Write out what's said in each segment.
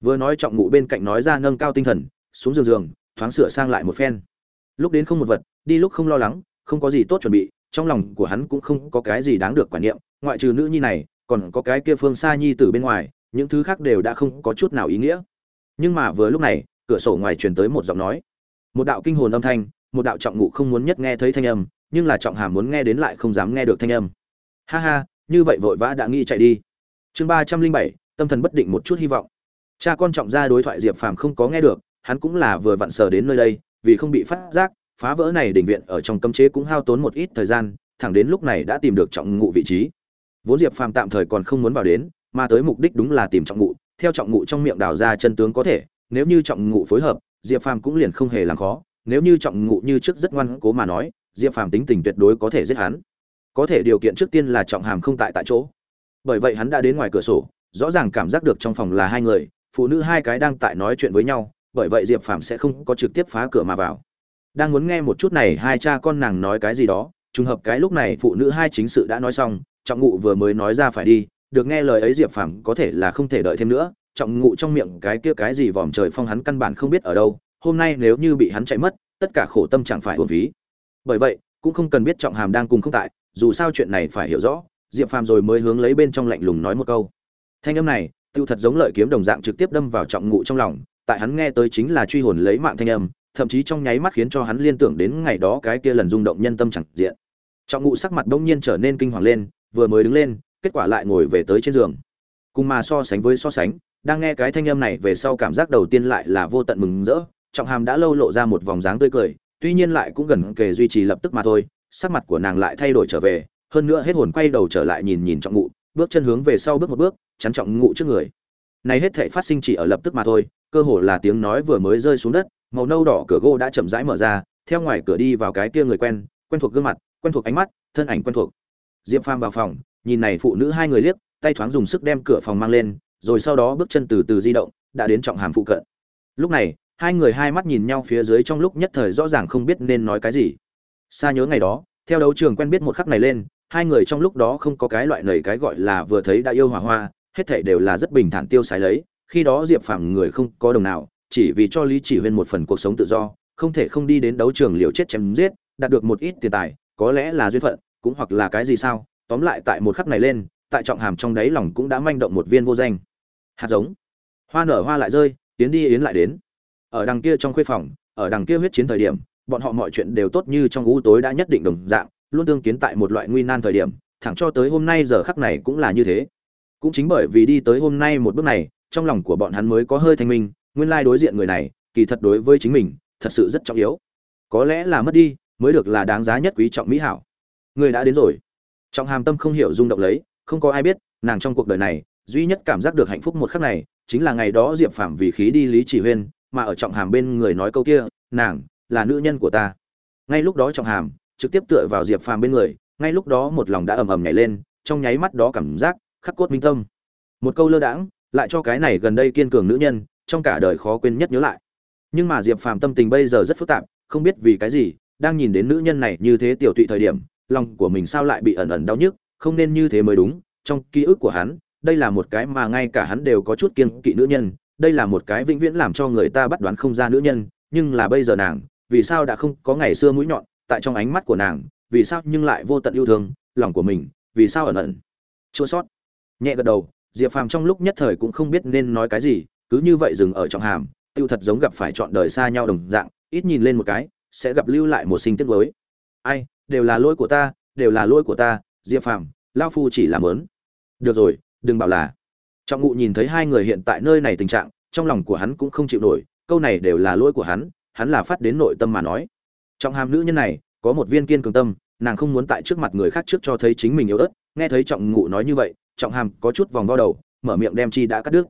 vừa nói trọng ngụ bên cạnh nói ra nâng cao tinh thần, xuống giường giường, thoáng sửa sang lại một phen. Lúc đến không một vật, đi lúc không lo lắng, không có gì tốt chuẩn bị, trong lòng của hắn cũng không có cái gì đáng được quản niệm, ngoại trừ nữ nhi này, còn có cái kia phương xa nhi từ bên ngoài, những thứ khác đều đã không có chút nào ý nghĩa. Nhưng mà vừa lúc này, cửa sổ ngoài truyền tới một giọng nói. Một đạo kinh hồn âm thanh, một đạo trọng ngụ không muốn nhất nghe thấy thanh âm, nhưng là trọng hàm muốn nghe đến lại không dám nghe được thanh âm. Ha ha, như vậy vội vã đã nghĩ chạy đi. Chương ba trăm linh bảy, tâm thần bất định một chút hy vọng cha con trọng gia đối thoại diệp phàm không có nghe được, hắn cũng là vừa vặn sờ đến nơi đây, vì không bị phát giác, phá vỡ này đỉnh viện ở trong cấm chế cũng hao tốn một ít thời gian, thẳng đến lúc này đã tìm được trọng ngụ vị trí. Vốn diệp phàm tạm thời còn không muốn vào đến, mà tới mục đích đúng là tìm trọng ngụ, theo trọng ngụ trong miệng đào ra chân tướng có thể, nếu như trọng ngụ phối hợp, diệp phàm cũng liền không hề làm khó, nếu như trọng ngụ như trước rất ngoan cố mà nói, diệp phàm tính tình tuyệt đối có thể giết hắn. Có thể điều kiện trước tiên là trọng hàm không tại tại chỗ. Bởi vậy hắn đã đến ngoài cửa sổ, rõ ràng cảm giác được trong phòng là hai người phụ nữ hai cái đang tại nói chuyện với nhau, bởi vậy diệp phàm sẽ không có trực tiếp phá cửa mà vào. Đang muốn nghe một chút này, hai cha con nàng nói cái gì đó, trùng hợp cái lúc này phụ nữ hai chính sự đã nói xong, trọng ngụ vừa mới nói ra phải đi, được nghe lời ấy diệp phàm có thể là không thể đợi thêm nữa, trọng ngụ trong miệng cái kia cái gì vòm trời phong hắn căn bản không biết ở đâu, hôm nay nếu như bị hắn chạy mất, tất cả khổ tâm chẳng phải hồn phí. Bởi vậy, cũng không cần biết trọng hàm đang cùng không tại, dù sao chuyện này phải hiểu rõ, diệp phàm rồi mới hướng lấy bên trong lạnh lùng nói một câu. Thanh âm này tiêu thật giống lợi kiếm đồng dạng trực tiếp đâm vào trọng ngụ trong lòng, tại hắn nghe tới chính là truy hồn lấy mạng thanh âm, thậm chí trong nháy mắt khiến cho hắn liên tưởng đến ngày đó cái kia lần rung động nhân tâm chẳng diện. Trọng ngụ sắc mặt đông nhiên trở nên kinh hoàng lên, vừa mới đứng lên, kết quả lại ngồi về tới trên giường. Cùng mà so sánh với so sánh, đang nghe cái thanh âm này về sau cảm giác đầu tiên lại là vô tận mừng rỡ, trọng hàm đã lâu lộ ra một vòng dáng tươi cười, tuy nhiên lại cũng gần kề duy trì lập tức mà thôi, sắc mặt của nàng lại thay đổi trở về, hơn nữa hết hồn quay đầu trở lại nhìn nhìn trọng ngụ bước chân hướng về sau bước một bước, chắn trọng ngụ trước người. Này hết thể phát sinh chỉ ở lập tức mà thôi, cơ hồ là tiếng nói vừa mới rơi xuống đất, màu nâu đỏ cửa gỗ đã chậm rãi mở ra, theo ngoài cửa đi vào cái kia người quen quen thuộc gương mặt, quen thuộc ánh mắt, thân ảnh quen thuộc. Diệp phàm vào phòng, nhìn này phụ nữ hai người liếc, tay thoáng dùng sức đem cửa phòng mang lên, rồi sau đó bước chân từ từ di động, đã đến trọng hàm phụ cận. Lúc này, hai người hai mắt nhìn nhau phía dưới trong lúc nhất thời rõ ràng không biết nên nói cái gì. Xa nhớ ngày đó, theo đấu trường quen biết một khắc này lên hai người trong lúc đó không có cái loại nầy cái gọi là vừa thấy đã yêu hòa hoa, hết thảy đều là rất bình thản tiêu xài lấy, khi đó diệp phàm người không có đồng nào, chỉ vì cho lý chỉ huyên một phần cuộc sống tự do, không thể không đi đến đấu trường liều chết chém giết, đạt được một ít tiền tài, có lẽ là duyên phận, cũng hoặc là cái gì sao, tóm lại tại một khắc này lên, tại trọng hàm trong đáy lòng cũng đã manh động một viên vô danh. Hạt giống. Hoa nở hoa lại rơi tiến đi yến lại đến. Ở đằng kia trong khuê phòng, ở đằng kia huyết chiến thời điểm, bọn họ mọi chuyện đều tốt như trong u tối đã nhất định đồng dạng luôn tương kiến tại một loại nguy nan thời điểm, thẳng cho tới hôm nay giờ khắc này cũng là như thế. Cũng chính bởi vì đi tới hôm nay một bước này, trong lòng của bọn hắn mới có hơi thanh minh, nguyên lai đối diện người này, kỳ thật đối với chính mình, thật sự rất trọng yếu. Có lẽ là mất đi, mới được là đáng giá nhất quý trọng mỹ hảo. Người đã đến rồi. Trọng hàm tâm không hiểu rung động lấy, không có ai biết, nàng trong cuộc đời này, duy nhất cảm giác được hạnh phúc một khắc này, chính là ngày đó diệp phạm vì khí đi lý chỉ huyên, mà ở trọng hàm bên người nói câu kia, nàng là nữ nhân của ta. Ngay lúc đó trọng hàm trực tiếp tựa vào diệp phàm bên người, ngay lúc đó một lòng đã ầm ầm nhảy lên, trong nháy mắt đó cảm giác khắc cốt minh tâm. Một câu lơ đãng, lại cho cái này gần đây kiên cường nữ nhân, trong cả đời khó quên nhất nhớ lại. Nhưng mà diệp phàm tâm tình bây giờ rất phức tạp, không biết vì cái gì, đang nhìn đến nữ nhân này như thế tiểu tụy thời điểm, lòng của mình sao lại bị ẩn ẩn đau nhức, không nên như thế mới đúng, trong ký ức của hắn, đây là một cái mà ngay cả hắn đều có chút kiên kỵ nữ nhân, đây là một cái vĩnh viễn làm cho người ta bắt đoán không ra nữ nhân, nhưng là bây giờ nàng, vì sao đã không có ngày xưa mũi nhọn tại trong ánh mắt của nàng, vì sao nhưng lại vô tận yêu thương, lòng của mình, vì sao ẩn ẩn? Chua sót. Nhẹ gật đầu, diệp phàm trong lúc nhất thời cũng không biết nên nói cái gì, cứ như vậy dừng ở trong hàm, tiêu thật giống gặp phải chọn đời xa nhau đồng dạng, ít nhìn lên một cái, sẽ gặp lưu lại một sinh tiết mới. Ai, đều là lỗi của ta, đều là lỗi của ta, diệp phàm lao phu chỉ làm lớn. Được rồi, đừng bảo là. Trọng ngụ nhìn thấy hai người hiện tại nơi này tình trạng, trong lòng của hắn cũng không chịu nổi, câu này đều là lỗi của hắn hắn là phát đến nội tâm mà nói. Trọng hàm nữ nhân này, có một viên kiên cường tâm, nàng không muốn tại trước mặt người khác trước cho thấy chính mình yếu ớt. Nghe thấy trọng ngụ nói như vậy, trọng hàm có chút vòng vo đầu, mở miệng đem chi đã cắt đứt.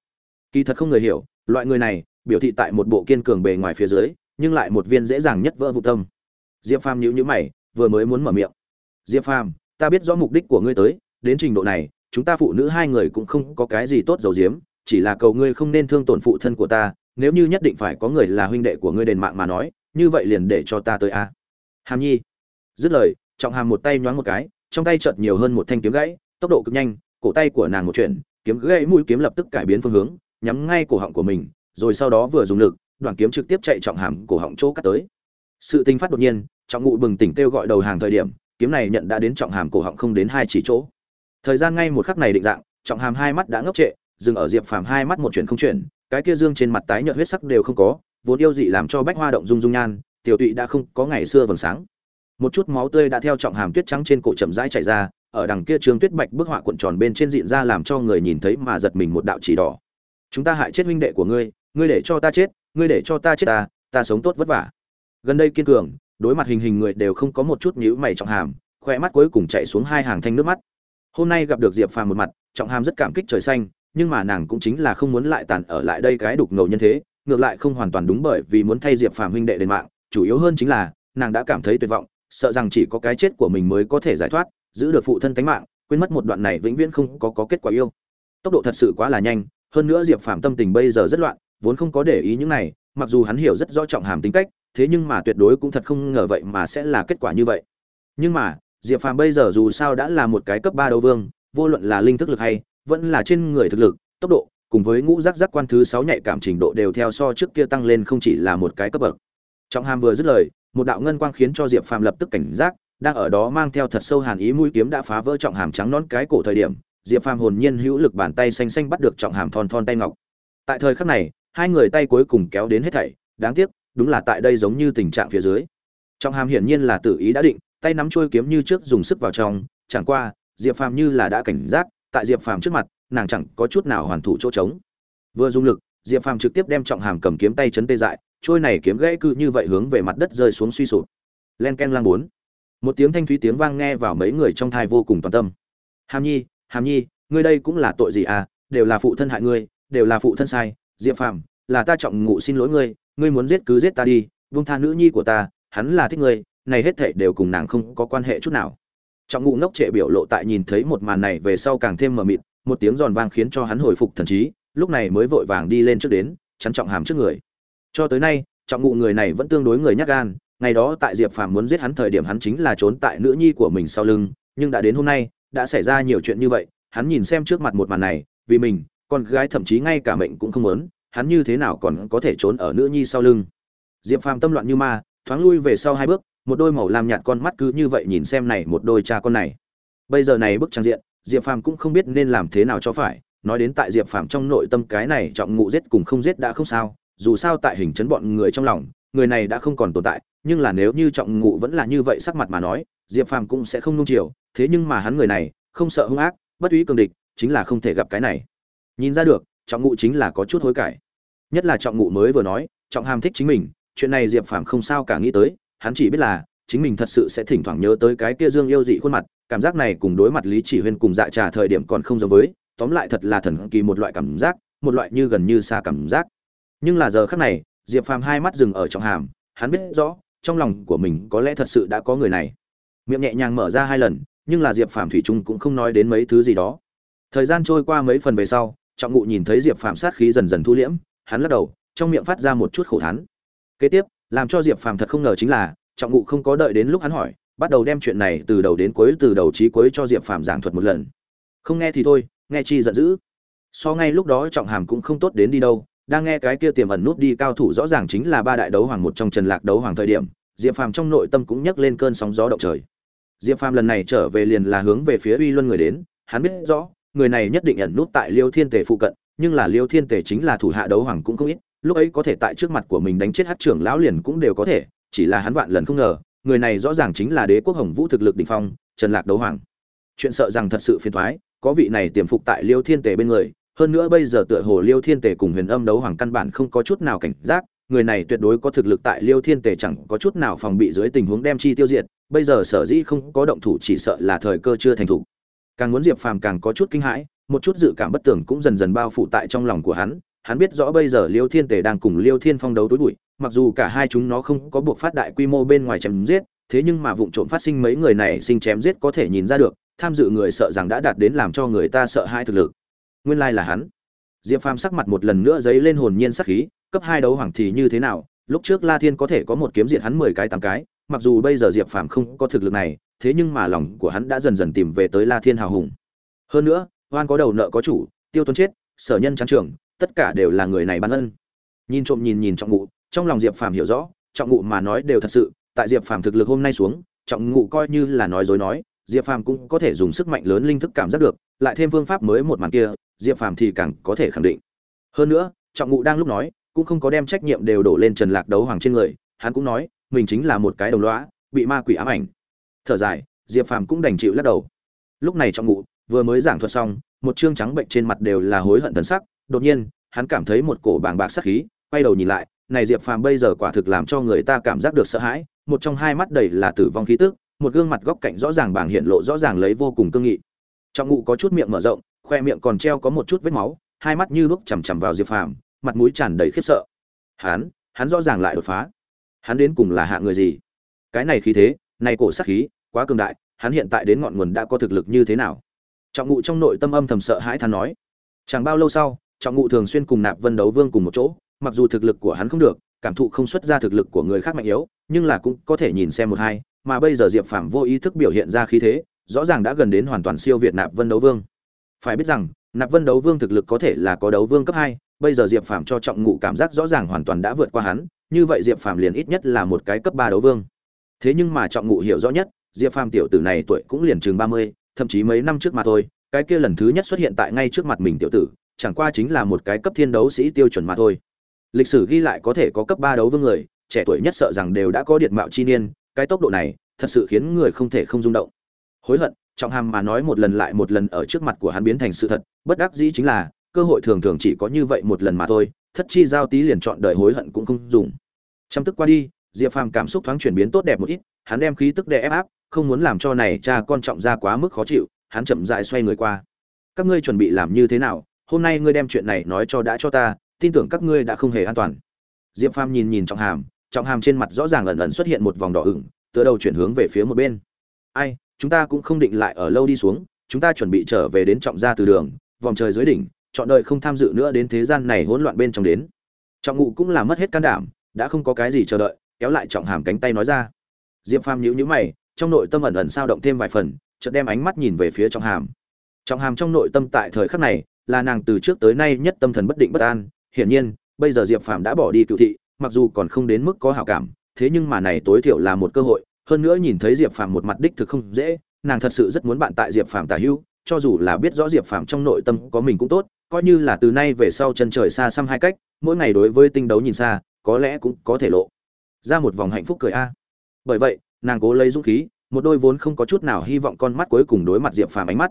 Kỳ thật không người hiểu, loại người này, biểu thị tại một bộ kiên cường bề ngoài phía dưới, nhưng lại một viên dễ dàng nhất vỡ vụ tâm. Diệp phàm nhíu nhíu mày, vừa mới muốn mở miệng. Diệp phàm, ta biết rõ mục đích của ngươi tới, đến trình độ này, chúng ta phụ nữ hai người cũng không có cái gì tốt dầu diếm chỉ là cầu ngươi không nên thương tổn phụ thân của ta, nếu như nhất định phải có người là huynh đệ của ngươi đền mạng mà nói như vậy liền để cho ta tới a. Hàm nhi. Dứt lời, trọng hàm một tay nhoáng một cái, trong tay chợt nhiều hơn một thanh kiếm gãy, tốc độ cực nhanh, cổ tay của nàng một chuyện kiếm gãy mũi kiếm lập tức cải biến phương hướng, nhắm ngay cổ họng của mình, rồi sau đó vừa dùng lực, đoạn kiếm trực tiếp chạy trọng hàm cổ họng chỗ cắt tới. Sự tinh phát đột nhiên, trọng ngụ bừng tỉnh kêu gọi đầu hàng thời điểm, kiếm này nhận đã đến trọng hàm cổ họng không đến hai chỉ chỗ. Thời gian ngay một khắc này định dạng, trọng hàm hai mắt đã ngốc trệ, dừng ở diệp phàm hai mắt một chuyện không chuyển, cái kia dương trên mặt tái nhợt huyết sắc đều không có vốn yêu dị làm cho bách hoa động dung dung nhan, tiểu tụy đã không có ngày xưa vầng sáng. Một chút máu tươi đã theo trọng hàm tuyết trắng trên cổ chậm rãi chảy ra, ở đằng kia trường tuyết bạch bức họa cuộn tròn bên trên diện ra làm cho người nhìn thấy mà giật mình một đạo chỉ đỏ. Chúng ta hại chết huynh đệ của ngươi ngươi để cho ta chết, ngươi để cho ta chết ta ta sống tốt vất vả. Gần đây kiên cường, đối mặt hình hình người đều không có một chút nhíu mày trọng hàm khoe mắt cuối cùng chạy xuống hai hàng thanh nước mắt. Hôm nay gặp được diệp phàm một mặt, trọng hàm rất cảm kích trời xanh, nhưng mà nàng cũng chính là không muốn lại tàn ở lại đây cái đục ngầu nhân thế ngược lại không hoàn toàn đúng bởi vì muốn thay diệp phàm huynh đệ đền mạng chủ yếu hơn chính là nàng đã cảm thấy tuyệt vọng sợ rằng chỉ có cái chết của mình mới có thể giải thoát giữ được phụ thân tánh mạng quên mất một đoạn này vĩnh viễn không có, có kết quả yêu. Tốc độ thật sự quá là nhanh hơn nữa diệp phàm tâm tình bây giờ rất loạn vốn không có để ý những này mặc dù hắn hiểu rất rõ trọng hàm tính cách thế nhưng mà tuyệt đối cũng thật không ngờ vậy mà sẽ là kết quả như vậy. Nhưng mà diệp phàm bây giờ dù sao đã là một cái cấp ba đấu vương vô luận là linh thức lực hay vẫn là trên người thực lực tốc độ cùng với ngũ giác giác quan thứ sáu nhạy cảm trình độ đều theo so trước kia tăng lên không chỉ là một cái cấp bậc. Trọng hàm vừa dứt lời, một đạo ngân quang khiến cho diệp phàm lập tức cảnh giác, đang ở đó mang theo thật sâu hàn ý mũi kiếm đã phá vỡ trọng hàm trắng nón cái cổ thời điểm, diệp phàm hồn nhiên hữu lực bàn tay xanh xanh bắt được trọng hàm thon thon tay ngọc. Tại thời khắc này, hai người tay cuối cùng kéo đến hết thảy, đáng tiếc, đúng là tại đây giống như tình trạng phía dưới. Trọng hàm hiển nhiên là tự ý đã định, tay nắm chuôi kiếm như trước dùng sức vào trong, chẳng qua, diệp phàm như là đã cảnh giác, tại diệp phàm trước mặt nàng chẳng có chút nào hoàn thủ chỗ trống. Vừa dùng lực, diệp phàm trực tiếp đem trọng hàm cầm kiếm tay chấn tê dại, trôi này kiếm gãy cự như vậy hướng về mặt đất rơi xuống suy sụp. Len ken lang bốn. Một tiếng thanh thúy tiếng vang nghe vào mấy người trong thai vô cùng toàn tâm. Hàm nhi hàm nhi, ngươi đây cũng là tội gì à? Đều là phụ thân hại ngươi, đều là phụ thân sai. Diệp phàm, là ta trọng ngụ xin lỗi ngươi ngươi muốn giết cứ giết ta đi vung tha nữ nhi của ta, hắn là thích ngươi, này hết thảy đều cùng nàng không có quan hệ chút nào. Trọng ngụ ngốc trệ biểu lộ tại nhìn thấy một màn này về sau càng thêm mờ mịt một tiếng giòn vang khiến cho hắn hồi phục thần trí, lúc này mới vội vàng đi lên trước đến, chắn trọng hàm trước người. Cho tới nay, trọng ngụ người này vẫn tương đối người nhát gan, ngày đó tại diệp phàm muốn giết hắn thời điểm hắn chính là trốn tại nữ nhi của mình sau lưng, nhưng đã đến hôm nay, đã xảy ra nhiều chuyện như vậy, hắn nhìn xem trước mặt một màn này, vì mình, con gái thậm chí ngay cả mệnh cũng không muốn, hắn như thế nào còn có thể trốn ở nữ nhi sau lưng? Diệp phàm tâm loạn như ma, thoáng lui về sau hai bước, một đôi màu làm nhạt con mắt cứ như vậy nhìn xem này một đôi cha con này. Bây giờ này bức trang diện diệp phàm cũng không biết nên làm thế nào cho phải, nói đến tại diệp phàm trong nội tâm cái này trọng ngụ giết cùng không giết đã không sao, dù sao tại hình chấn bọn người trong lòng, người này đã không còn tồn tại, nhưng là nếu như trọng ngụ vẫn là như vậy sắc mặt mà nói, diệp phàm cũng sẽ không nung chiều, thế nhưng mà hắn người này, không sợ hung ác, bất ý cường địch, chính là không thể gặp cái này. Nhìn ra được, trọng ngụ chính là có chút hối cải. Nhất là trọng ngụ mới vừa nói, trọng hàm thích chính mình, chuyện này diệp phàm không sao cả nghĩ tới, hắn chỉ biết là chính mình thật sự sẽ thỉnh thoảng nhớ tới cái kia dương yêu dị khuôn mặt, cảm giác này cùng đối mặt lý chỉ huyên cùng dạ trà thời điểm còn không giống với, tóm lại thật là thần kỳ một loại cảm giác, một loại như gần như xa cảm giác. Nhưng là giờ khác này, diệp phàm hai mắt dừng ở trong hàm, hắn biết rõ, trong lòng của mình có lẽ thật sự đã có người này. Miệng nhẹ nhàng mở ra hai lần, nhưng là diệp phàm thủy trung cũng không nói đến mấy thứ gì đó. Thời gian trôi qua mấy phần về sau, trọng ngụ nhìn thấy diệp phàm sát khí dần dần thu liễm, hắn lắc đầu, trong miệng phát ra một chút khổ thán. Kế tiếp, làm cho diệp phàm thật không ngờ chính là trọng ngụ không có đợi đến lúc hắn hỏi, bắt đầu đem chuyện này từ đầu đến cuối, từ đầu chí cuối cho diệp phàm giảng thuật một lần. Không nghe thì thôi, nghe chi giận dữ. So ngay lúc đó trọng hàm cũng không tốt đến đi đâu, đang nghe cái kia tiềm ẩn nút đi cao thủ rõ ràng chính là ba đại đấu hoàng một trong trần lạc đấu hoàng thời điểm, diệp phàm trong nội tâm cũng nhấc lên cơn sóng gió động trời. Diệp phàm lần này trở về liền là hướng về phía uy luân người đến, hắn biết rõ, người này nhất định ẩn nút tại liêu thiên tề phụ cận, nhưng là liêu thiên tề chính là thủ hạ đấu hoàng cũng không ít, lúc ấy có thể tại trước mặt của mình đánh chết hát trưởng lão liền cũng đều có thể chỉ là hắn vạn lần không ngờ, người này rõ ràng chính là đế quốc hồng vũ thực lực đỉnh phong, trần lạc đấu hoàng. Chuyện sợ rằng thật sự phiền thoái, có vị này tiềm phục tại liêu thiên tề bên người, hơn nữa bây giờ tựa hồ liêu thiên tề cùng huyền âm đấu hoàng căn bản không có chút nào cảnh giác, người này tuyệt đối có thực lực tại liêu thiên tề chẳng có chút nào phòng bị dưới tình huống đem chi tiêu diệt, bây giờ sở dĩ không có động thủ chỉ sợ là thời cơ chưa thành thủ. Càng muốn diệp phàm càng có chút kinh hãi, một chút dự cảm bất tưởng cũng dần dần bao phủ tại trong lòng của hắn hắn biết rõ bây giờ liêu thiên tề đang cùng liêu thiên phong đấu tối bụi, mặc dù cả hai chúng nó không có buộc phát đại quy mô bên ngoài chém giết, thế nhưng mà vụ trộm phát sinh mấy người này sinh chém giết có thể nhìn ra được, tham dự người sợ rằng đã đạt đến làm cho người ta sợ hai thực lực. Nguyên lai là hắn. Diệp phàm sắc mặt một lần nữa dấy lên hồn nhiên sắc khí, cấp hai đấu hoàng thì như thế nào, lúc trước la thiên có thể có một kiếm diệt hắn mười cái tám cái, mặc dù bây giờ diệp phàm không có thực lực này, thế nhưng mà lòng của hắn đã dần dần tìm về tới la thiên hào hùng. Hơn nữa, oan có đầu nợ có chủ, tiêu tuấn chết, sở nhân trắng trường tất cả đều là người này ban ân. Nhìn trộm nhìn nhìn trọng ngụ, trong lòng diệp phàm hiểu rõ, trọng ngụ mà nói đều thật sự, tại diệp phàm thực lực hôm nay xuống, trọng ngụ coi như là nói dối nói, diệp phàm cũng có thể dùng sức mạnh lớn linh thức cảm giác được, lại thêm phương pháp mới một màn kia, diệp phàm thì càng có thể khẳng định. Hơn nữa, trọng ngụ đang lúc nói, cũng không có đem trách nhiệm đều đổ lên trần lạc đấu hoàng trên người, hắn cũng nói, mình chính là một cái đồng lõa, bị ma quỷ ám ảnh. Thở dài, diệp phàm cũng đành chịu lắc đầu. Lúc này trọng ngụ vừa mới giảng thuật xong, một chương trắng bệnh trên mặt đều là hối hận thần sắc đột nhiên, hắn cảm thấy một cổ bàng bạc sắc khí, quay đầu nhìn lại, này diệp phàm bây giờ quả thực làm cho người ta cảm giác được sợ hãi, một trong hai mắt đầy là tử vong khí tức, một gương mặt góc cạnh rõ ràng bảng hiện lộ rõ ràng lấy vô cùng cương nghị. Trọng ngụ có chút miệng mở rộng, khoe miệng còn treo có một chút vết máu, hai mắt như lúc chằm chằm vào diệp phàm, mặt mũi tràn đầy khiếp sợ. Hắn hắn rõ ràng lại đột phá. Hắn đến cùng là hạ người gì? Cái này khí thế, này cổ sắc khí, quá cường đại, hắn hiện tại đến ngọn nguồn đã có thực lực như thế nào? Trọng ngụ trong nội tâm âm thầm sợ hãi than nói. Chẳng bao lâu sau trọng ngụ thường xuyên cùng nạp vân đấu vương cùng một chỗ, mặc dù thực lực của hắn không được, cảm thụ không xuất ra thực lực của người khác mạnh yếu, nhưng là cũng có thể nhìn xem một hai, mà bây giờ diệp phàm vô ý thức biểu hiện ra khí thế, rõ ràng đã gần đến hoàn toàn siêu việt nạp vân đấu vương. Phải biết rằng, nạp vân đấu vương thực lực có thể là có đấu vương cấp hai, bây giờ diệp phàm cho trọng ngụ cảm giác rõ ràng hoàn toàn đã vượt qua hắn, như vậy diệp phàm liền ít nhất là một cái cấp ba đấu vương. Thế nhưng mà trọng ngụ hiểu rõ nhất, diệp phàm tiểu tử này tuổi cũng liền chừng ba mươi, thậm chí mấy năm trước mà thôi, cái kia lần thứ nhất xuất hiện tại ngay trước mặt mình tiểu tử chẳng qua chính là một cái cấp thiên đấu sĩ tiêu chuẩn mà thôi. Lịch sử ghi lại có thể có cấp ba đấu vương người, trẻ tuổi nhất sợ rằng đều đã có điện mạo chi niên, cái tốc độ này thật sự khiến người không thể không rung động. Hối hận, trọng hàm mà nói một lần lại một lần ở trước mặt của hắn biến thành sự thật, bất đắc dĩ chính là, cơ hội thường thường chỉ có như vậy một lần mà thôi, thất chi giao tí liền chọn đời hối hận cũng không dùng. Chăm tức qua đi, diệp phàm cảm xúc thoáng chuyển biến tốt đẹp một ít, hắn đem khí tức đè ép áp, không muốn làm cho này cha con trọng ra quá mức khó chịu, hắn chậm dại xoay người qua. Các ngươi chuẩn bị làm như thế nào hôm nay ngươi đem chuyện này nói cho đã cho ta, tin tưởng các ngươi đã không hề an toàn. Diệp phàm nhìn nhìn trọng hàm trọng hàm trên mặt rõ ràng ẩn ẩn xuất hiện một vòng đỏ ửng, tựa đầu chuyển hướng về phía một bên. Ai, chúng ta cũng không định lại ở lâu đi xuống, chúng ta chuẩn bị trở về đến trọng gia từ đường, vòng trời dưới đỉnh, chọn đời không tham dự nữa đến thế gian này hỗn loạn bên trong đến. Trọng ngụ cũng là mất hết can đảm, đã không có cái gì chờ đợi, kéo lại trọng hàm cánh tay nói ra. Diệp phàm nhíu nhíu mày, trong nội tâm ẩn ẩn sao động thêm vài phần, chợt đem ánh mắt nhìn về phía trọng hàm. Trọng hàm trong nội tâm tại thời khắc này là nàng từ trước tới nay nhất tâm thần bất định bất an. Hiển nhiên, bây giờ diệp phàm đã bỏ đi cựu thị, mặc dù còn không đến mức có hảo cảm, thế nhưng mà này tối thiểu là một cơ hội. Hơn nữa nhìn thấy diệp phàm một mặt đích thực không dễ, nàng thật sự rất muốn bạn tại diệp phàm tả hữu, cho dù là biết rõ diệp phàm trong nội tâm có mình cũng tốt, coi như là từ nay về sau chân trời xa xăm hai cách, mỗi ngày đối với tinh đấu nhìn xa, có lẽ cũng có thể lộ ra một vòng hạnh phúc cười a. Bởi vậy, nàng cố lấy dũng khí, một đôi vốn không có chút nào hy vọng con mắt cuối cùng đối mặt diệp phàm ánh mắt.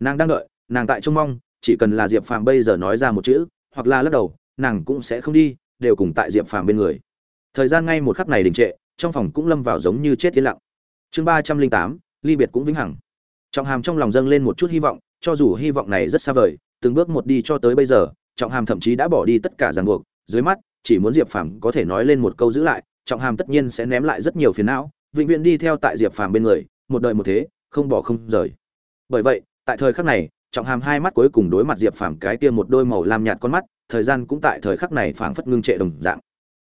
Nàng đang đợi, nàng tại trông mong chỉ cần là diệp phàm bây giờ nói ra một chữ, hoặc là lắc đầu, nàng cũng sẽ không đi, đều cùng tại diệp phàm bên người. Thời gian ngay một khắc này đình trệ, trong phòng cũng lâm vào giống như chết yên lặng. Chương ba trăm linh tám, ly biệt cũng vĩnh hằng. Trọng hàm trong lòng dâng lên một chút hy vọng, cho dù hy vọng này rất xa vời, từng bước một đi cho tới bây giờ, trọng hàm thậm chí đã bỏ đi tất cả ràng buộc, dưới mắt, chỉ muốn diệp phàm có thể nói lên một câu giữ lại, trọng hàm tất nhiên sẽ ném lại rất nhiều phiền não, vĩnh viễn đi theo tại diệp phàm bên người, một đời một thế, không bỏ không rời. Bởi vậy, tại thời khắc này trọng hàm hai mắt cuối cùng đối mặt diệp phàm cái kia một đôi màu lam nhạt con mắt, thời gian cũng tại thời khắc này phảng phất ngưng trệ đồng dạng.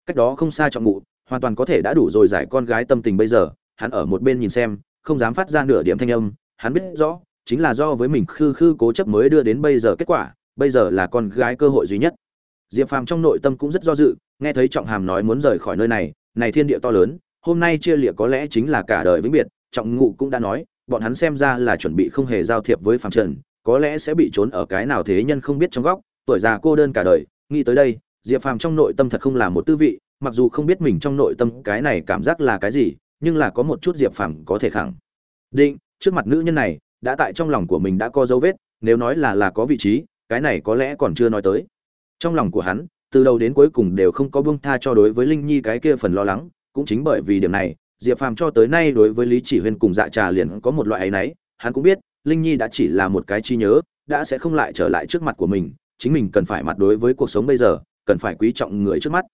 Cách đó không xa trọng ngụ, hoàn toàn có thể đã đủ rồi giải con gái tâm tình bây giờ, hắn ở một bên nhìn xem, không dám phát ra nửa điểm thanh âm, hắn biết rõ, chính là do với mình khư khư cố chấp mới đưa đến bây giờ kết quả, bây giờ là con gái cơ hội duy nhất. Diệp phàm trong nội tâm cũng rất do dự, nghe thấy trọng hàm nói muốn rời khỏi nơi này này thiên địa to lớn, hôm nay chia lịa có lẽ chính là cả đời vĩnh biệt, trọng ngụ cũng đã nói, bọn hắn xem ra là chuẩn bị không hề giao thiệp với phàm trần có lẽ sẽ bị trốn ở cái nào thế nhân không biết trong góc, tuổi già cô đơn cả đời, nghĩ tới đây, diệp phàm trong nội tâm thật không là một tư vị, mặc dù không biết mình trong nội tâm cái này cảm giác là cái gì, nhưng là có một chút diệp phàm có thể khẳng định, trước mặt nữ nhân này, đã tại trong lòng của mình đã có dấu vết, nếu nói là là có vị trí, cái này có lẽ còn chưa nói tới. Trong lòng của hắn, từ đầu đến cuối cùng đều không có buông tha cho đối với linh nhi cái kia phần lo lắng, cũng chính bởi vì điểm này, diệp phàm cho tới nay đối với lý chỉ huyên cùng dạ trà liền có một loại ấy nấy hắn cũng biết linh nhi đã chỉ là một cái chi nhớ, đã sẽ không lại trở lại trước mặt của mình, chính mình cần phải mặt đối với cuộc sống bây giờ, cần phải quý trọng người trước mắt.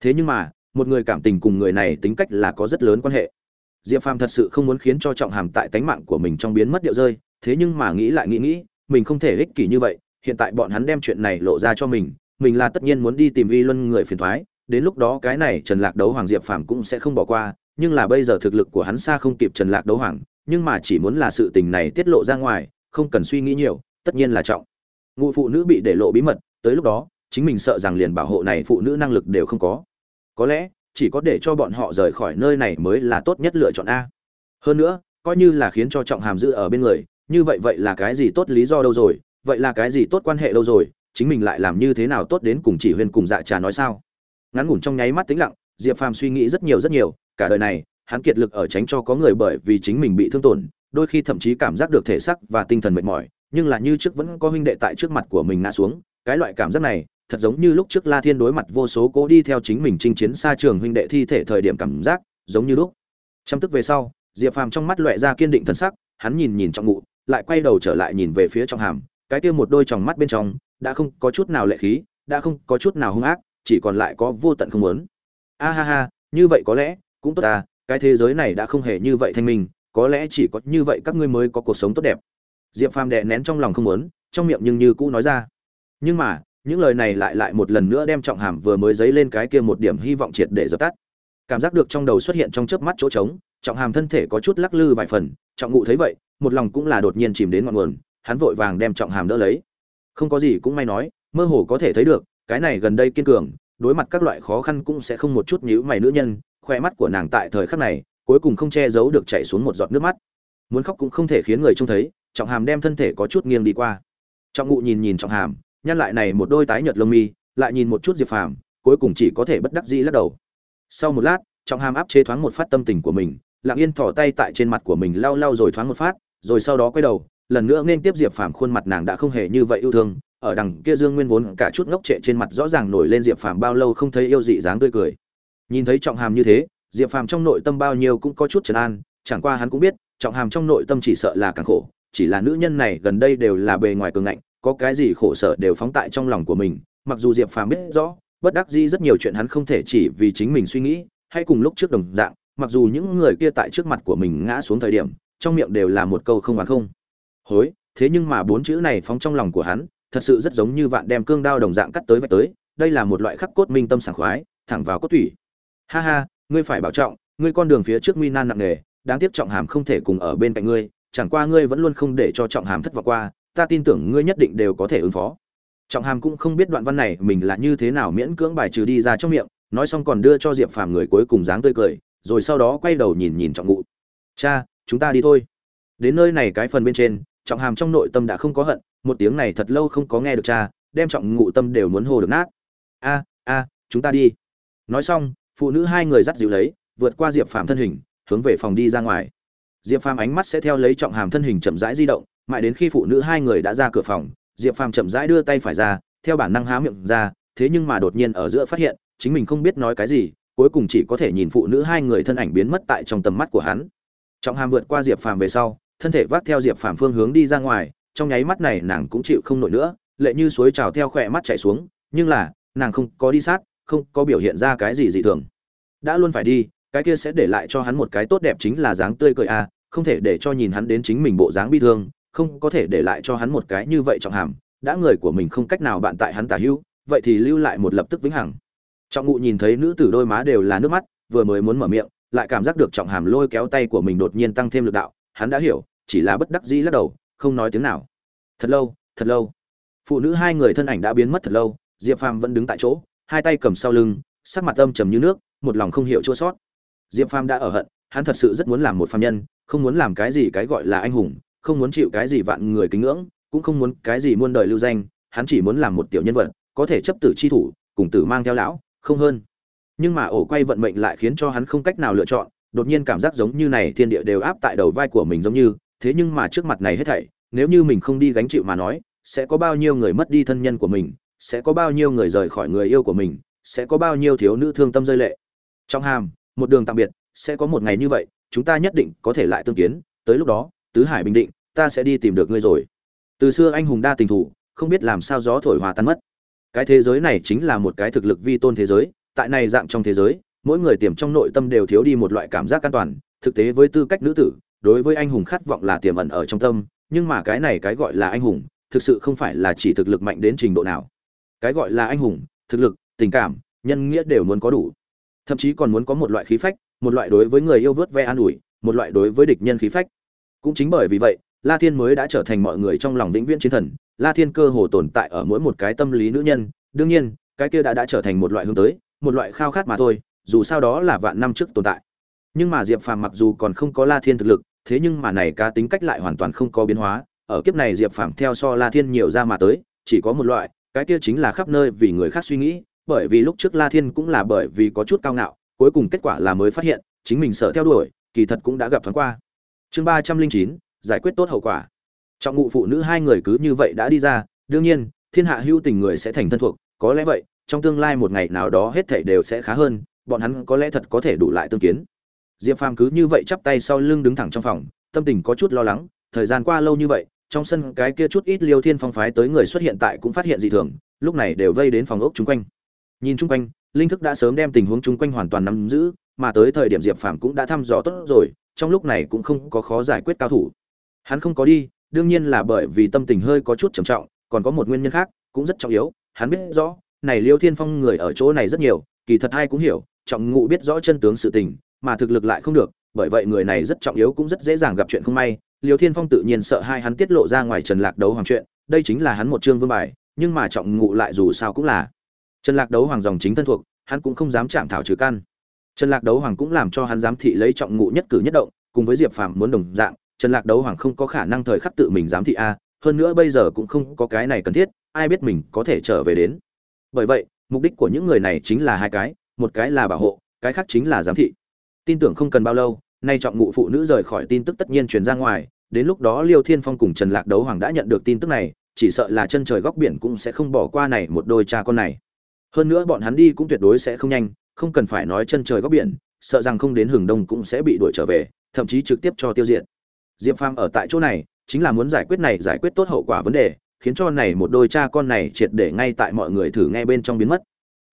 Thế nhưng mà, một người cảm tình cùng người này tính cách là có rất lớn quan hệ. Diệp phàm thật sự không muốn khiến cho trọng hàm tại tánh mạng của mình trong biến mất điệu rơi, thế nhưng mà nghĩ lại nghĩ nghĩ, mình không thể ích kỷ như vậy, hiện tại bọn hắn đem chuyện này lộ ra cho mình mình là tất nhiên muốn đi tìm uy luân người phiền thoái, đến lúc đó cái này trần lạc đấu hoàng diệp phàm cũng sẽ không bỏ qua, nhưng là bây giờ thực lực của hắn xa không kịp trần lạc đấu hoàng nhưng mà chỉ muốn là sự tình này tiết lộ ra ngoài, không cần suy nghĩ nhiều, tất nhiên là trọng. Ngụ phụ nữ bị để lộ bí mật, tới lúc đó, chính mình sợ rằng liền bảo hộ này phụ nữ năng lực đều không có. Có lẽ, chỉ có để cho bọn họ rời khỏi nơi này mới là tốt nhất lựa chọn a. Hơn nữa, coi như là khiến cho trọng hàm giữ ở bên người, như vậy vậy là cái gì tốt lý do đâu rồi, vậy là cái gì tốt quan hệ đâu rồi, chính mình lại làm như thế nào tốt đến cùng chỉ huyên cùng dạ trà nói sao? Ngắn ngủn trong nháy mắt tĩnh lặng, diệp phàm suy nghĩ rất nhiều rất nhiều, cả đời này hắn kiệt lực ở tránh cho có người bởi vì chính mình bị thương tổn, đôi khi thậm chí cảm giác được thể xác và tinh thần mệt mỏi, nhưng là như trước vẫn có huynh đệ tại trước mặt của mình ngã xuống, cái loại cảm giác này, thật giống như lúc trước la thiên đối mặt vô số cố đi theo chính mình chinh chiến xa trường huynh đệ thi thể thời điểm cảm giác, giống như lúc. Chăm tức về sau, diệp phàm trong mắt lóe ra kiên định thần sắc, hắn nhìn nhìn trong ngụ, lại quay đầu trở lại nhìn về phía trong hàm, cái kia một đôi tròng mắt bên trong, đã không có chút nào lệ khí, đã không có chút nào hung ác, chỉ còn lại có vô tận không muốn. A ha ha, như vậy có lẽ, cũng tốt ta cái thế giới này đã không hề như vậy thanh minh, có lẽ chỉ có như vậy các ngươi mới có cuộc sống tốt đẹp. Diệp phàm đè nén trong lòng không muốn, trong miệng nhưng như cũ nói ra. Nhưng mà, những lời này lại lại một lần nữa đem trọng hàm vừa mới dấy lên cái kia một điểm hy vọng triệt để dập tắt. Cảm giác được trong đầu xuất hiện trong chớp mắt chỗ trống, trọng hàm thân thể có chút lắc lư vài phần, trọng ngụ thấy vậy, một lòng cũng là đột nhiên chìm đến ngọn nguồn, hắn vội vàng đem trọng hàm đỡ lấy. Không có gì cũng may nói, mơ hồ có thể thấy được, cái này gần đây kiên cường, đối mặt các loại khó khăn cũng sẽ không một chút nhíu mày nữ nhân khoe mắt của nàng tại thời khắc này, cuối cùng không che giấu được chảy xuống một giọt nước mắt. Muốn khóc cũng không thể khiến người trông thấy, trọng hàm đem thân thể có chút nghiêng đi qua. Trọng ngụ nhìn nhìn trọng hàm, nhăn lại này một đôi tái nhợt lông mi, lại nhìn một chút diệp phàm, cuối cùng chỉ có thể bất đắc dĩ lắc đầu. Sau một lát, trọng hàm áp chế thoáng một phát tâm tình của mình, lặng yên thò tay tại trên mặt của mình lau lau rồi thoáng một phát, rồi sau đó quay đầu, lần nữa nên tiếp diệp phàm khuôn mặt nàng đã không hề như vậy yêu thương, ở đằng kia dương nguyên vốn cả chút ngốc trệ trên mặt rõ ràng nổi lên diệp phàm bao lâu không thấy yêu dị dáng tươi cười nhìn thấy trọng hàm như thế, diệp phàm trong nội tâm bao nhiêu cũng có chút trấn an, chẳng qua hắn cũng biết, trọng hàm trong nội tâm chỉ sợ là càng khổ, chỉ là nữ nhân này gần đây đều là bề ngoài cường ngạnh, có cái gì khổ sở đều phóng tại trong lòng của mình, mặc dù diệp phàm biết rõ, bất đắc dĩ rất nhiều chuyện hắn không thể chỉ vì chính mình suy nghĩ, hay cùng lúc trước đồng dạng, mặc dù những người kia tại trước mặt của mình ngã xuống thời điểm, trong miệng đều là một câu không oán không. Hối, thế nhưng mà bốn chữ này phóng trong lòng của hắn, thật sự rất giống như vạn đem cương đao đồng dạng cắt tới vạch tới, đây là một loại khắc cốt minh tâm sảng khoái, thẳng vào cốt thủy ha ha, ngươi phải bảo trọng, ngươi con đường phía trước nguy nan nặng nề, đáng tiếc trọng hàm không thể cùng ở bên cạnh ngươi, chẳng qua ngươi vẫn luôn không để cho trọng hàm thất vọng qua, ta tin tưởng ngươi nhất định đều có thể ứng phó. Trọng hàm cũng không biết đoạn văn này mình là như thế nào miễn cưỡng bài trừ đi ra trong miệng, nói xong còn đưa cho diệp phàm người cuối cùng dáng tươi cười, rồi sau đó quay đầu nhìn nhìn trọng ngụ. Cha, chúng ta đi thôi. Đến nơi này cái phần bên trên, trọng hàm trong nội tâm đã không có hận, một tiếng này thật lâu không có nghe được cha, đem trọng ngụ tâm đều muốn hồ được nát. A a, chúng ta đi. Nói xong phụ nữ hai người dắt dịu lấy, vượt qua diệp phàm thân hình, hướng về phòng đi ra ngoài. Diệp phàm ánh mắt sẽ theo lấy trọng hàm thân hình chậm rãi di động, mãi đến khi phụ nữ hai người đã ra cửa phòng, diệp phàm chậm rãi đưa tay phải ra, theo bản năng há miệng ra, thế nhưng mà đột nhiên ở giữa phát hiện, chính mình không biết nói cái gì, cuối cùng chỉ có thể nhìn phụ nữ hai người thân ảnh biến mất tại trong tầm mắt của hắn. Trọng hàm vượt qua diệp phàm về sau, thân thể vác theo diệp phàm phương hướng đi ra ngoài, trong nháy mắt này nàng cũng chịu không nổi nữa, lệ như suối trào theo khỏe mắt chảy xuống, nhưng là, nàng không có đi sát không có biểu hiện ra cái gì dị thường. Đã luôn phải đi cái kia sẽ để lại cho hắn một cái tốt đẹp chính là dáng tươi cười a à, không thể để cho nhìn hắn đến chính mình bộ dáng bi thương không có thể để lại cho hắn một cái như vậy trọng hàm đã người của mình không cách nào bạn tại hắn tả hữu vậy thì lưu lại một lập tức vĩnh hằng. Trọng ngụ nhìn thấy nữ tử đôi má đều là nước mắt vừa mới muốn mở miệng lại cảm giác được trọng hàm lôi kéo tay của mình đột nhiên tăng thêm lực đạo hắn đã hiểu chỉ là bất đắc dĩ lắc đầu không nói tiếng nào. Thật lâu thật lâu. Phụ nữ hai người thân ảnh đã biến mất thật lâu diệp phàm vẫn đứng tại chỗ hai tay cầm sau lưng, sắc mặt âm trầm như nước, một lòng không hiểu chua sót. Diệp phàm đã ở hận, hắn thật sự rất muốn làm một phàm nhân, không muốn làm cái gì cái gọi là anh hùng, không muốn chịu cái gì vạn người kính ngưỡng, cũng không muốn cái gì muôn đời lưu danh, hắn chỉ muốn làm một tiểu nhân vật, có thể chấp tử chi thủ, cùng tử mang theo lão, không hơn. Nhưng mà ổ quay vận mệnh lại khiến cho hắn không cách nào lựa chọn, đột nhiên cảm giác giống như này thiên địa đều áp tại đầu vai của mình giống như, thế nhưng mà trước mặt này hết thảy, nếu như mình không đi gánh chịu mà nói, sẽ có bao nhiêu người mất đi thân nhân của mình sẽ có bao nhiêu người rời khỏi người yêu của mình, sẽ có bao nhiêu thiếu nữ thương tâm rơi lệ. Trong hàm, một đường tạm biệt, sẽ có một ngày như vậy, chúng ta nhất định có thể lại tương kiến, tới lúc đó, tứ hải bình định, ta sẽ đi tìm được ngươi rồi. Từ xưa anh hùng đa tình thủ, không biết làm sao gió thổi hòa tan mất. Cái thế giới này chính là một cái thực lực vi tôn thế giới, tại này dạng trong thế giới, mỗi người tiềm trong nội tâm đều thiếu đi một loại cảm giác an toàn, thực tế với tư cách nữ tử, đối với anh hùng khát vọng là tiềm ẩn ở trong tâm, nhưng mà cái này cái gọi là anh hùng, thực sự không phải là chỉ thực lực mạnh đến trình độ nào cái gọi là anh hùng, thực lực, tình cảm, nhân nghĩa đều muốn có đủ. Thậm chí còn muốn có một loại khí phách, một loại đối với người yêu vớt ve an ủi, một loại đối với địch nhân khí phách. Cũng chính bởi vì vậy, la thiên mới đã trở thành mọi người trong lòng vĩnh viễn chiến thần. La thiên cơ hồ tồn tại ở mỗi một cái tâm lý nữ nhân. Đương nhiên, cái kia đã đã trở thành một loại hướng tới, một loại khao khát mà thôi, dù sao đó là vạn năm trước tồn tại. Nhưng mà diệp phàm mặc dù còn không có la thiên thực lực, thế nhưng mà này cá tính cách lại hoàn toàn không có biến hóa. Ở kiếp này diệp phàm theo so la thiên nhiều ra mà tới, chỉ có một loại cái kia chính là khắp nơi vì người khác suy nghĩ, bởi vì lúc trước la thiên cũng là bởi vì có chút cao ngạo, cuối cùng kết quả là mới phát hiện, chính mình sợ theo đuổi, kỳ thật cũng đã gặp thoáng qua. Chương ba trăm linh chín, giải quyết tốt hậu quả. Trọng ngụ phụ nữ hai người cứ như vậy đã đi ra, đương nhiên, thiên hạ hữu tình người sẽ thành thân thuộc, có lẽ vậy, trong tương lai một ngày nào đó hết thảy đều sẽ khá hơn, bọn hắn có lẽ thật có thể đủ lại tương kiến. Diệp phàm cứ như vậy chắp tay sau lưng đứng thẳng trong phòng, tâm tình có chút lo lắng, thời gian qua lâu như vậy trong sân cái kia chút ít liêu thiên phong phái tới người xuất hiện tại cũng phát hiện dị thường, lúc này đều vây đến phòng ốc chung quanh. Nhìn chung quanh, linh thức đã sớm đem tình huống chung quanh hoàn toàn nắm giữ, mà tới thời điểm diệp phàm cũng đã thăm dò tốt rồi, trong lúc này cũng không có khó giải quyết cao thủ. Hắn không có đi, đương nhiên là bởi vì tâm tình hơi có chút trầm trọng, còn có một nguyên nhân khác cũng rất trọng yếu, hắn biết rõ, này liêu thiên phong người ở chỗ này rất nhiều, kỳ thật ai cũng hiểu, trọng ngụ biết rõ chân tướng sự tình, mà thực lực lại không được, bởi vậy người này rất trọng yếu cũng rất dễ dàng gặp chuyện không may liêu thiên phong tự nhiên sợ hai hắn tiết lộ ra ngoài trần lạc đấu hoàng chuyện, đây chính là hắn một chương vương bài, nhưng mà trọng ngụ lại dù sao cũng là. Trần lạc đấu hoàng dòng chính thân thuộc, hắn cũng không dám chạm thảo trừ căn. Trần lạc đấu hoàng cũng làm cho hắn dám thị lấy trọng ngụ nhất cử nhất động, cùng với diệp phàm muốn đồng dạng, trần lạc đấu hoàng không có khả năng thời khắc tự mình dám thị a, hơn nữa bây giờ cũng không có cái này cần thiết, ai biết mình có thể trở về đến. Bởi vậy, mục đích của những người này chính là hai cái, một cái là bảo hộ, cái khác chính là giám thị. Tin tưởng không cần bao lâu nay trọng ngụ phụ nữ rời khỏi tin tức tất nhiên truyền ra ngoài, đến lúc đó liêu thiên phong cùng trần lạc đấu hoàng đã nhận được tin tức này, chỉ sợ là chân trời góc biển cũng sẽ không bỏ qua này một đôi cha con này. Hơn nữa bọn hắn đi cũng tuyệt đối sẽ không nhanh, không cần phải nói chân trời góc biển, sợ rằng không đến hừng đông cũng sẽ bị đuổi trở về, thậm chí trực tiếp cho tiêu diệt. Diệp phàm ở tại chỗ này, chính là muốn giải quyết này giải quyết tốt hậu quả vấn đề, khiến cho này một đôi cha con này triệt để ngay tại mọi người thử nghe bên trong biến mất.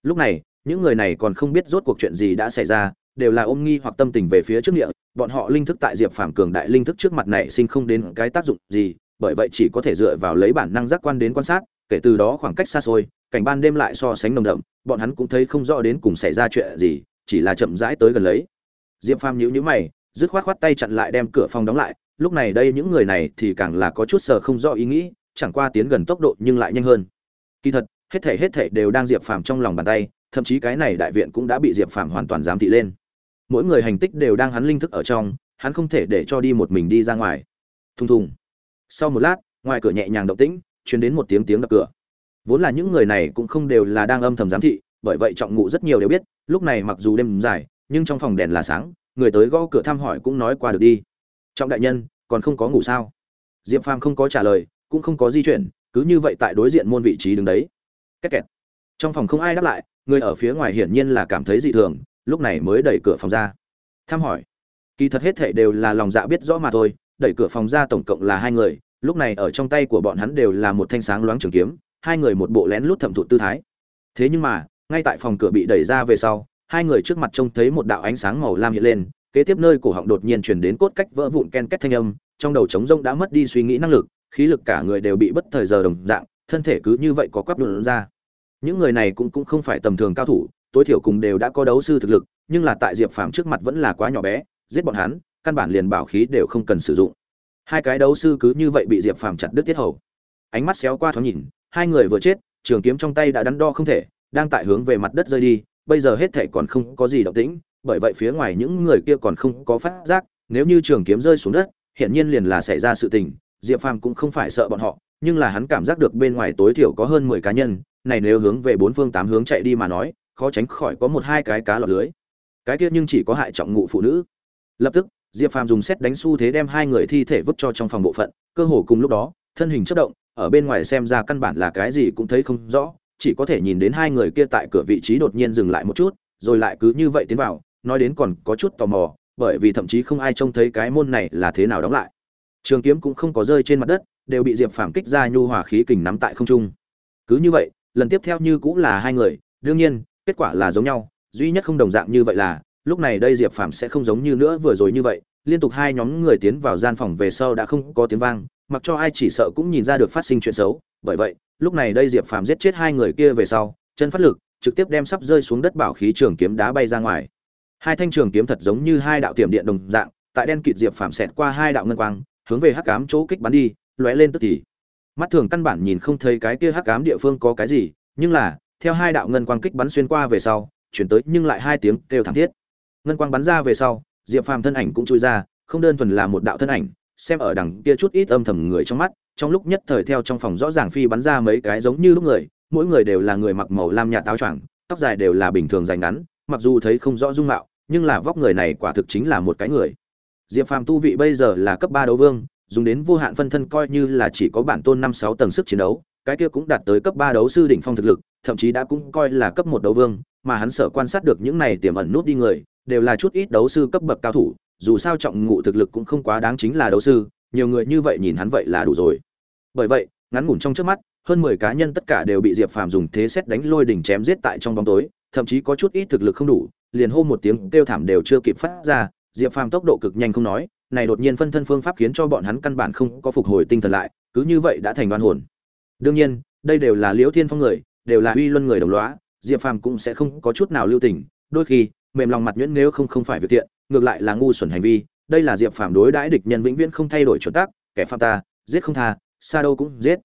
Lúc này, những người này còn không biết rốt cuộc chuyện gì đã xảy ra đều là ôm nghi hoặc tâm tình về phía trước địa, bọn họ linh thức tại diệp phàm cường đại linh thức trước mặt này sinh không đến cái tác dụng gì bởi vậy chỉ có thể dựa vào lấy bản năng giác quan đến quan sát kể từ đó khoảng cách xa xôi cảnh ban đêm lại so sánh nồng đậm bọn hắn cũng thấy không rõ đến cùng xảy ra chuyện gì chỉ là chậm rãi tới gần lấy. Diệp phàm nhíu nhíu mày dứt khoát khoát tay chặn lại đem cửa phòng đóng lại lúc này đây những người này thì càng là có chút sợ không rõ ý nghĩ chẳng qua tiến gần tốc độ nhưng lại nhanh hơn. Kỳ thật hết thể hết thể đều đang diệp phàm trong lòng bàn tay thậm chí cái này đại viện cũng đã bị diệp phàm hoàn toàn giám thị lên mỗi người hành tích đều đang hắn linh thức ở trong, hắn không thể để cho đi một mình đi ra ngoài. Thùng thùng. Sau một lát, ngoài cửa nhẹ nhàng động tĩnh, truyền đến một tiếng tiếng đập cửa. Vốn là những người này cũng không đều là đang âm thầm giám thị, bởi vậy trọng ngụ rất nhiều đều biết, lúc này mặc dù đêm dài, nhưng trong phòng đèn là sáng, người tới gõ cửa thăm hỏi cũng nói qua được đi. Trọng đại nhân, còn không có ngủ sao? Diệp phàm không có trả lời, cũng không có di chuyển, cứ như vậy tại đối diện môn vị trí đứng đấy. Két kẹt trong phòng không ai đáp lại, người ở phía ngoài hiển nhiên là cảm thấy dị thường lúc này mới đẩy cửa phòng ra. Thăm hỏi. Kỳ thật hết thảy đều là lòng dạ biết rõ mà thôi, đẩy cửa phòng ra tổng cộng là hai người, lúc này ở trong tay của bọn hắn đều là một thanh sáng loáng trường kiếm, hai người một bộ lén lút thẩm thụ tư thái. Thế nhưng mà, ngay tại phòng cửa bị đẩy ra về sau, hai người trước mặt trông thấy một đạo ánh sáng màu lam hiện lên, kế tiếp nơi cổ họng đột nhiên chuyển đến cốt cách vỡ vụn ken két thanh âm, trong đầu trống rông đã mất đi suy nghĩ năng lực, khí lực cả người đều bị bất thời giờ đồng dạng, thân thể cứ như vậy có quắp luận ra. Những người này cũng cũng không phải tầm thường cao thủ tối thiểu cùng đều đã có đấu sư thực lực, nhưng là tại diệp phàm trước mặt vẫn là quá nhỏ bé, giết bọn hắn, căn bản liền bảo khí đều không cần sử dụng. Hai cái đấu sư cứ như vậy bị diệp phàm chặt đứt tiết hầu. Ánh mắt xéo qua thoáng nhìn, hai người vừa chết, trường kiếm trong tay đã đắn đo không thể, đang tại hướng về mặt đất rơi đi, bây giờ hết thể còn không có gì động tĩnh, bởi vậy phía ngoài những người kia còn không có phát giác, nếu như trường kiếm rơi xuống đất, hiển nhiên liền là xảy ra sự tình, diệp phàm cũng không phải sợ bọn họ, nhưng là hắn cảm giác được bên ngoài tối thiểu có hơn mười cá nhân, này nếu hướng về bốn phương tám hướng chạy đi mà nói khó tránh khỏi có một hai cái cá lọt lưới. Cái kia nhưng chỉ có hại trọng ngụ phụ nữ. Lập tức, diệp phàm dùng xét đánh xu thế đem hai người thi thể vứt cho trong phòng bộ phận, cơ hồ cùng lúc đó, thân hình chất động, ở bên ngoài xem ra căn bản là cái gì cũng thấy không rõ, chỉ có thể nhìn đến hai người kia tại cửa vị trí đột nhiên dừng lại một chút, rồi lại cứ như vậy tiến vào, nói đến còn có chút tò mò, bởi vì thậm chí không ai trông thấy cái môn này là thế nào đóng lại. Trường kiếm cũng không có rơi trên mặt đất, đều bị diệp phàm kích ra nhu hòa khí kình nắm tại không trung. Cứ như vậy, lần tiếp theo như cũng là hai người, đương nhiên kết quả là giống nhau, duy nhất không đồng dạng như vậy là, lúc này đây diệp phàm sẽ không giống như nữa vừa rồi như vậy, liên tục hai nhóm người tiến vào gian phòng về sau đã không có tiếng vang, mặc cho ai chỉ sợ cũng nhìn ra được phát sinh chuyện xấu. Bởi vậy, lúc này đây diệp phàm giết chết hai người kia về sau, chân phát lực, trực tiếp đem sắp rơi xuống đất bảo khí trường kiếm đá bay ra ngoài. Hai thanh trường kiếm thật giống như hai đạo tiềm điện đồng dạng, tại đen kịt diệp phàm xẹt qua hai đạo ngân quang, hướng về hắc ám chỗ kích bắn đi, lóe lên tức thì. Mắt thường căn bản nhìn không thấy cái kia hắc ám địa phương có cái gì, nhưng là theo hai đạo ngân quang kích bắn xuyên qua về sau, chuyển tới nhưng lại hai tiếng kêu thảm thiết. Ngân quang bắn ra về sau, diệp phàm thân ảnh cũng chui ra, không đơn thuần là một đạo thân ảnh, xem ở đằng kia chút ít âm thầm người trong mắt, trong lúc nhất thời theo trong phòng rõ ràng phi bắn ra mấy cái giống như lúc người, mỗi người đều là người mặc màu lam nhạt áo choàng, tóc dài đều là bình thường dài ngắn, mặc dù thấy không rõ dung mạo, nhưng là vóc người này quả thực chính là một cái người. Diệp phàm tu vị bây giờ là cấp ba đấu vương, dùng đến vô hạn phân thân coi như là chỉ có bản tôn năm sáu tầng sức chiến đấu cái kia cũng đạt tới cấp ba đấu sư đỉnh phong thực lực, thậm chí đã cũng coi là cấp một đấu vương, mà hắn sợ quan sát được những này tiềm ẩn nút đi người, đều là chút ít đấu sư cấp bậc cao thủ, dù sao trọng ngụ thực lực cũng không quá đáng chính là đấu sư, nhiều người như vậy nhìn hắn vậy là đủ rồi. Bởi vậy, ngắn ngủn trong trước mắt, hơn mười cá nhân tất cả đều bị diệp phàm dùng thế xét đánh lôi đỉnh chém giết tại trong bóng tối, thậm chí có chút ít thực lực không đủ, liền hô một tiếng kêu thảm đều chưa kịp phát ra, diệp phàm tốc độ cực nhanh không nói, này đột nhiên phân thân phương pháp khiến cho bọn hắn căn bản không có phục hồi tinh thần lại, cứ như vậy đã thành đoan hồn đương nhiên, đây đều là liễu thiên phong người, đều là uy luân người đồng lõa, diệp phàm cũng sẽ không có chút nào lưu tình, đôi khi, mềm lòng mặt nhuyễn nếu không không phải việc thiện, ngược lại là ngu xuẩn hành vi, đây là diệp phàm đối đãi địch nhân vĩnh viễn không thay đổi chuẩn tắc, kẻ phạm ta, giết không tha, xa đâu cũng giết.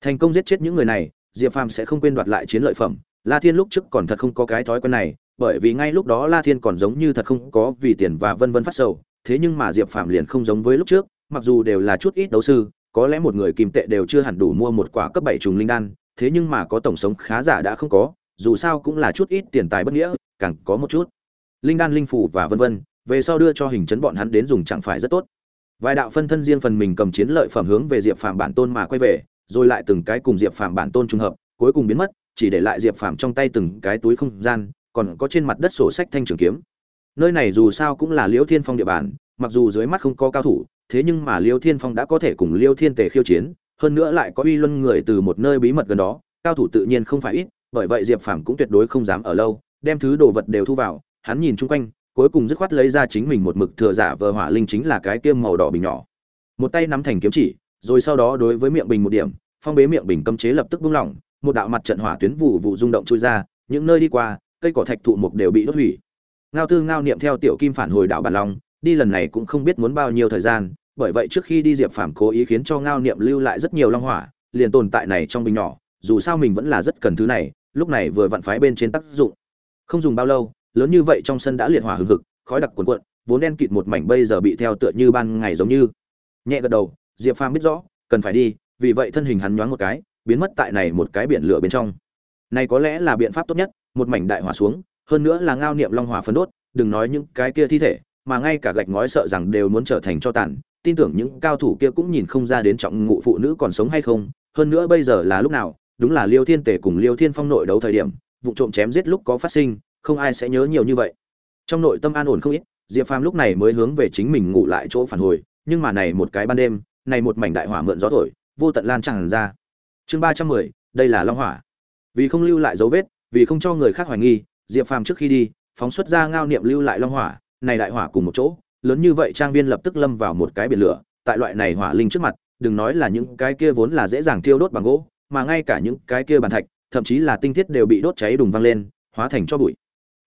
Thành công giết chết những người này, diệp phàm sẽ không quên đoạt lại chiến lợi phẩm. La thiên lúc trước còn thật không có cái thói quen này, bởi vì ngay lúc đó la thiên còn giống như thật không có vì tiền và vân vân phát sầu, thế nhưng mà diệp phàm liền không giống với lúc trước, mặc dù đều là chút ít đấu sư có lẽ một người kim tệ đều chưa hẳn đủ mua một quả cấp bảy trùng linh đan, thế nhưng mà có tổng sống khá giả đã không có, dù sao cũng là chút ít tiền tài bất nghĩa, càng có một chút. Linh đan linh phủ và vân vân, về sau đưa cho hình trấn bọn hắn đến dùng chẳng phải rất tốt. Vài đạo phân thân riêng phần mình cầm chiến lợi phẩm hướng về diệp phàm bản tôn mà quay về, rồi lại từng cái cùng diệp phàm bản tôn trùng hợp, cuối cùng biến mất, chỉ để lại diệp phàm trong tay từng cái túi không gian, còn có trên mặt đất sổ sách thanh trường kiếm. Nơi này dù sao cũng là liễu thiên phong địa bàn, mặc dù dưới mắt không có cao thủ thế nhưng mà liêu thiên phong đã có thể cùng liêu thiên tề khiêu chiến, hơn nữa lại có uy luân người từ một nơi bí mật gần đó, cao thủ tự nhiên không phải ít, bởi vậy diệp phàm cũng tuyệt đối không dám ở lâu, đem thứ đồ vật đều thu vào, hắn nhìn chung quanh, cuối cùng dứt khoát lấy ra chính mình một mực thừa giả vờ hỏa linh chính là cái kiêm màu đỏ bình nhỏ. Một tay nắm thành kiếm chỉ, rồi sau đó đối với miệng bình một điểm, phong bế miệng bình cấm chế lập tức buông lỏng, một đạo mặt trận hỏa tuyến vụ vụ rung động trôi ra, những nơi đi qua, cây cỏ thạch thụ mục đều bị đốt hủy. Ngao tư ngao niệm theo tiểu kim phản hồi đạo bản long đi lần này cũng không biết muốn bao nhiêu thời gian, bởi vậy trước khi đi diệp phàm cố ý khiến cho ngao niệm lưu lại rất nhiều long hỏa, liền tồn tại này trong bình nhỏ, dù sao mình vẫn là rất cần thứ này, lúc này vừa vặn phái bên trên tác dụng. Không dùng bao lâu, lớn như vậy trong sân đã liệt hỏa hừng hực, khói đặc cuồn cuộn, vốn đen kịt một mảnh bây giờ bị theo tựa như ban ngày giống như. Nhẹ gật đầu, diệp phàm biết rõ, cần phải đi, vì vậy thân hình hắn nhoáng một cái, biến mất tại này một cái biển lửa bên trong. Này có lẽ là biện pháp tốt nhất, một mảnh đại hỏa xuống, hơn nữa là ngao niệm long hỏa phấn đốt, đừng nói những cái kia thi thể mà ngay cả gạch ngói sợ rằng đều muốn trở thành cho tàn, tin tưởng những cao thủ kia cũng nhìn không ra đến trọng ngụ phụ nữ còn sống hay không. Hơn nữa bây giờ là lúc nào, đúng là liêu thiên tể cùng liêu thiên phong nội đấu thời điểm, vụ trộm chém giết lúc có phát sinh, không ai sẽ nhớ nhiều như vậy. Trong nội tâm an ổn không ít, diệp phàm lúc này mới hướng về chính mình ngủ lại chỗ phản hồi, nhưng mà này một cái ban đêm, này một mảnh đại hỏa mượn gió thổi, vô tận lan tràn ra. Chương ba trăm mười, đây là long hỏa. Vì không lưu lại dấu vết, vì không cho người khác hoài nghi, diệp phàm trước khi đi, phóng xuất ra ngao niệm lưu lại long hỏa này đại hỏa cùng một chỗ, lớn như vậy trang viên lập tức lâm vào một cái biển lửa, tại loại này hỏa linh trước mặt, đừng nói là những cái kia vốn là dễ dàng thiêu đốt bằng gỗ, mà ngay cả những cái kia bàn thạch, thậm chí là tinh thiết đều bị đốt cháy đùng văng lên, hóa thành cho bụi.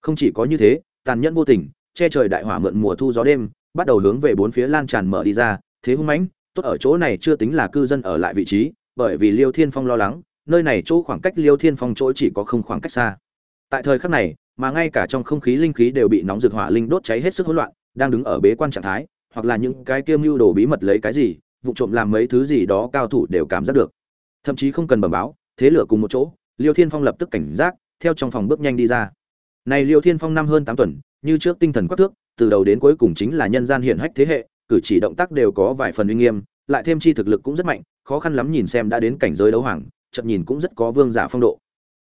Không chỉ có như thế, tàn nhẫn vô tình, che trời đại hỏa mượn mùa thu gió đêm, bắt đầu hướng về bốn phía lan tràn mở đi ra, thế hung mãnh, tốt ở chỗ này chưa tính là cư dân ở lại vị trí, bởi vì liêu thiên phong lo lắng, nơi này chỗ khoảng cách liêu thiên phong chỗ chỉ có không khoảng cách xa. Tại thời khắc này mà ngay cả trong không khí linh khí đều bị nóng rực hỏa linh đốt cháy hết sức hỗn loạn, đang đứng ở bế quan trạng thái, hoặc là những cái kiêm lưu đồ bí mật lấy cái gì, vụ trộm làm mấy thứ gì đó cao thủ đều cảm giác được. Thậm chí không cần bẩm báo, thế lửa cùng một chỗ, liêu thiên phong lập tức cảnh giác, theo trong phòng bước nhanh đi ra. Này liêu thiên phong năm hơn tám tuần, như trước tinh thần quắc thước, từ đầu đến cuối cùng chính là nhân gian hiển hách thế hệ, cử chỉ động tác đều có vài phần uy nghiêm, lại thêm chi thực lực cũng rất mạnh, khó khăn lắm nhìn xem đã đến cảnh giới đấu hoàng chậm nhìn cũng rất có vương giả phong độ.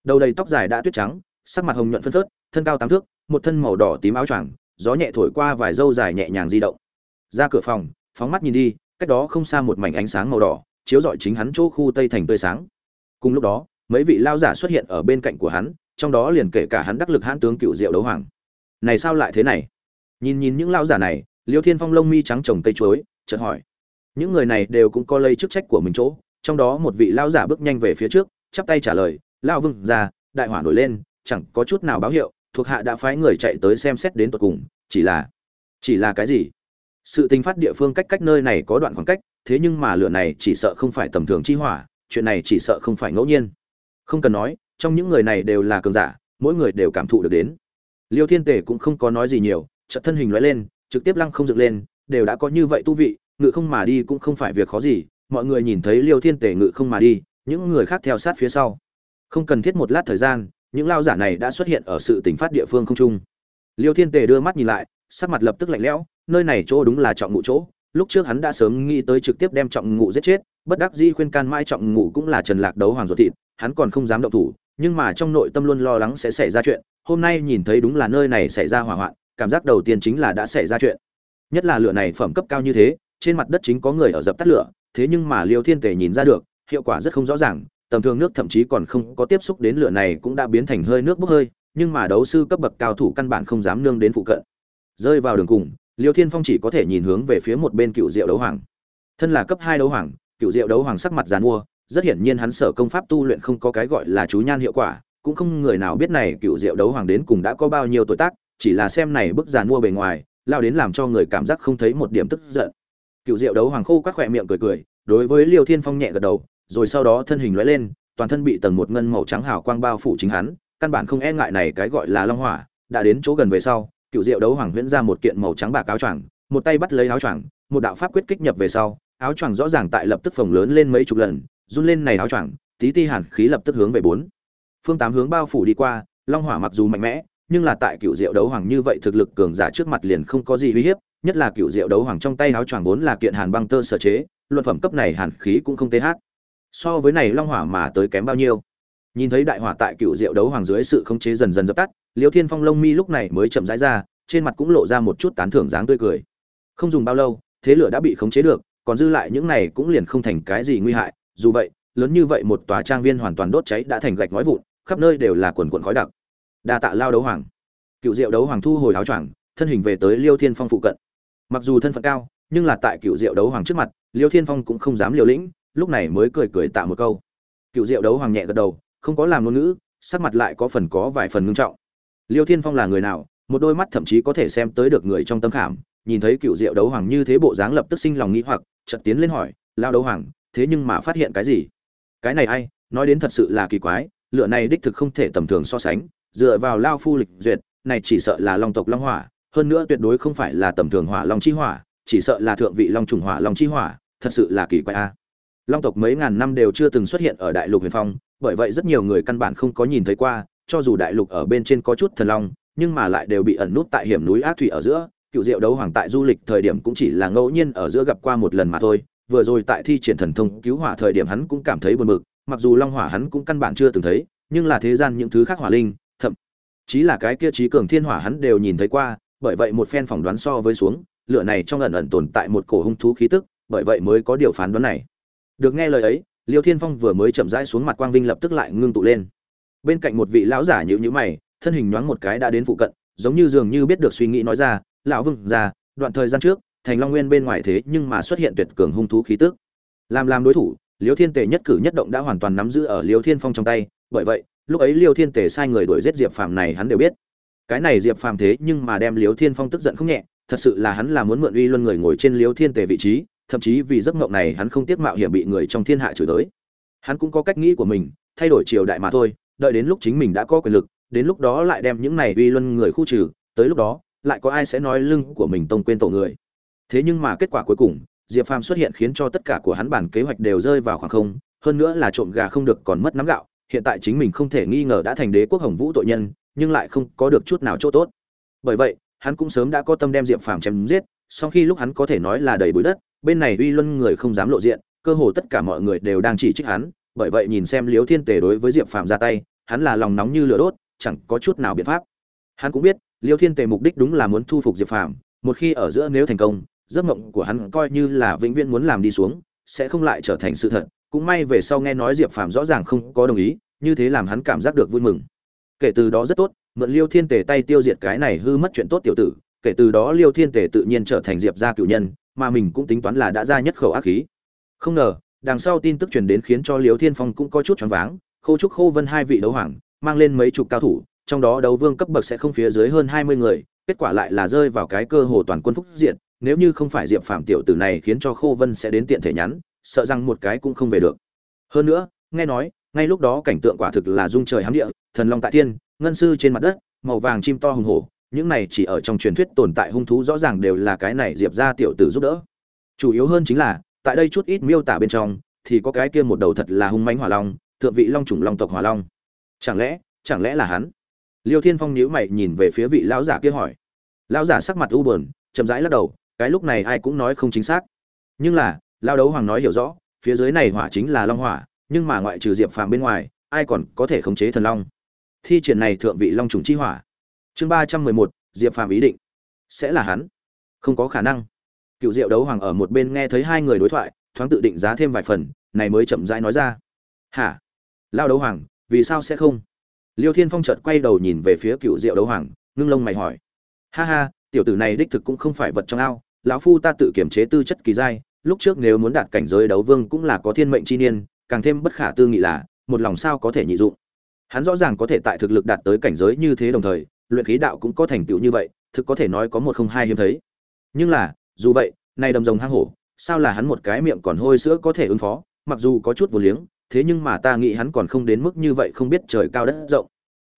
Đầu đầy tóc dài đã tuyết trắng, sắc mặt hồng nhuận phân phớt thân cao tám thước, một thân màu đỏ tím áo choàng, gió nhẹ thổi qua vài râu dài nhẹ nhàng di động. Ra cửa phòng, phóng mắt nhìn đi, cách đó không xa một mảnh ánh sáng màu đỏ, chiếu rọi chính hắn chỗ khu tây thành tươi sáng. Cùng lúc đó, mấy vị lao giả xuất hiện ở bên cạnh của hắn, trong đó liền kể cả hắn đắc lực hãn tướng cựu diệu đấu hoàng. Này sao lại thế này? Nhìn nhìn những lao giả này, liêu thiên phong lông mi trắng trồng cây chuối, chợt hỏi. Những người này đều cũng có lây chức trách của mình chỗ, trong đó một vị lao giả bước nhanh về phía trước, chắp tay trả lời lao vương ra đại hỏa nổi lên, chẳng có chút nào báo hiệu thuộc hạ đã phái người chạy tới xem xét đến tận cùng, chỉ là chỉ là cái gì? Sự tình phát địa phương cách cách nơi này có đoạn khoảng cách, thế nhưng mà lửa này chỉ sợ không phải tầm thường chi hỏa, chuyện này chỉ sợ không phải ngẫu nhiên. Không cần nói, trong những người này đều là cường giả, mỗi người đều cảm thụ được đến. Liêu thiên tề cũng không có nói gì nhiều, chợt thân hình lóe lên, trực tiếp lăng không dựng lên, đều đã có như vậy tu vị, ngự không mà đi cũng không phải việc khó gì, mọi người nhìn thấy liêu thiên tề ngự không mà đi, những người khác theo sát phía sau. Không cần thiết một lát thời gian những lao giả này đã xuất hiện ở sự tỉnh phát địa phương không trung. Liêu thiên tề đưa mắt nhìn lại, sắc mặt lập tức lạnh lẽo, nơi này chỗ đúng là trọng ngụ chỗ, lúc trước hắn đã sớm nghĩ tới trực tiếp đem trọng ngụ giết chết, bất đắc dĩ khuyên can mãi trọng ngụ cũng là trần lạc đấu hoàng ruột thịt, hắn còn không dám động thủ, nhưng mà trong nội tâm luôn lo lắng sẽ xảy ra chuyện, hôm nay nhìn thấy đúng là nơi này xảy ra hỏa hoạn, cảm giác đầu tiên chính là đã xảy ra chuyện. Nhất là lửa này phẩm cấp cao như thế, trên mặt đất chính có người ở dập tắt lửa, thế nhưng mà liêu thiên tề nhìn ra được, hiệu quả rất không rõ ràng tầm thường nước thậm chí còn không có tiếp xúc đến lửa này cũng đã biến thành hơi nước bốc hơi, nhưng mà đấu sư cấp bậc cao thủ căn bản không dám nương đến phụ cận. Rơi vào đường cùng, liêu thiên phong chỉ có thể nhìn hướng về phía một bên cựu diệu đấu hoàng. Thân là cấp hai đấu hoàng, cựu diệu đấu hoàng sắc mặt giàn mua, rất hiển nhiên hắn sở công pháp tu luyện không có cái gọi là chú nhan hiệu quả, cũng không người nào biết này cựu diệu đấu hoàng đến cùng đã có bao nhiêu tuổi tác, chỉ là xem này bức giàn mua bề ngoài, lao đến làm cho người cảm giác không thấy một điểm tức giận. Cựu diệu đấu hoàng khô các khỏe miệng cười cười, đối với liêu thiên phong nhẹ gật đầu rồi sau đó thân hình lóe lên, toàn thân bị tầng một ngân màu trắng hào quang bao phủ chính hắn, căn bản không e ngại này cái gọi là long hỏa, đã đến chỗ gần về sau, cựu diệu đấu hoàng huyễn ra một kiện màu trắng bạc áo choàng, một tay bắt lấy áo choàng, một đạo pháp quyết kích nhập về sau, áo choàng rõ ràng tại lập tức phồng lớn lên mấy chục lần, run lên này áo choàng, tí ti hàn khí lập tức hướng về bốn phương tám hướng bao phủ đi qua, long hỏa mặc dù mạnh mẽ, nhưng là tại cựu diệu đấu hoàng như vậy thực lực cường giả trước mặt liền không có gì uy hiếp, nhất là cựu diệu đấu hoàng trong tay áo choàng vốn là kiện hàn băng tơ sở chế, luận phẩm cấp này hàn khí cũng không tê hát so với này long hỏa mà tới kém bao nhiêu? Nhìn thấy đại hỏa tại cựu diệu đấu hoàng dưới sự khống chế dần dần dập tắt, liêu thiên phong lông mi lúc này mới chậm rãi ra, trên mặt cũng lộ ra một chút tán thưởng dáng tươi cười. Không dùng bao lâu, thế lửa đã bị khống chế được, còn dư lại những này cũng liền không thành cái gì nguy hại. Dù vậy, lớn như vậy một tòa trang viên hoàn toàn đốt cháy đã thành gạch ngói vụn, khắp nơi đều là quần quần khói đặc. Đa tạ lao đấu hoàng. Cựu diệu đấu hoàng thu hồi áo choàng, thân hình về tới liêu thiên phong phụ cận. Mặc dù thân phận cao, nhưng là tại cựu diệu đấu hoàng trước mặt, liêu thiên phong cũng không dám liều lĩnh lúc này mới cười cười tạ một câu. Cựu diệu đấu hoàng nhẹ gật đầu, không có làm ngôn ngữ, sắc mặt lại có phần có vài phần ngưng trọng. Liêu thiên phong là người nào, một đôi mắt thậm chí có thể xem tới được người trong tâm khảm, nhìn thấy cựu diệu đấu hoàng như thế bộ dáng lập tức sinh lòng nghĩ hoặc, chợt tiến lên hỏi lao đấu hoàng, thế nhưng mà phát hiện cái gì? Cái này ai, nói đến thật sự là kỳ quái, lựa này đích thực không thể tầm thường so sánh, dựa vào lao phu lịch duyệt, này chỉ sợ là long tộc long hỏa, hơn nữa tuyệt đối không phải là tầm thường hỏa long chi hỏa, chỉ sợ là thượng vị long trùng hỏa long chi hỏa, thật sự là kỳ quái a long tộc mấy ngàn năm đều chưa từng xuất hiện ở đại lục huyền phong, bởi vậy rất nhiều người căn bản không có nhìn thấy qua, cho dù đại lục ở bên trên có chút thần long, nhưng mà lại đều bị ẩn nút tại hiểm núi ác thủy ở giữa. Cựu diệu đấu hoàng tại du lịch thời điểm cũng chỉ là ngẫu nhiên ở giữa gặp qua một lần mà thôi, vừa rồi tại thi triển thần thông cứu hỏa thời điểm hắn cũng cảm thấy buồn bực, mặc dù long hỏa hắn cũng căn bản chưa từng thấy, nhưng là thế gian những thứ khác hỏa linh, thậm chí là cái kia trí cường thiên hỏa hắn đều nhìn thấy qua, bởi vậy một phen phỏng đoán so với xuống, lửa này trong ẩn ẩn tồn tại một cổ hung thú khí tức, bởi vậy mới có điều phán đoán này được nghe lời ấy, liêu thiên phong vừa mới chậm rãi xuống mặt quang vinh lập tức lại ngưng tụ lên. Bên cạnh một vị lão giả nhữ nhữ mày, thân hình nhoáng một cái đã đến phụ cận, giống như dường như biết được suy nghĩ nói ra, lão vương ra đoạn thời gian trước, thành long nguyên bên ngoài thế nhưng mà xuất hiện tuyệt cường hung thú khí tức. Làm làm đối thủ, liêu thiên tề nhất cử nhất động đã hoàn toàn nắm giữ ở liêu thiên phong trong tay, bởi vậy, lúc ấy liêu thiên tề sai người đuổi giết diệp phàm này hắn đều biết. Cái này diệp phàm thế nhưng mà đem liêu thiên phong tức giận không nhẹ, thật sự là hắn là muốn mượn uy luân người ngồi trên liêu thiên tề vị trí thậm chí vì giấc mộng này hắn không tiếc mạo hiểm bị người trong thiên hạ chửi tới hắn cũng có cách nghĩ của mình, thay đổi triều đại mà thôi, đợi đến lúc chính mình đã có quyền lực, đến lúc đó lại đem những này uy luân người khu trừ, tới lúc đó, lại có ai sẽ nói lưng của mình tông quên tổ người. Thế nhưng mà kết quả cuối cùng, diệp phàm xuất hiện khiến cho tất cả của hắn bản kế hoạch đều rơi vào khoảng không, hơn nữa là trộm gà không được còn mất nắm gạo, hiện tại chính mình không thể nghi ngờ đã thành đế quốc hồng vũ tội nhân, nhưng lại không có được chút nào chỗ tốt. Bởi vậy, hắn cũng sớm đã có tâm đem diệp phàm chém giết, sau khi lúc hắn có thể nói là đầy bụi đất bên này uy luân người không dám lộ diện, cơ hồ tất cả mọi người đều đang chỉ trích hắn, bởi vậy nhìn xem liếu thiên tề đối với diệp phàm ra tay, hắn là lòng nóng như lửa đốt, chẳng có chút nào biện pháp. Hắn cũng biết liêu thiên tề mục đích đúng là muốn thu phục diệp phàm, một khi ở giữa nếu thành công, giấc mộng của hắn coi như là vĩnh viễn muốn làm đi xuống, sẽ không lại trở thành sự thật. Cũng may về sau nghe nói diệp phàm rõ ràng không có đồng ý, như thế làm hắn cảm giác được vui mừng. Kể từ đó rất tốt, mượn liêu thiên tề tay tiêu diệt cái này hư mất chuyện tốt tiểu tử, kể từ đó liêu thiên tề tự nhiên trở thành diệp gia cựu nhân mà mình cũng tính toán là đã ra nhất khẩu ác khí. Không ngờ, đằng sau tin tức truyền đến khiến cho Liễu thiên phong cũng có chút choáng váng. Khâu trúc khô vân hai vị đấu hoàng, mang lên mấy chục cao thủ, trong đó đấu vương cấp bậc sẽ không phía dưới hơn hai mươi người, kết quả lại là rơi vào cái cơ hồ toàn quân phúc diện. Nếu như không phải diệp phạm tiểu tử này khiến cho khô vân sẽ đến tiện thể nhắn, sợ rằng một cái cũng không về được. Hơn nữa, nghe nói, ngay lúc đó cảnh tượng quả thực là dung trời hám địa, thần long tại thiên, ngân sư trên mặt đất, màu vàng chim to hùng hổ những này chỉ ở trong truyền thuyết tồn tại hung thú rõ ràng đều là cái này diệp ra tiểu tử giúp đỡ. Chủ yếu hơn chính là, tại đây chút ít miêu tả bên trong, thì có cái kia một đầu thật là hung mãnh hỏa long, thượng vị long chủng long tộc hỏa long. Chẳng lẽ chẳng lẽ là hắn? Liêu thiên phong nhíu mày nhìn về phía vị lão giả kia hỏi. Lão giả sắc mặt u buồn, chậm rãi lắc đầu, cái lúc này ai cũng nói không chính xác. Nhưng là lao đấu hoàng nói hiểu rõ, phía dưới này hỏa chính là long hỏa, nhưng mà ngoại trừ diệp phàm bên ngoài, ai còn có thể khống chế thần long? Thi triển này thượng vị long trùng chi hỏa chương ba trăm mười một, diệp phàm ý định. Sẽ là hắn? Không có khả năng. Cựu diệu đấu hoàng ở một bên nghe thấy hai người đối thoại, thoáng tự định giá thêm vài phần, này mới chậm rãi nói ra. Hả? Lao đấu hoàng, vì sao sẽ không? Liêu thiên phong chợt quay đầu nhìn về phía cựu diệu đấu hoàng, ngưng lông mày hỏi. Ha ha, tiểu tử này đích thực cũng không phải vật trong ao, lão phu ta tự kiểm chế tư chất kỳ giai, lúc trước nếu muốn đạt cảnh giới đấu vương cũng là có thiên mệnh chi niên, càng thêm bất khả tư nghị là, một lòng sao có thể nhị dụng. Hắn rõ ràng có thể tại thực lực đạt tới cảnh giới như thế đồng thời luyện khí đạo cũng có thành tựu như vậy, thực có thể nói có một không hai hiếm thấy. Nhưng là, dù vậy nay đầm rồng hang hổ, sao là hắn một cái miệng còn hôi sữa có thể ứng phó, mặc dù có chút vô liếng, thế nhưng mà ta nghĩ hắn còn không đến mức như vậy không biết trời cao đất rộng.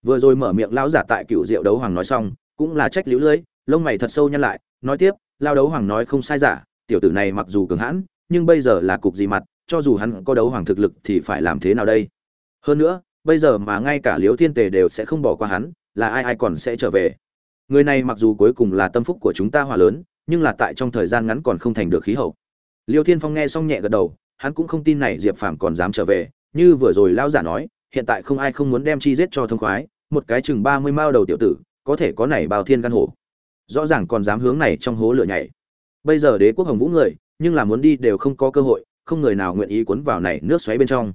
Vừa rồi mở miệng lão giả tại cựu diệu đấu hoàng nói xong, cũng là trách liễu lưới, lông mày thật sâu nhăn lại, nói tiếp lao đấu hoàng nói không sai giả, tiểu tử này mặc dù cường hãn, nhưng bây giờ là cục gì mặt, cho dù hắn có đấu hoàng thực lực thì phải làm thế nào đây? Hơn nữa, bây giờ mà ngay cả liễu thiên tề đều sẽ không bỏ qua hắn là ai ai còn sẽ trở về. Người này mặc dù cuối cùng là tâm phúc của chúng ta hòa lớn, nhưng là tại trong thời gian ngắn còn không thành được khí hậu. Liêu thiên phong nghe xong nhẹ gật đầu, hắn cũng không tin này diệp phàm còn dám trở về. Như vừa rồi lão giả nói, hiện tại không ai không muốn đem chi giết cho thông khoái, một cái chừng ba mươi mao đầu tiểu tử, có thể có này bao thiên căn hổ. Rõ ràng còn dám hướng này trong hố lửa nhảy. Bây giờ đế quốc hồng vũ người, nhưng là muốn đi đều không có cơ hội, không người nào nguyện ý cuốn vào này nước xoáy bên trong.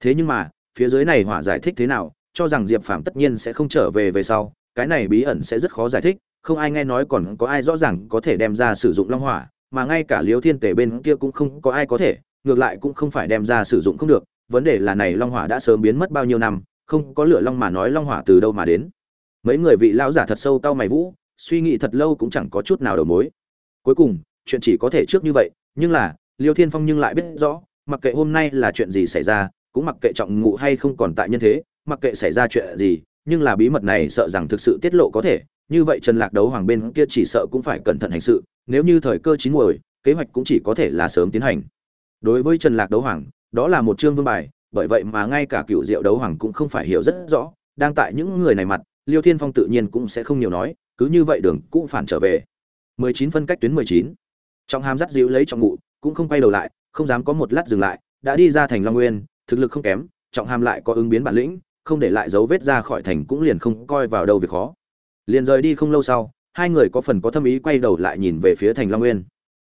Thế nhưng mà, phía dưới này hỏa giải thích thế nào cho rằng diệp phàm tất nhiên sẽ không trở về về sau, cái này bí ẩn sẽ rất khó giải thích, không ai nghe nói còn có ai rõ ràng có thể đem ra sử dụng long hỏa, mà ngay cả liêu thiên tể bên kia cũng không có ai có thể, ngược lại cũng không phải đem ra sử dụng không được, vấn đề là này long hỏa đã sớm biến mất bao nhiêu năm, không có lửa long mà nói long hỏa từ đâu mà đến. Mấy người vị lão giả thật sâu tao mày vũ, suy nghĩ thật lâu cũng chẳng có chút nào đầu mối. Cuối cùng, chuyện chỉ có thể trước như vậy, nhưng là, liêu thiên phong nhưng lại biết rõ, mặc kệ hôm nay là chuyện gì xảy ra, cũng mặc kệ trọng ngụ hay không còn tại nhân thế mặc kệ xảy ra chuyện gì nhưng là bí mật này sợ rằng thực sự tiết lộ có thể. Như vậy trần lạc đấu hoàng bên kia chỉ sợ cũng phải cẩn thận hành sự nếu như thời cơ chín muồi kế hoạch cũng chỉ có thể là sớm tiến hành. Đối với trần lạc đấu hoàng đó là một chương vương bài bởi vậy mà ngay cả cựu diệu đấu hoàng cũng không phải hiểu rất rõ đang tại những người này mặt liêu thiên phong tự nhiên cũng sẽ không nhiều nói cứ như vậy đường cũng phản trở về. 19 phân cách tuyến 19. Trong hàm dắt dịu lấy trọng ngụ, cũng không quay đầu lại, không dám có một lát dừng lại, đã đi ra thành Long Nguyên, thực lực không kém, trọng hàm lại có ứng biến bản lĩnh, không để lại dấu vết ra khỏi thành cũng liền không coi vào đâu việc khó. Liền rời đi không lâu sau, hai người có phần có thâm ý quay đầu lại nhìn về phía thành Long Nguyên.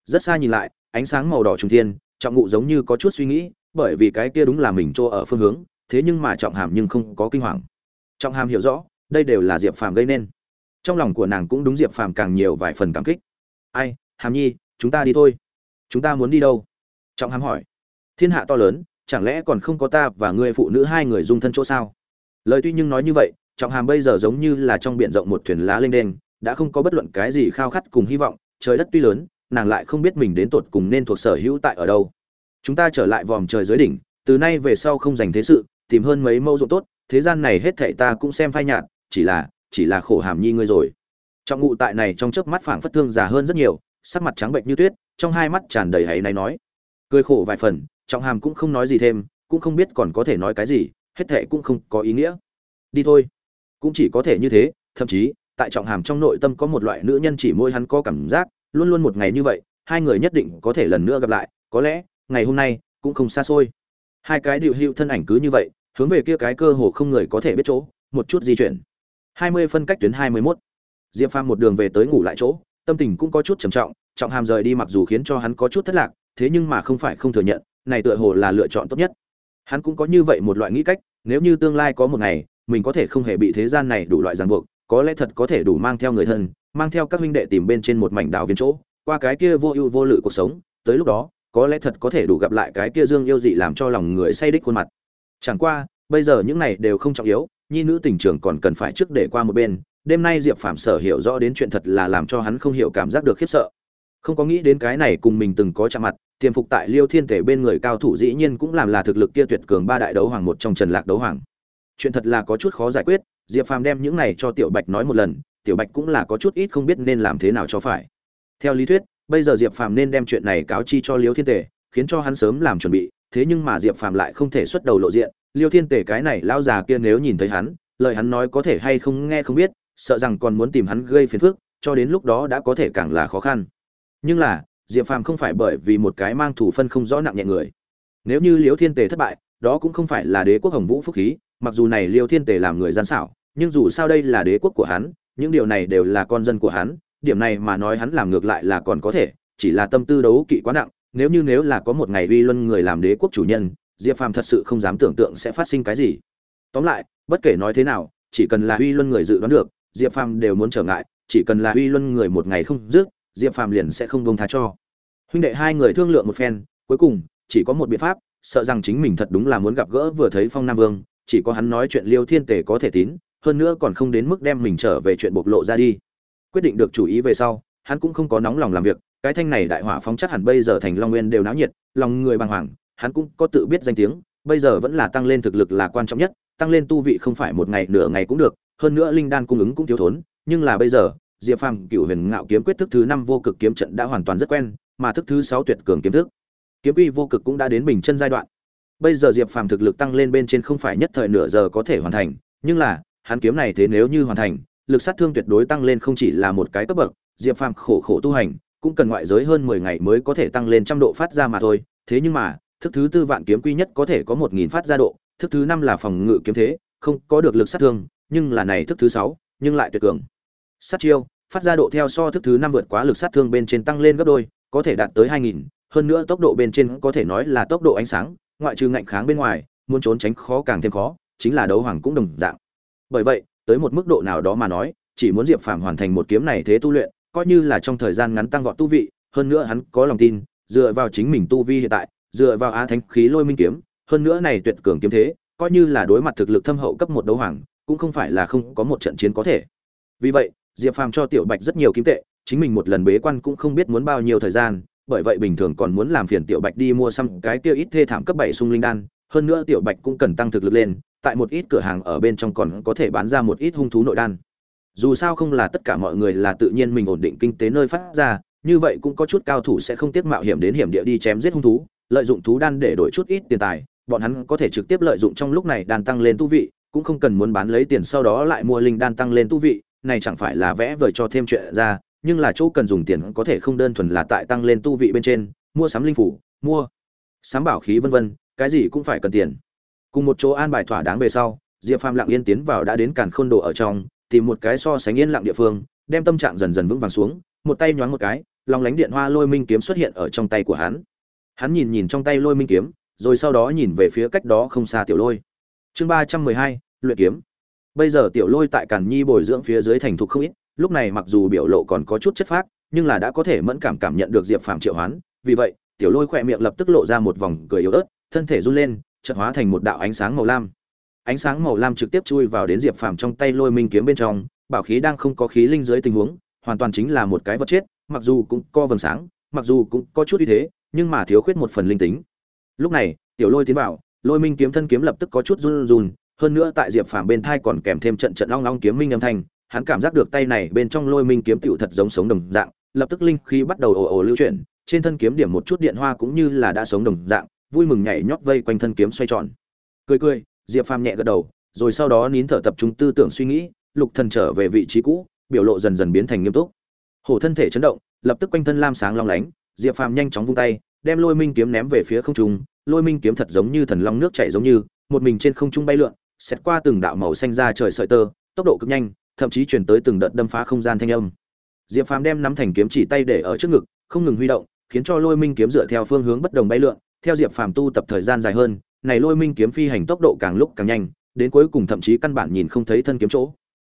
Rất xa nhìn lại, ánh sáng màu đỏ trùng thiên, trọng ngụ giống như có chút suy nghĩ, bởi vì cái kia đúng là mình chỗ ở phương hướng, thế nhưng mà trọng hàm nhưng không có kinh hoàng. Trọng hàm hiểu rõ, đây đều là Diệp Phàm gây nên trong lòng của nàng cũng đúng diệp phàm càng nhiều vài phần cảm kích ai hàm nhi chúng ta đi thôi chúng ta muốn đi đâu trọng hàm hỏi thiên hạ to lớn chẳng lẽ còn không có ta và người phụ nữ hai người dung thân chỗ sao? Lời tuy nhưng nói như vậy, trọng hàm bây giờ giống như là trong biển rộng một thuyền lá lênh đênh, đã không có bất luận cái gì khao khát cùng hy vọng, trời đất tuy lớn, nàng lại không biết mình đến tột cùng nên thuộc sở hữu tại ở đâu. Chúng ta trở lại vòm trời dưới đỉnh, từ nay về sau không dành thế sự, tìm hơn mấy mẫu ruộng tốt, thế gian này hết thảy ta cũng xem phai nhạt, chỉ là chỉ là khổ hàm nhi ngươi rồi. Trọng ngụ tại này trong chớp mắt phảng phất thương già hơn rất nhiều, sắc mặt trắng bệnh như tuyết, trong hai mắt tràn đầy hãy náy nói. Cười khổ vài phần trọng hàm cũng không nói gì thêm cũng không biết còn có thể nói cái gì hết thệ cũng không có ý nghĩa. Đi thôi. Cũng chỉ có thể như thế thậm chí tại trọng hàm trong nội tâm có một loại nữ nhân chỉ môi hắn có cảm giác luôn luôn một ngày như vậy hai người nhất định có thể lần nữa gặp lại có lẽ ngày hôm nay cũng không xa xôi. Hai cái điệu hữu thân ảnh cứ như vậy hướng về kia cái cơ hồ không người có thể biết chỗ một chút di chuyển. 20 phân cách tuyến 21. Diệp Phàm một đường về tới ngủ lại chỗ, tâm tình cũng có chút trầm trọng, trọng hàm rời đi mặc dù khiến cho hắn có chút thất lạc, thế nhưng mà không phải không thừa nhận, này tựa hồ là lựa chọn tốt nhất. Hắn cũng có như vậy một loại nghĩ cách, nếu như tương lai có một ngày, mình có thể không hề bị thế gian này đủ loại ràng buộc, có lẽ thật có thể đủ mang theo người thân, mang theo các huynh đệ tìm bên trên một mảnh đảo viên chỗ, qua cái kia vô ưu vô lự cuộc sống, tới lúc đó, có lẽ thật có thể đủ gặp lại cái kia Dương yêu dị làm cho lòng người say đích khuôn mặt. Chẳng qua, bây giờ những này đều không trọng yếu, nhi nữ tình trường còn cần phải trước để qua một bên đêm nay diệp phạm sở hiểu rõ đến chuyện thật là làm cho hắn không hiểu cảm giác được khiếp sợ không có nghĩ đến cái này cùng mình từng có chạm mặt, tiềm phục tại liêu thiên tể bên người cao thủ dĩ nhiên cũng làm là thực lực kia tuyệt cường ba đại đấu hoàng một trong trần lạc đấu hoàng. Chuyện thật là có chút khó giải quyết, diệp phàm đem những này cho tiểu bạch nói một lần, tiểu bạch cũng là có chút ít không biết nên làm thế nào cho phải. Theo lý thuyết, bây giờ diệp phàm nên đem chuyện này cáo chi cho liêu thiên tể, khiến cho hắn sớm làm chuẩn bị, thế nhưng mà diệp phàm lại không thể xuất đầu lộ diện. Liêu thiên tể cái này lão già kia nếu nhìn thấy hắn, lời hắn nói có thể hay không nghe không biết, sợ rằng còn muốn tìm hắn gây phiền phức, cho đến lúc đó đã có thể càng là khó khăn nhưng là, diệp phàm không phải bởi vì một cái mang thủ phân không rõ nặng nhẹ người. Nếu như liêu thiên Tề thất bại, đó cũng không phải là đế quốc hồng vũ phúc khí, mặc dù này liêu thiên Tề làm người gian xảo, nhưng dù sao đây là đế quốc của hắn, những điều này đều là con dân của hắn, điểm này mà nói hắn làm ngược lại là còn có thể, chỉ là tâm tư đấu kỵ quá nặng, nếu như nếu là có một ngày uy luân người làm đế quốc chủ nhân, diệp phàm thật sự không dám tưởng tượng sẽ phát sinh cái gì. Tóm lại, bất kể nói thế nào, chỉ cần là uy luân người dự đoán được, diệp phàm đều muốn trở ngại, chỉ cần là uy luân người một ngày không dứt diệp phàm liền sẽ không bông tha cho. Huynh đệ hai người thương lượng một phen, cuối cùng, chỉ có một biện pháp, sợ rằng chính mình thật đúng là muốn gặp gỡ vừa thấy phong nam vương, chỉ có hắn nói chuyện liêu thiên tề có thể tín, hơn nữa còn không đến mức đem mình trở về chuyện bộc lộ ra đi. Quyết định được chủ ý về sau, hắn cũng không có nóng lòng làm việc, cái thanh này đại hỏa phóng chắc hẳn bây giờ thành long nguyên đều náo nhiệt, lòng người bàng hoàng, hắn cũng có tự biết danh tiếng, bây giờ vẫn là tăng lên thực lực là quan trọng nhất, tăng lên tu vị không phải một ngày, nửa ngày cũng được, hơn nữa linh đan cung ứng cũng thiếu thốn, nhưng là bây giờ diệp phàm cựu huyền ngạo kiếm quyết thức thứ năm vô cực kiếm trận đã hoàn toàn rất quen, mà thức thứ sáu tuyệt cường kiếm thức. Kiếm uy vô cực cũng đã đến bình chân giai đoạn. Bây giờ diệp phàm thực lực tăng lên bên trên không phải nhất thời nửa giờ có thể hoàn thành, nhưng là, hắn kiếm này thế nếu như hoàn thành, lực sát thương tuyệt đối tăng lên không chỉ là một cái cấp bậc, diệp phàm khổ khổ tu hành, cũng cần ngoại giới hơn mười ngày mới có thể tăng lên trăm độ phát ra mà thôi. Thế nhưng mà, thức thứ tư vạn kiếm quy nhất có thể có một nghìn phát ra độ, thức thứ năm là phòng ngự kiếm thế, không có được lực sát thương, nhưng là này thức thứ sáu, nhưng lại tuyệt cường sát chiêu, phát ra độ theo so thức thứ năm vượt quá lực sát thương bên trên tăng lên gấp đôi, có thể đạt tới hai nghìn, hơn nữa tốc độ bên trên có thể nói là tốc độ ánh sáng, ngoại trừ ngạnh kháng bên ngoài, muốn trốn tránh khó càng thêm khó, chính là đấu hoàng cũng đồng dạng. Bởi vậy, tới một mức độ nào đó mà nói, chỉ muốn diệp phàm hoàn thành một kiếm này thế tu luyện, coi như là trong thời gian ngắn tăng vọt tu vị, hơn nữa hắn có lòng tin, dựa vào chính mình tu vi hiện tại, dựa vào á thánh khí lôi minh kiếm, hơn nữa này tuyệt cường kiếm thế, coi như là đối mặt thực lực thâm hậu cấp một đấu hoàng, cũng không phải là không có một trận chiến có thể. Vì vậy diệp phàm cho tiểu bạch rất nhiều kim tệ, chính mình một lần bế quan cũng không biết muốn bao nhiêu thời gian, bởi vậy bình thường còn muốn làm phiền tiểu bạch đi mua xăm cái kia ít thê thảm cấp bảy sung linh đan. Hơn nữa tiểu bạch cũng cần tăng thực lực lên, tại một ít cửa hàng ở bên trong còn có thể bán ra một ít hung thú nội đan. Dù sao không là tất cả mọi người là tự nhiên mình ổn định kinh tế nơi phát ra, như vậy cũng có chút cao thủ sẽ không tiết mạo hiểm đến hiểm địa đi chém giết hung thú, lợi dụng thú đan để đổi chút ít tiền tài. Bọn hắn có thể trực tiếp lợi dụng trong lúc này đan tăng lên tu vị, cũng không cần muốn bán lấy tiền sau đó lại mua linh đan tăng lên tu vị này chẳng phải là vẽ vời cho thêm chuyện ra, nhưng là chỗ cần dùng tiền có thể không đơn thuần là tại tăng lên tu vị bên trên, mua sắm linh phủ, mua sắm bảo khí vân vân, cái gì cũng phải cần tiền. Cùng một chỗ an bài thỏa đáng về sau, diệp phàm lặng yên tiến vào đã đến càn khôn đồ ở trong, tìm một cái so sánh yên lặng địa phương, đem tâm trạng dần dần vững vàng xuống, một tay nhoáng một cái, lòng lánh điện hoa lôi minh kiếm xuất hiện ở trong tay của hắn. Hắn nhìn nhìn trong tay lôi minh kiếm, rồi sau đó nhìn về phía cách đó không xa tiểu lôi. Chương ba trăm mười hai, luyện kiếm bây giờ tiểu lôi tại càn nhi bồi dưỡng phía dưới thành thục không ít, lúc này mặc dù biểu lộ còn có chút chất phác, nhưng là đã có thể mẫn cảm cảm nhận được diệp phàm triệu hoán. Vì vậy, tiểu lôi khỏe miệng lập tức lộ ra một vòng cười yếu ớt, thân thể run lên, chợt hóa thành một đạo ánh sáng màu lam. Ánh sáng màu lam trực tiếp chui vào đến diệp phàm trong tay lôi minh kiếm bên trong, bảo khí đang không có khí linh dưới tình huống, hoàn toàn chính là một cái vật chết, mặc dù cũng có vầng sáng, mặc dù cũng có chút như thế, nhưng mà thiếu khuyết một phần linh tính. Lúc này, tiểu lôi tiến vào, lôi minh kiếm thân kiếm lập tức có chút run run hơn nữa tại diệp phàm bên thai còn kèm thêm trận trận long long kiếm minh âm thanh, hắn cảm giác được tay này bên trong lôi minh kiếm tựu thật giống sống đồng dạng, lập tức linh khí bắt đầu ồ ồ lưu chuyển, trên thân kiếm điểm một chút điện hoa cũng như là đã sống đồng dạng, vui mừng nhảy nhót vây quanh thân kiếm xoay tròn. Cười cười, diệp phàm nhẹ gật đầu, rồi sau đó nín thở tập trung tư tưởng suy nghĩ, lục thần trở về vị trí cũ, biểu lộ dần dần biến thành nghiêm túc. Hổ thân thể chấn động, lập tức quanh thân lam sáng long lánh, diệp phàm nhanh chóng vung tay, đem lôi minh kiếm ném về phía không trung, lôi minh kiếm thật giống như thần long nước chảy giống như, một mình trên không trung bay lượn xét qua từng đạo màu xanh ra trời sợi tơ, tốc độ cực nhanh, thậm chí truyền tới từng đợt đâm phá không gian thanh âm. Diệp phàm đem nắm thành kiếm chỉ tay để ở trước ngực, không ngừng huy động, khiến cho lôi minh kiếm dựa theo phương hướng bất đồng bay lượn. Theo diệp phàm tu tập thời gian dài hơn, này lôi minh kiếm phi hành tốc độ càng lúc càng nhanh, đến cuối cùng thậm chí căn bản nhìn không thấy thân kiếm chỗ.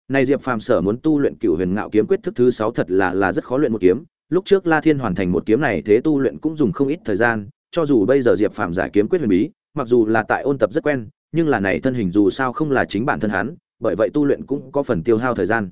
Này diệp phàm sở muốn tu luyện cửu huyền ngạo kiếm quyết thức thứ sáu thật là là rất khó luyện một kiếm. Lúc trước la thiên hoàn thành một kiếm này thế tu luyện cũng dùng không ít thời gian, cho dù bây giờ diệp phàm giải kiếm quyết huyền bí, mặc dù là tại ôn tập rất quen nhưng là này thân hình dù sao không là chính bản thân hắn, bởi vậy tu luyện cũng có phần tiêu hao thời gian.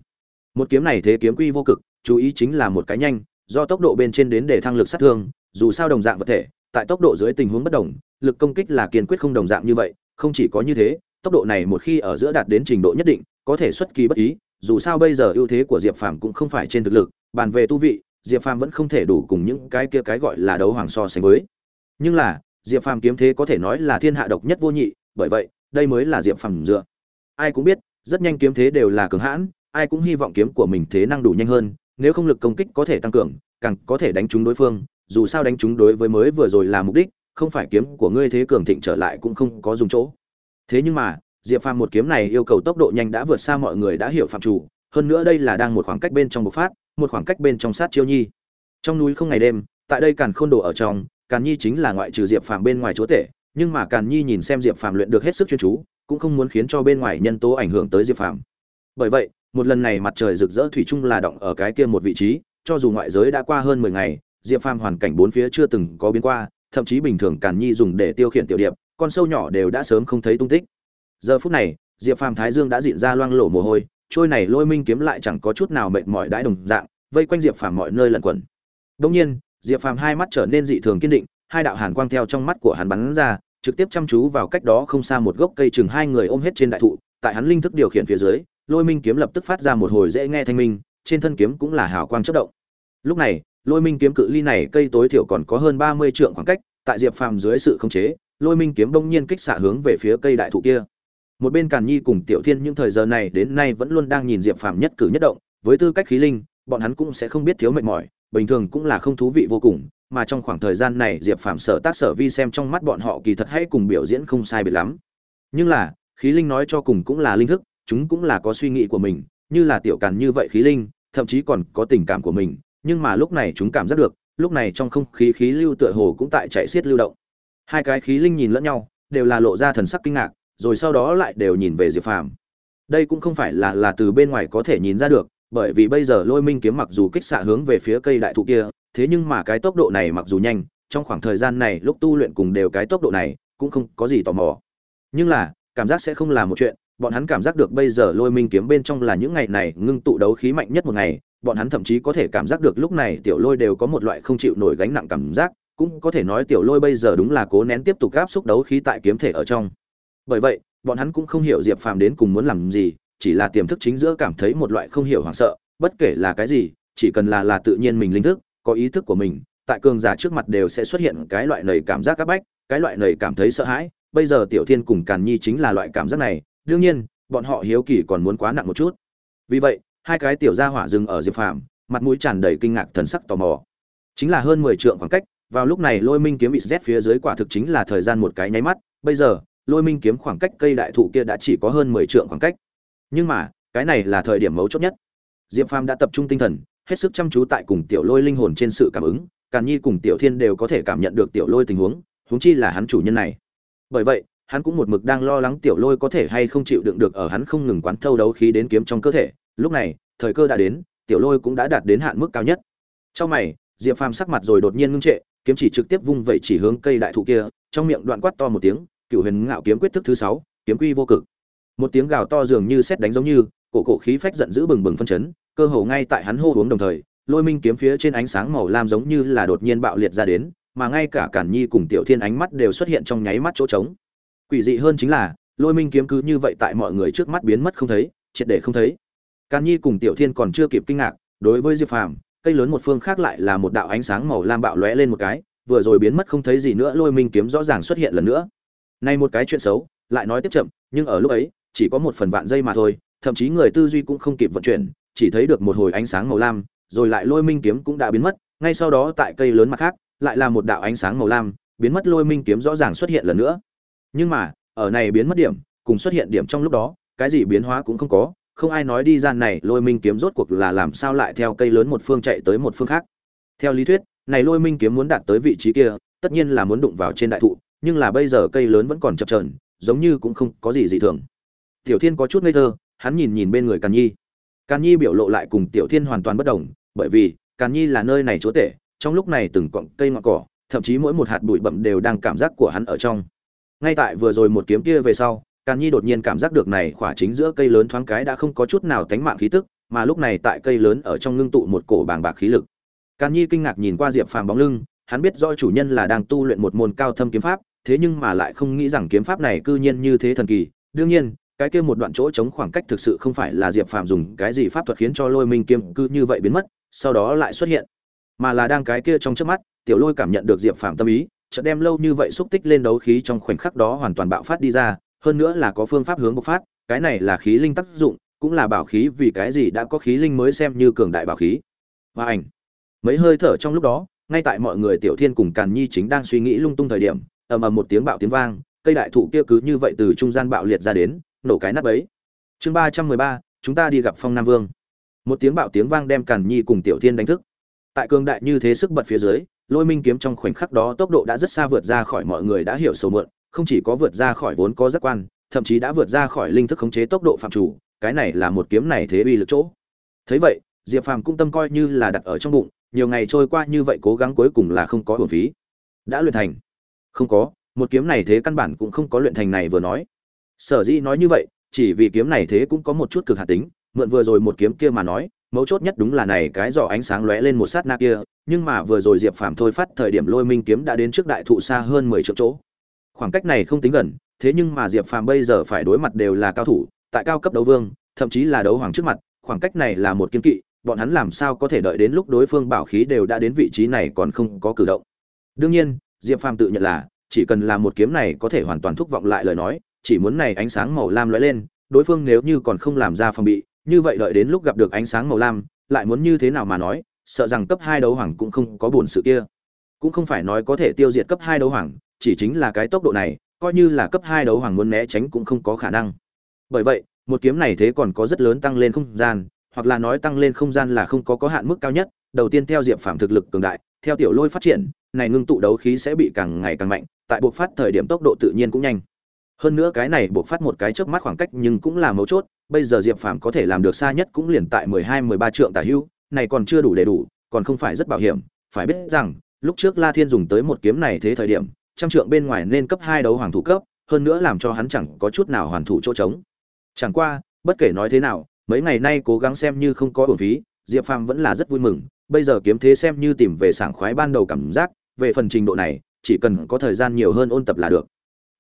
Một kiếm này thế kiếm quy vô cực, chú ý chính là một cái nhanh, do tốc độ bên trên đến để thăng lực sát thương, dù sao đồng dạng vật thể, tại tốc độ dưới tình huống bất đồng, lực công kích là kiên quyết không đồng dạng như vậy, không chỉ có như thế, tốc độ này một khi ở giữa đạt đến trình độ nhất định, có thể xuất kỳ bất ý, dù sao bây giờ ưu thế của diệp phàm cũng không phải trên thực lực, bàn về tu vị, diệp phàm vẫn không thể đủ cùng những cái kia cái gọi là đấu hoàng so sánh với. Nhưng là, diệp phàm kiếm thế có thể nói là thiên hạ độc nhất vô nhị bởi vậy, đây mới là diệp phàm dựa. Ai cũng biết, rất nhanh kiếm thế đều là cường hãn, ai cũng hy vọng kiếm của mình thế năng đủ nhanh hơn, nếu không lực công kích có thể tăng cường, càng có thể đánh trúng đối phương, dù sao đánh trúng đối với mới vừa rồi là mục đích, không phải kiếm của ngươi thế cường thịnh trở lại cũng không có dùng chỗ. Thế nhưng mà, diệp phàm một kiếm này yêu cầu tốc độ nhanh đã vượt xa mọi người đã hiểu phạm chủ, hơn nữa đây là đang một khoảng cách bên trong bộc phát, một khoảng cách bên trong sát chiêu nhi. Trong núi không ngày đêm, tại đây càn khôn đồ ở trong, càn nhi chính là ngoại trừ diệp phàm bên ngoài chúa tể nhưng mà càn nhi nhìn xem diệp phàm luyện được hết sức chuyên chú, cũng không muốn khiến cho bên ngoài nhân tố ảnh hưởng tới diệp phàm. Bởi vậy, một lần này mặt trời rực rỡ thủy chung là động ở cái kia một vị trí, cho dù ngoại giới đã qua hơn mười ngày, diệp phàm hoàn cảnh bốn phía chưa từng có biến qua, thậm chí bình thường càn nhi dùng để tiêu khiển tiểu điệp, con sâu nhỏ đều đã sớm không thấy tung tích. Giờ phút này, diệp phàm thái dương đã dịn ra loang lổ mồ hôi, trôi này lôi minh kiếm lại chẳng có chút nào mệt mỏi đãi đồng dạng, vây quanh diệp phàm mọi nơi lẩn quẩn. Đông nhiên, diệp phàm hai mắt trở nên dị thường kiên định hai đạo hàn quang theo trong mắt của hắn bắn ra, trực tiếp chăm chú vào cách đó không xa một gốc cây chừng hai người ôm hết trên đại thụ, tại hắn linh thức điều khiển phía dưới, lôi minh kiếm lập tức phát ra một hồi dễ nghe thanh minh, trên thân kiếm cũng là hào quang chớp động. Lúc này, lôi minh kiếm cự ly này cây tối thiểu còn có hơn ba mươi trượng khoảng cách, tại diệp phàm dưới sự khống chế, lôi minh kiếm bỗng nhiên kích xạ hướng về phía cây đại thụ kia. Một bên càn nhi cùng tiểu thiên những thời giờ này đến nay vẫn luôn đang nhìn diệp phàm nhất cử nhất động, với tư cách khí linh, bọn hắn cũng sẽ không biết thiếu mệt mỏi, bình thường cũng là không thú vị vô cùng mà trong khoảng thời gian này diệp phàm sở tác sở vi xem trong mắt bọn họ kỳ thật hay cùng biểu diễn không sai biệt lắm. Nhưng là, khí linh nói cho cùng cũng là linh thức, chúng cũng là có suy nghĩ của mình, như là tiểu càn như vậy khí linh, thậm chí còn có tình cảm của mình, nhưng mà lúc này chúng cảm giác được, lúc này trong không khí khí lưu tựa hồ cũng tại chạy xiết lưu động. Hai cái khí linh nhìn lẫn nhau, đều là lộ ra thần sắc kinh ngạc, rồi sau đó lại đều nhìn về diệp phàm. Đây cũng không phải là là từ bên ngoài có thể nhìn ra được, bởi vì bây giờ lôi minh kiếm mặc dù kích xạ hướng về phía cây đại thụ kia thế nhưng mà cái tốc độ này mặc dù nhanh, trong khoảng thời gian này lúc tu luyện cùng đều cái tốc độ này cũng không có gì tò mò. Nhưng là, cảm giác sẽ không là một chuyện, bọn hắn cảm giác được bây giờ lôi minh kiếm bên trong là những ngày này ngưng tụ đấu khí mạnh nhất một ngày, bọn hắn thậm chí có thể cảm giác được lúc này tiểu lôi đều có một loại không chịu nổi gánh nặng cảm giác, cũng có thể nói tiểu lôi bây giờ đúng là cố nén tiếp tục gáp xúc đấu khí tại kiếm thể ở trong. Bởi vậy, bọn hắn cũng không hiểu diệp phàm đến cùng muốn làm gì, chỉ là tiềm thức chính giữa cảm thấy một loại không hiểu hoảng sợ, bất kể là cái gì, chỉ cần là là tự nhiên mình linh thức có ý thức của mình, tại cường giả trước mặt đều sẽ xuất hiện cái loại nầy cảm giác áp bách, cái loại nầy cảm thấy sợ hãi. Bây giờ tiểu thiên cùng càn nhi chính là loại cảm giác này, đương nhiên, bọn họ hiếu kỳ còn muốn quá nặng một chút. Vì vậy, hai cái tiểu gia hỏa dừng ở diệp phàm, mặt mũi tràn đầy kinh ngạc thần sắc tò mò. Chính là hơn mười trượng khoảng cách, vào lúc này lôi minh kiếm bị rét phía dưới quả thực chính là thời gian một cái nháy mắt. Bây giờ, lôi minh kiếm khoảng cách cây đại thụ kia đã chỉ có hơn mười trượng khoảng cách. Nhưng mà, cái này là thời điểm mấu chốt nhất. Diệp phàm đã tập trung tinh thần hết sức chăm chú tại cùng tiểu lôi linh hồn trên sự cảm ứng, càn nhi cùng tiểu thiên đều có thể cảm nhận được tiểu lôi tình huống huống chi là hắn chủ nhân này. Bởi vậy, hắn cũng một mực đang lo lắng tiểu lôi có thể hay không chịu đựng được ở hắn không ngừng quán thâu đấu khí đến kiếm trong cơ thể. Lúc này, thời cơ đã đến, tiểu lôi cũng đã đạt đến hạn mức cao nhất. Trong mày, diệp phàm sắc mặt rồi đột nhiên ngưng trệ, kiếm chỉ trực tiếp vung vẩy chỉ hướng cây đại thụ kia, trong miệng đoạn quát to một tiếng cựu huyền ngạo kiếm quyết thức thứ sáu, kiếm quy vô cực. Một tiếng gào to dường như xét đánh giống như, cổ cổ khí phách giận dữ bừng bừng phân chấn cơ hồ ngay tại hắn hô uống đồng thời, lôi minh kiếm phía trên ánh sáng màu lam giống như là đột nhiên bạo liệt ra đến, mà ngay cả cản nhi cùng tiểu thiên ánh mắt đều xuất hiện trong nháy mắt chỗ trống. Quỷ dị hơn chính là, lôi minh kiếm cứ như vậy tại mọi người trước mắt biến mất không thấy, triệt để không thấy. Cản nhi cùng tiểu thiên còn chưa kịp kinh ngạc, đối với diệp phàm, cây lớn một phương khác lại là một đạo ánh sáng màu lam bạo lóe lên một cái, vừa rồi biến mất không thấy gì nữa, lôi minh kiếm rõ ràng xuất hiện lần nữa. Nay một cái chuyện xấu, lại nói tiếp chậm, nhưng ở lúc ấy, chỉ có một phần vạn giây mà thôi, thậm chí người tư duy cũng không kịp vận chuyển chỉ thấy được một hồi ánh sáng màu lam rồi lại lôi minh kiếm cũng đã biến mất ngay sau đó tại cây lớn mặt khác lại là một đạo ánh sáng màu lam biến mất lôi minh kiếm rõ ràng xuất hiện lần nữa. Nhưng mà ở này biến mất điểm cùng xuất hiện điểm trong lúc đó cái gì biến hóa cũng không có không ai nói đi gian này lôi minh kiếm rốt cuộc là làm sao lại theo cây lớn một phương chạy tới một phương khác. Theo lý thuyết này lôi minh kiếm muốn đạt tới vị trí kia tất nhiên là muốn đụng vào trên đại thụ nhưng là bây giờ cây lớn vẫn còn chập chờn, giống như cũng không có gì dị thường. Tiểu thiên có chút ngây thơ hắn nhìn nhìn bên người càn nhi càn nhi biểu lộ lại cùng tiểu thiên hoàn toàn bất đồng, bởi vì càn nhi là nơi này chúa tể, trong lúc này từng cọng cây ngọn cỏ, thậm chí mỗi một hạt bụi bậm đều đang cảm giác của hắn ở trong. Ngay tại vừa rồi một kiếm kia về sau, càn nhi đột nhiên cảm giác được này khỏa chính giữa cây lớn thoáng cái đã không có chút nào tánh mạng khí tức, mà lúc này tại cây lớn ở trong ngưng tụ một cổ bàng bạc khí lực. Càn nhi kinh ngạc nhìn qua diệp phàm bóng lưng, hắn biết rõ chủ nhân là đang tu luyện một môn cao thâm kiếm pháp, thế nhưng mà lại không nghĩ rằng kiếm pháp này cư nhiên như thế thần kỳ. Đương nhiên cái kia một đoạn chỗ chống khoảng cách thực sự không phải là diệp phàm dùng cái gì pháp thuật khiến cho lôi minh kiếm cư như vậy biến mất, sau đó lại xuất hiện. Mà là đang cái kia trong trước mắt, tiểu lôi cảm nhận được diệp phàm tâm ý, chợt đem lâu như vậy xúc tích lên đấu khí trong khoảnh khắc đó hoàn toàn bạo phát đi ra, hơn nữa là có phương pháp hướng bộc phát, cái này là khí linh tác dụng, cũng là bảo khí vì cái gì đã có khí linh mới xem như cường đại bảo khí. Và ảnh. Mấy hơi thở trong lúc đó, ngay tại mọi người tiểu thiên cùng càn nhi chính đang suy nghĩ lung tung thời điểm, ầm ầm một tiếng bạo tiếng vang, cây đại thụ kia cứ như vậy từ trung gian bạo liệt ra đến nổ cái nắp ấy. Chương ba trăm mười ba, chúng ta đi gặp phong nam vương. Một tiếng bạo tiếng vang đem càn nhi cùng tiểu thiên đánh thức. Tại cường đại như thế sức bật phía dưới, lôi minh kiếm trong khoảnh khắc đó tốc độ đã rất xa vượt ra khỏi mọi người đã hiểu sâu mượn không chỉ có vượt ra khỏi vốn có giác quan, thậm chí đã vượt ra khỏi linh thức khống chế tốc độ phạm chủ, cái này là một kiếm này thế uy lực chỗ. Thấy vậy, diệp phàm cũng tâm coi như là đặt ở trong bụng, nhiều ngày trôi qua như vậy cố gắng cuối cùng là không có hưởng phí. Đã luyện thành. Không có, một kiếm này thế căn bản cũng không có luyện thành này vừa nói sở dĩ nói như vậy, chỉ vì kiếm này thế cũng có một chút cực hạt tính, mượn vừa rồi một kiếm kia mà nói, mấu chốt nhất đúng là này cái giỏ ánh sáng lóe lên một sát na kia, nhưng mà vừa rồi diệp phàm thôi phát thời điểm lôi minh kiếm đã đến trước đại thụ xa hơn mười triệu chỗ. Khoảng cách này không tính gần, thế nhưng mà diệp phàm bây giờ phải đối mặt đều là cao thủ, tại cao cấp đấu vương, thậm chí là đấu hoàng trước mặt, khoảng cách này là một kiên kỵ, bọn hắn làm sao có thể đợi đến lúc đối phương bảo khí đều đã đến vị trí này còn không có cử động. Đương nhiên, diệp phàm tự nhận là, chỉ cần là một kiếm này có thể hoàn toàn thúc vọng lại lời nói chỉ muốn này ánh sáng màu lam lóe lên, đối phương nếu như còn không làm ra phòng bị, như vậy đợi đến lúc gặp được ánh sáng màu lam, lại muốn như thế nào mà nói, sợ rằng cấp hai đấu hoàng cũng không có buồn sự kia. Cũng không phải nói có thể tiêu diệt cấp hai đấu hoàng, chỉ chính là cái tốc độ này, coi như là cấp hai đấu hoàng muốn né tránh cũng không có khả năng. Bởi vậy, một kiếm này thế còn có rất lớn tăng lên không gian, hoặc là nói tăng lên không gian là không có có hạn mức cao nhất, đầu tiên theo diệp phạm thực lực cường đại, theo tiểu lôi phát triển, này ngưng tụ đấu khí sẽ bị càng ngày càng mạnh, tại buộc phát thời điểm tốc độ tự nhiên cũng nhanh hơn nữa cái này buộc phát một cái trước mắt khoảng cách nhưng cũng là mấu chốt, bây giờ diệp phàm có thể làm được xa nhất cũng liền tại mười hai, mười ba trượng tả hưu, này còn chưa đủ đầy đủ, còn không phải rất bảo hiểm, phải biết rằng, lúc trước la thiên dùng tới một kiếm này thế thời điểm, trăm trượng bên ngoài nên cấp hai đấu hoàng thủ cấp, hơn nữa làm cho hắn chẳng có chút nào hoàn thủ chỗ trống. Chẳng qua, bất kể nói thế nào, mấy ngày nay cố gắng xem như không có bổn phí, diệp phàm vẫn là rất vui mừng, bây giờ kiếm thế xem như tìm về sảng khoái ban đầu cảm giác, về phần trình độ này, chỉ cần có thời gian nhiều hơn ôn tập là được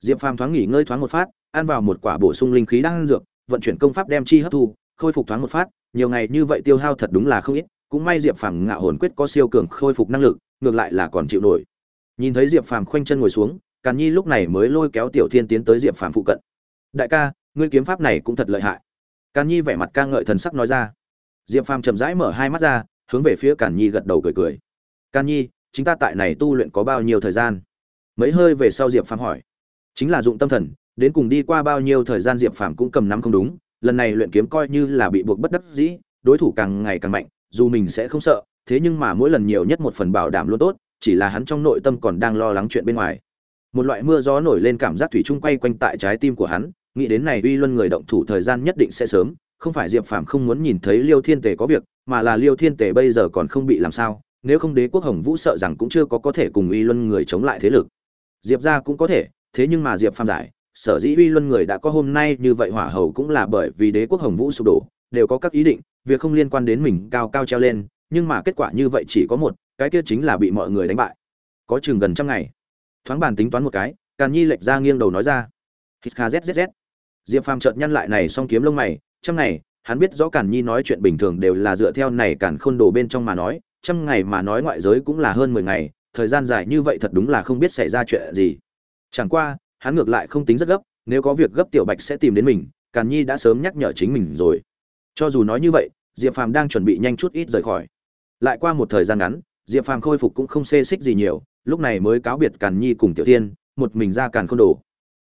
diệp phàm thoáng nghỉ ngơi thoáng một phát, ăn vào một quả bổ sung linh khí đang dược, vận chuyển công pháp đem chi hấp thu, khôi phục thoáng một phát. Nhiều ngày như vậy tiêu hao thật đúng là không ít, cũng may diệp phàm ngạo hồn quyết có siêu cường khôi phục năng lực, ngược lại là còn chịu nổi. Nhìn thấy diệp phàm khoanh chân ngồi xuống, càn nhi lúc này mới lôi kéo tiểu thiên tiến tới diệp phàm phụ cận. Đại ca, ngươi kiếm pháp này cũng thật lợi hại. Càn nhi vẻ mặt ca ngợi thần sắc nói ra. Diệp phàm chậm rãi mở hai mắt ra, hướng về phía càn nhi gật đầu cười cười. Càn nhi chúng ta tại này tu luyện có bao nhiêu thời gian? Mấy hơi về sau diệp phàm hỏi chính là dụng tâm thần, đến cùng đi qua bao nhiêu thời gian diệp phàm cũng cầm nắm không đúng, lần này luyện kiếm coi như là bị buộc bất đắc dĩ, đối thủ càng ngày càng mạnh, dù mình sẽ không sợ, thế nhưng mà mỗi lần nhiều nhất một phần bảo đảm luôn tốt, chỉ là hắn trong nội tâm còn đang lo lắng chuyện bên ngoài. Một loại mưa gió nổi lên cảm giác thủy chung quay quanh tại trái tim của hắn, nghĩ đến này uy luân người động thủ thời gian nhất định sẽ sớm, không phải diệp phàm không muốn nhìn thấy liêu thiên tề có việc, mà là liêu thiên tề bây giờ còn không bị làm sao, nếu không đế quốc hồng vũ sợ rằng cũng chưa có có thể cùng uy luân người chống lại thế lực. Diệp ra cũng có thể thế nhưng mà diệp phàm giải, sở dĩ uy luân người đã có hôm nay như vậy hỏa hầu cũng là bởi vì đế quốc hồng vũ sụp đổ, đều có các ý định, việc không liên quan đến mình cao cao treo lên, nhưng mà kết quả như vậy chỉ có một, cái kia chính là bị mọi người đánh bại. Có chừng gần trăm ngày. Thoáng bàn tính toán một cái, càn nhi lệch ra nghiêng đầu nói ra. Hít kha zzz diệp phàm chợt nhăn lại này xong kiếm lông mày, trăm ngày, hắn biết rõ càn nhi nói chuyện bình thường đều là dựa theo này càn khôn đồ bên trong mà nói, trăm ngày mà nói ngoại giới cũng là hơn mười ngày, thời gian dài như vậy thật đúng là không biết xảy ra chuyện gì chẳng qua, hắn ngược lại không tính rất gấp, nếu có việc gấp tiểu bạch sẽ tìm đến mình, càn nhi đã sớm nhắc nhở chính mình rồi. Cho dù nói như vậy, diệp phàm đang chuẩn bị nhanh chút ít rời khỏi. Lại qua một thời gian ngắn, diệp phàm khôi phục cũng không xê xích gì nhiều, lúc này mới cáo biệt càn nhi cùng tiểu tiên một mình ra càn khôn đồ.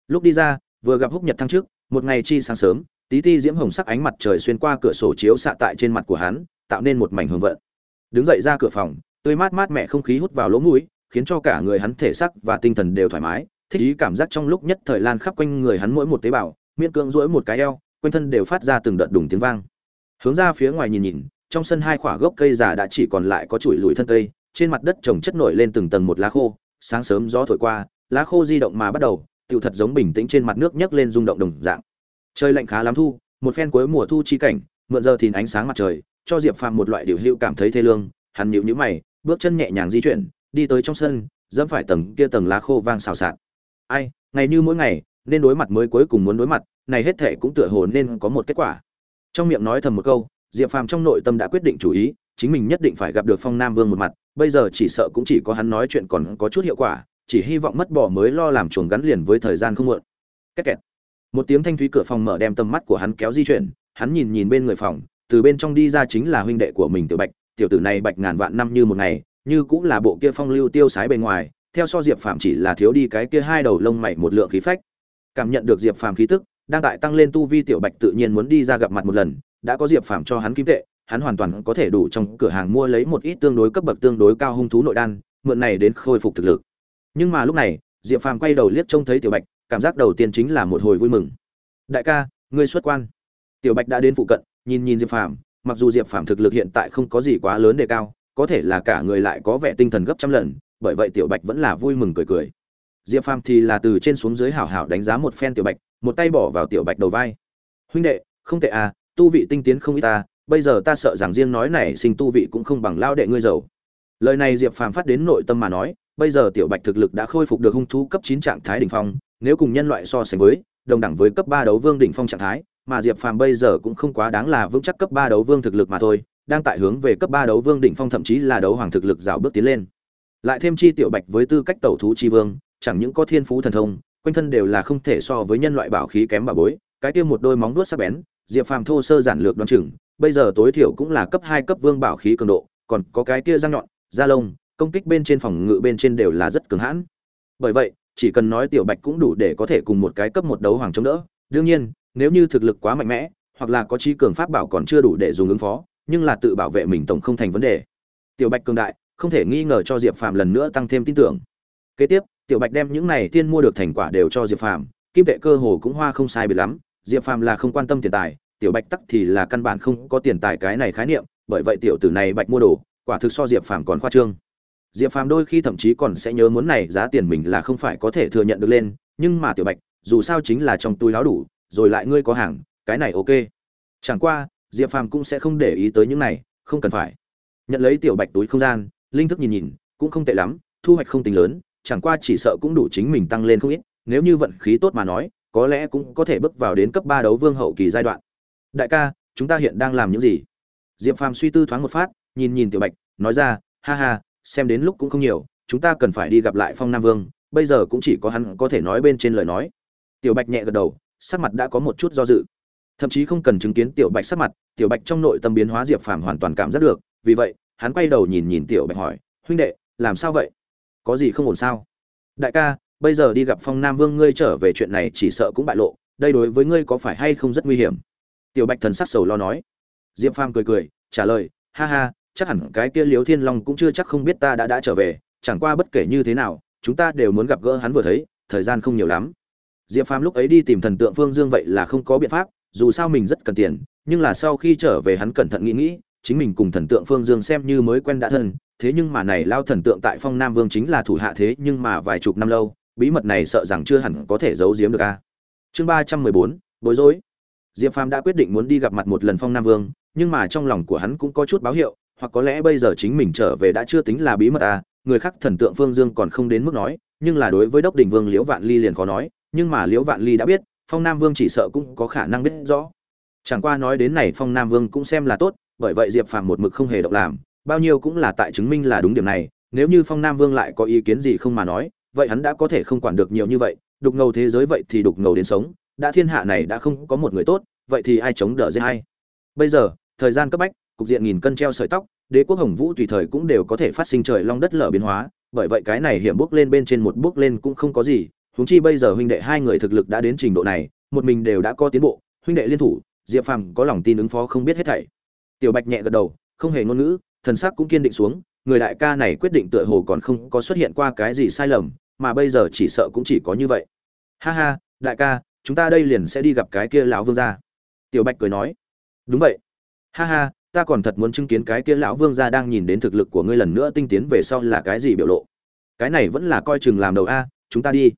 Lúc đi ra, vừa gặp húc nhật thăng trước, một ngày chi sáng sớm, tí ti diễm hồng sắc ánh mặt trời xuyên qua cửa sổ chiếu xạ tại trên mặt của hắn, tạo nên một mảnh hương vận. Đứng dậy ra cửa phòng, tươi mát mát mẹ không khí hút vào lỗ mũi, khiến cho cả người hắn thể sắc và tinh thần đều thoải mái thích ý cảm giác trong lúc nhất thời lan khắp quanh người hắn mỗi một tế bào, miễn cưỡng rỗi một cái eo, quanh thân đều phát ra từng đợt đùng tiếng vang. Hướng ra phía ngoài nhìn nhìn, trong sân hai quả gốc cây già đã chỉ còn lại có chuỗi lùi thân cây, trên mặt đất trồng chất nổi lên từng tầng một lá khô, sáng sớm gió thổi qua, lá khô di động mà bắt đầu, tựu thật giống bình tĩnh trên mặt nước nhấc lên rung động đồng dạng. Trời lạnh khá lắm thu, một phen cuối mùa thu chi cảnh, mượn giờ thìn ánh sáng mặt trời, cho diệp phàm một loại điều hữu cảm thấy thê lương, hắn nhịu nhữ mày, bước chân nhẹ nhàng di chuyển, đi tới trong sân, dẫm phải tầng kia tầng lá khô vang xào xạc ai, ngày như mỗi ngày, nên đối mặt mới cuối cùng muốn đối mặt, này hết thể cũng tựa hồ nên có một kết quả. Trong miệng nói thầm một câu, diệp phàm trong nội tâm đã quyết định chủ ý, chính mình nhất định phải gặp được phong nam vương một mặt, bây giờ chỉ sợ cũng chỉ có hắn nói chuyện còn có chút hiệu quả, chỉ hy vọng mất bỏ mới lo làm chuồng gắn liền với thời gian không muộn. Két kẹt. Một tiếng thanh thúy cửa phòng mở đem tầm mắt của hắn kéo di chuyển, hắn nhìn nhìn bên người phòng, từ bên trong đi ra chính là huynh đệ của mình tiểu bạch. Tiểu tử này bạch ngàn vạn năm như một ngày, như cũng là bộ kia phong lưu tiêu sái bề ngoài theo so diệp phàm chỉ là thiếu đi cái kia hai đầu lông mày một lượng khí phách. Cảm nhận được diệp phàm khí tức, đang tại tăng lên tu vi tiểu bạch tự nhiên muốn đi ra gặp mặt một lần, đã có diệp phàm cho hắn kim tệ, hắn hoàn toàn có thể đủ trong cửa hàng mua lấy một ít tương đối cấp bậc tương đối cao hung thú nội đan, mượn này đến khôi phục thực lực. Nhưng mà lúc này, diệp phàm quay đầu liếc trông thấy tiểu bạch, cảm giác đầu tiên chính là một hồi vui mừng. Đại ca, ngươi xuất quan. Tiểu bạch đã đến phụ cận, nhìn nhìn diệp phàm, mặc dù diệp phàm thực lực hiện tại không có gì quá lớn đề cao, có thể là cả người lại có vẻ tinh thần gấp trăm lần bởi vậy tiểu bạch vẫn là vui mừng cười cười. Diệp phàm thì là từ trên xuống dưới hảo hảo đánh giá một phen tiểu bạch, một tay bỏ vào tiểu bạch đầu vai. Huynh đệ, không tệ à tu vị tinh tiến không ít ta, bây giờ ta sợ rằng riêng nói này sinh tu vị cũng không bằng lao đệ ngươi giàu. Lời này diệp phàm phát đến nội tâm mà nói, bây giờ tiểu bạch thực lực đã khôi phục được hung thú cấp chín trạng thái đỉnh phong, nếu cùng nhân loại so sánh với, đồng đẳng với cấp ba đấu vương đỉnh phong trạng thái, mà diệp phàm bây giờ cũng không quá đáng là vững chắc cấp ba đấu vương thực lực mà thôi, đang tại hướng về cấp ba đấu vương đỉnh phong thậm chí là đấu hoàng thực lực rào bước tiến lên lại thêm chi tiểu bạch với tư cách tẩu thú chi vương, chẳng những có thiên phú thần thông, quanh thân đều là không thể so với nhân loại bảo khí kém bà bối, cái kia một đôi móng vuốt sắc bén, diệp phàm thô sơ giản lược đoán chừng, bây giờ tối thiểu cũng là cấp hai cấp vương bảo khí cường độ, còn có cái kia răng nhọn, da lông, công kích bên trên phòng ngự bên trên đều là rất cường hãn. Bởi vậy, chỉ cần nói tiểu bạch cũng đủ để có thể cùng một cái cấp một đấu hoàng chống đỡ. Đương nhiên, nếu như thực lực quá mạnh mẽ, hoặc là có trí cường pháp bảo còn chưa đủ để dùng ứng phó, nhưng là tự bảo vệ mình tổng không thành vấn đề. Tiểu bạch cường đại không thể nghi ngờ cho diệp phàm lần nữa tăng thêm tin tưởng. Kế tiếp, tiểu bạch đem những này tiên mua được thành quả đều cho diệp phàm, kim tệ cơ hồ cũng hoa không sai biệt lắm, diệp phàm là không quan tâm tiền tài, tiểu bạch tắc thì là căn bản không có tiền tài cái này khái niệm, bởi vậy tiểu tử này bạch mua đồ, quả thực so diệp phàm còn khoa trương. Diệp phàm đôi khi thậm chí còn sẽ nhớ muốn này giá tiền mình là không phải có thể thừa nhận được lên, nhưng mà tiểu bạch, dù sao chính là trong túi láo đủ, rồi lại ngươi có hàng, cái này ok. Chẳng qua, diệp phàm cũng sẽ không để ý tới những này, không cần phải. Nhận lấy tiểu bạch túi không gian linh thức nhìn nhìn, cũng không tệ lắm, thu hoạch không tính lớn, chẳng qua chỉ sợ cũng đủ chính mình tăng lên không ít, nếu như vận khí tốt mà nói, có lẽ cũng có thể bước vào đến cấp ba đấu vương hậu kỳ giai đoạn. Đại ca, chúng ta hiện đang làm những gì? Diệp phàm suy tư thoáng một phát, nhìn nhìn tiểu bạch, nói ra, ha ha, xem đến lúc cũng không nhiều, chúng ta cần phải đi gặp lại phong nam vương, bây giờ cũng chỉ có hắn có thể nói bên trên lời nói. Tiểu bạch nhẹ gật đầu, sắc mặt đã có một chút do dự. Thậm chí không cần chứng kiến tiểu bạch sắc mặt, tiểu bạch trong nội tâm biến hóa diệp phàm hoàn toàn cảm giác được, vì vậy hắn quay đầu nhìn nhìn tiểu bạch hỏi, huynh đệ, làm sao vậy? Có gì không ổn sao? Đại ca, bây giờ đi gặp phong nam vương, ngươi trở về chuyện này chỉ sợ cũng bại lộ, đây đối với ngươi có phải hay không rất nguy hiểm? Tiểu bạch thần sắc sầu lo nói. Diệp phàm cười cười, trả lời, ha ha, chắc hẳn cái kia liếu thiên long cũng chưa chắc không biết ta đã đã trở về, chẳng qua bất kể như thế nào, chúng ta đều muốn gặp gỡ hắn vừa thấy, thời gian không nhiều lắm. Diệp phàm lúc ấy đi tìm thần tượng phương dương vậy là không có biện pháp, dù sao mình rất cần tiền, nhưng là sau khi trở về hắn cẩn thận nghĩ nghĩ chính mình cùng thần tượng phương dương xem như mới quen đã thân, thế nhưng mà này lao thần tượng tại phong nam vương chính là thủ hạ thế nhưng mà vài chục năm lâu, bí mật này sợ rằng chưa hẳn có thể giấu giếm được a. Chương ba trăm mười bốn, bối rối. Diệp phàm đã quyết định muốn đi gặp mặt một lần phong nam vương, nhưng mà trong lòng của hắn cũng có chút báo hiệu, hoặc có lẽ bây giờ chính mình trở về đã chưa tính là bí mật à người khác thần tượng phương dương còn không đến mức nói, nhưng là đối với đốc đình vương liễu vạn ly liền khó nói, nhưng mà liễu vạn ly đã biết, phong nam vương chỉ sợ cũng có khả năng biết rõ. Chẳng qua nói đến này phong nam vương cũng xem là tốt bởi vậy diệp phàm một mực không hề động làm, bao nhiêu cũng là tại chứng minh là đúng điểm này, nếu như phong nam vương lại có ý kiến gì không mà nói, vậy hắn đã có thể không quản được nhiều như vậy, đục ngầu thế giới vậy thì đục ngầu đến sống, đã thiên hạ này đã không có một người tốt, vậy thì ai chống đỡ dễ hay bây giờ, thời gian cấp bách, cục diện nghìn cân treo sợi tóc, đế quốc hồng vũ tùy thời cũng đều có thể phát sinh trời long đất lở biến hóa, bởi vậy cái này hiểm bước lên bên trên một bước lên cũng không có gì, huống chi bây giờ huynh đệ hai người thực lực đã đến trình độ này, một mình đều đã có tiến bộ, huynh đệ liên thủ, diệp phàm có lòng tin ứng phó không biết hết thảy tiểu bạch nhẹ gật đầu, không hề ngôn ngữ, thần sắc cũng kiên định xuống, người đại ca này quyết định tựa hồ còn không có xuất hiện qua cái gì sai lầm, mà bây giờ chỉ sợ cũng chỉ có như vậy. Ha ha, đại ca, chúng ta đây liền sẽ đi gặp cái kia lão vương gia. Tiểu bạch cười nói. Đúng vậy. Ha ha, ta còn thật muốn chứng kiến cái kia lão vương gia đang nhìn đến thực lực của ngươi lần nữa tinh tiến về sau là cái gì biểu lộ. Cái này vẫn là coi chừng làm đầu a, chúng ta đi.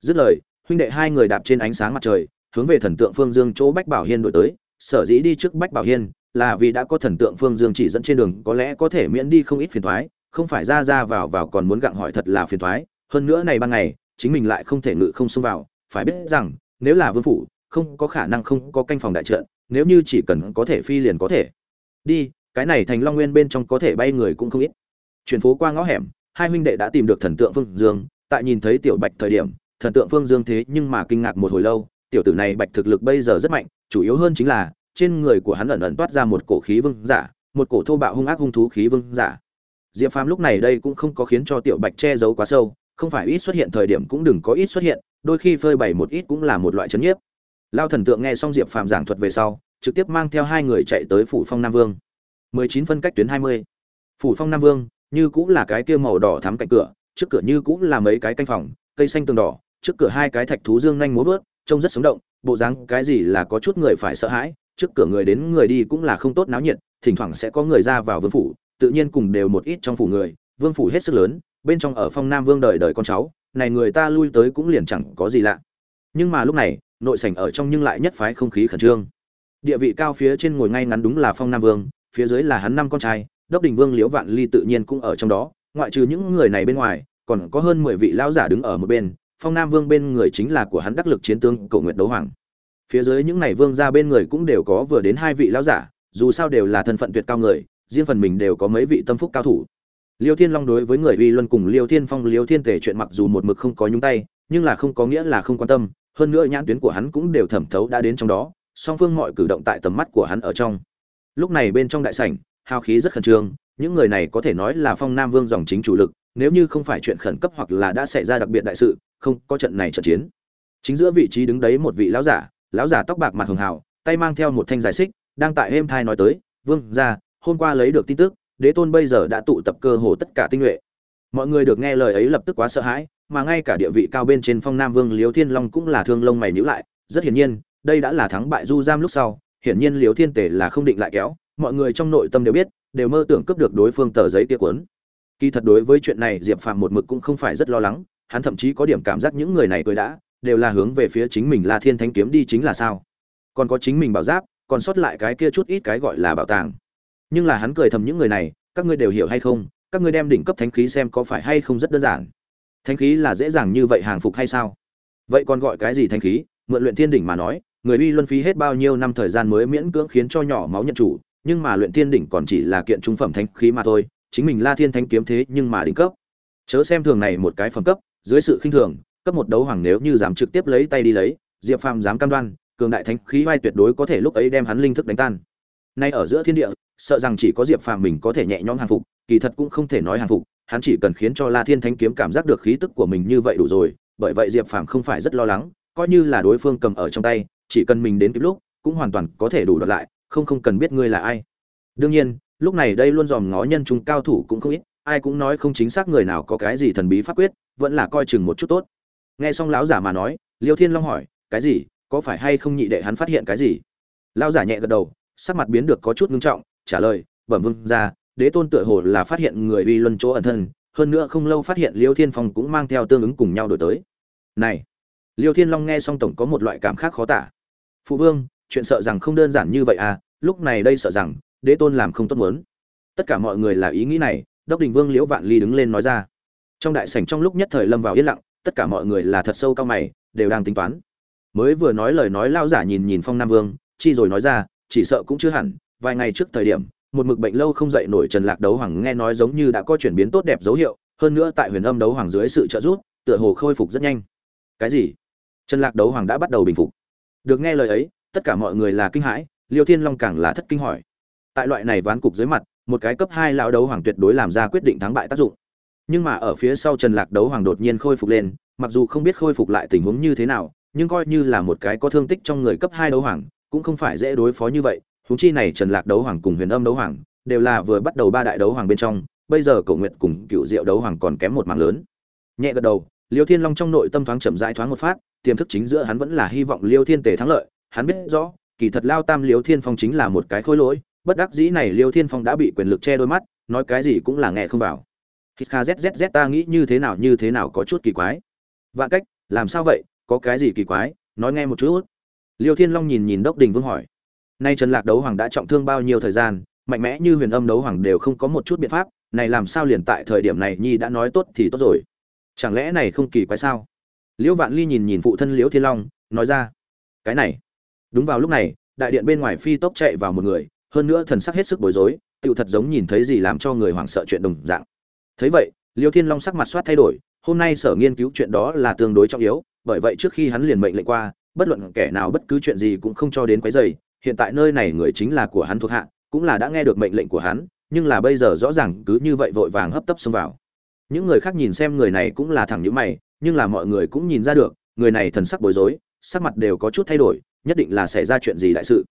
Dứt lời, huynh đệ hai người đạp trên ánh sáng mặt trời, hướng về thần tượng phương dương chỗ bách bảo hiên đổi tới, sở dĩ đi trước bách bảo hiên là vì đã có thần tượng phương dương chỉ dẫn trên đường, có lẽ có thể miễn đi không ít phiền thoái không phải ra ra vào vào còn muốn gặng hỏi thật là phiền toái, hơn nữa này ban ngày, chính mình lại không thể ngự không xông vào, phải biết rằng, nếu là vương phủ, không có khả năng không có canh phòng đại trận, nếu như chỉ cần có thể phi liền có thể. Đi, cái này thành long nguyên bên trong có thể bay người cũng không ít. Chuyển phố qua ngõ hẻm, hai huynh đệ đã tìm được thần tượng phương dương, tại nhìn thấy tiểu bạch thời điểm, thần tượng phương dương thế nhưng mà kinh ngạc một hồi lâu, tiểu tử này bạch thực lực bây giờ rất mạnh, chủ yếu hơn chính là trên người của hắn ẩn ẩn toát ra một cổ khí vương giả, một cổ thô bạo hung ác hung thú khí vương giả. Diệp phàm lúc này đây cũng không có khiến cho tiểu bạch che giấu quá sâu, không phải ít xuất hiện thời điểm cũng đừng có ít xuất hiện, đôi khi phơi bày một ít cũng là một loại chấn nhiếp. Lao thần tượng nghe xong diệp phàm giảng thuật về sau, trực tiếp mang theo hai người chạy tới phủ phong nam vương. 19 phân cách tuyến 20. phủ phong nam vương, như cũng là cái kia màu đỏ thắm cạnh cửa, trước cửa như cũng là mấy cái canh phòng, cây xanh tường đỏ, trước cửa hai cái thạch thú dương nhanh múa vớt, trông rất sống động, bộ dáng cái gì là có chút người phải sợ hãi trước cửa người đến người đi cũng là không tốt náo nhiệt, thỉnh thoảng sẽ có người ra vào vương phủ, tự nhiên cùng đều một ít trong phủ người, vương phủ hết sức lớn, bên trong ở phong nam vương đời đời con cháu, này người ta lui tới cũng liền chẳng có gì lạ. Nhưng mà lúc này, nội sảnh ở trong nhưng lại nhất phái không khí khẩn trương. Địa vị cao phía trên ngồi ngay ngắn đúng là phong nam vương, phía dưới là hắn năm con trai, đốc đình vương liễu vạn ly tự nhiên cũng ở trong đó, ngoại trừ những người này bên ngoài, còn có hơn mười vị lão giả đứng ở một bên, phong nam vương bên người chính là của hắn đắc lực chiến tướng cổ nguyệt đấu hoàng phía dưới những này vương gia bên người cũng đều có vừa đến hai vị lão giả, dù sao đều là thân phận tuyệt cao người, riêng phần mình đều có mấy vị tâm phúc cao thủ. Liêu thiên long đối với người uy luân cùng liêu thiên phong, liêu thiên tề chuyện mặc dù một mực không có nhúng tay, nhưng là không có nghĩa là không quan tâm, hơn nữa nhãn tuyến của hắn cũng đều thẩm thấu đã đến trong đó, song phương mọi cử động tại tầm mắt của hắn ở trong. Lúc này bên trong đại sảnh, hào khí rất khẩn trương, những người này có thể nói là phong nam vương dòng chính chủ lực, nếu như không phải chuyện khẩn cấp hoặc là đã xảy ra đặc biệt đại sự, không có trận này trận chiến. Chính giữa vị trí đứng đấy một vị lão giả lão giả tóc bạc mặt hường hào, tay mang theo một thanh giải xích, đang tại êm thai nói tới, vương ra hôm qua lấy được tin tức, đế tôn bây giờ đã tụ tập cơ hồ tất cả tinh nhuệ. Mọi người được nghe lời ấy lập tức quá sợ hãi, mà ngay cả địa vị cao bên trên phong nam vương liếu thiên long cũng là thương lông mày nhữ lại, rất hiển nhiên, đây đã là thắng bại du giam lúc sau, hiển nhiên liếu thiên tể là không định lại kéo, mọi người trong nội tâm đều biết, đều mơ tưởng cướp được đối phương tờ giấy kia cuốn. Kỳ thật đối với chuyện này diệp phàm một mực cũng không phải rất lo lắng, hắn thậm chí có điểm cảm giác những người này cười đã đều là hướng về phía chính mình La thiên thánh kiếm đi chính là sao? Còn có chính mình bảo giáp, còn sót lại cái kia chút ít cái gọi là bảo tàng. Nhưng là hắn cười thầm những người này, các ngươi đều hiểu hay không, các ngươi đem đỉnh cấp thánh khí xem có phải hay không rất đơn giản. Thánh khí là dễ dàng như vậy hàng phục hay sao? Vậy còn gọi cái gì thánh khí? Mượn luyện thiên đỉnh mà nói, người uy luân phí hết bao nhiêu năm thời gian mới miễn cưỡng khiến cho nhỏ máu nhận chủ, nhưng mà luyện thiên đỉnh còn chỉ là kiện trung phẩm thánh khí mà thôi, chính mình la thiên thánh kiếm thế nhưng mà đỉnh cấp. Chớ xem thường này một cái phẩm cấp, dưới sự khinh thường cấp một đấu hoàng nếu như dám trực tiếp lấy tay đi lấy, diệp phàm dám cam đoan, cường đại thánh khí vai tuyệt đối có thể lúc ấy đem hắn linh thức đánh tan. Nay ở giữa thiên địa, sợ rằng chỉ có diệp phàm mình có thể nhẹ nhõm hàng phục, kỳ thật cũng không thể nói hàng phục, hắn chỉ cần khiến cho la thiên thánh kiếm cảm giác được khí tức của mình như vậy đủ rồi, bởi vậy diệp phàm không phải rất lo lắng, coi như là đối phương cầm ở trong tay, chỉ cần mình đến kịp lúc, cũng hoàn toàn có thể đủ đoạt lại, không không cần biết ngươi là ai. Đương nhiên, lúc này đây luôn dòm ngó nhân trung cao thủ cũng không ít, ai cũng nói không chính xác người nào có cái gì thần bí pháp quyết, vẫn là coi chừng một chút tốt nghe xong lão giả mà nói, liêu thiên long hỏi, cái gì? Có phải hay không nhị đệ hắn phát hiện cái gì? Lão giả nhẹ gật đầu, sắc mặt biến được có chút ngưng trọng, trả lời, bẩm vương ra đế tôn tựa hồ là phát hiện người uy luân chỗ ẩn thân, hơn nữa không lâu phát hiện liêu thiên phong cũng mang theo tương ứng cùng nhau đổi tới. Này! Liêu thiên long nghe xong tổng có một loại cảm khác khó tả. Phụ vương, chuyện sợ rằng không đơn giản như vậy à lúc này đây sợ rằng, đế tôn làm không tốt muốn. Tất cả mọi người là ý nghĩ này, đốc đình vương liễu vạn ly đứng lên nói ra. Trong đại sảnh trong lúc nhất thời lâm vào yên lặng tất cả mọi người là thật sâu cao mày, đều đang tính toán. Mới vừa nói lời nói lao giả nhìn nhìn phong nam vương, chi rồi nói ra, chỉ sợ cũng chưa hẳn, vài ngày trước thời điểm, một mực bệnh lâu không dậy nổi trần lạc đấu hoàng nghe nói giống như đã có chuyển biến tốt đẹp dấu hiệu, hơn nữa tại huyền âm đấu hoàng dưới sự trợ giúp, tựa hồ khôi phục rất nhanh. Cái gì? Trần lạc đấu hoàng đã bắt đầu bình phục. Được nghe lời ấy, tất cả mọi người là kinh hãi, liêu thiên long càng là thất kinh hỏi. Tại loại này ván cục dưới mặt, một cái cấp hai lão đấu hoàng tuyệt đối làm ra quyết định thắng bại tác dụng nhưng mà ở phía sau trần lạc đấu hoàng đột nhiên khôi phục lên, mặc dù không biết khôi phục lại tình huống như thế nào, nhưng coi như là một cái có thương tích trong người cấp hai đấu hoàng, cũng không phải dễ đối phó như vậy. Huống chi này trần lạc đấu hoàng cùng huyền âm đấu hoàng đều là vừa bắt đầu ba đại đấu hoàng bên trong, bây giờ cầu nguyện cùng cựu diệu đấu hoàng còn kém một mảng lớn. Nhẹ gật đầu, liêu thiên long trong nội tâm thoáng chậm rãi thoáng một phát, tiềm thức chính giữa hắn vẫn là hy vọng liêu thiên tề thắng lợi. Hắn biết rõ, kỳ thật lao tam liêu thiên phong chính là một cái khôi lỗi, bất đắc dĩ này liêu thiên phong đã bị quyền lực che đôi mắt, nói cái gì cũng là nghe không vào hít kha zzz ta nghĩ như thế nào như thế nào có chút kỳ quái. Vạn cách, làm sao vậy, có cái gì kỳ quái, nói nghe một chút. Liêu thiên long nhìn nhìn đốc đình vương hỏi. Nay trần lạc đấu hoàng đã trọng thương bao nhiêu thời gian, mạnh mẽ như huyền âm đấu hoàng đều không có một chút biện pháp, này làm sao liền tại thời điểm này nhi đã nói tốt thì tốt rồi. Chẳng lẽ này không kỳ quái sao? Liễu vạn ly nhìn nhìn phụ thân liễu thiên long, nói ra. Cái này. Đúng vào lúc này, đại điện bên ngoài phi tốc chạy vào một người, hơn nữa thần sắc hết sức bối rối, tựu thật giống nhìn thấy gì làm cho người hoảng sợ chuyện đồng dạng thấy vậy, liêu thiên long sắc mặt soát thay đổi, hôm nay sở nghiên cứu chuyện đó là tương đối trọng yếu, bởi vậy trước khi hắn liền mệnh lệnh qua, bất luận kẻ nào bất cứ chuyện gì cũng không cho đến quấy dày hiện tại nơi này người chính là của hắn thuộc hạ, cũng là đã nghe được mệnh lệnh của hắn, nhưng là bây giờ rõ ràng cứ như vậy vội vàng hấp tấp xông vào. Những người khác nhìn xem người này cũng là thẳng như mày, nhưng là mọi người cũng nhìn ra được, người này thần sắc bối rối, sắc mặt đều có chút thay đổi, nhất định là xảy ra chuyện gì đại sự.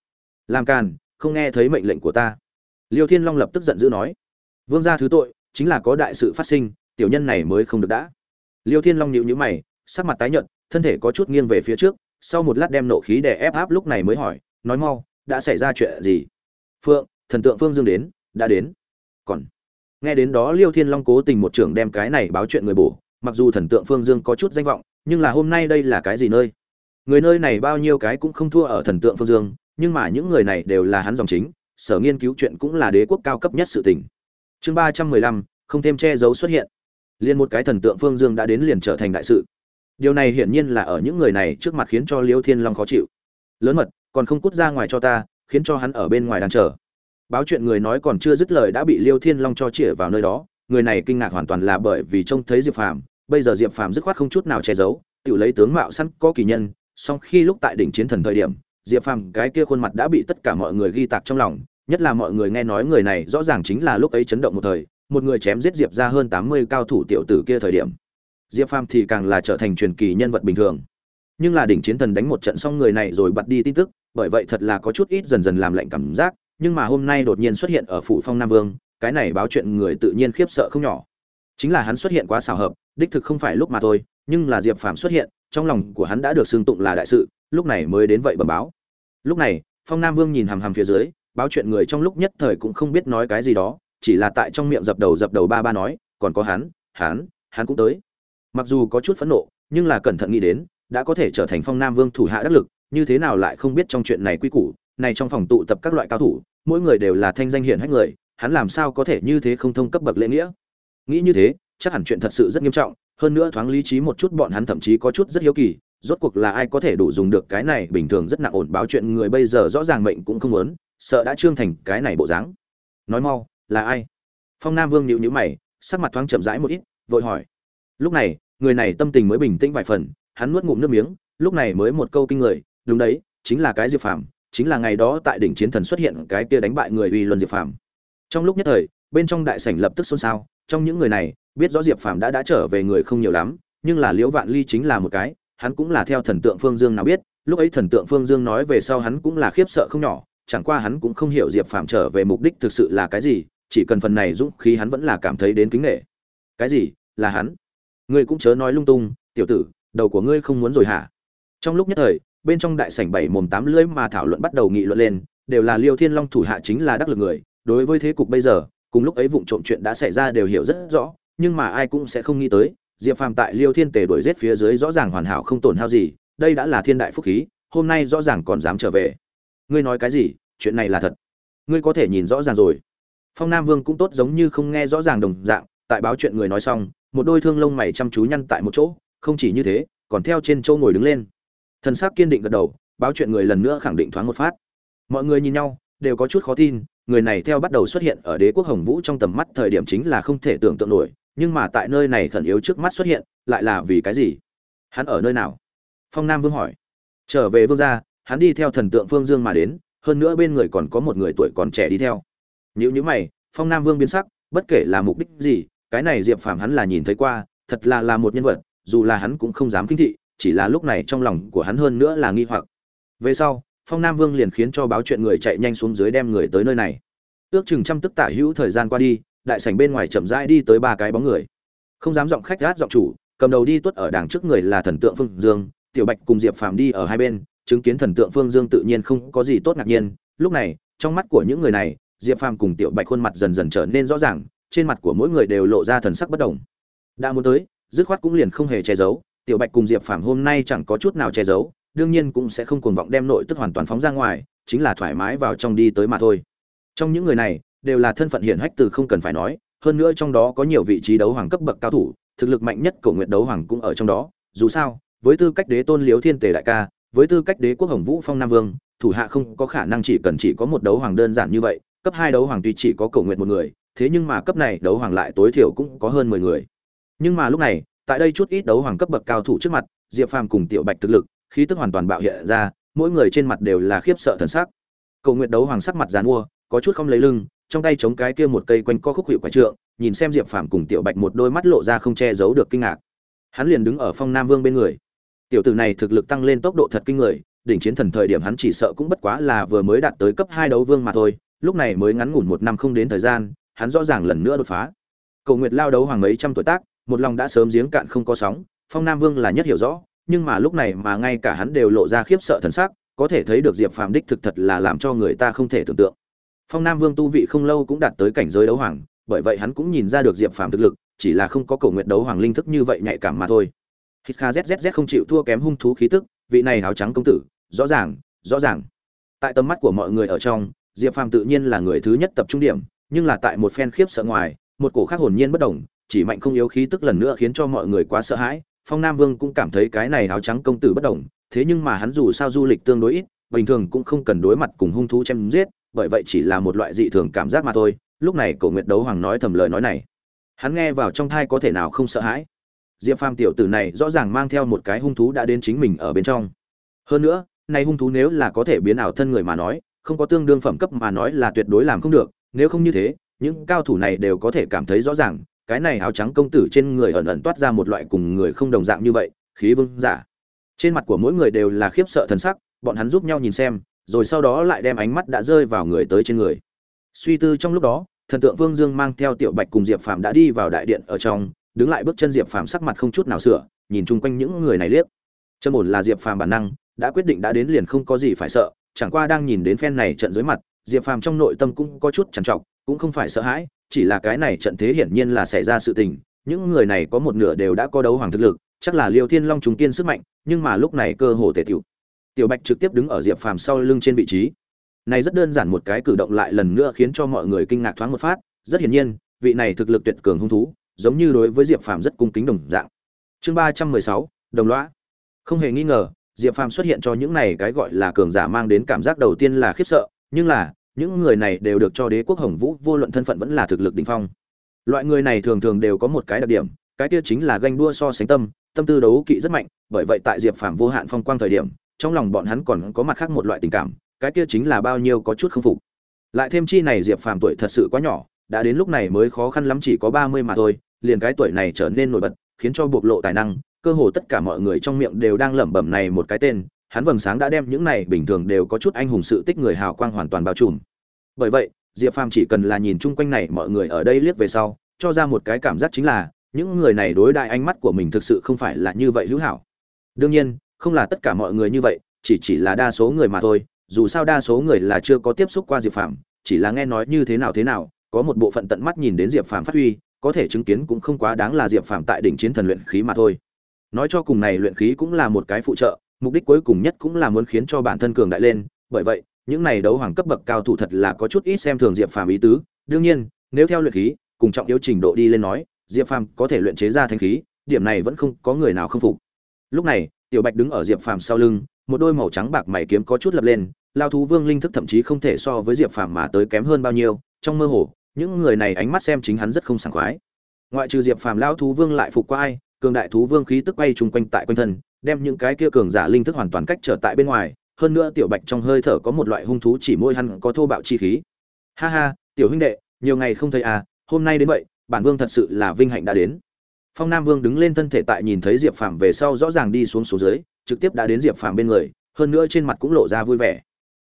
Làm càn không nghe thấy mệnh lệnh của ta. Liêu thiên long lập tức giận dữ nói, vương gia thứ tội chính là có đại sự phát sinh, tiểu nhân này mới không được đã. Liêu thiên long nhịu nhữ mày, sắc mặt tái nhợt, thân thể có chút nghiêng về phía trước, sau một lát đem nộ khí để ép áp lúc này mới hỏi, nói mau, đã xảy ra chuyện gì? Phượng, thần tượng phương dương đến, đã đến. Còn, nghe đến đó liêu thiên long cố tình một trưởng đem cái này báo chuyện người bổ, mặc dù thần tượng phương dương có chút danh vọng, nhưng là hôm nay đây là cái gì nơi? Người nơi này bao nhiêu cái cũng không thua ở thần tượng phương dương, nhưng mà những người này đều là hắn dòng chính, sở nghiên cứu chuyện cũng là đế quốc cao cấp nhất sự tình chương ba trăm mười lăm, không thêm che giấu xuất hiện. Liền một cái thần tượng phương dương đã đến liền trở thành đại sự. Điều này hiển nhiên là ở những người này trước mặt khiến cho liêu thiên long khó chịu. Lớn mật, còn không cút ra ngoài cho ta, khiến cho hắn ở bên ngoài đang chờ. Báo chuyện người nói còn chưa dứt lời đã bị liêu thiên long cho chĩa vào nơi đó. Người này kinh ngạc hoàn toàn là bởi vì trông thấy diệp phàm. Bây giờ diệp phàm dứt khoát không chút nào che giấu, tự lấy tướng mạo sẵn có kỳ nhân. Song khi lúc tại đỉnh chiến thần thời điểm, diệp phàm cái kia khuôn mặt đã bị tất cả mọi người ghi tạc trong lòng nhất là mọi người nghe nói người này rõ ràng chính là lúc ấy chấn động một thời, một người chém giết diệp ra hơn tám mươi cao thủ tiểu tử kia thời điểm. Diệp phàm thì càng là trở thành truyền kỳ nhân vật bình thường. Nhưng là đỉnh chiến thần đánh một trận xong người này rồi bật đi tin tức, bởi vậy thật là có chút ít dần dần làm lạnh cảm giác, nhưng mà hôm nay đột nhiên xuất hiện ở phủ phong nam vương, cái này báo chuyện người tự nhiên khiếp sợ không nhỏ. Chính là hắn xuất hiện quá xảo hợp, đích thực không phải lúc mà thôi, nhưng là diệp phàm xuất hiện, trong lòng của hắn đã được xưng tụng là đại sự, lúc này mới đến vậy bẩm báo. Lúc này, phong nam vương nhìn hàm hàm phía dưới báo chuyện người trong lúc nhất thời cũng không biết nói cái gì đó, chỉ là tại trong miệng dập đầu dập đầu ba ba nói, còn có hắn hắn hắn cũng tới. Mặc dù có chút phẫn nộ, nhưng là cẩn thận nghĩ đến, đã có thể trở thành phong nam vương thủ hạ đắc lực, như thế nào lại không biết trong chuyện này quy củ, này trong phòng tụ tập các loại cao thủ, mỗi người đều là thanh danh hiển hách người, hắn làm sao có thể như thế không thông cấp bậc lễ nghĩa? Nghĩ như thế, chắc hẳn chuyện thật sự rất nghiêm trọng, hơn nữa thoáng lý trí một chút bọn hắn thậm chí có chút rất hiếu kỳ, rốt cuộc là ai có thể đủ dùng được cái này bình thường rất nặng ổn báo chuyện người bây giờ rõ ràng mệnh cũng không muốn sợ đã trương thành cái này bộ dáng. Nói mau, là ai? Phong nam vương nhịu nhữ mày, sắc mặt thoáng chậm rãi một ít, vội hỏi. Lúc này, người này tâm tình mới bình tĩnh vài phần, hắn nuốt ngụm nước miếng, lúc này mới một câu kinh người, đúng đấy, chính là cái diệp phàm, chính là ngày đó tại đỉnh chiến thần xuất hiện cái kia đánh bại người uy luân diệp phàm. Trong lúc nhất thời, bên trong đại sảnh lập tức xôn xao, trong những người này, biết rõ diệp phàm đã đã trở về người không nhiều lắm, nhưng là liễu vạn ly chính là một cái, hắn cũng là theo thần tượng phương dương nào biết, lúc ấy thần tượng phương dương nói về sau hắn cũng là khiếp sợ không nhỏ chẳng qua hắn cũng không hiểu diệp phàm trở về mục đích thực sự là cái gì, chỉ cần phần này dũng khí hắn vẫn là cảm thấy đến kính nghệ cái gì? Là hắn? Ngươi cũng chớ nói lung tung, tiểu tử, đầu của ngươi không muốn rồi hả? Trong lúc nhất thời, bên trong đại sảnh bảy mồm tám lưỡi mà thảo luận bắt đầu nghị luận lên, đều là liêu thiên long thủ hạ chính là đắc lực người, đối với thế cục bây giờ, cùng lúc ấy vụ trộm chuyện đã xảy ra đều hiểu rất rõ, nhưng mà ai cũng sẽ không nghĩ tới, diệp phàm tại liêu thiên tề đuổi giết phía dưới rõ ràng hoàn hảo không tổn hao gì, đây đã là thiên đại phúc khí, hôm nay rõ ràng còn dám trở về ngươi nói cái gì, chuyện này là thật. Ngươi có thể nhìn rõ ràng rồi. Phong nam vương cũng tốt giống như không nghe rõ ràng đồng dạng, tại báo chuyện người nói xong, một đôi thương lông mày chăm chú nhăn tại một chỗ, không chỉ như thế, còn theo trên châu ngồi đứng lên. Thần sắc kiên định gật đầu, báo chuyện người lần nữa khẳng định thoáng một phát. Mọi người nhìn nhau, đều có chút khó tin, người này theo bắt đầu xuất hiện ở đế quốc hồng vũ trong tầm mắt thời điểm chính là không thể tưởng tượng nổi, nhưng mà tại nơi này khẩn yếu trước mắt xuất hiện, lại là vì cái gì? Hắn ở nơi nào? Phong nam vương hỏi. Trở về vương gia hắn đi theo thần tượng phương dương mà đến, hơn nữa bên người còn có một người tuổi còn trẻ đi theo. Nếu như mày, phong nam vương biến sắc, bất kể là mục đích gì, cái này diệp phàm hắn là nhìn thấy qua, thật là là một nhân vật, dù là hắn cũng không dám kinh thị, chỉ là lúc này trong lòng của hắn hơn nữa là nghi hoặc. Về sau, phong nam vương liền khiến cho báo chuyện người chạy nhanh xuống dưới đem người tới nơi này. Ước chừng trăm tức tả hữu thời gian qua đi, đại sảnh bên ngoài chậm rãi đi tới ba cái bóng người. Không dám giọng khách gát giọng chủ, cầm đầu đi tuất ở đằng trước người là thần tượng phương dương, tiểu bạch cùng diệp phàm đi ở hai bên chứng kiến thần tượng phương dương tự nhiên không có gì tốt ngạc nhiên. Lúc này, trong mắt của những người này, diệp phàm cùng tiểu bạch khuôn mặt dần dần trở nên rõ ràng, trên mặt của mỗi người đều lộ ra thần sắc bất động. Đã muốn tới, dứt khoát cũng liền không hề che giấu, tiểu bạch cùng diệp phàm hôm nay chẳng có chút nào che giấu, đương nhiên cũng sẽ không cuồng vọng đem nội tức hoàn toàn phóng ra ngoài, chính là thoải mái vào trong đi tới mà thôi. Trong những người này, đều là thân phận hiển hách từ không cần phải nói, hơn nữa trong đó có nhiều vị trí đấu hoàng cấp bậc cao thủ, thực lực mạnh nhất cổ nguyện đấu hoàng cũng ở trong đó. Dù sao, với tư cách đế tôn liễu thiên tề đại ca với tư cách đế quốc hồng vũ phong nam vương, thủ hạ không có khả năng chỉ cần chỉ có một đấu hoàng đơn giản như vậy, cấp hai đấu hoàng tuy chỉ có cầu nguyện một người, thế nhưng mà cấp này đấu hoàng lại tối thiểu cũng có hơn mười người. Nhưng mà lúc này, tại đây chút ít đấu hoàng cấp bậc cao thủ trước mặt, diệp phàm cùng tiểu bạch thực lực, khí tức hoàn toàn bạo hiện ra, mỗi người trên mặt đều là khiếp sợ thần sắc. Cầu nguyện đấu hoàng sắc mặt dàn mua, có chút không lấy lưng, trong tay chống cái kia một cây quanh co khúc hiệu quả trượng, nhìn xem diệp phàm cùng tiểu bạch một đôi mắt lộ ra không che giấu được kinh ngạc. Hắn liền đứng ở phong nam vương bên người tiểu tử này thực lực tăng lên tốc độ thật kinh người, đỉnh chiến thần thời điểm hắn chỉ sợ cũng bất quá là vừa mới đạt tới cấp hai đấu vương mà thôi, lúc này mới ngắn ngủn một năm không đến thời gian, hắn rõ ràng lần nữa đột phá. Cầu nguyệt lao đấu hoàng mấy trăm tuổi tác, một lòng đã sớm giếng cạn không có sóng, phong nam vương là nhất hiểu rõ, nhưng mà lúc này mà ngay cả hắn đều lộ ra khiếp sợ thần sắc, có thể thấy được diệp phàm đích thực thật là làm cho người ta không thể tưởng tượng. Phong nam vương tu vị không lâu cũng đạt tới cảnh giới đấu hoàng, bởi vậy hắn cũng nhìn ra được diệp phàm thực lực, chỉ là không có cầu nguyện đấu hoàng linh thức như vậy nhạy cảm mà thôi hít kha zzz không chịu thua kém hung thú khí tức, vị này áo trắng công tử, rõ ràng rõ ràng. Tại tầm mắt của mọi người ở trong, diệp phàm tự nhiên là người thứ nhất tập trung điểm, nhưng là tại một phen khiếp sợ ngoài, một cổ khác hồn nhiên bất động, chỉ mạnh không yếu khí tức lần nữa khiến cho mọi người quá sợ hãi, phong nam vương cũng cảm thấy cái này áo trắng công tử bất động, thế nhưng mà hắn dù sao du lịch tương đối ít, bình thường cũng không cần đối mặt cùng hung thú chém giết, bởi vậy chỉ là một loại dị thường cảm giác mà thôi, lúc này cổ nguyệt đấu hoàng nói thầm lời nói này. Hắn nghe vào trong thai có thể nào không sợ hãi? Diệp phàm tiểu tử này rõ ràng mang theo một cái hung thú đã đến chính mình ở bên trong. Hơn nữa nay hung thú nếu là có thể biến ảo thân người mà nói, không có tương đương phẩm cấp mà nói là tuyệt đối làm không được, nếu không như thế, những cao thủ này đều có thể cảm thấy rõ ràng, cái này áo trắng công tử trên người ẩn ẩn toát ra một loại cùng người không đồng dạng như vậy, khí vương giả. Trên mặt của mỗi người đều là khiếp sợ thần sắc, bọn hắn giúp nhau nhìn xem, rồi sau đó lại đem ánh mắt đã rơi vào người tới trên người. Suy tư trong lúc đó, thần tượng vương dương mang theo tiểu bạch cùng diệp phạm đã đi vào đại điện ở trong đứng lại bước chân diệp phàm sắc mặt không chút nào sửa, nhìn chung quanh những người này liếc. Chân ổn là diệp phàm bản năng, đã quyết định đã đến liền không có gì phải sợ, chẳng qua đang nhìn đến phen này trận dưới mặt, diệp phàm trong nội tâm cũng có chút trằn trọc, cũng không phải sợ hãi, chỉ là cái này trận thế hiển nhiên là xảy ra sự tình, những người này có một nửa đều đã có đấu hoàng thực lực, chắc là liêu thiên long chúng kiên sức mạnh, nhưng mà lúc này cơ hồ tề tiểu. Tiểu bạch trực tiếp đứng ở diệp phàm sau lưng trên vị trí. Này rất đơn giản một cái cử động lại lần nữa khiến cho mọi người kinh ngạc thoáng một phát, rất hiển nhiên, vị này thực lực tuyệt cường hung thú giống như đối với diệp phàm rất cung kính đồng dạng. Chương ba trăm mười sáu, đồng lõa. Không hề nghi ngờ, diệp phàm xuất hiện cho những này cái gọi là cường giả mang đến cảm giác đầu tiên là khiếp sợ, nhưng là, những người này đều được cho đế quốc hồng vũ vô luận thân phận vẫn là thực lực đỉnh phong. Loại người này thường thường đều có một cái đặc điểm, cái kia chính là ganh đua so sánh tâm tâm tư đấu kỵ rất mạnh, bởi vậy tại diệp phàm vô hạn phong quang thời điểm, trong lòng bọn hắn còn có mặt khác một loại tình cảm, cái kia chính là bao nhiêu có chút không phục. Lại thêm chi này diệp phàm tuổi thật sự quá nhỏ, đã đến lúc này mới khó khăn lắm chỉ có ba mươi mà thôi liền cái tuổi này trở nên nổi bật, khiến cho bộc lộ tài năng, cơ hồ tất cả mọi người trong miệng đều đang lẩm bẩm này một cái tên, hắn vầng sáng đã đem những này bình thường đều có chút anh hùng sự tích người hào quang hoàn toàn bao trùm. Bởi vậy, Diệp Phàm chỉ cần là nhìn chung quanh này mọi người ở đây liếc về sau, cho ra một cái cảm giác chính là, những người này đối đại ánh mắt của mình thực sự không phải là như vậy hữu hảo. Đương nhiên, không là tất cả mọi người như vậy, chỉ chỉ là đa số người mà thôi, dù sao đa số người là chưa có tiếp xúc qua Diệp Phàm, chỉ là nghe nói như thế nào thế nào, có một bộ phận tận mắt nhìn đến Diệp Phàm phát huy, có thể chứng kiến cũng không quá đáng là diệp phàm tại đỉnh chiến thần luyện khí mà thôi. Nói cho cùng này luyện khí cũng là một cái phụ trợ, mục đích cuối cùng nhất cũng là muốn khiến cho bản thân cường đại lên, bởi vậy, những này đấu hoàng cấp bậc cao thủ thật là có chút ít xem thường diệp phàm ý tứ. Đương nhiên, nếu theo luyện khí, cùng trọng yếu trình độ đi lên nói, diệp phàm có thể luyện chế ra thanh khí, điểm này vẫn không có người nào khâm phục. Lúc này, tiểu bạch đứng ở diệp phàm sau lưng, một đôi màu trắng bạc mày kiếm có chút lập lên, lao thú vương linh thức thậm chí không thể so với diệp phàm mà tới kém hơn bao nhiêu, trong mơ hồ những người này ánh mắt xem chính hắn rất không sảng khoái. Ngoại trừ diệp phàm lão thú vương lại phục qua ai, cường đại thú vương khí tức bay chung quanh tại quanh thân, đem những cái kia cường giả linh thức hoàn toàn cách trở tại bên ngoài, hơn nữa tiểu bạch trong hơi thở có một loại hung thú chỉ môi hắn có thô bạo chi khí. Ha ha, tiểu huynh đệ, nhiều ngày không thấy à hôm nay đến vậy, bản vương thật sự là vinh hạnh đã đến. Phong nam vương đứng lên thân thể tại nhìn thấy diệp phàm về sau rõ ràng đi xuống số dưới, trực tiếp đã đến diệp phàm bên người, hơn nữa trên mặt cũng lộ ra vui vẻ.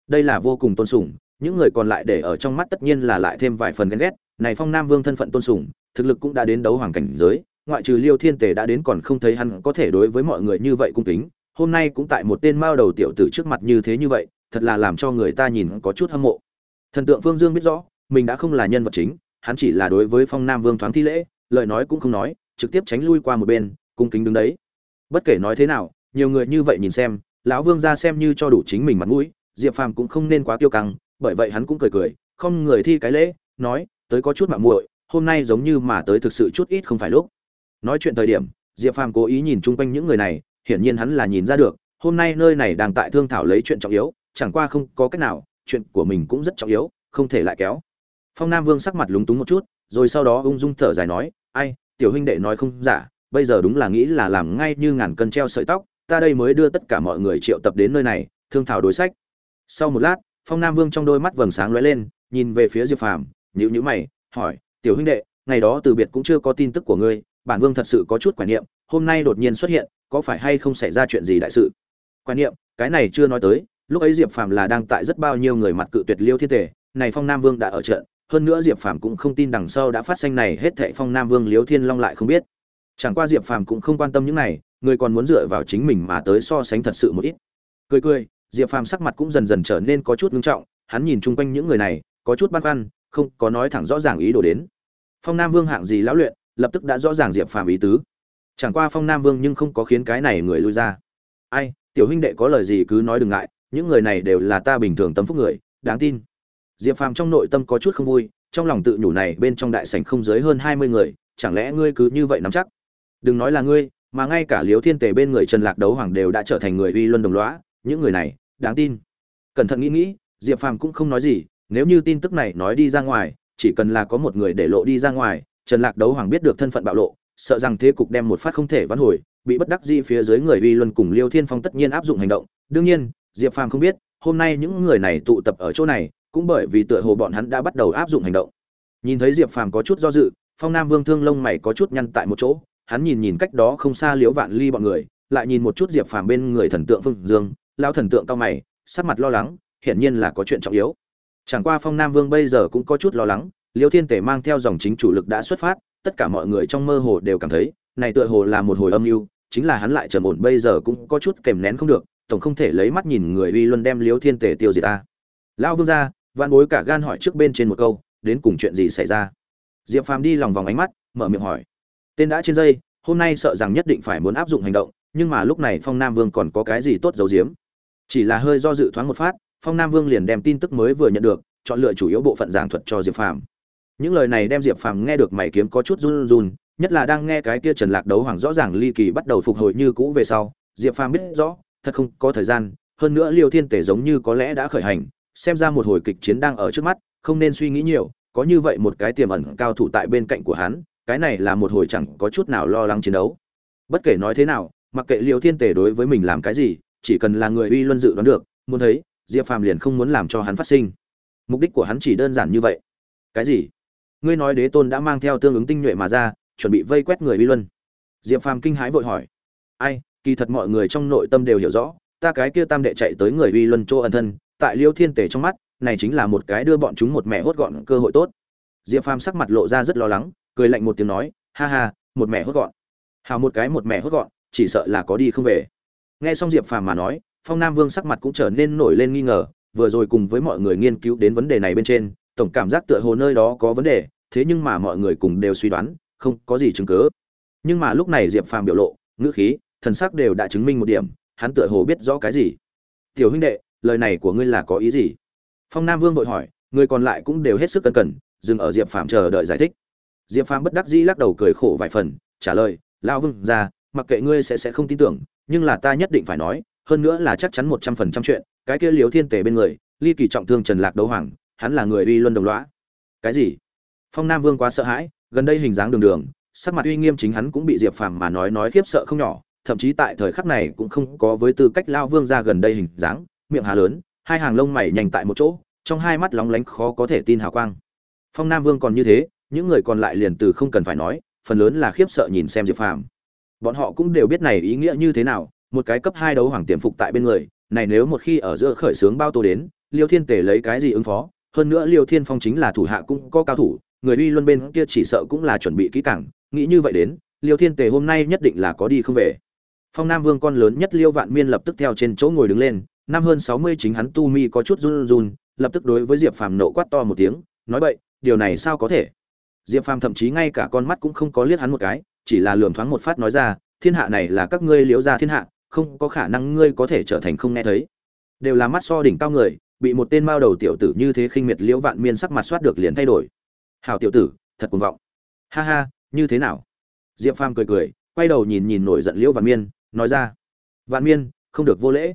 Đây là vô cùng tôn sùng những người còn lại để ở trong mắt tất nhiên là lại thêm vài phần ghen ghét, này phong nam vương thân phận tôn sùng, thực lực cũng đã đến đấu hoàng cảnh giới, ngoại trừ liêu thiên tề đã đến còn không thấy hắn có thể đối với mọi người như vậy cung kính, hôm nay cũng tại một tên mao đầu tiểu tử trước mặt như thế như vậy, thật là làm cho người ta nhìn có chút hâm mộ. Thần tượng phương dương biết rõ, mình đã không là nhân vật chính, hắn chỉ là đối với phong nam vương thoáng thi lễ, lời nói cũng không nói, trực tiếp tránh lui qua một bên, cung kính đứng đấy. Bất kể nói thế nào, nhiều người như vậy nhìn xem, lão vương ra xem như cho đủ chính mình mặt mũi, diệp phàm cũng không nên quá tiêu căng bởi vậy hắn cũng cười cười, không người thi cái lễ, nói, tới có chút mạng muội, hôm nay giống như mà tới thực sự chút ít không phải lúc. Nói chuyện thời điểm, diệp phàm cố ý nhìn chung quanh những người này, hiển nhiên hắn là nhìn ra được, hôm nay nơi này đang tại thương thảo lấy chuyện trọng yếu, chẳng qua không có cách nào, chuyện của mình cũng rất trọng yếu, không thể lại kéo. Phong nam vương sắc mặt lúng túng một chút, rồi sau đó ung dung thở dài nói, ai, tiểu huynh đệ nói không giả, bây giờ đúng là nghĩ là làm ngay như ngàn cân treo sợi tóc, ta đây mới đưa tất cả mọi người triệu tập đến nơi này, thương thảo đối sách. Sau một lát phong nam vương trong đôi mắt vầng sáng lóe lên, nhìn về phía diệp phàm, nhíu nhíu mày, hỏi, tiểu huynh đệ, ngày đó từ biệt cũng chưa có tin tức của ngươi, bản vương thật sự có chút quả niệm, hôm nay đột nhiên xuất hiện, có phải hay không xảy ra chuyện gì đại sự? Quan niệm, cái này chưa nói tới, lúc ấy diệp phàm là đang tại rất bao nhiêu người mặt cự tuyệt liêu thiên tề, này phong nam vương đã ở trận, hơn nữa diệp phàm cũng không tin đằng sau đã phát sinh này, hết thệ phong nam vương liêu thiên long lại không biết. Chẳng qua diệp phàm cũng không quan tâm những này, người còn muốn dựa vào chính mình mà tới so sánh thật sự một ít. Cười cười diệp phàm sắc mặt cũng dần dần trở nên có chút ngưng trọng, hắn nhìn chung quanh những người này, có chút băn khoăn, không có nói thẳng rõ ràng ý đồ đến. Phong nam vương hạng gì lão luyện, lập tức đã rõ ràng diệp phàm ý tứ. Chẳng qua phong nam vương nhưng không có khiến cái này người lui ra. Ai, tiểu huynh đệ có lời gì cứ nói đừng ngại, những người này đều là ta bình thường tâm phúc người, đáng tin. Diệp phàm trong nội tâm có chút không vui, trong lòng tự nhủ này bên trong đại sảnh không dưới hơn hai mươi người, chẳng lẽ ngươi cứ như vậy nắm chắc? Đừng nói là ngươi, mà ngay cả liếu thiên tề bên người trần lạc đấu hoàng đều đã trở thành người uy luân đồng lõa những người này, đáng tin. Cẩn thận nghĩ nghĩ, diệp phàm cũng không nói gì, nếu như tin tức này nói đi ra ngoài, chỉ cần là có một người để lộ đi ra ngoài, trần lạc đấu hoàng biết được thân phận bạo lộ, sợ rằng thế cục đem một phát không thể vãn hồi, bị bất đắc dĩ phía dưới người uy luân cùng liêu thiên phong tất nhiên áp dụng hành động. Đương nhiên, diệp phàm không biết, hôm nay những người này tụ tập ở chỗ này, cũng bởi vì tựa hồ bọn hắn đã bắt đầu áp dụng hành động. Nhìn thấy diệp phàm có chút do dự, phong nam vương thương lông mày có chút nhăn tại một chỗ, hắn nhìn nhìn cách đó không xa liễu vạn ly bọn người, lại nhìn một chút diệp phàm bên người thần tượng phương dương lao thần tượng cao mày, sắc mặt lo lắng, hiển nhiên là có chuyện trọng yếu. Chẳng qua phong nam vương bây giờ cũng có chút lo lắng, liêu thiên tể mang theo dòng chính chủ lực đã xuất phát, tất cả mọi người trong mơ hồ đều cảm thấy, này tựa hồ là một hồi âm mưu, chính là hắn lại trầm ổn bây giờ cũng có chút kèm nén không được, tổng không thể lấy mắt nhìn người uy luân đem liêu thiên tể tiêu diệt ta. Lão vương gia, vạn bối cả gan hỏi trước bên trên một câu, đến cùng chuyện gì xảy ra? Diệp phàm đi lòng vòng ánh mắt, mở miệng hỏi. Tên đã trên dây, hôm nay sợ rằng nhất định phải muốn áp dụng hành động, nhưng mà lúc này phong nam vương còn có cái gì tốt giấu giếm? Chỉ là hơi do dự thoáng một phát, phong nam vương liền đem tin tức mới vừa nhận được, chọn lựa chủ yếu bộ phận giảng thuật cho diệp phàm. Những lời này đem diệp phàm nghe được mày kiếm có chút run run, nhất là đang nghe cái kia trần lạc đấu hoàng rõ ràng ly kỳ bắt đầu phục hồi như cũ về sau, diệp phàm biết rõ, thật không có thời gian, hơn nữa liêu thiên tể giống như có lẽ đã khởi hành, xem ra một hồi kịch chiến đang ở trước mắt, không nên suy nghĩ nhiều, có như vậy một cái tiềm ẩn cao thủ tại bên cạnh của hắn, cái này là một hồi chẳng có chút nào lo lắng chiến đấu. Bất kể nói thế nào, mặc kệ liêu thiên tể đối với mình làm cái gì chỉ cần là người uy luân dự đoán được, muốn thấy, diệp phàm liền không muốn làm cho hắn phát sinh. Mục đích của hắn chỉ đơn giản như vậy. Cái gì? Ngươi nói đế tôn đã mang theo tương ứng tinh nhuệ mà ra, chuẩn bị vây quét người uy luân. Diệp phàm kinh hãi vội hỏi. Ai, kỳ thật mọi người trong nội tâm đều hiểu rõ, ta cái kia tam đệ chạy tới người uy luân chỗ ẩn thân, tại liêu thiên tể trong mắt, này chính là một cái đưa bọn chúng một mẹ hốt gọn cơ hội tốt. Diệp phàm sắc mặt lộ ra rất lo lắng, cười lạnh một tiếng nói, ha ha, một mẹ hốt gọn. Hào một cái một mẹ hốt gọn, chỉ sợ là có đi không về nghe xong diệp phàm mà nói, phong nam vương sắc mặt cũng trở nên nổi lên nghi ngờ, vừa rồi cùng với mọi người nghiên cứu đến vấn đề này bên trên, tổng cảm giác tựa hồ nơi đó có vấn đề, thế nhưng mà mọi người cùng đều suy đoán, không có gì chứng cứ. Nhưng mà lúc này diệp phàm biểu lộ, ngữ khí, thần sắc đều đã chứng minh một điểm, hắn tựa hồ biết rõ cái gì. Tiểu huynh đệ, lời này của ngươi là có ý gì? Phong nam vương vội hỏi, người còn lại cũng đều hết sức cẩn cẩn, dừng ở diệp phàm chờ đợi giải thích. Diệp phàm bất đắc dĩ lắc đầu cười khổ vài phần, trả lời lao vương ra mặc kệ ngươi sẽ sẽ không tin tưởng nhưng là ta nhất định phải nói, hơn nữa là chắc chắn một trăm phần trăm chuyện, cái kia liếu thiên tề bên người, ly kỳ trọng thương trần lạc đấu hoàng, hắn là người uy luân đồng lõa. Cái gì? Phong nam vương quá sợ hãi, gần đây hình dáng đường đường, sắc mặt uy nghiêm chính hắn cũng bị diệp phàm mà nói nói khiếp sợ không nhỏ, thậm chí tại thời khắc này cũng không có với tư cách lao vương ra gần đây hình dáng, miệng hà lớn, hai hàng lông mày nhanh tại một chỗ, trong hai mắt lóng lánh khó có thể tin hào quang. Phong nam vương còn như thế, những người còn lại liền từ không cần phải nói, phần lớn là khiếp sợ nhìn xem diệp phàm bọn họ cũng đều biết này ý nghĩa như thế nào, một cái cấp hai đấu hoàng tiềm phục tại bên người, này nếu một khi ở giữa khởi sướng bao tô đến, liêu thiên tề lấy cái gì ứng phó? Hơn nữa liêu thiên phong chính là thủ hạ cũng có cao thủ, người uy luân bên kia chỉ sợ cũng là chuẩn bị kỹ càng, nghĩ như vậy đến, liêu thiên tề hôm nay nhất định là có đi không về. Phong nam vương con lớn nhất liêu vạn miên lập tức theo trên chỗ ngồi đứng lên, năm hơn sáu mươi chính hắn tu mi có chút run run, lập tức đối với diệp phàm nộ quát to một tiếng, nói vậy điều này sao có thể? Diệp phàm thậm chí ngay cả con mắt cũng không có liếc hắn một cái chỉ là lườm thoáng một phát nói ra, thiên hạ này là các ngươi liếu ra thiên hạ, không có khả năng ngươi có thể trở thành không nghe thấy. Đều là mắt so đỉnh cao người, bị một tên mao đầu tiểu tử như thế khinh miệt liễu vạn miên sắc mặt soát được liền thay đổi. Hảo tiểu tử, thật cuồng vọng. Ha ha, như thế nào? Diệp phàm cười cười, quay đầu nhìn nhìn nổi giận liễu vạn miên, nói ra, vạn miên, không được vô lễ.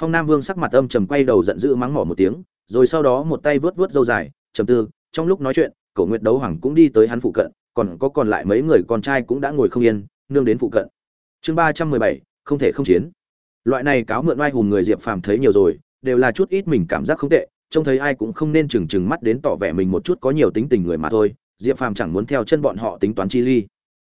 Phong nam vương sắc mặt âm trầm quay đầu giận dữ mắng mỏ một tiếng, rồi sau đó một tay vớt vớt râu dài, trầm tư, trong lúc nói chuyện, cổ nguyệt đấu hoàng cũng đi tới hắn phụ cận còn có còn lại mấy người con trai cũng đã ngồi không yên, nương đến phụ cận. Chương ba trăm mười bảy, không thể không chiến. Loại này cáo mượn oai hùng người diệp phàm thấy nhiều rồi, đều là chút ít mình cảm giác không tệ, trông thấy ai cũng không nên chừng chừng mắt đến tỏ vẻ mình một chút có nhiều tính tình người mà thôi, diệp phàm chẳng muốn theo chân bọn họ tính toán chi ly.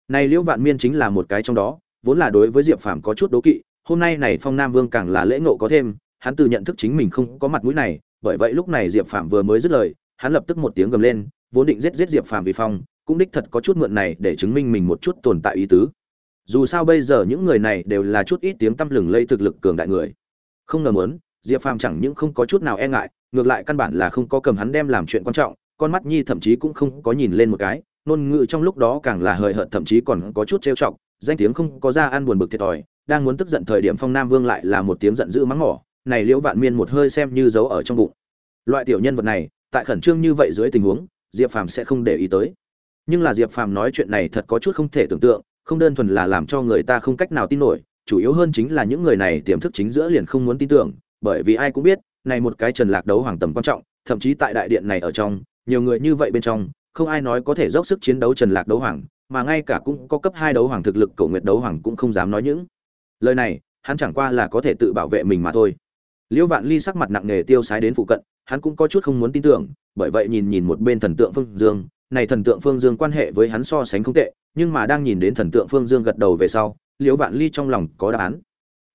Này liễu vạn miên chính là một cái trong đó, vốn là đối với diệp phàm có chút đố kỵ, hôm nay này phong nam vương càng là lễ ngộ có thêm, hắn tự nhận thức chính mình không có mặt mũi này, bởi vậy lúc này diệp phàm vừa mới dứt lời, hắn lập tức một tiếng gầm lên, vốn định giết giết diệp phàm vì phong cũng đích thật có chút mượn này để chứng minh mình một chút tồn tại ý tứ. Dù sao bây giờ những người này đều là chút ít tiếng tăm lừng lây thực lực cường đại người. Không ngờ muốn, diệp phàm chẳng những không có chút nào e ngại, ngược lại căn bản là không có cầm hắn đem làm chuyện quan trọng, con mắt nhi thậm chí cũng không có nhìn lên một cái, ngôn ngữ trong lúc đó càng là hời hợt, thậm chí còn có chút trêu chọc, danh tiếng không có ra ăn buồn bực thiệt thòi, đang muốn tức giận thời điểm phong nam vương lại là một tiếng giận dữ mắng mỏ, này liễu vạn miên một hơi xem như giấu ở trong bụng. Loại tiểu nhân vật này, tại khẩn trương như vậy dưới tình huống, diệp phàm sẽ không để ý tới nhưng là diệp phàm nói chuyện này thật có chút không thể tưởng tượng, không đơn thuần là làm cho người ta không cách nào tin nổi, chủ yếu hơn chính là những người này tiềm thức chính giữa liền không muốn tin tưởng, bởi vì ai cũng biết, này một cái trần lạc đấu hoàng tầm quan trọng, thậm chí tại đại điện này ở trong, nhiều người như vậy bên trong, không ai nói có thể dốc sức chiến đấu trần lạc đấu hoàng, mà ngay cả cũng có cấp hai đấu hoàng thực lực cổ nguyệt đấu hoàng cũng không dám nói những lời này, hắn chẳng qua là có thể tự bảo vệ mình mà thôi. Liễu vạn ly sắc mặt nặng nề tiêu sái đến phụ cận, hắn cũng có chút không muốn tin tưởng, bởi vậy nhìn nhìn một bên thần tượng phương dương này thần tượng phương dương quan hệ với hắn so sánh không tệ, nhưng mà đang nhìn đến thần tượng phương dương gật đầu về sau, liễu vạn ly trong lòng có đáp án.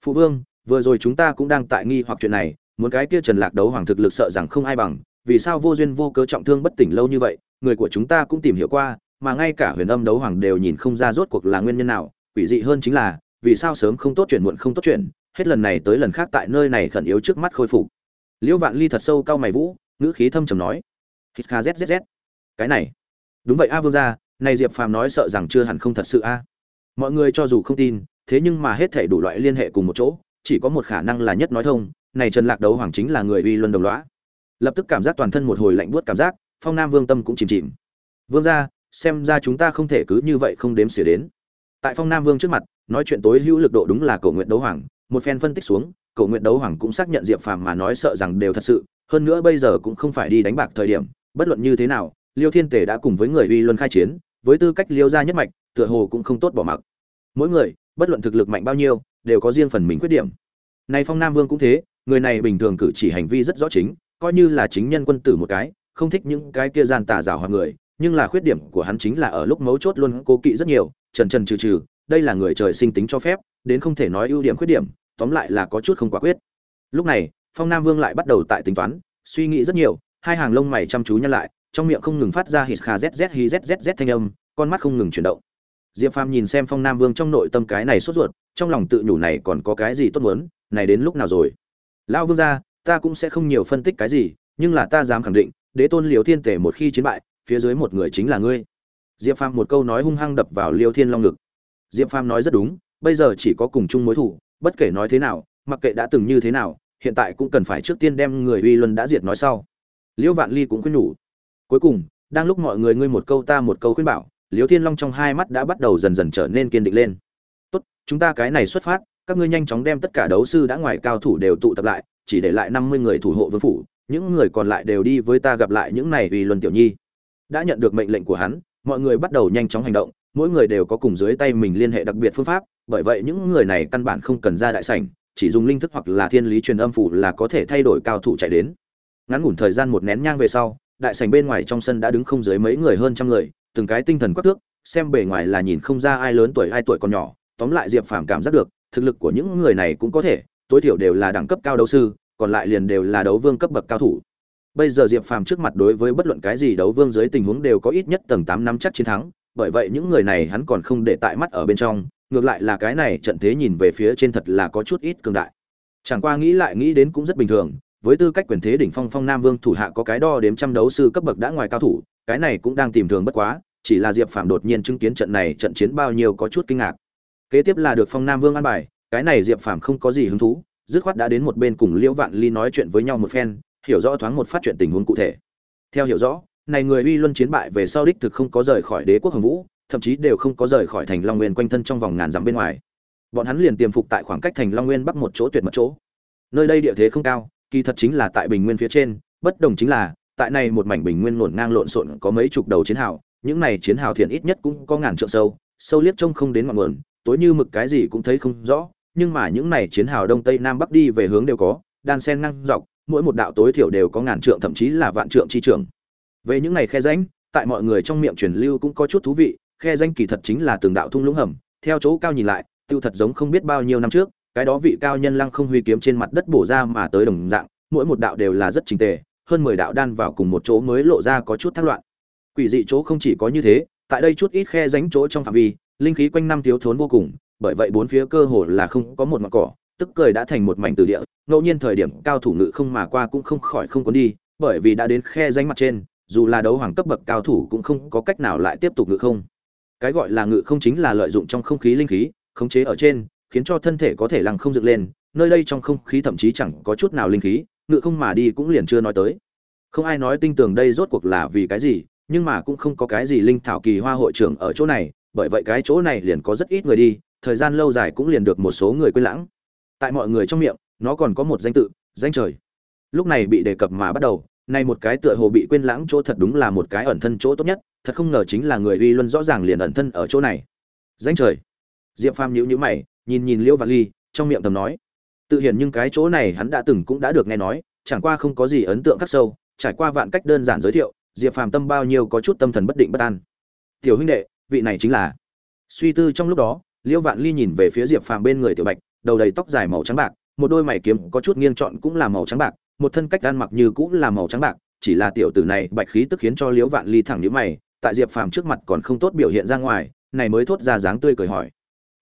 Phụ vương, vừa rồi chúng ta cũng đang tại nghi hoặc chuyện này, muốn cái kia trần lạc đấu hoàng thực lực sợ rằng không ai bằng, vì sao vô duyên vô cớ trọng thương bất tỉnh lâu như vậy, người của chúng ta cũng tìm hiểu qua, mà ngay cả huyền âm đấu hoàng đều nhìn không ra rốt cuộc là nguyên nhân nào, quỷ dị hơn chính là, vì sao sớm không tốt chuyện muộn không tốt chuyện hết lần này tới lần khác tại nơi này khẩn yếu trước mắt khôi phục. Liễu vạn ly thật sâu cao mày vũ, ngữ khí thâm trầm nói, hít kha cái này đúng vậy a vương gia, này diệp phàm nói sợ rằng chưa hẳn không thật sự a. Mọi người cho dù không tin, thế nhưng mà hết thể đủ loại liên hệ cùng một chỗ, chỉ có một khả năng là nhất nói thông, này trần lạc đấu hoàng chính là người uy luân đồng lõa. Lập tức cảm giác toàn thân một hồi lạnh buốt cảm giác, phong nam vương tâm cũng chìm chìm. Vương gia, xem ra chúng ta không thể cứ như vậy không đếm xỉa đến. Tại phong nam vương trước mặt, nói chuyện tối hữu lực độ đúng là cầu nguyện đấu hoàng, một phen phân tích xuống cầu nguyện đấu hoàng cũng xác nhận diệp phàm mà nói sợ rằng đều thật sự, hơn nữa bây giờ cũng không phải đi đánh bạc thời điểm, bất luận như thế nào liêu thiên tể đã cùng với người uy luân khai chiến, với tư cách liêu gia nhất mạch, tựa hồ cũng không tốt bỏ mặc. Mỗi người, bất luận thực lực mạnh bao nhiêu, đều có riêng phần mình khuyết điểm. Nay phong nam vương cũng thế, người này bình thường cử chỉ hành vi rất rõ chính, coi như là chính nhân quân tử một cái, không thích những cái kia gian tà rào hoặc người, nhưng là khuyết điểm của hắn chính là ở lúc mấu chốt luôn cố kỵ rất nhiều, trần trần trừ trừ, đây là người trời sinh tính cho phép, đến không thể nói ưu điểm khuyết điểm, tóm lại là có chút không quả quyết. Lúc này, phong nam vương lại bắt đầu tại tính toán, suy nghĩ rất nhiều, hai hàng lông mày chăm chú nhăn lại trong miệng không ngừng phát ra hít kha zz hi zz thanh âm, con mắt không ngừng chuyển động. Diệp phàm nhìn xem phong nam vương trong nội tâm cái này sốt ruột, trong lòng tự nhủ này còn có cái gì tốt muốn, này đến lúc nào rồi? Lão vương gia, ta cũng sẽ không nhiều phân tích cái gì, nhưng là ta dám khẳng định, đế tôn liều thiên tể một khi chiến bại, phía dưới một người chính là ngươi. Diệp phàm một câu nói hung hăng đập vào liêu thiên long ngực. Diệp phàm nói rất đúng, bây giờ chỉ có cùng chung mối thủ bất kể nói thế nào, mặc kệ đã từng như thế nào, hiện tại cũng cần phải trước tiên đem người uy luân đã diệt nói sau. Liễu vạn ly cũng khuyên nhủ cuối cùng, đang lúc mọi người ngươi một câu ta một câu khuyên bảo liễu thiên long trong hai mắt đã bắt đầu dần dần trở nên kiên định lên. Tốt, chúng ta cái này xuất phát, các ngươi nhanh chóng đem tất cả đấu sư đã ngoài cao thủ đều tụ tập lại, chỉ để lại năm mươi người thủ hộ vương phủ, những người còn lại đều đi với ta gặp lại những này uy luân tiểu nhi. Đã nhận được mệnh lệnh của hắn, mọi người bắt đầu nhanh chóng hành động, mỗi người đều có cùng dưới tay mình liên hệ đặc biệt phương pháp, bởi vậy những người này căn bản không cần ra đại sảnh, chỉ dùng linh thức hoặc là thiên lý truyền âm phủ là có thể thay đổi cao thủ chạy đến. Ngắn ngủn thời gian một nén nhang về sau đại sảnh bên ngoài trong sân đã đứng không dưới mấy người hơn trăm người, từng cái tinh thần quắc thước, xem bề ngoài là nhìn không ra ai lớn tuổi ai tuổi còn nhỏ, tóm lại diệp phàm cảm giác được, thực lực của những người này cũng có thể, tối thiểu đều là đẳng cấp cao đấu sư, còn lại liền đều là đấu vương cấp bậc cao thủ. Bây giờ diệp phàm trước mặt đối với bất luận cái gì đấu vương dưới tình huống đều có ít nhất tầng tám năm chắc chiến thắng, bởi vậy những người này hắn còn không để tại mắt ở bên trong, ngược lại là cái này trận thế nhìn về phía trên thật là có chút ít cường đại. Chẳng qua nghĩ lại nghĩ đến cũng rất bình thường với tư cách quyền thế đỉnh phong phong nam vương thủ hạ có cái đo đếm trăm đấu sư cấp bậc đã ngoài cao thủ, cái này cũng đang tìm thường bất quá, chỉ là diệp phạm đột nhiên chứng kiến trận này trận chiến bao nhiêu có chút kinh ngạc. Kế tiếp là được phong nam vương an bài, cái này diệp phạm không có gì hứng thú, dứt khoát đã đến một bên cùng liễu vạn ly nói chuyện với nhau một phen, hiểu rõ thoáng một phát chuyện tình huống cụ thể. Theo hiểu rõ, này người uy luân chiến bại về sau đích thực không có rời khỏi đế quốc hồng vũ, thậm chí đều không có rời khỏi thành long nguyên quanh thân trong vòng ngàn dặm bên ngoài. Bọn hắn liền tiềm phục tại khoảng cách thành long nguyên bắc một chỗ tuyệt mật chỗ. Nơi đây địa thế không cao kỳ thật chính là tại bình nguyên phía trên, bất đồng chính là, tại này một mảnh bình nguyên ngổn ngang lộn xộn có mấy chục đầu chiến hào, những này chiến hào thiện ít nhất cũng có ngàn trượng sâu sâu liếc trông không đến ngọn nguồn, tối như mực cái gì cũng thấy không rõ, nhưng mà những này chiến hào đông tây nam bắc đi về hướng đều có, đan sen ngang dọc, mỗi một đạo tối thiểu đều có ngàn trượng thậm chí là vạn trượng chi trường. Về những này khe rãnh, tại mọi người trong miệng truyền lưu cũng có chút thú vị, khe danh kỳ thật chính là từng đạo thung lũng hầm, theo chỗ cao nhìn lại, tiêu thật giống không biết bao nhiêu năm trước cái đó vị cao nhân lăng không huy kiếm trên mặt đất bổ ra mà tới đồng dạng, mỗi một đạo đều là rất trình tề, hơn mười đạo đan vào cùng một chỗ mới lộ ra có chút thác loạn. Quỷ dị chỗ không chỉ có như thế, tại đây chút ít khe ránh chỗ trong phạm vi, linh khí quanh năm thiếu thốn vô cùng, bởi vậy bốn phía cơ hồ là không có một mặt cỏ, tức cười đã thành một mảnh từ địa, ngẫu nhiên thời điểm cao thủ ngự không mà qua cũng không khỏi không có đi, bởi vì đã đến khe ránh mặt trên, dù là đấu hoàng cấp bậc cao thủ cũng không có cách nào lại tiếp tục ngự không. Cái gọi là ngự không chính là lợi dụng trong không khí linh khí, khống chế ở trên khiến cho thân thể có thể lăng không dựng lên, nơi đây trong không khí thậm chí chẳng có chút nào linh khí, ngự không mà đi cũng liền chưa nói tới. Không ai nói tinh tường đây rốt cuộc là vì cái gì, nhưng mà cũng không có cái gì linh thảo kỳ hoa hội trưởng ở chỗ này, bởi vậy cái chỗ này liền có rất ít người đi, thời gian lâu dài cũng liền được một số người quên lãng. Tại mọi người trong miệng, nó còn có một danh tự, danh trời. Lúc này bị đề cập mà bắt đầu, nay một cái tựa hồ bị quên lãng chỗ thật đúng là một cái ẩn thân chỗ tốt nhất, thật không ngờ chính là người uy luân rõ ràng liền ẩn thân ở chỗ này. Danh trời. Diệp phàm nhíu nhíu mày nhìn nhìn liễu vạn ly, trong miệng thầm nói. Tự hiển nhưng cái chỗ này hắn đã từng cũng đã được nghe nói, chẳng qua không có gì ấn tượng khắc sâu, trải qua vạn cách đơn giản giới thiệu, diệp phàm tâm bao nhiêu có chút tâm thần bất định bất an. Tiểu huynh đệ, vị này chính là. Suy tư trong lúc đó, liễu vạn ly nhìn về phía diệp phàm bên người tiểu bạch, đầu đầy tóc dài màu trắng bạc, một đôi mày kiếm có chút nghiêng trọn cũng là màu trắng bạc, một thân cách ăn mặc như cũng là màu trắng bạc, chỉ là tiểu tử này bạch khí tức khiến cho liễu vạn ly thẳng nhíu mày, tại diệp phàm trước mặt còn không tốt biểu hiện ra ngoài, này mới thốt ra dáng tươi cười hỏi.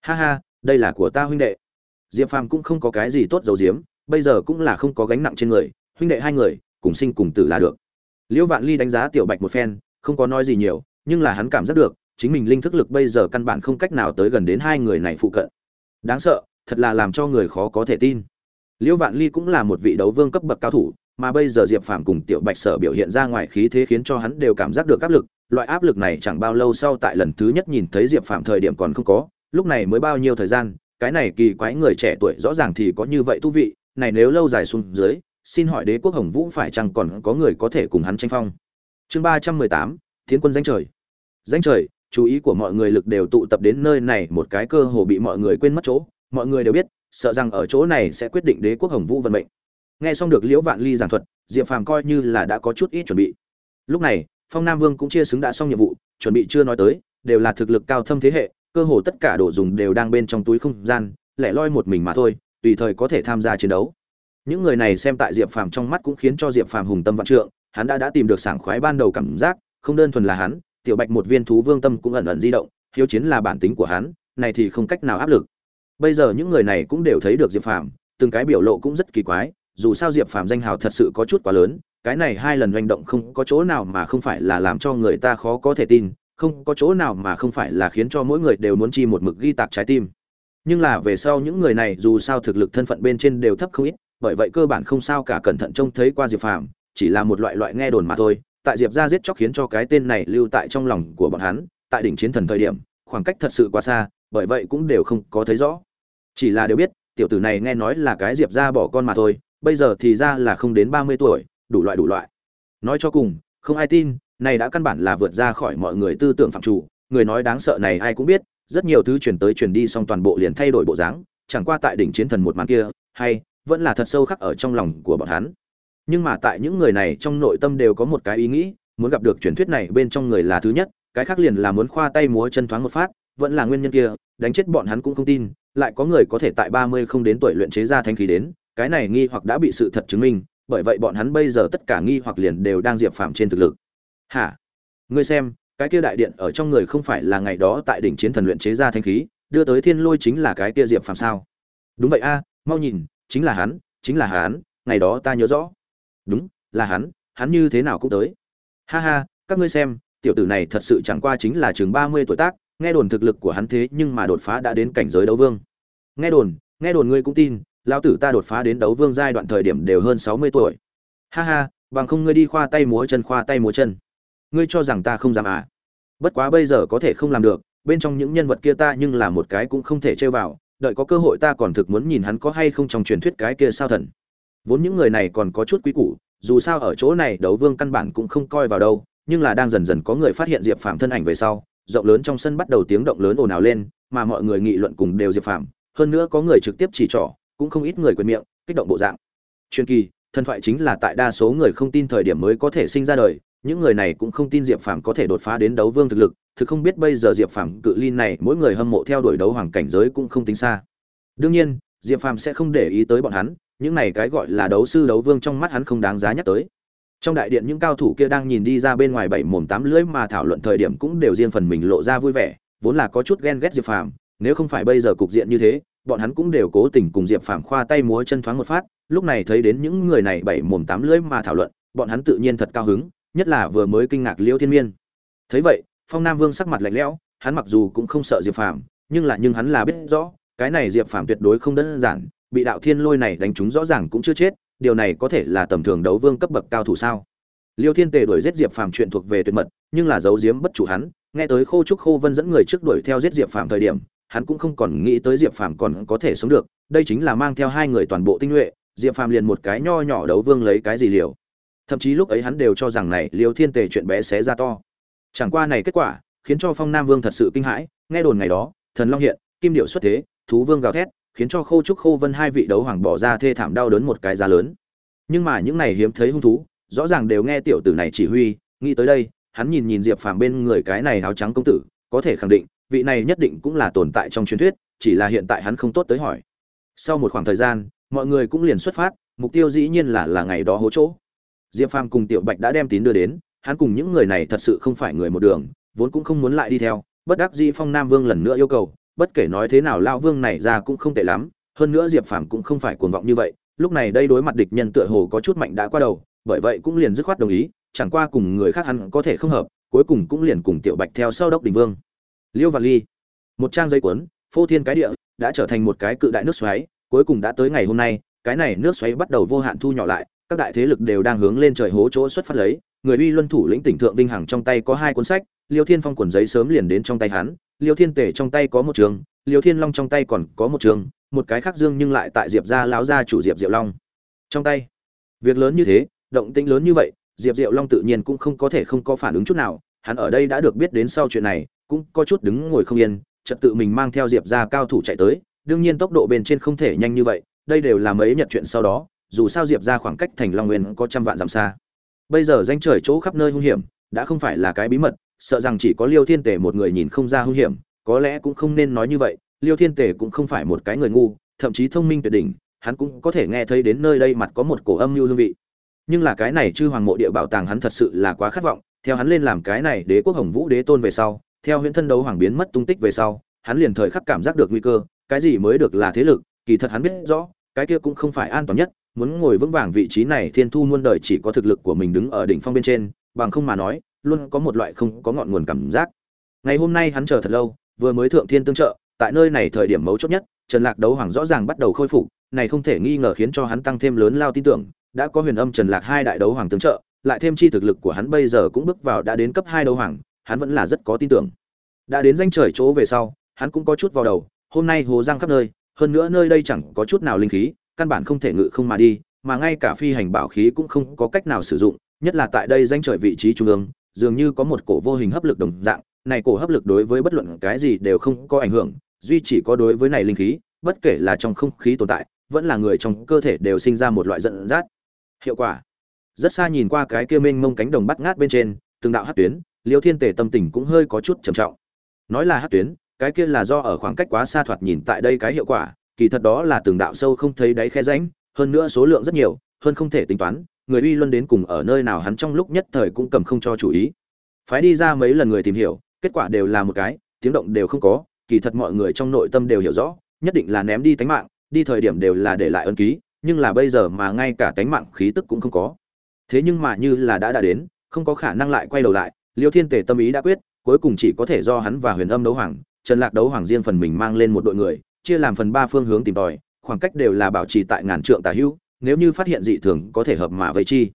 Ha ha đây là của ta huynh đệ. Diệp phàm cũng không có cái gì tốt dầu diếm bây giờ cũng là không có gánh nặng trên người, huynh đệ hai người, cùng sinh cùng tử là được. Liễu vạn ly đánh giá tiểu bạch một phen, không có nói gì nhiều, nhưng là hắn cảm giác được, chính mình linh thức lực bây giờ căn bản không cách nào tới gần đến hai người này phụ cận. Đáng sợ, thật là làm cho người khó có thể tin. Liễu vạn ly cũng là một vị đấu vương cấp bậc cao thủ, mà bây giờ diệp phàm cùng tiểu bạch sở biểu hiện ra ngoài khí thế khiến cho hắn đều cảm giác được áp lực, loại áp lực này chẳng bao lâu sau tại lần thứ nhất nhìn thấy diệp phàm thời điểm còn không có lúc này mới bao nhiêu thời gian, cái này kỳ quái người trẻ tuổi rõ ràng thì có như vậy thú vị, này nếu lâu dài xuống dưới, xin hỏi đế quốc hồng vũ phải chăng còn có người có thể cùng hắn tranh phong? Chương ba trăm mười tám thiến quân danh trời. Danh trời, chú ý của mọi người lực đều tụ tập đến nơi này, một cái cơ hồ bị mọi người quên mất chỗ, mọi người đều biết, sợ rằng ở chỗ này sẽ quyết định đế quốc hồng vũ vận mệnh. Nghe xong được liễu vạn ly giảng thuật, diệp phàm coi như là đã có chút ít chuẩn bị. Lúc này, phong nam vương cũng chia xứng đã xong nhiệm vụ, chuẩn bị chưa nói tới, đều là thực lực cao thâm thế hệ cơ hồ tất cả đồ dùng đều đang bên trong túi không gian, lẻ loi một mình mà thôi, tùy thời có thể tham gia chiến đấu. Những người này xem tại diệp phàm trong mắt cũng khiến cho diệp phàm hùng tâm vạn trượng, hắn đã đã tìm được sảng khoái ban đầu cảm giác, không đơn thuần là hắn, tiểu bạch một viên thú vương tâm cũng ẩn ẩn di động, hiếu chiến là bản tính của hắn, này thì không cách nào áp lực. Bây giờ những người này cũng đều thấy được diệp phàm, từng cái biểu lộ cũng rất kỳ quái, dù sao diệp phàm danh hào thật sự có chút quá lớn, cái này hai lần hành động không có chỗ nào mà không phải là làm cho người ta khó có thể tin không có chỗ nào mà không phải là khiến cho mỗi người đều muốn chi một mực ghi tạc trái tim. Nhưng là về sau những người này dù sao thực lực thân phận bên trên đều thấp không ít, bởi vậy cơ bản không sao cả cẩn thận trông thấy qua diệp phàm, chỉ là một loại loại nghe đồn mà thôi. Tại diệp ra giết chóc khiến cho cái tên này lưu tại trong lòng của bọn hắn, tại đỉnh chiến thần thời điểm, khoảng cách thật sự quá xa, bởi vậy cũng đều không có thấy rõ. Chỉ là đều biết, tiểu tử này nghe nói là cái diệp ra bỏ con mà thôi, bây giờ thì ra là không đến ba mươi tuổi, đủ loại đủ loại. Nói cho cùng, không ai tin này đã căn bản là vượt ra khỏi mọi người tư tưởng phạm chủ, người nói đáng sợ này ai cũng biết, rất nhiều thứ chuyển tới chuyển đi xong toàn bộ liền thay đổi bộ dáng, chẳng qua tại đỉnh chiến thần một màn kia, hay, vẫn là thật sâu khắc ở trong lòng của bọn hắn. Nhưng mà tại những người này trong nội tâm đều có một cái ý nghĩ, muốn gặp được truyền thuyết này bên trong người là thứ nhất, cái khác liền là muốn khoa tay múa chân thoáng một phát, vẫn là nguyên nhân kia, đánh chết bọn hắn cũng không tin, lại có người có thể tại ba mươi không đến tuổi luyện chế ra thanh khí đến, cái này nghi hoặc đã bị sự thật chứng minh, bởi vậy bọn hắn bây giờ tất cả nghi hoặc liền đều đang diệp phàm trên thực lực hả? Ngươi xem, cái kia đại điện ở trong người không phải là ngày đó tại đỉnh chiến thần luyện chế ra thanh khí, đưa tới thiên lôi chính là cái kia diệp phàm sao? Đúng vậy a, mau nhìn, chính là hắn, chính là hắn, ngày đó ta nhớ rõ. Đúng, là hắn hắn như thế nào cũng tới. Ha ha, các ngươi xem, tiểu tử này thật sự chẳng qua chính là chừng ba mươi tuổi tác, nghe đồn thực lực của hắn thế nhưng mà đột phá đã đến cảnh giới đấu vương. Nghe đồn nghe đồn ngươi cũng tin, lão tử ta đột phá đến đấu vương giai đoạn thời điểm đều hơn sáu mươi tuổi. Ha ha, bằng không ngươi đi khoa tay múa chân, khoa tay múa chân ngươi cho rằng ta không dám à? Bất quá bây giờ có thể không làm được, bên trong những nhân vật kia ta nhưng là một cái cũng không thể chơi vào, đợi có cơ hội ta còn thực muốn nhìn hắn có hay không trong truyền thuyết cái kia sao thần. Vốn những người này còn có chút quý củ, dù sao ở chỗ này đấu vương căn bản cũng không coi vào đâu, nhưng là đang dần dần có người phát hiện diệp phàm thân ảnh về sau, rộng lớn trong sân bắt đầu tiếng động lớn ồn ào lên, mà mọi người nghị luận cùng đều diệp phàm, hơn nữa có người trực tiếp chỉ trỏ, cũng không ít người quyền miệng, kích động bộ dạng. Truyền kỳ, thần thoại chính là tại đa số người không tin thời điểm mới có thể sinh ra đời những người này cũng không tin diệp phàm có thể đột phá đến đấu vương thực lực, thực không biết bây giờ diệp phàm cự ly này mỗi người hâm mộ theo đuổi đấu hoàng cảnh giới cũng không tính xa. Đương nhiên, diệp phàm sẽ không để ý tới bọn hắn, những này cái gọi là đấu sư đấu vương trong mắt hắn không đáng giá nhắc tới. Trong đại điện những cao thủ kia đang nhìn đi ra bên ngoài bảy mồm tám lưỡi mà thảo luận thời điểm cũng đều riêng phần mình lộ ra vui vẻ, vốn là có chút ghen ghét diệp phàm, nếu không phải bây giờ cục diện như thế, bọn hắn cũng đều cố tình cùng diệp phàm khoa tay múa chân thoáng một phát, lúc này thấy đến những người này bảy mồm tám lưỡi mà thảo luận, bọn hắn tự nhiên thật cao hứng nhất là vừa mới kinh ngạc liêu thiên miên. Thấy vậy, phong nam vương sắc mặt lạnh lẽo, hắn mặc dù cũng không sợ diệp phàm, nhưng là nhưng hắn là biết rõ, cái này diệp phàm tuyệt đối không đơn giản, bị đạo thiên lôi này đánh trúng rõ ràng cũng chưa chết, điều này có thể là tầm thường đấu vương cấp bậc cao thủ sao? Liêu thiên tề đuổi giết diệp phàm chuyện thuộc về tuyệt mật, nhưng là giấu giếm bất chủ hắn, nghe tới khô trúc khô vân dẫn người trước đuổi theo giết diệp phàm thời điểm, hắn cũng không còn nghĩ tới diệp phàm còn có thể sống được, đây chính là mang theo hai người toàn bộ tinh nhuệ, diệp phàm liền một cái nho nhỏ đấu vương lấy cái gì liều? Thậm chí lúc ấy hắn đều cho rằng này liêu thiên tề chuyện bé xé ra to. Chẳng qua này kết quả, khiến cho phong nam vương thật sự kinh hãi, nghe đồn ngày đó, thần long hiện, kim điệu xuất thế, thú vương gào thét, khiến cho khô trúc khô vân hai vị đấu hoàng bỏ ra thê thảm đau đớn một cái giá lớn. Nhưng mà những này hiếm thấy hung thú, rõ ràng đều nghe tiểu tử này chỉ huy, nghĩ tới đây, hắn nhìn nhìn diệp phàm bên người cái này áo trắng công tử, có thể khẳng định, vị này nhất định cũng là tồn tại trong truyền thuyết, chỉ là hiện tại hắn không tốt tới hỏi. Sau một khoảng thời gian, mọi người cũng liền xuất phát, mục tiêu dĩ nhiên là là ngày đó hố chỗ diệp phàm cùng tiểu bạch đã đem tín đưa đến, hắn cùng những người này thật sự không phải người một đường, vốn cũng không muốn lại đi theo. Bất đắc dĩ phong nam vương lần nữa yêu cầu, bất kể nói thế nào lao vương này ra cũng không tệ lắm, hơn nữa diệp phàm cũng không phải cuồng vọng như vậy, lúc này đây đối mặt địch nhân tựa hồ có chút mạnh đã qua đầu, bởi vậy cũng liền dứt khoát đồng ý, chẳng qua cùng người khác hắn có thể không hợp, cuối cùng cũng liền cùng tiểu bạch theo sau đốc đình vương. Liêu và ly, một trang giấy cuốn, phô thiên cái địa, đã trở thành một cái cự đại nước xoáy, cuối cùng đã tới ngày hôm nay, cái này nước xoáy bắt đầu vô hạn thu nhỏ lại các đại thế lực đều đang hướng lên trời hố chỗ xuất phát lấy. Người uy luân thủ lĩnh tỉnh thượng vinh hằng trong tay có hai cuốn sách, liêu thiên phong quần giấy sớm liền đến trong tay hắn, liêu thiên tể trong tay có một trường, liêu thiên long trong tay còn có một trường, một cái khác dương nhưng lại tại diệp gia lão gia chủ diệp diệu long trong tay. Việc lớn như thế, động tĩnh lớn như vậy, diệp diệu long tự nhiên cũng không có thể không có phản ứng chút nào, hắn ở đây đã được biết đến sau chuyện này, cũng có chút đứng ngồi không yên, trật tự mình mang theo diệp gia cao thủ chạy tới, đương nhiên tốc độ bên trên không thể nhanh như vậy, đây đều là mấy nhật chuyện sau đó dù sao diệp ra khoảng cách thành long nguyên có trăm vạn dặm xa. Bây giờ danh trời chỗ khắp nơi hung hiểm, đã không phải là cái bí mật, sợ rằng chỉ có liêu thiên tể một người nhìn không ra hung hiểm, có lẽ cũng không nên nói như vậy, liêu thiên tể cũng không phải một cái người ngu, thậm chí thông minh tuyệt đỉnh, hắn cũng có thể nghe thấy đến nơi đây mặt có một cổ âm mưu hương vị. Nhưng là cái này chư hoàng mộ địa bảo tàng hắn thật sự là quá khát vọng, theo hắn lên làm cái này đế quốc hồng vũ đế tôn về sau, theo huyễn thân đấu hoàng biến mất tung tích về sau, hắn liền thời khắc cảm giác được nguy cơ, cái gì mới được là thế lực, kỳ thật hắn biết rõ, cái kia cũng không phải an toàn nhất muốn ngồi vững vàng vị trí này, thiên thu muôn đời chỉ có thực lực của mình đứng ở đỉnh phong bên trên, bằng không mà nói, luôn có một loại không có ngọn nguồn cảm giác. Ngày hôm nay hắn chờ thật lâu, vừa mới thượng thiên tương trợ, tại nơi này thời điểm mấu chốt nhất, trần lạc đấu hoàng rõ ràng bắt đầu khôi phục, này không thể nghi ngờ khiến cho hắn tăng thêm lớn lao tin tưởng, đã có huyền âm trần lạc hai đại đấu hoàng tương trợ, lại thêm chi thực lực của hắn bây giờ cũng bước vào đã đến cấp hai đấu hoàng, hắn vẫn là rất có tin tưởng. Đã đến danh trời chỗ về sau, hắn cũng có chút vào đầu, hôm nay hồ giang khắp nơi, hơn nữa nơi đây chẳng có chút nào linh khí căn bản không thể ngự không mà đi, mà ngay cả phi hành bảo khí cũng không có cách nào sử dụng, nhất là tại đây danh trời vị trí trung ương, dường như có một cổ vô hình hấp lực đồng dạng, này cổ hấp lực đối với bất luận cái gì đều không có ảnh hưởng, duy chỉ có đối với này linh khí, bất kể là trong không khí tồn tại, vẫn là người trong cơ thể đều sinh ra một loại giận dắt. Hiệu quả. Rất xa nhìn qua cái kia mênh mông cánh đồng bắt ngát bên trên, từng đạo hắc tuyến, Liêu Thiên Tề tâm tình cũng hơi có chút trầm trọng. Nói là hắc tuyến, cái kia là do ở khoảng cách quá xa thoạt nhìn tại đây cái hiệu quả, kỳ thật đó là từng đạo sâu không thấy đáy khe rãnh, hơn nữa số lượng rất nhiều, hơn không thể tính toán, người uy luân đến cùng ở nơi nào hắn trong lúc nhất thời cũng cầm không cho chủ ý. Phái đi ra mấy lần người tìm hiểu, kết quả đều là một cái, tiếng động đều không có, kỳ thật mọi người trong nội tâm đều hiểu rõ, nhất định là ném đi tánh mạng, đi thời điểm đều là để lại ân ký, nhưng là bây giờ mà ngay cả tánh mạng khí tức cũng không có. Thế nhưng mà như là đã đã đến, không có khả năng lại quay đầu lại, Liêu Thiên Tề tâm ý đã quyết, cuối cùng chỉ có thể do hắn và Huyền Âm đấu hoàng, Trần Lạc đấu hoàng riêng phần mình mang lên một đội người, chia làm phần ba phương hướng tìm tòi, khoảng cách đều là bảo trì tại ngàn trượng tà hữu, nếu như phát hiện dị thường có thể hợp mà với chi.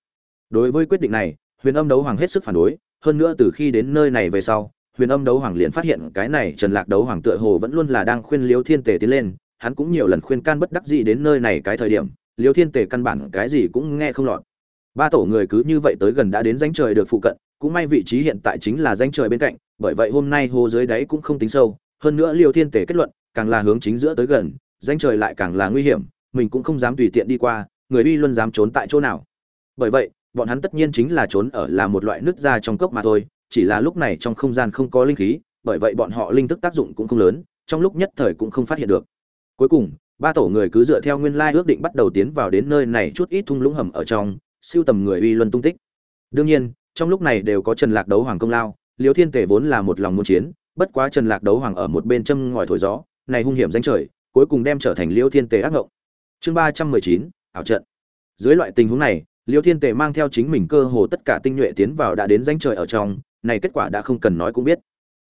Đối với quyết định này, huyền âm đấu hoàng hết sức phản đối, hơn nữa từ khi đến nơi này về sau, huyền âm đấu hoàng liền phát hiện cái này trần lạc đấu hoàng tựa hồ vẫn luôn là đang khuyên liêu thiên tề tiến lên, hắn cũng nhiều lần khuyên can bất đắc dĩ đến nơi này cái thời điểm, liêu thiên tề căn bản cái gì cũng nghe không lọt. Ba tổ người cứ như vậy tới gần đã đến danh trời được phụ cận, cũng may vị trí hiện tại chính là danh trời bên cạnh, bởi vậy hôm nay hồ dưới đáy cũng không tính sâu, hơn nữa liêu thiên tề kết luận càng là hướng chính giữa tới gần, danh trời lại càng là nguy hiểm, mình cũng không dám tùy tiện đi qua, người uy luôn dám trốn tại chỗ nào. Bởi vậy, bọn hắn tất nhiên chính là trốn ở là một loại nước ra trong cốc mà thôi, chỉ là lúc này trong không gian không có linh khí, bởi vậy bọn họ linh thức tác dụng cũng không lớn, trong lúc nhất thời cũng không phát hiện được. Cuối cùng, ba tổ người cứ dựa theo nguyên lai ước định bắt đầu tiến vào đến nơi này chút ít thung lũng hầm ở trong, siêu tầm người uy luân tung tích. Đương nhiên, trong lúc này đều có trần lạc đấu hoàng công lao, liêu thiên tể vốn là một lòng muốn chiến, bất quá trần lạc đấu hoàng ở một bên châm ngòi thổi gió này hung hiểm danh trời, cuối cùng đem trở thành liêu thiên Tề ác ngộng. Chương ba trăm mười chín, ảo trận. Dưới loại tình huống này, liêu thiên Tề mang theo chính mình cơ hồ tất cả tinh nhuệ tiến vào đã đến danh trời ở trong, này kết quả đã không cần nói cũng biết.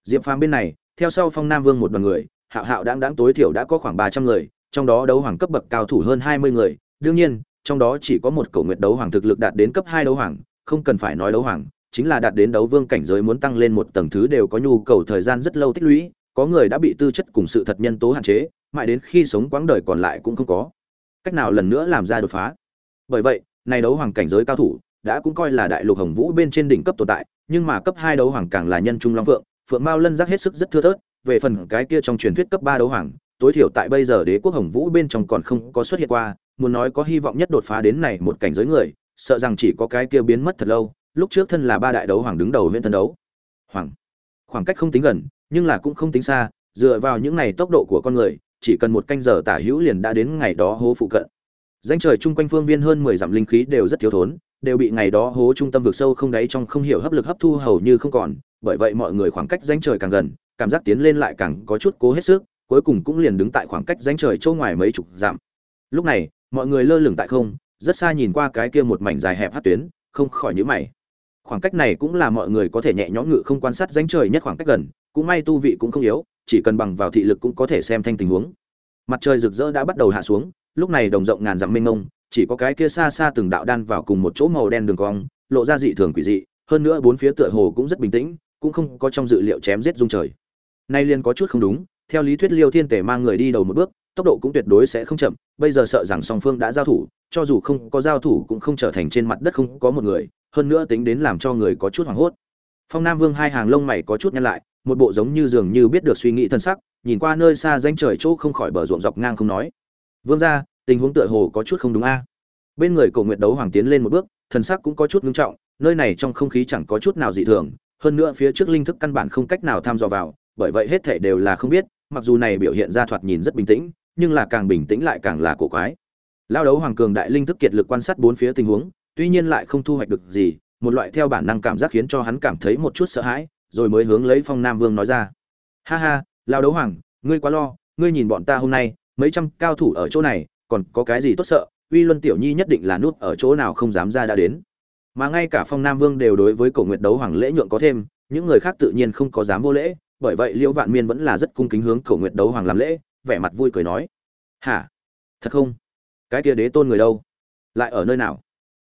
Diệp phàm bên này, theo sau phong nam vương một đoàn người, hạo hạo đáng đáng tối thiểu đã có khoảng ba trăm người, trong đó đấu hoàng cấp bậc cao thủ hơn hai mươi người. Đương nhiên, trong đó chỉ có một cổ nguyệt đấu hoàng thực lực đạt đến cấp hai đấu hoàng, không cần phải nói đấu hoàng, chính là đạt đến đấu vương cảnh giới muốn tăng lên một tầng thứ đều có nhu cầu thời gian rất lâu tích lũy có người đã bị tư chất cùng sự thật nhân tố hạn chế, mãi đến khi sống quãng đời còn lại cũng không có. Cách nào lần nữa làm ra đột phá? Bởi vậy, này đấu hoàng cảnh giới cao thủ đã cũng coi là đại lục hồng vũ bên trên đỉnh cấp tồn tại, nhưng mà cấp hai đấu hoàng càng là nhân trung long phượng phượng mao lân giác hết sức rất thưa thớt, về phần cái kia trong truyền thuyết cấp ba đấu hoàng, tối thiểu tại bây giờ đế quốc hồng vũ bên trong còn không có xuất hiện qua, muốn nói có hy vọng nhất đột phá đến này một cảnh giới người, sợ rằng chỉ có cái kia biến mất thật lâu, lúc trước thân là ba đại đấu hoàng đứng đầu huyện thân đấu. Hoàng. Khoảng cách không tính gần nhưng là cũng không tính xa, dựa vào những này tốc độ của con người, chỉ cần một canh giờ tả hữu liền đã đến ngày đó hố phụ cận. Danh trời chung quanh phương viên hơn mười dặm linh khí đều rất thiếu thốn, đều bị ngày đó hố trung tâm vực sâu không đáy trong không hiểu hấp lực hấp thu hầu như không còn, bởi vậy mọi người khoảng cách danh trời càng gần, cảm giác tiến lên lại càng có chút cố hết sức, cuối cùng cũng liền đứng tại khoảng cách danh trời châu ngoài mấy chục dặm. Lúc này, mọi người lơ lửng tại không, rất xa nhìn qua cái kia một mảnh dài hẹp hát tuyến, không khỏi nhữ mày. Khoảng cách này cũng là mọi người có thể nhẹ nhõm ngự không quan sát danh trời nhất khoảng cách gần cũng may tu vị cũng không yếu, chỉ cần bằng vào thị lực cũng có thể xem thanh tình huống. Mặt trời rực rỡ đã bắt đầu hạ xuống, lúc này đồng rộng ngàn dặm mênh mông, chỉ có cái kia xa xa từng đạo đan vào cùng một chỗ màu đen đường cong, lộ ra dị thường quỷ dị, hơn nữa bốn phía tựa hồ cũng rất bình tĩnh, cũng không có trong dự liệu chém giết dung trời. Nay liên có chút không đúng, theo lý thuyết liêu thiên tể mang người đi đầu một bước, tốc độ cũng tuyệt đối sẽ không chậm, bây giờ sợ rằng song phương đã giao thủ, cho dù không có giao thủ cũng không trở thành trên mặt đất không có một người, hơn nữa tính đến làm cho người có chút hoảng hốt. Phong nam vương hai hàng lông mày có chút nhăn lại một bộ giống như dường như biết được suy nghĩ thân sắc, nhìn qua nơi xa danh trời chỗ không khỏi bờ ruộng dọc ngang không nói. Vương ra tình huống tựa hồ có chút không đúng a. Bên người cổ nguyện đấu hoàng tiến lên một bước thần sắc cũng có chút ngưng trọng, nơi này trong không khí chẳng có chút nào dị thường, hơn nữa phía trước linh thức căn bản không cách nào tham dò vào, bởi vậy hết thể đều là không biết, mặc dù này biểu hiện ra thoạt nhìn rất bình tĩnh, nhưng là càng bình tĩnh lại càng là cổ quái. Lao đấu hoàng cường đại linh thức kiệt lực quan sát bốn phía tình huống, tuy nhiên lại không thu hoạch được gì, một loại theo bản năng cảm giác khiến cho hắn cảm thấy một chút sợ hãi rồi mới hướng lấy phong nam vương nói ra. Ha ha, lao đấu hoàng, ngươi quá lo, ngươi nhìn bọn ta hôm nay, mấy trăm cao thủ ở chỗ này, còn có cái gì tốt sợ, uy luân tiểu nhi nhất định là nút ở chỗ nào không dám ra đã đến. Mà ngay cả phong nam vương đều đối với cổ nguyệt đấu hoàng lễ nhượng có thêm, những người khác tự nhiên không có dám vô lễ, bởi vậy liễu vạn miên vẫn là rất cung kính hướng cổ nguyệt đấu hoàng làm lễ, vẻ mặt vui cười nói. Hả? Thật không? Cái kia đế tôn người đâu? Lại ở nơi nào?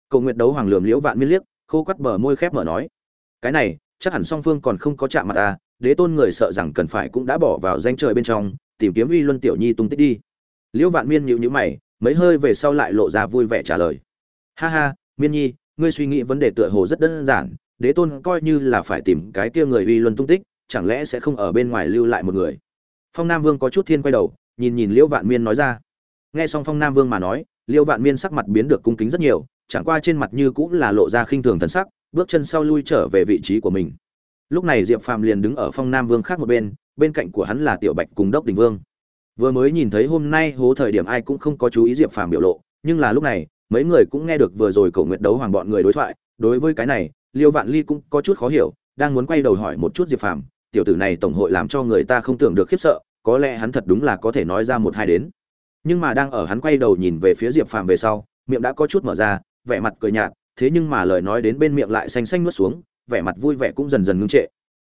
Cổ nguyệt đấu hoàng lườm liễu vạn miên liếc, khô quắt bờ môi khép mở nói. Cái này chắc hẳn song phương còn không có chạm mặt ta đế tôn người sợ rằng cần phải cũng đã bỏ vào danh trời bên trong, tìm kiếm uy luân tiểu nhi tung tích đi. Liễu vạn miên nhịu nhữ mày, mấy hơi về sau lại lộ ra vui vẻ trả lời. Ha ha, miên nhi, ngươi suy nghĩ vấn đề tựa hồ rất đơn giản, đế tôn coi như là phải tìm cái kia người uy luân tung tích, chẳng lẽ sẽ không ở bên ngoài lưu lại một người? Phong nam vương có chút thiên quay đầu, nhìn nhìn liễu vạn miên nói ra. Nghe xong phong nam vương mà nói, liễu vạn miên sắc mặt biến được cung kính rất nhiều, chẳng qua trên mặt như cũng là lộ ra khinh thường thần sắc bước chân sau lui trở về vị trí của mình. Lúc này diệp phàm liền đứng ở phong nam vương khác một bên bên cạnh của hắn là tiểu bạch cùng đốc đình vương. Vừa mới nhìn thấy hôm nay hố thời điểm ai cũng không có chú ý diệp phàm biểu lộ, nhưng là lúc này, mấy người cũng nghe được vừa rồi cầu nguyện đấu hoàng bọn người đối thoại, đối với cái này, liêu vạn ly cũng có chút khó hiểu, đang muốn quay đầu hỏi một chút diệp phàm, tiểu tử này tổng hội làm cho người ta không tưởng được khiếp sợ, có lẽ hắn thật đúng là có thể nói ra một hai đến. Nhưng mà đang ở hắn quay đầu nhìn về phía diệp phàm về sau, miệng đã có chút mở ra, vẻ mặt cười nhạt thế nhưng mà lời nói đến bên miệng lại xanh xanh nuốt xuống, vẻ mặt vui vẻ cũng dần dần ngưng trệ.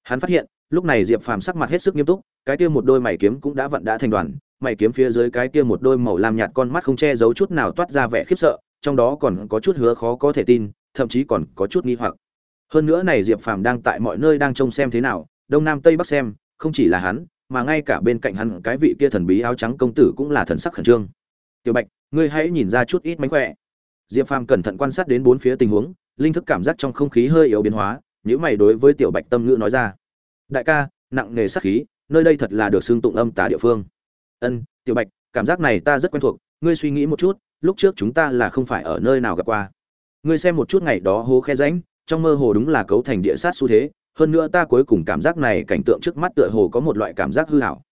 Hắn phát hiện, lúc này diệp phàm sắc mặt hết sức nghiêm túc, cái kia một đôi mày kiếm cũng đã vận đã thành đoàn, mày kiếm phía dưới cái kia một đôi màu lam nhạt con mắt không che giấu chút nào toát ra vẻ khiếp sợ, trong đó còn có chút hứa khó có thể tin, thậm chí còn có chút nghi hoặc. Hơn nữa này diệp phàm đang tại mọi nơi đang trông xem thế nào, đông nam tây bắc xem, không chỉ là hắn, mà ngay cả bên cạnh hắn cái vị kia thần bí áo trắng công tử cũng là thần sắc khẩn trương. Tiểu bạch, ngươi hãy nhìn ra chút ít mánh khỏe diệp phàm cẩn thận quan sát đến bốn phía tình huống, linh thức cảm giác trong không khí hơi yếu biến hóa nhữ mày đối với tiểu bạch tâm ngữ nói ra. Đại ca, nặng nghề sát khí, nơi đây thật là được xưng tụng âm tà địa phương. Ân, tiểu bạch, cảm giác này ta rất quen thuộc, ngươi suy nghĩ một chút, lúc trước chúng ta là không phải ở nơi nào gặp qua. Ngươi xem một chút ngày đó hố khe rãnh, trong mơ hồ đúng là cấu thành địa sát xu thế, hơn nữa ta cuối cùng cảm giác này cảnh tượng trước mắt tựa hồ có một loại cảm giác hư hảo.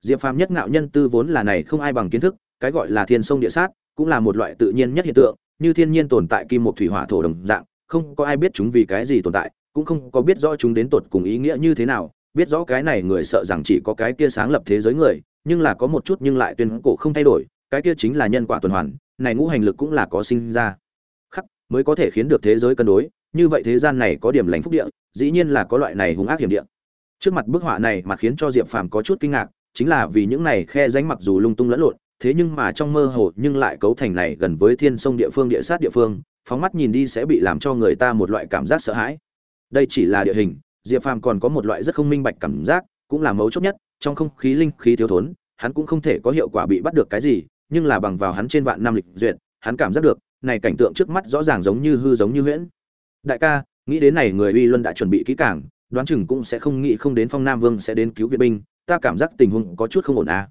Diệp phàm nhất ngạo nhân tư vốn là này không ai bằng kiến thức, cái gọi là thiên sông địa sát, cũng là một loại tự nhiên nhất hiện tượng như thiên nhiên tồn tại kim một thủy hỏa thổ đồng dạng, không có ai biết chúng vì cái gì tồn tại, cũng không có biết rõ chúng đến tột cùng ý nghĩa như thế nào. Biết rõ cái này người sợ rằng chỉ có cái kia sáng lập thế giới người, nhưng là có một chút nhưng lại tuyên cổ không thay đổi, cái kia chính là nhân quả tuần hoàn, này ngũ hành lực cũng là có sinh ra. Khắc, mới có thể khiến được thế giới cân đối, như vậy thế gian này có điểm lành phúc địa, dĩ nhiên là có loại này hung ác hiểm địa. Trước mặt bức họa này mà khiến cho diệp phàm có chút kinh ngạc, chính là vì những này khe ránh mặc dù lung tung lẫn lộn thế nhưng mà trong mơ hồ nhưng lại cấu thành này gần với thiên sông địa phương, địa sát địa phương, phóng mắt nhìn đi sẽ bị làm cho người ta một loại cảm giác sợ hãi. Đây chỉ là địa hình, diệp phàm còn có một loại rất không minh bạch cảm giác, cũng là mấu chốt nhất, trong không khí linh khí thiếu thốn, hắn cũng không thể có hiệu quả bị bắt được cái gì, nhưng là bằng vào hắn trên vạn năm lịch duyệt, hắn cảm giác được, này cảnh tượng trước mắt rõ ràng giống như hư giống như huyễn. Đại ca, nghĩ đến này người uy luân đã chuẩn bị kỹ càng, đoán chừng cũng sẽ không nghĩ không đến phong nam vương sẽ đến cứu viện binh, ta cảm giác tình huống có chút không ổn à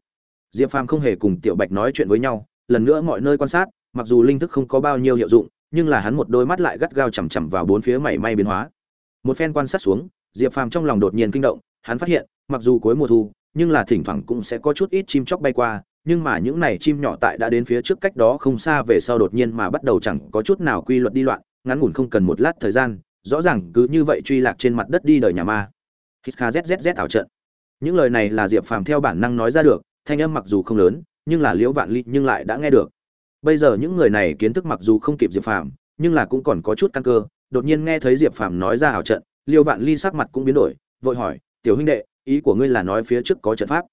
diệp phàm không hề cùng tiểu bạch nói chuyện với nhau, lần nữa mọi nơi quan sát, mặc dù linh thức không có bao nhiêu hiệu dụng, nhưng là hắn một đôi mắt lại gắt gao chằm chằm vào bốn phía mảy may biến hóa. Một phen quan sát xuống, diệp phàm trong lòng đột nhiên kinh động, hắn phát hiện, mặc dù cuối mùa thu, nhưng là thỉnh thoảng cũng sẽ có chút ít chim chóc bay qua, nhưng mà những này chim nhỏ tại đã đến phía trước cách đó không xa về sau đột nhiên mà bắt đầu chẳng có chút nào quy luật đi loạn, ngắn ngủn không cần một lát thời gian, rõ ràng cứ như vậy truy lạc trên mặt đất đi đời nhà ma. Hít kha zzz ảo trận. Những lời này là diệp phàm theo bản năng nói ra được thanh âm mặc dù không lớn, nhưng là liễu vạn ly nhưng lại đã nghe được. Bây giờ những người này kiến thức mặc dù không kịp diệp phàm, nhưng là cũng còn có chút căn cơ. Đột nhiên nghe thấy diệp phàm nói ra ảo trận liêu vạn ly sắc mặt cũng biến đổi, vội hỏi, tiểu huynh đệ, ý của ngươi là nói phía trước có trận pháp?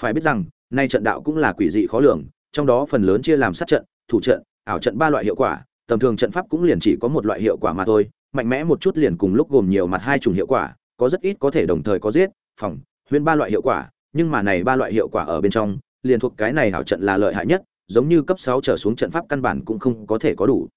Phải biết rằng, nay trận đạo cũng là quỷ dị khó lường, trong đó phần lớn chia làm sát trận, thủ trận, ảo trận ba loại hiệu quả, tầm thường trận pháp cũng liền chỉ có một loại hiệu quả mà thôi, mạnh mẽ một chút liền cùng lúc gồm nhiều mặt hai chủng hiệu quả, có rất ít có thể đồng thời có giết, phòng, huyễn ba loại hiệu quả nhưng mà này ba loại hiệu quả ở bên trong, liền thuộc cái này hảo trận là lợi hại nhất, giống như cấp sáu trở xuống trận pháp căn bản cũng không có thể có đủ.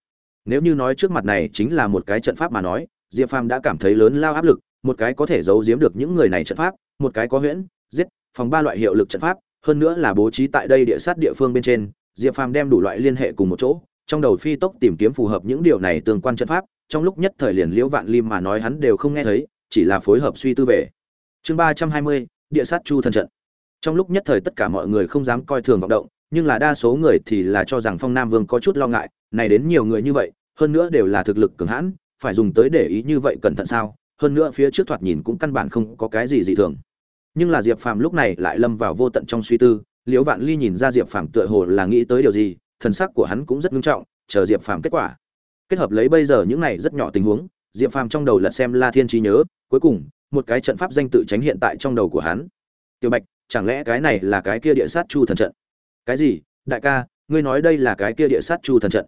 Nếu như nói trước mặt này chính là một cái trận pháp mà nói, diệp phàm đã cảm thấy lớn lao áp lực, một cái có thể giấu giếm được những người này trận pháp, một cái có huyễn, giết, phòng ba loại hiệu lực trận pháp, hơn nữa là bố trí tại đây địa sát địa phương bên trên, diệp phàm đem đủ loại liên hệ cùng một chỗ, trong đầu phi tốc tìm kiếm phù hợp những điều này tương quan trận pháp, trong lúc nhất thời liền liễu vạn lim mà nói hắn đều không nghe thấy, chỉ là phối hợp suy tư về. Chương ba trăm hai mươi địa sát chu thần trận. Trong lúc nhất thời tất cả mọi người không dám coi thường vọng động, nhưng là đa số người thì là cho rằng phong nam vương có chút lo ngại, này đến nhiều người như vậy, hơn nữa đều là thực lực cường hãn, phải dùng tới để ý như vậy cẩn thận sao? Hơn nữa phía trước thoạt nhìn cũng căn bản không có cái gì dị thường. Nhưng là diệp phàm lúc này lại lâm vào vô tận trong suy tư, liễu vạn ly nhìn ra diệp phàm tựa hồ là nghĩ tới điều gì, thần sắc của hắn cũng rất nghiêm trọng, chờ diệp phàm kết quả. Kết hợp lấy bây giờ những này rất nhỏ tình huống, diệp phàm trong đầu lật xem la thiên trí nhớ, cuối cùng một cái trận pháp danh tự tránh hiện tại trong đầu của hắn. Tiểu bạch, chẳng lẽ cái này là cái kia địa sát chu thần trận? Cái gì? Đại ca, ngươi nói đây là cái kia địa sát chu thần trận?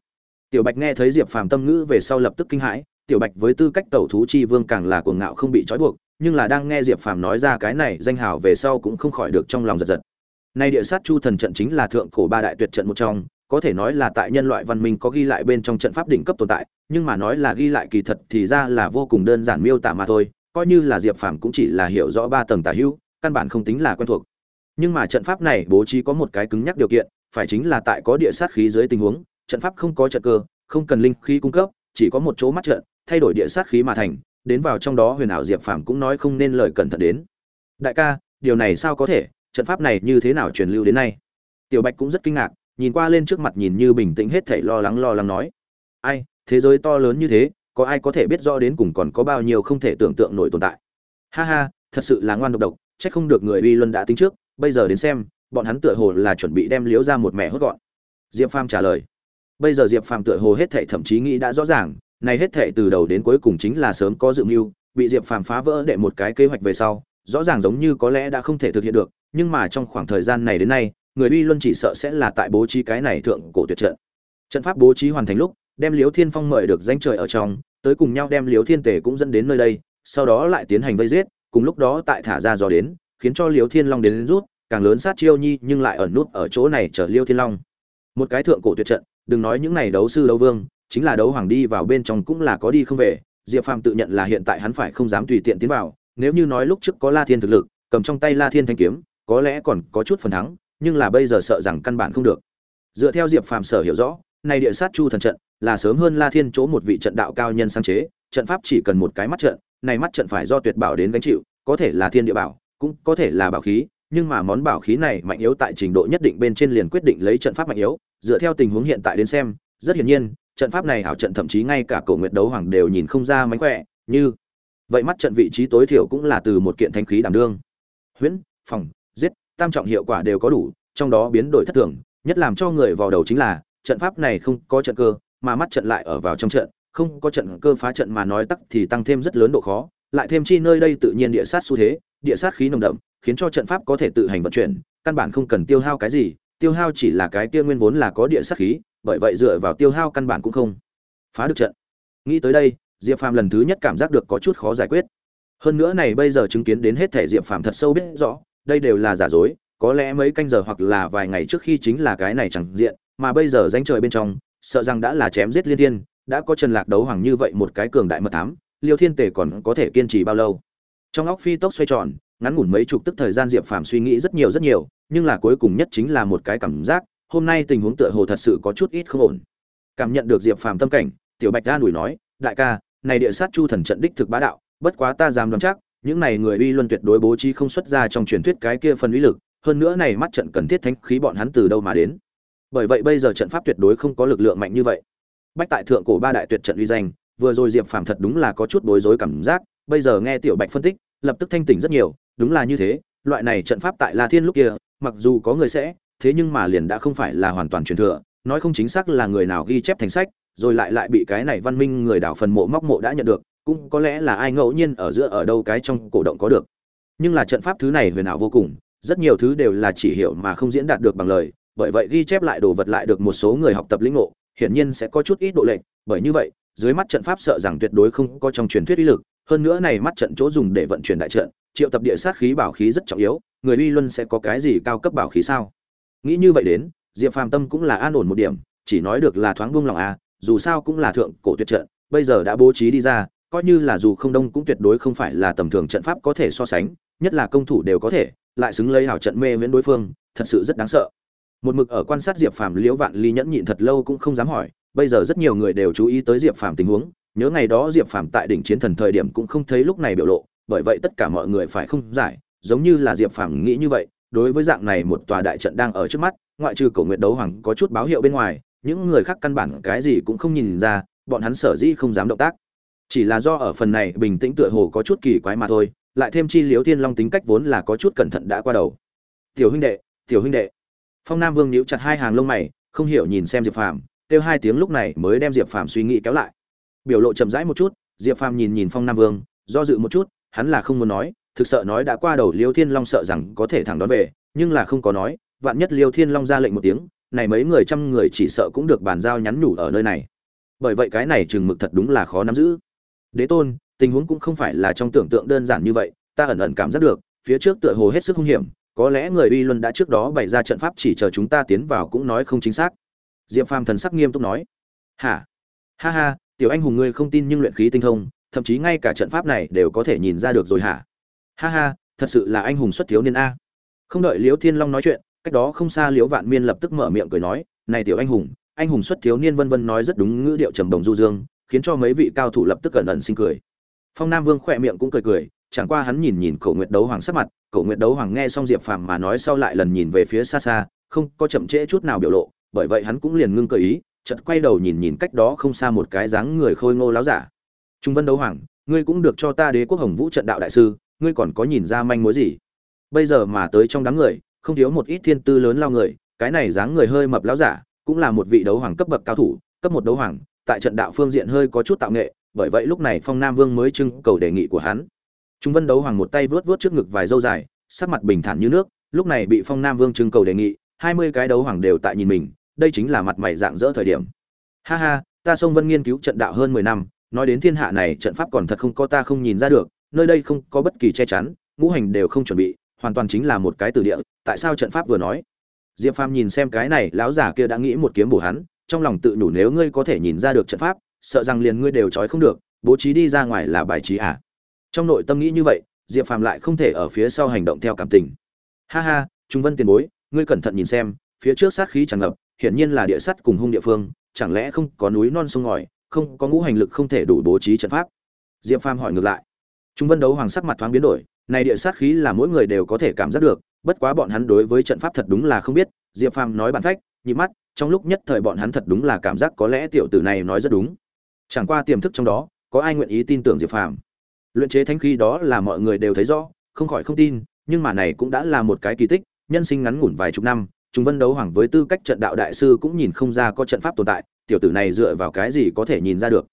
Tiểu bạch nghe thấy diệp phàm tâm ngữ về sau lập tức kinh hãi, tiểu bạch với tư cách tẩu thú chi vương càng là cuồng ngạo không bị trói buộc, nhưng là đang nghe diệp phàm nói ra cái này danh hào về sau cũng không khỏi được trong lòng giật giật. Nay địa sát chu thần trận chính là thượng cổ ba đại tuyệt trận một trong, có thể nói là tại nhân loại văn minh có ghi lại bên trong trận pháp đỉnh cấp tồn tại, nhưng mà nói là ghi lại kỳ thật thì ra là vô cùng đơn giản miêu tả mà thôi coi như là diệp phàm cũng chỉ là hiểu rõ ba tầng tả hữu, căn bản không tính là quen thuộc. Nhưng mà trận pháp này bố trí có một cái cứng nhắc điều kiện, phải chính là tại có địa sát khí dưới tình huống, trận pháp không có trận cơ, không cần linh khí cung cấp, chỉ có một chỗ mắt trận, thay đổi địa sát khí mà thành, đến vào trong đó huyền ảo diệp phàm cũng nói không nên lời cẩn thận đến. Đại ca, điều này sao có thể? Trận pháp này như thế nào truyền lưu đến nay? Tiểu bạch cũng rất kinh ngạc, nhìn qua lên trước mặt nhìn như bình tĩnh hết thảy lo lắng lo lắng nói. Ai, thế giới to lớn như thế có ai có thể biết rõ đến cùng còn có bao nhiêu không thể tưởng tượng nổi tồn tại. Ha ha, thật sự là ngoan độc độc trách không được người uy luân đã tính trước, bây giờ đến xem, bọn hắn tựa hồ là chuẩn bị đem liếu ra một mẹ hốt gọn. Diệp phàm trả lời. Bây giờ diệp phàm tựa hồ hết thảy thậm chí nghĩ đã rõ ràng, này hết thảy từ đầu đến cuối cùng chính là sớm có dự mưu, bị diệp phàm phá vỡ để một cái kế hoạch về sau, rõ ràng giống như có lẽ đã không thể thực hiện được, nhưng mà trong khoảng thời gian này đến nay, người uy luân chỉ sợ sẽ là tại bố trí cái này thượng cổ tuyệt trận. Trận pháp bố trí hoàn thành lúc, đem liếu thiên phong mời được danh trời ở trong tới cùng nhau đem liếu thiên tề cũng dẫn đến nơi đây sau đó lại tiến hành vây giết cùng lúc đó tại thả ra gió đến khiến cho liếu thiên long đến, đến rút càng lớn sát chiêu nhi nhưng lại ẩn nút ở chỗ này chở liêu thiên long. Một cái thượng cổ tuyệt trận đừng nói những này đấu sư đấu vương chính là đấu hoàng đi vào bên trong cũng là có đi không về diệp phàm tự nhận là hiện tại hắn phải không dám tùy tiện tiến vào nếu như nói lúc trước có la thiên thực lực cầm trong tay la thiên thanh kiếm có lẽ còn có chút phần thắng nhưng là bây giờ sợ rằng căn bản không được. Dựa theo diệp phàm sở hiểu rõ này địa sát chu thần trận, là sớm hơn la thiên chỗ một vị trận đạo cao nhân sáng chế, trận pháp chỉ cần một cái mắt trận, này mắt trận phải do tuyệt bảo đến gánh chịu, có thể là thiên địa bảo, cũng có thể là bảo khí, nhưng mà món bảo khí này mạnh yếu tại trình độ nhất định bên trên liền quyết định lấy trận pháp mạnh yếu, dựa theo tình huống hiện tại đến xem, rất hiển nhiên, trận pháp này hảo trận thậm chí ngay cả cổ nguyệt đấu hoàng đều nhìn không ra mánh khỏe, như vậy mắt trận vị trí tối thiểu cũng là từ một kiện thanh khí đảm đương. Huyễn, phòng, giết, tam trọng hiệu quả đều có đủ, trong đó biến đổi thất thường, nhất làm cho người vào đầu chính là trận pháp này không có trận cơ, mà mắt trận lại ở vào trong trận, không có trận cơ phá trận mà nói tắc thì tăng thêm rất lớn độ khó, lại thêm chi nơi đây tự nhiên địa sát xu thế, địa sát khí nồng đậm, khiến cho trận pháp có thể tự hành vận chuyển, căn bản không cần tiêu hao cái gì, tiêu hao chỉ là cái kia nguyên vốn là có địa sát khí, bởi vậy dựa vào tiêu hao căn bản cũng không phá được trận. Nghĩ tới đây, diệp phàm lần thứ nhất cảm giác được có chút khó giải quyết. Hơn nữa này bây giờ chứng kiến đến hết thể diệp phàm thật sâu biết rõ, đây đều là giả dối, có lẽ mấy canh giờ hoặc là vài ngày trước khi chính là cái này chẳng diện mà bây giờ danh trời bên trong, sợ rằng đã là chém giết liên thiên, đã có trần lạc đấu hoàng như vậy một cái cường đại mật thám, liêu thiên tề còn có thể kiên trì bao lâu? Trong óc phi tốc xoay tròn, ngắn ngủn mấy chục tức thời gian diệp phàm suy nghĩ rất nhiều rất nhiều, nhưng là cuối cùng nhất chính là một cái cảm giác, hôm nay tình huống tựa hồ thật sự có chút ít không ổn. Cảm nhận được diệp phàm tâm cảnh, tiểu bạch đa đuổi nói, đại ca, này địa sát chu thần trận đích thực bá đạo, bất quá ta dám đoán chắc, những này người uy luân tuyệt đối bố trí không xuất ra trong truyền thuyết cái kia phần uy lực, hơn nữa này mắt trận cần thiết thánh khí bọn hắn từ đâu mà đến bởi vậy bây giờ trận pháp tuyệt đối không có lực lượng mạnh như vậy. Bách tại thượng cổ ba đại tuyệt trận uy danh, vừa rồi diệp phàm thật đúng là có chút bối rối cảm giác, bây giờ nghe tiểu bạch phân tích, lập tức thanh tỉnh rất nhiều, đúng là như thế, loại này trận pháp tại la thiên lúc kia, mặc dù có người sẽ, thế nhưng mà liền đã không phải là hoàn toàn truyền thừa, nói không chính xác là người nào ghi chép thành sách, rồi lại lại bị cái này văn minh người đảo phần mộ móc mộ đã nhận được, cũng có lẽ là ai ngẫu nhiên ở giữa ở đâu cái trong cổ động có được. Nhưng là trận pháp thứ này huyền ảo vô cùng, rất nhiều thứ đều là chỉ hiểu mà không diễn đạt được bằng lời bởi vậy ghi chép lại đồ vật lại được một số người học tập lĩnh ngộ, hiển nhiên sẽ có chút ít độ lệch, bởi như vậy, dưới mắt trận pháp sợ rằng tuyệt đối không có trong truyền thuyết ý lực, hơn nữa này mắt trận chỗ dùng để vận chuyển đại trận, triệu tập địa sát khí bảo khí rất trọng yếu, người uy luân sẽ có cái gì cao cấp bảo khí sao? Nghĩ như vậy đến, diệp phàm tâm cũng là an ổn một điểm, chỉ nói được là thoáng buông lòng à dù sao cũng là thượng cổ tuyệt trận, bây giờ đã bố trí đi ra, coi như là dù không đông cũng tuyệt đối không phải là tầm thường trận pháp có thể so sánh, nhất là công thủ đều có thể, lại xứng lấy hảo trận mê miễn đối phương, thật sự rất đáng sợ một mực ở quan sát diệp phàm, liễu vạn ly nhẫn nhịn thật lâu cũng không dám hỏi, bây giờ rất nhiều người đều chú ý tới diệp phàm tình huống, nhớ ngày đó diệp phàm tại đỉnh chiến thần thời điểm cũng không thấy lúc này biểu lộ, bởi vậy tất cả mọi người phải không giải, giống như là diệp phàm nghĩ như vậy, đối với dạng này một tòa đại trận đang ở trước mắt, ngoại trừ cổ nguyệt đấu hoàng có chút báo hiệu bên ngoài, những người khác căn bản cái gì cũng không nhìn ra, bọn hắn sở dĩ không dám động tác. Chỉ là do ở phần này bình tĩnh tựa hồ có chút kỳ quái mà thôi, lại thêm chi liếu thiên long tính cách vốn là có chút cẩn thận đã qua đầu. Tiểu huynh đệ, tiểu huynh đệ phong nam vương nhíu chặt hai hàng lông mày, không hiểu nhìn xem diệp phàm, kêu hai tiếng lúc này mới đem diệp phàm suy nghĩ kéo lại. Biểu lộ chậm rãi một chút, diệp phàm nhìn nhìn phong nam vương, do dự một chút, hắn là không muốn nói, thực sợ nói đã qua đầu liêu thiên long sợ rằng có thể thẳng đón về, nhưng là không có nói, vạn nhất liêu thiên long ra lệnh một tiếng, này mấy người trăm người chỉ sợ cũng được bàn giao nhắn nhủ ở nơi này. Bởi vậy cái này chừng mực thật đúng là khó nắm giữ. Đế tôn, tình huống cũng không phải là trong tưởng tượng đơn giản như vậy, ta ẩn ẩn cảm giác được, phía trước tựa hồ hết sức hung hiểm có lẽ người uy luân đã trước đó bày ra trận pháp chỉ chờ chúng ta tiến vào cũng nói không chính xác. Diệp phàm thần sắc nghiêm túc nói. Hả? Ha ha, tiểu anh hùng ngươi không tin nhưng luyện khí tinh thông, thậm chí ngay cả trận pháp này đều có thể nhìn ra được rồi hả? Ha ha, thật sự là anh hùng xuất thiếu niên a. Không đợi liễu thiên long nói chuyện, cách đó không xa liễu vạn miên lập tức mở miệng cười nói, này tiểu anh hùng anh hùng xuất thiếu niên vân vân nói rất đúng ngữ điệu trầm đồng du dương, khiến cho mấy vị cao thủ lập tức cẩn ẩn sinh cười. Phong nam vương khỏe miệng cũng cười cười, chẳng qua hắn nhìn nhìn cổ nguyệt đấu hoàng sắc mặt cậu nguyệt đấu hoàng nghe xong diệp phàm mà nói sau lại lần nhìn về phía xa xa, không có chậm trễ chút nào biểu lộ, bởi vậy hắn cũng liền ngưng cơ ý, chợt quay đầu nhìn nhìn cách đó không xa một cái dáng người khôi ngô láo giả. Trung vân đấu hoàng, ngươi cũng được cho ta đế quốc hồng vũ trận đạo đại sư, ngươi còn có nhìn ra manh mối gì? Bây giờ mà tới trong đám người, không thiếu một ít thiên tư lớn lao người, cái này dáng người hơi mập láo giả, cũng là một vị đấu hoàng cấp bậc cao thủ, cấp một đấu hoàng, tại trận đạo phương diện hơi có chút tạo nghệ, bởi vậy lúc này phong nam vương mới trưng cầu đề nghị của hắn trung vân đấu hoàng một tay vướt vướt trước ngực vài râu dài, sắc mặt bình thản như nước, lúc này bị phong nam vương trưng cầu đề nghị, hai mươi cái đấu hoàng đều tại nhìn mình, đây chính là mặt mày dạng dỡ thời điểm. Ha ha, ta Song vân nghiên cứu trận đạo hơn mười năm, nói đến thiên hạ này trận pháp còn thật không có ta không nhìn ra được, nơi đây không có bất kỳ che chắn, ngũ hành đều không chuẩn bị, hoàn toàn chính là một cái từ địa, tại sao trận pháp vừa nói? Diệp phàm nhìn xem cái này, lão giả kia đã nghĩ một kiếm bổ hắn, trong lòng tự nhủ nếu ngươi có thể nhìn ra được trận pháp, sợ rằng liền ngươi đều trói không được, bố trí đi ra ngoài là bài trí à? Trong nội tâm nghĩ như vậy, diệp phàm lại không thể ở phía sau hành động theo cảm tình. Ha ha, trung vân tiền bối, ngươi cẩn thận nhìn xem, phía trước sát khí tràn ngập, hiển nhiên là địa sắt cùng hung địa phương, chẳng lẽ không có núi non sông ngòi, không có ngũ hành lực không thể đủ bố trí trận pháp? Diệp phàm hỏi ngược lại. Trung vân đấu hoàng sắc mặt thoáng biến đổi, này địa sát khí là mỗi người đều có thể cảm giác được, bất quá bọn hắn đối với trận pháp thật đúng là không biết, diệp phàm nói bản phách, nhị mắt, trong lúc nhất thời bọn hắn thật đúng là cảm giác có lẽ tiểu tử này nói rất đúng. Chẳng qua tiềm thức trong đó, có ai nguyện ý tin tưởng diệp phàm? Luyện chế thánh khí đó là mọi người đều thấy rõ, không khỏi không tin, nhưng mà này cũng đã là một cái kỳ tích, nhân sinh ngắn ngủn vài chục năm chúng vân đấu hoàng với tư cách trận đạo đại sư cũng nhìn không ra có trận pháp tồn tại, tiểu tử này dựa vào cái gì có thể nhìn ra được.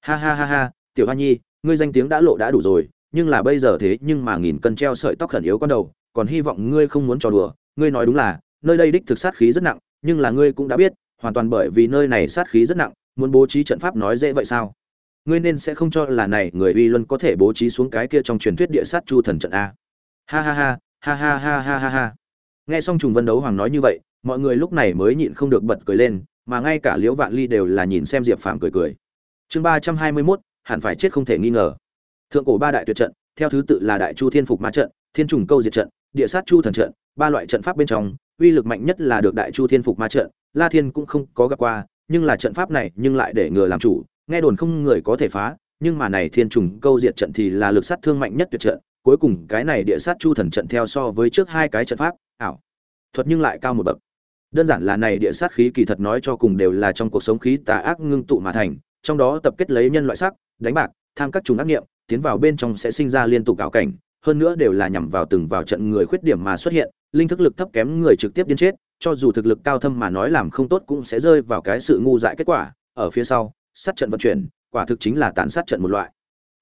Ha ha ha ha, tiểu hoa nhi, ngươi danh tiếng đã lộ đã đủ rồi, nhưng là bây giờ thế nhưng mà nghìn cân treo sợi tóc khẩn yếu con đầu, còn hy vọng ngươi không muốn trò đùa. Ngươi nói đúng là, nơi đây đích thực sát khí rất nặng, nhưng là ngươi cũng đã biết, hoàn toàn bởi vì nơi này sát khí rất nặng, muốn bố trí trận pháp nói dễ vậy sao? Ngươi nên sẽ không cho là này người uy luân có thể bố trí xuống cái kia trong truyền thuyết địa sát chu thần trận a. Ha ha ha ha ha ha ha ha ha. Nghe xong trùng vân đấu hoàng nói như vậy, mọi người lúc này mới nhịn không được bật cười lên, mà ngay cả liễu vạn ly đều là nhìn xem diệp phàm cười cười. Chương ba trăm hai mươi mốt, hẳn phải chết không thể nghi ngờ. Thượng cổ ba đại tuyệt trận, theo thứ tự là đại chu thiên phục ma trận, thiên trùng câu diệt trận, địa sát chu thần trận, ba loại trận pháp bên trong, uy lực mạnh nhất là được đại chu thiên phục ma trận, la thiên cũng không có gặp qua, nhưng là trận pháp này nhưng lại để ngừa làm chủ nghe đồn không người có thể phá, nhưng mà này thiên trùng câu diệt trận thì là lực sát thương mạnh nhất tuyệt trận, cuối cùng cái này địa sát chu thần trận theo so với trước hai cái trận pháp, ảo. Thuật nhưng lại cao một bậc. Đơn giản là này địa sát khí kỳ thật nói cho cùng đều là trong cuộc sống khí tà ác ngưng tụ mà thành, trong đó tập kết lấy nhân loại sắc, đánh bạc, tham các trùng ác nghiệm tiến vào bên trong sẽ sinh ra liên tục ảo cảnh, hơn nữa đều là nhằm vào từng vào trận người khuyết điểm mà xuất hiện, linh thức lực thấp kém người trực tiếp điên chết, cho dù thực lực cao thâm mà nói làm không tốt cũng sẽ rơi vào cái sự ngu dại kết quả, ở phía sau sát trận vận chuyển, quả thực chính là tàn sát trận một loại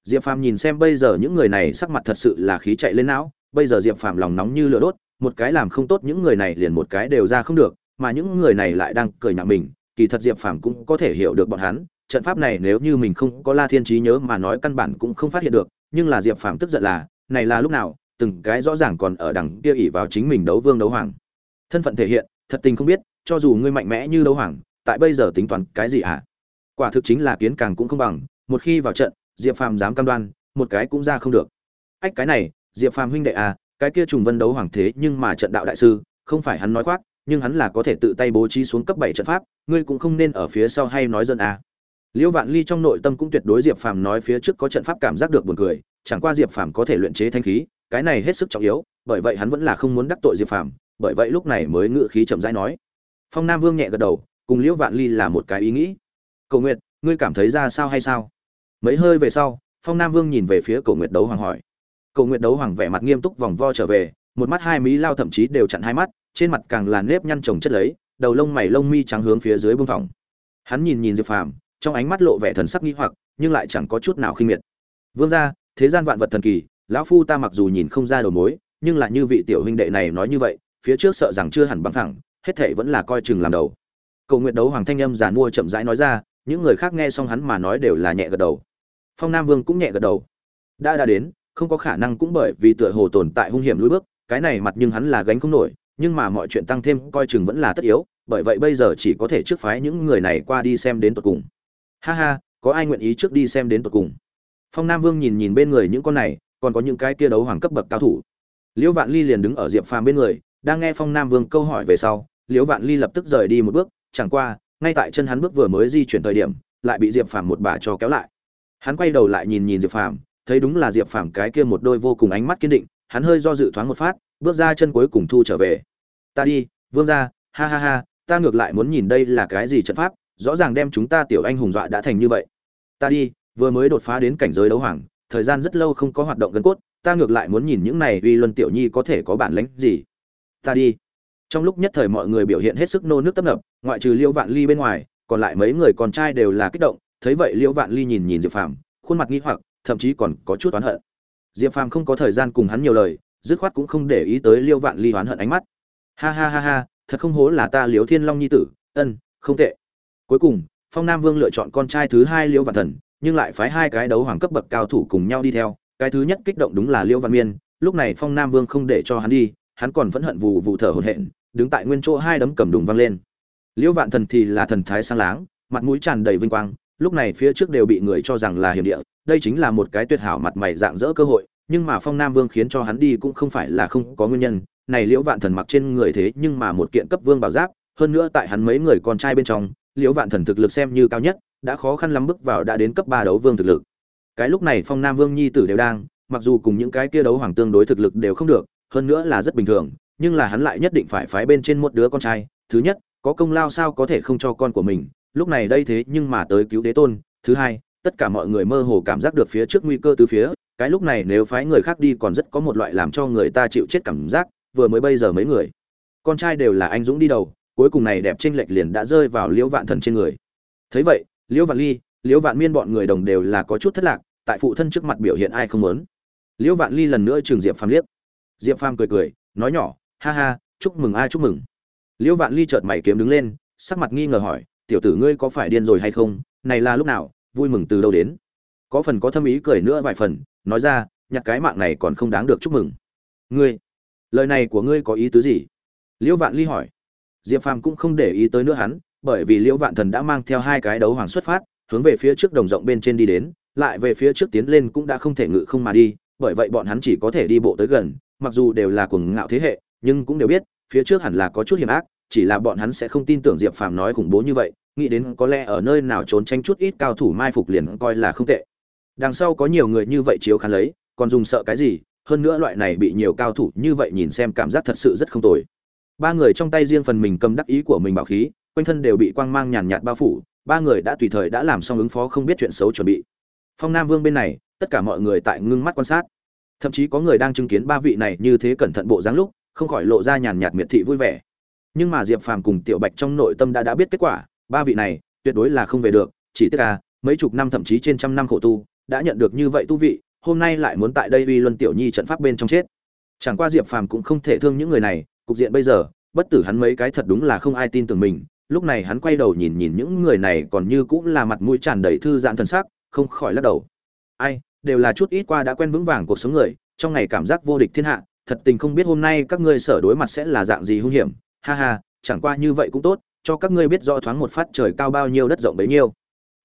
diệp phàm nhìn xem bây giờ những người này sắc mặt thật sự là khí chạy lên não, bây giờ diệp phàm lòng nóng như lửa đốt, một cái làm không tốt những người này liền một cái đều ra không được, mà những người này lại đang cười nhạo mình, kỳ thật diệp phàm cũng có thể hiểu được bọn hắn, trận pháp này nếu như mình không có la thiên trí nhớ mà nói căn bản cũng không phát hiện được, nhưng là diệp phàm tức giận là, này là lúc nào, từng cái rõ ràng còn ở đằng kia ỷ vào chính mình đấu vương đấu hoàng thân phận thể hiện, thật tình không biết, cho dù ngươi mạnh mẽ như đấu hoàng, tại bây giờ tính toán cái gì ạ à? Quả thực chính là kiến càng cũng không bằng, một khi vào trận, diệp phàm dám cam đoan, một cái cũng ra không được. Ách, cái này, diệp phàm huynh đệ à cái kia trùng vân đấu hoàng thế nhưng mà trận đạo đại sư, không phải hắn nói khoác, nhưng hắn là có thể tự tay bố trí xuống cấp bảy trận pháp, ngươi cũng không nên ở phía sau hay nói dân à. liễu vạn ly trong nội tâm cũng tuyệt đối diệp phàm nói phía trước có trận pháp cảm giác được buồn cười, chẳng qua diệp phàm có thể luyện chế thanh khí, cái này hết sức trọng yếu, bởi vậy hắn vẫn là không muốn đắc tội diệp phàm, bởi vậy lúc này mới ngự khí chậm rãi nói. Phong nam vương nhẹ gật đầu, cùng liễu vạn ly là một cái ý nghĩ cầu nguyệt, ngươi cảm thấy ra sao hay sao? Mấy hơi về sau, phong nam vương nhìn về phía cầu nguyệt đấu hoàng hỏi. Cầu nguyệt đấu hoàng vẻ mặt nghiêm túc vòng vo trở về, một mắt hai mí lao thậm chí đều chặn hai mắt, trên mặt càng là nếp nhăn trồng chất lấy, đầu lông mày lông mi trắng hướng phía dưới bông phòng hắn nhìn nhìn diệp phàm, trong ánh mắt lộ vẻ thần sắc nghi hoặc, nhưng lại chẳng có chút nào khinh miệt. Vương gia, thế gian vạn vật thần kỳ, lão phu ta mặc dù nhìn không ra đầu mối, nhưng là như vị tiểu huynh đệ này nói như vậy, phía trước sợ rằng chưa hẳn bằng thẳng hết thệ vẫn là coi chừng làm đầu. Cầu nguyện đấu hoàng thanh âm giàn mua chậm rãi nói ra những người khác nghe xong hắn mà nói đều là nhẹ gật đầu. Phong nam vương cũng nhẹ gật đầu. Đã đã đến, không có khả năng cũng bởi vì tựa hồ tồn tại hung hiểm lối bước, cái này mặt nhưng hắn là gánh không nổi, nhưng mà mọi chuyện tăng thêm coi chừng vẫn là tất yếu, bởi vậy bây giờ chỉ có thể trước phái những người này qua đi xem đến tận cùng. Ha ha, có ai nguyện ý trước đi xem đến tận cùng? Phong nam vương nhìn nhìn bên người những con này, còn có những cái kia đấu hoàng cấp bậc cao thủ. Liễu vạn ly liền đứng ở diệp phàm bên người, đang nghe phong nam vương câu hỏi về sau, liễu vạn ly lập tức rời đi một bước, chẳng qua ngay tại chân hắn bước vừa mới di chuyển thời điểm lại bị diệp phàm một bà cho kéo lại. Hắn quay đầu lại nhìn nhìn diệp phàm thấy đúng là diệp phàm cái kia một đôi vô cùng ánh mắt kiên định hắn hơi do dự thoáng một phát bước ra chân cuối cùng thu trở về. Ta đi vương gia, ha ha ha ta ngược lại muốn nhìn đây là cái gì trận pháp rõ ràng đem chúng ta tiểu anh hùng dọa đã thành như vậy. Ta đi vừa mới đột phá đến cảnh giới đấu hoàng thời gian rất lâu không có hoạt động gần cốt ta ngược lại muốn nhìn những này uy luân tiểu nhi có thể có bản lĩnh gì. Ta đi. Trong lúc nhất thời mọi người biểu hiện hết sức nô nước tấp nập ngoại trừ liễu vạn ly bên ngoài, còn lại mấy người con trai đều là kích động, thấy vậy liễu vạn ly nhìn nhìn diệp phàm, khuôn mặt nghi hoặc, thậm chí còn có chút oán hận. Diệp phàm không có thời gian cùng hắn nhiều lời, dứt khoát cũng không để ý tới liễu vạn ly oán hận ánh mắt. Ha ha ha ha, thật không hố là ta liễu thiên long nhi tử, ân, không tệ. Cuối cùng, phong nam vương lựa chọn con trai thứ hai liễu vạn thần, nhưng lại phái hai cái đấu hoàng cấp bậc cao thủ cùng nhau đi theo, cái thứ nhất kích động đúng là liễu văn miên, lúc này phong nam vương không để cho hắn đi, hắn còn vẫn hận vụ vụ thở hổn hển, đứng tại nguyên chỗ hai đấm cầm đùng văng lên liễu vạn thần thì là thần thái sang láng, mặt mũi tràn đầy vinh quang, lúc này phía trước đều bị người cho rằng là hiểm địa, đây chính là một cái tuyệt hảo mặt mày dạng dỡ cơ hội, nhưng mà phong nam vương khiến cho hắn đi cũng không phải là không có nguyên nhân, này liễu vạn thần mặc trên người thế nhưng mà một kiện cấp vương bảo giáp, hơn nữa tại hắn mấy người con trai bên trong, liễu vạn thần thực lực xem như cao nhất, đã khó khăn lắm bước vào đã đến cấp ba đấu vương thực lực. Cái lúc này phong nam vương nhi tử đều đang, mặc dù cùng những cái kia đấu hoàng tương đối thực lực đều không được, hơn nữa là rất bình thường, nhưng là hắn lại nhất định phải phái bên trên một đứa con trai, thứ nhất có công lao sao có thể không cho con của mình? Lúc này đây thế nhưng mà tới cứu đế tôn. Thứ hai, tất cả mọi người mơ hồ cảm giác được phía trước nguy cơ từ phía. Cái lúc này nếu phái người khác đi còn rất có một loại làm cho người ta chịu chết cảm giác. Vừa mới bây giờ mấy người, con trai đều là anh dũng đi đầu. Cuối cùng này đẹp tranh lệch liền đã rơi vào liễu vạn thần trên người. Thấy vậy, liễu vạn ly, liễu vạn miên bọn người đồng đều là có chút thất lạc. Tại phụ thân trước mặt biểu hiện ai không lớn liễu vạn ly lần nữa trường diệp phàm liếc. Diệp phàm cười cười, nói nhỏ, ha ha, chúc mừng ai chúc mừng liễu vạn ly chợt mày kiếm đứng lên, sắc mặt nghi ngờ hỏi, tiểu tử ngươi có phải điên rồi hay không? Này là lúc nào? Vui mừng từ đâu đến? Có phần có thâm ý cười nữa vài phần, nói ra, nhặt cái mạng này còn không đáng được chúc mừng. Ngươi, lời này của ngươi có ý tứ gì? Liễu vạn ly hỏi. Diệp phàm cũng không để ý tới nữa hắn, bởi vì liễu vạn thần đã mang theo hai cái đấu hoàng xuất phát, hướng về phía trước đồng rộng bên trên đi đến, lại về phía trước tiến lên cũng đã không thể ngự không mà đi, bởi vậy bọn hắn chỉ có thể đi bộ tới gần, mặc dù đều là cuồng ngạo thế hệ, nhưng cũng đều biết phía trước hẳn là có chút hiểm ác, chỉ là bọn hắn sẽ không tin tưởng diệp phàm nói khủng bố như vậy, nghĩ đến có lẽ ở nơi nào trốn tránh chút ít cao thủ mai phục liền coi là không tệ. Đằng sau có nhiều người như vậy chiếu khán lấy, còn dùng sợ cái gì, hơn nữa loại này bị nhiều cao thủ như vậy nhìn xem cảm giác thật sự rất không tồi. Ba người trong tay riêng phần mình cầm đắc ý của mình bảo khí, quanh thân đều bị quang mang nhàn nhạt bao phủ, ba người đã tùy thời đã làm xong ứng phó không biết chuyện xấu chuẩn bị. Phong nam vương bên này, tất cả mọi người tại ngưng mắt quan sát. Thậm chí có người đang chứng kiến ba vị này như thế cẩn thận bộ dáng lúc không khỏi lộ ra nhàn nhạt miệt thị vui vẻ. Nhưng mà diệp phàm cùng tiểu bạch trong nội tâm đã đã biết kết quả, ba vị này, tuyệt đối là không về được, chỉ tiếc là, mấy chục năm thậm chí trên trăm năm khổ tu, đã nhận được như vậy tu vị, hôm nay lại muốn tại đây uy luân tiểu nhi trận pháp bên trong chết. Chẳng qua diệp phàm cũng không thể thương những người này, cục diện bây giờ, bất tử hắn mấy cái thật đúng là không ai tin tưởng mình. Lúc này hắn quay đầu nhìn nhìn những người này còn như cũng là mặt mũi tràn đầy thư giãn thần sắc, không khỏi lắc đầu. Ai, đều là chút ít qua đã quen vững vàng cuộc sống người, trong ngày cảm giác vô địch thiên hạ thật tình không biết hôm nay các ngươi sở đối mặt sẽ là dạng gì hung hiểm. Ha ha, chẳng qua như vậy cũng tốt, cho các ngươi biết rõ thoáng một phát trời cao bao nhiêu đất rộng bấy nhiêu.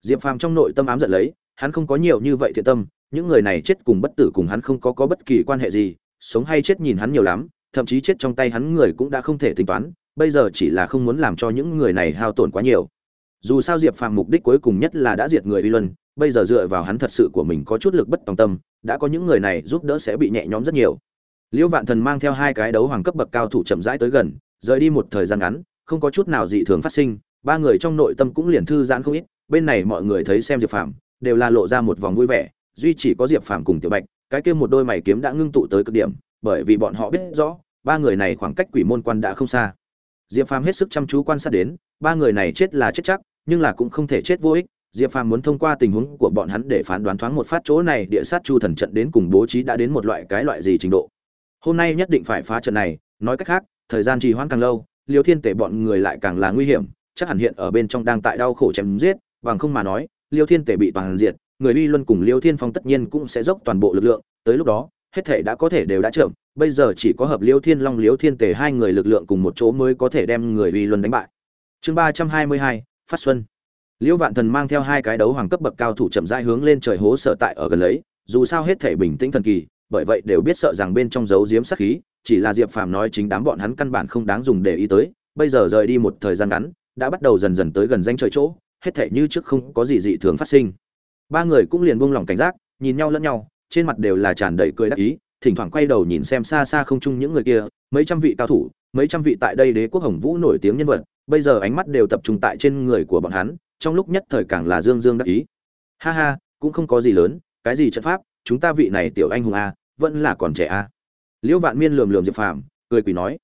Diệp phàm trong nội tâm ám giận lấy, hắn không có nhiều như vậy thiện tâm, những người này chết cùng bất tử cùng hắn không có có bất kỳ quan hệ gì, sống hay chết nhìn hắn nhiều lắm, thậm chí chết trong tay hắn người cũng đã không thể tính toán, bây giờ chỉ là không muốn làm cho những người này hao tổn quá nhiều. Dù sao diệp phàm mục đích cuối cùng nhất là đã diệt người uy luân, bây giờ dựa vào hắn thật sự của mình có chút lực bất tòng tâm, đã có những người này giúp đỡ sẽ bị nhẹ nhõm rất nhiều liễu vạn thần mang theo hai cái đấu hoàng cấp bậc cao thủ chậm rãi tới gần, rời đi một thời gian ngắn, không có chút nào dị thường phát sinh, ba người trong nội tâm cũng liền thư giãn không ít, bên này mọi người thấy xem diệp phàm, đều là lộ ra một vòng vui vẻ, duy chỉ có diệp phàm cùng tiểu bạch, cái kia một đôi mày kiếm đã ngưng tụ tới cực điểm, bởi vì bọn họ biết rõ, ba người này khoảng cách quỷ môn quan đã không xa. Diệp phàm hết sức chăm chú quan sát đến, ba người này chết là chết chắc, nhưng là cũng không thể chết vô ích, diệp phàm muốn thông qua tình huống của bọn hắn để phán đoán thoáng một phát chỗ này, địa sát chu thần trận đến cùng bố trí đã đến một loại cái loại gì trình độ hôm nay nhất định phải phá trận này, nói cách khác, thời gian trì hoãn càng lâu, liêu thiên tể bọn người lại càng là nguy hiểm, chắc hẳn hiện ở bên trong đang tại đau khổ chém giết, bằng không mà nói, liêu thiên tể bị toàn diệt, người uy luân cùng liêu thiên phong tất nhiên cũng sẽ dốc toàn bộ lực lượng, tới lúc đó, hết thể đã có thể đều đã chậm bây giờ chỉ có hợp liêu thiên long, liêu thiên tể hai người lực lượng cùng một chỗ mới có thể đem người uy luân đánh bại. Chương ba trăm hai mươi hai, phát xuân. Liêu vạn thần mang theo hai cái đấu hoàng cấp bậc cao thủ chậm rãi hướng lên trời hố sở tại ở gần lấy, dù sao hết thể bình tĩnh thần kỳ bởi vậy đều biết sợ rằng bên trong giấu giếm sát khí, chỉ là diệp phàm nói chính đám bọn hắn căn bản không đáng dùng để ý tới, bây giờ rời đi một thời gian ngắn, đã bắt đầu dần dần tới gần danh trời chỗ, hết thảy như trước không có gì dị thường phát sinh. Ba người cũng liền buông lòng cảnh giác, nhìn nhau lẫn nhau, trên mặt đều là tràn đầy cười đắc ý, thỉnh thoảng quay đầu nhìn xem xa xa không chung những người kia, mấy trăm vị cao thủ, mấy trăm vị tại đây đế quốc hồng vũ nổi tiếng nhân vật, bây giờ ánh mắt đều tập trung tại trên người của bọn hắn, trong lúc nhất thời càng là dương dương đắc ý. Ha ha, cũng không có gì lớn, cái gì trận pháp chúng ta vị này tiểu anh hùng a, vẫn là còn trẻ a. Liễu vạn miên lườm lườm diệp phàm, cười quỳ nói.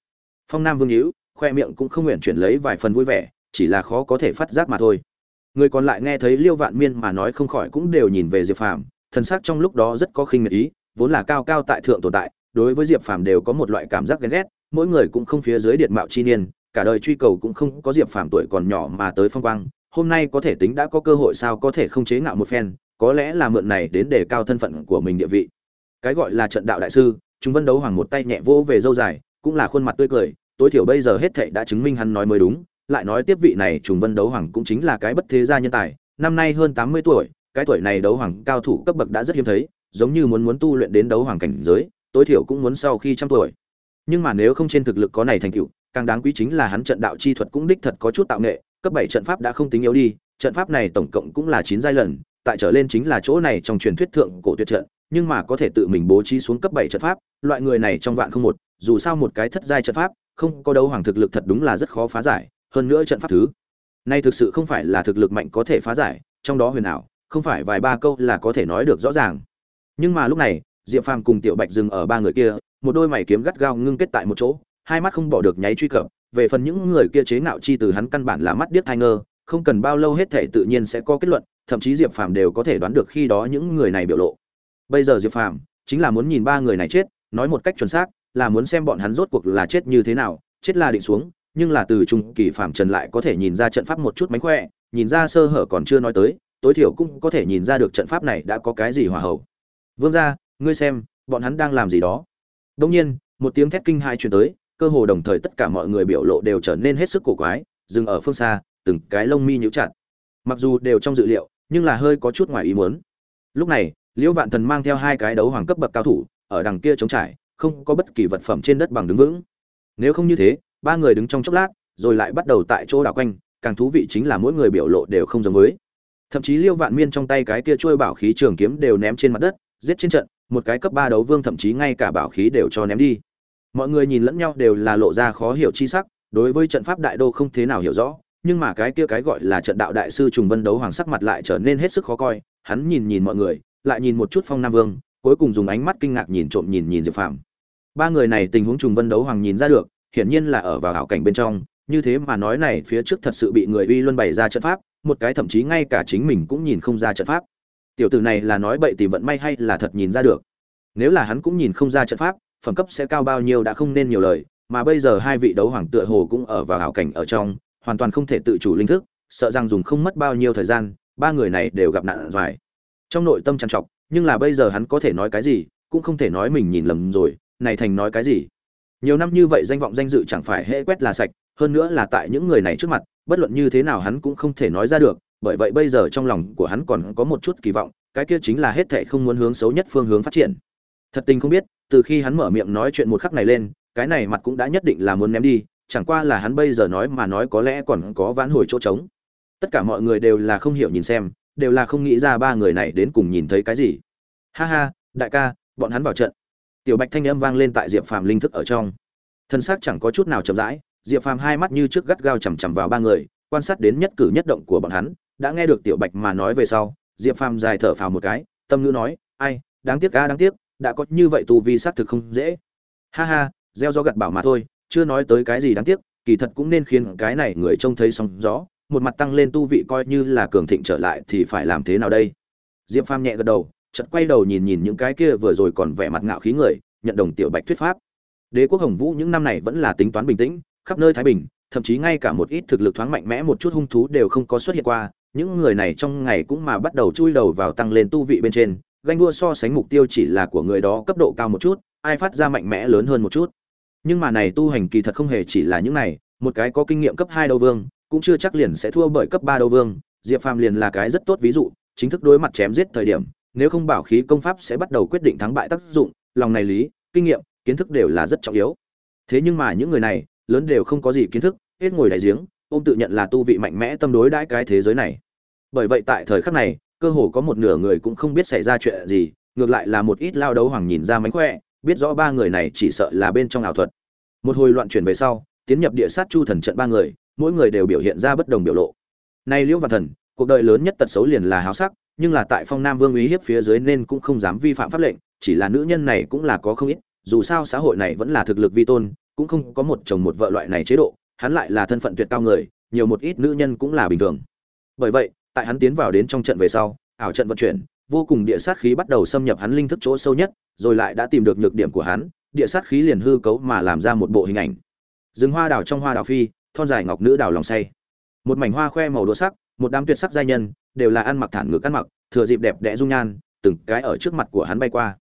Phong nam vương hữu, khoe miệng cũng không nguyện chuyển lấy vài phần vui vẻ, chỉ là khó có thể phát giác mà thôi. Người còn lại nghe thấy liêu vạn miên mà nói không khỏi cũng đều nhìn về diệp phàm, thần sắc trong lúc đó rất có khinh miệt ý, vốn là cao cao tại thượng tồn tại, đối với diệp phàm đều có một loại cảm giác ghen ghét, mỗi người cũng không phía dưới điện mạo chi niên, cả đời truy cầu cũng không có diệp phàm tuổi còn nhỏ mà tới phong quang, hôm nay có thể tính đã có cơ hội sao có thể không chế ngạo một phen có lẽ là mượn này đến để cao thân phận của mình địa vị. Cái gọi là trận đạo đại sư chúng vân đấu hoàng một tay nhẹ vỗ về dâu dài, cũng là khuôn mặt tươi cười, tối thiểu bây giờ hết thảy đã chứng minh hắn nói mới đúng, lại nói tiếp vị này trùng vân đấu hoàng cũng chính là cái bất thế gia nhân tài, năm nay hơn tám mươi tuổi, cái tuổi này đấu hoàng cao thủ cấp bậc đã rất hiếm thấy, giống như muốn muốn tu luyện đến đấu hoàng cảnh giới, tối thiểu cũng muốn sau khi trăm tuổi. Nhưng mà nếu không trên thực lực có này thành tựu, càng đáng quý chính là hắn trận đạo chi thuật cũng đích thật có chút tạo nghệ, cấp bảy trận pháp đã không tính yếu đi, trận pháp này tổng cộng cũng là chín giai lần tại trở lên chính là chỗ này trong truyền thuyết thượng cổ tuyệt trận, nhưng mà có thể tự mình bố trí xuống cấp bảy trận pháp, loại người này trong vạn không một, dù sao một cái thất giai trận pháp, không có đấu hoàng thực lực thật đúng là rất khó phá giải, hơn nữa trận pháp thứ này thực sự không phải là thực lực mạnh có thể phá giải, trong đó huyền ảo, không phải vài ba câu là có thể nói được rõ ràng. Nhưng mà lúc này, diệp phàm cùng tiểu bạch dừng ở ba người kia, một đôi mày kiếm gắt gao ngưng kết tại một chỗ, hai mắt không bỏ được nháy truy cập, về phần những người kia chế ngạo chi từ hắn căn bản là mắt điếc hai ngơ, không cần bao lâu hết thể tự nhiên sẽ có kết luận thậm chí diệp phàm đều có thể đoán được khi đó những người này biểu lộ. Bây giờ diệp phàm chính là muốn nhìn ba người này chết, nói một cách chuẩn xác, là muốn xem bọn hắn rốt cuộc là chết như thế nào, chết là định xuống, nhưng là từ trung kỳ phàm trần lại có thể nhìn ra trận pháp một chút mánh khỏe, nhìn ra sơ hở còn chưa nói tới, tối thiểu cũng có thể nhìn ra được trận pháp này đã có cái gì hòa hậu. Vương gia, ngươi xem, bọn hắn đang làm gì đó? Đông nhiên, một tiếng thét kinh hai truyền tới, cơ hồ đồng thời tất cả mọi người biểu lộ đều trở nên hết sức cổ quái, dừng ở phương xa, từng cái lông mi nhíu chặt mặc dù đều trong dự liệu, nhưng là hơi có chút ngoài ý muốn. Lúc này, liễu vạn thần mang theo hai cái đấu hoàng cấp bậc cao thủ, ở đằng kia chống trải, không có bất kỳ vật phẩm trên đất bằng đứng vững. Nếu không như thế, ba người đứng trong chốc lát, rồi lại bắt đầu tại chỗ đảo quanh, càng thú vị chính là mỗi người biểu lộ đều không giống với. Thậm chí liêu vạn miên trong tay cái kia trôi bảo khí trường kiếm đều ném trên mặt đất, giết trên trận, một cái cấp ba đấu vương thậm chí ngay cả bảo khí đều cho ném đi. Mọi người nhìn lẫn nhau đều là lộ ra khó hiểu chi sắc, đối với trận pháp đại đô không thế nào hiểu rõ nhưng mà cái kia cái gọi là trận đạo đại sư trùng vân đấu hoàng sắc mặt lại trở nên hết sức khó coi, hắn nhìn nhìn mọi người, lại nhìn một chút phong nam vương, cuối cùng dùng ánh mắt kinh ngạc nhìn trộm nhìn nhìn diệp phàm. Ba người này tình huống trùng vân đấu hoàng nhìn ra được, hiển nhiên là ở vào hảo cảnh bên trong, như thế mà nói này phía trước thật sự bị người uy luân bày ra trận pháp, một cái thậm chí ngay cả chính mình cũng nhìn không ra trận pháp. Tiểu tử này là nói bậy tìm vận may hay là thật nhìn ra được? Nếu là hắn cũng nhìn không ra trận pháp, phẩm cấp sẽ cao bao nhiêu đã không nên nhiều lời, mà bây giờ hai vị đấu hoàng tựa hồ cũng ở vào hảo cảnh ở trong hoàn toàn không thể tự chủ linh thức, sợ rằng dùng không mất bao nhiêu thời gian, ba người này đều gặp nạn dài trong nội tâm trằn trọc, nhưng là bây giờ hắn có thể nói cái gì, cũng không thể nói mình nhìn lầm rồi, này thành nói cái gì? Nhiều năm như vậy danh vọng danh dự chẳng phải hễ quét là sạch, hơn nữa là tại những người này trước mặt, bất luận như thế nào hắn cũng không thể nói ra được, bởi vậy bây giờ trong lòng của hắn còn có một chút kỳ vọng, cái kia chính là hết thệ không muốn hướng xấu nhất phương hướng phát triển. Thật tình không biết, từ khi hắn mở miệng nói chuyện một khắc này lên, cái này mặt cũng đã nhất định là muốn ném đi chẳng qua là hắn bây giờ nói mà nói có lẽ còn có vãn hồi chỗ trống. Tất cả mọi người đều là không hiểu nhìn xem, đều là không nghĩ ra ba người này đến cùng nhìn thấy cái gì. Ha ha, đại ca, bọn hắn vào trận. Tiểu bạch thanh âm vang lên tại diệp phàm linh thức ở trong. Thân xác chẳng có chút nào chậm rãi, diệp phàm hai mắt như trước gắt gao chằm chằm vào ba người, quan sát đến nhất cử nhất động của bọn hắn, đã nghe được tiểu bạch mà nói về sau, diệp phàm dài thở phào một cái, tâm ngữ nói, ai, đáng tiếc ca đáng tiếc, đã có như vậy tu vi xác thực không dễ. Ha ha, gieo do gặt bảo mà thôi chưa nói tới cái gì đáng tiếc, kỳ thật cũng nên khiến cái này người trông thấy sóng gió, một mặt tăng lên tu vị coi như là cường thịnh trở lại thì phải làm thế nào đây? Diệp phàm nhẹ gật đầu, chợt quay đầu nhìn nhìn những cái kia vừa rồi còn vẻ mặt ngạo khí người, nhận đồng tiểu bạch thuyết pháp. Đế quốc hồng vũ những năm này vẫn là tính toán bình tĩnh, khắp nơi thái bình, thậm chí ngay cả một ít thực lực thoáng mạnh mẽ một chút hung thú đều không có xuất hiện qua. Những người này trong ngày cũng mà bắt đầu chui đầu vào tăng lên tu vị bên trên, ganh đua so sánh mục tiêu chỉ là của người đó cấp độ cao một chút, ai phát ra mạnh mẽ lớn hơn một chút nhưng mà này tu hành kỳ thật không hề chỉ là những này, một cái có kinh nghiệm cấp hai đấu vương, cũng chưa chắc liền sẽ thua bởi cấp ba đấu vương. Diệp phàm liền là cái rất tốt ví dụ, chính thức đối mặt chém giết thời điểm, nếu không bảo khí công pháp sẽ bắt đầu quyết định thắng bại tác dụng, lòng này lý, kinh nghiệm, kiến thức đều là rất trọng yếu. Thế nhưng mà những người này, lớn đều không có gì kiến thức, hết ngồi đại giếng, ông tự nhận là tu vị mạnh mẽ tâm đối đãi cái thế giới này. Bởi vậy tại thời khắc này, cơ hồ có một nửa người cũng không biết xảy ra chuyện gì, ngược lại là một ít lao đấu hoàng nhìn ra mánh khỏe biết rõ ba người này chỉ sợ là bên trong ảo thuật. Một hồi loạn chuyển về sau, tiến nhập địa sát chu thần trận ba người, mỗi người đều biểu hiện ra bất đồng biểu lộ. Nay liễu và thần, cuộc đời lớn nhất tật xấu liền là háo sắc, nhưng là tại phong nam vương uy hiếp phía dưới nên cũng không dám vi phạm pháp lệnh, chỉ là nữ nhân này cũng là có không ít, dù sao xã hội này vẫn là thực lực vi tôn, cũng không có một chồng một vợ loại này chế độ, hắn lại là thân phận tuyệt cao người, nhiều một ít nữ nhân cũng là bình thường. Bởi vậy, tại hắn tiến vào đến trong trận về sau, ảo trận vận chuyển vô cùng địa sát khí bắt đầu xâm nhập hắn linh thức chỗ sâu nhất, rồi lại đã tìm được nhược điểm của hắn, địa sát khí liền hư cấu mà làm ra một bộ hình ảnh. Rừng hoa đào trong hoa đào phi, thon dài ngọc nữ đào lòng say. Một mảnh hoa khoe màu đua sắc, một đám tuyệt sắc giai nhân, đều là ăn mặc thản ngược ăn mặc, thừa dịp đẹp đẽ dung nhan, từng cái ở trước mặt của hắn bay qua.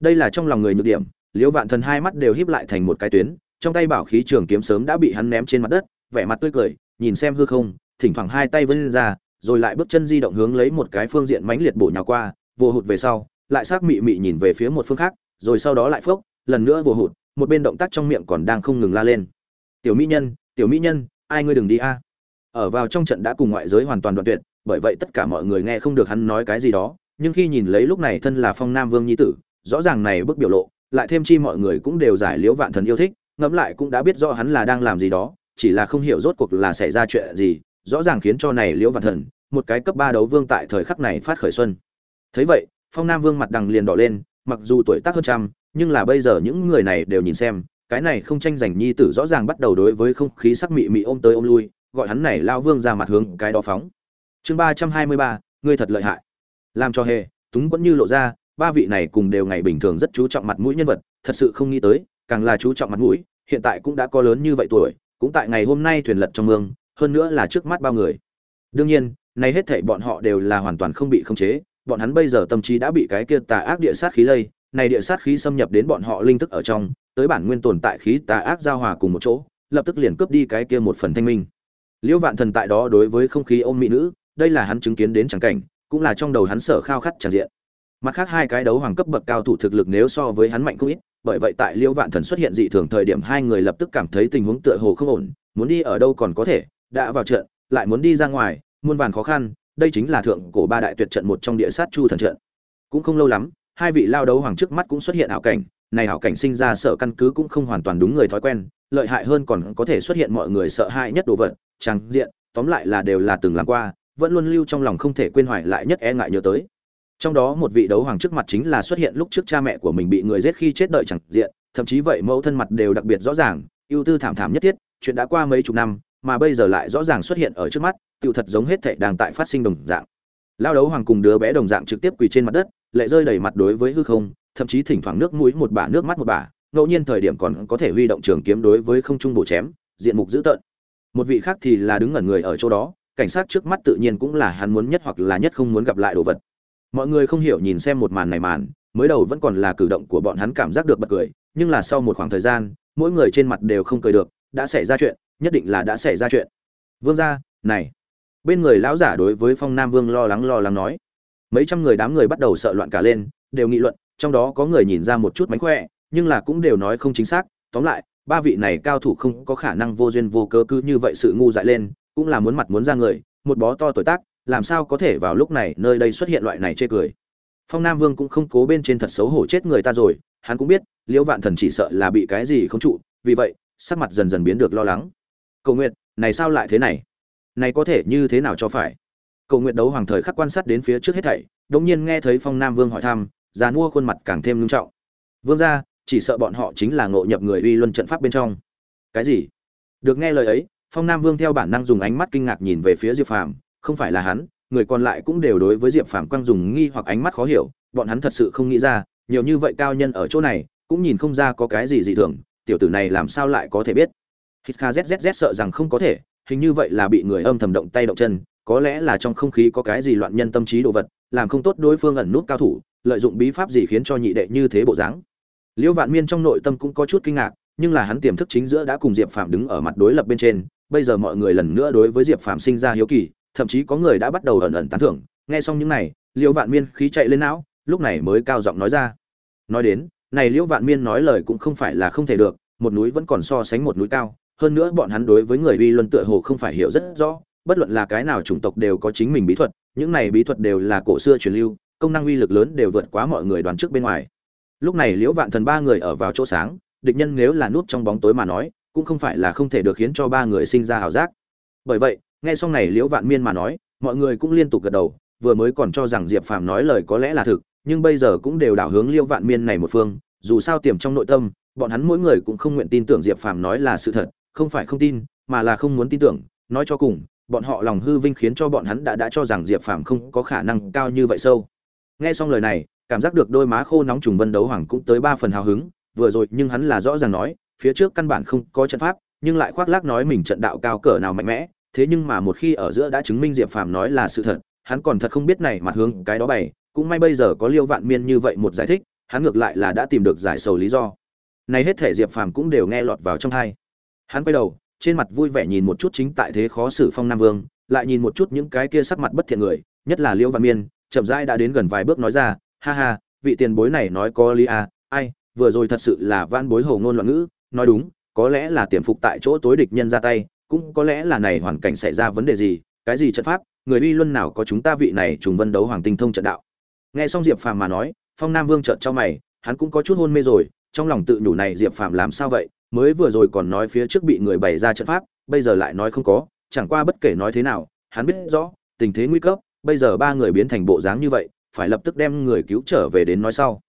Đây là trong lòng người nhược điểm, liễu vạn thần hai mắt đều híp lại thành một cái tuyến, trong tay bảo khí trường kiếm sớm đã bị hắn ném trên mặt đất, vẻ mặt tươi cười, nhìn xem hư không, thỉnh thoảng hai tay vươn ra rồi lại bước chân di động hướng lấy một cái phương diện mãnh liệt bổ nhào qua vô hụt về sau, lại sắc mị mị nhìn về phía một phương khác, rồi sau đó lại phốc, lần nữa vô hụt, một bên động tác trong miệng còn đang không ngừng la lên. Tiểu mỹ nhân, tiểu mỹ nhân, ai ngươi đừng đi a. Ở vào trong trận đã cùng ngoại giới hoàn toàn đoạn tuyệt, bởi vậy tất cả mọi người nghe không được hắn nói cái gì đó, nhưng khi nhìn lấy lúc này thân là phong nam vương nhi tử, rõ ràng này bức biểu lộ, lại thêm chi mọi người cũng đều giải liễu vạn thần yêu thích, ngẫm lại cũng đã biết rõ hắn là đang làm gì đó, chỉ là không hiểu rốt cuộc là xảy ra chuyện gì rõ ràng khiến cho này liễu vạn thần, một cái cấp ba đấu vương tại thời khắc này phát khởi xuân. Thấy vậy, phong nam vương mặt đằng liền đỏ lên, mặc dù tuổi tác hơn trăm, nhưng là bây giờ những người này đều nhìn xem, cái này không tranh giành nhi tử rõ ràng bắt đầu đối với không khí sắc mị mị ôm tới ôm lui, gọi hắn này lao vương ra mặt hướng cái đó phóng. Chương ba trăm hai mươi ba, ngươi thật lợi hại. Làm cho hề, túng quẫn như lộ ra, ba vị này cùng đều ngày bình thường rất chú trọng mặt mũi nhân vật, thật sự không nghĩ tới, càng là chú trọng mặt mũi, hiện tại cũng đã có lớn như vậy tuổi, cũng tại ngày hôm nay thuyền lật trong mương hơn nữa là trước mắt bao người. Đương nhiên nay hết thảy bọn họ đều là hoàn toàn không bị khống chế, bọn hắn bây giờ tâm trí đã bị cái kia tà ác địa sát khí lây, này địa sát khí xâm nhập đến bọn họ linh thức ở trong, tới bản nguyên tồn tại khí tà ác giao hòa cùng một chỗ, lập tức liền cướp đi cái kia một phần thanh minh. Liễu vạn thần tại đó đối với không khí ôm mỹ nữ, đây là hắn chứng kiến đến chẳng cảnh, cũng là trong đầu hắn sở khao khát tràn diện. Mặt khác hai cái đấu hoàng cấp bậc cao thủ thực lực nếu so với hắn mạnh không ít, bởi vậy tại liễu vạn thần xuất hiện dị thường thời điểm hai người lập tức cảm thấy tình huống tựa hồ không ổn, muốn đi ở đâu còn có thể đã vào trận, lại muốn đi ra ngoài, muôn vàn khó khăn, đây chính là thượng cổ ba đại tuyệt trận một trong địa sát chu thần trận. Cũng không lâu lắm, hai vị lao đấu hoàng trước mắt cũng xuất hiện ảo cảnh, này ảo cảnh sinh ra sợ căn cứ cũng không hoàn toàn đúng người thói quen, lợi hại hơn còn có thể xuất hiện mọi người sợ hãi nhất đồ vật, chẳng diện, tóm lại là đều là từng làm qua, vẫn luôn lưu trong lòng không thể quên hoài lại nhất e ngại nhớ tới. Trong đó một vị đấu hoàng trước mặt chính là xuất hiện lúc trước cha mẹ của mình bị người giết khi chết đợi chẳng diện, thậm chí vậy mẫu thân mặt đều đặc biệt rõ ràng, ưu tư thảm thảm nhất thiết, chuyện đã qua mấy chục năm mà bây giờ lại rõ ràng xuất hiện ở trước mắt, tựu thật giống hết thảy đang tại phát sinh đồng dạng. Lao đấu hoàng cùng đứa bé đồng dạng trực tiếp quỳ trên mặt đất, lệ rơi đầy mặt đối với hư không, thậm chí thỉnh thoảng nước mũi một bả, nước mắt một bả, ngẫu nhiên thời điểm còn có thể huy động trường kiếm đối với không trung bổ chém, diện mục dữ tợn. Một vị khác thì là đứng ngẩn người ở chỗ đó, cảnh sát trước mắt tự nhiên cũng là hắn muốn nhất hoặc là nhất không muốn gặp lại đồ vật. Mọi người không hiểu nhìn xem một màn này màn, mới đầu vẫn còn là cử động của bọn hắn cảm giác được bật cười, nhưng là sau một khoảng thời gian, mỗi người trên mặt đều không cười được đã xảy ra chuyện, nhất định là đã xảy ra chuyện. Vương gia, này. Bên người lão giả đối với phong nam vương lo lắng lo lắng nói. Mấy trăm người đám người bắt đầu sợ loạn cả lên, đều nghị luận, trong đó có người nhìn ra một chút mánh khỏe, nhưng là cũng đều nói không chính xác. Tóm lại, ba vị này cao thủ không có khả năng vô duyên vô cớ cứ như vậy sự ngu dại lên, cũng là muốn mặt muốn ra người, một bó to tuổi tác, làm sao có thể vào lúc này nơi đây xuất hiện loại này chê cười. Phong nam vương cũng không cố bên trên thật xấu hổ chết người ta rồi, hắn cũng biết, liễu vạn thần chỉ sợ là bị cái gì không trụ, vì vậy sắc mặt dần dần biến được lo lắng. Cầu nguyện này sao lại thế này? Này có thể như thế nào cho phải? Cầu nguyện đấu hoàng thời khắc quan sát đến phía trước hết thảy đống nhiên nghe thấy phong nam vương hỏi thăm, già mua khuôn mặt càng thêm nghiêm trọng. Vương gia, chỉ sợ bọn họ chính là ngộ nhập người uy luân trận pháp bên trong. Cái gì? Được nghe lời ấy, phong nam vương theo bản năng dùng ánh mắt kinh ngạc nhìn về phía diệp phàm, không phải là hắn, người còn lại cũng đều đối với diệp phàm quang dùng nghi hoặc ánh mắt khó hiểu, bọn hắn thật sự không nghĩ ra, nhiều như vậy cao nhân ở chỗ này, cũng nhìn không ra có cái gì dị thường tiểu tử này làm sao lại có thể biết? Hít kha zzz sợ rằng không có thể, hình như vậy là bị người âm thầm động tay động chân, có lẽ là trong không khí có cái gì loạn nhân tâm trí đồ vật, làm không tốt đối phương ẩn nút cao thủ, lợi dụng bí pháp gì khiến cho nhị đệ như thế bộ dáng. Liễu vạn miên trong nội tâm cũng có chút kinh ngạc, nhưng là hắn tiềm thức chính giữa đã cùng diệp Phạm đứng ở mặt đối lập bên trên, bây giờ mọi người lần nữa đối với diệp Phạm sinh ra hiếu kỳ, thậm chí có người đã bắt đầu ẩn ẩn tán thưởng. Nghe xong những này liễu vạn miên khí chạy lên não, lúc này mới cao giọng nói ra. Nói đến này liễu vạn miên nói lời cũng không phải là không thể được, một núi vẫn còn so sánh một núi cao, hơn nữa bọn hắn đối với người uy luân tựa hồ không phải hiểu rất rõ, bất luận là cái nào chủng tộc đều có chính mình bí thuật, những này bí thuật đều là cổ xưa truyền lưu, công năng uy lực lớn đều vượt quá mọi người đoán trước bên ngoài. Lúc này liễu vạn thần ba người ở vào chỗ sáng, địch nhân nếu là núp trong bóng tối mà nói, cũng không phải là không thể được khiến cho ba người sinh ra hào giác. Bởi vậy, nghe xong này liễu vạn miên mà nói, mọi người cũng liên tục gật đầu, vừa mới còn cho rằng diệp phàm nói lời có lẽ là thực nhưng bây giờ cũng đều đảo hướng liêu vạn miên này một phương, dù sao tiềm trong nội tâm, bọn hắn mỗi người cũng không nguyện tin tưởng diệp phàm nói là sự thật, không phải không tin, mà là không muốn tin tưởng. Nói cho cùng, bọn họ lòng hư vinh khiến cho bọn hắn đã đã cho rằng diệp phàm không có khả năng cao như vậy sâu. Nghe xong lời này, cảm giác được đôi má khô nóng trùng vân đấu hoàng cũng tới ba phần hào hứng, vừa rồi nhưng hắn là rõ ràng nói, phía trước căn bản không có trận pháp, nhưng lại khoác lác nói mình trận đạo cao cỡ nào mạnh mẽ, thế nhưng mà một khi ở giữa đã chứng minh diệp phàm nói là sự thật, hắn còn thật không biết này mặt hướng cái đó bày cũng may bây giờ có liêu vạn miên như vậy một giải thích, hắn ngược lại là đã tìm được giải sầu lý do. Này hết thể diệp phàm cũng đều nghe lọt vào trong hai hắn quay đầu, trên mặt vui vẻ nhìn một chút chính tại thế khó xử phong nam vương, lại nhìn một chút những cái kia sắc mặt bất thiện người, nhất là liêu vạn miên, chậm rãi đã đến gần vài bước nói ra, ha ha, vị tiền bối này nói có lý à ai, vừa rồi thật sự là vãn bối hầu ngôn loạn ngữ, nói đúng, có lẽ là tiềm phục tại chỗ tối địch nhân ra tay, cũng có lẽ là này hoàn cảnh xảy ra vấn đề gì, cái gì trận pháp, người uy luân nào có chúng ta vị này trùng vân đấu hoàng tinh thông trận đạo nghe xong diệp phàm mà nói, phong nam vương trợn cho mày, hắn cũng có chút hôn mê rồi, trong lòng tự nhủ này diệp phàm làm sao vậy? Mới vừa rồi còn nói phía trước bị người bày ra trận pháp, bây giờ lại nói không có, chẳng qua bất kể nói thế nào, hắn biết rõ, tình thế nguy cấp, bây giờ ba người biến thành bộ dáng như vậy, phải lập tức đem người cứu trở về đến nói sau.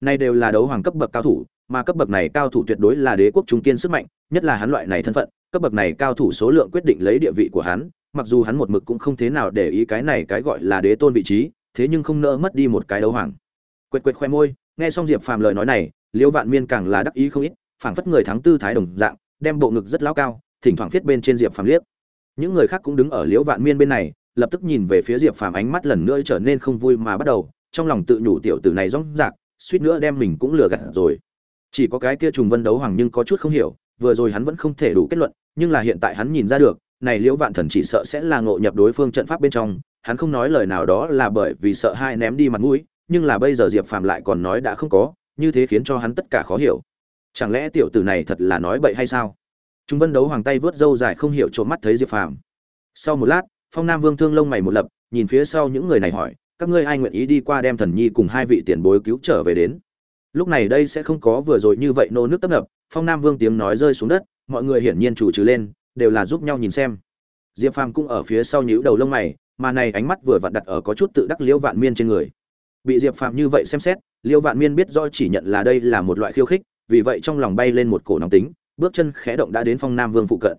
Nay đều là đấu hoàng cấp bậc cao thủ, mà cấp bậc này cao thủ tuyệt đối là đế quốc trung kiên sức mạnh, nhất là hắn loại này thân phận, cấp bậc này cao thủ số lượng quyết định lấy địa vị của hắn, mặc dù hắn một mực cũng không thế nào để ý cái này cái gọi là đế tôn vị trí thế nhưng không nỡ mất đi một cái đấu hoàng. Quệt quệt khoe môi, nghe xong diệp phàm lời nói này, liễu vạn miên càng là đắc ý không ít, phảng phất người thắng tư thái đồng dạng, đem bộ ngực rất lao cao, thỉnh thoảng viết bên trên diệp phàm liếc. Những người khác cũng đứng ở liễu vạn miên bên này, lập tức nhìn về phía diệp phàm ánh mắt lần nữa trở nên không vui mà bắt đầu, trong lòng tự nhủ tiểu tử này rong rạc, suýt nữa đem mình cũng lừa gạt rồi. Chỉ có cái kia trùng vân đấu hoàng nhưng có chút không hiểu, vừa rồi hắn vẫn không thể đủ kết luận, nhưng là hiện tại hắn nhìn ra được, này liễu vạn thần chỉ sợ sẽ là ngộ nhập đối phương trận pháp bên trong hắn không nói lời nào đó là bởi vì sợ hai ném đi mặt mũi, nhưng là bây giờ diệp phàm lại còn nói đã không có, như thế khiến cho hắn tất cả khó hiểu. Chẳng lẽ tiểu tử này thật là nói bậy hay sao? Chúng vân đấu hoàng tay vớt râu dài không hiểu trộm mắt thấy diệp phàm. Sau một lát, phong nam vương thương lông mày một lập, nhìn phía sau những người này hỏi, các ngươi ai nguyện ý đi qua đem thần nhi cùng hai vị tiền bối cứu trở về đến? Lúc này đây sẽ không có vừa rồi như vậy nô nước tấp nập, phong nam vương tiếng nói rơi xuống đất, mọi người hiển nhiên chủ trừ lên, đều là giúp nhau nhìn xem. Diệp phàm cũng ở phía sau nhíu đầu lông mày mà này ánh mắt vừa vặn đặt ở có chút tự đắc liễu vạn miên trên người. Bị diệp phàm như vậy xem xét, liễu vạn miên biết do chỉ nhận là đây là một loại khiêu khích, vì vậy trong lòng bay lên một cổ nóng tính, bước chân khẽ động đã đến phong nam vương phụ cận.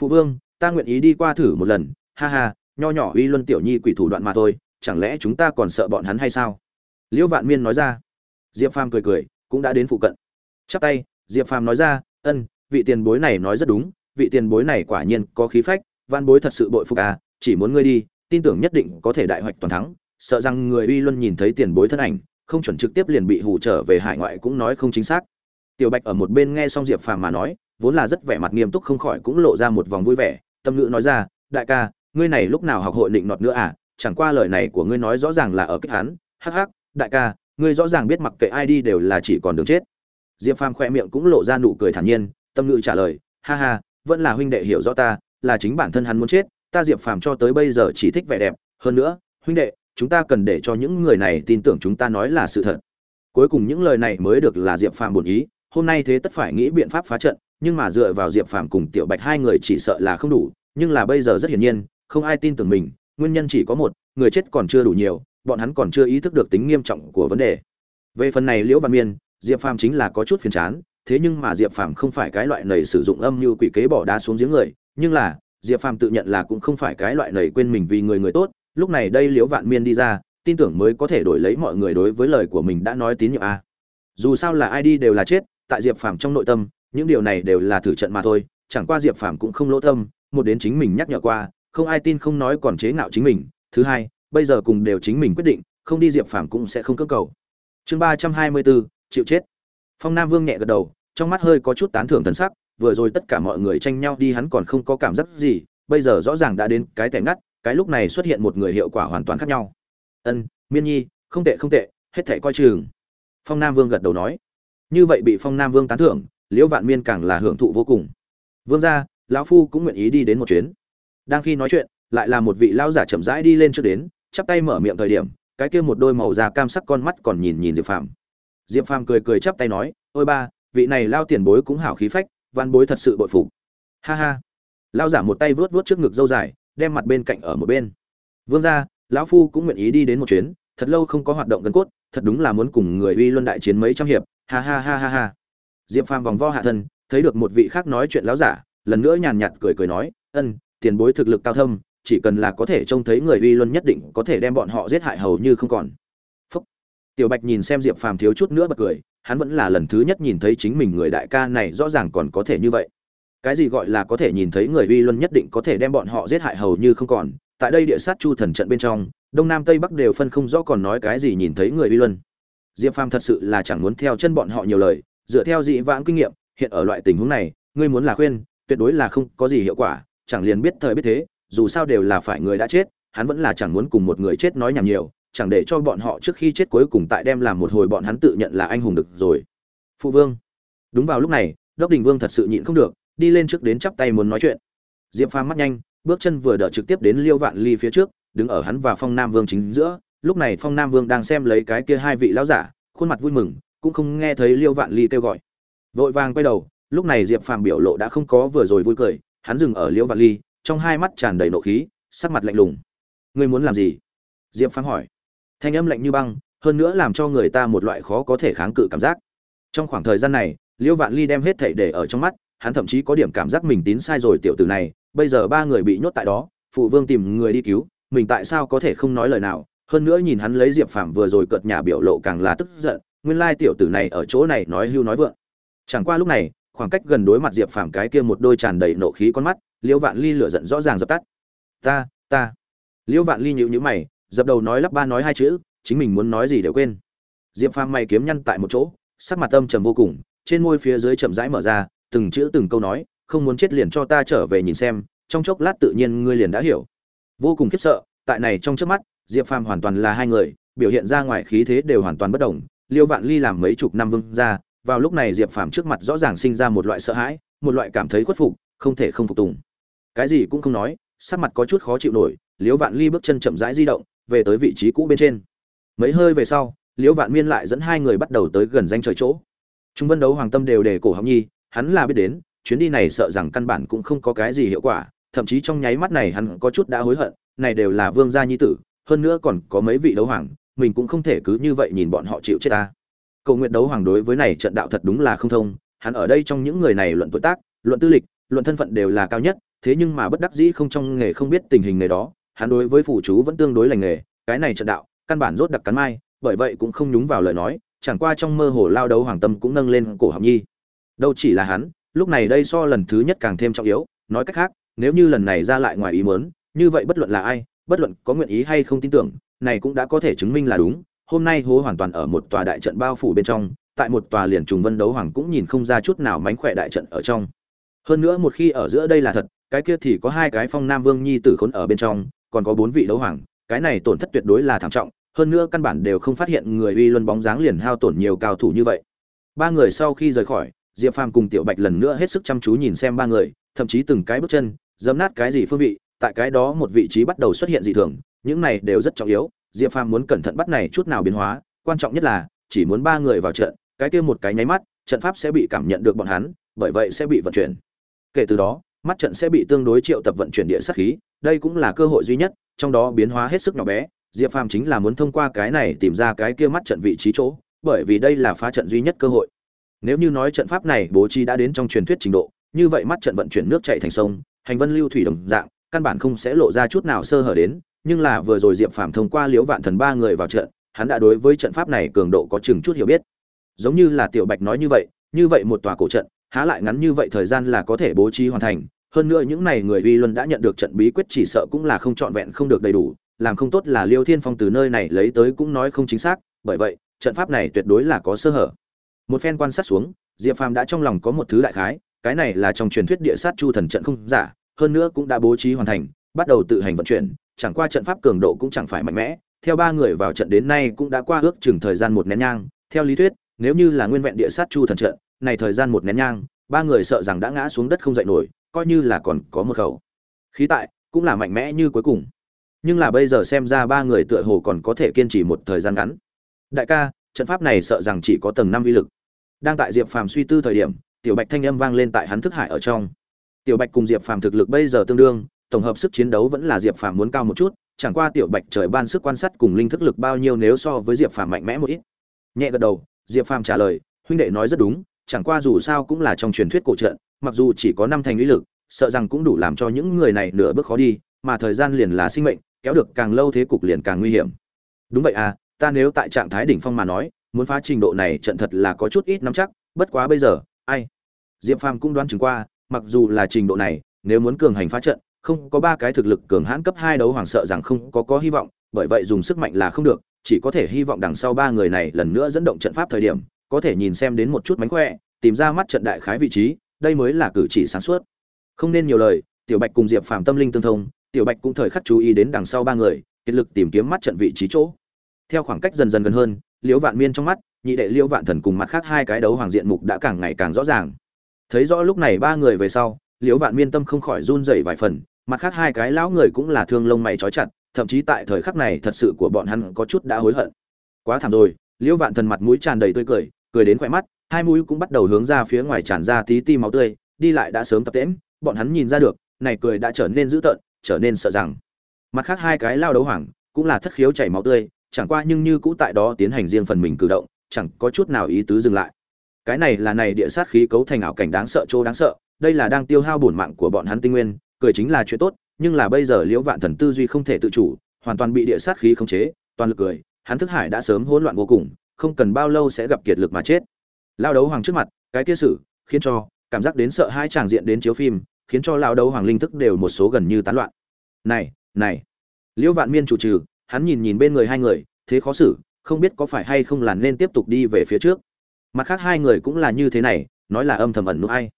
Phụ vương, ta nguyện ý đi qua thử một lần, ha ha, nho nhỏ uy luân tiểu nhi quỷ thủ đoạn mà thôi, chẳng lẽ chúng ta còn sợ bọn hắn hay sao? Liễu vạn miên nói ra. Diệp phàm cười cười, cũng đã đến phụ cận. Chắp tay, diệp phàm nói ra, ân, vị tiền bối này nói rất đúng, vị tiền bối này quả nhiên có khí phách văn bối thật sự bội phục à chỉ muốn ngươi đi tin tưởng nhất định có thể đại hoạch toàn thắng, sợ rằng người uy luân nhìn thấy tiền bối thân ảnh, không chuẩn trực tiếp liền bị hù trở về hải ngoại cũng nói không chính xác. Tiểu bạch ở một bên nghe xong diệp phàm mà nói, vốn là rất vẻ mặt nghiêm túc không khỏi cũng lộ ra một vòng vui vẻ, tâm ngữ nói ra, đại ca, ngươi này lúc nào học hội định nọt nữa à? Chẳng qua lời này của ngươi nói rõ ràng là ở kích hắn. Hắc hắc, đại ca, ngươi rõ ràng biết mặc kệ ai đi đều là chỉ còn đường chết. Diệp phàm khoe miệng cũng lộ ra nụ cười thản nhiên, tâm ngữ trả lời, ha ha, vẫn là huynh đệ hiểu rõ ta, là chính bản thân hắn muốn chết ta diệp phàm cho tới bây giờ chỉ thích vẻ đẹp. Hơn nữa, huynh đệ, chúng ta cần để cho những người này tin tưởng chúng ta nói là sự thật. Cuối cùng những lời này mới được là diệp phàm bổn ý. Hôm nay thế tất phải nghĩ biện pháp phá trận, nhưng mà dựa vào diệp phàm cùng tiểu bạch hai người chỉ sợ là không đủ. Nhưng là bây giờ rất hiển nhiên, không ai tin tưởng mình, nguyên nhân chỉ có một, người chết còn chưa đủ nhiều, bọn hắn còn chưa ý thức được tính nghiêm trọng của vấn đề. Về phần này liễu văn miên, diệp phàm chính là có chút phiền chán, thế nhưng mà diệp phàm không phải cái loại nầy sử dụng âm như quỷ kế bỏ đá xuống giếng người, nhưng là diệp phàm tự nhận là cũng không phải cái loại nầy quên mình vì người người tốt, lúc này đây liễu vạn miên đi ra, tin tưởng mới có thể đổi lấy mọi người đối với lời của mình đã nói tín nhiệm a. Dù sao là ai đi đều là chết, tại diệp phàm trong nội tâm, những điều này đều là thử trận mà thôi, chẳng qua diệp phàm cũng không lỗ tâm, một đến chính mình nhắc nhở qua, không ai tin không nói còn chế ngạo chính mình. Thứ hai, bây giờ cùng đều chính mình quyết định, không đi diệp phàm cũng sẽ không cưỡng cầu. Chương ba trăm hai mươi bốn, chịu chết. Phong nam vương nhẹ gật đầu, trong mắt hơi có chút tán thưởng thần sắc vừa rồi tất cả mọi người tranh nhau đi hắn còn không có cảm giác gì, bây giờ rõ ràng đã đến cái tẻ ngắt, cái lúc này xuất hiện một người hiệu quả hoàn toàn khác nhau. Ân, miên nhi, không tệ không tệ, hết thể coi chừng. Phong nam vương gật đầu nói. Như vậy bị phong nam vương tán thưởng, liễu vạn miên càng là hưởng thụ vô cùng. Vương gia, lão phu cũng nguyện ý đi đến một chuyến. Đang khi nói chuyện, lại là một vị lão giả chậm rãi đi lên trước đến, chắp tay mở miệng thời điểm, cái kia một đôi màu da cam sắc con mắt còn nhìn nhìn diệp phàm. Diệp phàm cười cười chắp tay nói, ôi ba, vị này lao tiền bối cũng hảo khí phách văn bối thật sự bội phục. Ha ha. Lao giả một tay vớt vớt trước ngực dâu dài, đem mặt bên cạnh ở một bên. Vương gia, lão phu cũng nguyện ý đi đến một chuyến, thật lâu không có hoạt động gần cốt, thật đúng là muốn cùng người uy luân đại chiến mấy trăm hiệp. Ha ha ha ha ha. Diệp phàm vòng vo hạ thân, thấy được một vị khác nói chuyện lão giả, lần nữa nhàn nhạt cười cười nói, ân, tiền bối thực lực cao thâm, chỉ cần là có thể trông thấy người uy luân nhất định có thể đem bọn họ giết hại hầu như không còn. Phúc. tiểu bạch nhìn xem diệp phàm thiếu chút nữa bật cười hắn vẫn là lần thứ nhất nhìn thấy chính mình người đại ca này rõ ràng còn có thể như vậy. Cái gì gọi là có thể nhìn thấy người uy luân nhất định có thể đem bọn họ giết hại hầu như không còn. Tại đây địa sát chu thần trận bên trong, đông nam tây bắc đều phân không rõ còn nói cái gì nhìn thấy người uy luân. Diệp phàm thật sự là chẳng muốn theo chân bọn họ nhiều lời, dựa theo dị vãng kinh nghiệm, hiện ở loại tình huống này, ngươi muốn là khuyên, tuyệt đối là không có gì hiệu quả, chẳng liền biết thời biết thế, dù sao đều là phải người đã chết, hắn vẫn là chẳng muốn cùng một người chết nói nhảm nhiều chẳng để cho bọn họ trước khi chết cuối cùng tại đem làm một hồi bọn hắn tự nhận là anh hùng được rồi. Phụ vương. Đúng vào lúc này, đốc đình vương thật sự nhịn không được, đi lên trước đến chắp tay muốn nói chuyện. Diệp phàm mắt nhanh, bước chân vừa đỡ trực tiếp đến liêu vạn ly phía trước, đứng ở hắn và phong nam vương chính giữa. Lúc này phong nam vương đang xem lấy cái kia hai vị lão giả, khuôn mặt vui mừng, cũng không nghe thấy liêu vạn ly kêu gọi. Vội vàng quay đầu, lúc này diệp phàm biểu lộ đã không có vừa rồi vui cười, hắn dừng ở liêu vạn ly, trong hai mắt tràn đầy nộ khí, sắc mặt lạnh lùng. Ngươi muốn làm gì? Diệp phàm hỏi thanh âm lạnh như băng, hơn nữa làm cho người ta một loại khó có thể kháng cự cảm giác. Trong khoảng thời gian này Liễu vạn ly đem hết thảy để ở trong mắt, hắn thậm chí có điểm cảm giác mình tín sai rồi tiểu tử này, bây giờ ba người bị nhốt tại đó, phụ vương tìm người đi cứu, mình tại sao có thể không nói lời nào? Hơn nữa nhìn hắn lấy diệp phàm vừa rồi cợt nhà biểu lộ càng là tức giận, nguyên lai tiểu tử này ở chỗ này nói hưu nói vượng. Chẳng qua lúc này, khoảng cách gần đối mặt diệp phàm cái kia một đôi tràn đầy nộ khí con mắt liễu vạn ly lửa giận rõ ràng dập tắt. Ta ta. Liễu vạn ly nhịu nhữ mày dập đầu nói lắp ba nói hai chữ, chính mình muốn nói gì đều quên. Diệp phàm mày kiếm nhăn tại một chỗ, sắc mặt âm trầm vô cùng, trên môi phía dưới chậm rãi mở ra, từng chữ từng câu nói, không muốn chết liền cho ta trở về nhìn xem, trong chốc lát tự nhiên ngươi liền đã hiểu. Vô cùng khiếp sợ, tại này trong trước mắt, diệp phàm hoàn toàn là hai người, biểu hiện ra ngoài khí thế đều hoàn toàn bất đồng liêu vạn ly làm mấy chục năm vương ra vào lúc này diệp phàm trước mặt rõ ràng sinh ra một loại sợ hãi, một loại cảm thấy khuất phục, không thể không phục tùng. Cái gì cũng không nói, sắc mặt có chút khó chịu nổi, liêu vạn ly bước chân chậm rãi di động về tới vị trí cũ bên trên. Mấy hơi về sau, liễu vạn miên lại dẫn hai người bắt đầu tới gần danh trời chỗ. Trung vân đấu hoàng tâm đều để cổ học nhi, hắn là biết đến, chuyến đi này sợ rằng căn bản cũng không có cái gì hiệu quả, thậm chí trong nháy mắt này hắn có chút đã hối hận, này đều là vương gia nhi tử, hơn nữa còn có mấy vị đấu hoàng, mình cũng không thể cứ như vậy nhìn bọn họ chịu chết ta. Cầu nguyện đấu hoàng đối với này trận đạo thật đúng là không thông, hắn ở đây trong những người này luận tuổi tác, luận tư lịch, luận thân phận đều là cao nhất, thế nhưng mà bất đắc dĩ không trong nghề không biết tình hình nghề đó hắn đối với phụ chú vẫn tương đối lành nghề, cái này trận đạo, căn bản rốt đặc cắn mai, bởi vậy cũng không nhúng vào lời nói, chẳng qua trong mơ hồ lao đấu hoàng tâm cũng nâng lên cổ học nhi. Đâu chỉ là hắn, lúc này đây so lần thứ nhất càng thêm trọng yếu, nói cách khác, nếu như lần này ra lại ngoài ý muốn, như vậy bất luận là ai, bất luận có nguyện ý hay không tin tưởng, này cũng đã có thể chứng minh là đúng, hôm nay hố hoàn toàn ở một tòa đại trận bao phủ bên trong, tại một tòa liền trùng vân đấu hoàng cũng nhìn không ra chút nào mánh khỏe đại trận ở trong. Hơn nữa một khi ở giữa đây là thật, cái kia thì có hai cái phong nam vương nhi tử khốn ở bên trong còn có bốn vị đấu hoàng, cái này tổn thất tuyệt đối là thảm trọng, hơn nữa căn bản đều không phát hiện người uy luân bóng dáng liền hao tổn nhiều cao thủ như vậy. Ba người sau khi rời khỏi, diệp phàm cùng tiểu bạch lần nữa hết sức chăm chú nhìn xem ba người, thậm chí từng cái bước chân dẫm nát cái gì phương vị, tại cái đó một vị trí bắt đầu xuất hiện dị thường, những này đều rất trọng yếu, diệp phàm muốn cẩn thận bắt này chút nào biến hóa, quan trọng nhất là, chỉ muốn ba người vào trận, cái kia một cái nháy mắt, trận pháp sẽ bị cảm nhận được bọn hắn, bởi vậy sẽ bị vận chuyển. Kể từ đó, mắt trận sẽ bị tương đối triệu tập vận chuyển địa sát khí đây cũng là cơ hội duy nhất, trong đó biến hóa hết sức nhỏ bé, diệp phàm chính là muốn thông qua cái này tìm ra cái kia mắt trận vị trí chỗ, bởi vì đây là phá trận duy nhất cơ hội. Nếu như nói trận pháp này bố trí đã đến trong truyền thuyết trình độ, như vậy mắt trận vận chuyển nước chảy thành sông, hành vân lưu thủy đồng dạng, căn bản không sẽ lộ ra chút nào sơ hở đến, nhưng là vừa rồi diệp phàm thông qua liễu vạn thần ba người vào trận, hắn đã đối với trận pháp này cường độ có chừng chút hiểu biết. Giống như là tiểu bạch nói như vậy như vậy một tòa cổ trận, há lại ngắn như vậy thời gian là có thể bố trí hoàn thành hơn nữa những này người uy luân đã nhận được trận bí quyết chỉ sợ cũng là không trọn vẹn không được đầy đủ, làm không tốt là liêu thiên phong từ nơi này lấy tới cũng nói không chính xác, bởi vậy, trận pháp này tuyệt đối là có sơ hở. Một phen quan sát xuống, diệp phàm đã trong lòng có một thứ đại khái, cái này là trong truyền thuyết địa sát chu thần trận không giả, hơn nữa cũng đã bố trí hoàn thành, bắt đầu tự hành vận chuyển, chẳng qua trận pháp cường độ cũng chẳng phải mạnh mẽ, theo ba người vào trận đến nay cũng đã qua ước chừng thời gian một nén nhang, theo lý thuyết, nếu như là nguyên vẹn địa sát chu thần trận, này thời gian một nén nhang, ba người sợ rằng đã ngã xuống đất không dậy nổi coi như là còn có một khẩu. Khí tại cũng là mạnh mẽ như cuối cùng. Nhưng là bây giờ xem ra ba người tựa hồ còn có thể kiên trì một thời gian ngắn. Đại ca, trận pháp này sợ rằng chỉ có tầng năm uy lực. Đang tại diệp phàm suy tư thời điểm, tiểu bạch thanh âm vang lên tại hắn thức hải ở trong. Tiểu bạch cùng diệp phàm thực lực bây giờ tương đương, tổng hợp sức chiến đấu vẫn là diệp phàm muốn cao một chút, chẳng qua tiểu bạch trời ban sức quan sát cùng linh thức lực bao nhiêu nếu so với diệp phàm mạnh mẽ một ít. Nhẹ gật đầu, diệp phàm trả lời, huynh đệ nói rất đúng, chẳng qua dù sao cũng là trong truyền thuyết cổ trận mặc dù chỉ có năm thành uy lực, sợ rằng cũng đủ làm cho những người này nửa bước khó đi, mà thời gian liền là sinh mệnh, kéo được càng lâu thế cục liền càng nguy hiểm. Đúng vậy à ta nếu tại trạng thái đỉnh phong mà nói, muốn phá trình độ này trận thật là có chút ít nắm chắc, bất quá bây giờ, ai? Diệp phàm cũng đoán chừng qua, mặc dù là trình độ này, nếu muốn cường hành phá trận, không có ba cái thực lực cường hãn cấp hai đấu hoàng sợ rằng không có có hy vọng, bởi vậy dùng sức mạnh là không được, chỉ có thể hy vọng đằng sau ba người này lần nữa dẫn động trận pháp thời điểm, có thể nhìn xem đến một chút mánh khỏe, tìm ra mắt trận đại khái vị trí đây mới là cử chỉ sáng suốt. Không nên nhiều lời, tiểu bạch cùng diệp phàm tâm linh tương thông, tiểu bạch cũng thời khắc chú ý đến đằng sau ba người, kiệt lực tìm kiếm mắt trận vị trí chỗ. Theo khoảng cách dần dần gần hơn, liễu vạn miên trong mắt, nhị đệ liễu vạn thần cùng mặt khác hai cái đấu hoàng diện mục đã càng ngày càng rõ ràng. Thấy rõ lúc này ba người về sau, liễu vạn miên tâm không khỏi run rẩy vài phần, mặt khác hai cái lão người cũng là thương lông mày trói chặt, thậm chí tại thời khắc này thật sự của bọn hắn có chút đã hối hận. Quá thảm rồi, liễu vạn thần mặt mũi tràn đầy tươi cười cười đến khỏe mắt hai mũi cũng bắt đầu hướng ra phía ngoài tràn ra tí ti máu tươi, đi lại đã sớm tập tễm bọn hắn nhìn ra được, này cười đã trở nên dữ tợn, trở nên sợ rằng. Mặt khác hai cái lao đấu hoàng, cũng là thất khiếu chảy máu tươi, chẳng qua nhưng như cũ tại đó tiến hành riêng phần mình cử động, chẳng có chút nào ý tứ dừng lại. Cái này là này địa sát khí cấu thành ảo cảnh đáng sợ chỗ đáng sợ, đây là đang tiêu hao bổn mạng của bọn hắn tinh nguyên, cười chính là chuyện tốt, nhưng là bây giờ liễu vạn thần tư duy không thể tự chủ, hoàn toàn bị địa sát khí khống chế, toàn lực cười, hắn thức hải đã sớm hỗn loạn vô cùng, không cần bao lâu sẽ gặp kiệt lực mà chết lao đấu hoàng trước mặt, cái kia sự khiến cho cảm giác đến sợ hai tràng diện đến chiếu phim, khiến cho lao đấu hoàng linh thức đều một số gần như tán loạn. Này này, liễu vạn miên chủ trừ, hắn nhìn nhìn bên người hai người, thế khó xử, không biết có phải hay không là nên tiếp tục đi về phía trước. Mặt khác hai người cũng là như thế này, nói là âm thầm ẩn nút hay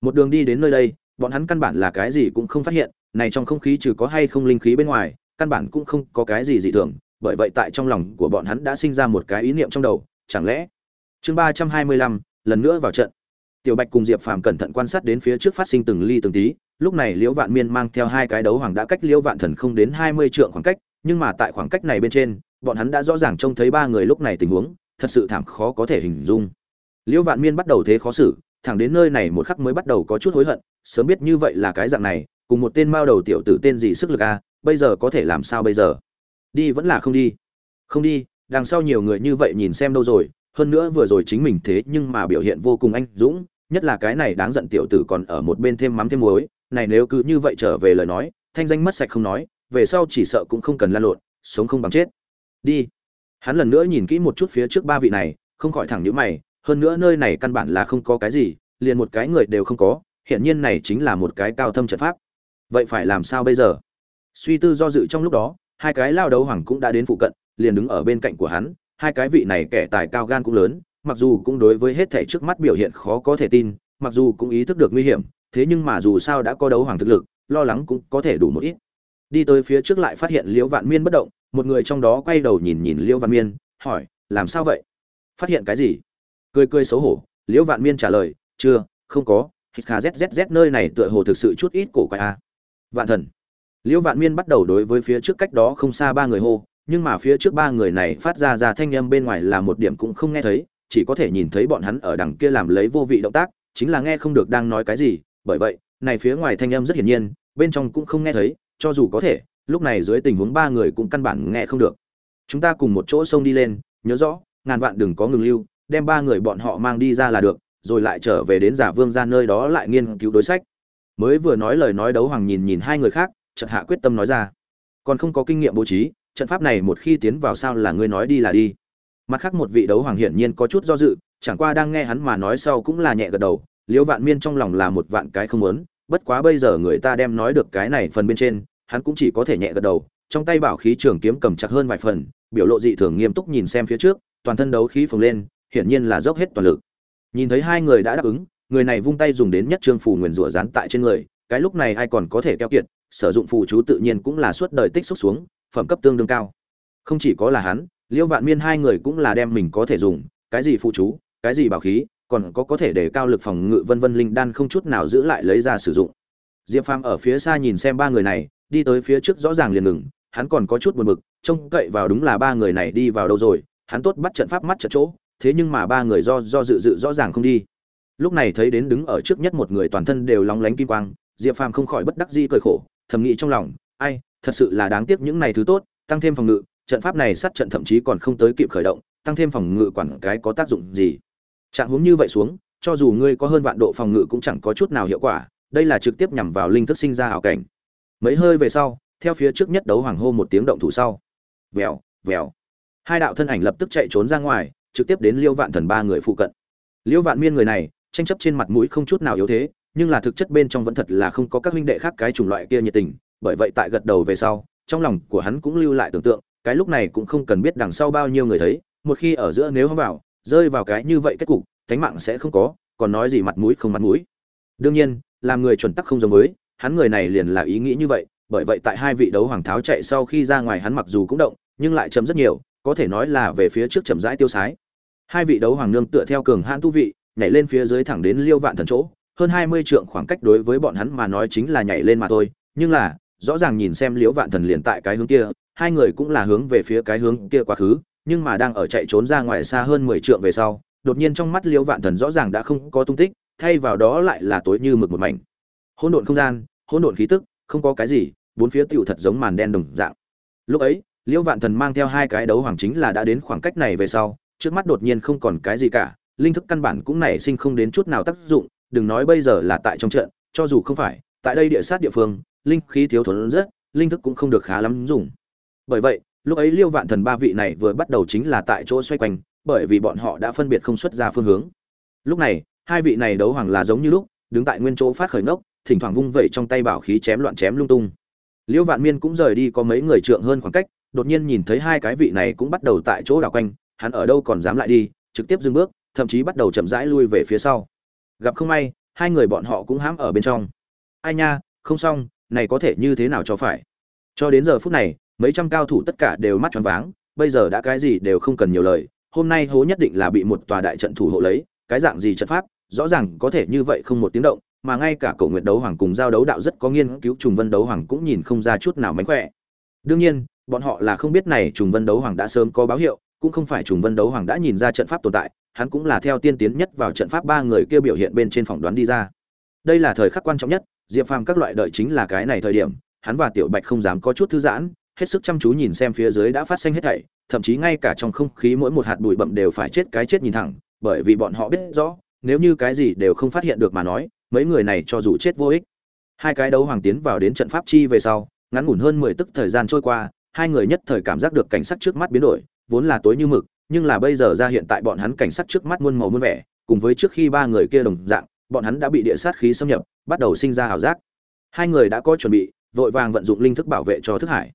một đường đi đến nơi đây, bọn hắn căn bản là cái gì cũng không phát hiện, này trong không khí trừ có hay không linh khí bên ngoài, căn bản cũng không có cái gì dị thường, bởi vậy tại trong lòng của bọn hắn đã sinh ra một cái ý niệm trong đầu, chẳng lẽ chương ba trăm hai mươi lăm, lần nữa vào trận. Tiểu bạch cùng diệp phàm cẩn thận quan sát đến phía trước phát sinh từng ly từng tí, lúc này liễu vạn miên mang theo hai cái đấu hoàng đã cách liễu vạn thần không đến hai mươi trượng khoảng cách, nhưng mà tại khoảng cách này bên trên, bọn hắn đã rõ ràng trông thấy ba người lúc này tình huống, thật sự thảm khó có thể hình dung. Liễu vạn miên bắt đầu thế khó xử, thẳng đến nơi này một khắc mới bắt đầu có chút hối hận, sớm biết như vậy là cái dạng này, cùng một tên mao đầu tiểu tử tên gì sức lực a bây giờ có thể làm sao bây giờ? Đi vẫn là không đi. Không đi, đằng sau nhiều người như vậy nhìn xem đâu rồi hơn nữa vừa rồi chính mình thế nhưng mà biểu hiện vô cùng anh dũng, nhất là cái này đáng giận tiểu tử còn ở một bên thêm mắm thêm muối. Này nếu cứ như vậy trở về lời nói, thanh danh mất sạch không nói, về sau chỉ sợ cũng không cần lan lộn, sống không bằng chết. Đi. Hắn lần nữa nhìn kỹ một chút phía trước ba vị này, không khỏi thẳng nhíu mày, hơn nữa nơi này căn bản là không có cái gì, liền một cái người đều không có hiện nhiên này chính là một cái cao thâm trận pháp. Vậy phải làm sao bây giờ? Suy tư do dự trong lúc đó, hai cái lao đấu hoàng cũng đã đến phụ cận, liền đứng ở bên cạnh của hắn hai cái vị này kẻ tài cao gan cũng lớn, mặc dù cũng đối với hết thảy trước mắt biểu hiện khó có thể tin, mặc dù cũng ý thức được nguy hiểm, thế nhưng mà dù sao đã có đấu hoàng thực lực, lo lắng cũng có thể đủ một ít. Đi tới phía trước lại phát hiện liễu vạn miên bất động, một người trong đó quay đầu nhìn nhìn liễu vạn miên, hỏi, làm sao vậy? Phát hiện cái gì? Cười cười xấu hổ, liễu vạn miên trả lời, chưa, không có, hít kha zzz nơi này tựa hồ thực sự chút ít cổ quái a. Vạn thần. Liễu vạn miên bắt đầu đối với phía trước cách đó không xa ba người hô nhưng mà phía trước ba người này phát ra ra thanh âm bên ngoài là một điểm cũng không nghe thấy, chỉ có thể nhìn thấy bọn hắn ở đằng kia làm lấy vô vị động tác, chính là nghe không được đang nói cái gì. Bởi vậy, này phía ngoài thanh âm rất hiển nhiên, bên trong cũng không nghe thấy, cho dù có thể, lúc này dưới tình huống ba người cũng căn bản nghe không được. Chúng ta cùng một chỗ xông đi lên, nhớ rõ, ngàn vạn đừng có ngừng lưu, đem ba người bọn họ mang đi ra là được, rồi lại trở về đến giả vương ra nơi đó lại nghiên cứu đối sách. Mới vừa nói lời nói đấu hoàng nhìn nhìn hai người khác, chợt hạ quyết tâm nói ra. Còn không có kinh nghiệm bố trí trận pháp này một khi tiến vào sao là ngươi nói đi là đi. Mặt khác một vị đấu hoàng hiển nhiên có chút do dự, chẳng qua đang nghe hắn mà nói sau cũng là nhẹ gật đầu, liễu vạn miên trong lòng là một vạn cái không muốn, bất quá bây giờ người ta đem nói được cái này phần bên trên, hắn cũng chỉ có thể nhẹ gật đầu, trong tay bảo khí trường kiếm cầm chặt hơn vài phần, biểu lộ dị thường nghiêm túc nhìn xem phía trước, toàn thân đấu khí phồng lên, hiển nhiên là dốc hết toàn lực. Nhìn thấy hai người đã đáp ứng, người này vung tay dùng đến nhất trương phù nguyền rủa dán tại trên người, cái lúc này ai còn có thể keo kiệt, sử dụng phù chú tự nhiên cũng là suốt đời tích xúc xuống phẩm cấp tương đương cao. Không chỉ có là hắn, liễu vạn miên hai người cũng là đem mình có thể dùng, cái gì phù chú, cái gì bảo khí, còn có có thể để cao lực phòng ngự vân vân linh đan không chút nào giữ lại lấy ra sử dụng. Diệp phàm ở phía xa nhìn xem ba người này, đi tới phía trước rõ ràng liền ngừng, hắn còn có chút buồn bực, trông cậy vào đúng là ba người này đi vào đâu rồi, hắn tốt bắt trận pháp mắt trận chỗ, thế nhưng mà ba người do do dự dự rõ ràng không đi. Lúc này thấy đến đứng ở trước nhất một người toàn thân đều lóng lánh kim quang, diệp phàm không khỏi bất đắc dĩ cười khổ, thầm nghĩ trong lòng, ai thật sự là đáng tiếc những này thứ tốt, tăng thêm phòng ngự, trận pháp này sát trận thậm chí còn không tới kịp khởi động, tăng thêm phòng ngự quản cái có tác dụng gì? Trạng huống như vậy xuống, cho dù ngươi có hơn vạn độ phòng ngự cũng chẳng có chút nào hiệu quả, đây là trực tiếp nhằm vào linh thức sinh ra ảo cảnh. Mấy hơi về sau, theo phía trước nhất đấu hoàng hô một tiếng động thủ sau. Vèo vèo. Hai đạo thân ảnh lập tức chạy trốn ra ngoài, trực tiếp đến liêu vạn thần ba người phụ cận. Liêu vạn miên người này, tranh chấp trên mặt mũi không chút nào yếu thế, nhưng là thực chất bên trong vẫn thật là không có các huynh đệ khác cái chủng loại kia nhiệt tình bởi vậy tại gật đầu về sau, trong lòng của hắn cũng lưu lại tưởng tượng, cái lúc này cũng không cần biết đằng sau bao nhiêu người thấy, một khi ở giữa nếu hắn vào, rơi vào cái như vậy kết cục, thánh mạng sẽ không có, còn nói gì mặt mũi không mặt mũi. Đương nhiên, làm người chuẩn tắc không giống với, hắn người này liền là ý nghĩ như vậy, bởi vậy tại hai vị đấu hoàng tháo chạy sau khi ra ngoài hắn mặc dù cũng động, nhưng lại chấm rất nhiều, có thể nói là về phía trước chậm rãi tiêu sái. Hai vị đấu hoàng nương tựa theo cường hãn tu vị, nhảy lên phía dưới thẳng đến liêu vạn thần chỗ, hơn hai mươi trượng khoảng cách đối với bọn hắn mà nói chính là nhảy lên mà thôi, nhưng là rõ ràng nhìn xem liễu vạn thần liền tại cái hướng kia, hai người cũng là hướng về phía cái hướng kia quá khứ, nhưng mà đang ở chạy trốn ra ngoài xa hơn mười trượng về sau, đột nhiên trong mắt liễu vạn thần rõ ràng đã không có tung tích, thay vào đó lại là tối như mực một mảnh. Hỗn độn không gian, hỗn độn khí tức, không có cái gì, bốn phía tựu thật giống màn đen đồng dạng. Lúc ấy, liễu vạn thần mang theo hai cái đấu hoàng chính là đã đến khoảng cách này về sau, trước mắt đột nhiên không còn cái gì cả, linh thức căn bản cũng nảy sinh không đến chút nào tác dụng, đừng nói bây giờ là tại trong trận, cho dù không phải, tại đây địa sát địa phương linh khí thiếu thốn rất, linh thức cũng không được khá lắm dùng. Bởi vậy, lúc ấy liêu vạn thần ba vị này vừa bắt đầu chính là tại chỗ xoay quanh, bởi vì bọn họ đã phân biệt không xuất ra phương hướng. Lúc này, hai vị này đấu hoàng là giống như lúc, đứng tại nguyên chỗ phát khởi nốc thỉnh thoảng vung vẩy trong tay bảo khí chém loạn chém lung tung. Liêu vạn miên cũng rời đi có mấy người trượng hơn khoảng cách, đột nhiên nhìn thấy hai cái vị này cũng bắt đầu tại chỗ đảo quanh, hắn ở đâu còn dám lại đi, trực tiếp dừng bước, thậm chí bắt đầu chậm rãi lui về phía sau. Gặp không may, hai người bọn họ cũng hãm ở bên trong. Ai nha, không xong này có thể như thế nào cho phải? Cho đến giờ phút này, mấy trăm cao thủ tất cả đều mắt tròn váng, bây giờ đã cái gì đều không cần nhiều lời, hôm nay hố nhất định là bị một tòa đại trận thủ hộ lấy, cái dạng gì trận pháp, rõ ràng có thể như vậy không một tiếng động, mà ngay cả cổ nguyện đấu hoàng cùng giao đấu đạo rất có nghiên cứu, trùng vân đấu hoàng cũng nhìn không ra chút nào mánh khỏe. Đương nhiên, bọn họ là không biết này trùng vân đấu hoàng đã sớm có báo hiệu, cũng không phải trùng vân đấu hoàng đã nhìn ra trận pháp tồn tại, hắn cũng là theo tiên tiến nhất vào trận pháp ba người kia biểu hiện bên trên phỏng đoán đi ra. Đây là thời khắc quan trọng nhất diệp phàm các loại đợi chính là cái này thời điểm, hắn và tiểu bạch không dám có chút thư giãn, hết sức chăm chú nhìn xem phía dưới đã phát sinh hết thảy, thậm chí ngay cả trong không khí mỗi một hạt bụi bậm đều phải chết cái chết nhìn thẳng, bởi vì bọn họ biết rõ, nếu như cái gì đều không phát hiện được mà nói, mấy người này cho dù chết vô ích. Hai cái đấu hoàng tiến vào đến trận pháp chi về sau, ngắn ngủn hơn mười tức thời gian trôi qua, hai người nhất thời cảm giác được cảnh sắc trước mắt biến đổi, vốn là tối như mực, nhưng là bây giờ ra hiện tại bọn hắn cảnh sắc trước mắt muôn màu muôn vẻ, cùng với trước khi ba người kia đồng dạng bọn hắn đã bị địa sát khí xâm nhập, bắt đầu sinh ra hào giác. Hai người đã có chuẩn bị, vội vàng vận dụng linh thức bảo vệ cho thức hải.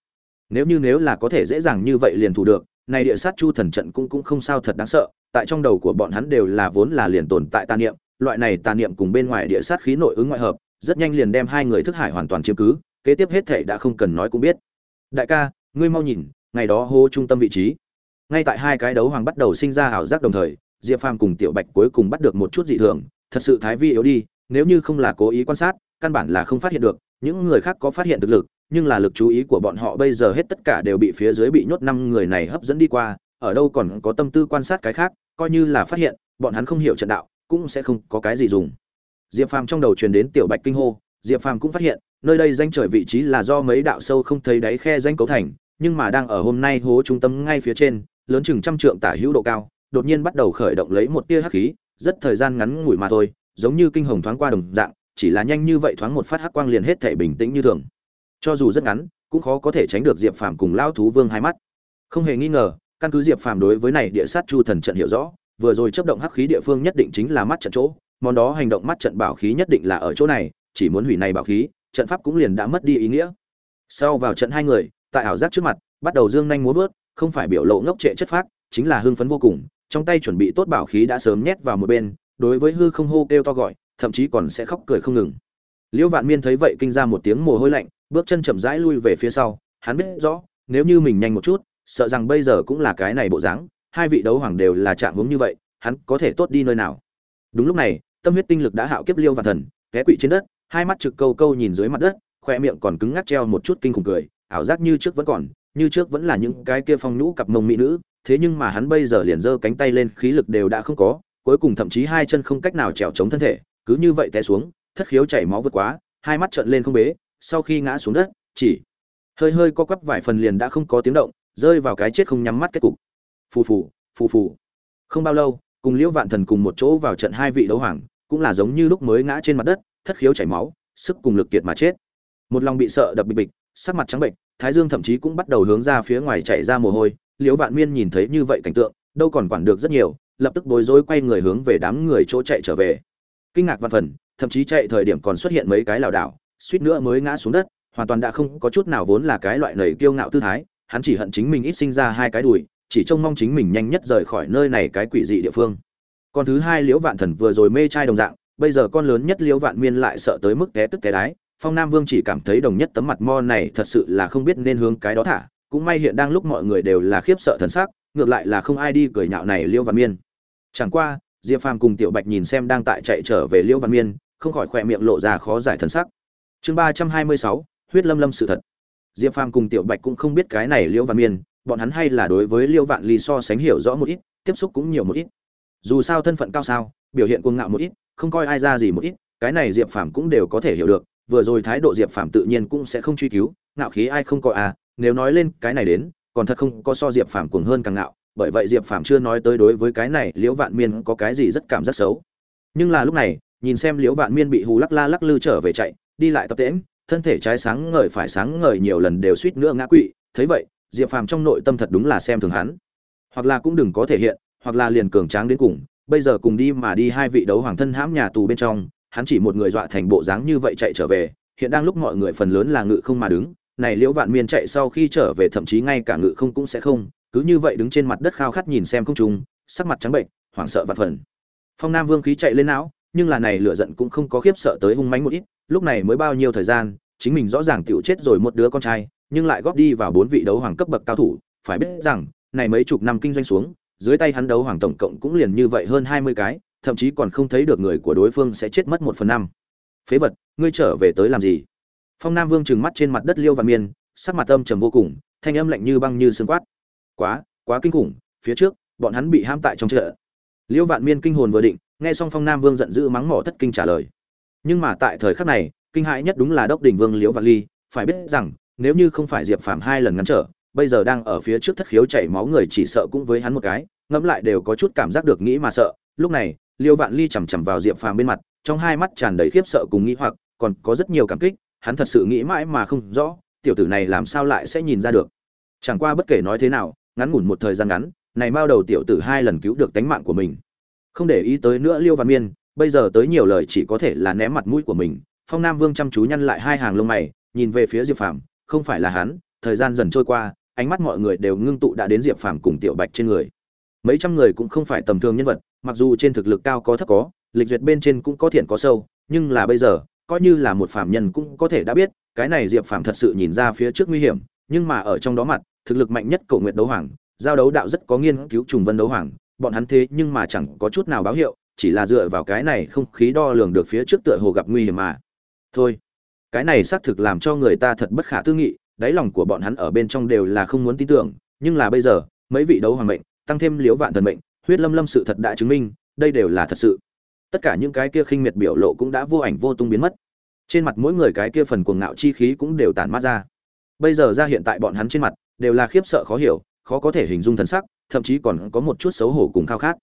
Nếu như nếu là có thể dễ dàng như vậy liền thủ được, này địa sát chu thần trận cũng cũng không sao thật đáng sợ, tại trong đầu của bọn hắn đều là vốn là liền tồn tại tà niệm, loại này tà niệm cùng bên ngoài địa sát khí nội ứng ngoại hợp, rất nhanh liền đem hai người thức hải hoàn toàn chiếm cứ, kế tiếp hết thể đã không cần nói cũng biết. Đại ca, ngươi mau nhìn, ngày đó hô trung tâm vị trí. Ngay tại hai cái đấu hoàng bắt đầu sinh ra ảo giác đồng thời, diệp phàm cùng tiểu bạch cuối cùng bắt được một chút dị thường thật sự thái vi yếu đi, nếu như không là cố ý quan sát, căn bản là không phát hiện được, những người khác có phát hiện thực lực, nhưng là lực chú ý của bọn họ bây giờ hết tất cả đều bị phía dưới bị nhốt năm người này hấp dẫn đi qua, ở đâu còn có tâm tư quan sát cái khác, coi như là phát hiện, bọn hắn không hiểu trận đạo, cũng sẽ không có cái gì dùng. Diệp phàm trong đầu truyền đến tiểu bạch kinh hô, diệp phàm cũng phát hiện, nơi đây danh trời vị trí là do mấy đạo sâu không thấy đáy khe danh cấu thành, nhưng mà đang ở hôm nay hố trung tâm ngay phía trên, lớn chừng trăm trượng tả hữu độ cao, đột nhiên bắt đầu khởi động lấy một tia hắc khí rất thời gian ngắn ngủi mà thôi, giống như kinh hồng thoáng qua đồng dạng, chỉ là nhanh như vậy thoáng một phát hắc quang liền hết thảy bình tĩnh như thường. Cho dù rất ngắn, cũng khó có thể tránh được diệp phàm cùng Lão thú vương hai mắt. Không hề nghi ngờ, căn cứ diệp phàm đối với này địa sát chu thần trận hiểu rõ, vừa rồi chấp động hắc khí địa phương nhất định chính là mắt trận chỗ, món đó hành động mắt trận bảo khí nhất định là ở chỗ này, chỉ muốn hủy này bảo khí, trận pháp cũng liền đã mất đi ý nghĩa. Sau vào trận hai người, tại ảo giác trước mặt, bắt đầu dương nhanh múa vớt, không phải biểu lộ ngốc trệ chất phác, chính là hưng phấn vô cùng trong tay chuẩn bị tốt bảo khí đã sớm nhét vào một bên, đối với hư không hô kêu to gọi, thậm chí còn sẽ khóc cười không ngừng. Liễu vạn miên thấy vậy kinh ra một tiếng mồ hôi lạnh, bước chân chậm rãi lui về phía sau, hắn biết rõ, nếu như mình nhanh một chút, sợ rằng bây giờ cũng là cái này bộ dáng, hai vị đấu hoàng đều là trạng huống như vậy, hắn có thể tốt đi nơi nào. Đúng lúc này, tâm huyết tinh lực đã hạo kiếp liêu vạn thần, té quỵ trên đất, hai mắt trực câu câu nhìn dưới mặt đất khoe miệng còn cứng ngắc treo một chút kinh khủng cười, ảo giác như trước vẫn còn, như trước vẫn là những cái kia phong nhũ cặp mông mỹ nữ thế nhưng mà hắn bây giờ liền giơ cánh tay lên, khí lực đều đã không có, cuối cùng thậm chí hai chân không cách nào trèo chống thân thể, cứ như vậy té xuống, thất khiếu chảy máu vượt quá, hai mắt trợn lên không bế, sau khi ngã xuống đất, chỉ hơi hơi co quắp vài phần liền đã không có tiếng động, rơi vào cái chết không nhắm mắt kết cục. Phù phù phù phù. Không bao lâu, cùng liễu vạn thần cùng một chỗ vào trận hai vị đấu hoàng, cũng là giống như lúc mới ngã trên mặt đất, thất khiếu chảy máu, sức cùng lực kiệt mà chết. Một lòng bị sợ đập bịch bịch, sắc mặt trắng bệnh thái dương thậm chí cũng bắt đầu hướng ra phía ngoài chảy ra mồ hôi liễu vạn miên nhìn thấy như vậy cảnh tượng, đâu còn quản được rất nhiều, lập tức bối rối quay người hướng về đám người chỗ chạy trở về. Kinh ngạc văn phần, thậm chí chạy thời điểm còn xuất hiện mấy cái lảo đảo, suýt nữa mới ngã xuống đất, hoàn toàn đã không có chút nào vốn là cái loại nầy kiêu ngạo tư thái, hắn chỉ hận chính mình ít sinh ra hai cái đùi, chỉ trông mong chính mình nhanh nhất rời khỏi nơi này cái quỷ dị địa phương. Con thứ hai liễu vạn thần vừa rồi mê trai đồng dạng, bây giờ con lớn nhất liễu vạn miên lại sợ tới mức té tức té đái, phong nam vương chỉ cảm thấy đồng nhất tấm mặt mo này thật sự là không biết nên hướng cái đó thả cũng may hiện đang lúc mọi người đều là khiếp sợ thần sắc, ngược lại là không ai đi cười nhạo này Liêu Văn miên. Chẳng qua, diệp phàm cùng tiểu bạch nhìn xem đang tại chạy trở về Liêu Văn miên, không khỏi khỏe miệng lộ ra khó giải thần sắc. Chương ba trăm hai mươi sáu, huyết lâm lâm sự thật. Diệp phàm cùng tiểu bạch cũng không biết cái này Liêu Văn miên, bọn hắn hay là đối với Liêu vạn ly so sánh hiểu rõ một ít, tiếp xúc cũng nhiều một ít. Dù sao thân phận cao sao, biểu hiện cuồng ngạo một ít, không coi ai ra gì một ít, cái này diệp phàm cũng đều có thể hiểu được, vừa rồi thái độ diệp phàm tự nhiên cũng sẽ không truy cứu, ngạo khí ai không coi à nếu nói lên cái này đến, còn thật không có so diệp phàm cuồng hơn càng ngạo, bởi vậy diệp phàm chưa nói tới đối với cái này liễu vạn miên có cái gì rất cảm giác xấu. Nhưng là lúc này, nhìn xem liễu vạn miên bị hù lắc la lắc lư trở về chạy, đi lại tập tễm thân thể trái sáng ngời phải sáng ngời nhiều lần đều suýt nữa ngã quỵ, thấy vậy, diệp phàm trong nội tâm thật đúng là xem thường hắn. Hoặc là cũng đừng có thể hiện, hoặc là liền cường tráng đến cùng, bây giờ cùng đi mà đi hai vị đấu hoàng thân hãm nhà tù bên trong, hắn chỉ một người dọa thành bộ dáng như vậy chạy trở về, hiện đang lúc mọi người phần lớn là ngự không mà đứng này liễu vạn miên chạy sau khi trở về thậm chí ngay cả ngự không cũng sẽ không, cứ như vậy đứng trên mặt đất khao khát nhìn xem không trùng sắc mặt trắng bệnh, hoảng sợ vạn phần. Phong nam vương khí chạy lên não, nhưng là này lửa giận cũng không có khiếp sợ tới hung mãnh một ít, lúc này mới bao nhiêu thời gian, chính mình rõ ràng tiểu chết rồi một đứa con trai, nhưng lại góp đi vào bốn vị đấu hoàng cấp bậc cao thủ, phải biết rằng, này mấy chục năm kinh doanh xuống, dưới tay hắn đấu hoàng tổng cộng cũng liền như vậy hơn hai mươi cái, thậm chí còn không thấy được người của đối phương sẽ chết mất một phần năm. Phế vật, ngươi trở về tới làm gì? Phong nam vương trừng mắt trên mặt đất liêu và miên, sắc mặt âm trầm vô cùng, thanh âm lạnh như băng như sương quát. Quá quá kinh khủng, phía trước, bọn hắn bị ham tại trong chợ. Liêu vạn miên kinh hồn vừa định, nghe xong phong nam vương giận dữ mắng mỏ thất kinh trả lời. Nhưng mà tại thời khắc này, kinh hãi nhất đúng là đốc đỉnh vương liễu vạn ly, phải biết rằng, nếu như không phải diệp phàm hai lần ngăn trở, bây giờ đang ở phía trước thất khiếu chảy máu người chỉ sợ cũng với hắn một cái, ngẫm lại đều có chút cảm giác được nghĩ mà sợ. Lúc này, liêu vạn ly chằm chằm vào diệp phàm bên mặt, trong hai mắt tràn đầy khiếp sợ cùng nghĩ hoặc, còn có rất nhiều cảm kích hắn thật sự nghĩ mãi mà không rõ, tiểu tử này làm sao lại sẽ nhìn ra được. Chẳng qua bất kể nói thế nào, ngắn ngủn một thời gian ngắn, này mao đầu tiểu tử hai lần cứu được tánh mạng của mình. Không để ý tới nữa liêu văn miên, bây giờ tới nhiều lời chỉ có thể là ném mặt mũi của mình. Phong nam vương chăm chú nhăn lại hai hàng lông mày, nhìn về phía diệp phàm, không phải là hắn, thời gian dần trôi qua, ánh mắt mọi người đều ngưng tụ đã đến diệp phàm cùng tiểu bạch trên người. Mấy trăm người cũng không phải tầm thường nhân vật, mặc dù trên thực lực cao có thấp có, lịch duyệt bên trên cũng có thiện có sâu, nhưng là bây giờ coi như là một phàm nhân cũng có thể đã biết, cái này diệp phàm thật sự nhìn ra phía trước nguy hiểm, nhưng mà ở trong đó mặt, thực lực mạnh nhất Cổ Nguyệt đấu hoàng, giao đấu đạo rất có nghiên cứu trùng vân đấu hoàng, bọn hắn thế nhưng mà chẳng có chút nào báo hiệu, chỉ là dựa vào cái này không khí đo lường được phía trước tựa hồ gặp nguy hiểm mà. Thôi, cái này xác thực làm cho người ta thật bất khả tư nghị, đáy lòng của bọn hắn ở bên trong đều là không muốn tin tưởng, nhưng là bây giờ, mấy vị đấu hoàng mệnh, tăng thêm liếu vạn thần mệnh, huyết lâm lâm sự thật đã chứng minh, đây đều là thật sự tất cả những cái kia khinh miệt biểu lộ cũng đã vô ảnh vô tung biến mất. Trên mặt mỗi người cái kia phần cuồng ngạo chi khí cũng đều tản mát ra. Bây giờ ra hiện tại bọn hắn trên mặt, đều là khiếp sợ khó hiểu, khó có thể hình dung thần sắc, thậm chí còn có một chút xấu hổ cùng khao khát.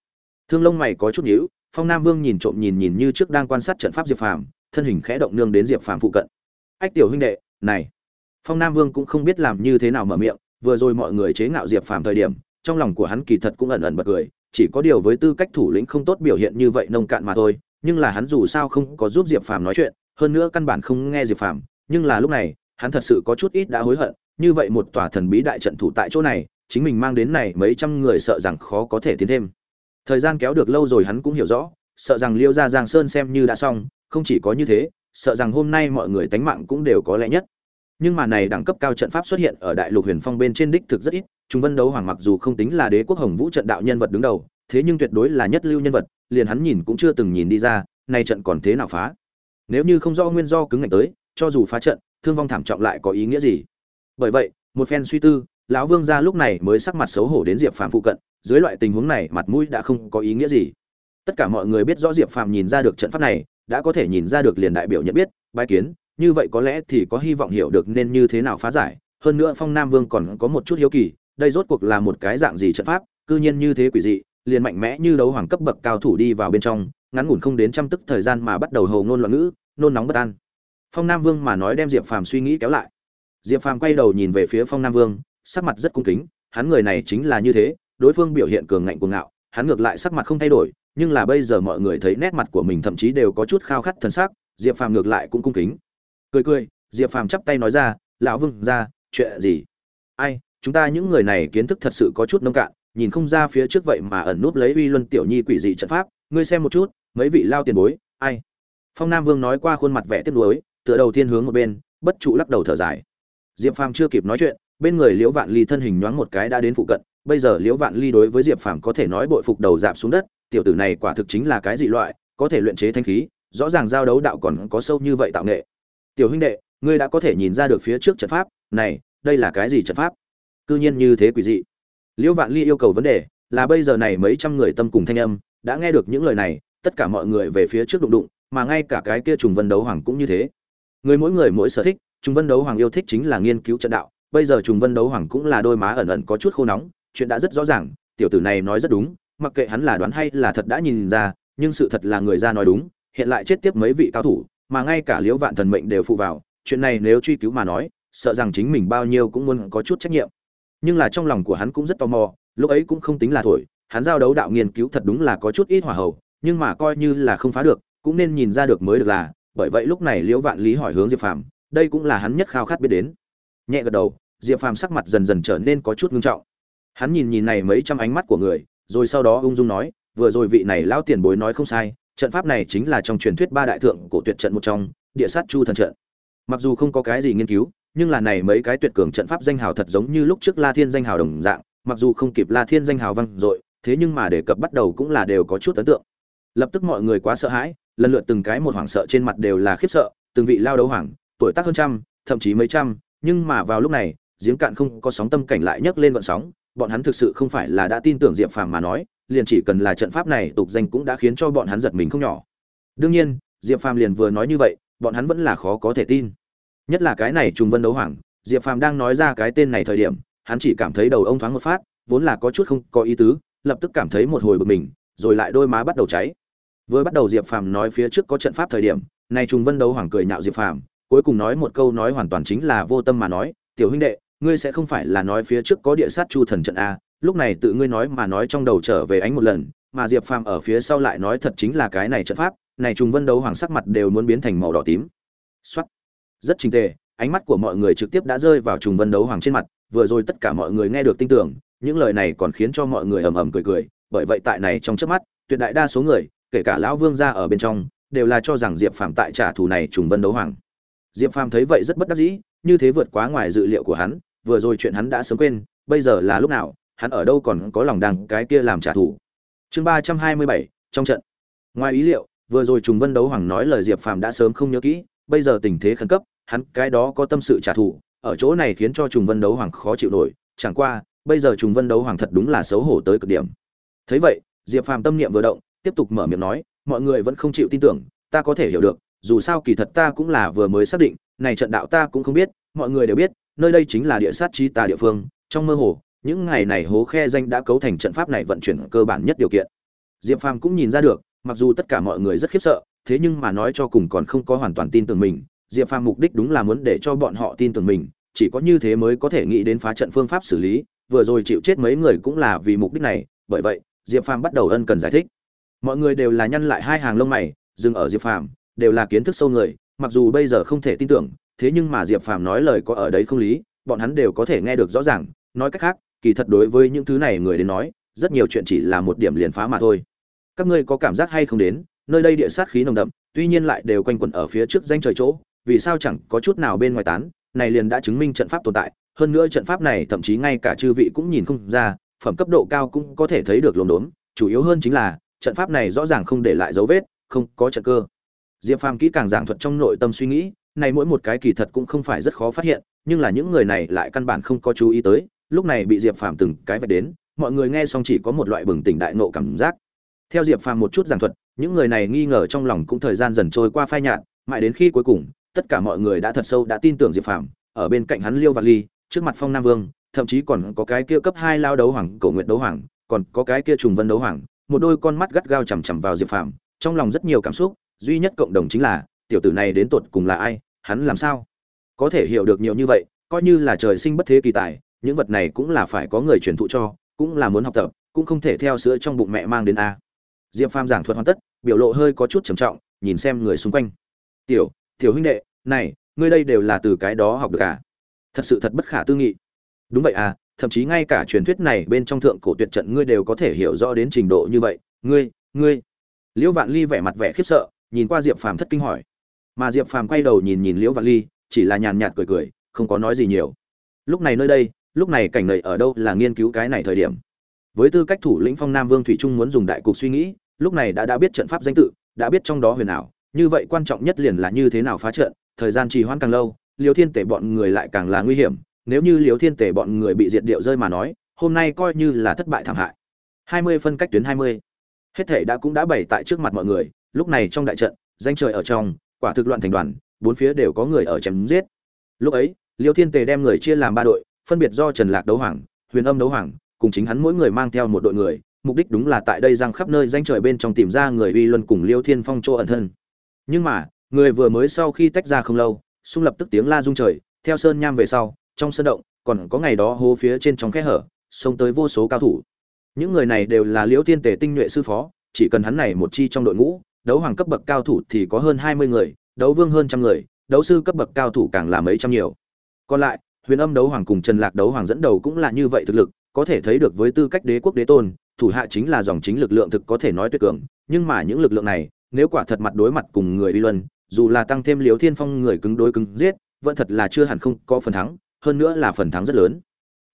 Thương lông mày có chút nhíu, phong nam vương nhìn trộm nhìn nhìn như trước đang quan sát trận pháp diệp phàm, thân hình khẽ động nương đến diệp phàm phụ cận. Ách tiểu huynh đệ, này. Phong nam vương cũng không biết làm như thế nào mở miệng, vừa rồi mọi người chế ngạo diệp phàm thời điểm, trong lòng của hắn kỳ thật cũng ẩn ẩn bật cười chỉ có điều với tư cách thủ lĩnh không tốt biểu hiện như vậy nông cạn mà thôi, nhưng là hắn dù sao không có giúp diệp phàm nói chuyện, hơn nữa căn bản không nghe diệp phàm, nhưng là lúc này, hắn thật sự có chút ít đã hối hận, như vậy một tòa thần bí đại trận thủ tại chỗ này, chính mình mang đến này mấy trăm người sợ rằng khó có thể tiến thêm. Thời gian kéo được lâu rồi hắn cũng hiểu rõ, sợ rằng liêu gia giang sơn xem như đã xong, không chỉ có như thế, sợ rằng hôm nay mọi người tánh mạng cũng đều có lẽ nhất. Nhưng mà này đẳng cấp cao trận pháp xuất hiện ở đại lục huyền phong bên trên đích thực rất ít Trung vân đấu hoàng mặc dù không tính là đế quốc hồng vũ trận đạo nhân vật đứng đầu, thế nhưng tuyệt đối là nhất lưu nhân vật, liền hắn nhìn cũng chưa từng nhìn đi ra, nay trận còn thế nào phá? Nếu như không do nguyên do cứng ngạnh tới, cho dù phá trận, thương vong thảm trọng lại có ý nghĩa gì? Bởi vậy, một phen suy tư, lão vương gia lúc này mới sắc mặt xấu hổ đến diệp phàm phụ cận, dưới loại tình huống này mặt mũi đã không có ý nghĩa gì. Tất cả mọi người biết rõ diệp phàm nhìn ra được trận pháp này, đã có thể nhìn ra được liền đại biểu nhận biết bài kiến, như vậy có lẽ thì có hy vọng hiểu được nên như thế nào phá giải, hơn nữa phong nam vương còn có một chút hiếu kỳ đây rốt cuộc là một cái dạng gì trận pháp, cư nhiên như thế quỷ dị, liền mạnh mẽ như đấu hoàng cấp bậc cao thủ đi vào bên trong, ngắn ngủn không đến trăm tức thời gian mà bắt đầu hầu ngôn loạn ngữ, nôn nóng bất an. Phong nam vương mà nói đem diệp phàm suy nghĩ kéo lại. Diệp phàm quay đầu nhìn về phía phong nam vương, sắc mặt rất cung kính, hắn người này chính là như thế, đối phương biểu hiện cường ngạnh cuồng ngạo, hắn ngược lại sắc mặt không thay đổi, nhưng là bây giờ mọi người thấy nét mặt của mình thậm chí đều có chút khao khát thần sắc, diệp phàm ngược lại cũng cung kính. Cười cười, diệp phàm chắp tay nói ra, lão vương ra, chuyện gì? Ai chúng ta những người này kiến thức thật sự có chút nông cạn, nhìn không ra phía trước vậy mà ẩn núp lấy uy luân tiểu nhi quỷ dị trận pháp. Ngươi xem một chút, mấy vị lao tiền bối, ai? Phong nam vương nói qua khuôn mặt vẻ tiếc nuối, tựa đầu thiên hướng một bên, bất trụ lắc đầu thở dài. Diệp phàm chưa kịp nói chuyện, bên người liễu vạn ly thân hình nhoáng một cái đã đến phụ cận, bây giờ liễu vạn ly đối với diệp phàm có thể nói bội phục đầu dạp xuống đất, tiểu tử này quả thực chính là cái dị loại, có thể luyện chế thanh khí, rõ ràng giao đấu đạo còn có sâu như vậy tạo nghệ. Tiểu huynh đệ, ngươi đã có thể nhìn ra được phía trước trận pháp, này, đây là cái gì trận pháp? Cư nhiên như thế quỷ dị. Liễu vạn ly yêu cầu vấn đề là bây giờ này mấy trăm người tâm cùng thanh âm, đã nghe được những lời này, tất cả mọi người về phía trước đụng đụng, mà ngay cả cái kia trùng vân đấu hoàng cũng như thế. Người mỗi người mỗi sở thích, trùng vân đấu hoàng yêu thích chính là nghiên cứu trận đạo, bây giờ trùng vân đấu hoàng cũng là đôi má ẩn ẩn có chút khô nóng, chuyện đã rất rõ ràng, tiểu tử này nói rất đúng, mặc kệ hắn là đoán hay là thật đã nhìn ra, nhưng sự thật là người ra nói đúng, hiện lại chết tiếp mấy vị cao thủ, mà ngay cả liễu vạn thần mệnh đều phụ vào, chuyện này nếu truy cứu mà nói, sợ rằng chính mình bao nhiêu cũng muốn có chút trách nhiệm nhưng là trong lòng của hắn cũng rất tò mò, lúc ấy cũng không tính là thổi, hắn giao đấu đạo nghiên cứu thật đúng là có chút ít hỏa hầu, nhưng mà coi như là không phá được, cũng nên nhìn ra được mới được là, bởi vậy lúc này liễu vạn lý hỏi hướng diệp phàm, đây cũng là hắn nhất khao khát biết đến. Nhẹ gật đầu, diệp phàm sắc mặt dần dần trở nên có chút ngưng trọng. Hắn nhìn nhìn này mấy trăm ánh mắt của người, rồi sau đó ung dung nói, vừa rồi vị này lão tiền bối nói không sai, trận pháp này chính là trong truyền thuyết ba đại thượng cổ tuyệt trận một trong, địa sát chu thần trận. Mặc dù không có cái gì nghiên cứu nhưng là này mấy cái tuyệt cường trận pháp danh hào thật giống như lúc trước la thiên danh hào đồng dạng, mặc dù không kịp la thiên danh hào vang dội, thế nhưng mà đề cập bắt đầu cũng là đều có chút ấn tượng. Lập tức mọi người quá sợ hãi, lần lượt từng cái một hoảng sợ trên mặt đều là khiếp sợ, từng vị lao đấu hoàng tuổi tác hơn trăm, thậm chí mấy trăm, nhưng mà vào lúc này, giếng cạn không có sóng tâm cảnh lại nhấc lên gợn sóng, bọn hắn thực sự không phải là đã tin tưởng diệp phàm mà nói, liền chỉ cần là trận pháp này tục danh cũng đã khiến cho bọn hắn giật mình không nhỏ. Đương nhiên, diệp phàm liền vừa nói như vậy, bọn hắn vẫn là khó có thể tin nhất là cái này trùng vân đấu hoàng, diệp phàm đang nói ra cái tên này thời điểm, hắn chỉ cảm thấy đầu ông thoáng một phát, vốn là có chút không có ý tứ, lập tức cảm thấy một hồi bực mình, rồi lại đôi má bắt đầu cháy. Vừa bắt đầu diệp phàm nói phía trước có trận pháp thời điểm, này trùng vân đấu hoàng cười nhạo diệp phàm, cuối cùng nói một câu nói hoàn toàn chính là vô tâm mà nói, tiểu huynh đệ, ngươi sẽ không phải là nói phía trước có địa sát chu thần trận a lúc này tự ngươi nói mà nói trong đầu trở về ánh một lần, mà diệp phàm ở phía sau lại nói thật chính là cái này trận pháp, này trùng vân đấu hoàng sắc mặt đều muốn biến thành màu đỏ tím. Xuất rất trình tề, ánh mắt của mọi người trực tiếp đã rơi vào trùng vân đấu hoàng trên mặt, vừa rồi tất cả mọi người nghe được tin tưởng, những lời này còn khiến cho mọi người ầm ầm cười cười, bởi vậy tại này trong trước mắt, tuyệt đại đa số người, kể cả lão vương gia ở bên trong, đều là cho rằng diệp phàm tại trả thù này trùng vân đấu hoàng. Diệp phàm thấy vậy rất bất đắc dĩ, như thế vượt quá ngoài dự liệu của hắn, vừa rồi chuyện hắn đã sớm quên, bây giờ là lúc nào, hắn ở đâu còn có lòng đằng cái kia làm trả thù. Chương ba trăm hai mươi bảy, trong trận. Ngoài ý liệu, vừa rồi trùng vân đấu hoàng nói lời diệp phàm đã sớm không nhớ kỹ, bây giờ tình thế khẩn cấp hắn cái đó có tâm sự trả thù, ở chỗ này khiến cho trùng vân đấu hoàng khó chịu nổi, chẳng qua, bây giờ trùng vân đấu hoàng thật đúng là xấu hổ tới cực điểm. Thấy vậy, diệp phàm tâm niệm vừa động, tiếp tục mở miệng nói, mọi người vẫn không chịu tin tưởng, ta có thể hiểu được, dù sao kỳ thật ta cũng là vừa mới xác định, này trận đạo ta cũng không biết, mọi người đều biết, nơi đây chính là địa sát chi tà địa phương, trong mơ hồ, những ngày này hố khe danh đã cấu thành trận pháp này vận chuyển cơ bản nhất điều kiện. Diệp phàm cũng nhìn ra được, mặc dù tất cả mọi người rất khiếp sợ, thế nhưng mà nói cho cùng còn không có hoàn toàn tin tưởng mình diệp phàm mục đích đúng là muốn để cho bọn họ tin tưởng mình, chỉ có như thế mới có thể nghĩ đến phá trận phương pháp xử lý, vừa rồi chịu chết mấy người cũng là vì mục đích này, bởi vậy, diệp phàm bắt đầu ân cần giải thích. Mọi người đều là nhăn lại hai hàng lông mày, dừng ở diệp phàm, đều là kiến thức sâu người, mặc dù bây giờ không thể tin tưởng, thế nhưng mà diệp phàm nói lời có ở đấy không lý, bọn hắn đều có thể nghe được rõ ràng, nói cách khác, kỳ thật đối với những thứ này người đến nói, rất nhiều chuyện chỉ là một điểm liền phá mà thôi. Các ngươi có cảm giác hay không đến, nơi đây địa sát khí nồng đậm, tuy nhiên lại đều quanh quẩn ở phía trước danh trời chỗ vì sao chẳng có chút nào bên ngoài tán, này liền đã chứng minh trận pháp tồn tại, hơn nữa trận pháp này thậm chí ngay cả chư vị cũng nhìn không ra, phẩm cấp độ cao cũng có thể thấy được lồn đốn, chủ yếu hơn chính là, trận pháp này rõ ràng không để lại dấu vết, không có trận cơ. Diệp phàm kỹ càng giảng thuật trong nội tâm suy nghĩ, này mỗi một cái kỳ thật cũng không phải rất khó phát hiện, nhưng là những người này lại căn bản không có chú ý tới, lúc này bị diệp phàm từng cái vạch đến, mọi người nghe xong chỉ có một loại bừng tỉnh đại nộ cảm giác. Theo diệp phàm một chút giảng thuật, những người này nghi ngờ trong lòng cũng thời gian dần trôi qua phai nhạt, mãi đến khi cuối cùng tất cả mọi người đã thật sâu đã tin tưởng diệp phàm, ở bên cạnh hắn liêu Vạn ly, trước mặt phong nam vương, thậm chí còn có cái kia cấp hai lao đấu hoàng, cổ nguyện đấu hoàng, còn có cái kia trùng vân đấu hoàng, một đôi con mắt gắt gao chằm chằm vào diệp phàm, trong lòng rất nhiều cảm xúc, duy nhất cộng đồng chính là, tiểu tử này đến tột cùng là ai, hắn làm sao? Có thể hiểu được nhiều như vậy, coi như là trời sinh bất thế kỳ tài, những vật này cũng là phải có người truyền thụ cho, cũng là muốn học tập, cũng không thể theo sữa trong bụng mẹ mang đến a. Diệp phàm giảng thuật hoàn tất, biểu lộ hơi có chút trầm trọng, nhìn xem người xung quanh. Tiểu tiểu huynh đệ, này, ngươi đây đều là từ cái đó học được à? Thật sự thật bất khả tư nghị. Đúng vậy à thậm chí ngay cả truyền thuyết này bên trong thượng cổ tuyệt trận ngươi đều có thể hiểu rõ đến trình độ như vậy. Ngươi ngươi. Liễu vạn ly vẻ mặt vẻ khiếp sợ, nhìn qua diệp phàm thất kinh hỏi. Mà diệp phàm quay đầu nhìn nhìn liễu vạn ly, chỉ là nhàn nhạt cười cười, không có nói gì nhiều. Lúc này nơi đây, lúc này cảnh nầy ở đâu là nghiên cứu cái này thời điểm. Với tư cách thủ lĩnh phong nam vương thủy trung muốn dùng đại cục suy nghĩ, lúc này đã đã biết trận pháp danh tự, đã biết trong đó huyền ảo như vậy quan trọng nhất liền là như thế nào phá trận, thời gian trì hoãn càng lâu liều thiên tể bọn người lại càng là nguy hiểm. Nếu như liều thiên tể bọn người bị diệt điệu rơi mà nói, hôm nay coi như là thất bại thảm hại. Hai mươi phân cách tuyến hai mươi. Hết thể đã cũng đã bày tại trước mặt mọi người, lúc này trong đại trận, danh trời ở trong, quả thực loạn thành đoàn, bốn phía đều có người ở chém giết. Lúc ấy, liêu thiên tề đem người chia làm ba đội, phân biệt do trần lạc đấu hoàng, huyền âm đấu hoàng, cùng chính hắn mỗi người mang theo một đội người, mục đích đúng là tại đây giang khắp nơi danh trời bên trong tìm ra người uy luân cùng liêu thiên phong chỗ ẩn thân nhưng mà, người vừa mới sau khi tách ra không lâu, xung lập tức tiếng la rung trời, theo sơn nham về sau, trong sân động, còn có ngày đó hố phía trên trong khe hở, xông tới vô số cao thủ. Những người này đều là liễu thiên tề tinh nhuệ sư phó, chỉ cần hắn này một chi trong đội ngũ, đấu hoàng cấp bậc cao thủ thì có hơn hai mươi người, đấu vương hơn trăm người, đấu sư cấp bậc cao thủ càng là mấy trăm nhiều. Còn lại, huyền âm đấu hoàng cùng trần lạc đấu hoàng dẫn đầu cũng là như vậy thực lực, có thể thấy được với tư cách đế quốc đế tôn, thủ hạ chính là dòng chính lực lượng thực có thể nói tuyệt cường, nhưng mà những lực lượng này nếu quả thật mặt đối mặt cùng người uy luân, dù là tăng thêm liếu thiên phong người cứng đối cứng giết, vẫn thật là chưa hẳn không có phần thắng, hơn nữa là phần thắng rất lớn.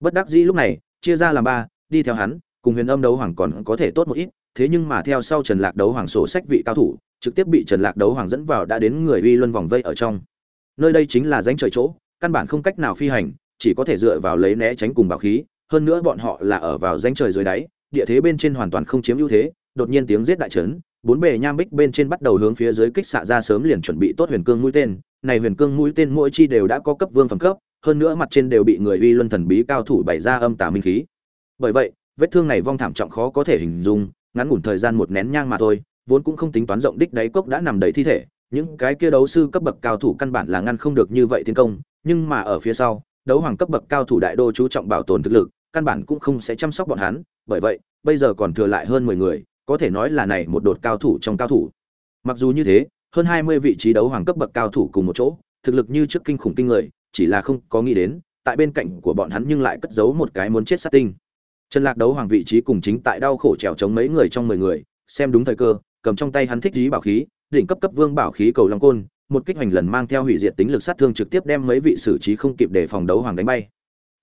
Bất đắc dĩ lúc này, chia ra làm ba, đi theo hắn, cùng huyền âm đấu hoàng còn có thể tốt một ít, thế nhưng mà theo sau trần lạc đấu hoàng sổ sách vị cao thủ, trực tiếp bị trần lạc đấu hoàng dẫn vào đã đến người uy luân vòng vây ở trong. Nơi đây chính là danh trời chỗ, căn bản không cách nào phi hành, chỉ có thể dựa vào lấy né tránh cùng bảo khí, hơn nữa bọn họ là ở vào danh trời dưới đáy, địa thế bên trên hoàn toàn không chiếm ưu thế, đột nhiên tiếng giết đại trấn bốn bề nham bích bên trên bắt đầu hướng phía dưới kích xạ ra sớm liền chuẩn bị tốt huyền cương mũi tên. Này huyền cương mũi tên mỗi chi đều đã có cấp vương phẩm cấp, hơn nữa mặt trên đều bị người uy luân thần bí cao thủ bày ra âm tà minh khí. Bởi vậy, vết thương này vong thảm trọng khó có thể hình dung, ngắn ngủn thời gian một nén nhang mà thôi, vốn cũng không tính toán rộng đích đáy cốc đã nằm đầy thi thể. Những cái kia đấu sư cấp bậc cao thủ căn bản là ngăn không được như vậy tiến công, nhưng mà ở phía sau, đấu hoàng cấp bậc cao thủ đại đô chú trọng bảo tồn thực lực, căn bản cũng không sẽ chăm sóc bọn hắn. Bởi vậy, bây giờ còn thừa lại hơn mười người có thể nói là này một đột cao thủ trong cao thủ. Mặc dù như thế, hơn hai mươi vị trí đấu hoàng cấp bậc cao thủ cùng một chỗ, thực lực như trước kinh khủng kinh người, chỉ là không có nghĩ đến, tại bên cạnh của bọn hắn nhưng lại cất giấu một cái muốn chết sát tinh. Trần lạc đấu hoàng vị trí cùng chính tại đau khổ trèo chống mấy người trong mười người, xem đúng thời cơ, cầm trong tay hắn thích trí bảo khí, đỉnh cấp cấp vương bảo khí cầu long côn, một kích hoành lần mang theo hủy diệt tính lực sát thương trực tiếp đem mấy vị xử trí không kịp để phòng đấu hoàng đánh bay.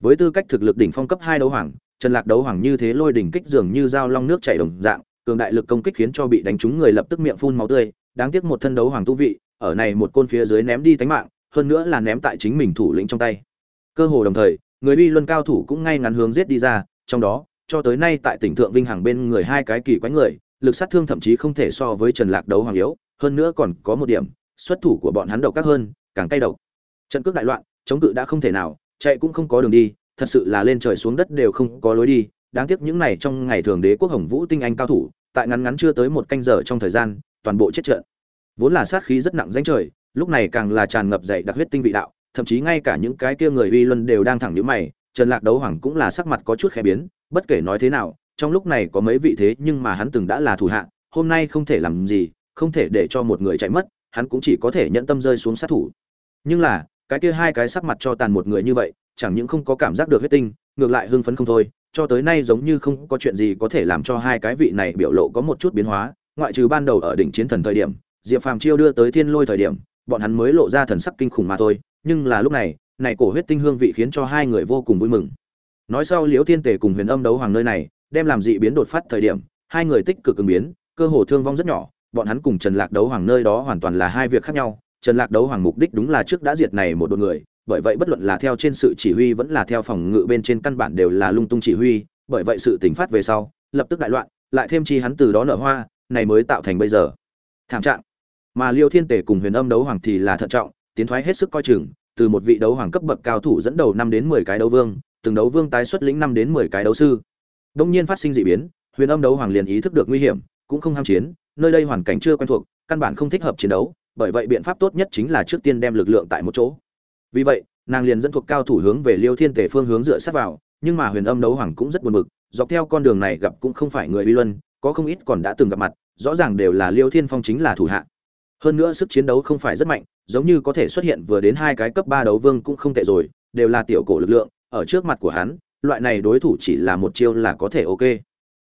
Với tư cách thực lực đỉnh phong cấp hai đấu hoàng, trần lạc đấu hoàng như thế lôi đỉnh kích dường như dao long nước chảy đồng dạng cường đại lực công kích khiến cho bị đánh trúng người lập tức miệng phun máu tươi, đáng tiếc một thân đấu hoàng tu vị, ở này một côn phía dưới ném đi tánh mạng, hơn nữa là ném tại chính mình thủ lĩnh trong tay. Cơ hồ đồng thời, người uy luân cao thủ cũng ngay ngắn hướng giết đi ra, trong đó, cho tới nay tại tỉnh thượng vinh hàng bên người hai cái kỳ quái người, lực sát thương thậm chí không thể so với trần lạc đấu hoàng yếu, hơn nữa còn có một điểm, xuất thủ của bọn hắn độc các hơn, càng cay độc. Trận cước đại loạn, chống cự đã không thể nào, chạy cũng không có đường đi, thật sự là lên trời xuống đất đều không có lối đi đáng tiếc những này trong ngày thường đế quốc hồng vũ tinh anh cao thủ, tại ngắn ngắn chưa tới một canh giờ trong thời gian, toàn bộ chết trận. Vốn là sát khí rất nặng danh trời, lúc này càng là tràn ngập dậy đặc huyết tinh vị đạo, thậm chí ngay cả những cái kia người uy luân đều đang thẳng nhíu mày, trần lạc đấu hoàng cũng là sắc mặt có chút khẽ biến, bất kể nói thế nào, trong lúc này có mấy vị thế nhưng mà hắn từng đã là thủ hạ, hôm nay không thể làm gì, không thể để cho một người chạy mất, hắn cũng chỉ có thể nhận tâm rơi xuống sát thủ. Nhưng là, cái kia hai cái sắc mặt cho tàn một người như vậy, chẳng những không có cảm giác được huyết tinh, ngược lại hưng phấn không thôi cho tới nay giống như không có chuyện gì có thể làm cho hai cái vị này biểu lộ có một chút biến hóa, ngoại trừ ban đầu ở đỉnh chiến thần thời điểm, diệp phàm chiêu đưa tới thiên lôi thời điểm, bọn hắn mới lộ ra thần sắc kinh khủng mà thôi, nhưng là lúc này này cổ huyết tinh hương vị khiến cho hai người vô cùng vui mừng. Nói sau liễu thiên tề cùng huyền âm đấu hoàng nơi này, đem làm dị biến đột phát thời điểm, hai người tích cực ứng biến, cơ hồ thương vong rất nhỏ, bọn hắn cùng trần lạc đấu hoàng nơi đó hoàn toàn là hai việc khác nhau, trần lạc đấu hoàng mục đích đúng là trước đã diệt này một đội người bởi vậy bất luận là theo trên sự chỉ huy vẫn là theo phòng ngự bên trên căn bản đều là lung tung chỉ huy, bởi vậy sự tình phát về sau, lập tức đại loạn, lại thêm chi hắn từ đó nở hoa, này mới tạo thành bây giờ. Thảm trạng. Mà liêu thiên tể cùng huyền âm đấu hoàng thì là thận trọng, tiến thoái hết sức coi chừng, từ một vị đấu hoàng cấp bậc cao thủ dẫn đầu năm đến mười cái đấu vương, từng đấu vương tái xuất lĩnh năm đến mười cái đấu sư. Đông nhiên phát sinh dị biến, huyền âm đấu hoàng liền ý thức được nguy hiểm, cũng không ham chiến, nơi đây hoàn cảnh chưa quen thuộc, căn bản không thích hợp chiến đấu, bởi vậy biện pháp tốt nhất chính là trước tiên đem lực lượng tại một chỗ vì vậy, nàng liền dẫn thuộc cao thủ hướng về liêu thiên tể phương hướng dựa sát vào, nhưng mà huyền âm đấu hoàng cũng rất buồn bực, dọc theo con đường này gặp cũng không phải người uy luân, có không ít còn đã từng gặp mặt, rõ ràng đều là liêu thiên phong chính là thủ hạ. Hơn nữa sức chiến đấu không phải rất mạnh, giống như có thể xuất hiện vừa đến hai cái cấp ba đấu vương cũng không tệ rồi, đều là tiểu cổ lực lượng, ở trước mặt của hắn, loại này đối thủ chỉ là một chiêu là có thể ok.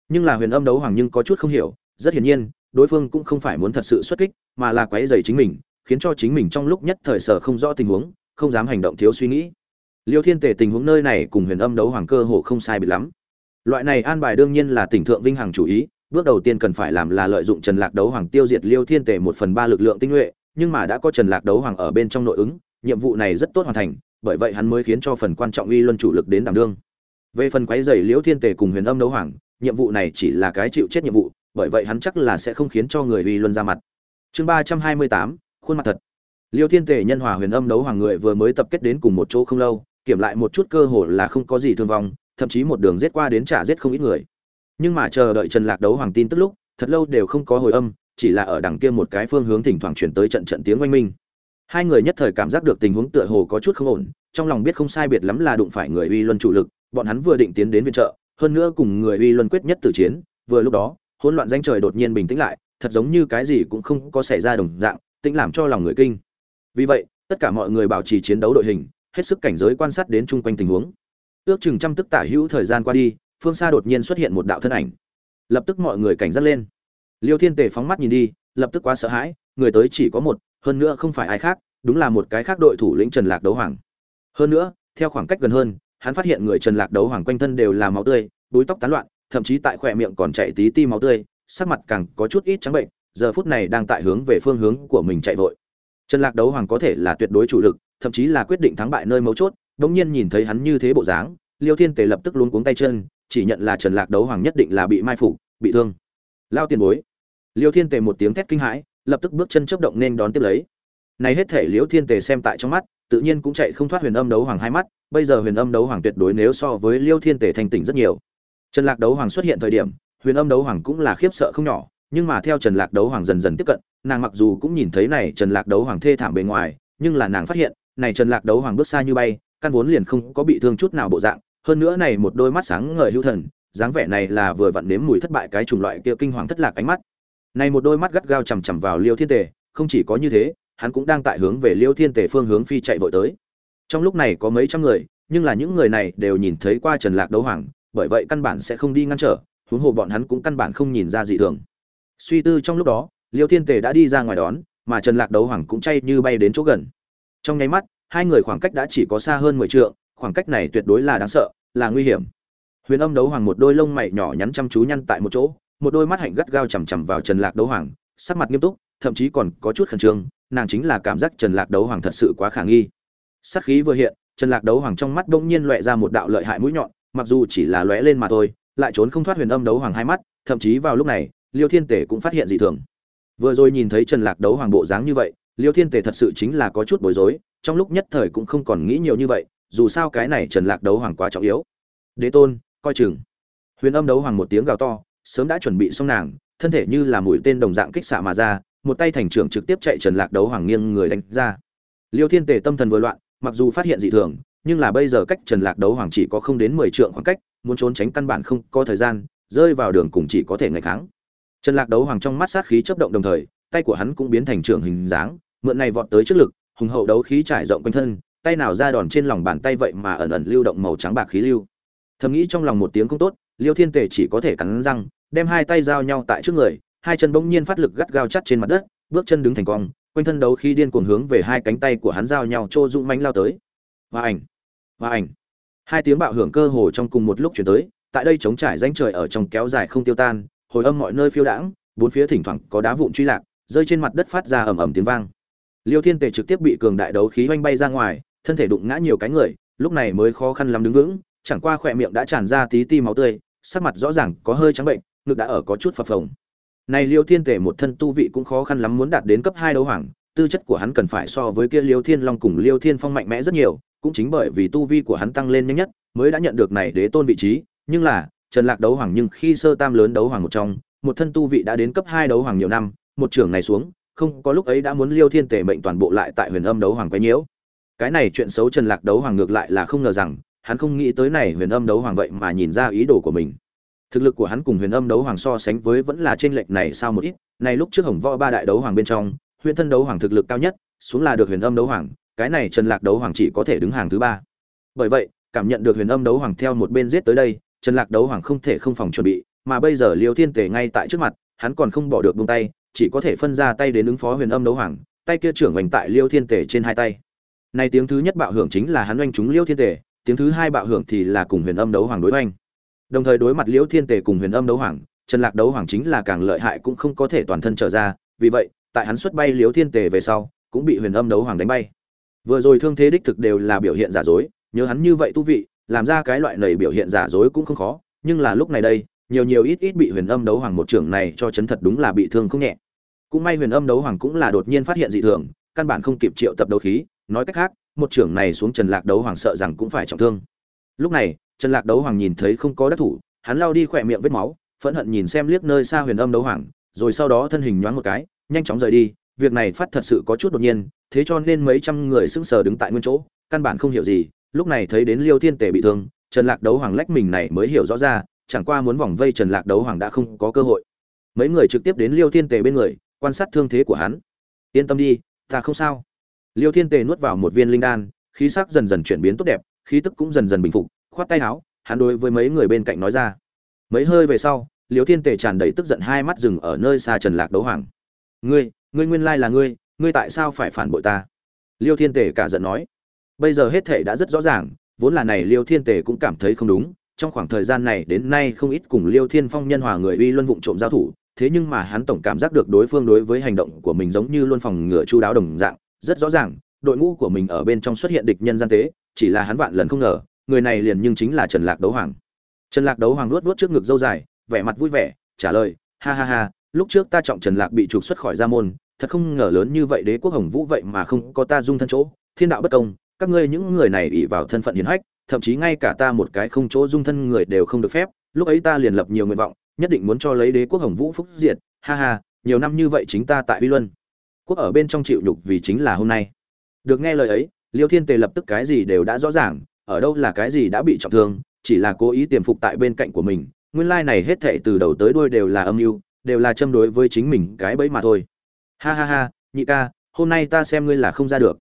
Nhưng là huyền âm đấu hoàng nhưng có chút không hiểu, rất hiển nhiên, đối phương cũng không phải muốn thật sự xuất kích, mà là quấy dày chính mình, khiến cho chính mình trong lúc nhất thời sở không rõ tình huống không dám hành động thiếu suy nghĩ. Liêu thiên Tề tình huống nơi này cùng huyền âm đấu hoàng cơ hồ không sai biệt lắm. Loại này an bài đương nhiên là tỉnh thượng vinh hằng chủ ý, bước đầu tiên cần phải làm là lợi dụng trần lạc đấu hoàng tiêu diệt liêu thiên Tề một phần ba lực lượng tinh nhuệ, nhưng mà đã có trần lạc đấu hoàng ở bên trong nội ứng, nhiệm vụ này rất tốt hoàn thành, bởi vậy hắn mới khiến cho phần quan trọng uy luân chủ lực đến đảm đương. Về phần quấy rầy liễu thiên tề cùng huyền âm đấu hoàng, nhiệm vụ này chỉ là cái chịu chết nhiệm vụ, bởi vậy hắn chắc là sẽ không khiến cho người uy luân ra mặt. Chương ba trăm hai mươi tám, khuôn mặt thật liêu thiên tề nhân hòa huyền âm đấu hoàng người vừa mới tập kết đến cùng một chỗ không lâu, kiểm lại một chút cơ hội là không có gì thương vong, thậm chí một đường giết qua đến trả giết không ít người. Nhưng mà chờ đợi trần lạc đấu hoàng tin tức lúc, thật lâu đều không có hồi âm, chỉ là ở đằng kia một cái phương hướng thỉnh thoảng chuyển tới trận trận tiếng oanh minh. Hai người nhất thời cảm giác được tình huống tựa hồ có chút không ổn, trong lòng biết không sai biệt lắm là đụng phải người uy luân chủ lực, bọn hắn vừa định tiến đến viện trợ, hơn nữa cùng người uy luân quyết nhất tử chiến, vừa lúc đó, hỗn loạn danh trời đột nhiên bình tĩnh lại, thật giống như cái gì cũng không có xảy ra đồng dạng, tĩnh làm cho lòng người kinh vì vậy, tất cả mọi người bảo trì chiến đấu đội hình, hết sức cảnh giới quan sát đến chung quanh tình huống. Ước chừng trăm tức tả hữu thời gian qua đi, phương xa đột nhiên xuất hiện một đạo thân ảnh. Lập tức mọi người cảnh giác lên. Liêu thiên tề phóng mắt nhìn đi, lập tức quá sợ hãi, người tới chỉ có một, hơn nữa không phải ai khác, đúng là một cái khác đội thủ lĩnh trần lạc đấu hoàng. Hơn nữa, theo khoảng cách gần hơn, hắn phát hiện người trần lạc đấu hoàng quanh thân đều là máu tươi, búi tóc tán loạn, thậm chí tại khỏe miệng còn chạy tí ti máu tươi, sắc mặt càng có chút ít trắng bệnh, giờ phút này đang tại hướng về phương hướng của mình chạy vội trần lạc đấu hoàng có thể là tuyệt đối chủ lực, thậm chí là quyết định thắng bại nơi mấu chốt đống nhiên nhìn thấy hắn như thế bộ dáng, liêu thiên tề lập tức luống cuống tay chân, chỉ nhận là trần lạc đấu hoàng nhất định là bị mai phục, bị thương. Lao tiền bối. Liêu thiên tề một tiếng thét kinh hãi, lập tức bước chân chớp động nên đón tiếp lấy. Này hết thể liêu thiên tề xem tại trong mắt, tự nhiên cũng chạy không thoát huyền âm đấu hoàng hai mắt, bây giờ huyền âm đấu hoàng tuyệt đối nếu so với liêu thiên tề thành tỉnh rất nhiều. Trần lạc đấu hoàng xuất hiện thời điểm, huyền âm đấu hoàng cũng là khiếp sợ không nhỏ, nhưng mà theo trần lạc đấu hoàng dần dần tiếp cận nàng mặc dù cũng nhìn thấy này trần lạc đấu hoàng thê thảm bề ngoài, nhưng là nàng phát hiện, này trần lạc đấu hoàng bước xa như bay, căn vốn liền không có bị thương chút nào bộ dạng. Hơn nữa này một đôi mắt sáng ngời hữu thần, dáng vẻ này là vừa vặn nếm mùi thất bại cái chủng loại kia kinh hoàng thất lạc ánh mắt. Này một đôi mắt gắt gao chằm chằm vào liêu thiên tề, không chỉ có như thế, hắn cũng đang tại hướng về liêu thiên tề phương hướng phi chạy vội tới. Trong lúc này có mấy trăm người, nhưng là những người này đều nhìn thấy qua trần lạc đấu hoàng, bởi vậy căn bản sẽ không đi ngăn trở, huống hồ bọn hắn cũng căn bản không nhìn ra gì thường. Suy tư trong lúc đó liêu thiên tề đã đi ra ngoài đón, mà trần lạc đấu hoàng cũng chay như bay đến chỗ gần. Trong nháy mắt, hai người khoảng cách đã chỉ có xa hơn mười trượng, khoảng cách này tuyệt đối là đáng sợ, là nguy hiểm. Huyền âm đấu hoàng một đôi lông mày nhỏ nhắn chăm chú nhăn tại một chỗ, một đôi mắt hạnh gắt gao chằm chằm vào trần lạc đấu hoàng, sắc mặt nghiêm túc, thậm chí còn có chút khẩn trương, nàng chính là cảm giác trần lạc đấu hoàng thật sự quá khả nghi. Sát khí vừa hiện, trần lạc đấu hoàng trong mắt bỗng nhiên loẹ ra một đạo lợi hại mũi nhọn, mặc dù chỉ là lóe lên mà thôi, lại trốn không thoát huyền âm đấu hoàng hai mắt, thậm chí vào lúc này, liêu thiên tể cũng phát hiện dị thường vừa rồi nhìn thấy trần lạc đấu hoàng bộ dáng như vậy, liêu thiên tề thật sự chính là có chút bối rối, trong lúc nhất thời cũng không còn nghĩ nhiều như vậy, dù sao cái này trần lạc đấu hoàng quá trọng yếu. Đế tôn, coi chừng. Huyền âm đấu hoàng một tiếng gào to, sớm đã chuẩn bị xong nàng, thân thể như là mũi tên đồng dạng kích xạ mà ra, một tay thành trưởng trực tiếp chạy trần lạc đấu hoàng nghiêng người đánh ra. Liêu thiên tề tâm thần vừa loạn, mặc dù phát hiện dị thường, nhưng là bây giờ cách trần lạc đấu hoàng chỉ có không đến mười trượng khoảng cách, muốn trốn tránh căn bản không có thời gian, rơi vào đường cùng chỉ có thể ngày kháng trần lạc đấu hoàng trong mắt sát khí chớp động đồng thời, tay của hắn cũng biến thành trưởng hình dáng, mượn này vọt tới trước lực, hùng hậu đấu khí trải rộng quanh thân, tay nào ra đòn trên lòng bàn tay vậy mà ẩn ẩn lưu động màu trắng bạc khí lưu. Thầm nghĩ trong lòng một tiếng không tốt, liêu thiên tề chỉ có thể cắn răng, đem hai tay giao nhau tại trước người, hai chân bỗng nhiên phát lực gắt gao chắt trên mặt đất, bước chân đứng thành cong, quanh thân đấu khí điên cuồng hướng về hai cánh tay của hắn giao nhau trô dũng mãnh lao tới. Và ảnh và ảnh. Hai tiếng bạo hưởng cơ hồ trong cùng một lúc truyền tới, tại đây chống trải danh trời ở trong kéo dài không tiêu tan hồi âm mọi nơi phiêu đãng, bốn phía thỉnh thoảng có đá vụn truy lạc, rơi trên mặt đất phát ra ầm ầm tiếng vang. Liêu thiên tề trực tiếp bị cường đại đấu khí oanh bay ra ngoài, thân thể đụng ngã nhiều cái người, lúc này mới khó khăn lắm đứng vững, chẳng qua khỏe miệng đã tràn ra tí ti máu tươi, sắc mặt rõ ràng có hơi trắng bệnh, ngực đã ở có chút phập phồng. Này liêu thiên Tề một thân tu vị cũng khó khăn lắm muốn đạt đến cấp hai đấu hoàng, tư chất của hắn cần phải so với kia liêu thiên long cùng liêu thiên phong mạnh mẽ rất nhiều, cũng chính bởi vì tu vi của hắn tăng lên nhanh nhất, mới đã nhận được này đế tôn vị trí, nhưng là trần lạc đấu hoàng nhưng khi sơ tam lớn đấu hoàng một trong một thân tu vị đã đến cấp hai đấu hoàng nhiều năm một trưởng này xuống không có lúc ấy đã muốn liêu thiên tề mệnh toàn bộ lại tại huyền âm đấu hoàng quấy nhiễu cái này chuyện xấu trần lạc đấu hoàng ngược lại là không ngờ rằng hắn không nghĩ tới này huyền âm đấu hoàng vậy mà nhìn ra ý đồ của mình thực lực của hắn cùng huyền âm đấu hoàng so sánh với vẫn là trên lệch này sao một ít này lúc trước hồng võ ba đại đấu hoàng bên trong huyền thân đấu hoàng thực lực cao nhất xuống là được huyền âm đấu hoàng cái này trần lạc đấu hoàng chỉ có thể đứng hàng thứ ba bởi vậy cảm nhận được huyền âm đấu hoàng theo một bên giết tới đây trần lạc đấu hoàng không thể không phòng chuẩn bị, mà bây giờ liêu thiên tề ngay tại trước mặt, hắn còn không bỏ được buông tay, chỉ có thể phân ra tay đến ứng phó huyền âm đấu hoàng, tay kia trưởng hành tại liêu thiên tề trên hai tay. Này tiếng thứ nhất bạo hưởng chính là hắn oanh chúng liêu thiên tề, tiếng thứ hai bạo hưởng thì là cùng huyền âm đấu hoàng đối oanh. Đồng thời đối mặt liêu thiên tề cùng huyền âm đấu hoàng, trần lạc đấu hoàng chính là càng lợi hại cũng không có thể toàn thân trở ra, vì vậy, tại hắn xuất bay liêu thiên tề về sau, cũng bị huyền âm đấu hoàng đánh bay. Vừa rồi thương thế đích thực đều là biểu hiện giả dối, nhớ hắn như vậy tu vị làm ra cái loại này biểu hiện giả dối cũng không khó, nhưng là lúc này đây, nhiều nhiều ít ít bị huyền âm đấu hoàng một trưởng này cho chấn thật đúng là bị thương không nhẹ. Cũng may huyền âm đấu hoàng cũng là đột nhiên phát hiện dị thường, căn bản không kịp triệu tập đấu khí, nói cách khác, một trưởng này xuống trần lạc đấu hoàng sợ rằng cũng phải trọng thương. Lúc này, trần lạc đấu hoàng nhìn thấy không có đắc thủ, hắn lao đi khỏe miệng vết máu, phẫn hận nhìn xem liếc nơi xa huyền âm đấu hoàng, rồi sau đó thân hình nhoáng một cái, nhanh chóng rời đi, việc này phát thật sự có chút đột nhiên, thế cho nên mấy trăm người sững sờ đứng tại nguyên chỗ, căn bản không hiểu gì lúc này thấy đến liêu thiên tề bị thương, trần lạc đấu hoàng lách mình này mới hiểu rõ ra, chẳng qua muốn vòng vây trần lạc đấu hoàng đã không có cơ hội. Mấy người trực tiếp đến liêu thiên tề bên người, quan sát thương thế của hắn. Yên tâm đi, ta không sao. Liêu thiên tề nuốt vào một viên linh đan, khí sắc dần dần chuyển biến tốt đẹp, khí tức cũng dần dần bình phục, khoát tay áo, hắn đối với mấy người bên cạnh nói ra. Mấy hơi về sau, liêu thiên tề tràn đầy tức giận hai mắt dừng ở nơi xa trần lạc đấu hoàng. Ngươi ngươi nguyên lai là ngươi ngươi tại sao phải phản bội ta? Liêu thiên tề cả giận nói bây giờ hết thể đã rất rõ ràng, vốn là này liêu thiên tề cũng cảm thấy không đúng, trong khoảng thời gian này đến nay không ít cùng liêu thiên phong nhân hòa người uy luân vụng trộm giao thủ, thế nhưng mà hắn tổng cảm giác được đối phương đối với hành động của mình giống như luôn phòng ngừa chu đáo đồng dạng, rất rõ ràng, đội ngũ của mình ở bên trong xuất hiện địch nhân gian tế, chỉ là hắn vạn lần không ngờ, người này liền nhưng chính là trần lạc đấu hoàng. Trần lạc đấu hoàng luốt luốt trước ngực dâu dài, vẻ mặt vui vẻ, trả lời, ha ha ha, lúc trước ta trọng trần lạc bị trục xuất khỏi gia môn, thật không ngờ lớn như vậy đế quốc hồng vũ vậy mà không có ta dung thân chỗ, thiên đạo bất công các ngươi những người này ỷ vào thân phận hiền hách, thậm chí ngay cả ta một cái không chỗ dung thân người đều không được phép, lúc ấy ta liền lập nhiều nguyện vọng, nhất định muốn cho lấy đế quốc hồng vũ phúc diệt, ha ha, nhiều năm như vậy chính ta tại uy luân. Quốc ở bên trong chịu nhục vì chính là hôm nay. Được nghe lời ấy, liêu thiên tề lập tức cái gì đều đã rõ ràng, ở đâu là cái gì đã bị trọng thương, chỉ là cố ý tiềm phục tại bên cạnh của mình, nguyên lai này hết thệ từ đầu tới đuôi đều là âm mưu, đều là châm đối với chính mình cái bẫy mà thôi. Ha ha ha, nhị ca, hôm nay ta xem ngươi là không ra được.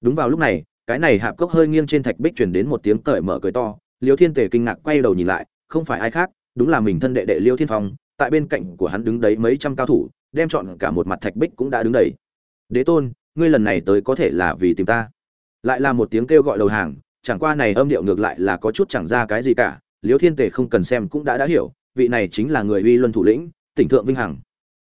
Đúng vào lúc này cái này hạp cốc hơi nghiêng trên thạch bích truyền đến một tiếng cởi mở cười to, liêu thiên tề kinh ngạc quay đầu nhìn lại, không phải ai khác, đúng là mình thân đệ đệ liêu thiên phong, tại bên cạnh của hắn đứng đấy mấy trăm cao thủ, đem chọn cả một mặt thạch bích cũng đã đứng đầy. Đế tôn, ngươi lần này tới có thể là vì tìm ta. Lại là một tiếng kêu gọi đầu hàng, chẳng qua này âm điệu ngược lại là có chút chẳng ra cái gì cả, liêu thiên tề không cần xem cũng đã đã hiểu, vị này chính là người uy luân thủ lĩnh, tỉnh thượng vinh hằng.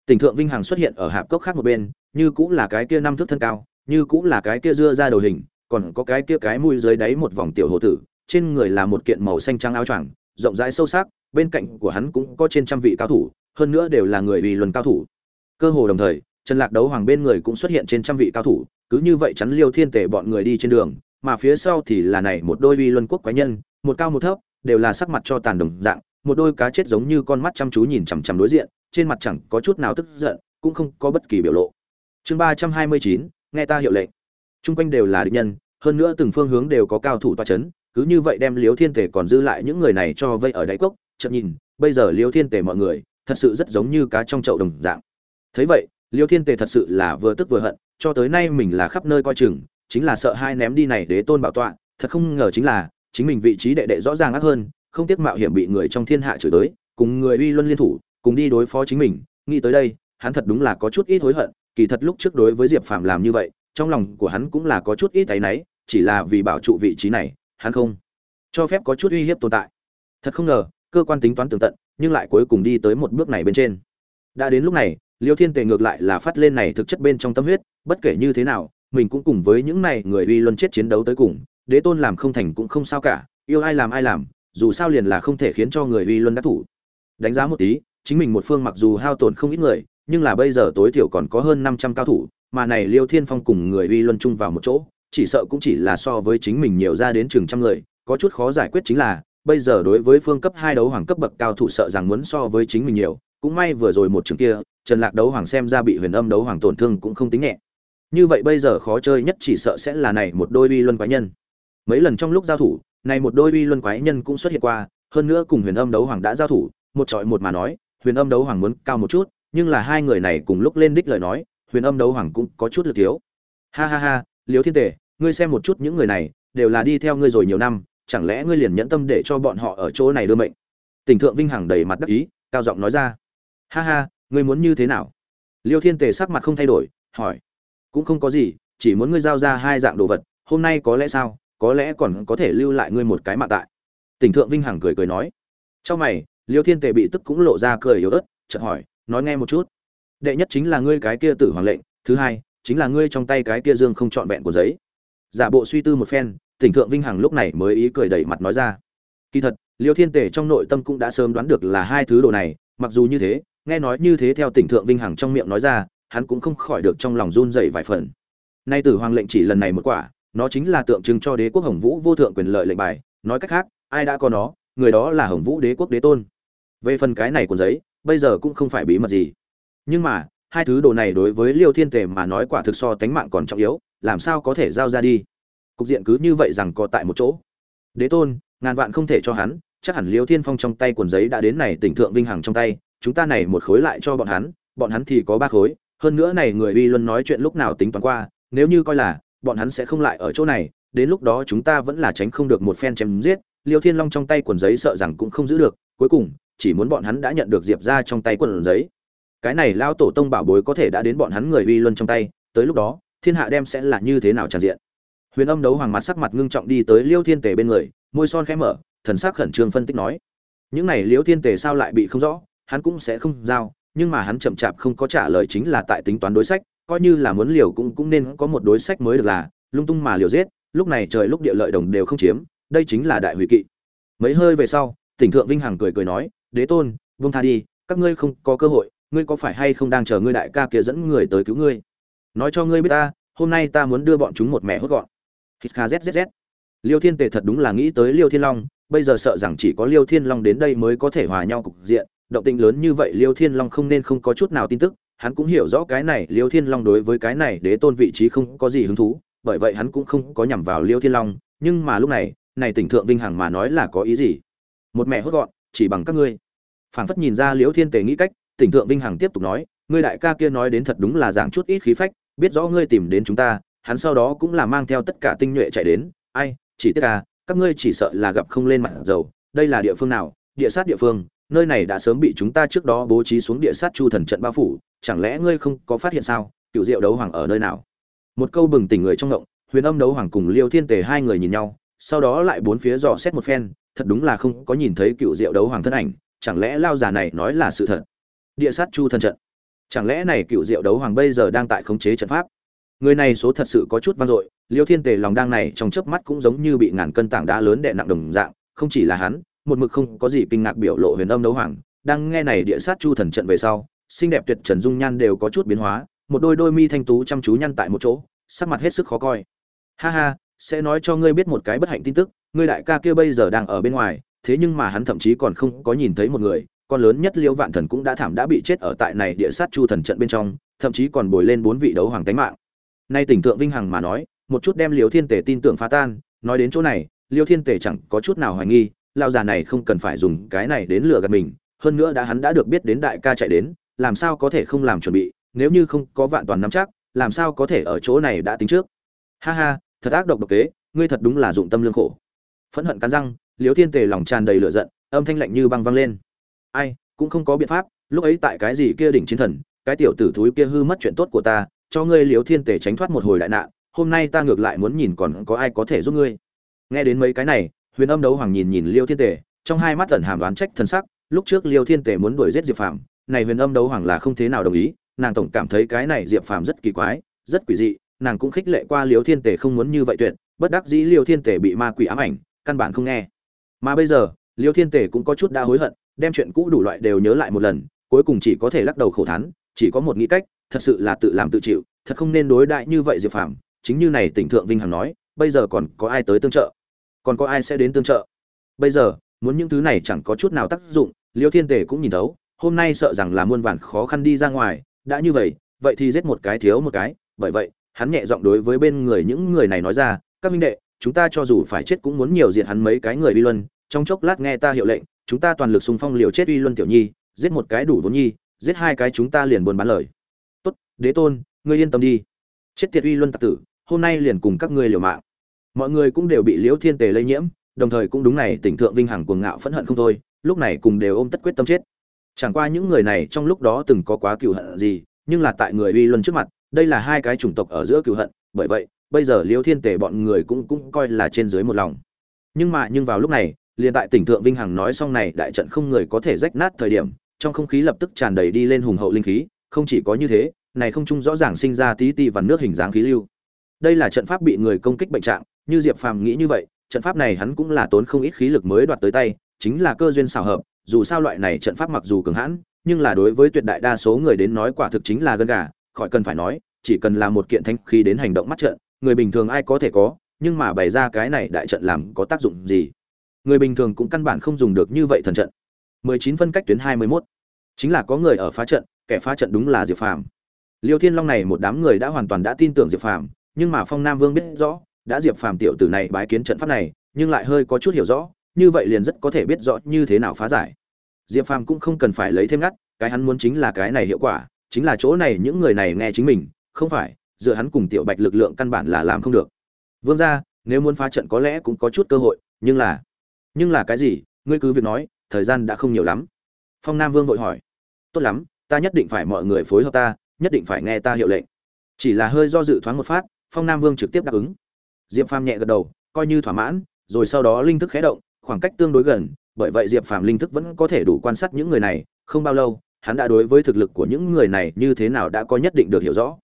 Tỉnh thượng vinh hằng xuất hiện ở hạp cốc khác một bên, như cũng là cái kia năm thước thân cao, như cũng là cái kia dưa ra đầu hình còn có cái kia cái mũi dưới đáy một vòng tiểu hồ tử, trên người là một kiện màu xanh trắng áo choàng, rộng rãi sâu sắc, bên cạnh của hắn cũng có trên trăm vị cao thủ, hơn nữa đều là người uy luân cao thủ. Cơ hồ đồng thời, trần lạc đấu hoàng bên người cũng xuất hiện trên trăm vị cao thủ, cứ như vậy chắn liêu thiên tể bọn người đi trên đường, mà phía sau thì là này một đôi uy luân quốc quái nhân, một cao một thấp, đều là sắc mặt cho tàn đồng dạng, một đôi cá chết giống như con mắt chăm chú nhìn chằm chằm đối diện, trên mặt chẳng có chút nào tức giận, cũng không có bất kỳ biểu lộ. Chương ba trăm hai mươi chín, nghe ta hiệu lệnh chung quanh đều là địch nhân, hơn nữa từng phương hướng đều có cao thủ toa chấn, cứ như vậy đem liếu thiên tể còn dư lại những người này cho vây ở đáy cốc chậm nhìn, bây giờ liêu thiên tể mọi người, thật sự rất giống như cá trong chậu đồng dạng. Thấy vậy, liêu thiên Tề thật sự là vừa tức vừa hận, cho tới nay mình là khắp nơi coi chừng, chính là sợ hai ném đi này đế tôn bảo tọa, thật không ngờ chính là, chính mình vị trí đệ đệ rõ ràng ác hơn, không tiếc mạo hiểm bị người trong thiên hạ chửi tới cùng người uy luân liên thủ, cùng đi đối phó chính mình, nghĩ tới đây, hắn thật đúng là có chút ít hối hận, kỳ thật lúc trước đối với diệp phàm làm như vậy trong lòng của hắn cũng là có chút ít tay náy, chỉ là vì bảo trụ vị trí này, hắn không cho phép có chút uy hiếp tồn tại. Thật không ngờ, cơ quan tính toán tường tận, nhưng lại cuối cùng đi tới một bước này bên trên. Đã đến lúc này, liêu thiên tề ngược lại là phát lên này thực chất bên trong tâm huyết, bất kể như thế nào, mình cũng cùng với những này người uy luân chết chiến đấu tới cùng, đế tôn làm không thành cũng không sao cả, yêu ai làm ai làm, dù sao liền là không thể khiến cho người uy luân đắc thủ. Đánh giá một tí, chính mình một phương mặc dù hao tổn không ít người, nhưng là bây giờ tối thiểu còn có hơn năm trăm cao thủ mà này liêu thiên phong cùng người uy luân chung vào một chỗ, chỉ sợ cũng chỉ là so với chính mình nhiều ra đến chừng trăm người, có chút khó giải quyết chính là, bây giờ đối với phương cấp hai đấu hoàng cấp bậc cao thủ sợ rằng muốn so với chính mình nhiều, cũng may vừa rồi một trường kia, trần lạc đấu hoàng xem ra bị huyền âm đấu hoàng tổn thương cũng không tính nhẹ. Như vậy bây giờ khó chơi nhất chỉ sợ sẽ là này một đôi uy luân quái nhân. Mấy lần trong lúc giao thủ, này một đôi uy luân quái nhân cũng xuất hiện qua, hơn nữa cùng huyền âm đấu hoàng đã giao thủ, một trọi một mà nói, huyền âm đấu hoàng muốn cao một chút, nhưng là hai người này cùng lúc lên đích lời nói huyền âm đấu hoàng cũng có chút lực thiếu. Ha ha ha liếu thiên tể ngươi xem một chút những người này, đều là đi theo ngươi rồi nhiều năm, chẳng lẽ ngươi liền nhẫn tâm để cho bọn họ ở chỗ này đưa mệnh? Tỉnh thượng vinh hằng đầy mặt đắc ý, cao giọng nói ra. Ha ha, ngươi muốn như thế nào? Liêu thiên tề sắc mặt không thay đổi, hỏi. Cũng không có gì, chỉ muốn ngươi giao ra hai dạng đồ vật, hôm nay có lẽ sao, có lẽ còn có thể lưu lại ngươi một cái mạng tại. Tỉnh thượng vinh hằng cười cười nói. Trong mày, liêu thiên tề bị tức cũng lộ ra cười yếu ớt, chợt hỏi, nói nghe một chút đệ nhất chính là ngươi cái kia tử hoàng lệnh, thứ hai, chính là ngươi trong tay cái kia dương không trọn vẹn của giấy. Giả bộ suy tư một phen, tỉnh thượng vinh hằng lúc này mới ý cười đẩy mặt nói ra. Kỳ thật, liêu thiên tề trong nội tâm cũng đã sớm đoán được là hai thứ đồ này, mặc dù như thế, nghe nói như thế theo tỉnh thượng vinh hằng trong miệng nói ra, hắn cũng không khỏi được trong lòng run dậy vài phần. Nay tử hoàng lệnh chỉ lần này một quả, nó chính là tượng trưng cho đế quốc hồng vũ vô thượng quyền lợi lệnh bài, nói cách khác, ai đã có nó, người đó là hồng vũ đế quốc đế tôn. Về phần cái này của giấy, bây giờ cũng không phải bí mật gì nhưng mà, hai thứ đồ này đối với liêu thiên tề mà nói quả thực so tánh mạng còn trọng yếu, làm sao có thể giao ra đi? Cục diện cứ như vậy rằng có tại một chỗ. Đế tôn, ngàn vạn không thể cho hắn, chắc hẳn liêu thiên phong trong tay quần giấy đã đến này tỉnh thượng vinh hằng trong tay, chúng ta này một khối lại cho bọn hắn bọn hắn thì có ba khối, hơn nữa này người uy luân nói chuyện lúc nào tính toán qua, nếu như coi là, bọn hắn sẽ không lại ở chỗ này, đến lúc đó chúng ta vẫn là tránh không được một phen chém giết, liêu thiên long trong tay quần giấy sợ rằng cũng không giữ được, cuối cùng, chỉ muốn bọn hắn đã nhận được diệp ra trong tay quần giấy cái này lao tổ tông bảo bối có thể đã đến bọn hắn người uy luân trong tay, tới lúc đó, thiên hạ đem sẽ là như thế nào tràn diện. Huyền âm đấu hoàng mặt sắc mặt ngưng trọng đi tới liêu thiên tề bên người, môi son khẽ mở, thần sắc khẩn trương phân tích nói, những này liêu thiên tề sao lại bị không rõ, hắn cũng sẽ không giao, nhưng mà hắn chậm chạp không có trả lời chính là tại tính toán đối sách, coi như là muốn liều cũng cũng nên có một đối sách mới được là, lung tung mà liều giết, lúc này trời lúc địa lợi đồng đều không chiếm, đây chính là đại hủy kỵ. Mấy hơi về sau, tỉnh thượng vinh hằng cười cười nói, đế tôn vung tha đi, các ngươi không có cơ hội ngươi có phải hay không đang chờ ngươi đại ca kia dẫn người tới cứu ngươi? Nói cho ngươi biết ta, hôm nay ta muốn đưa bọn chúng một mẹ hốt gọn. Hít kha zzz liêu thiên tề thật đúng là nghĩ tới liêu thiên long, bây giờ sợ rằng chỉ có liêu thiên long đến đây mới có thể hòa nhau cục diện. Động tĩnh lớn như vậy liêu thiên long không nên không có chút nào tin tức, hắn cũng hiểu rõ cái này liêu thiên long đối với cái này đế tôn vị trí không có gì hứng thú, bởi vậy hắn cũng không có nhằm vào liêu thiên long, nhưng mà lúc này này tỉnh thượng vinh hằng mà nói là có ý gì? Một mẹ hốt gọn, chỉ bằng các ngươi. Phảng phất nhìn ra Liêu thiên tề nghĩ cách tỉnh thượng vinh hằng tiếp tục nói, ngươi đại ca kia nói đến thật đúng là dạng chút ít khí phách, biết rõ ngươi tìm đến chúng ta, hắn sau đó cũng là mang theo tất cả tinh nhuệ chạy đến. Ai, chỉ tiếc à các ngươi chỉ sợ là gặp không lên mặt dầu, đây là địa phương nào? Địa sát địa phương, nơi này đã sớm bị chúng ta trước đó bố trí xuống địa sát chu thần trận bao phủ, chẳng lẽ ngươi không có phát hiện sao? Cựu diệu đấu hoàng ở nơi nào? Một câu bừng tỉnh người trong động huyền âm đấu hoàng cùng liêu thiên tề hai người nhìn nhau, sau đó lại bốn phía dò xét một phen, thật đúng là không có nhìn thấy cựu diệu đấu hoàng thân ảnh, chẳng lẽ lao già này nói là sự thật? Địa sát chu thần trận. Chẳng lẽ này cựu diệu đấu hoàng bây giờ đang tại khống chế trận pháp? Người này số thật sự có chút vang dội, liêu thiên tề lòng đang này trong chớp mắt cũng giống như bị ngàn cân tảng đá lớn đè nặng đồng dạng, không chỉ là hắn, một mực không có gì kinh ngạc biểu lộ huyền âm đấu hoàng. Đang nghe này địa sát chu thần trận về sau, xinh đẹp tuyệt trần dung nhan đều có chút biến hóa, một đôi đôi mi thanh tú chăm chú nhăn tại một chỗ, sắc mặt hết sức khó coi. Ha ha, sẽ nói cho ngươi biết một cái bất hạnh tin tức, ngươi đại ca kia bây giờ đang ở bên ngoài, thế nhưng mà hắn thậm chí còn không có nhìn thấy một người con lớn nhất liễu vạn thần cũng đã thảm đã bị chết ở tại này địa sát chu thần trận bên trong, thậm chí còn bồi lên bốn vị đấu hoàng tánh mạng. Nay tỉnh tượng vinh hằng mà nói, một chút đem liễu thiên tể tin tưởng phá tan, nói đến chỗ này, liễu thiên tể chẳng có chút nào hoài nghi lao già này không cần phải dùng cái này đến lừa gạt mình, hơn nữa đã hắn đã được biết đến đại ca chạy đến, làm sao có thể không làm chuẩn bị, nếu như không có vạn toàn nắm chắc, làm sao có thể ở chỗ này đã tính trước. Ha ha, thật ác độc độc kế, ngươi thật đúng là dụng tâm lương khổ. Phẫn hận cắn răng, liễu thiên tề lòng tràn đầy lửa giận, âm thanh lạnh như băng vang lên ai, cũng không có biện pháp, lúc ấy tại cái gì kia đỉnh chiến thần, cái tiểu tử thúi kia hư mất chuyện tốt của ta, cho ngươi liếu thiên tề tránh thoát một hồi đại nạn, hôm nay ta ngược lại muốn nhìn còn có ai có thể giúp ngươi. Nghe đến mấy cái này, huyền âm đấu hoàng nhìn nhìn liêu thiên tề, trong hai mắt tẩn hàm đoán trách thân sắc, lúc trước liêu thiên tề muốn đuổi giết diệp phàm, này huyền âm đấu hoàng là không thế nào đồng ý, nàng tổng cảm thấy cái này diệp phàm rất kỳ quái, rất quỷ dị, nàng cũng khích lệ qua liêu thiên tề không muốn như vậy tuyệt, bất đắc dĩ liêu thiên tề bị ma quỷ ám ảnh, căn bản không nghe. Mà bây giờ liêu thiên tề cũng có chút đã hối hận, đem chuyện cũ đủ loại đều nhớ lại một lần, cuối cùng chỉ có thể lắc đầu khổ thán, chỉ có một nghĩ cách, thật sự là tự làm tự chịu, thật không nên đối đại như vậy diệp phàm, chính như này tỉnh thượng vinh hằng nói, bây giờ còn có ai tới tương trợ? Còn có ai sẽ đến tương trợ? Bây giờ, muốn những thứ này chẳng có chút nào tác dụng, liêu thiên tề cũng nhìn thấu, hôm nay sợ rằng là muôn vàn khó khăn đi ra ngoài, đã như vậy vậy thì giết một cái thiếu một cái, bởi vậy, hắn nhẹ giọng đối với bên người những người này nói ra, các minh đệ, chúng ta cho dù phải chết cũng muốn nhiều diệt hắn mấy cái người đi luân trong chốc lát nghe ta hiệu lệnh, chúng ta toàn lực xung phong liều chết uy luân tiểu nhi, giết một cái đủ vốn nhi, giết hai cái chúng ta liền buồn bán lời. Tốt, đế tôn, ngươi yên tâm đi. Chết tiệt uy luân tặc tử, hôm nay liền cùng các ngươi liều mạng. Mọi người cũng đều bị liễu thiên tề lây nhiễm, đồng thời cũng đúng này, tỉnh thượng vinh hằng cuồng ngạo phẫn hận không thôi, lúc này cùng đều ôm tất quyết tâm chết. Chẳng qua những người này trong lúc đó từng có quá cựu hận gì, nhưng là tại người uy luân trước mặt, đây là hai cái chủng tộc ở giữa cựu hận, bởi vậy, bây giờ liễu thiên tề bọn người cũng cũng coi là trên dưới một lòng. Nhưng mà nhưng vào lúc này liền tại tỉnh thượng vinh hằng nói xong này, đại trận không người có thể rách nát thời điểm, trong không khí lập tức tràn đầy đi lên hùng hậu linh khí, không chỉ có như thế, này không trung rõ ràng sinh ra tí ti và nước hình dáng khí lưu. Đây là trận pháp bị người công kích bệnh trạng, như diệp phàm nghĩ như vậy, trận pháp này hắn cũng là tốn không ít khí lực mới đoạt tới tay, chính là cơ duyên xảo hợp, dù sao loại này trận pháp mặc dù cường hãn, nhưng là đối với tuyệt đại đa số người đến nói quả thực chính là gân gà, khỏi cần phải nói, chỉ cần là một kiện thanh khí đến hành động mắt trận, người bình thường ai có thể có, nhưng mà bày ra cái này đại trận làm có tác dụng gì? Người bình thường cũng căn bản không dùng được như vậy thần trận. 19 phân cách tuyến 21. chính là có người ở phá trận, kẻ phá trận đúng là diệp phàm. Liêu thiên long này một đám người đã hoàn toàn đã tin tưởng diệp phàm, nhưng mà phong nam vương biết rõ, đã diệp phàm tiểu tử này bái kiến trận pháp này, nhưng lại hơi có chút hiểu rõ, như vậy liền rất có thể biết rõ như thế nào phá giải. Diệp phàm cũng không cần phải lấy thêm ngắt, cái hắn muốn chính là cái này hiệu quả, chính là chỗ này những người này nghe chính mình, không phải, dựa hắn cùng tiểu bạch lực lượng căn bản là làm không được. Vương gia, nếu muốn phá trận có lẽ cũng có chút cơ hội, nhưng là nhưng là cái gì? Ngươi cứ việc nói thời gian đã không nhiều lắm. Phong nam vương vội hỏi. Tốt lắm ta nhất định phải mọi người phối hợp ta nhất định phải nghe ta hiệu lệnh. Chỉ là hơi do dự thoáng một phát phong nam vương trực tiếp đáp ứng. Diệp phàm nhẹ gật đầu coi như thỏa mãn rồi sau đó linh thức khé động khoảng cách tương đối gần bởi vậy diệp phàm linh thức vẫn có thể đủ quan sát những người này không bao lâu hắn đã đối với thực lực của những người này như thế nào đã có nhất định được hiểu rõ.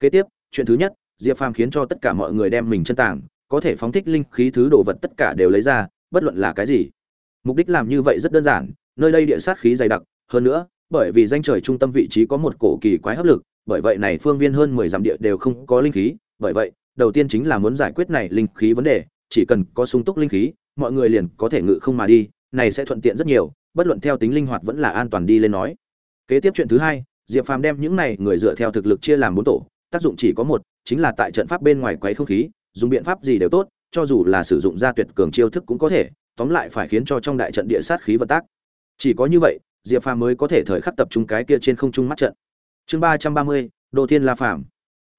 Kế tiếp chuyện thứ nhất diệp phàm khiến cho tất cả mọi người đem mình chân tảng, có thể phóng thích linh khí thứ đồ vật tất cả đều lấy ra bất luận là cái gì. Mục đích làm như vậy rất đơn giản, nơi đây địa sát khí dày đặc, hơn nữa, bởi vì danh trời trung tâm vị trí có một cổ kỳ quái hấp lực, bởi vậy này phương viên hơn mười dặm địa đều không có linh khí, bởi vậy, đầu tiên chính là muốn giải quyết này linh khí vấn đề, chỉ cần có sung túc linh khí, mọi người liền có thể ngự không mà đi, này sẽ thuận tiện rất nhiều, bất luận theo tính linh hoạt vẫn là an toàn đi lên nói. Kế tiếp chuyện thứ hai, diệp phàm đem những này người dựa theo thực lực chia làm bốn tổ, tác dụng chỉ có một, chính là tại trận pháp bên ngoài quấy không khí, dùng biện pháp gì đều tốt cho dù là sử dụng ra tuyệt cường chiêu thức cũng có thể tóm lại phải khiến cho trong đại trận địa sát khí vận tác. Chỉ có như vậy diệp phàm mới có thể thời khắc tập trung cái kia trên không trung mắt trận. Chương ba trăm ba mươi đồ thiên la phàm.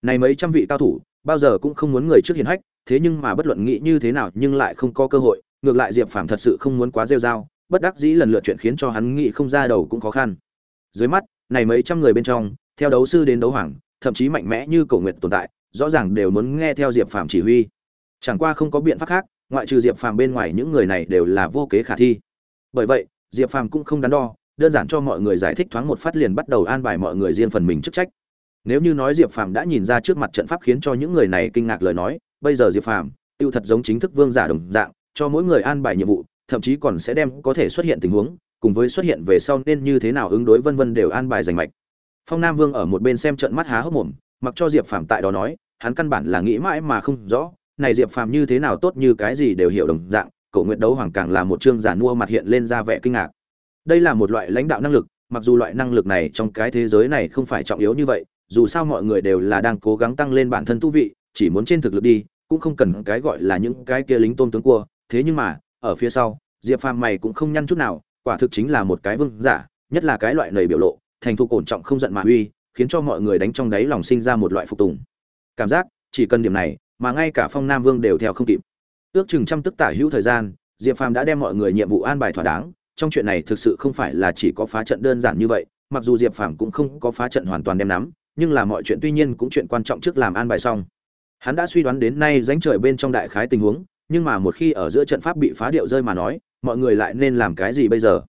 Này mấy trăm vị cao thủ bao giờ cũng không muốn người trước hiển hách thế nhưng mà bất luận nghĩ như thế nào nhưng lại không có cơ hội ngược lại diệp phàm thật sự không muốn quá rêu dao, bất đắc dĩ lần lượt chuyện khiến cho hắn nghĩ không ra đầu cũng khó khăn. Dưới mắt này mấy trăm người bên trong theo đấu sư đến đấu hoàng thậm chí mạnh mẽ như cổ nguyệt tồn tại rõ ràng đều muốn nghe theo diệp phàm chỉ huy chẳng qua không có biện pháp khác, ngoại trừ diệp phàm bên ngoài những người này đều là vô kế khả thi. Bởi vậy, diệp phàm cũng không đắn đo, đơn giản cho mọi người giải thích thoáng một phát liền bắt đầu an bài mọi người riêng phần mình chức trách. Nếu như nói diệp phàm đã nhìn ra trước mặt trận pháp khiến cho những người này kinh ngạc lời nói, bây giờ diệp phàm, tiêu thật giống chính thức vương giả đồng dạng, cho mỗi người an bài nhiệm vụ, thậm chí còn sẽ đem có thể xuất hiện tình huống, cùng với xuất hiện về sau nên như thế nào ứng đối vân vân đều an bài rành mạch. Phong nam vương ở một bên xem trận mắt há hốc mồm, mặc cho diệp phàm tại đó nói, hắn căn bản là nghĩ mãi mà không rõ này diệp phàm như thế nào tốt như cái gì đều hiểu đồng dạng, cổ nguyện đấu hoàng càng là một chương giả mua mặt hiện lên ra vẻ kinh ngạc. Đây là một loại lãnh đạo năng lực, mặc dù loại năng lực này trong cái thế giới này không phải trọng yếu như vậy, dù sao mọi người đều là đang cố gắng tăng lên bản thân tu vị, chỉ muốn trên thực lực đi, cũng không cần cái gọi là những cái kia lính tôn tướng cua, thế nhưng mà, ở phía sau, diệp phàm mày cũng không nhăn chút nào, quả thực chính là một cái vương giả, nhất là cái loại nầy biểu lộ, thành thục ổn trọng không giận mà uy, khiến cho mọi người đánh trong đáy lòng sinh ra một loại phục tùng. Cảm giác, chỉ cần điểm này mà ngay cả phong nam vương đều theo không kịp. Ước chừng trăm tức tả hữu thời gian, diệp phàm đã đem mọi người nhiệm vụ an bài thỏa đáng. Trong chuyện này thực sự không phải là chỉ có phá trận đơn giản như vậy, mặc dù diệp phàm cũng không có phá trận hoàn toàn đem nắm, nhưng là mọi chuyện tuy nhiên cũng chuyện quan trọng trước làm an bài xong. Hắn đã suy đoán đến nay dánh trời bên trong đại khái tình huống, nhưng mà một khi ở giữa trận pháp bị phá điệu rơi mà nói, mọi người lại nên làm cái gì bây giờ?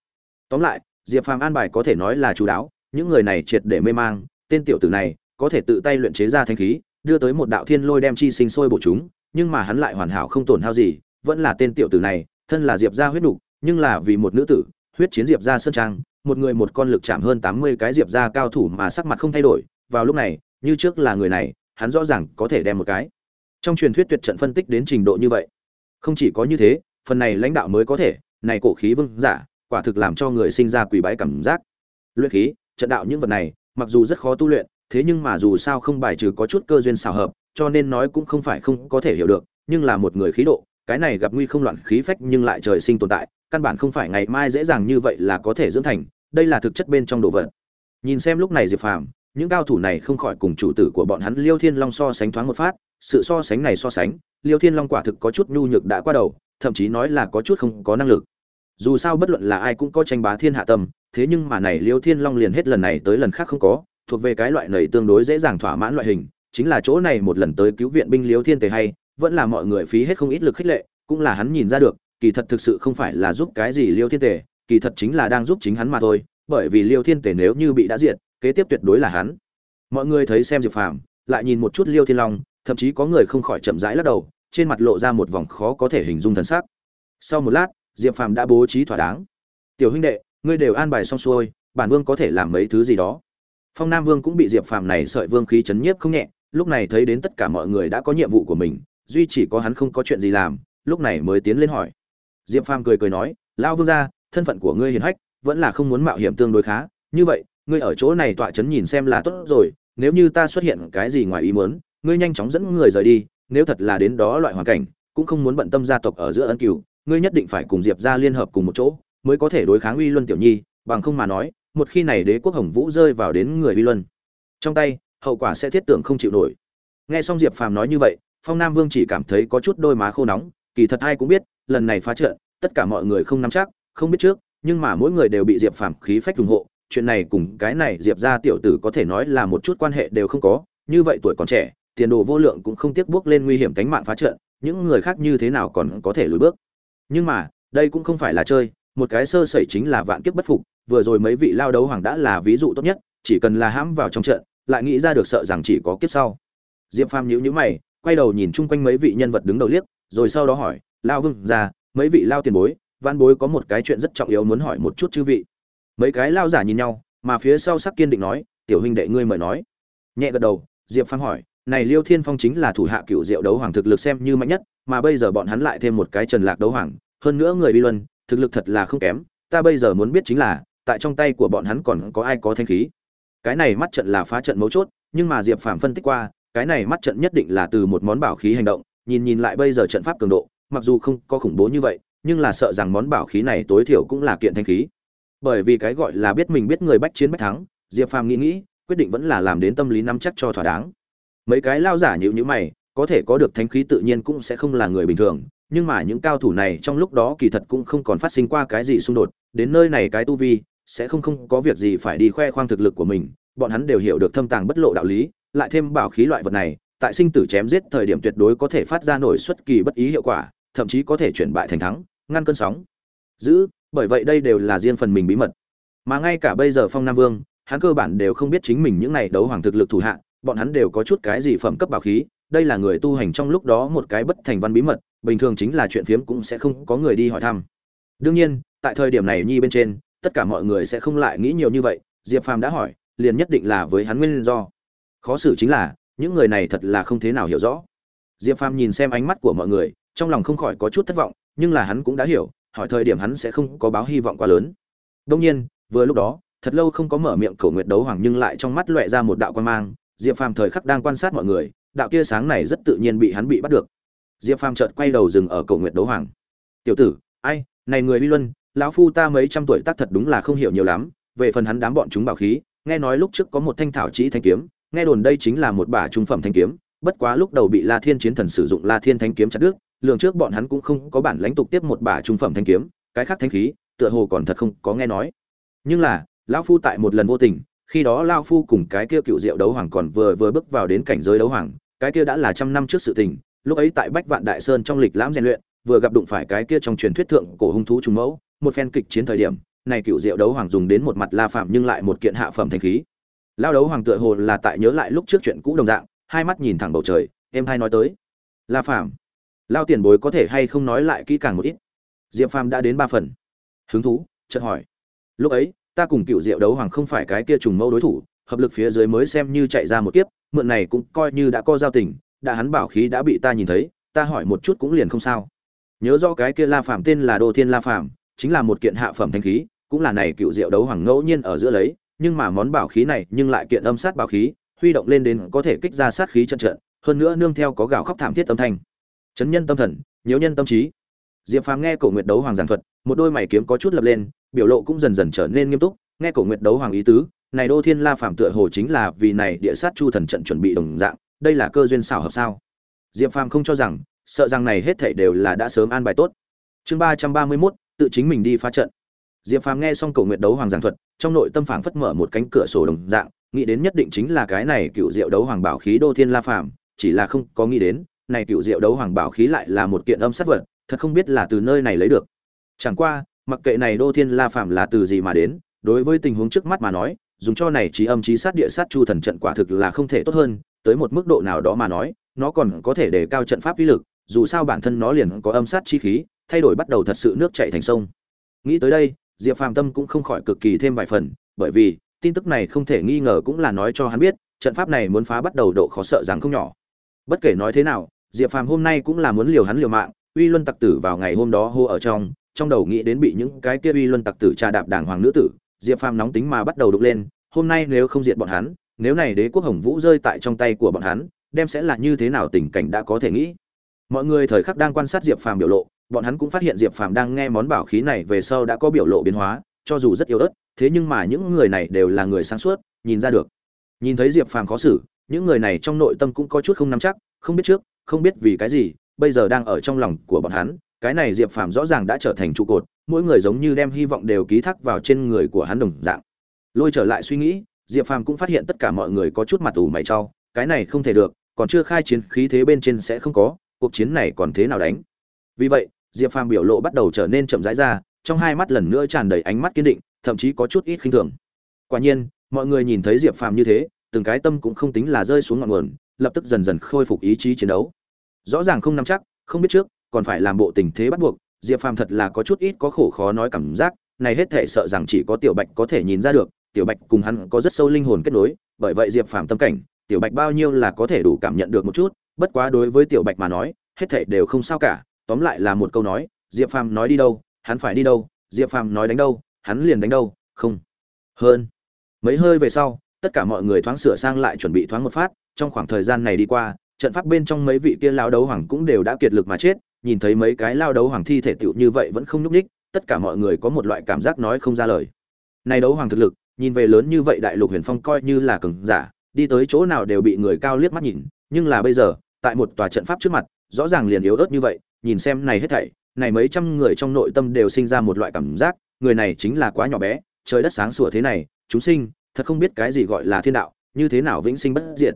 Tóm lại, diệp phàm an bài có thể nói là chú đáo, những người này triệt để mê mang, tên tiểu tử này có thể tự tay luyện chế ra thanh khí đưa tới một đạo thiên lôi đem chi sinh sôi bổ chúng, nhưng mà hắn lại hoàn hảo không tổn hao gì, vẫn là tên tiểu tử này, thân là diệp gia huyết nục, nhưng là vì một nữ tử, huyết chiến diệp gia sơn trang, một người một con lực chạm hơn tám mươi cái diệp gia cao thủ mà sắc mặt không thay đổi, vào lúc này, như trước là người này, hắn rõ ràng có thể đem một cái. Trong truyền thuyết tuyệt trận phân tích đến trình độ như vậy, không chỉ có như thế, phần này lãnh đạo mới có thể, này cổ khí vương giả, quả thực làm cho người sinh ra quỷ bái cảm giác. Luyện khí, trận đạo những vật này, mặc dù rất khó tu luyện thế nhưng mà dù sao không bài trừ có chút cơ duyên xào hợp, cho nên nói cũng không phải không có thể hiểu được, nhưng là một người khí độ, cái này gặp nguy không loạn khí phách nhưng lại trời sinh tồn tại, căn bản không phải ngày mai dễ dàng như vậy là có thể dưỡng thành, đây là thực chất bên trong đồ vật. Nhìn xem lúc này diệp phàm, những cao thủ này không khỏi cùng chủ tử của bọn hắn liêu thiên long so sánh thoáng một phát, sự so sánh này so sánh, liêu thiên long quả thực có chút nhu nhược đã qua đầu, thậm chí nói là có chút không có năng lực. Dù sao bất luận là ai cũng có tranh bá thiên hạ tâm, thế nhưng mà này liêu thiên long liền hết lần này tới lần khác không có thuộc về cái loại này tương đối dễ dàng thỏa mãn loại hình, chính là chỗ này một lần tới cứu viện binh liêu thiên tề hay, vẫn là mọi người phí hết không ít lực khích lệ, cũng là hắn nhìn ra được, kỳ thật thực sự không phải là giúp cái gì liêu thiên tề, kỳ thật chính là đang giúp chính hắn mà thôi, bởi vì liêu thiên tề nếu như bị đã diệt, kế tiếp tuyệt đối là hắn. Mọi người thấy xem diệp phàm, lại nhìn một chút liêu thiên long, thậm chí có người không khỏi chậm rãi lắc đầu, trên mặt lộ ra một vòng khó có thể hình dung thần sắc. Sau một lát, diệp phàm đã bố trí thỏa đáng. Tiểu huynh đệ, ngươi đều an bài xong xuôi, bản vương có thể làm mấy thứ gì đó? Phong nam vương cũng bị diệp phàm này sợi vương khí chấn nhiếp không nhẹ, lúc này thấy đến tất cả mọi người đã có nhiệm vụ của mình, duy chỉ có hắn không có chuyện gì làm, lúc này mới tiến lên hỏi. Diệp phàm cười cười nói, lão vương gia, thân phận của ngươi hiền hách, vẫn là không muốn mạo hiểm tương đối khá. Như vậy, ngươi ở chỗ này tọa chấn nhìn xem là tốt rồi, nếu như ta xuất hiện cái gì ngoài ý muốn, ngươi nhanh chóng dẫn người rời đi, nếu thật là đến đó loại hoàn cảnh, cũng không muốn bận tâm gia tộc ở giữa ân cửu, ngươi nhất định phải cùng diệp gia liên hợp cùng một chỗ, mới có thể đối kháng uy luân tiểu nhi, bằng không mà nói một khi này đế quốc hồng vũ rơi vào đến người uy luân, trong tay, hậu quả sẽ thiết tưởng không chịu nổi. Nghe xong diệp phàm nói như vậy, phong nam vương chỉ cảm thấy có chút đôi má khô nóng, kỳ thật ai cũng biết, lần này phá trận, tất cả mọi người không nắm chắc, không biết trước, nhưng mà mỗi người đều bị diệp phàm khí phách ủng hộ, chuyện này cùng cái này diệp ra tiểu tử có thể nói là một chút quan hệ đều không có, như vậy tuổi còn trẻ, tiền đồ vô lượng cũng không tiếc bước lên nguy hiểm cánh mạng phá trận, những người khác như thế nào còn có thể lùi bước. Nhưng mà, đây cũng không phải là chơi, một cái sơ sẩy chính là vạn kiếp bất phục vừa rồi mấy vị lao đấu hoàng đã là ví dụ tốt nhất, chỉ cần là hãm vào trong trận, lại nghĩ ra được sợ rằng chỉ có kiếp sau. Diệp phàm nhíu nhíu mày, quay đầu nhìn chung quanh mấy vị nhân vật đứng đầu liếc, rồi sau đó hỏi, lao vương ra mấy vị lao tiền bối, văn bối có một cái chuyện rất trọng yếu muốn hỏi một chút chư vị. Mấy cái lao giả nhìn nhau, mà phía sau sắc kiên định nói, tiểu huynh đệ ngươi mời nói. Nhẹ gật đầu, diệp phàm hỏi, này liêu thiên phong chính là thủ hạ cựu diệu đấu hoàng thực lực xem như mạnh nhất, mà bây giờ bọn hắn lại thêm một cái trần lạc đấu hoàng, hơn nữa người bi luân, thực lực thật là không kém, ta bây giờ muốn biết chính là tại trong tay của bọn hắn còn có ai có thanh khí. Cái này mắt trận là phá trận mấu chốt, nhưng mà diệp phàm phân tích qua, cái này mắt trận nhất định là từ một món bảo khí hành động, nhìn nhìn lại bây giờ trận pháp cường độ, mặc dù không có khủng bố như vậy, nhưng là sợ rằng món bảo khí này tối thiểu cũng là kiện thanh khí. Bởi vì cái gọi là biết mình biết người bách chiến bách thắng, diệp phàm nghĩ nghĩ, quyết định vẫn là làm đến tâm lý nắm chắc cho thỏa đáng. Mấy cái lao giả nhịu nhữ mày, có thể có được thanh khí tự nhiên cũng sẽ không là người bình thường, nhưng mà những cao thủ này trong lúc đó kỳ thật cũng không còn phát sinh qua cái gì xung đột, đến nơi này cái tu vi sẽ không không có việc gì phải đi khoe khoang thực lực của mình, bọn hắn đều hiểu được thâm tàng bất lộ đạo lý, lại thêm bảo khí loại vật này, tại sinh tử chém giết thời điểm tuyệt đối có thể phát ra nổi xuất kỳ bất ý hiệu quả, thậm chí có thể chuyển bại thành thắng, ngăn cơn sóng. Giữ, bởi vậy đây đều là riêng phần mình bí mật. Mà ngay cả bây giờ phong nam vương, hắn cơ bản đều không biết chính mình những này đấu hoàng thực lực thủ hạ, bọn hắn đều có chút cái gì phẩm cấp bảo khí, đây là người tu hành trong lúc đó một cái bất thành văn bí mật, bình thường chính là chuyện phiếm cũng sẽ không có người đi hỏi thăm. Đương nhiên, tại thời điểm này nhi bên trên tất cả mọi người sẽ không lại nghĩ nhiều như vậy, diệp phàm đã hỏi, liền nhất định là với hắn nguyên do. Khó xử chính là, những người này thật là không thế nào hiểu rõ. Diệp phàm nhìn xem ánh mắt của mọi người, trong lòng không khỏi có chút thất vọng, nhưng là hắn cũng đã hiểu, hỏi thời điểm hắn sẽ không có báo hy vọng quá lớn. Đông nhiên, vừa lúc đó, thật lâu không có mở miệng cầu nguyện đấu hoàng nhưng lại trong mắt loẹ ra một đạo quan mang, diệp phàm thời khắc đang quan sát mọi người, đạo tia sáng này rất tự nhiên bị hắn bị bắt được. Diệp phàm chợt quay đầu dừng ở cầu nguyện đấu hoàng. Tiểu tử, ai, này người vi luân lão phu ta mấy trăm tuổi tác thật đúng là không hiểu nhiều lắm, về phần hắn đám bọn chúng bảo khí, nghe nói lúc trước có một thanh thảo chỉ thanh kiếm, nghe đồn đây chính là một bả trung phẩm thanh kiếm, bất quá lúc đầu bị la thiên chiến thần sử dụng la thiên thanh kiếm chặt đứt, lường trước bọn hắn cũng không có bản lãnh tục tiếp một bả trung phẩm thanh kiếm, cái khác thanh khí, tựa hồ còn thật không có nghe nói. Nhưng là, lão phu tại một lần vô tình, khi đó lão phu cùng cái kia cựu diệu đấu hoàng còn vừa vừa bước vào đến cảnh giới đấu hoàng, cái kia đã là trăm năm trước sự tình, lúc ấy tại bách vạn đại sơn trong lịch lãm rèn luyện, vừa gặp đụng phải cái kia trong truyền thuyết thượng cổ hung thú trùng mẫu một phen kịch chiến thời điểm, này cựu diệu đấu hoàng dùng đến một mặt la phạm nhưng lại một kiện hạ phẩm thanh khí. Lao đấu hoàng tựa hồ là tại nhớ lại lúc trước chuyện cũ đồng dạng, hai mắt nhìn thẳng bầu trời, em hay nói tới. La phạm. Lao tiền bối có thể hay không nói lại kỹ càng một ít? Diệp phàm đã đến ba phần. Hứng thú, chợt hỏi. Lúc ấy, ta cùng cựu diệu đấu hoàng không phải cái kia trùng mẫu đối thủ, hợp lực phía dưới mới xem như chạy ra một kiếp, mượn này cũng coi như đã co giao tình, đã hắn bảo khí đã bị ta nhìn thấy, ta hỏi một chút cũng liền không sao. Nhớ do cái kia la phạm tên là đô thiên la phạm chính là một kiện hạ phẩm thanh khí, cũng là này cựu diệu đấu hoàng ngẫu nhiên ở giữa lấy, nhưng mà món bảo khí này nhưng lại kiện âm sát bảo khí, huy động lên đến có thể kích ra sát khí trận trận, hơn nữa nương theo có gạo khóc thảm thiết âm thanh. Chấn nhân tâm thần, nhiễu nhân tâm trí. Diệp Phàm nghe Cổ Nguyệt đấu hoàng giảng thuật, một đôi mày kiếm có chút lập lên, biểu lộ cũng dần dần trở nên nghiêm túc, nghe Cổ Nguyệt đấu hoàng ý tứ, này Đô Thiên La Phàm tựa hồ chính là vì này địa sát chu thần trận chuẩn bị đồng dạng, đây là cơ duyên xảo hợp sao? Diệp Phàm không cho rằng, sợ rằng này hết thảy đều là đã sớm an bài tốt. Chương 331, tự chính mình đi phá trận. Diệp phàm nghe xong cổ nguyệt đấu hoàng giảng thuật, trong nội tâm phảng phất mở một cánh cửa sổ đồng dạng, nghĩ đến nhất định chính là cái này cựu diệu đấu hoàng bảo khí đô thiên la phàm, chỉ là không có nghĩ đến, này cựu diệu đấu hoàng bảo khí lại là một kiện âm sát vật, thật không biết là từ nơi này lấy được. Chẳng qua, mặc kệ này đô thiên la phàm là từ gì mà đến, đối với tình huống trước mắt mà nói, dùng cho này trí âm trí sát địa sát chu thần trận quả thực là không thể tốt hơn, tới một mức độ nào đó mà nói, nó còn có thể đề cao trận pháp uy lực, dù sao bản thân nó liền có âm sát chi khí thay đổi bắt đầu thật sự nước chảy thành sông. Nghĩ tới đây, diệp phàm tâm cũng không khỏi cực kỳ thêm vài phần, bởi vì, tin tức này không thể nghi ngờ cũng là nói cho hắn biết, trận pháp này muốn phá bắt đầu độ khó sợ rằng không nhỏ. Bất kể nói thế nào, diệp phàm hôm nay cũng là muốn liều hắn liều mạng, uy luân tặc tử vào ngày hôm đó hô ở trong trong đầu nghĩ đến bị những cái kia uy luân tặc tử trà đạp đảng hoàng nữ tử, diệp phàm nóng tính mà bắt đầu đục lên, hôm nay nếu không diệt bọn hắn, nếu này đế quốc hồng vũ rơi tại trong tay của bọn hắn, đem sẽ là như thế nào tình cảnh đã có thể nghĩ. Mọi người thời khắc đang quan sát diệp phàm biểu lộ bọn hắn cũng phát hiện diệp phàm đang nghe món bảo khí này về sau đã có biểu lộ biến hóa, cho dù rất yếu ớt, thế nhưng mà những người này đều là người sáng suốt, nhìn ra được. Nhìn thấy diệp phàm khó xử, những người này trong nội tâm cũng có chút không nắm chắc, không biết trước, không biết vì cái gì, bây giờ đang ở trong lòng của bọn hắn, cái này diệp phàm rõ ràng đã trở thành trụ cột, mỗi người giống như đem hy vọng đều ký thác vào trên người của hắn đồng dạng. Lôi trở lại suy nghĩ, diệp phàm cũng phát hiện tất cả mọi người có chút mặt ủ mày cho, cái này không thể được, còn chưa khai chiến khí thế bên trên sẽ không có, cuộc chiến này còn thế nào đánh? Vì vậy diệp phàm biểu lộ bắt đầu trở nên chậm rãi ra, trong hai mắt lần nữa tràn đầy ánh mắt kiên định, thậm chí có chút ít khinh thường. Quả nhiên, mọi người nhìn thấy diệp phàm như thế, từng cái tâm cũng không tính là rơi xuống ngọn nguồn, lập tức dần dần khôi phục ý chí chiến đấu. Rõ ràng không nắm chắc, không biết trước, còn phải làm bộ tình thế bắt buộc, diệp phàm thật là có chút ít có khổ khó nói cảm giác, này hết thể sợ rằng chỉ có tiểu bạch có thể nhìn ra được, tiểu bạch cùng hắn có rất sâu linh hồn kết nối, bởi vậy diệp phàm tâm cảnh, tiểu bạch bao nhiêu là có thể đủ cảm nhận được một chút, bất quá đối với tiểu bạch mà nói, hết thể đều không sao cả tóm lại là một câu nói, diệp phàm nói đi đâu, hắn phải đi đâu, diệp phàm nói đánh đâu, hắn liền đánh đâu, không hơn. Mấy hơi về sau, tất cả mọi người thoáng sửa sang lại chuẩn bị thoáng một phát, trong khoảng thời gian này đi qua, trận pháp bên trong mấy vị kia lao đấu hoàng cũng đều đã kiệt lực mà chết, nhìn thấy mấy cái lao đấu hoàng thi thể tựu như vậy vẫn không nhúc ních tất cả mọi người có một loại cảm giác nói không ra lời. Này đấu hoàng thực lực, nhìn về lớn như vậy đại lục huyền phong coi như là cường giả, đi tới chỗ nào đều bị người cao liếc mắt nhìn, nhưng là bây giờ, tại một tòa trận pháp trước mặt, rõ ràng liền yếu ớt như vậy nhìn xem này hết thảy, này mấy trăm người trong nội tâm đều sinh ra một loại cảm giác, người này chính là quá nhỏ bé, trời đất sáng sủa thế này, chúng sinh, thật không biết cái gì gọi là thiên đạo, như thế nào vĩnh sinh bất diệt.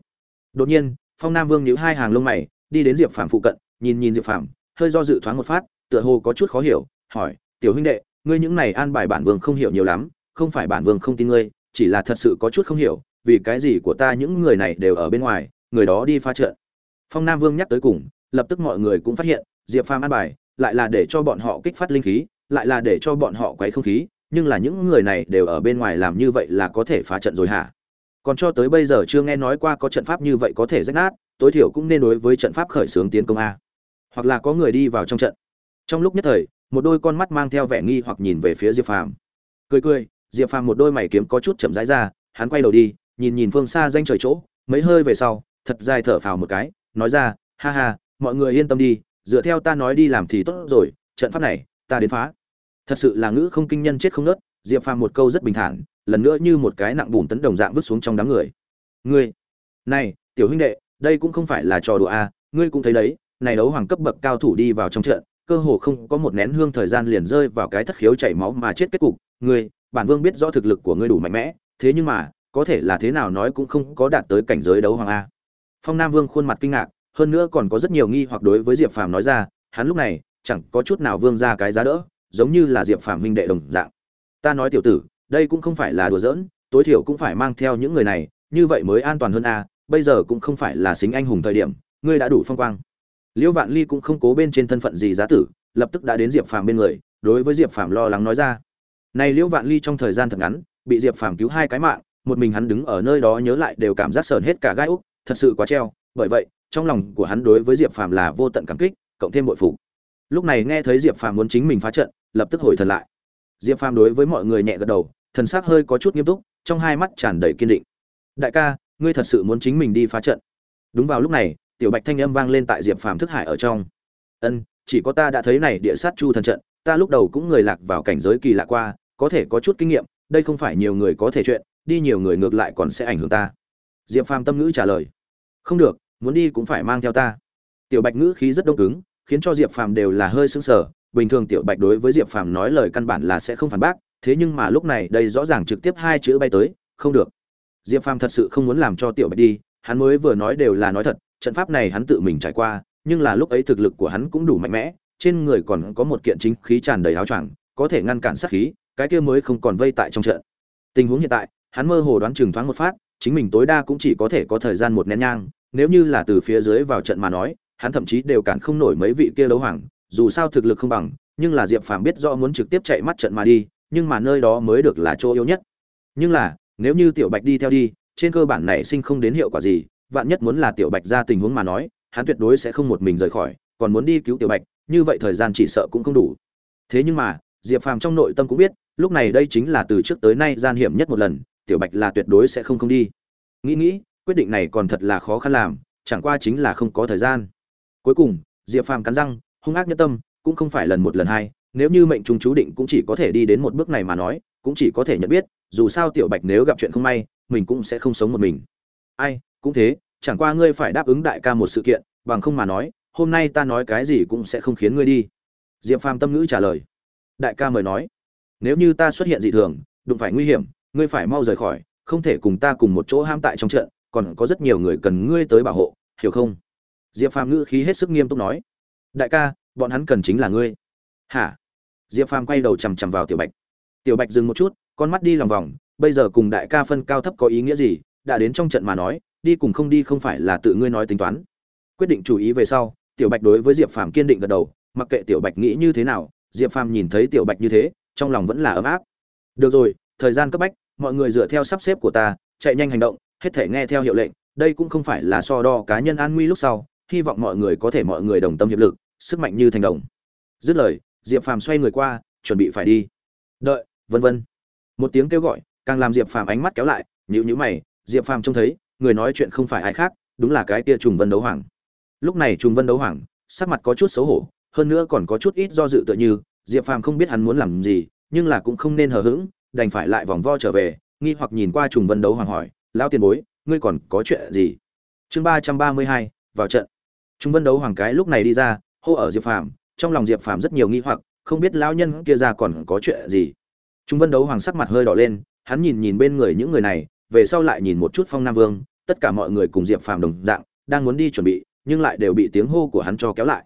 Đột nhiên, phong nam vương nhíu hai hàng lông mày, đi đến diệp phàm phụ cận, nhìn nhìn diệp phàm, hơi do dự thoáng một phát, tựa hồ có chút khó hiểu, hỏi, tiểu huynh đệ, ngươi những này an bài bản vương không hiểu nhiều lắm, không phải bản vương không tin ngươi, chỉ là thật sự có chút không hiểu, vì cái gì của ta những người này đều ở bên ngoài, người đó đi pha trận? Phong nam vương nhắc tới cùng, lập tức mọi người cũng phát hiện diệp phàm an bài, lại là để cho bọn họ kích phát linh khí, lại là để cho bọn họ quấy không khí, nhưng là những người này đều ở bên ngoài làm như vậy là có thể phá trận rồi hả? Còn cho tới bây giờ chưa nghe nói qua có trận pháp như vậy có thể rách nát, tối thiểu cũng nên đối với trận pháp khởi xướng tiến công a. Hoặc là có người đi vào trong trận. Trong lúc nhất thời, một đôi con mắt mang theo vẻ nghi hoặc nhìn về phía diệp phàm. Cười cười, diệp phàm một đôi mày kiếm có chút chậm rãi ra, hắn quay đầu đi, nhìn nhìn phương xa danh trời chỗ, mấy hơi về sau, thật dài thở phào một cái, nói ra, ha ha, mọi người yên tâm đi dựa theo ta nói đi làm thì tốt rồi trận pháp này ta đến phá. Thật sự là ngữ không kinh nhân chết không nớt diệp phàm một câu rất bình thản lần nữa như một cái nặng bùn tấn đồng dạng vứt xuống trong đám người. Ngươi này tiểu huynh đệ đây cũng không phải là trò đùa a à, ngươi cũng thấy đấy này đấu hoàng cấp bậc cao thủ đi vào trong trận cơ hồ không có một nén hương thời gian liền rơi vào cái thất khiếu chảy máu mà chết kết cục. Ngươi bản vương biết rõ thực lực của ngươi đủ mạnh mẽ thế nhưng mà có thể là thế nào nói cũng không có đạt tới cảnh giới đấu hoàng a. Phong nam vương khuôn mặt kinh ngạc hơn nữa còn có rất nhiều nghi hoặc đối với diệp phàm nói ra, hắn lúc này chẳng có chút nào vương ra cái giá đỡ, giống như là diệp phàm huynh đệ đồng dạng. Ta nói tiểu tử, đây cũng không phải là đùa giỡn, tối thiểu cũng phải mang theo những người này, như vậy mới an toàn hơn a bây giờ cũng không phải là xính anh hùng thời điểm, ngươi đã đủ phong quang. Liễu vạn ly cũng không cố bên trên thân phận gì giá tử, lập tức đã đến diệp phàm bên người, đối với diệp phàm lo lắng nói ra. Này liễu vạn ly trong thời gian thật ngắn, bị diệp phàm cứu hai cái mạng, một mình hắn đứng ở nơi đó nhớ lại đều cảm giác sờn hết cả gai úc, thật sự quá treo, bởi vậy trong lòng của hắn đối với diệp phàm là vô tận cảm kích, cộng thêm bội phục. Lúc này nghe thấy diệp phàm muốn chính mình phá trận, lập tức hồi thần lại. Diệp phàm đối với mọi người nhẹ gật đầu, thần sắc hơi có chút nghiêm túc, trong hai mắt tràn đầy kiên định. Đại ca, ngươi thật sự muốn chính mình đi phá trận? Đúng vào lúc này, tiểu bạch thanh âm vang lên tại diệp phàm thức hải ở trong. Ân, chỉ có ta đã thấy này địa sát chu thần trận, ta lúc đầu cũng người lạc vào cảnh giới kỳ lạ qua, có thể có chút kinh nghiệm, đây không phải nhiều người có thể chuyện, đi nhiều người ngược lại còn sẽ ảnh hưởng ta. Diệp phàm tâm ngữ trả lời. Không được muốn đi cũng phải mang theo ta. Tiểu bạch ngữ khí rất đông cứng, khiến cho diệp phàm đều là hơi sững sờ. Bình thường tiểu bạch đối với diệp phàm nói lời căn bản là sẽ không phản bác, thế nhưng mà lúc này đây rõ ràng trực tiếp hai chữ bay tới, không được. Diệp phàm thật sự không muốn làm cho tiểu bạch đi, hắn mới vừa nói đều là nói thật, trận pháp này hắn tự mình trải qua, nhưng là lúc ấy thực lực của hắn cũng đủ mạnh mẽ, trên người còn có một kiện chính khí tràn đầy áo choàng, có thể ngăn cản sát khí, cái kia mới không còn vây tại trong trận. Tình huống hiện tại, hắn mơ hồ đoán chừng thoáng một phát, chính mình tối đa cũng chỉ có thể có thời gian một nén nhang nếu như là từ phía dưới vào trận mà nói, hắn thậm chí đều cản không nổi mấy vị kia đấu hoàng, dù sao thực lực không bằng, nhưng là diệp phàm biết rõ muốn trực tiếp chạy mắt trận mà đi, nhưng mà nơi đó mới được là chỗ yếu nhất. Nhưng là, nếu như tiểu bạch đi theo đi, trên cơ bản này sinh không đến hiệu quả gì, vạn nhất muốn là tiểu bạch ra tình huống mà nói, hắn tuyệt đối sẽ không một mình rời khỏi, còn muốn đi cứu tiểu bạch, như vậy thời gian chỉ sợ cũng không đủ. Thế nhưng mà, diệp phàm trong nội tâm cũng biết, lúc này đây chính là từ trước tới nay gian hiểm nhất một lần, tiểu bạch là tuyệt đối sẽ không không đi. Nghĩ nghĩ quyết định này còn thật là khó khăn làm, chẳng qua chính là không có thời gian. Cuối cùng, diệp phàm cắn răng, hung ác nhất tâm, cũng không phải lần một lần hai, nếu như mệnh trung chú định cũng chỉ có thể đi đến một bước này mà nói, cũng chỉ có thể nhận biết, dù sao tiểu bạch nếu gặp chuyện không may, mình cũng sẽ không sống một mình. Ai, cũng thế, chẳng qua ngươi phải đáp ứng đại ca một sự kiện, bằng không mà nói, hôm nay ta nói cái gì cũng sẽ không khiến ngươi đi. Diệp phàm tâm ngữ trả lời. Đại ca mời nói. Nếu như ta xuất hiện dị thường, đụng phải nguy hiểm, ngươi phải mau rời khỏi, không thể cùng ta cùng một chỗ ham tại trong trận còn có rất nhiều người cần ngươi tới bảo hộ, hiểu không? Diệp phàm ngữ khí hết sức nghiêm túc nói. Đại ca, bọn hắn cần chính là ngươi. Hả? Diệp phàm quay đầu chằm chằm vào tiểu bạch. Tiểu bạch dừng một chút, con mắt đi lòng vòng, bây giờ cùng đại ca phân cao thấp có ý nghĩa gì, đã đến trong trận mà nói, đi cùng không đi không phải là tự ngươi nói tính toán. Quyết định chủ ý về sau, tiểu bạch đối với diệp phàm kiên định gật đầu, mặc kệ tiểu bạch nghĩ như thế nào, diệp phàm nhìn thấy tiểu bạch như thế, trong lòng vẫn là ấm áp. Được rồi, thời gian cấp bách, mọi người dựa theo sắp xếp của ta, chạy nhanh hành động hết thể nghe theo hiệu lệnh, đây cũng không phải là so đo cá nhân an nguy lúc sau, hy vọng mọi người có thể mọi người đồng tâm hiệp lực, sức mạnh như thành đồng. Dứt lời, diệp phàm xoay người qua, chuẩn bị phải đi. Đợi, vân vân. Một tiếng kêu gọi, càng làm diệp phàm ánh mắt kéo lại nhữ nhữ mày, diệp phàm trông thấy, người nói chuyện không phải ai khác, đúng là cái kia trùng vân đấu hoàng. Lúc này trùng vân đấu hoàng, sắc mặt có chút xấu hổ, hơn nữa còn có chút ít do dự tựa như, diệp phàm không biết hắn muốn làm gì, nhưng là cũng không nên hờ hững, đành phải lại vòng vo trở về, nghi hoặc nhìn qua trùng vân đấu hoàng hỏi lão tiền bối, ngươi còn có chuyện gì? Chương ba trăm ba mươi hai, vào trận. Chúng vân đấu hoàng cái lúc này đi ra, hô ở diệp phàm, trong lòng diệp phàm rất nhiều nghi hoặc, không biết lão nhân kia ra còn có chuyện gì. Chúng vân đấu hoàng sắc mặt hơi đỏ lên, hắn nhìn nhìn bên người những người này, về sau lại nhìn một chút phong nam vương, tất cả mọi người cùng diệp phàm đồng dạng, đang muốn đi chuẩn bị, nhưng lại đều bị tiếng hô của hắn cho kéo lại.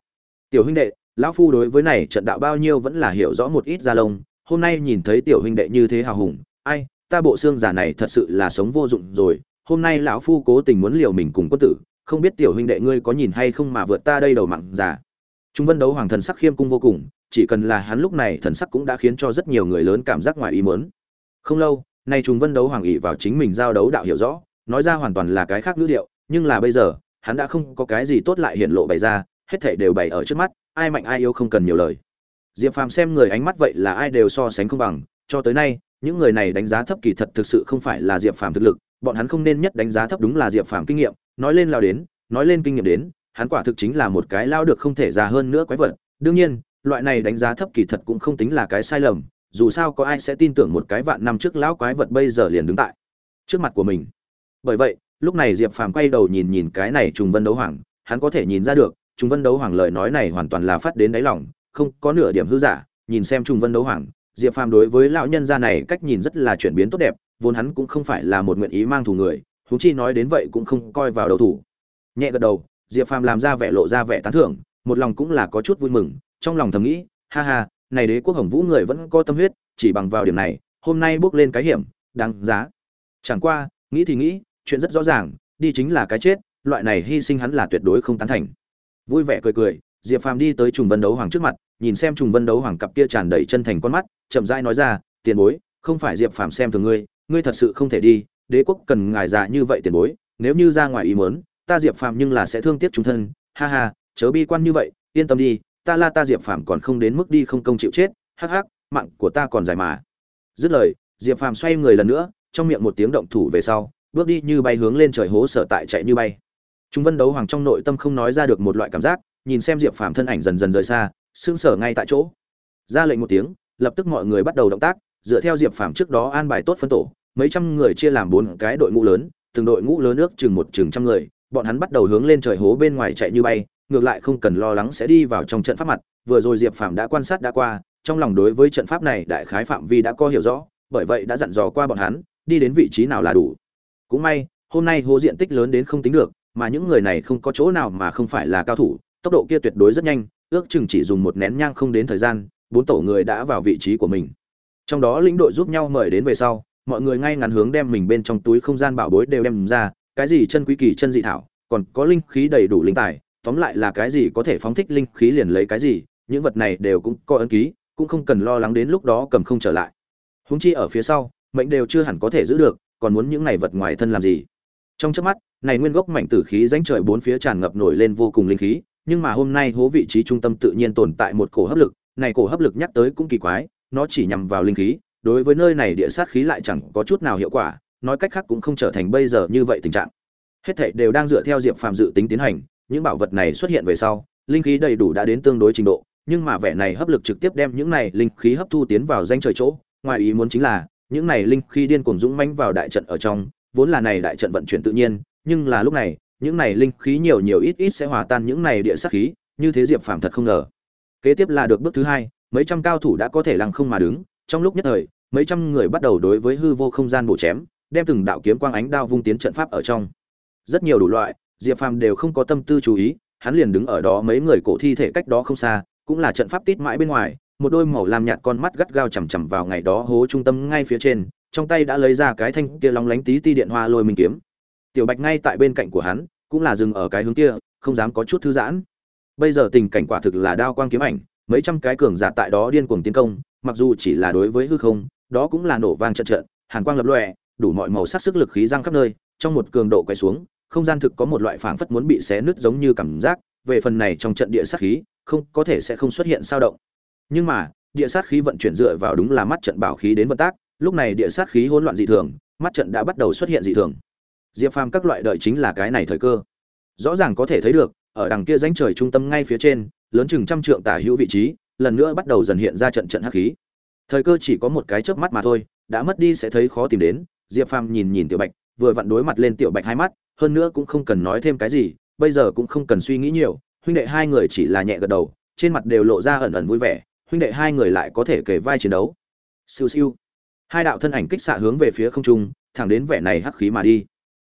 Tiểu huynh đệ, lão phu đối với này trận đạo bao nhiêu vẫn là hiểu rõ một ít gia lông, hôm nay nhìn thấy tiểu huynh đệ như thế hào hùng, ai ta bộ xương giả này thật sự là sống vô dụng rồi, hôm nay lão phu cố tình muốn liều mình cùng quân tử, không biết tiểu huynh đệ ngươi có nhìn hay không mà vượt ta đây đầu mặn giả trung vân đấu hoàng thần sắc khiêm cung vô cùng, chỉ cần là hắn lúc này thần sắc cũng đã khiến cho rất nhiều người lớn cảm giác ngoài ý muốn. Không lâu, nay trung vân đấu hoàng ỷ vào chính mình giao đấu đạo hiểu rõ, nói ra hoàn toàn là cái khác ngữ điệu, nhưng là bây giờ, hắn đã không có cái gì tốt lại hiện lộ bày ra, hết thảy đều bày ở trước mắt, ai mạnh ai yếu không cần nhiều lời. Diệp phàm xem người ánh mắt vậy là ai đều so sánh không bằng, cho tới nay những người này đánh giá thấp kỳ thật thực sự không phải là diệp phàm thực lực, bọn hắn không nên nhất đánh giá thấp đúng là diệp phàm kinh nghiệm, nói lên lao đến, nói lên kinh nghiệm đến, hắn quả thực chính là một cái lao được không thể già hơn nữa quái vật. Đương nhiên, loại này đánh giá thấp kỳ thật cũng không tính là cái sai lầm, dù sao có ai sẽ tin tưởng một cái vạn năm trước lão quái vật bây giờ liền đứng tại trước mặt của mình. Bởi vậy, lúc này diệp phàm quay đầu nhìn nhìn cái này trùng vân đấu hoàng, hắn có thể nhìn ra được, trùng vân đấu hoàng lời nói này hoàn toàn là phát đến đáy lòng, không có nửa điểm hư giả, nhìn xem trùng vân đấu hoàng diệp phàm đối với lão nhân gia này cách nhìn rất là chuyển biến tốt đẹp, vốn hắn cũng không phải là một nguyện ý mang thù người thú chi nói đến vậy cũng không coi vào đầu thủ nhẹ gật đầu, diệp phàm làm ra vẻ lộ ra vẻ tán thưởng, một lòng cũng là có chút vui mừng, trong lòng thầm nghĩ, ha ha, này đế quốc hồng vũ người vẫn có tâm huyết, chỉ bằng vào điểm này, hôm nay bước lên cái hiểm, đáng giá. Chẳng qua, nghĩ thì nghĩ, chuyện rất rõ ràng, đi chính là cái chết, loại này hy sinh hắn là tuyệt đối không tán thành. Vui vẻ cười cười diệp phàm đi tới trùng vân đấu hoàng trước mặt nhìn xem trùng vân đấu hoàng cặp kia tràn đầy chân thành con mắt chậm rãi nói ra tiền bối không phải diệp phàm xem thường ngươi ngươi thật sự không thể đi đế quốc cần ngài già như vậy tiền bối nếu như ra ngoài ý mớn ta diệp phàm nhưng là sẽ thương tiếc chúng thân ha ha chớ bi quan như vậy yên tâm đi ta la ta diệp phàm còn không đến mức đi không công chịu chết hắc hắc mạng của ta còn dài mà. Dứt lời diệp phàm xoay người lần nữa trong miệng một tiếng động thủ về sau bước đi như bay hướng lên trời hố sở tại chạy như bay. Trung Vân Đấu Hoàng trong nội tâm không nói ra được một loại cảm giác, nhìn xem diệp phàm thân ảnh dần dần rời xa, sững sờ ngay tại chỗ. Ra lệnh một tiếng, lập tức mọi người bắt đầu động tác, dựa theo diệp phàm trước đó an bài tốt phân tổ, mấy trăm người chia làm bốn cái đội ngũ lớn, từng đội ngũ lớn ước chừng một chừng trăm người, bọn hắn bắt đầu hướng lên trời hố bên ngoài chạy như bay, ngược lại không cần lo lắng sẽ đi vào trong trận pháp mặt, vừa rồi diệp phàm đã quan sát đã qua, trong lòng đối với trận pháp này đại khái phạm vi đã có hiểu rõ, bởi vậy đã dặn dò qua bọn hắn, đi đến vị trí nào là đủ. Cũng may, hôm nay hố diện tích lớn đến không tính được, mà những người này không có chỗ nào mà không phải là cao thủ tốc độ kia tuyệt đối rất nhanh, ước chừng chỉ dùng một nén nhang không đến thời gian, bốn tổ người đã vào vị trí của mình. Trong đó lĩnh đội giúp nhau mời đến về sau, mọi người ngay ngắn hướng đem mình bên trong túi không gian bảo bối đều đem ra, cái gì chân quý kỳ chân dị thảo, còn có linh khí đầy đủ linh tài, tóm lại là cái gì có thể phóng thích linh khí liền lấy cái gì, những vật này đều cũng có ấn ký, cũng không cần lo lắng đến lúc đó cầm không trở lại. Húng chi ở phía sau, mệnh đều chưa hẳn có thể giữ được, còn muốn những này vật ngoài thân làm gì? Trong chớp mắt, này nguyên gốc mảnh tử khí danh trời bốn phía tràn ngập nổi lên vô cùng linh khí nhưng mà hôm nay hố vị trí trung tâm tự nhiên tồn tại một cổ hấp lực, này cổ hấp lực nhắc tới cũng kỳ quái, nó chỉ nhằm vào linh khí, đối với nơi này địa sát khí lại chẳng có chút nào hiệu quả, nói cách khác cũng không trở thành bây giờ như vậy tình trạng. Hết thảy đều đang dựa theo diệp phàm dự tính tiến hành, những bảo vật này xuất hiện về sau, linh khí đầy đủ đã đến tương đối trình độ, nhưng mà vẻ này hấp lực trực tiếp đem những này linh khí hấp thu tiến vào danh trời chỗ, ngoài ý muốn chính là, những này linh khí điên cuồng dũng mãnh vào đại trận ở trong, vốn là này đại trận vận chuyển tự nhiên, nhưng là lúc này những này linh khí nhiều nhiều ít ít sẽ hòa tan những này địa sát khí, như thế diệp phàm thật không ngờ. Kế tiếp là được bước thứ hai, mấy trăm cao thủ đã có thể lăng không mà đứng, trong lúc nhất thời, mấy trăm người bắt đầu đối với hư vô không gian bổ chém, đem từng đạo kiếm quang ánh đao vung tiến trận pháp ở trong. Rất nhiều đủ loại, diệp phàm đều không có tâm tư chú ý, hắn liền đứng ở đó mấy người cổ thi thể cách đó không xa, cũng là trận pháp tít mãi bên ngoài, một đôi màu lam nhạt con mắt gắt gao chằm chằm vào ngày đó hố trung tâm ngay phía trên, trong tay đã lấy ra cái thanh kia long lánh tí ti điện hoa lôi minh kiếm tiểu bạch ngay tại bên cạnh của hắn, cũng là dừng ở cái hướng kia, không dám có chút thư giãn. Bây giờ tình cảnh quả thực là đao quang kiếm ảnh, mấy trăm cái cường giả tại đó điên cuồng tiến công, mặc dù chỉ là đối với hư không, đó cũng là nổ vang trận trận, hàn quang lập lòe, đủ mọi màu sắc sức lực khí giang khắp nơi, trong một cường độ quay xuống, không gian thực có một loại phảng phất muốn bị xé nứt giống như cảm giác, về phần này trong trận địa sát khí, không, có thể sẽ không xuất hiện sao động. Nhưng mà, địa sát khí vận chuyển dựa vào đúng là mắt trận bảo khí đến vận tác, lúc này địa sát khí hỗn loạn dị thường, mắt trận đã bắt đầu xuất hiện dị thường diệp phàm các loại đợi chính là cái này thời cơ. Rõ ràng có thể thấy được, ở đằng kia danh trời trung tâm ngay phía trên, lớn chừng trăm trượng tả hữu vị trí, lần nữa bắt đầu dần hiện ra trận trận hắc khí. Thời cơ chỉ có một cái chớp mắt mà thôi, đã mất đi sẽ thấy khó tìm đến, diệp phàm nhìn nhìn tiểu bạch, vừa vặn đối mặt lên tiểu bạch hai mắt, hơn nữa cũng không cần nói thêm cái gì, bây giờ cũng không cần suy nghĩ nhiều, huynh đệ hai người chỉ là nhẹ gật đầu, trên mặt đều lộ ra ẩn ẩn vui vẻ, huynh đệ hai người lại có thể kể vai chiến đấu. Siêu siêu. Hai đạo thân ảnh kích xạ hướng về phía không trung, thẳng đến vẻ này hắc khí mà đi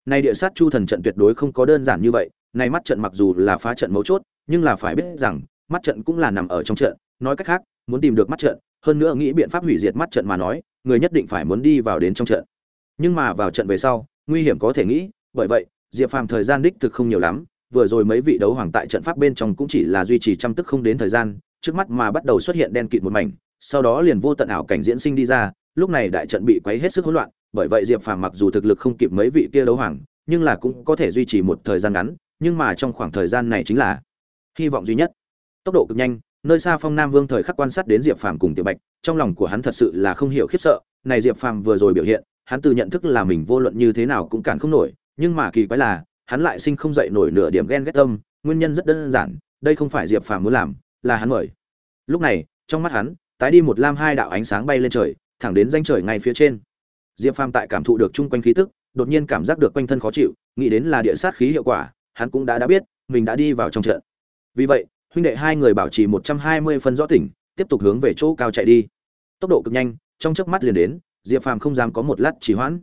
nay địa sát chu thần trận tuyệt đối không có đơn giản như vậy, nay mắt trận mặc dù là phá trận mấu chốt, nhưng là phải biết rằng, mắt trận cũng là nằm ở trong trận. Nói cách khác, muốn tìm được mắt trận, hơn nữa nghĩ biện pháp hủy diệt mắt trận mà nói, người nhất định phải muốn đi vào đến trong trận. Nhưng mà vào trận về sau, nguy hiểm có thể nghĩ, bởi vậy, diệp phàm thời gian đích thực không nhiều lắm, vừa rồi mấy vị đấu hoàng tại trận pháp bên trong cũng chỉ là duy trì trăm tức không đến thời gian, trước mắt mà bắt đầu xuất hiện đen kịt một mảnh, sau đó liền vô tận ảo cảnh diễn sinh đi ra lúc này đại trận bị quấy hết sức hỗn loạn, bởi vậy diệp phàm mặc dù thực lực không kịp mấy vị kia đấu hoàng, nhưng là cũng có thể duy trì một thời gian ngắn, nhưng mà trong khoảng thời gian này chính là hy vọng duy nhất. Tốc độ cực nhanh, nơi xa phong nam vương thời khắc quan sát đến diệp phàm cùng tiểu bạch, trong lòng của hắn thật sự là không hiểu khiếp sợ, này diệp phàm vừa rồi biểu hiện, hắn tự nhận thức là mình vô luận như thế nào cũng cản không nổi, nhưng mà kỳ quái là, hắn lại sinh không dậy nổi nửa điểm ghen ghét tâm, nguyên nhân rất đơn giản, đây không phải diệp phàm muốn làm, là hắn mời. Lúc này, trong mắt hắn, tái đi một lam hai đạo ánh sáng bay lên trời thẳng đến danh trời ngay phía trên. Diệp phàm tại cảm thụ được chung quanh khí tức, đột nhiên cảm giác được quanh thân khó chịu, nghĩ đến là địa sát khí hiệu quả, hắn cũng đã đã biết, mình đã đi vào trong trận. Vì vậy, huynh đệ hai người bảo trì một trăm hai mươi phân rõ tỉnh, tiếp tục hướng về chỗ cao chạy đi. Tốc độ cực nhanh, trong chớp mắt liền đến, diệp phàm không dám có một lát trì hoãn.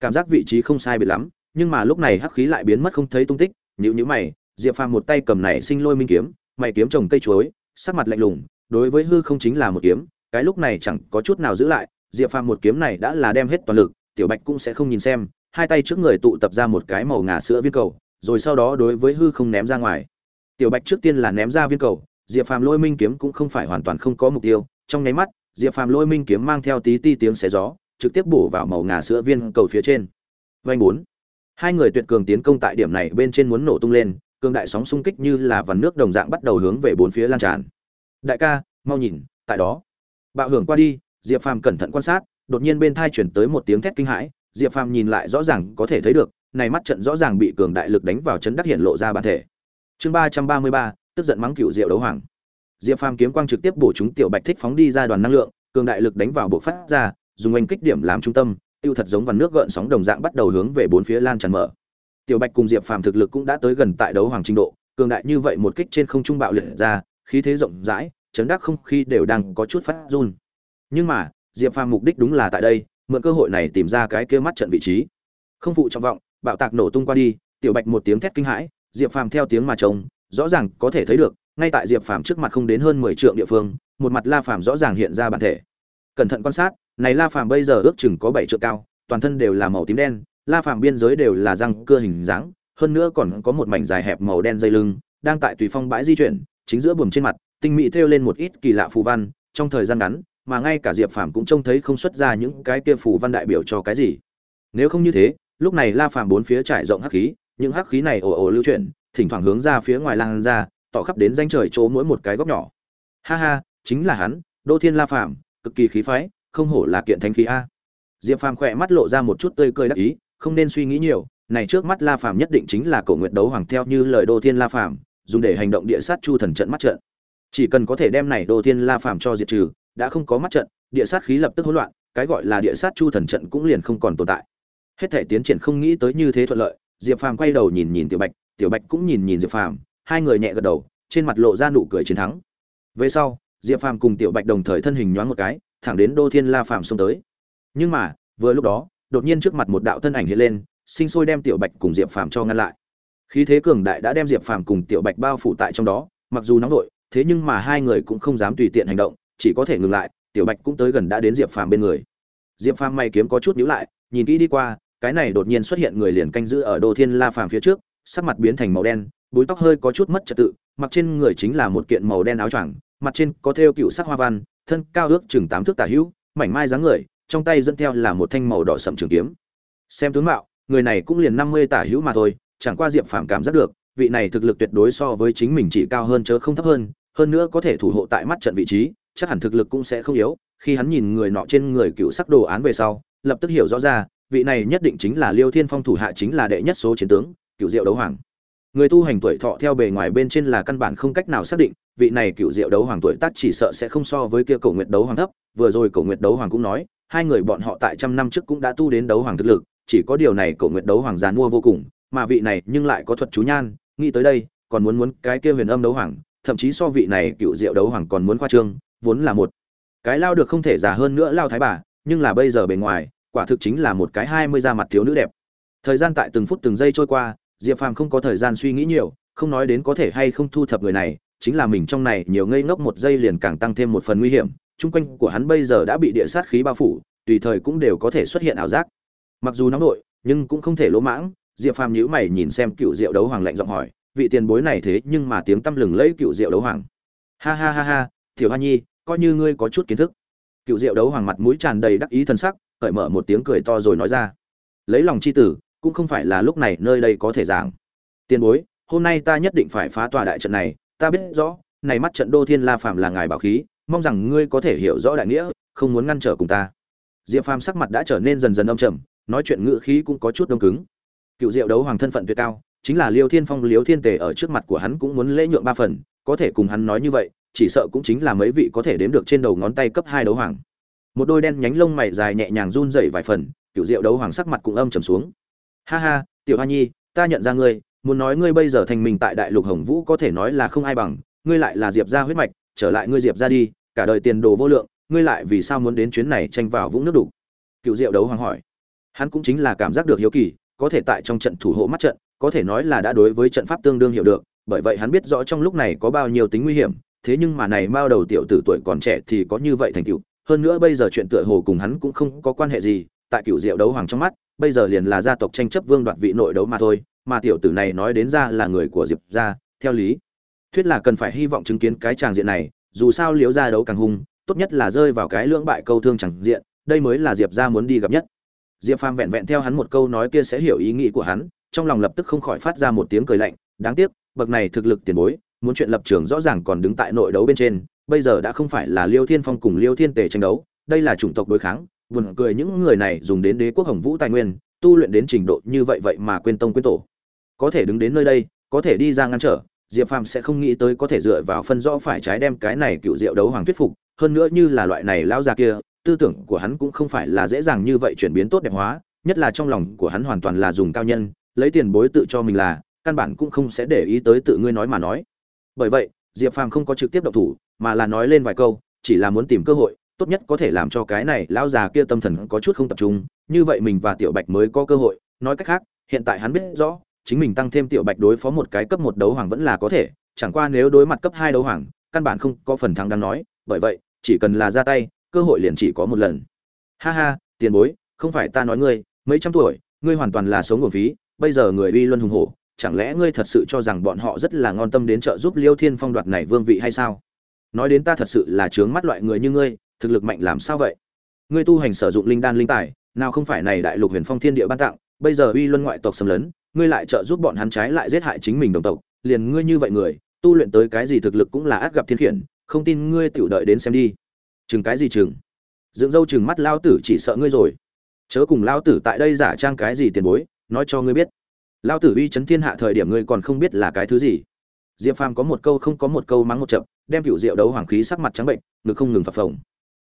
Cảm giác vị trí không sai biệt lắm, nhưng mà lúc này hắc khí lại biến mất không thấy tung tích nhữ nhữ mày, diệp phàm một tay cầm này sinh lôi minh kiếm, mày kiếm trồng cây chuối, sắc mặt lạnh lùng, đối với hư không chính là một kiếm cái lúc này chẳng có chút nào giữ lại, diệp phàm một kiếm này đã là đem hết toàn lực, tiểu bạch cũng sẽ không nhìn xem, hai tay trước người tụ tập ra một cái màu ngà sữa viên cầu, rồi sau đó đối với hư không ném ra ngoài. Tiểu bạch trước tiên là ném ra viên cầu, diệp phàm lôi minh kiếm cũng không phải hoàn toàn không có mục tiêu, trong nháy mắt, diệp phàm lôi minh kiếm mang theo tí tí tiếng xé gió, trực tiếp bổ vào màu ngà sữa viên cầu phía trên. Vành bốn. Hai người tuyệt cường tiến công tại điểm này bên trên muốn nổ tung lên, cường đại sóng xung kích như là vần nước đồng dạng bắt đầu hướng về bốn phía lan tràn. Đại ca, mau nhìn, tại đó bạo hưởng qua đi, diệp phàm cẩn thận quan sát, đột nhiên bên thai chuyển tới một tiếng thét kinh hãi, diệp phàm nhìn lại rõ ràng có thể thấy được, này mắt trận rõ ràng bị cường đại lực đánh vào chấn đắc hiện lộ ra bản thể. Chương ba trăm ba mươi ba, tức giận mắng cựu diệu đấu hoàng. Diệp phàm kiếm quang trực tiếp bổ chúng tiểu bạch thích phóng đi ra đoàn năng lượng, cường đại lực đánh vào bộ phát ra, dùng anh kích điểm làm trung tâm, tiêu thật giống vằn nước gợn sóng đồng dạng bắt đầu hướng về bốn phía lan tràn mở. Tiểu bạch cùng diệp phàm thực lực cũng đã tới gần tại đấu hoàng trình độ, cường đại như vậy một kích trên không trung bạo liệt ra, khí thế rộng rãi chấn đắc không khí đều đang có chút phát run. Nhưng mà, diệp phàm mục đích đúng là tại đây, mượn cơ hội này tìm ra cái kia mắt trận vị trí. Không phụ trọng vọng, bạo tạc nổ tung qua đi, tiểu bạch một tiếng thét kinh hãi, diệp phàm theo tiếng mà trông, rõ ràng có thể thấy được, ngay tại diệp phàm trước mặt không đến hơn mười trượng địa phương, một mặt la phàm rõ ràng hiện ra bản thể. Cẩn thận quan sát, này la phàm bây giờ ước chừng có bảy trượng cao, toàn thân đều là màu tím đen, la phàm biên giới đều là răng cưa hình dáng, hơn nữa còn có một mảnh dài hẹp màu đen dây lưng, đang tại tùy phong bãi di chuyển, chính giữa buồm trên mặt tinh mỹ thêu lên một ít kỳ lạ phù văn, trong thời gian ngắn, mà ngay cả diệp phàm cũng trông thấy không xuất ra những cái kia phù văn đại biểu cho cái gì. Nếu không như thế, lúc này la phàm bốn phía trải rộng hắc khí, những hắc khí này ồ ồ lưu chuyển, thỉnh thoảng hướng ra phía ngoài lan ra, tỏ khắp đến danh trời chỗ mỗi một cái góc nhỏ. Ha ha, chính là hắn đô thiên la phàm, cực kỳ khí phái, không hổ là kiện thánh khí a. Diệp phàm khẽ mắt lộ ra một chút tươi cười đắc ý, không nên suy nghĩ nhiều, này trước mắt la phàm nhất định chính là cổ nguyệt đấu hoàng theo như lời đô thiên la phàm, dùng để hành động địa sát chu thần trận mắt trận chỉ cần có thể đem này đô thiên la phàm cho diệt trừ, đã không có mắt trận, địa sát khí lập tức hỗn loạn, cái gọi là địa sát chu thần trận cũng liền không còn tồn tại. Hết thể tiến triển không nghĩ tới như thế thuận lợi, diệp phàm quay đầu nhìn nhìn tiểu bạch tiểu bạch cũng nhìn nhìn diệp phàm, hai người nhẹ gật đầu, trên mặt lộ ra nụ cười chiến thắng. Về sau, diệp phàm cùng tiểu bạch đồng thời thân hình nhoáng một cái, thẳng đến đô thiên la phàm xông tới. Nhưng mà, vừa lúc đó, đột nhiên trước mặt một đạo thân ảnh hiện lên, sinh sôi đem tiểu bạch cùng diệp phàm cho ngăn lại. Khí thế cường đại đã đem diệp phàm cùng tiểu bạch bao phủ tại trong đó, mặc dù nóng vội thế nhưng mà hai người cũng không dám tùy tiện hành động, chỉ có thể ngừng lại, tiểu bạch cũng tới gần đã đến diệp phàm bên người. Diệp phàm may kiếm có chút nhíu lại, nhìn kỹ đi qua, cái này đột nhiên xuất hiện người liền canh giữ ở đô thiên la phàm phía trước, sắc mặt biến thành màu đen, búi tóc hơi có chút mất trật tự, mặc trên người chính là một kiện màu đen áo choàng, mặt trên có thêu cựu sắc hoa văn, thân cao ước chừng tám thước tả hữu, mảnh mai dáng người, trong tay dẫn theo là một thanh màu đỏ sậm trường kiếm. Xem tướng mạo, người này cũng liền năm mươi tả hữu mà thôi, chẳng qua diệp phàm cảm giác được, vị này thực lực tuyệt đối so với chính mình chỉ cao hơn chớ không thấp hơn hơn nữa có thể thủ hộ tại mắt trận vị trí, chắc hẳn thực lực cũng sẽ không yếu. Khi hắn nhìn người nọ trên người cựu sắc đồ án về sau, lập tức hiểu rõ ra, vị này nhất định chính là liêu thiên phong thủ hạ chính là đệ nhất số chiến tướng cựu diệu đấu hoàng. Người tu hành tuổi thọ theo bề ngoài bên trên là căn bản không cách nào xác định, vị này cựu diệu đấu hoàng tuổi tác chỉ sợ sẽ không so với kia cổ nguyệt đấu hoàng thấp. Vừa rồi cổ nguyệt đấu hoàng cũng nói, hai người bọn họ tại trăm năm trước cũng đã tu đến đấu hoàng thực lực, chỉ có điều này cổ nguyệt đấu hoàng giàn mua vô cùng, mà vị này nhưng lại có thuật chú nhan, nghĩ tới đây, còn muốn muốn cái kia huyền âm đấu hoàng thậm chí so vị này cựu diệu đấu hoàng còn muốn khoa trương, vốn là một cái lao được không thể già hơn nữa lao thái bà, nhưng là bây giờ bề ngoài, quả thực chính là một cái hai mươi da mặt thiếu nữ đẹp. Thời gian tại từng phút từng giây trôi qua, diệp phàm không có thời gian suy nghĩ nhiều, không nói đến có thể hay không thu thập người này, chính là mình trong này nhiều ngây ngốc một giây liền càng tăng thêm một phần nguy hiểm, chung quanh của hắn bây giờ đã bị địa sát khí bao phủ, tùy thời cũng đều có thể xuất hiện ảo giác. Mặc dù nóng nổi nhưng cũng không thể lỗ mãng, diệp phàm nhíu mày nhìn xem cựu diệu đấu hoàng lạnh giọng hỏi vị tiền bối này thế nhưng mà tiếng tăm lừng lẫy cựu diệu đấu hoàng. Ha ha ha ha, tiểu hoa nhi, coi như ngươi có chút kiến thức. Cựu diệu đấu hoàng mặt mũi tràn đầy đắc ý thần sắc, cởi mở một tiếng cười to rồi nói ra. Lấy lòng c h i tử, cũng không phải là lúc này nơi đây có thể giảng. Tiền bối, hôm nay ta nhất định phải phá tòa đại trận này, ta biết rõ, này mắt trận đô thiên la phạm là ngài bảo khí, mong rằng ngươi có thể hiểu rõ đại nghĩa, không muốn ngăn trở cùng ta. Diệp phàm sắc mặt đã trở nên dần dần âm trầm, nói chuyện ngữ khí cũng có chút đông cứng. Cựu diệu đấu hoàng thân phận tuyệt cao chính là liêu thiên phong, liêu thiên tề ở trước mặt của hắn cũng muốn lễ nhượng ba phần, có thể cùng hắn nói như vậy, chỉ sợ cũng chính là mấy vị có thể đếm được trên đầu ngón tay cấp hai đấu hoàng. Một đôi đen nhánh lông mày dài nhẹ nhàng run rẩy vài phần tiểu diệu đấu hoàng sắc mặt cũng âm trầm xuống. Ha ha, tiểu hoa nhi, ta nhận ra ngươi, muốn nói ngươi bây giờ thành mình tại đại lục hồng vũ có thể nói là không ai bằng, ngươi lại là diệp gia huyết mạch, trở lại ngươi diệp gia đi, cả đời tiền đồ vô lượng, ngươi lại vì sao muốn đến chuyến này tranh vào vũng nước đủ cựu diệu đấu hoàng hỏi. Hắn cũng chính là cảm giác được hiếu kỳ, có thể tại trong trận thủ hộ mắt trận có thể nói là đã đối với trận pháp tương đương hiểu được, bởi vậy hắn biết rõ trong lúc này có bao nhiêu tính nguy hiểm, thế nhưng mà này mao đầu tiểu tử tuổi còn trẻ thì có như vậy thành tựu, hơn nữa bây giờ chuyện tựa hồ cùng hắn cũng không có quan hệ gì, tại cựu diệu đấu hoàng trong mắt, bây giờ liền là gia tộc tranh chấp vương đoạt vị nội đấu mà thôi, mà tiểu tử này nói đến ra là người của diệp gia, theo lý, thuyết là cần phải hy vọng chứng kiến cái tràng diện này, dù sao liếu gia đấu càng hung, tốt nhất là rơi vào cái lưỡng bại câu thương chẳng diện, đây mới là diệp gia muốn đi gặp nhất. Diệp phàm vẹn vẹn theo hắn một câu nói kia sẽ hiểu ý nghĩ của hắn trong lòng lập tức không khỏi phát ra một tiếng cười lạnh, đáng tiếc, bậc này thực lực tiền bối, muốn chuyện lập trường rõ ràng còn đứng tại nội đấu bên trên, bây giờ đã không phải là liêu thiên phong cùng liêu thiên tề tranh đấu, đây là chủng tộc đối kháng, buồn cười những người này dùng đến đế quốc hồng vũ tài nguyên, tu luyện đến trình độ như vậy vậy mà quên tông quên tổ. Có thể đứng đến nơi đây, có thể đi ra ngăn trở, diệp phàm sẽ không nghĩ tới có thể dựa vào phân rõ phải trái đem cái này cựu diệu đấu hoàng thuyết phục, hơn nữa như là loại này lao ra kia, tư tưởng của hắn cũng không phải là dễ dàng như vậy chuyển biến tốt đẹp hóa, nhất là trong lòng của hắn hoàn toàn là dùng cao nhân lấy tiền bối tự cho mình là, căn bản cũng không sẽ để ý tới tự ngươi nói mà nói. Bởi vậy, diệp phàm không có trực tiếp động thủ, mà là nói lên vài câu, chỉ là muốn tìm cơ hội, tốt nhất có thể làm cho cái này lão già kia tâm thần có chút không tập trung, như vậy mình và tiểu bạch mới có cơ hội. Nói cách khác, hiện tại hắn biết rõ, chính mình tăng thêm tiểu bạch đối phó một cái cấp một đấu hoàng vẫn là có thể, chẳng qua nếu đối mặt cấp hai đấu hoàng, căn bản không có phần thắng đáng nói. Bởi vậy, chỉ cần là ra tay, cơ hội liền chỉ có một lần. Ha ha, tiền bối, không phải ta nói ngươi, mấy trăm tuổi, ngươi hoàn toàn là sống nguồn phí bây giờ người uy luân hùng hổ, chẳng lẽ ngươi thật sự cho rằng bọn họ rất là ngon tâm đến trợ giúp liêu thiên phong đoạt này vương vị hay sao? Nói đến ta thật sự là chướng mắt loại người như ngươi, thực lực mạnh làm sao vậy? Ngươi tu hành sử dụng linh đan linh tài, nào không phải này đại lục huyền phong thiên địa ban tặng, bây giờ uy luân ngoại tộc xâm lấn, ngươi lại trợ giúp bọn hắn trái lại giết hại chính mình đồng tộc, liền ngươi như vậy người, tu luyện tới cái gì thực lực cũng là át gặp thiên khiển, không tin ngươi tiểu đợi đến xem đi. Chừng cái gì chừng? Dựng dâu chừng mắt lao tử chỉ sợ ngươi rồi. Chớ cùng lao tử tại đây giả trang cái gì tiền bối nói cho ngươi biết. Lao tử uy chấn thiên hạ thời điểm ngươi còn không biết là cái thứ gì. Diệp phàm có một câu không có một câu mắng một chậm, đem cựu diệu đấu hoàng khí sắc mặt trắng bệnh, ngực không ngừng phập phồng.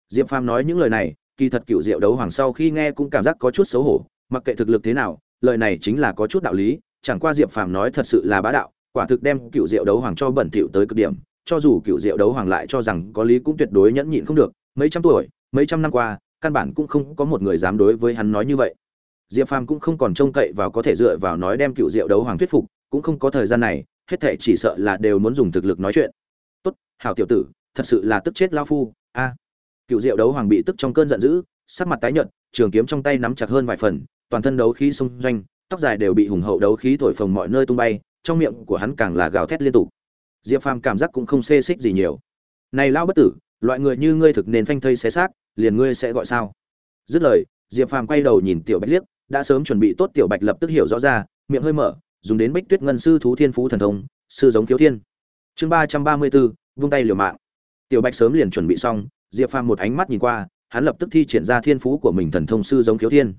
Diệp phàm nói những lời này, kỳ thật cựu diệu đấu hoàng sau khi nghe cũng cảm giác có chút xấu hổ, mặc kệ thực lực thế nào, lời này chính là có chút đạo lý, chẳng qua diệp phàm nói thật sự là bá đạo, quả thực đem cựu diệu đấu hoàng cho bẩn thỉu tới cực điểm, cho dù cựu diệu đấu hoàng lại cho rằng có lý cũng tuyệt đối nhẫn nhịn không được, mấy trăm tuổi, mấy trăm năm qua, căn bản cũng không có một người dám đối với hắn nói như vậy diệp phàm cũng không còn trông cậy vào có thể dựa vào nói đem cựu diệu đấu hoàng thuyết phục, cũng không có thời gian này, hết thệ chỉ sợ là đều muốn dùng thực lực nói chuyện. Tốt, hảo tiểu tử, thật sự là tức chết lao phu, a. Cựu diệu đấu hoàng bị tức trong cơn giận dữ, sắc mặt tái nhợt, trường kiếm trong tay nắm chặt hơn vài phần, toàn thân đấu khí xung doanh, tóc dài đều bị hùng hậu đấu khí thổi phồng mọi nơi tung bay, trong miệng của hắn càng là gào thét liên tục. Diệp phàm cảm giác cũng không xê xích gì nhiều. Này lao bất tử, loại người như ngươi thực nên phanh thây xé xác, liền ngươi sẽ gọi sao? Dứt lời, diệp phàm quay đầu nhìn tiểu bạch liếc đã sớm chuẩn bị tốt tiểu bạch lập tức hiểu rõ ra, miệng hơi mở, dùng đến bích tuyết ngân sư thú thiên phú thần thông, sư giống thiếu thiên. Chương ba trăm ba mươi bốn, vung tay liều mạng. Tiểu bạch sớm liền chuẩn bị xong, diệp phàm một ánh mắt nhìn qua, hắn lập tức thi triển ra thiên phú của mình thần thông sư giống khiếu thiên.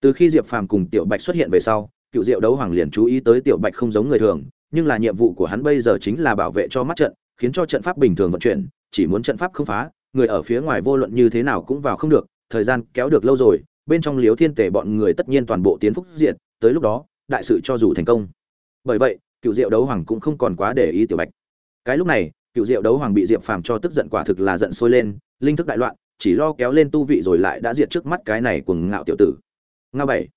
Từ khi diệp phàm cùng tiểu bạch xuất hiện về sau, cựu diệu đấu hoàng liền chú ý tới tiểu bạch không giống người thường, nhưng là nhiệm vụ của hắn bây giờ chính là bảo vệ cho mắt trận, khiến cho trận pháp bình thường vận chuyển, chỉ muốn trận pháp không phá, người ở phía ngoài vô luận như thế nào cũng vào không được, thời gian kéo được lâu rồi bên trong liếu thiên tể bọn người tất nhiên toàn bộ tiến phúc diện tới lúc đó, đại sự cho dù thành công. Bởi vậy, cựu diệu đấu hoàng cũng không còn quá để ý tiểu bạch. Cái lúc này, cựu diệu đấu hoàng bị diệp phàm cho tức giận quả thực là giận sôi lên, linh thức đại loạn, chỉ lo kéo lên tu vị rồi lại đã diệt trước mắt cái này cùng ngạo tiểu tử. Nga bảy.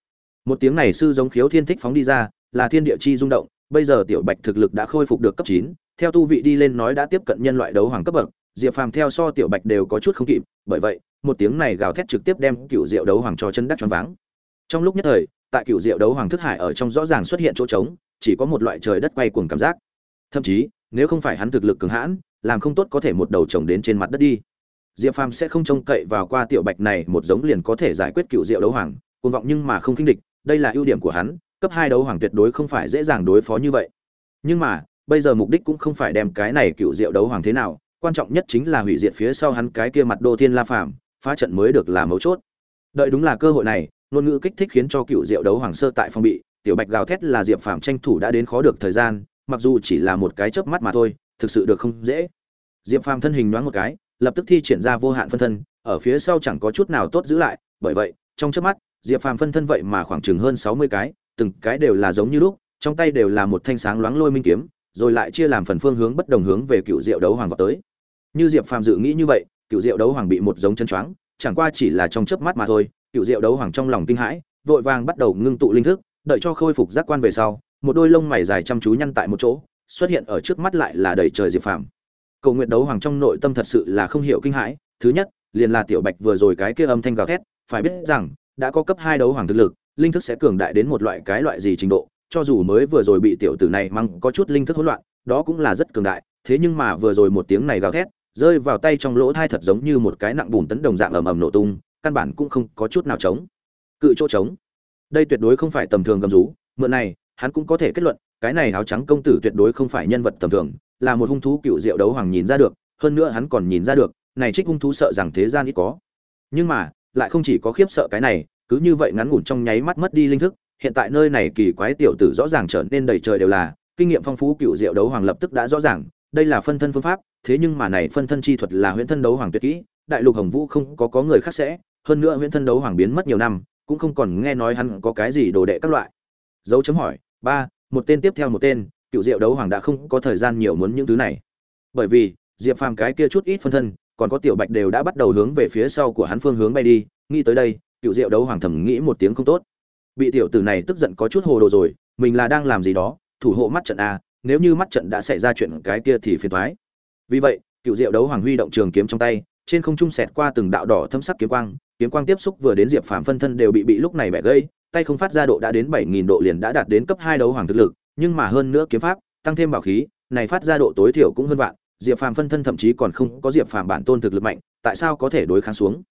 Một tiếng này sư giống khiếu thiên thích phóng đi ra, là thiên địa chi rung động, bây giờ tiểu bạch thực lực đã khôi phục được cấp chín, theo tu vị đi lên nói đã tiếp cận nhân loại đấu hoàng cấp bậc, diệp phàm theo so tiểu bạch đều có chút không kịp, bởi vậy một tiếng này gào thét trực tiếp đem cựu diệu đấu hoàng cho chân đắc choáng váng. Trong lúc nhất thời, tại cựu diệu đấu hoàng thức hải ở trong rõ ràng xuất hiện chỗ trống, chỉ có một loại trời đất quay cuồng cảm giác. Thậm chí, nếu không phải hắn thực lực cường hãn, làm không tốt có thể một đầu chồng đến trên mặt đất đi. Diệp phàm sẽ không trông cậy vào qua tiểu bạch này một giống liền có thể giải quyết cựu diệu đấu hoàng, cuồng vọng nhưng mà không khinh địch, đây là ưu điểm của hắn, cấp hai đấu hoàng tuyệt đối không phải dễ dàng đối phó như vậy. Nhưng mà, bây giờ mục đích cũng không phải đem cái này cựu diệu đấu hoàng thế nào, quan trọng nhất chính là hủy diệt phía sau hắn cái kia mặt đô thiên la phàm phá trận mới được là mấu chốt. Đợi đúng là cơ hội này, ngôn ngữ kích thích khiến cho cựu diệu đấu hoàng sơ tại phong bị, tiểu bạch gào thét là diệp phàm tranh thủ đã đến khó được thời gian, mặc dù chỉ là một cái chớp mắt mà thôi, thực sự được không dễ. Diệp phàm thân hình nhoáng một cái, lập tức thi triển ra vô hạn phân thân, ở phía sau chẳng có chút nào tốt giữ lại, bởi vậy, trong chớp mắt, diệp phàm phân thân vậy mà khoảng chừng hơn sáu mươi cái, từng cái đều là giống như lúc, trong tay đều là một thanh sáng loáng lôi minh kiếm, rồi lại chia làm phần phương hướng bất đồng hướng về cựu diệu đấu hoàng vào tới. Như diệp phàm dự nghĩ như vậy cựu diệu đấu hoàng bị một giống chân choáng, chẳng qua chỉ là trong chớp mắt mà thôi cựu diệu đấu hoàng trong lòng kinh hãi, vội vàng bắt đầu ngưng tụ linh thức, đợi cho khôi phục giác quan về sau, một đôi lông mày dài chăm chú nhăn tại một chỗ, xuất hiện ở trước mắt lại là đầy trời diệp phàm. Cầu nguyện đấu hoàng trong nội tâm thật sự là không hiểu kinh hãi, thứ nhất, liền là tiểu bạch vừa rồi cái kia âm thanh gào thét, phải biết rằng, đã có cấp hai đấu hoàng thực lực, linh thức sẽ cường đại đến một loại cái loại gì trình độ, cho dù mới vừa rồi bị tiểu tử này mang có chút linh thức hỗn loạn, đó cũng là rất cường đại, thế nhưng mà vừa rồi một tiếng này gào thét rơi vào tay trong lỗ thai thật giống như một cái nặng bùn tấn đồng dạng ầm ầm nổ tung, căn bản cũng không có chút nào trống. Cự chỗ trống. Đây tuyệt đối không phải tầm thường gầm rú, mượn này, hắn cũng có thể kết luận, cái này áo trắng công tử tuyệt đối không phải nhân vật tầm thường, là một hung thú cựu diệu đấu hoàng nhìn ra được, hơn nữa hắn còn nhìn ra được, này trích hung thú sợ rằng thế gian ít có. Nhưng mà, lại không chỉ có khiếp sợ cái này, cứ như vậy ngắn ngủn trong nháy mắt mất đi linh thức, hiện tại nơi này kỳ quái tiểu tử rõ ràng trở nên đầy trời đều là, kinh nghiệm phong phú cựu diệu đấu hoàng lập tức đã rõ ràng, đây là phân thân phương pháp thế nhưng mà này phân thân chi thuật là huyễn thân đấu hoàng tuyệt kỹ, đại lục hồng vũ không có có người khác sẽ, hơn nữa huyễn thân đấu hoàng biến mất nhiều năm, cũng không còn nghe nói hắn có cái gì đồ đệ các loại. Dấu chấm hỏi, ba, một tên tiếp theo một tên, cựu diệu đấu hoàng đã không có thời gian nhiều muốn những thứ này. Bởi vì, diệp phàm cái kia chút ít phân thân, còn có tiểu bạch đều đã bắt đầu hướng về phía sau của hắn phương hướng bay đi, nghĩ tới đây, cựu diệu đấu hoàng thầm nghĩ một tiếng không tốt. Bị tiểu tử này tức giận có chút hồ đồ rồi, mình là đang làm gì đó, thủ hộ mắt trận a nếu như mắt trận đã xảy ra chuyện cái kia thì phiền toái vì vậy, cựu diệu đấu hoàng huy động trường kiếm trong tay, trên không trung xẹt qua từng đạo đỏ thâm sắc kiếm quang kiếm quang tiếp xúc vừa đến diệp phàm phân thân đều bị bị lúc này bẻ gây tay không phát ra độ đã đến bảy nghìn độ liền đã đạt đến cấp hai đấu hoàng thực lực, nhưng mà hơn nữa kiếm pháp, tăng thêm bảo khí, này phát ra độ tối thiểu cũng hơn vạn, diệp phàm phân thân thậm chí còn không có diệp phàm bản tôn thực lực mạnh, tại sao có thể đối kháng xuống?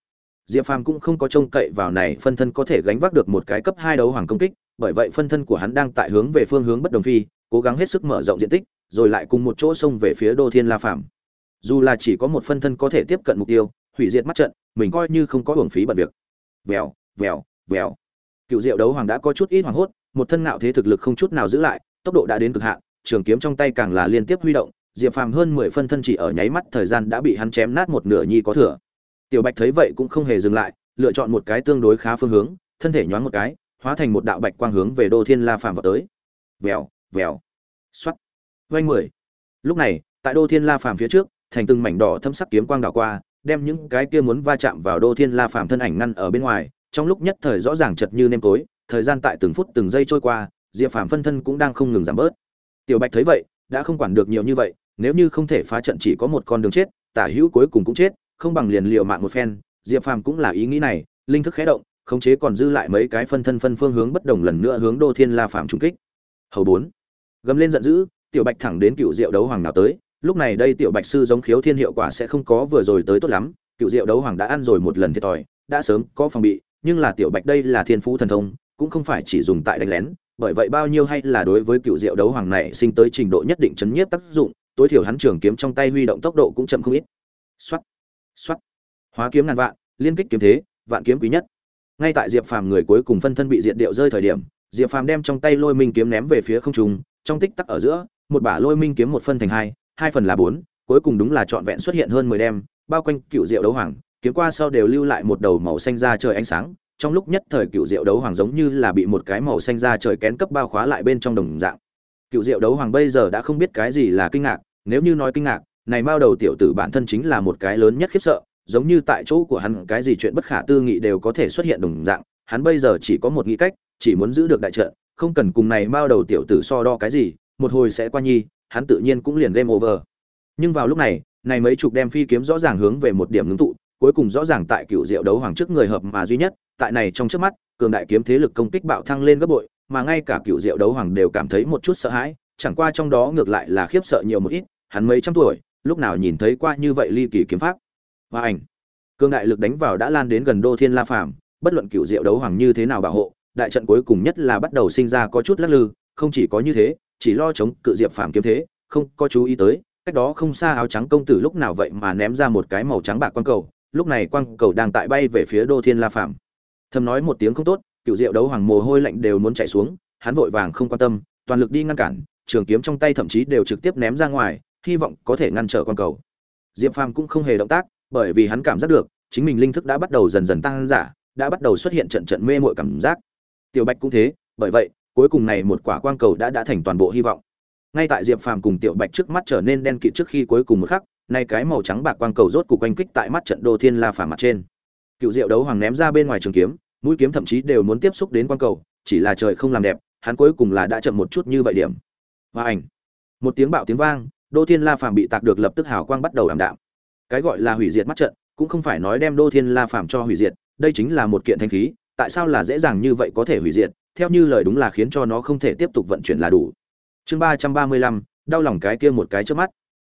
Diệp phàm cũng không có trông cậy vào này phân thân có thể gánh vác được một cái cấp hai đấu hoàng công kích, bởi vậy phân thân của hắn đang tại hướng về phương hướng bất đồng phi, cố gắng hết sức mở rộng diện tích rồi lại cùng một chỗ xông về phía đô thiên la phàm. Dù là chỉ có một phân thân có thể tiếp cận mục tiêu, hủy diệt mắt trận, mình coi như không có hưởng phí bận việc. Vèo vèo vèo. Cựu diệu đấu hoàng đã có chút ít hoảng hốt, một thân ngạo thế thực lực không chút nào giữ lại, tốc độ đã đến cực hạn, trường kiếm trong tay càng là liên tiếp huy động, diệp phàm hơn mười phân thân chỉ ở nháy mắt thời gian đã bị hắn chém nát một nửa nhi có thừa. Tiểu bạch thấy vậy cũng không hề dừng lại, lựa chọn một cái tương đối khá phương hướng, thân thể nhoáng một cái, hóa thành một đạo bạch quang hướng về đô thiên la phàm vào tới. Vèo vèo. Xoắt vanh mười. Lúc này, tại đô thiên la phàm phía trước, thành từng mảnh đỏ thâm sắc kiếm quang đảo qua, đem những cái kia muốn va chạm vào đô thiên la phàm thân ảnh ngăn ở bên ngoài, trong lúc nhất thời rõ ràng chật như nêm tối, thời gian tại từng phút từng giây trôi qua, diệp phàm phân thân cũng đang không ngừng giảm bớt. Tiểu bạch thấy vậy, đã không quản được nhiều như vậy, nếu như không thể phá trận chỉ có một con đường chết, tả hữu cuối cùng cũng chết, không bằng liền liều mạng một phen, diệp phàm cũng là ý nghĩ này, linh thức khẽ động, khống chế còn dư lại mấy cái phân thân phân phương hướng bất đồng lần nữa hướng đô thiên la phàm trung kích. Hầu bốn. Gầm lên giận dữ tiểu bạch thẳng đến cựu diệu đấu hoàng nào tới, lúc này đây tiểu bạch sư giống khiếu thiên hiệu quả sẽ không có vừa rồi tới tốt lắm, cựu diệu đấu hoàng đã ăn rồi một lần thiệt thòi, đã sớm có phòng bị, nhưng là tiểu bạch đây là thiên phú thần thông, cũng không phải chỉ dùng tại đánh lén, bởi vậy bao nhiêu hay là đối với cựu diệu đấu hoàng này sinh tới trình độ nhất định chấn nhiếp tác dụng, tối thiểu hắn trường kiếm trong tay huy động tốc độ cũng chậm không ít. Xoắt xoắt hóa kiếm ngàn vạn, liên kích kiếm thế, vạn kiếm quý nhất. Ngay tại diệp phàm người cuối cùng phân thân bị diện điệu rơi thời điểm, diệp phàm đem trong tay lôi minh kiếm ném về phía không trung, trong tích tắc ở giữa một bả lôi minh kiếm một phân thành hai hai phần là bốn, cuối cùng đúng là trọn vẹn xuất hiện hơn mười đem, bao quanh cựu diệu đấu hoàng, kiếm qua sau đều lưu lại một đầu màu xanh ra trời ánh sáng, trong lúc nhất thời cựu diệu đấu hoàng giống như là bị một cái màu xanh ra trời kén cấp bao khóa lại bên trong đồng dạng. Cựu diệu đấu hoàng bây giờ đã không biết cái gì là kinh ngạc, nếu như nói kinh ngạc, này mao đầu tiểu tử bản thân chính là một cái lớn nhất khiếp sợ, giống như tại chỗ của hắn cái gì chuyện bất khả tư nghị đều có thể xuất hiện đồng dạng, hắn bây giờ chỉ có một nghĩ cách, chỉ muốn giữ được đại trận, không cần cùng này mao đầu tiểu tử so đo cái gì một hồi sẽ qua nhi, hắn tự nhiên cũng liền game over. Nhưng vào lúc này này mấy chục đem phi kiếm rõ ràng hướng về một điểm ngưng tụ, cuối cùng rõ ràng tại cựu diệu đấu hoàng trước người hợp mà duy nhất, tại này trong trước mắt, cường đại kiếm thế lực công kích bạo thăng lên gấp bội, mà ngay cả cựu diệu đấu hoàng đều cảm thấy một chút sợ hãi, chẳng qua trong đó ngược lại là khiếp sợ nhiều một ít, hắn mấy trăm tuổi, lúc nào nhìn thấy qua như vậy ly kỳ kiếm pháp. Và ảnh, cường đại lực đánh vào đã lan đến gần đô thiên la phàm, bất luận cựu diệu đấu hoàng như thế nào bảo hộ, đại trận cuối cùng nhất là bắt đầu sinh ra có chút lắc lư, không chỉ có như thế chỉ lo chống cự diệp phàm kiếm thế, không có chú ý tới, cách đó không xa áo trắng công tử lúc nào vậy mà ném ra một cái màu trắng bạc quang cầu, lúc này quang cầu đang tại bay về phía đô thiên la phàm. Thầm nói một tiếng không tốt, cựu diệu đấu hoàng mồ hôi lạnh đều muốn chạy xuống, hắn vội vàng không quan tâm, toàn lực đi ngăn cản, trường kiếm trong tay thậm chí đều trực tiếp ném ra ngoài, hy vọng có thể ngăn trở quang cầu. Diệp phàm cũng không hề động tác, bởi vì hắn cảm giác được, chính mình linh thức đã bắt đầu dần dần tăng giả, đã bắt đầu xuất hiện trận trận mê mội cảm giác. Tiểu bạch cũng thế, bởi vậy cuối cùng này một quả quang cầu đã đã thành toàn bộ hy vọng. Ngay tại diệp phàm cùng tiểu bạch trước mắt trở nên đen kịt trước khi cuối cùng một khắc, nay cái màu trắng bạc quang cầu rốt cục quanh kích tại mắt trận đô thiên la phàm mặt trên. Cựu diệu đấu hoàng ném ra bên ngoài trường kiếm, mũi kiếm thậm chí đều muốn tiếp xúc đến quang cầu, chỉ là trời không làm đẹp, hắn cuối cùng là đã chậm một chút như vậy điểm. Và ảnh. Một tiếng bạo tiếng vang, đô thiên la phàm bị tạc được lập tức hào quang bắt đầu ảm đạm. Cái gọi là hủy diệt mắt trận, cũng không phải nói đem đô thiên la phàm cho hủy diệt, đây chính là một kiện thanh khí, tại sao là dễ dàng như vậy có thể hủy diệt theo như lời đúng là khiến cho nó không thể tiếp tục vận chuyển là đủ. Chương ba trăm ba mươi lăm, đau lòng cái kia một cái trước mắt.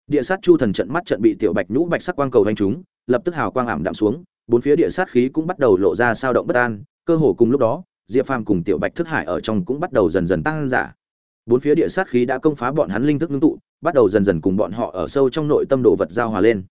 Địa sát chu thần trận mắt trận bị tiểu bạch nhũ bạch sắc quang cầu đánh trúng, lập tức hào quang ảm đạm xuống, bốn phía địa sát khí cũng bắt đầu lộ ra sao động bất an. Cơ hồ cùng lúc đó, diệp phàm cùng tiểu bạch thức hải ở trong cũng bắt đầu dần dần tăng giả. Bốn phía địa sát khí đã công phá bọn hắn linh thức ngưng tụ, bắt đầu dần dần cùng bọn họ ở sâu trong nội tâm đồ vật giao hòa lên.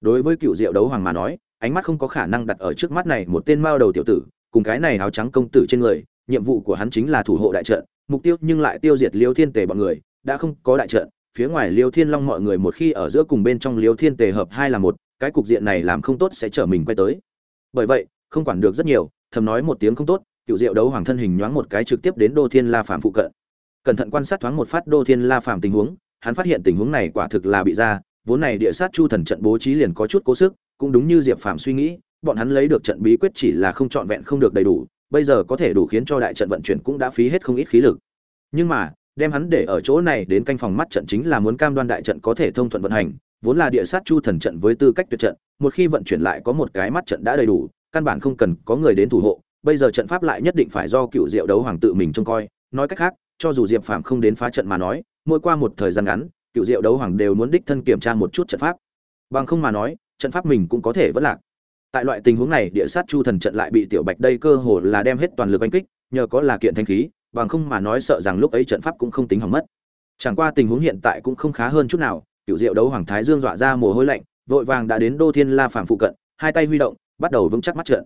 Đối với cựu diệu đấu hoàng mà nói, ánh mắt không có khả năng đặt ở trước mắt này một tên mao đầu tiểu tử, cùng cái này áo trắng công tử trên người nhiệm vụ của hắn chính là thủ hộ đại trận, mục tiêu nhưng lại tiêu diệt liêu thiên tề bọn người, đã không có đại trận, phía ngoài liêu thiên long mọi người một khi ở giữa cùng bên trong liêu thiên tề hợp hai là một, cái cục diện này làm không tốt sẽ trở mình quay tới. Bởi vậy, không quản được rất nhiều, thầm nói một tiếng không tốt cựu diệu đấu hoàng thân hình nhoáng một cái trực tiếp đến đô thiên la phạm phụ cận. Cẩn thận quan sát thoáng một phát đô thiên la phạm tình huống, hắn phát hiện tình huống này quả thực là bị ra, vốn này địa sát chu thần trận bố trí liền có chút cố sức, cũng đúng như diệp phạm suy nghĩ, bọn hắn lấy được trận bí quyết chỉ là không trọn vẹn không được đầy đủ bây giờ có thể đủ khiến cho đại trận vận chuyển cũng đã phí hết không ít khí lực. Nhưng mà, đem hắn để ở chỗ này đến canh phòng mắt trận chính là muốn cam đoan đại trận có thể thông thuận vận hành, vốn là địa sát chu thần trận với tư cách tuyệt trận, một khi vận chuyển lại có một cái mắt trận đã đầy đủ, căn bản không cần có người đến thủ hộ, bây giờ trận pháp lại nhất định phải do cựu diệu đấu hoàng tự mình trông coi. Nói cách khác, cho dù diệp phàm không đến phá trận mà nói, mỗi qua một thời gian ngắn, cựu diệu đấu hoàng đều muốn đích thân kiểm tra một chút trận pháp. Bằng không mà nói, trận pháp mình cũng có thể vẫn lạc tại loại tình huống này, địa sát chu thần trận lại bị tiểu bạch đây cơ hồ là đem hết toàn lực đánh kích, nhờ có là kiện thanh khí, bằng không mà nói sợ rằng lúc ấy trận pháp cũng không tính hỏng mất. Chẳng qua tình huống hiện tại cũng không khá hơn chút nào cựu diệu đấu hoàng thái dương dọa ra mồ hôi lạnh, vội vàng đã đến đô thiên la phàm phụ cận, hai tay huy động, bắt đầu vững chắc mắt trận.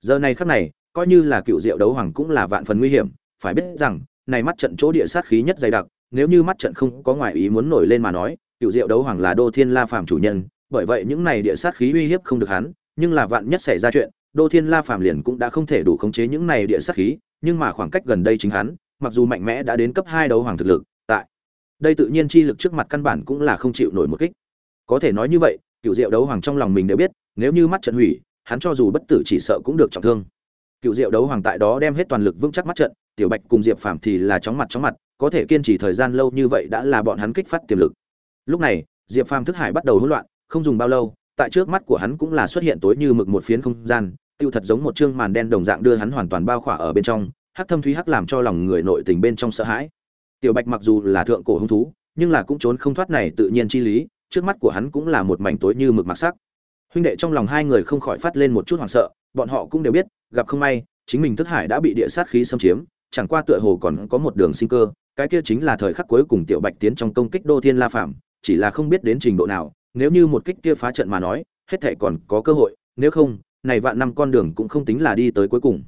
Giờ này khắc này, coi như là cựu diệu đấu hoàng cũng là vạn phần nguy hiểm, phải biết rằng, này mắt trận chỗ địa sát khí nhất dày đặc, nếu như mắt trận không có ngoại ý muốn nổi lên mà nói cựu diệu đấu hoàng là đô thiên la phàm chủ nhân, bởi vậy những này địa sát khí uy hiếp không được hắn nhưng là vạn nhất xảy ra chuyện, đô thiên la phàm liền cũng đã không thể đủ khống chế những này địa sát khí, nhưng mà khoảng cách gần đây chính hắn, mặc dù mạnh mẽ đã đến cấp hai đấu hoàng thực lực, tại đây tự nhiên chi lực trước mặt căn bản cũng là không chịu nổi một kích. Có thể nói như vậy cựu diệu đấu hoàng trong lòng mình đều biết, nếu như mắt trận hủy, hắn cho dù bất tử chỉ sợ cũng được trọng thương. Cựu diệu đấu hoàng tại đó đem hết toàn lực vững chắc mắt trận, tiểu bạch cùng diệp phàm thì là chóng mặt chóng mặt, có thể kiên trì thời gian lâu như vậy đã là bọn hắn kích phát tiềm lực. Lúc này, diệp phàm thức hải bắt đầu hỗn loạn, không dùng bao lâu tại trước mắt của hắn cũng là xuất hiện tối như mực một phiến không gian, tiêu thật giống một chương màn đen đồng dạng đưa hắn hoàn toàn bao khỏa ở bên trong, hắc thâm thúy hắc làm cho lòng người nội tình bên trong sợ hãi. Tiểu bạch mặc dù là thượng cổ hung thú, nhưng là cũng trốn không thoát này tự nhiên chi lý, trước mắt của hắn cũng là một mảnh tối như mực mặc sắc. Huynh đệ trong lòng hai người không khỏi phát lên một chút hoảng sợ, bọn họ cũng đều biết, gặp không may, chính mình thức hải đã bị địa sát khí xâm chiếm, chẳng qua tựa hồ còn có một đường sinh cơ, cái kia chính là thời khắc cuối cùng tiểu bạch tiến trong công kích đô thiên la phạm chỉ là không biết đến trình độ nào nếu như một kích kia phá trận mà nói, hết thảy còn có cơ hội, nếu không, này vạn năm con đường cũng không tính là đi tới cuối cùng.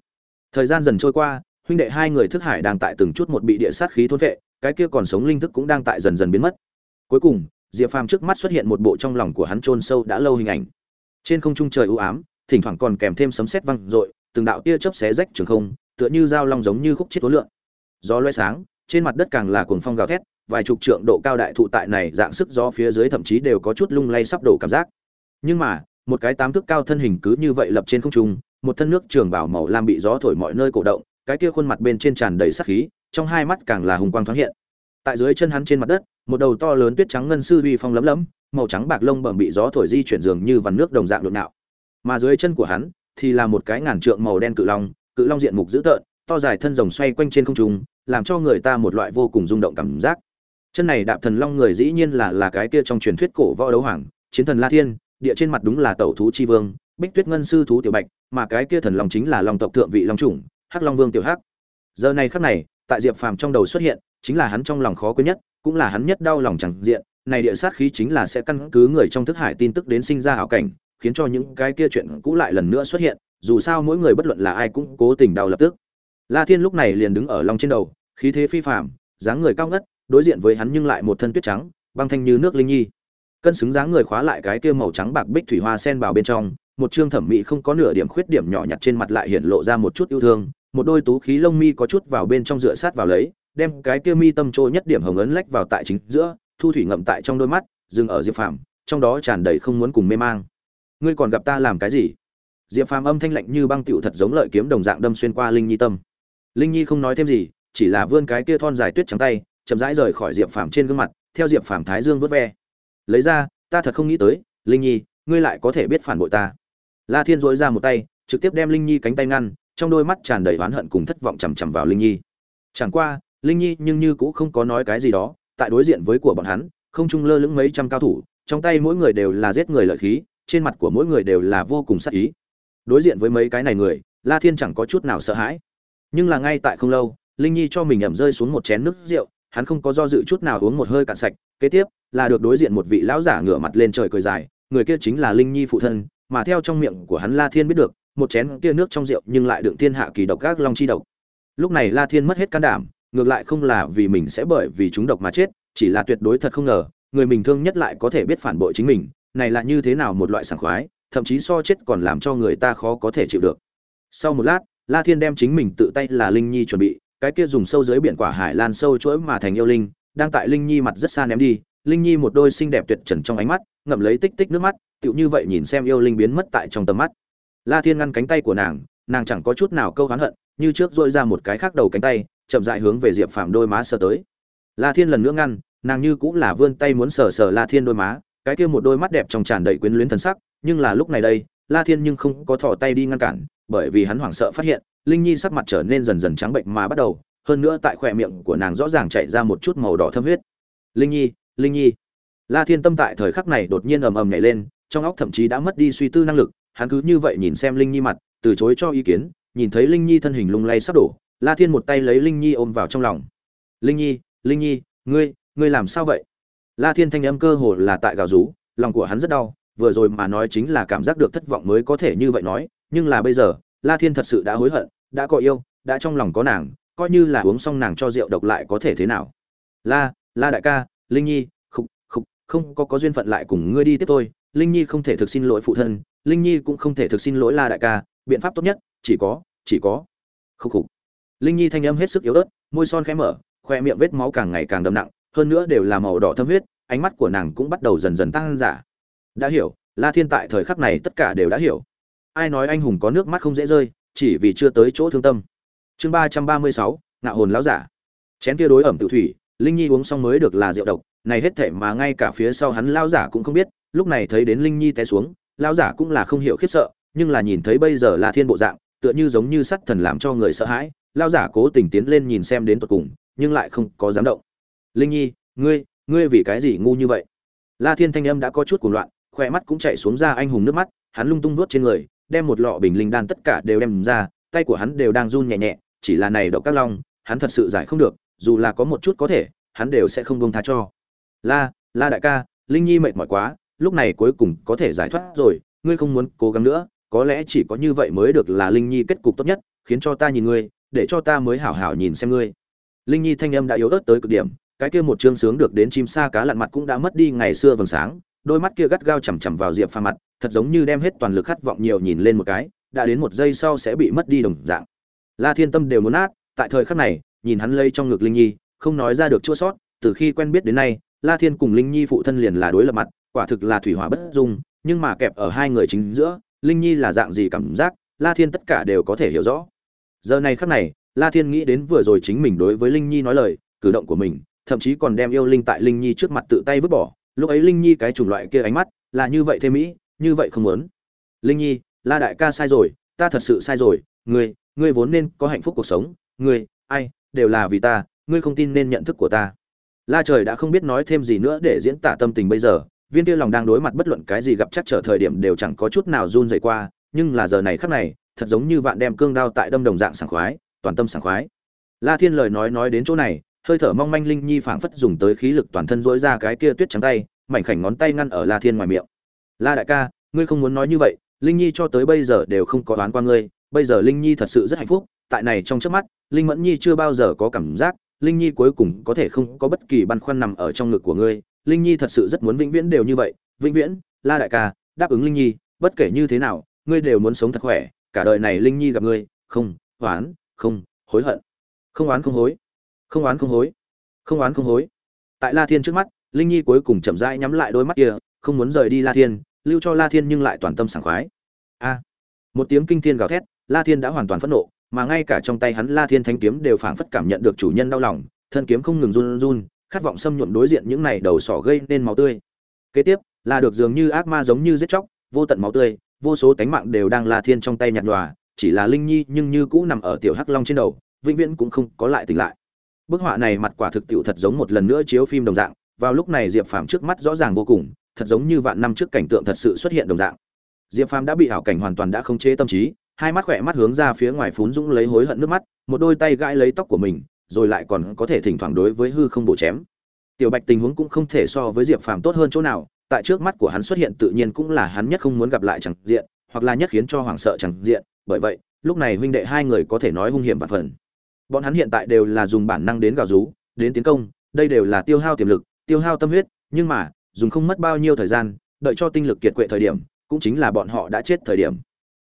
Thời gian dần trôi qua, huynh đệ hai người thức hải đang tại từng chút một bị địa sát khí thôn vệ, cái kia còn sống linh thức cũng đang tại dần dần biến mất. Cuối cùng, diệp phàm trước mắt xuất hiện một bộ trong lòng của hắn chôn sâu đã lâu hình ảnh. Trên không trung trời u ám, thỉnh thoảng còn kèm thêm sấm sét vang rội từng đạo tia chớp xé rách trường không, tựa như dao long giống như khúc chết tố lượng gió lóe sáng, trên mặt đất càng là cuồng phong gào thét vài chục trượng độ cao đại thụ tại này dạng sức gió phía dưới thậm chí đều có chút lung lay sắp đổ cảm giác. Nhưng mà, một cái tám thước cao thân hình cứ như vậy lập trên không trung, một thân nước trường bảo màu lam bị gió thổi mọi nơi cổ động, cái kia khuôn mặt bên trên tràn đầy sát khí, trong hai mắt càng là hùng quang thoáng hiện. Tại dưới chân hắn trên mặt đất, một đầu to lớn tuyết trắng ngân sư uy phong lấm lấm, màu trắng bạc lông bẩm bị gió thổi di chuyển dường như vằn nước đồng dạng đột nạo mà dưới chân của hắn thì là một cái ngàn trượng màu đen cự long cự long diện mục dữ tợn, to dài thân rồng xoay quanh trên không trung, làm cho người ta một loại vô cùng rung động cảm giác chân này đạp thần long người dĩ nhiên là là cái kia trong truyền thuyết cổ võ đấu hoàng, chiến thần la thiên, địa trên mặt đúng là tẩu thú chi vương, bích tuyết ngân sư thú tiểu bạch, mà cái kia thần long chính là long tộc thượng vị long chủng, hắc long vương tiểu hắc. Giờ này khắc này, tại diệp phàm trong đầu xuất hiện, chính là hắn trong lòng khó quên nhất, cũng là hắn nhất đau lòng chẳng diện, này địa sát khí chính là sẽ căn cứ người trong thức hải tin tức đến sinh ra hảo cảnh, khiến cho những cái kia chuyện cũ lại lần nữa xuất hiện, dù sao mỗi người bất luận là ai cũng cố tình đau lập tức. La thiên lúc này liền đứng ở long trên đầu, khí thế phi phàm, dáng người cao ngất đối diện với hắn nhưng lại một thân tuyết trắng, băng thanh như nước linh nhi. Cân xứng dáng người khóa lại cái kia màu trắng bạc bích thủy hoa sen vào bên trong, một trương thẩm mỹ không có nửa điểm khuyết điểm nhỏ nhặt trên mặt lại hiện lộ ra một chút yêu thương, một đôi tú khí lông mi có chút vào bên trong dựa sát vào lấy, đem cái kia mi tâm trôi nhất điểm hồng ấn lách vào tại chính giữa, thu thủy ngậm tại trong đôi mắt, dừng ở diệp phàm, trong đó tràn đầy không muốn cùng mê mang. Ngươi còn gặp ta làm cái gì? Diệp phàm âm thanh lạnh như băng tựu thật giống lợi kiếm đồng dạng đâm xuyên qua linh nhi tâm. Linh nhi không nói thêm gì, chỉ là vươn cái kia thon dài tuyết trắng tay chậm rãi rời khỏi diệp phàm trên gương mặt, theo diệp phàm thái dương vớt ve. Lấy ra, ta thật không nghĩ tới, linh nhi, ngươi lại có thể biết phản bội ta. La thiên dối ra một tay, trực tiếp đem linh nhi cánh tay ngăn, trong đôi mắt tràn đầy oán hận cùng thất vọng chằm chằm vào linh nhi. Chẳng qua, linh nhi nhưng như cũng không có nói cái gì đó, tại đối diện với của bọn hắn, không trung lơ lửng mấy trăm cao thủ, trong tay mỗi người đều là giết người lợi khí, trên mặt của mỗi người đều là vô cùng sắc ý. Đối diện với mấy cái này người, la thiên chẳng có chút nào sợ hãi. Nhưng là ngay tại không lâu, linh nhi cho mình ẩm rơi xuống một chén nước rượu hắn không có do dự chút nào uống một hơi cạn sạch, kế tiếp là được đối diện một vị lão giả ngửa mặt lên trời cười dài, người kia chính là linh nhi phụ thân, mà theo trong miệng của hắn la thiên biết được, một chén kia nước trong rượu nhưng lại đựng thiên hạ kỳ độc các long chi độc. Lúc này la thiên mất hết can đảm, ngược lại không là vì mình sẽ bởi vì chúng độc mà chết, chỉ là tuyệt đối thật không ngờ, người mình thương nhất lại có thể biết phản bội chính mình, này là như thế nào một loại sảng khoái, thậm chí so chết còn làm cho người ta khó có thể chịu được. Sau một lát, la thiên đem chính mình tự tay là linh nhi chuẩn bị cái kia dùng sâu dưới biển quả hải lan sâu chuỗi mà thành yêu linh, đang tại linh nhi mặt rất xa ném đi. Linh nhi một đôi xinh đẹp tuyệt trần trong ánh mắt, ngậm lấy tích tích nước mắt, tựu như vậy nhìn xem yêu linh biến mất tại trong tầm mắt. La thiên ngăn cánh tay của nàng nàng chẳng có chút nào câu hán hận, như trước dội ra một cái khác đầu cánh tay, chậm dại hướng về diệp phàm đôi má sờ tới. La thiên lần nữa ngăn, nàng như cũng là vươn tay muốn sờ sờ la thiên đôi má, cái kia một đôi mắt đẹp trong tràn đầy quyến luyến thần sắc, nhưng là lúc này đây, la thiên nhưng không có thò tay đi ngăn cản bởi vì hắn hoảng sợ phát hiện, linh nhi sắc mặt trở nên dần dần trắng bệnh mà bắt đầu, hơn nữa tại khỏe miệng của nàng rõ ràng chạy ra một chút màu đỏ thâm huyết. Linh nhi linh nhi. La thiên tâm tại thời khắc này đột nhiên ầm ầm nhảy lên, trong óc thậm chí đã mất đi suy tư năng lực, hắn cứ như vậy nhìn xem linh nhi mặt, từ chối cho ý kiến, nhìn thấy linh nhi thân hình lung lay sắp đổ, la thiên một tay lấy linh nhi ôm vào trong lòng. Linh nhi linh nhi, ngươi ngươi làm sao vậy? La thiên thanh âm cơ hồ là tại gào rú, lòng của hắn rất đau, vừa rồi mà nói chính là cảm giác được thất vọng mới có thể như vậy nói nhưng là bây giờ la thiên thật sự đã hối hận đã có yêu đã trong lòng có nàng coi như là uống xong nàng cho rượu độc lại có thể thế nào. La la đại ca linh nhi khục khục không có có duyên phận lại cùng ngươi đi tiếp tôi, linh nhi không thể thực xin lỗi phụ thân linh nhi cũng không thể thực xin lỗi la đại ca. Biện pháp tốt nhất chỉ có chỉ có. Khục khục. Linh nhi thanh âm hết sức yếu ớt môi son khẽ mở khoe miệng vết máu càng ngày càng đậm nặng hơn nữa đều là màu đỏ thâm huyết ánh mắt của nàng cũng bắt đầu dần dần tăng giả đã hiểu la thiên tại thời khắc này tất cả đều đã hiểu ai nói anh hùng có nước mắt không dễ rơi, chỉ vì chưa tới chỗ thương tâm. Chương ba trăm ba mươi sáu ngạo hồn lão giả. Chén kia đối ẩm tự thủy, linh nhi uống xong mới được là rượu độc, này hết thảy mà ngay cả phía sau hắn lão giả cũng không biết, lúc này thấy đến linh nhi té xuống, lão giả cũng là không hiểu khiếp sợ, nhưng là nhìn thấy bây giờ là thiên bộ dạng, tựa như giống như sắt thần làm cho người sợ hãi, lão giả cố tình tiến lên nhìn xem đến tận cùng, nhưng lại không có dám động. Linh nhi, ngươi ngươi vì cái gì ngu như vậy? La thiên thanh âm đã có chút cuồng loạn khoe mắt cũng chạy xuống ra anh hùng nước mắt, hắn lung tung vuốt trên người đem một lọ bình linh đan tất cả đều đem ra, tay của hắn đều đang run nhẹ nhẹ, chỉ là này độc các long, hắn thật sự giải không được, dù là có một chút có thể, hắn đều sẽ không buông tha cho. La la đại ca, linh nhi mệt mỏi quá, lúc này cuối cùng có thể giải thoát rồi, ngươi không muốn cố gắng nữa, có lẽ chỉ có như vậy mới được là linh nhi kết cục tốt nhất, khiến cho ta nhìn ngươi, để cho ta mới hảo hảo nhìn xem ngươi. Linh nhi thanh âm đã yếu ớt tới cực điểm, cái kia một chương sướng được đến chim sa cá lặn mặt cũng đã mất đi ngày xưa vầng sáng, đôi mắt kia gắt gao chằm chằm vào diệp pha mặt thật giống như đem hết toàn lực khát vọng nhiều nhìn lên một cái, đã đến một giây sau sẽ bị mất đi đồng dạng. La thiên tâm đều muốn nát, tại thời khắc này, nhìn hắn lây trong ngực linh nhi, không nói ra được chua sót, từ khi quen biết đến nay, la thiên cùng linh nhi phụ thân liền là đối lập mặt, quả thực là thủy hỏa bất dung, nhưng mà kẹp ở hai người chính giữa, linh nhi là dạng gì cảm giác, la thiên tất cả đều có thể hiểu rõ. Giờ này khắc này, la thiên nghĩ đến vừa rồi chính mình đối với linh nhi nói lời, cử động của mình, thậm chí còn đem yêu linh tại linh nhi trước mặt tự tay vứt bỏ, lúc ấy linh nhi cái chủng loại kia ánh mắt, là như vậy thêm mỹ như vậy không muốn. Linh nhi, la đại ca sai rồi, ta thật sự sai rồi, ngươi ngươi vốn nên có hạnh phúc cuộc sống, ngươi, ai, đều là vì ta, ngươi không tin nên nhận thức của ta. La trời đã không biết nói thêm gì nữa để diễn tả tâm tình bây giờ, viên tiêu lòng đang đối mặt bất luận cái gì gặp chắc trở thời điểm đều chẳng có chút nào run rẩy qua, nhưng là giờ này khắc này, thật giống như vạn đem cương đao tại đâm đồng dạng sảng khoái, toàn tâm sảng khoái. La thiên lời nói nói đến chỗ này, hơi thở mong manh linh nhi phảng phất dùng tới khí lực toàn thân dỗi ra cái kia tuyết trắng tay, mảnh khảnh ngón tay ngăn ở la thiên ngoài miệng la đại ca, ngươi không muốn nói như vậy, linh nhi cho tới bây giờ đều không có đoán qua ngươi, bây giờ linh nhi thật sự rất hạnh phúc, tại này trong trước mắt, linh mẫn nhi chưa bao giờ có cảm giác linh nhi cuối cùng có thể không có bất kỳ băn khoăn nằm ở trong ngực của ngươi. Linh nhi thật sự rất muốn vĩnh viễn đều như vậy. Vĩnh viễn, la đại ca, đáp ứng linh nhi, bất kể như thế nào, ngươi đều muốn sống thật khỏe. Cả đời này linh nhi gặp ngươi, không oán, không hối hận. Không oán không hối. Không oán không hối. Không oán không hối. Tại la thiên trước mắt, linh nhi cuối cùng chậm rãi nhắm lại đôi mắt kia không muốn rời đi la thiên, lưu cho la thiên nhưng lại toàn tâm sảng khoái. A. Một tiếng kinh thiên gào thét, la thiên đã hoàn toàn phẫn nộ, mà ngay cả trong tay hắn la thiên thanh kiếm đều phảng phất cảm nhận được chủ nhân đau lòng, thân kiếm không ngừng run run, khát vọng xâm nhuộm đối diện những này đầu sỏ gây nên máu tươi. Kế tiếp, là được dường như ác ma giống như giết chóc, vô tận máu tươi, vô số tánh mạng đều đang la thiên trong tay nhạt nhòa, chỉ là linh nhi nhưng như cũ nằm ở tiểu hắc long trên đầu, vĩnh viễn cũng không có lại tỉnh lại. Bức họa này mặt quả thực tiệu thật giống một lần nữa chiếu phim đồng dạng, vào lúc này diệp phàm trước mắt rõ ràng vô cùng thật giống như vạn năm trước cảnh tượng thật sự xuất hiện đồng dạng. Diệp phàm đã bị ảo cảnh hoàn toàn đã không chế tâm trí, hai mắt khỏe mắt hướng ra phía ngoài phún dũng lấy hối hận nước mắt, một đôi tay gãi lấy tóc của mình, rồi lại còn có thể thỉnh thoảng đối với hư không bổ chém. Tiểu bạch tình huống cũng không thể so với diệp phàm tốt hơn chỗ nào, tại trước mắt của hắn xuất hiện tự nhiên cũng là hắn nhất không muốn gặp lại chẳng diện, hoặc là nhất khiến cho hoảng sợ chẳng diện, bởi vậy, lúc này huynh đệ hai người có thể nói hung hiểm và phần. Bọn hắn hiện tại đều là dùng bản năng đến gào rú, đến tiến công, đây đều là tiêu hao tiềm lực, tiêu hao tâm huyết, nhưng mà dùng không mất bao nhiêu thời gian, đợi cho tinh lực kiệt quệ thời điểm, cũng chính là bọn họ đã chết thời điểm.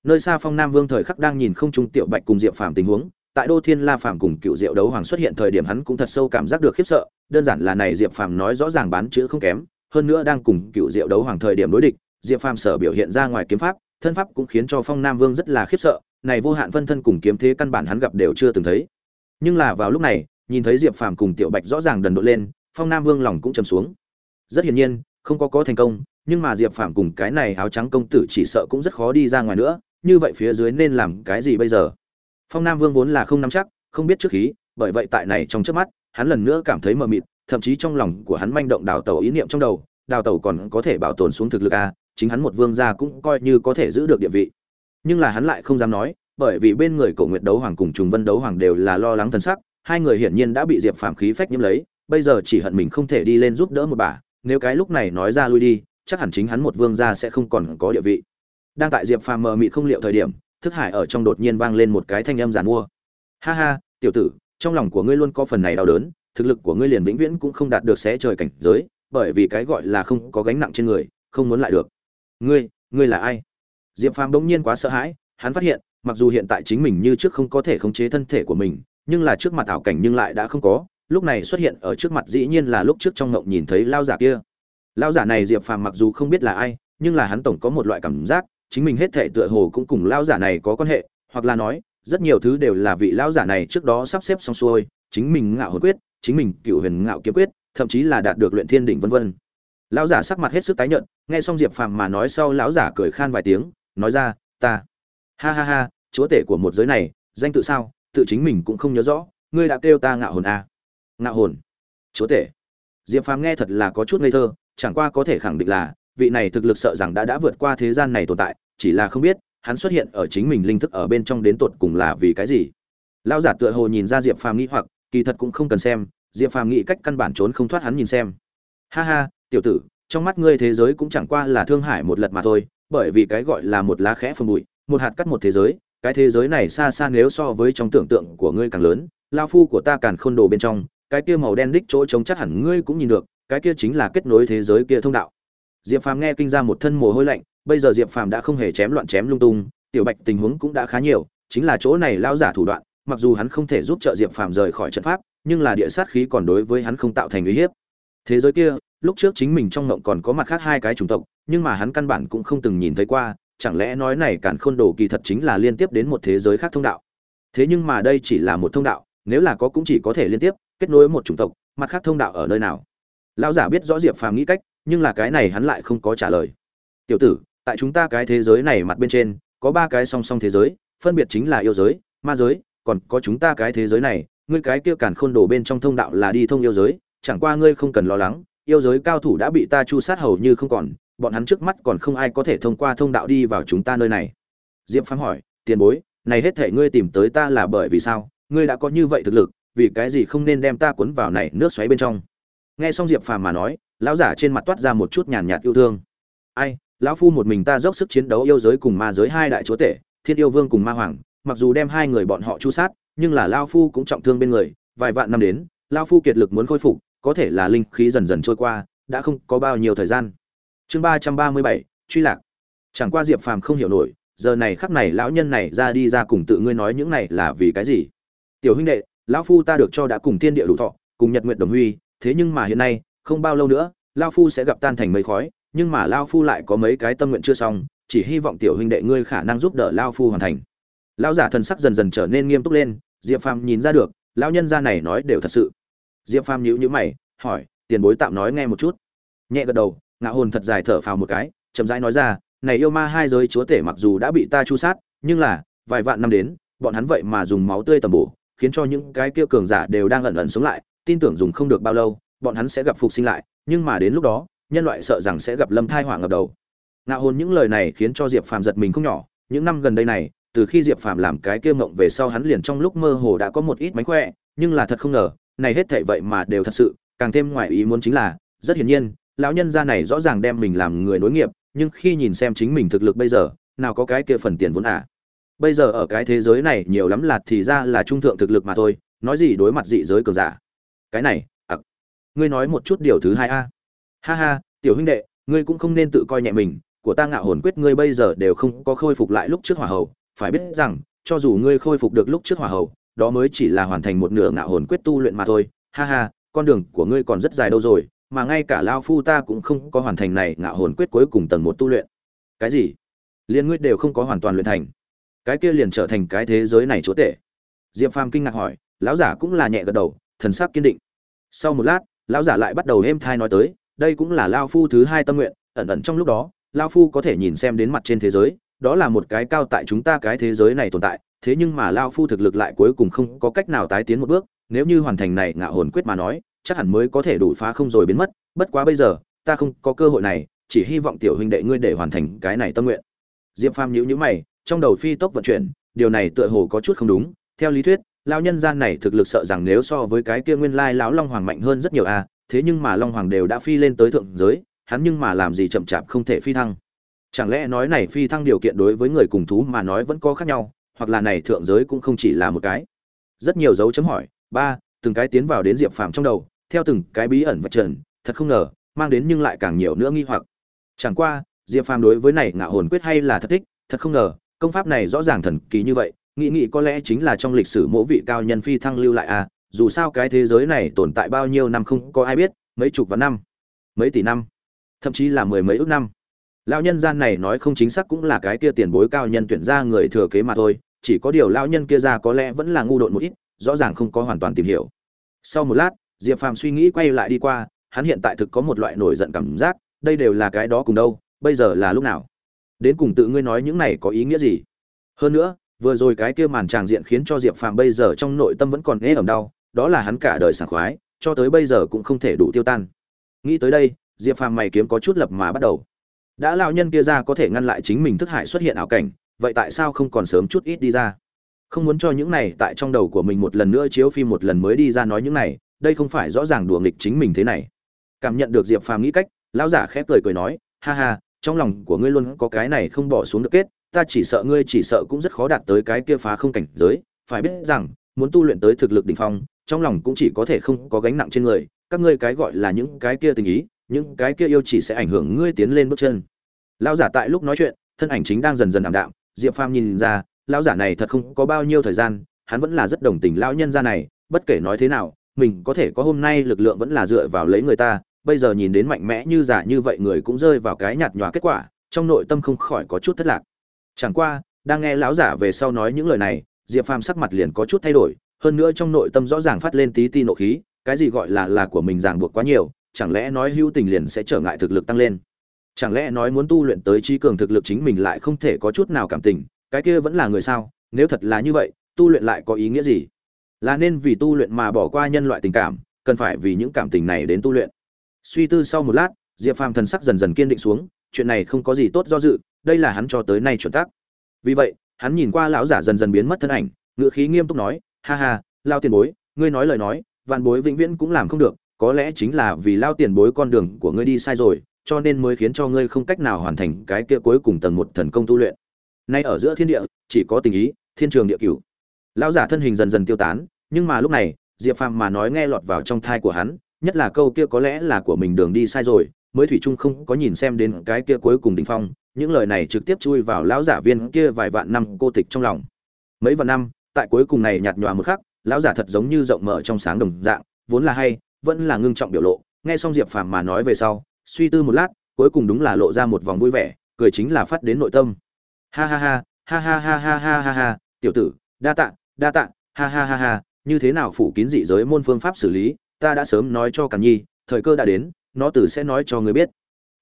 Nơi xa phong nam vương thời khắc đang nhìn không trung tiểu bạch cùng diệp phàm tình huống, tại đô thiên la phàm cùng cựu diệu đấu hoàng xuất hiện thời điểm hắn cũng thật sâu cảm giác được khiếp sợ, đơn giản là này diệp phàm nói rõ ràng bán chữ không kém, hơn nữa đang cùng cựu diệu đấu hoàng thời điểm đối địch, diệp phàm sở biểu hiện ra ngoài kiếm pháp, thân pháp cũng khiến cho phong nam vương rất là khiếp sợ, này vô hạn phân thân cùng kiếm thế căn bản hắn gặp đều chưa từng thấy. Nhưng là vào lúc này, nhìn thấy diệp phàm cùng tiểu bạch rõ ràng đần độn lên, phong nam vương lòng cũng trầm xuống rất hiển nhiên, không có có thành công, nhưng mà diệp phàm cùng cái này áo trắng công tử chỉ sợ cũng rất khó đi ra ngoài nữa, như vậy phía dưới nên làm cái gì bây giờ? Phong nam vương vốn là không nắm chắc, không biết trước khí, bởi vậy tại này trong trước mắt, hắn lần nữa cảm thấy mờ mịt, thậm chí trong lòng của hắn manh động đào tẩu ý niệm trong đầu, đào tẩu còn có thể bảo tồn xuống thực lực a, chính hắn một vương gia cũng coi như có thể giữ được địa vị. Nhưng là hắn lại không dám nói, bởi vì bên người cổ nguyệt đấu hoàng cùng trùng vân đấu hoàng đều là lo lắng thần sắc, hai người hiển nhiên đã bị diệp phàm khí phách nhiễm lấy, bây giờ chỉ hận mình không thể đi lên giúp đỡ một bà nếu cái lúc này nói ra lui đi, chắc hẳn chính hắn một vương gia sẽ không còn có địa vị. Đang tại diệp phàm mờ mịt không liệu thời điểm, thức hải ở trong đột nhiên vang lên một cái thanh âm giàn mua. Ha ha, tiểu tử, trong lòng của ngươi luôn có phần này đau đớn, thực lực của ngươi liền vĩnh viễn cũng không đạt được xé trời cảnh giới, bởi vì cái gọi là không có gánh nặng trên người, không muốn lại được. Ngươi ngươi là ai? Diệp phàm bỗng nhiên quá sợ hãi, hắn phát hiện, mặc dù hiện tại chính mình như trước không có thể khống chế thân thể của mình, nhưng là trước mặt ảo cảnh nhưng lại đã không có lúc này xuất hiện ở trước mặt dĩ nhiên là lúc trước trong ngộng nhìn thấy lao giả kia lao giả này diệp phàm mặc dù không biết là ai, nhưng là hắn tổng có một loại cảm giác, chính mình hết thể tựa hồ cũng cùng lao giả này có quan hệ, hoặc là nói, rất nhiều thứ đều là vị lão giả này trước đó sắp xếp xong xuôi, chính mình ngạo hồi quyết, chính mình cựu huyền ngạo kiếm quyết, thậm chí là đạt được luyện thiên đỉnh vân vân lão giả sắc mặt hết sức tái nhợt, nghe xong diệp phàm mà nói sau lão giả cười khan vài tiếng, nói ra, ta, ha ha ha, chúa tể của một giới này, danh tự sao, tự chính mình cũng không nhớ rõ, ngươi đã kêu ta ngạo hồn à ngạo hồn. Chúa tể. Diệp phàm nghe thật là có chút ngây thơ, chẳng qua có thể khẳng định là, vị này thực lực sợ rằng đã đã vượt qua thế gian này tồn tại, chỉ là không biết, hắn xuất hiện ở chính mình linh thức ở bên trong đến tột cùng là vì cái gì. Lão giả tựa hồ nhìn ra diệp phàm nghĩ hoặc, kỳ thật cũng không cần xem, diệp phàm nghĩ cách căn bản trốn không thoát hắn nhìn xem. Ha ha, tiểu tử, trong mắt ngươi thế giới cũng chẳng qua là thương hải một lật mà thôi, bởi vì cái gọi là một lá khẽ phần bụi, một hạt cắt một thế giới, cái thế giới này xa xa nếu so với trong tưởng tượng của ngươi càng lớn lao phu của ta càng khôn đồ bên trong cái kia màu đen đích chỗ trống chắc hẳn ngươi cũng nhìn được, cái kia chính là kết nối thế giới kia thông đạo. Diệp phàm nghe kinh ra một thân mồ hôi lạnh, bây giờ diệp phàm đã không hề chém loạn chém lung tung, tiểu bạch tình huống cũng đã khá nhiều, chính là chỗ này lao giả thủ đoạn, mặc dù hắn không thể giúp trợ diệp phàm rời khỏi trận pháp, nhưng là địa sát khí còn đối với hắn không tạo thành uy hiếp. Thế giới kia, lúc trước chính mình trong ngộng còn có mặt khác hai cái chủng tộc, nhưng mà hắn căn bản cũng không từng nhìn thấy qua, chẳng lẽ nói này cản khôn đồ kỳ thật chính là liên tiếp đến một thế giới khác thông đạo? Thế nhưng mà đây chỉ là một thông đạo, nếu là có cũng chỉ có thể liên tiếp kết nối một chủng tộc, mặt khác thông đạo ở nơi nào? Lão giả biết rõ diệp phàm nghĩ cách, nhưng là cái này hắn lại không có trả lời. Tiểu tử, tại chúng ta cái thế giới này mặt bên trên, có ba cái song song thế giới, phân biệt chính là yêu giới, ma giới, còn có chúng ta cái thế giới này, ngươi cái kia cản khôn đồ bên trong thông đạo là đi thông yêu giới, chẳng qua ngươi không cần lo lắng, yêu giới cao thủ đã bị ta chu sát hầu như không còn, bọn hắn trước mắt còn không ai có thể thông qua thông đạo đi vào chúng ta nơi này. Diệp phàm hỏi, tiền bối, này hết thể ngươi tìm tới ta là bởi vì sao? Ngươi đã có như vậy thực lực vì cái gì không nên đem ta cuốn vào này nước xoáy bên trong? Nghe xong diệp phàm mà nói, lão giả trên mặt toát ra một chút nhàn nhạt yêu thương. Ai, lão phu một mình ta dốc sức chiến đấu yêu giới cùng ma giới hai đại chúa tể, thiên yêu vương cùng ma hoàng, mặc dù đem hai người bọn họ chu sát, nhưng là lao phu cũng trọng thương bên người, vài vạn năm đến lao phu kiệt lực muốn khôi phục, có thể là linh khí dần dần trôi qua, đã không có bao nhiêu thời gian. Chương ba trăm ba mươi bảy, truy lạc. Chẳng qua diệp phàm không hiểu nổi, giờ này khắc này lão nhân này ra đi ra cùng tự ngươi nói những này là vì cái gì? Tiểu huynh đệ lão phu ta được cho đã cùng thiên địa đủ thọ, cùng nhật nguyện đồng huy, thế nhưng mà hiện nay, không bao lâu nữa lao phu sẽ gặp tan thành mây khói, nhưng mà lao phu lại có mấy cái tâm nguyện chưa xong, chỉ hy vọng tiểu huynh đệ ngươi khả năng giúp đỡ lao phu hoàn thành. Lão giả thần sắc dần dần trở nên nghiêm túc lên, diệp phàm nhìn ra được, lão nhân gia này nói đều thật sự. Diệp phàm nhíu nhíu mày, hỏi, tiền bối tạm nói nghe một chút. Nhẹ gật đầu ngạ hồn thật dài thở phào một cái, chậm rãi nói ra, này yêu ma hai giới chúa tể mặc dù đã bị ta chu sát, nhưng là, vài vạn năm đến, bọn hắn vậy mà dùng máu tươi tầm bổ khiến cho những cái kia cường giả đều đang ẩn ẩn sống lại, tin tưởng dùng không được bao lâu, bọn hắn sẽ gặp phục sinh lại, nhưng mà đến lúc đó, nhân loại sợ rằng sẽ gặp lâm thai hỏa ngập đầu. Ngạo hồn những lời này khiến cho diệp phàm giật mình không nhỏ, những năm gần đây này, từ khi diệp phàm làm cái kia mộng về sau hắn liền trong lúc mơ hồ đã có một ít mánh khỏe, nhưng là thật không ngờ, này hết thảy vậy mà đều thật sự, càng thêm ngoài ý muốn chính là, rất hiển nhiên, lão nhân gia này rõ ràng đem mình làm người nối nghiệp, nhưng khi nhìn xem chính mình thực lực bây giờ, nào có cái kia phần tiền vốn à bây giờ ở cái thế giới này nhiều lắm là thì ra là trung thượng thực lực mà thôi, nói gì đối mặt dị giới cường giả. Cái này, ặc, ngươi nói một chút điều thứ hai a. Ha ha, tiểu huynh đệ, ngươi cũng không nên tự coi nhẹ mình, của ta ngạo hồn quyết ngươi bây giờ đều không có khôi phục lại lúc trước hỏa hầu. Phải biết rằng, cho dù ngươi khôi phục được lúc trước hỏa hầu, đó mới chỉ là hoàn thành một nửa ngạo hồn quyết tu luyện mà thôi. Ha ha, con đường của ngươi còn rất dài đâu rồi, mà ngay cả lao phu ta cũng không có hoàn thành này ngạo hồn quyết cuối cùng tầng một tu luyện. Cái gì? Liên ngươi đều không có hoàn toàn luyện thành cái kia liền trở thành cái thế giới này chúa tể. Diệp phàm kinh ngạc hỏi, lão giả cũng là nhẹ gật đầu, thần sắc kiên định. Sau một lát, lão giả lại bắt đầu êm thai nói tới, đây cũng là lao phu thứ hai tâm nguyện, ẩn ẩn trong lúc đó, lao phu có thể nhìn xem đến mặt trên thế giới, đó là một cái cao tại chúng ta cái thế giới này tồn tại, thế nhưng mà lao phu thực lực lại cuối cùng không có cách nào tái tiến một bước, nếu như hoàn thành này ngạo hồn quyết mà nói, chắc hẳn mới có thể đủ phá không rồi biến mất, bất quá bây giờ, ta không có cơ hội này, chỉ hy vọng tiểu huynh đệ ngươi để hoàn thành cái này tâm nguyện. Diệp phàm nhíu nhíu mày trong đầu phi tốc vận chuyển điều này tựa hồ có chút không đúng. Theo lý thuyết lão nhân gian này thực lực sợ rằng nếu so với cái kia nguyên lai lão long hoàng mạnh hơn rất nhiều a à, thế nhưng mà long hoàng đều đã phi lên tới thượng giới hắn nhưng mà làm gì chậm chạp không thể phi thăng. Chẳng lẽ nói này phi thăng điều kiện đối với người cùng thú mà nói vẫn có khác nhau hoặc là này thượng giới cũng không chỉ là một cái? Rất nhiều dấu chấm hỏi. Ba từng cái tiến vào đến diệp phàm trong đầu theo từng cái bí ẩn vật trần thật không ngờ mang đến nhưng lại càng nhiều nữa nghi hoặc. Chẳng qua diệp phàm đối với này ngạo hồn quyết hay là thật thích thật không ngờ công pháp này rõ ràng thần kỳ như vậy, nghĩ nghĩ có lẽ chính là trong lịch sử mỗi vị cao nhân phi thăng lưu lại à dù sao cái thế giới này tồn tại bao nhiêu năm không có ai biết, mấy chục vạn năm, mấy tỷ năm, thậm chí là mười mấy ước năm. Lão nhân gian này nói không chính xác cũng là cái kia tiền bối cao nhân tuyển ra người thừa kế mà thôi, chỉ có điều lão nhân kia ra có lẽ vẫn là ngu độn một ít, rõ ràng không có hoàn toàn tìm hiểu. Sau một lát, diệp phàm suy nghĩ quay lại đi qua, hắn hiện tại thực có một loại nổi giận cảm giác, đây đều là cái đó cùng đâu, bây giờ là lúc nào? Đến cùng tự ngươi nói những này có ý nghĩa gì? Hơn nữa, vừa rồi cái kia màn tràng diện khiến cho diệp phàm bây giờ trong nội tâm vẫn còn nghe ẩm đau, đó là hắn cả đời sảng khoái, cho tới bây giờ cũng không thể đủ tiêu tan. Nghĩ tới đây, diệp phàm mày kiếm có chút lập mà bắt đầu. Đã lao nhân kia ra có thể ngăn lại chính mình thức hại xuất hiện ảo cảnh, vậy tại sao không còn sớm chút ít đi ra? Không muốn cho những này tại trong đầu của mình một lần nữa chiếu phim một lần mới đi ra nói những này, đây không phải rõ ràng đùa nghịch chính mình thế này. Cảm nhận được diệp phàm nghĩ cách, lão giả khép cười cười nói, ha ha trong lòng của ngươi luôn có cái này không bỏ xuống được kết, ta chỉ sợ ngươi chỉ sợ cũng rất khó đạt tới cái kia phá không cảnh giới. Phải biết rằng, muốn tu luyện tới thực lực đỉnh phong, trong lòng cũng chỉ có thể không có gánh nặng trên người. Các ngươi cái gọi là những cái kia tình ý, những cái kia yêu chỉ sẽ ảnh hưởng ngươi tiến lên bước chân. Lão giả tại lúc nói chuyện, thân ảnh chính đang dần dần ảm đạm. Diệp phàm nhìn ra, lão giả này thật không có bao nhiêu thời gian, hắn vẫn là rất đồng tình lão nhân gia này. Bất kể nói thế nào, mình có thể có hôm nay lực lượng vẫn là dựa vào lấy người ta bây giờ nhìn đến mạnh mẽ như giả như vậy người cũng rơi vào cái nhạt nhòa kết quả, trong nội tâm không khỏi có chút thất lạc. Chẳng qua, đang nghe lão giả về sau nói những lời này, diệp phàm sắc mặt liền có chút thay đổi, hơn nữa trong nội tâm rõ ràng phát lên tí ti nộ khí, cái gì gọi là là của mình ràng buộc quá nhiều, chẳng lẽ nói hữu tình liền sẽ trở ngại thực lực tăng lên? Chẳng lẽ nói muốn tu luyện tới trí cường thực lực chính mình lại không thể có chút nào cảm tình, cái kia vẫn là người sao? Nếu thật là như vậy, tu luyện lại có ý nghĩa gì? Là nên vì tu luyện mà bỏ qua nhân loại tình cảm, cần phải vì những cảm tình này đến tu luyện suy tư sau một lát, diệp phàm thần sắc dần dần kiên định xuống, chuyện này không có gì tốt do dự, đây là hắn cho tới nay chuẩn tắc. Vì vậy, hắn nhìn qua lão giả dần dần biến mất thân ảnh ngựa khí nghiêm túc nói, ha ha, lao tiền bối, ngươi nói lời nói, vạn bối vĩnh viễn cũng làm không được, có lẽ chính là vì lao tiền bối con đường của ngươi đi sai rồi, cho nên mới khiến cho ngươi không cách nào hoàn thành cái kia cuối cùng tầng một thần công tu luyện. Nay ở giữa thiên địa, chỉ có tình ý, thiên trường địa cửu. Lão giả thân hình dần dần tiêu tán, nhưng mà lúc này, diệp phàm mà nói nghe lọt vào trong thai của hắn nhất là câu kia có lẽ là của mình đường đi sai rồi, mới thủy trung không có nhìn xem đến cái kia cuối cùng đỉnh phong, những lời này trực tiếp chui vào lão giả viên kia vài vạn năm cô tịch trong lòng. Mấy vạn năm, tại cuối cùng này nhạt nhòa một khắc, lão giả thật giống như rộng mở trong sáng đồng dạng, vốn là hay, vẫn là ngưng trọng biểu lộ, nghe xong diệp phàm mà nói về sau, suy tư một lát, cuối cùng đúng là lộ ra một vòng vui vẻ, cười chính là phát đến nội tâm. Ha ha ha ha ha ha ha ha ha ha, tiểu tử, đa tạ đa tạ, ha ha ha ha, như thế nào phủ kín dị giới môn phương pháp xử lý ta đã sớm nói cho càn nhi, thời cơ đã đến, nó từ sẽ nói cho người biết.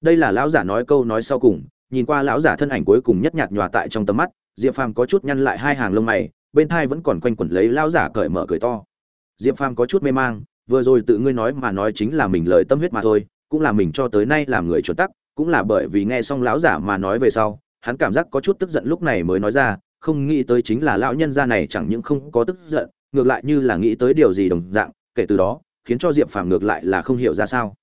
Đây là lão giả nói câu nói sau cùng, nhìn qua lão giả thân ảnh cuối cùng nhất nhạt nhòa tại trong tầm mắt, diệp phàm có chút nhăn lại hai hàng lông mày, bên thai vẫn còn quanh quẩn lấy lão giả cởi mở cười to. Diệp phàm có chút mê mang, vừa rồi tự ngươi nói mà nói chính là mình lời tâm huyết mà thôi, cũng là mình cho tới nay làm người chuẩn tắc, cũng là bởi vì nghe xong lão giả mà nói về sau, hắn cảm giác có chút tức giận lúc này mới nói ra, không nghĩ tới chính là lão nhân gia này chẳng những không có tức giận, ngược lại như là nghĩ tới điều gì đồng dạng, kể từ đó khiến cho diệp phàm ngược lại là không hiểu ra sao.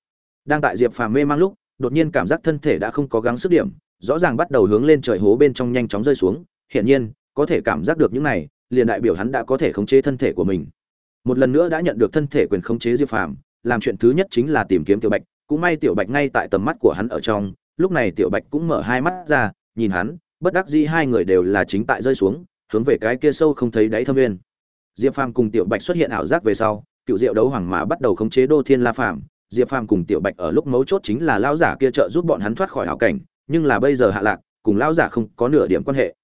Đang tại diệp phàm mê mang lúc, đột nhiên cảm giác thân thể đã không có gắng sức điểm, rõ ràng bắt đầu hướng lên trời hố bên trong nhanh chóng rơi xuống. Hiển nhiên, có thể cảm giác được những này, liền đại biểu hắn đã có thể khống chế thân thể của mình. Một lần nữa đã nhận được thân thể quyền khống chế diệp phàm, làm chuyện thứ nhất chính là tìm kiếm tiểu bạch. Cũng may tiểu bạch ngay tại tầm mắt của hắn ở trong, lúc này tiểu bạch cũng mở hai mắt ra, nhìn hắn, bất đắc dĩ hai người đều là chính tại rơi xuống, hướng về cái kia sâu không thấy đáy thâm viên diệp phàm cùng tiểu bạch xuất hiện ảo giác về sau cựu diệu đấu hoàng mà bắt đầu khống chế đô thiên la phàm, diệp phàm cùng tiểu bạch ở lúc mấu chốt chính là lão giả kia trợ giúp bọn hắn thoát khỏi hảo cảnh, nhưng là bây giờ hạ lạc, cùng lão giả không có nửa điểm quan hệ.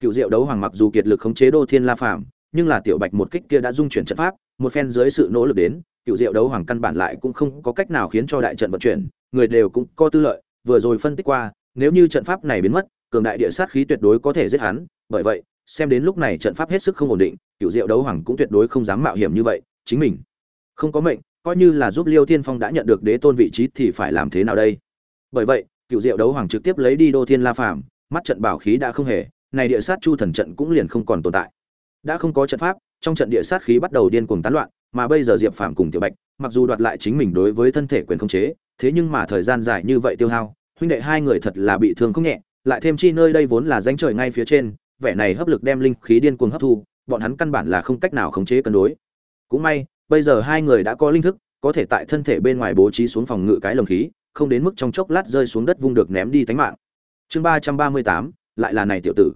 Cựu diệu đấu hoàng mặc dù kiệt lực khống chế đô thiên la phàm, nhưng là tiểu bạch một kích kia đã dung chuyển trận pháp, một phen dưới sự nỗ lực đến, cựu diệu đấu hoàng căn bản lại cũng không có cách nào khiến cho đại trận vận chuyển, người đều cũng có tư lợi, vừa rồi phân tích qua, nếu như trận pháp này biến mất, cường đại địa sát khí tuyệt đối có thể giết hắn, bởi vậy, xem đến lúc này trận pháp hết sức không ổn định, cựu diệu đấu hoàng cũng tuyệt đối không dám mạo hiểm như vậy chính mình. Không có mệnh, coi như là giúp liêu thiên phong đã nhận được đế tôn vị trí thì phải làm thế nào đây? Bởi vậy cựu diệu đấu hoàng trực tiếp lấy đi đô thiên la phàm, mắt trận bảo khí đã không hề, này địa sát chu thần trận cũng liền không còn tồn tại. Đã không có trận pháp, trong trận địa sát khí bắt đầu điên cuồng tán loạn, mà bây giờ diệp phàm cùng tiểu bạch, mặc dù đoạt lại chính mình đối với thân thể quyền khống chế, thế nhưng mà thời gian dài như vậy tiêu hao, huynh đệ hai người thật là bị thương không nhẹ, lại thêm chi nơi đây vốn là danh trời ngay phía trên, vẻ này hấp lực đem linh khí điên cuồng hấp thu, bọn hắn căn bản là không cách nào khống chế cân đối cũng may, bây giờ hai người đã có linh thức, có thể tại thân thể bên ngoài bố trí xuống phòng ngự cái lồng khí, không đến mức trong chốc lát rơi xuống đất vung được ném đi tánh mạng. Chương ba trăm ba mươi tám, lại là này tiểu tử.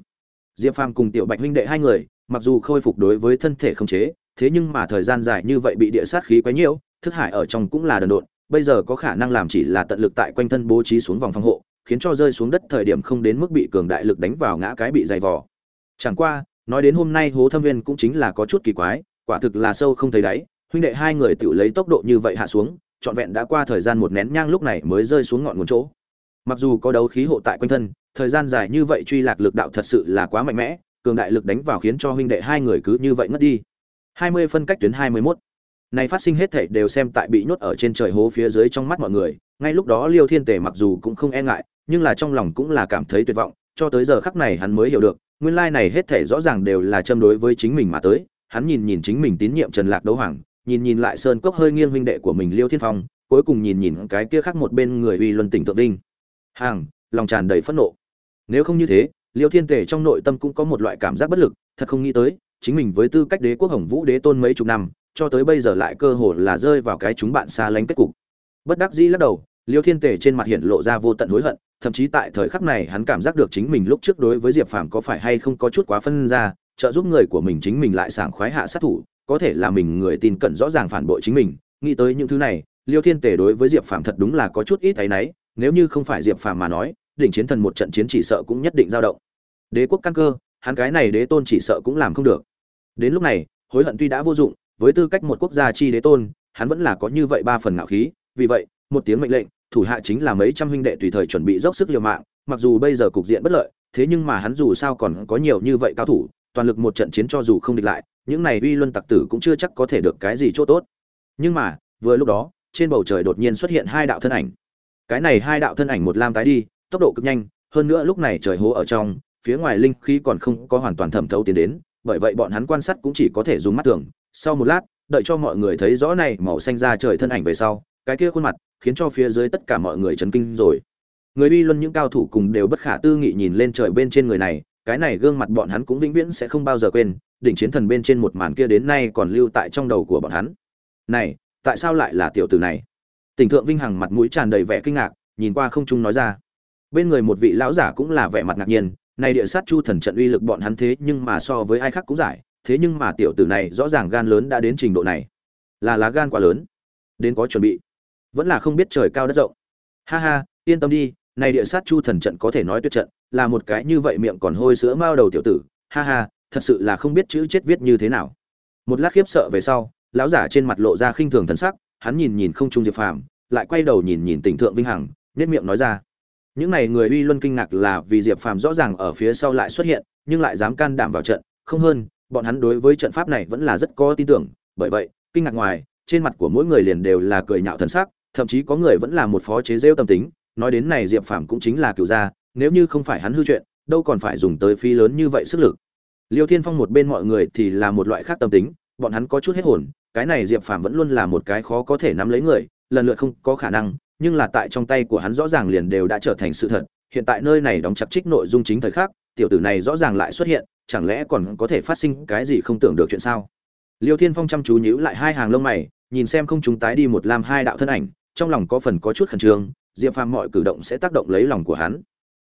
Diệp phàm cùng tiểu bạch huynh đệ hai người, mặc dù khôi phục đối với thân thể không chế, thế nhưng mà thời gian dài như vậy bị địa sát khí quấy nhiễu, thức hải ở trong cũng là đần độn, bây giờ có khả năng làm chỉ là tận lực tại quanh thân bố trí xuống vòng phòng hộ, khiến cho rơi xuống đất thời điểm không đến mức bị cường đại lực đánh vào ngã cái bị dày vò. Chẳng qua, nói đến hôm nay hố thâm viên cũng chính là có chút kỳ quái quả thực là sâu không thấy đáy huynh đệ hai người tự lấy tốc độ như vậy hạ xuống trọn vẹn đã qua thời gian một nén nhang lúc này mới rơi xuống ngọn nguồn chỗ mặc dù có đấu khí hộ tại quanh thân thời gian dài như vậy truy lạc lực đạo thật sự là quá mạnh mẽ cường đại lực đánh vào khiến cho huynh đệ hai người cứ như vậy ngất đi 20 phân cách tuyến 21. Này phát sinh hết thảy đều xem tại bị nhốt ở trên trời hố phía dưới trong mắt mọi người, ngay lúc đó Liêu Thiên Tề mặc dù cũng không e ngại, nhưng là trong lòng cũng là cảm thấy tuyệt vọng, cho tới giờ khắc này hắn mới hiểu được, nguyên lai này hết thảy rõ ràng đều là châm đối với chính mình mà tới, hắn nhìn nhìn chính mình tín nhiệm Trần Lạc đấu hoàng, nhìn nhìn lại Sơn Cốc hơi nghiêng huynh đệ của mình Liêu Thiên Phong, cuối cùng nhìn nhìn cái kia khác một bên người uy luân tỉnh tượng đinh. Hàng, lòng tràn đầy phẫn nộ. Nếu không như thế, Liêu Thiên Tề trong nội tâm cũng có một loại cảm giác bất lực, thật không nghĩ tới, chính mình với tư cách đế quốc Hồng Vũ đế tôn mấy chục năm, cho tới bây giờ lại cơ hội là rơi vào cái chúng bạn xa lánh kết cục. Bất đắc dĩ lắc đầu, Liêu Thiên Tề trên mặt hiện lộ ra vô tận hối hận, thậm chí tại thời khắc này hắn cảm giác được chính mình lúc trước đối với Diệp Phàm có phải hay không có chút quá phân ra, trợ giúp người của mình chính mình lại sảng khoái hạ sát thủ, có thể là mình người tin cẩn rõ ràng phản bội chính mình, nghĩ tới những thứ này, Liêu Thiên Tề đối với Diệp Phàm thật đúng là có chút ít thấy nấy, nếu như không phải Diệp Phàm mà nói, đỉnh chiến thần một trận chiến chỉ sợ cũng nhất định dao động. Đế quốc căn cơ, hắn cái này đế tôn chỉ sợ cũng làm không được. Đến lúc này, hối hận tuy đã vô dụng, với tư cách một quốc gia chi đế tôn, hắn vẫn là có như vậy ba phần ngạo khí, vì vậy, một tiếng mệnh lệnh, thủ hạ chính là mấy trăm huynh đệ tùy thời chuẩn bị dốc sức liều mạng, mặc dù bây giờ cục diện bất lợi, thế nhưng mà hắn dù sao còn có nhiều như vậy cao thủ, toàn lực một trận chiến cho dù không địch lại, những này uy luân tặc tử cũng chưa chắc có thể được cái gì chỗ tốt. Nhưng mà, vừa lúc đó, trên bầu trời đột nhiên xuất hiện hai đạo thân ảnh. Cái này hai đạo thân ảnh một lam tái đi, tốc độ cực nhanh, hơn nữa lúc này trời hố ở trong, phía ngoài linh khí còn không có hoàn toàn thẩm thấu tiến đến, bởi vậy bọn hắn quan sát cũng chỉ có thể dùng mắt thường. Sau một lát, đợi cho mọi người thấy rõ này màu xanh ra trời thân ảnh về sau, cái kia khuôn mặt, khiến cho phía dưới tất cả mọi người chấn kinh rồi. Người uy luân những cao thủ cùng đều bất khả tư nghị nhìn lên trời bên trên người này, cái này gương mặt bọn hắn cũng vĩnh viễn sẽ không bao giờ quên, đỉnh chiến thần bên trên một màn kia đến nay còn lưu tại trong đầu của bọn hắn. Này, tại sao lại là tiểu tử này? Tỉnh thượng Vinh Hằng mặt mũi tràn đầy vẻ kinh ngạc, nhìn qua không trung nói ra. Bên người một vị lão giả cũng là vẻ mặt ngạc nhiên, này địa sát chu thần trận uy lực bọn hắn thế nhưng mà so với ai khác cũng giải, thế nhưng mà tiểu tử này rõ ràng gan lớn đã đến trình độ này. Là lá gan quá lớn, đến có chuẩn bị. Vẫn là không biết trời cao đất rộng. Ha ha, yên tâm đi, này địa sát chu thần trận có thể nói tuyệt trận, là một cái như vậy miệng còn hôi sữa mao đầu tiểu tử, ha ha, thật sự là không biết chữ chết viết như thế nào. Một lát khiếp sợ về sau, lão giả trên mặt lộ ra khinh thường thần sắc, hắn nhìn nhìn không trung Diệp Phàm, lại quay đầu nhìn nhìn Tỉnh Thượng Vinh Hằng, nhất miệng nói ra: những này người uy luân kinh ngạc là vì diệp phàm rõ ràng ở phía sau lại xuất hiện nhưng lại dám can đảm vào trận không hơn bọn hắn đối với trận pháp này vẫn là rất có tin tưởng bởi vậy kinh ngạc ngoài trên mặt của mỗi người liền đều là cười nhạo thần sắc thậm chí có người vẫn là một phó chế rêu tâm tính nói đến này diệp phàm cũng chính là cựu gia, nếu như không phải hắn hư chuyện, đâu còn phải dùng tới phi lớn như vậy sức lực. Liêu thiên phong một bên mọi người thì là một loại khác tâm tính, bọn hắn có chút hết hồn, cái này diệp phàm vẫn luôn là một cái khó có thể nắm lấy người, lần lượt không có khả năng, nhưng là tại trong tay của hắn rõ ràng liền đều đã trở thành sự thật, hiện tại nơi này đóng chặt trích nội dung chính thời khắc, tiểu tử này rõ ràng lại xuất hiện, chẳng lẽ còn có thể phát sinh cái gì không tưởng được chuyện sao? Liêu thiên phong chăm chú nhíu lại hai hàng lông mày, nhìn xem không chúng tái đi một lam hai đạo thân ảnh, trong lòng có phần có chút khẩn trương diệp phàm mọi cử động sẽ tác động lấy lòng của hắn.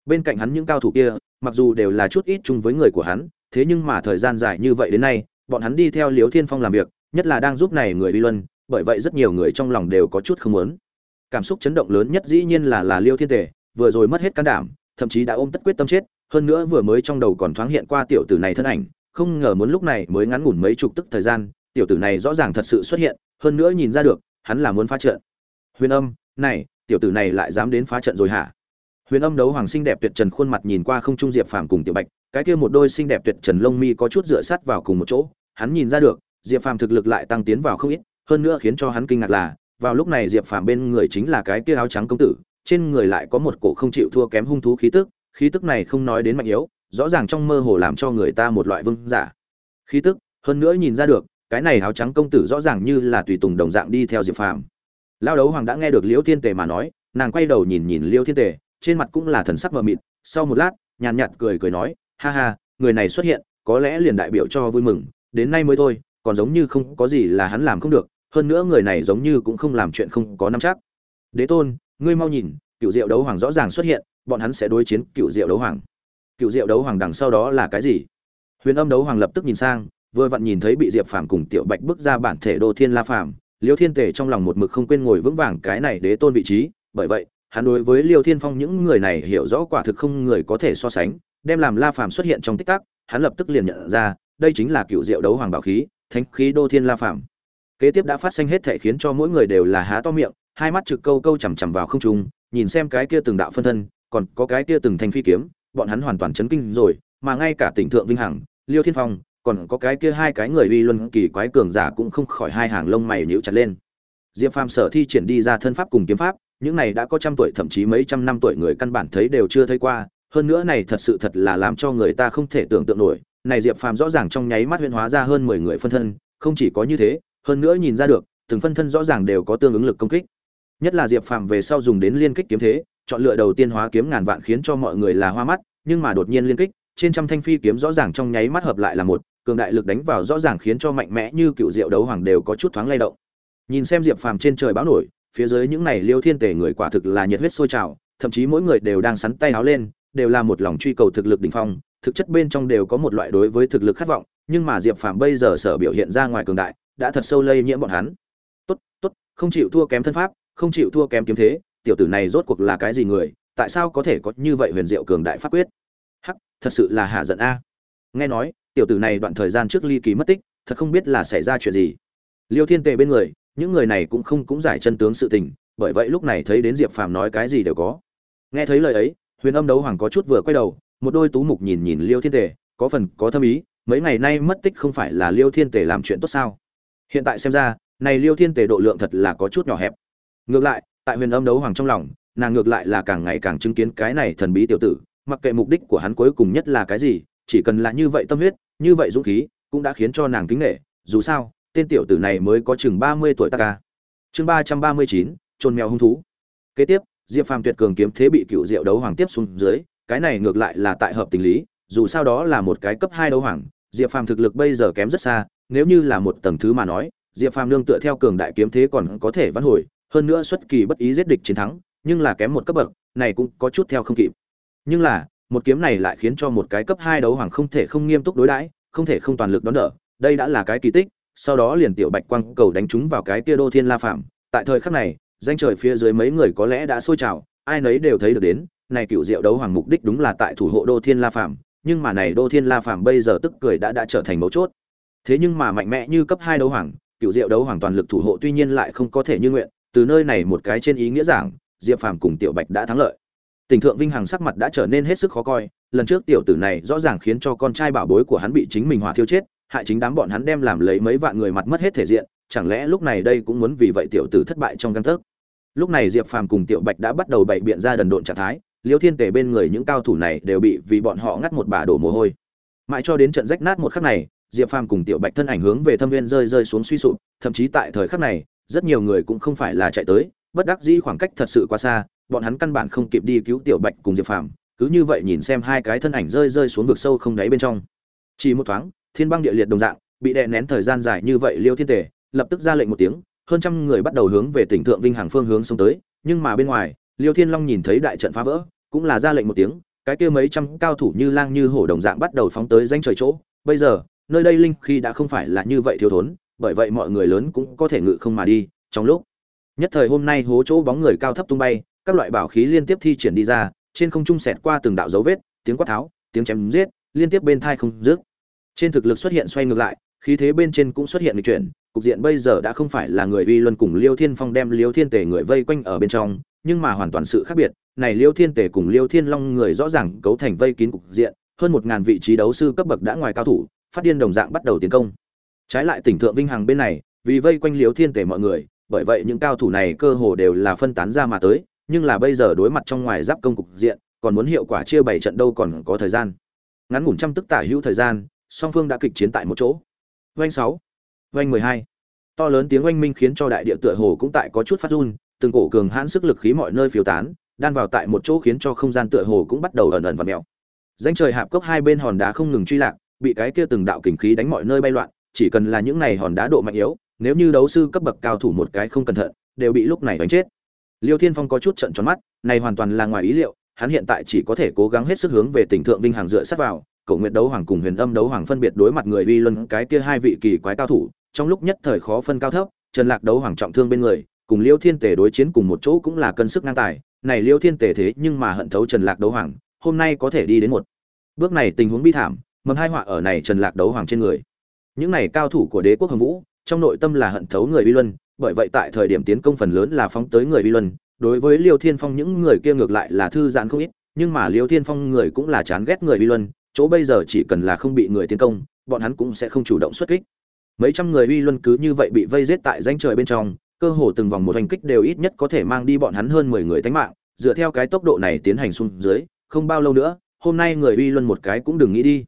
Bên cạnh hắn những cao thủ kia, mặc dù đều là chút ít chung với người của hắn, thế nhưng mà thời gian dài như vậy đến nay, bọn hắn đi theo liếu thiên phong làm việc, nhất là đang giúp này người uy luân, bởi vậy rất nhiều người trong lòng đều có chút không muốn. Cảm xúc chấn động lớn nhất dĩ nhiên là là liêu thiên tề, vừa rồi mất hết can đảm, thậm chí đã ôm tất quyết tâm chết, hơn nữa vừa mới trong đầu còn thoáng hiện qua tiểu tử này thân ảnh, không ngờ muốn lúc này mới ngắn ngủn mấy chục tức thời gian, tiểu tử này rõ ràng thật sự xuất hiện, hơn nữa nhìn ra được, hắn là muốn phá trận. Huyền âm, này tiểu tử này lại dám đến phá trận rồi hả? Huyền âm đấu hoàng xinh đẹp tuyệt trần khuôn mặt nhìn qua không trung diệp phàm cùng tiểu bạch, cái kia một đôi xinh đẹp tuyệt trần lông mi có chút dựa sát vào cùng một chỗ, hắn nhìn ra được, diệp phàm thực lực lại tăng tiến vào không ít, hơn nữa khiến cho hắn kinh ngạc là, vào lúc này diệp phàm bên người chính là cái kia áo trắng công tử, trên người lại có một cổ không chịu thua kém hung thú khí tức khí tức này không nói đến mạnh yếu, rõ ràng trong mơ hồ làm cho người ta một loại vương giả. Khí tức, hơn nữa nhìn ra được, cái này áo trắng công tử rõ ràng như là tùy tùng đồng dạng đi theo diệp phàm lao đấu hoàng đã nghe được liễu thiên tề mà nói, nàng quay đầu nhìn nhìn liễu thiên tề, trên mặt cũng là thần sắc mờ mịt, sau một lát, nhàn nhạt cười cười nói, ha ha, người này xuất hiện, có lẽ liền đại biểu cho vui mừng, đến nay mới thôi, còn giống như không có gì là hắn làm không được, hơn nữa người này giống như cũng không làm chuyện không có nắm chắc. Đế tôn, ngươi mau nhìn cựu diệu đấu hoàng rõ ràng xuất hiện, bọn hắn sẽ đối chiến cựu diệu đấu hoàng. Cựu diệu đấu hoàng đằng sau đó là cái gì? Huyền âm đấu hoàng lập tức nhìn sang, vừa vặn nhìn thấy bị diệp phàm cùng tiểu bạch bước ra bản thể đô thiên la phàm liêu thiên tề trong lòng một mực không quên ngồi vững vàng cái này đế tôn vị trí, bởi vậy, hắn đối với liêu thiên phong những người này hiểu rõ quả thực không người có thể so sánh, đem làm la phàm xuất hiện trong tích tắc, hắn lập tức liền nhận ra, đây chính là cựu diệu đấu hoàng bảo khí, thánh khí đô thiên la phàm. Kế tiếp đã phát sinh hết thể khiến cho mỗi người đều là há to miệng, hai mắt trực câu câu chằm chằm vào không trung, nhìn xem cái kia từng đạo phân thân, còn có cái kia từng thanh phi kiếm, bọn hắn hoàn toàn chấn kinh rồi, mà ngay cả tỉnh thượng vinh hằng, liêu thiên phong còn có cái kia hai cái người uy luân kỳ quái cường giả cũng không khỏi hai hàng lông mày nhíu chặt lên. Diệp phàm sở thi triển đi ra thân pháp cùng kiếm pháp, những này đã có trăm tuổi, thậm chí mấy trăm năm tuổi người căn bản thấy đều chưa thấy qua, hơn nữa này thật sự thật là làm cho người ta không thể tưởng tượng nổi. Này diệp phàm rõ ràng trong nháy mắt huyễn hóa ra hơn mười người phân thân, không chỉ có như thế, hơn nữa nhìn ra được, từng phân thân rõ ràng đều có tương ứng lực công kích. Nhất là diệp phàm về sau dùng đến liên kích kiếm thế, chọn lựa đầu tiên hóa kiếm ngàn vạn khiến cho mọi người là hoa mắt, nhưng mà đột nhiên liên kích trên trăm thanh phi kiếm rõ ràng trong nháy mắt hợp lại là một, cường đại lực đánh vào rõ ràng khiến cho mạnh mẽ như cựu diệu đấu hoàng đều có chút thoáng lay động. Nhìn xem diệp phàm trên trời báo nổi, phía dưới những này liêu thiên Tề người quả thực là nhiệt huyết sôi trào, thậm chí mỗi người đều đang sắn tay áo lên, đều là một lòng truy cầu thực lực đỉnh phong, thực chất bên trong đều có một loại đối với thực lực khát vọng, nhưng mà diệp phàm bây giờ sở biểu hiện ra ngoài cường đại, đã thật sâu lây nhiễm bọn hắn. Tốt tốt, không chịu thua kém thân pháp, không chịu thua kém kiếm thế, tiểu tử này rốt cuộc là cái gì người, tại sao có thể có như vậy huyền diệu cường đại pháp quyết? Thật sự là hạ giận a. Nghe nói, tiểu tử này đoạn thời gian trước ly kỳ mất tích, thật không biết là xảy ra chuyện gì. Liêu thiên tề bên người, những người này cũng không cũng giải chân tướng sự tình, bởi vậy lúc này thấy đến diệp phàm nói cái gì đều có. Nghe thấy lời ấy, huyền âm đấu hoàng có chút vừa quay đầu, một đôi tú mục nhìn nhìn liêu thiên tề, có phần có thâm ý, mấy ngày nay mất tích không phải là liêu thiên tề làm chuyện tốt sao? Hiện tại xem ra, này liêu thiên tề độ lượng thật là có chút nhỏ hẹp. Ngược lại, tại huyền âm đấu hoàng trong lòng, nàng ngược lại là càng ngày càng chứng kiến cái này thần bí tiểu tử mặc kệ mục đích của hắn cuối cùng nhất là cái gì, chỉ cần là như vậy tâm huyết, như vậy dũng khí, cũng đã khiến cho nàng kính nghệ dù sao, tên tiểu tử này mới có chừng ba mươi tuổi ta ca. Chương ba trăm ba mươi chín trôn mèo hung thú. Kế tiếp, diệp phàm tuyệt cường kiếm thế bị cựu diệu đấu hoàng tiếp xuống dưới, cái này ngược lại là tại hợp tình lý, dù sao đó là một cái cấp hai đấu hoàng, diệp phàm thực lực bây giờ kém rất xa, nếu như là một tầng thứ mà nói, diệp phàm nương tựa theo cường đại kiếm thế còn có thể vãn hồi, hơn nữa xuất kỳ bất ý giết địch chiến thắng, nhưng là kém một cấp bậc, này cũng có chút theo không kịp nhưng là, một kiếm này lại khiến cho một cái cấp hai đấu hoàng không thể không nghiêm túc đối đãi, không thể không toàn lực đón đỡ. Đây đã là cái kỳ tích, sau đó liền tiểu bạch quang cầu đánh trúng vào cái kia đô thiên la phạm. Tại thời khắc này, danh trời phía dưới mấy người có lẽ đã sôi trào, ai nấy đều thấy được đến, này cựu diệu đấu hoàng mục đích đúng là tại thủ hộ đô thiên la phạm. Nhưng mà này đô thiên la phạm bây giờ tức cười đã đã trở thành mấu chốt. Thế nhưng mà mạnh mẽ như cấp hai đấu hoàng, cựu diệu đấu hoàng toàn lực thủ hộ tuy nhiên lại không có thể như nguyện. Từ nơi này một cái trên ý nghĩa giảng, diệp phàm cùng tiểu bạch đã thắng lợi tình thượng vinh hằng sắc mặt đã trở nên hết sức khó coi, lần trước tiểu tử này rõ ràng khiến cho con trai bảo bối của hắn bị chính mình hỏa thiêu chết, hại chính đám bọn hắn đem làm lấy mấy vạn người mặt mất hết thể diện, chẳng lẽ lúc này đây cũng muốn vì vậy tiểu tử thất bại trong căn thức lúc này diệp phàm cùng tiểu bạch đã bắt đầu bày biện ra đần độn trạng thái, liêu thiên tề bên người những cao thủ này đều bị vì bọn họ ngắt một bà đổ mồ hôi. Mãi cho đến trận rách nát một khắc này, diệp phàm cùng tiểu bạch thân ảnh hướng về thâm viên rơi rơi xuống suy sụp, thậm chí tại thời khắc này, rất nhiều người cũng không phải là chạy tới, bất đắc dĩ khoảng cách thật sự quá xa bọn hắn căn bản không kịp đi cứu tiểu bạch cùng diệp phàm, cứ như vậy nhìn xem hai cái thân ảnh rơi rơi xuống vực sâu không đáy bên trong. Chỉ một thoáng, thiên băng địa liệt đồng dạng, bị đè nén thời gian dài như vậy liêu thiên tề, lập tức ra lệnh một tiếng, hơn trăm người bắt đầu hướng về tỉnh thượng vinh hàng phương hướng xông tới, nhưng mà bên ngoài, liêu thiên long nhìn thấy đại trận phá vỡ, cũng là ra lệnh một tiếng, cái kia mấy trăm cao thủ như lang như hổ đồng dạng bắt đầu phóng tới danh trời chỗ. Bây giờ, nơi đây linh khi đã không phải là như vậy thiếu thốn, bởi vậy mọi người lớn cũng có thể ngự không mà đi, trong lúc, nhất thời hôm nay hố chỗ bóng người cao thấp tung bay các loại bảo khí liên tiếp thi triển đi ra, trên không trung xẹt qua từng đạo dấu vết, tiếng quát tháo, tiếng chém giết, liên tiếp bên thai không dứt. Trên thực lực xuất hiện xoay ngược lại, khí thế bên trên cũng xuất hiện lịch chuyển, cục diện bây giờ đã không phải là người uy luân cùng liêu thiên phong đem liêu thiên tề người vây quanh ở bên trong, nhưng mà hoàn toàn sự khác biệt, này liêu thiên tề cùng liêu thiên long người rõ ràng cấu thành vây kín cục diện, hơn một ngàn vị trí đấu sư cấp bậc đã ngoài cao thủ, phát điên đồng dạng bắt đầu tiến công. Trái lại tỉnh thượng vinh hằng bên này, vì vây quanh liêu thiên tề mọi người, bởi vậy những cao thủ này cơ hồ đều là phân tán ra mà tới nhưng là bây giờ đối mặt trong ngoài giáp công cục diện còn muốn hiệu quả chia bảy trận đâu còn có thời gian ngắn ngủn trăm tức tả hữu thời gian song phương đã kịch chiến tại một chỗ Oanh 6, Oanh 12. To lớn tiếng oanh minh khiến cho đại địa tựa hồ cũng tại có chút phát run, từng cổ cường hãn sức lực khí mọi nơi phiêu tán, đan vào tại một chỗ khiến cho không gian tựa hồ cũng bắt đầu ẩn ẩn và mèo. Danh trời hạp cốc hai bên hòn đá không ngừng truy lạc, bị cái kia từng đạo kình khí đánh mọi nơi bay loạn, chỉ cần là những này hòn đá độ mạnh yếu, nếu như đấu sư cấp bậc cao thủ một cái không cẩn thận, đều bị lúc này đánh chết. Liêu Thiên Phong có chút trợn tròn mắt, này hoàn toàn là ngoài ý liệu, hắn hiện tại chỉ có thể cố gắng hết sức hướng về tỉnh thượng vinh hàng dựa sát vào, Cổ Nguyệt đấu hoàng cùng Huyền Âm đấu hoàng phân biệt đối mặt người uy luân cái kia hai vị kỳ quái cao thủ, trong lúc nhất thời khó phân cao thấp, Trần Lạc đấu hoàng trọng thương bên người, cùng Liêu Thiên Tề đối chiến cùng một chỗ cũng là cân sức ngang tài, này Liêu Thiên Tề thế nhưng mà hận thấu Trần Lạc đấu hoàng, hôm nay có thể đi đến một bước này tình huống bi thảm, mầm hai họa ở này Trần Lạc đấu hoàng trên người. Những này cao thủ của Đế quốc Hồng Vũ, trong nội tâm là hận thấu người uy luân, bởi vậy tại thời điểm tiến công phần lớn là phóng tới người uy luân, đối với Liêu Thiên Phong những người kia ngược lại là thư giãn không ít, nhưng mà Liêu Thiên Phong người cũng là chán ghét người uy luân, chỗ bây giờ chỉ cần là không bị người tiến công bọn hắn cũng sẽ không chủ động xuất kích. Mấy trăm người uy luân cứ như vậy bị vây giết tại danh trời bên trong cơ hồ từng vòng một hành kích đều ít nhất có thể mang đi bọn hắn hơn mười người tánh mạng dựa theo cái tốc độ này tiến hành xuống dưới không bao lâu nữa hôm nay người uy luân một cái cũng đừng nghĩ đi.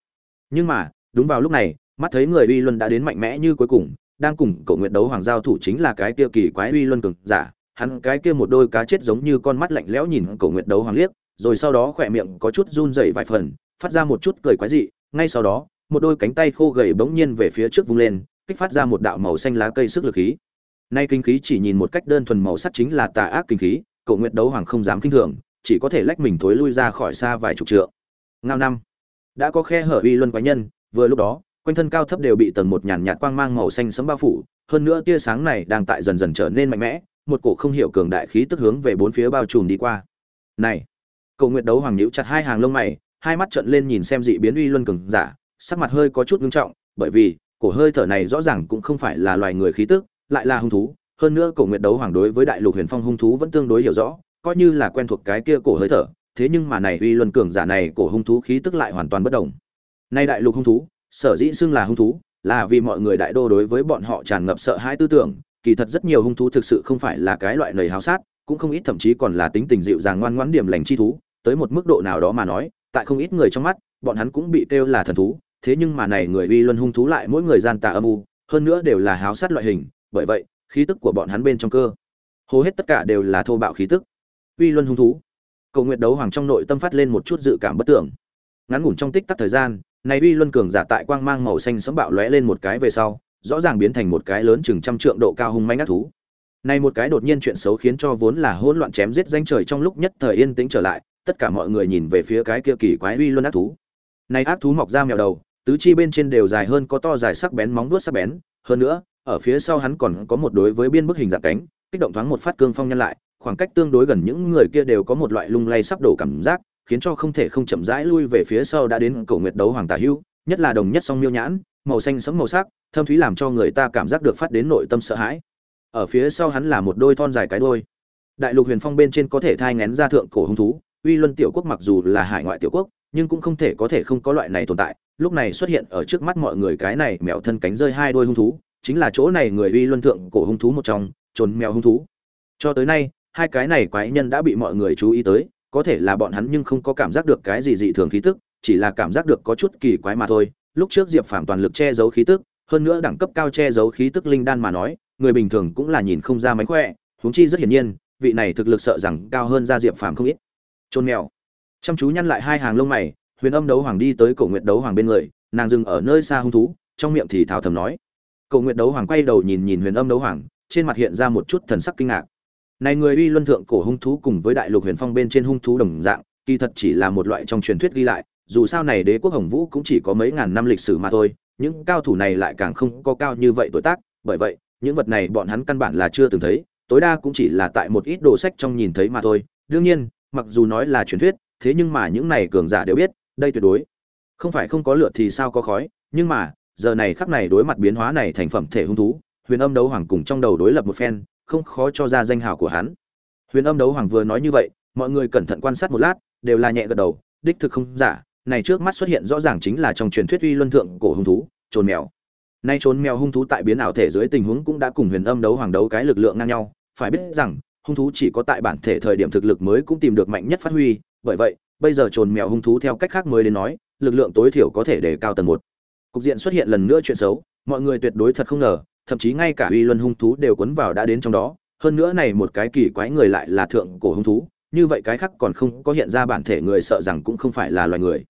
Nhưng mà đúng vào lúc này mắt thấy người uy luân đã đến mạnh mẽ như cuối cùng đang cùng cậu nguyện đấu hoàng giao thủ chính là cái kia kỳ quái uy luân cường giả. Hắn cái kia một đôi cá chết giống như con mắt lạnh lẽo nhìn cậu nguyện đấu hoàng liếc, rồi sau đó khỏe miệng có chút run rẩy vài phần, phát ra một chút cười quái dị. Ngay sau đó, một đôi cánh tay khô gầy bỗng nhiên về phía trước vung lên, kích phát ra một đạo màu xanh lá cây sức lực khí. Nay kinh khí chỉ nhìn một cách đơn thuần màu sắc chính là tà ác kinh khí cậu nguyện đấu hoàng không dám kinh thường, chỉ có thể lách mình thối lui ra khỏi xa vài chục trượng. Ngao năm, đã có khe hở uy luân quái nhân, vừa lúc đó quanh thân cao thấp đều bị tầng một nhàn nhạt quang mang màu xanh sẫm bao phủ hơn nữa tia sáng này đang tại dần dần trở nên mạnh mẽ một cổ không hiểu cường đại khí tức hướng về bốn phía bao trùm đi qua này cầu nguyện đấu hoàng nhíu chặt hai hàng lông mày hai mắt trợn lên nhìn xem dị biến uy luân cường giả, sắc mặt hơi có chút ngưng trọng, bởi vì, cổ hơi thở này rõ ràng cũng không phải là loài người khí tức, lại là hung thú, hơn nữa cổ nguyệt đấu hoàng đối với đại lục huyền phong hung thú vẫn tương đối hiểu rõ, coi như là quen thuộc cái kia cổ hơi thở, thế nhưng mà này uy luân cường giả này cổ hung thú khí tức lại hoàn toàn bất động. Nay đại lục hung thú, sở dĩ xưng là hung thú, là vì mọi người đại đô đối với bọn họ tràn ngập sợ hãi tư tưởng, kỳ thật rất nhiều hung thú thực sự không phải là cái loại nầy háo sát, cũng không ít thậm chí còn là tính tình dịu dàng ngoan ngoãn điểm lành chi thú, tới một mức độ nào đó mà nói, tại không ít người trong mắt, bọn hắn cũng bị kêu là thần thú, thế nhưng mà này người uy luân hung thú lại mỗi người gian tà âm u, hơn nữa đều là háo sát loại hình, bởi vậy, khí tức của bọn hắn bên trong cơ, hầu hết tất cả đều là thô bạo khí tức. Uy luân hung thú. Cầu nguyện đấu hoàng trong nội tâm phát lên một chút dự cảm bất tưởng. Ngắn ngủn trong tích tắc thời gian, này uy luân cường giả tại quang mang màu xanh sẫm bạo lóe lên một cái về sau, rõ ràng biến thành một cái lớn chừng trăm trượng độ cao hung manh ác thú. Này một cái đột nhiên chuyện xấu khiến cho vốn là hỗn loạn chém giết danh trời trong lúc nhất thời yên tĩnh trở lại, tất cả mọi người nhìn về phía cái kia kỳ quái uy luân ác thú này ác thú mọc ra mèo đầu tứ chi bên trên đều dài hơn có to dài sắc bén móng vuốt sắc bén hơn nữa ở phía sau hắn còn có một đối với biên bức hình dạng cánh kích động thoáng một phát cương phong nhân lại khoảng cách tương đối gần những người kia đều có một loại lung lay sắp đổ cảm giác khiến cho không thể không chậm rãi lui về phía sau đã đến cầu nguyệt đấu hoàng tả hưu nhất là đồng nhất song miêu nhãn, màu xanh sẫm màu sắc, thâm thúy làm cho người ta cảm giác được phát đến nội tâm sợ hãi. Ở phía sau hắn là một đôi thon dài cái đôi đại lục huyền phong bên trên có thể thai ngén ra thượng cổ hung thú, uy luân tiểu quốc mặc dù là hải ngoại tiểu quốc, nhưng cũng không thể có thể không có loại này tồn tại. Lúc này xuất hiện ở trước mắt mọi người cái này mèo thân cánh rơi hai đôi hung thú, chính là chỗ này người uy luân thượng cổ hung thú một trong, trốn mèo hung thú. Cho tới nay, hai cái này quái nhân đã bị mọi người chú ý tới có thể là bọn hắn nhưng không có cảm giác được cái gì dị thường khí tức, chỉ là cảm giác được có chút kỳ quái mà thôi. Lúc trước diệp phàm toàn lực che giấu khí tức, hơn nữa đẳng cấp cao che giấu khí tức linh đan mà nói, người bình thường cũng là nhìn không ra mánh khỏe, huống chi rất hiển nhiên, vị này thực lực sợ rằng cao hơn ra diệp phàm không ít. Trôn mèo. Chăm chú nhăn lại hai hàng lông mày, huyền âm đấu hoàng đi tới cổ nguyệt đấu hoàng bên người, nàng dừng ở nơi xa hung thú, trong miệng thì thào thầm nói. Cổ nguyệt đấu hoàng quay đầu nhìn nhìn huyền âm đấu hoàng, trên mặt hiện ra một chút thần sắc kinh ngạc này người uy luân thượng cổ hung thú cùng với đại lục huyền phong bên trên hung thú đồng dạng, kỳ thật chỉ là một loại trong truyền thuyết ghi lại, dù sao này đế quốc hồng vũ cũng chỉ có mấy ngàn năm lịch sử mà thôi, những cao thủ này lại càng không có cao như vậy tuổi tác, bởi vậy, những vật này bọn hắn căn bản là chưa từng thấy, tối đa cũng chỉ là tại một ít đồ sách trong nhìn thấy mà thôi. Đương nhiên, mặc dù nói là truyền thuyết, thế nhưng mà những này cường giả đều biết, đây tuyệt đối không phải không có lửa thì sao có khói, nhưng mà, giờ này khắc này đối mặt biến hóa này thành phẩm thể hung thú, huyền âm đấu hoàng cùng trong đầu đối lập một phen không khó cho ra danh hào của hắn. Huyền âm đấu hoàng vừa nói như vậy, mọi người cẩn thận quan sát một lát, đều là nhẹ gật đầu, đích thực không giả, này trước mắt xuất hiện rõ ràng chính là trong truyền thuyết uy luân thượng cổ hung thú, trồn mèo. Nay trốn mèo hung thú tại biến ảo thể dưới tình huống cũng đã cùng huyền âm đấu hoàng đấu cái lực lượng ngang nhau, phải biết rằng, hung thú chỉ có tại bản thể thời điểm thực lực mới cũng tìm được mạnh nhất phát huy, bởi vậy, bây giờ trồn mèo hung thú theo cách khác mới đến nói, lực lượng tối thiểu có thể để cao tầng một. Cục diện xuất hiện lần nữa chuyện xấu, mọi người tuyệt đối thật không ngờ thậm chí ngay cả uy luân hung thú đều cuốn vào đã đến trong đó. Hơn nữa này một cái kỳ quái người lại là thượng cổ hung thú, như vậy cái khác còn không có hiện ra bản thể người sợ rằng cũng không phải là loài người.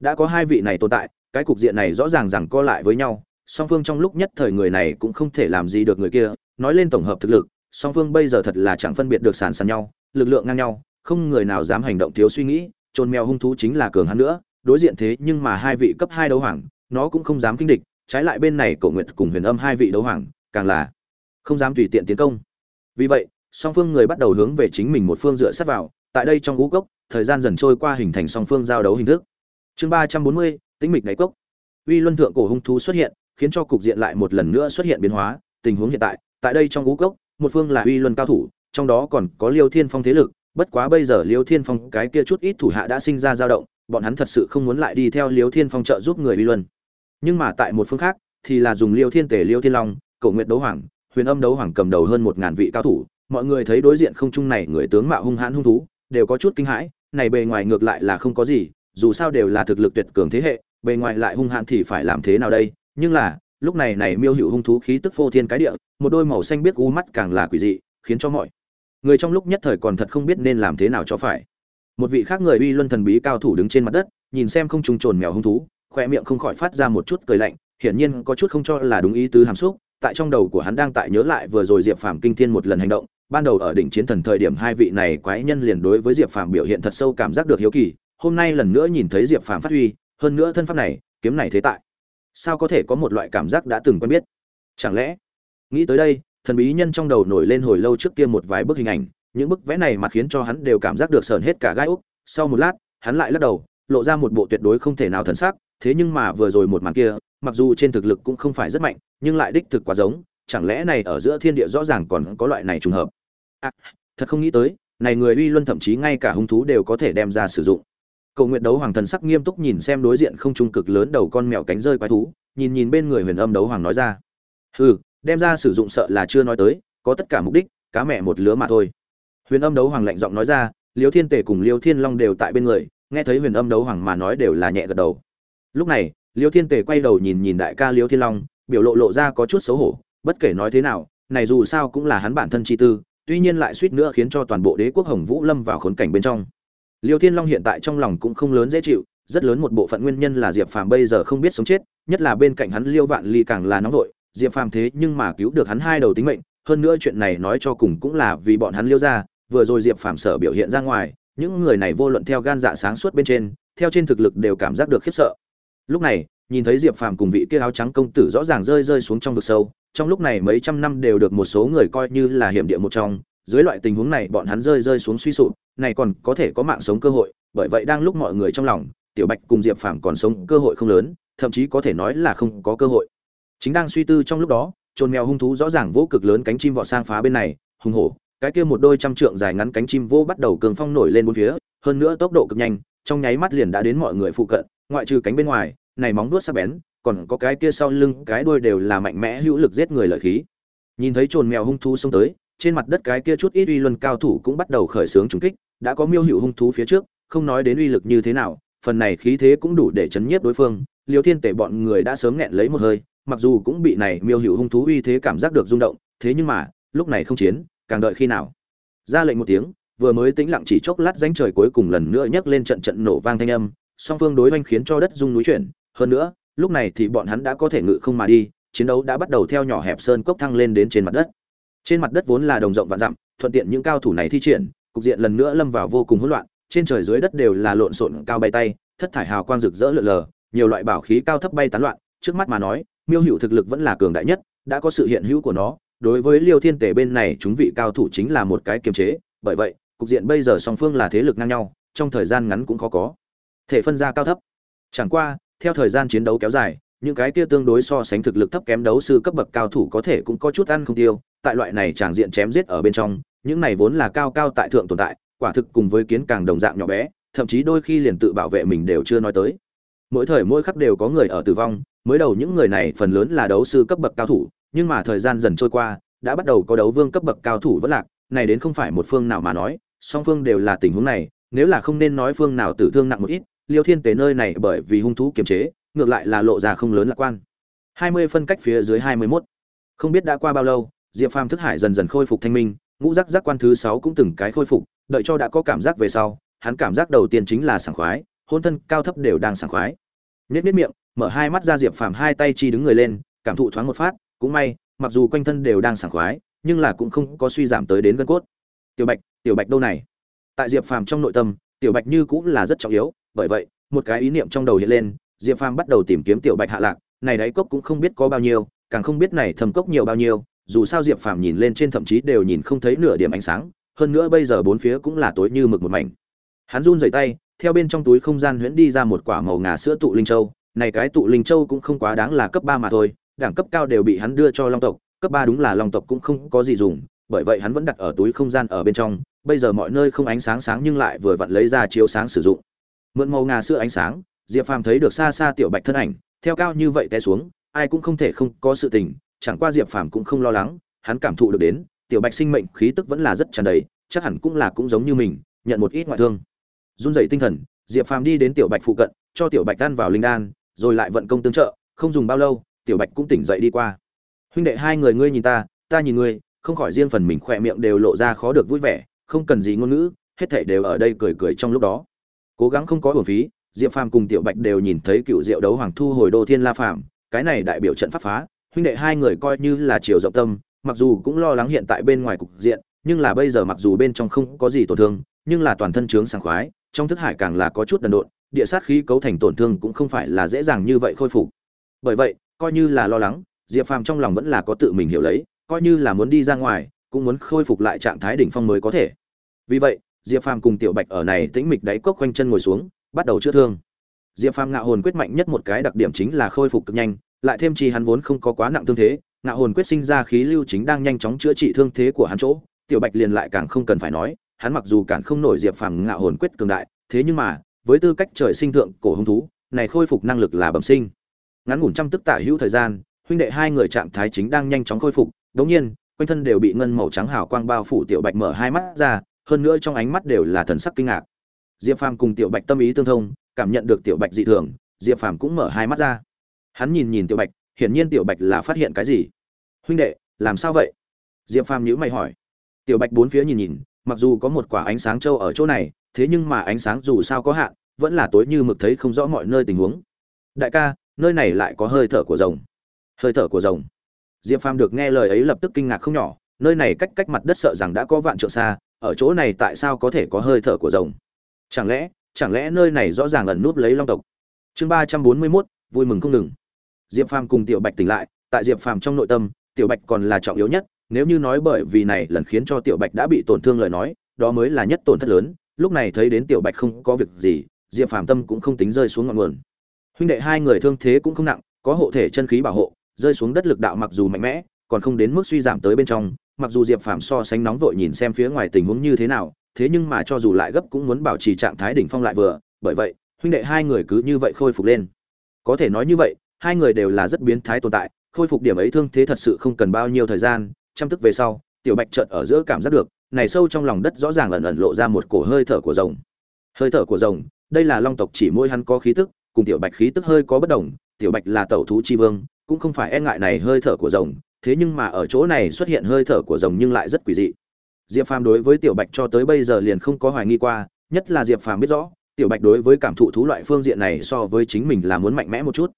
Đã có hai vị này tồn tại, cái cục diện này rõ ràng rằng co lại với nhau, song phương trong lúc nhất thời người này cũng không thể làm gì được người kia. Nói lên tổng hợp thực lực, song phương bây giờ thật là chẳng phân biệt được sàn sàn nhau, lực lượng ngang nhau, không người nào dám hành động thiếu suy nghĩ trồn mèo hung thú chính là cường hắn nữa. Đối diện thế nhưng mà hai vị cấp hai đấu hoàng, nó cũng không dám kinh địch trái lại bên này cổ nguyệt cùng huyền âm hai vị đấu hoàng, càng là không dám tùy tiện tiến công. Vì vậy, song phương người bắt đầu hướng về chính mình một phương dựa sát vào, tại đây trong ngũ cốc, thời gian dần trôi qua hình thành song phương giao đấu hình thức. Chương ba trăm bốn mươi, tĩnh mịch đáy cốc. Uy luân thượng cổ hung thú xuất hiện, khiến cho cục diện lại một lần nữa xuất hiện biến hóa, tình huống hiện tại tại đây trong ngũ cốc, một phương là uy luân cao thủ, trong đó còn có liêu thiên phong thế lực, bất quá bây giờ liêu thiên phong cái kia chút ít thủ hạ đã sinh ra dao động, bọn hắn thật sự không muốn lại đi theo liêu thiên phong trợ giúp người uy luân nhưng mà tại một phương khác, thì là dùng liêu thiên tể liêu thiên long cầu nguyện đấu hoàng, huyền âm đấu hoàng cầm đầu hơn một ngàn vị cao thủ. Mọi người thấy đối diện không trung này người tướng mạo hung hãn hung thú, đều có chút kinh hãi, này bề ngoài ngược lại là không có gì, dù sao đều là thực lực tuyệt cường thế hệ, bề ngoài lại hung hãn thì phải làm thế nào đây? Nhưng là, lúc này này miêu hữu hung thú khí tức phô thiên cái địa, một đôi màu xanh biết u mắt càng là quỷ dị, khiến cho mọi người trong lúc nhất thời còn thật không biết nên làm thế nào cho phải. Một vị khác người uy luân thần bí cao thủ đứng trên mặt đất, nhìn xem không trùng trồn mèo hung thú khoe miệng không khỏi phát ra một chút cười lạnh, hiển nhiên có chút không cho là đúng ý tứ hàm xúc, tại trong đầu của hắn đang tại nhớ lại vừa rồi diệp phàm kinh thiên một lần hành động, ban đầu ở đỉnh chiến thần thời điểm hai vị này quái nhân liền đối với diệp phàm biểu hiện thật sâu cảm giác được hiếu kỳ, hôm nay lần nữa nhìn thấy diệp phàm phát huy, hơn nữa thân pháp này, kiếm này thế tại. Sao có thể có một loại cảm giác đã từng quen biết? Chẳng lẽ, nghĩ tới đây, thần bí nhân trong đầu nổi lên hồi lâu trước kia một vài bức hình ảnh, những bức vẽ này mà khiến cho hắn đều cảm giác được sờn hết cả gai úc. Sau một lát, hắn lại lắc đầu, lộ ra một bộ tuyệt đối không thể nào thần sắc thế nhưng mà vừa rồi một màn kia mặc dù trên thực lực cũng không phải rất mạnh nhưng lại đích thực quá giống chẳng lẽ này ở giữa thiên địa rõ ràng còn có loại này trùng hợp? À, thật không nghĩ tới này người uy luân thậm chí ngay cả hung thú đều có thể đem ra sử dụng. Cầu nguyện đấu hoàng thần sắc nghiêm túc nhìn xem đối diện không trung cực lớn đầu con mèo cánh rơi quái thú nhìn nhìn bên người huyền âm đấu hoàng nói ra. Hừ đem ra sử dụng sợ là chưa nói tới có tất cả mục đích cá mẹ một lứa mà thôi. Huyền âm đấu hoàng lạnh giọng nói ra liêu thiên tề cùng liêu thiên long đều tại bên người nghe thấy huyền âm đấu hoàng mà nói đều là nhẹ gật đầu lúc này, liêu thiên tề quay đầu nhìn nhìn đại ca liêu thiên long, biểu lộ lộ ra có chút xấu hổ, bất kể nói thế nào, này dù sao cũng là hắn bản thân chi tư, tuy nhiên lại suýt nữa khiến cho toàn bộ đế quốc hồng vũ lâm vào khốn cảnh bên trong. Liêu thiên long hiện tại trong lòng cũng không lớn dễ chịu, rất lớn một bộ phận nguyên nhân là diệp phàm bây giờ không biết sống chết, nhất là bên cạnh hắn liêu vạn ly càng là nóng vội, diệp phàm thế nhưng mà cứu được hắn hai đầu tính mệnh, hơn nữa chuyện này nói cho cùng cũng là vì bọn hắn liêu ra vừa rồi diệp phàm sở biểu hiện ra ngoài, những người này vô luận theo gan dạ sáng suốt bên trên, theo trên thực lực đều cảm giác được khiếp sợ lúc này, nhìn thấy diệp phàm cùng vị kia áo trắng công tử rõ ràng rơi rơi xuống trong vực sâu, trong lúc này mấy trăm năm đều được một số người coi như là hiểm địa một trong, dưới loại tình huống này bọn hắn rơi rơi xuống suy sụp, này còn có thể có mạng sống cơ hội, bởi vậy đang lúc mọi người trong lòng, tiểu bạch cùng diệp phàm còn sống cơ hội không lớn, thậm chí có thể nói là không có cơ hội. Chính đang suy tư trong lúc đó trồn mèo hung thú rõ ràng vỗ cực lớn cánh chim vọt sang phá bên này hung hổ, cái kia một đôi trăm trượng dài ngắn cánh chim vô bắt đầu cường phong nổi lên bốn phía, hơn nữa tốc độ cực nhanh, trong nháy mắt liền đã đến mọi người phụ cận ngoại trừ cánh bên ngoài, này móng vuốt sắc bén, còn có cái kia sau lưng, cái đuôi đều là mạnh mẽ hữu lực giết người lợi khí. Nhìn thấy trồn mèo hung thú xông tới, trên mặt đất cái kia chút ít uy luân cao thủ cũng bắt đầu khởi xướng trúng kích, đã có miêu hữu hung thú phía trước, không nói đến uy lực như thế nào, phần này khí thế cũng đủ để chấn nhiếp đối phương, liêu thiên tể bọn người đã sớm nghẹn lấy một hơi, mặc dù cũng bị này miêu hữu hung thú uy thế cảm giác được rung động, thế nhưng mà, lúc này không chiến, càng đợi khi nào? Ra lệnh một tiếng, vừa mới tĩnh lặng chỉ chốc lát ránh trời cuối cùng lần nữa nhấc lên trận trận nổ vang thanh âm song phương đối oanh khiến cho đất rung núi chuyển. Hơn nữa, lúc này thì bọn hắn đã có thể ngự không mà đi, chiến đấu đã bắt đầu theo nhỏ hẹp sơn cốc thăng lên đến trên mặt đất. Trên mặt đất vốn là đồng rộng vạn dặm, thuận tiện những cao thủ này thi triển, cục diện lần nữa lâm vào vô cùng hỗn loạn, trên trời dưới đất đều là lộn xộn cao bay tay, thất thải hào quang rực rỡ lượn lờ, nhiều loại bảo khí cao thấp bay tán loạn, trước mắt mà nói, miêu hữu thực lực vẫn là cường đại nhất, đã có sự hiện hữu của nó. Đối với liêu thiên tể bên này, chúng vị cao thủ chính là một cái kiềm chế, bởi vậy, cục diện bây giờ song phương là thế lực ngang nhau, trong thời gian ngắn cũng khó có thể phân ra cao thấp. Chẳng qua, theo thời gian chiến đấu kéo dài, những cái kia tương đối so sánh thực lực thấp kém đấu sư cấp bậc cao thủ có thể cũng có chút ăn không tiêu, tại loại này tràng diện chém giết ở bên trong, những này vốn là cao cao tại thượng tồn tại, quả thực cùng với kiến càng đồng dạng nhỏ bé, thậm chí đôi khi liền tự bảo vệ mình đều chưa nói tới. Mỗi thời mỗi khắc đều có người ở tử vong, mới đầu những người này phần lớn là đấu sư cấp bậc cao thủ, nhưng mà thời gian dần trôi qua, đã bắt đầu có đấu vương cấp bậc cao thủ vẫn lạc, này đến không phải một phương nào mà nói, song phương đều là tình huống này, nếu là không nên nói phương nào tử thương nặng một ít liêu thiên tế nơi này bởi vì hung thú kiềm chế, ngược lại là lộ ra không lớn lạc quan. Hai mươi phân cách phía dưới hai mươi 21. không biết đã qua bao lâu, diệp phàm thức hải dần dần khôi phục thanh minh, ngũ giác giác quan thứ sáu cũng từng cái khôi phục, đợi cho đã có cảm giác về sau, hắn cảm giác đầu tiên chính là sảng khoái, hôn thân cao thấp đều đang sảng khoái. Nhếch nhếch miệng, mở hai mắt ra diệp phàm hai tay chi đứng người lên, cảm thụ thoáng một phát, cũng may, mặc dù quanh thân đều đang sảng khoái, nhưng là cũng không có suy giảm tới đến gân cốt. Tiểu bạch tiểu bạch đâu này? Tại diệp phàm trong nội tâm, tiểu bạch như cũng là rất trọng yếu bởi vậy, một cái ý niệm trong đầu hiện lên, diệp phàm bắt đầu tìm kiếm tiểu bạch hạ lạc, này đáy cốc cũng không biết có bao nhiêu, càng không biết này thầm cốc nhiều bao nhiêu, dù sao diệp phàm nhìn lên trên thậm chí đều nhìn không thấy nửa điểm ánh sáng, hơn nữa bây giờ bốn phía cũng là tối như mực một mảnh. Hắn run rẩy tay, theo bên trong túi không gian huyễn đi ra một quả màu ngà sữa tụ linh châu, này cái tụ linh châu cũng không quá đáng là cấp ba mà thôi, đẳng cấp cao đều bị hắn đưa cho long tộc, cấp ba đúng là long tộc cũng không có gì dùng, bởi vậy hắn vẫn đặt ở túi không gian ở bên trong, bây giờ mọi nơi không ánh sáng sáng nhưng lại vừa vặn lấy ra chiếu sáng sử dụng mượn màu ngà sữa ánh sáng, diệp phàm thấy được xa xa tiểu bạch thân ảnh, theo cao như vậy té xuống, ai cũng không thể không có sự tình, chẳng qua diệp phàm cũng không lo lắng, hắn cảm thụ được đến, tiểu bạch sinh mệnh khí tức vẫn là rất tràn đầy, chắc hẳn cũng là cũng giống như mình, nhận một ít ngoại thương. Run dậy tinh thần, diệp phàm đi đến tiểu bạch phụ cận, cho tiểu bạch đan vào linh đan, rồi lại vận công tương trợ, không dùng bao lâu, tiểu bạch cũng tỉnh dậy đi qua. Huynh đệ, hai người ngươi nhìn ta ta nhìn ngươi, không khỏi riêng phần mình khỏe miệng đều lộ ra khó được vui vẻ, không cần gì ngôn ngữ, hết thảy đều ở đây cười cười trong lúc đó cố gắng không có hưởng phí, diệp phàm cùng tiểu bạch đều nhìn thấy cựu diệu đấu hoàng thu hồi đô thiên la phàm, cái này đại biểu trận pháp phá, huynh đệ hai người coi như là chiều rộng tâm, mặc dù cũng lo lắng hiện tại bên ngoài cục diện, nhưng là bây giờ mặc dù bên trong không có gì tổn thương, nhưng là toàn thân trướng sảng khoái, trong thức hải càng là có chút đần độn, địa sát khí cấu thành tổn thương cũng không phải là dễ dàng như vậy khôi phục. Bởi vậy, coi như là lo lắng, diệp phàm trong lòng vẫn là có tự mình hiểu lấy, coi như là muốn đi ra ngoài, cũng muốn khôi phục lại trạng thái đỉnh phong mới có thể. Vì vậy diệp phàm cùng tiểu bạch ở này tĩnh mịch đáy cốc quanh chân ngồi xuống, bắt đầu chữa thương. Diệp phàm ngạo hồn quyết mạnh nhất một cái đặc điểm chính là khôi phục cực nhanh, lại thêm chi hắn vốn không có quá nặng thương thế, ngạo hồn quyết sinh ra khí lưu chính đang nhanh chóng chữa trị thương thế của hắn chỗ. Tiểu bạch liền lại càng không cần phải nói, hắn mặc dù cản không nổi diệp phàm ngạo hồn quyết cường đại, thế nhưng mà, với tư cách trời sinh thượng cổ hung thú, này khôi phục năng lực là bẩm sinh. Ngắn ngủn trăm tức tả hữu thời gian, huynh đệ hai người trạng thái chính đang nhanh chóng khôi phục, đống nhiên, quanh thân đều bị ngân màu trắng hào quang bao phủ tiểu bạch mở hai mắt ra hơn nữa trong ánh mắt đều là thần sắc kinh ngạc. Diệp phàm cùng tiểu bạch tâm ý tương thông, cảm nhận được tiểu bạch dị thường, diệp phàm cũng mở hai mắt ra. Hắn nhìn nhìn tiểu bạch, hiển nhiên tiểu bạch là phát hiện cái gì? Huynh đệ, làm sao vậy? Diệp phàm nhữ mày hỏi. Tiểu bạch bốn phía nhìn nhìn, mặc dù có một quả ánh sáng trâu ở chỗ này, thế nhưng mà ánh sáng dù sao có hạn, vẫn là tối như mực thấy không rõ mọi nơi tình huống. Đại ca, nơi này lại có hơi thở của rồng. Hơi thở của rồng? Diệp phàm được nghe lời ấy lập tức kinh ngạc không nhỏ, nơi này cách cách mặt đất sợ rằng đã có vạn trượng xa ở chỗ này tại sao có thể có hơi thở của rồng? Chẳng lẽ chẳng lẽ nơi này rõ ràng ẩn núp lấy long tộc? Chương ba trăm bốn mươi mốt, vui mừng không ngừng. Diệp phàm cùng tiểu bạch tỉnh lại, tại diệp phàm trong nội tâm, tiểu bạch còn là trọng yếu nhất, nếu như nói bởi vì này lần khiến cho tiểu bạch đã bị tổn thương lời nói, đó mới là nhất tổn thất lớn. Lúc này thấy đến tiểu bạch không có việc gì, diệp phàm tâm cũng không tính rơi xuống ngọn nguồn. Huynh đệ hai người thương thế cũng không nặng, có hộ thể chân khí bảo hộ, rơi xuống đất lực đạo mặc dù mạnh mẽ, còn không đến mức suy giảm tới bên trong mặc dù diệp phàm so sánh nóng vội nhìn xem phía ngoài tình huống như thế nào, thế nhưng mà cho dù lại gấp cũng muốn bảo trì trạng thái đỉnh phong lại vừa, bởi vậy, huynh đệ hai người cứ như vậy khôi phục lên. Có thể nói như vậy, hai người đều là rất biến thái tồn tại, khôi phục điểm ấy thương thế thật sự không cần bao nhiêu thời gian, chăm tức về sau, tiểu bạch chợt ở giữa cảm giác được, này sâu trong lòng đất rõ ràng ẩn ẩn lộ ra một cổ hơi thở của rồng. Hơi thở của rồng, đây là long tộc chỉ môi hắn có khí tức, cùng tiểu bạch khí tức hơi có bất đồng, tiểu bạch là tẩu thú chi vương, cũng không phải e ngại này hơi thở của rồng thế nhưng mà ở chỗ này xuất hiện hơi thở của rồng nhưng lại rất quỷ dị. Diệp phàm đối với tiểu bạch cho tới bây giờ liền không có hoài nghi qua, nhất là diệp phàm biết rõ, tiểu bạch đối với cảm thụ thú loại phương diện này so với chính mình là muốn mạnh mẽ một chút.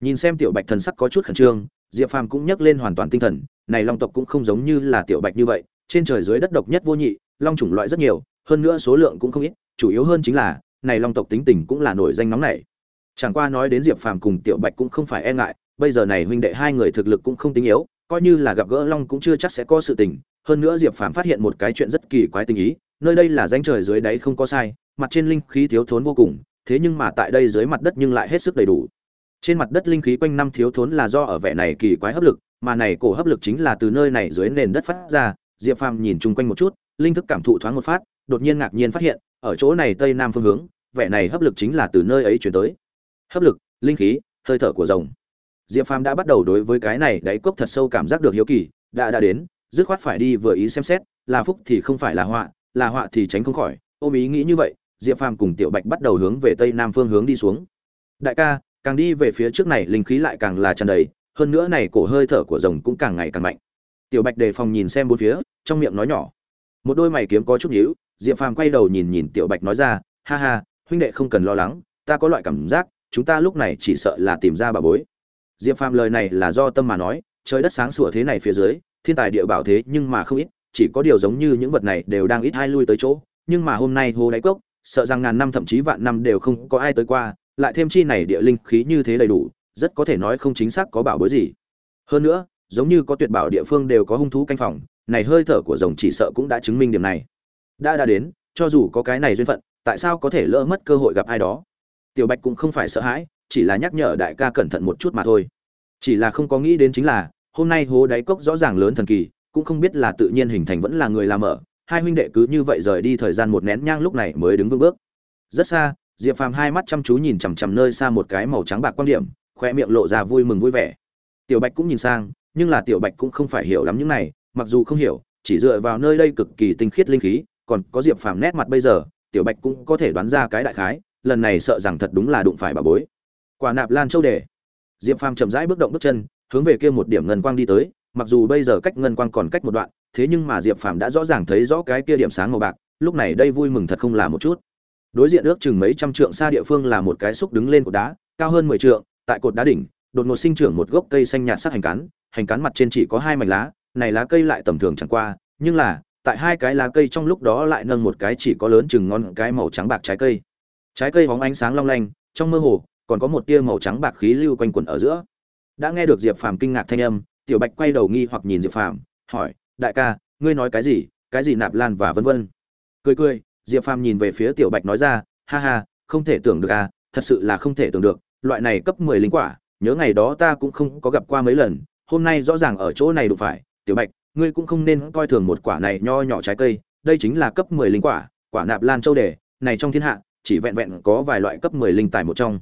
Nhìn xem tiểu bạch thần sắc có chút khẩn trương, diệp phàm cũng nhắc lên hoàn toàn tinh thần, này long tộc cũng không giống như là tiểu bạch như vậy, trên trời dưới đất độc nhất vô nhị, long chủng loại rất nhiều, hơn nữa số lượng cũng không ít, chủ yếu hơn chính là, này long tộc tính tình cũng là nổi danh nóng này chẳng qua nói đến diệp phàm cùng tiểu bạch cũng không phải e ngại, bây giờ này huynh đệ hai người thực lực cũng không tính yếu coi như là gặp gỡ long cũng chưa chắc sẽ có sự tình. Hơn nữa diệp phàm phát hiện một cái chuyện rất kỳ quái tình ý, nơi đây là danh trời dưới đáy không có sai, mặt trên linh khí thiếu thốn vô cùng, thế nhưng mà tại đây dưới mặt đất nhưng lại hết sức đầy đủ. Trên mặt đất linh khí quanh năm thiếu thốn là do ở vẻ này kỳ quái hấp lực, mà này cổ hấp lực chính là từ nơi này dưới nền đất phát ra. Diệp phàm nhìn chung quanh một chút, linh thức cảm thụ thoáng một phát, đột nhiên ngạc nhiên phát hiện, ở chỗ này tây nam phương hướng, vẻ này hấp lực chính là từ nơi ấy chuyển tới. Hấp lực, linh khí, hơi thở của rồng diệp phàm đã bắt đầu đối với cái này đáy cốc thật sâu cảm giác được hiếu kỳ, đã đã đến, dứt khoát phải đi vừa ý xem xét, là phúc thì không phải là họa là họa thì tránh không khỏi. Ôm ý nghĩ như vậy, diệp phàm cùng tiểu bạch bắt đầu hướng về tây nam phương hướng đi xuống. Đại ca, càng đi về phía trước này linh khí lại càng là tràn đầy, hơn nữa này cổ hơi thở của rồng cũng càng ngày càng mạnh. Tiểu bạch đề phòng nhìn xem bốn phía, trong miệng nói nhỏ. Một đôi mày kiếm có chút nhíu, diệp phàm quay đầu nhìn nhìn tiểu bạch nói ra, ha ha, huynh đệ không cần lo lắng, ta có loại cảm giác, chúng ta lúc này chỉ sợ là tìm ra bà bối diệp phàm lời này là do tâm mà nói, trời đất sáng sủa thế này phía dưới, thiên tài địa bảo thế nhưng mà không ít, chỉ có điều giống như những vật này đều đang ít hai lui tới chỗ, nhưng mà hôm nay hồ đáy cốc, sợ rằng ngàn năm thậm chí vạn năm đều không có ai tới qua, lại thêm chi này địa linh khí như thế đầy đủ, rất có thể nói không chính xác có bảo bối gì. Hơn nữa, giống như có tuyệt bảo địa phương đều có hung thú canh phòng, này hơi thở của rồng chỉ sợ cũng đã chứng minh điểm này. Đã đã đến, cho dù có cái này duyên phận, tại sao có thể lỡ mất cơ hội gặp ai đó? Tiểu bạch cũng không phải sợ hãi chỉ là nhắc nhở đại ca cẩn thận một chút mà thôi. Chỉ là không có nghĩ đến chính là, hôm nay hố đáy cốc rõ ràng lớn thần kỳ, cũng không biết là tự nhiên hình thành vẫn là người làm ở, hai huynh đệ cứ như vậy rời đi thời gian một nén nhang lúc này mới đứng vững bước. Rất xa, diệp phàm hai mắt chăm chú nhìn chằm chằm nơi xa một cái màu trắng bạc quan điểm, khoe miệng lộ ra vui mừng vui vẻ. Tiểu bạch cũng nhìn sang, nhưng là tiểu bạch cũng không phải hiểu lắm những này, mặc dù không hiểu, chỉ dựa vào nơi đây cực kỳ tinh khiết linh khí, còn có diệp phàm nét mặt bây giờ, tiểu bạch cũng có thể đoán ra cái đại khái, lần này sợ rằng thật đúng là đụng phải bà bối quả nạp lan châu đề. Diệp phàm chậm rãi bước động bước chân, hướng về kia một điểm ngân quang đi tới, mặc dù bây giờ cách ngân quang còn cách một đoạn, thế nhưng mà diệp phàm đã rõ ràng thấy rõ cái kia điểm sáng màu bạc, lúc này đây vui mừng thật không là một chút. Đối diện ước chừng mấy trăm trượng xa địa phương là một cái xúc đứng lên cột đá, cao hơn mười trượng, tại cột đá đỉnh, đột ngột sinh trưởng một gốc cây xanh nhạt sắc hành cán hành cán mặt trên chỉ có hai mảnh lá, này lá cây lại tầm thường chẳng qua, nhưng là, tại hai cái lá cây trong lúc đó lại nâng một cái chỉ có lớn chừng ngon cái màu trắng bạc trái cây. Trái cây bóng ánh sáng long lanh, trong mơ hồ còn có một tia màu trắng bạc khí lưu quanh quẩn ở giữa. Đã nghe được diệp phàm kinh ngạc thanh âm, tiểu bạch quay đầu nghi hoặc nhìn diệp phàm, hỏi, đại ca, ngươi nói cái gì? Cái gì nạp lan và vân vân? Cười cười, diệp phàm nhìn về phía tiểu bạch nói ra, ha ha, không thể tưởng được à thật sự là không thể tưởng được, loại này cấp mười linh quả, nhớ ngày đó ta cũng không có gặp qua mấy lần, hôm nay rõ ràng ở chỗ này đụng phải. Tiểu bạch, ngươi cũng không nên coi thường một quả này nho nhỏ trái cây, đây chính là cấp mười linh quả quả nạp lan châu đề, này trong thiên hạ, chỉ vẹn vẹn có vài loại cấp mười linh tài một trong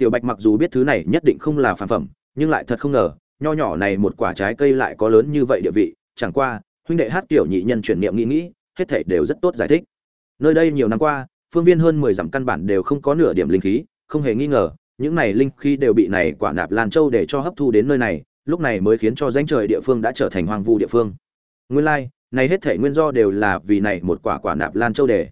tiểu bạch mặc dù biết thứ này nhất định không là phản phẩm nhưng lại thật không ngờ nho nhỏ này một quả trái cây lại có lớn như vậy địa vị. Chẳng qua huynh đệ hát tiểu nhị nhân chuyển niệm nghĩ nghĩ hết thảy đều rất tốt giải thích. Nơi đây nhiều năm qua phương viên hơn mười dặm căn bản đều không có nửa điểm linh khí không hề nghi ngờ những này linh khí đều bị này quả nạp lan châu để cho hấp thu đến nơi này lúc này mới khiến cho danh trời địa phương đã trở thành hoang vu địa phương. Nguyên lai like, này hết thảy nguyên do đều là vì này một quả quả nạp lan châu để.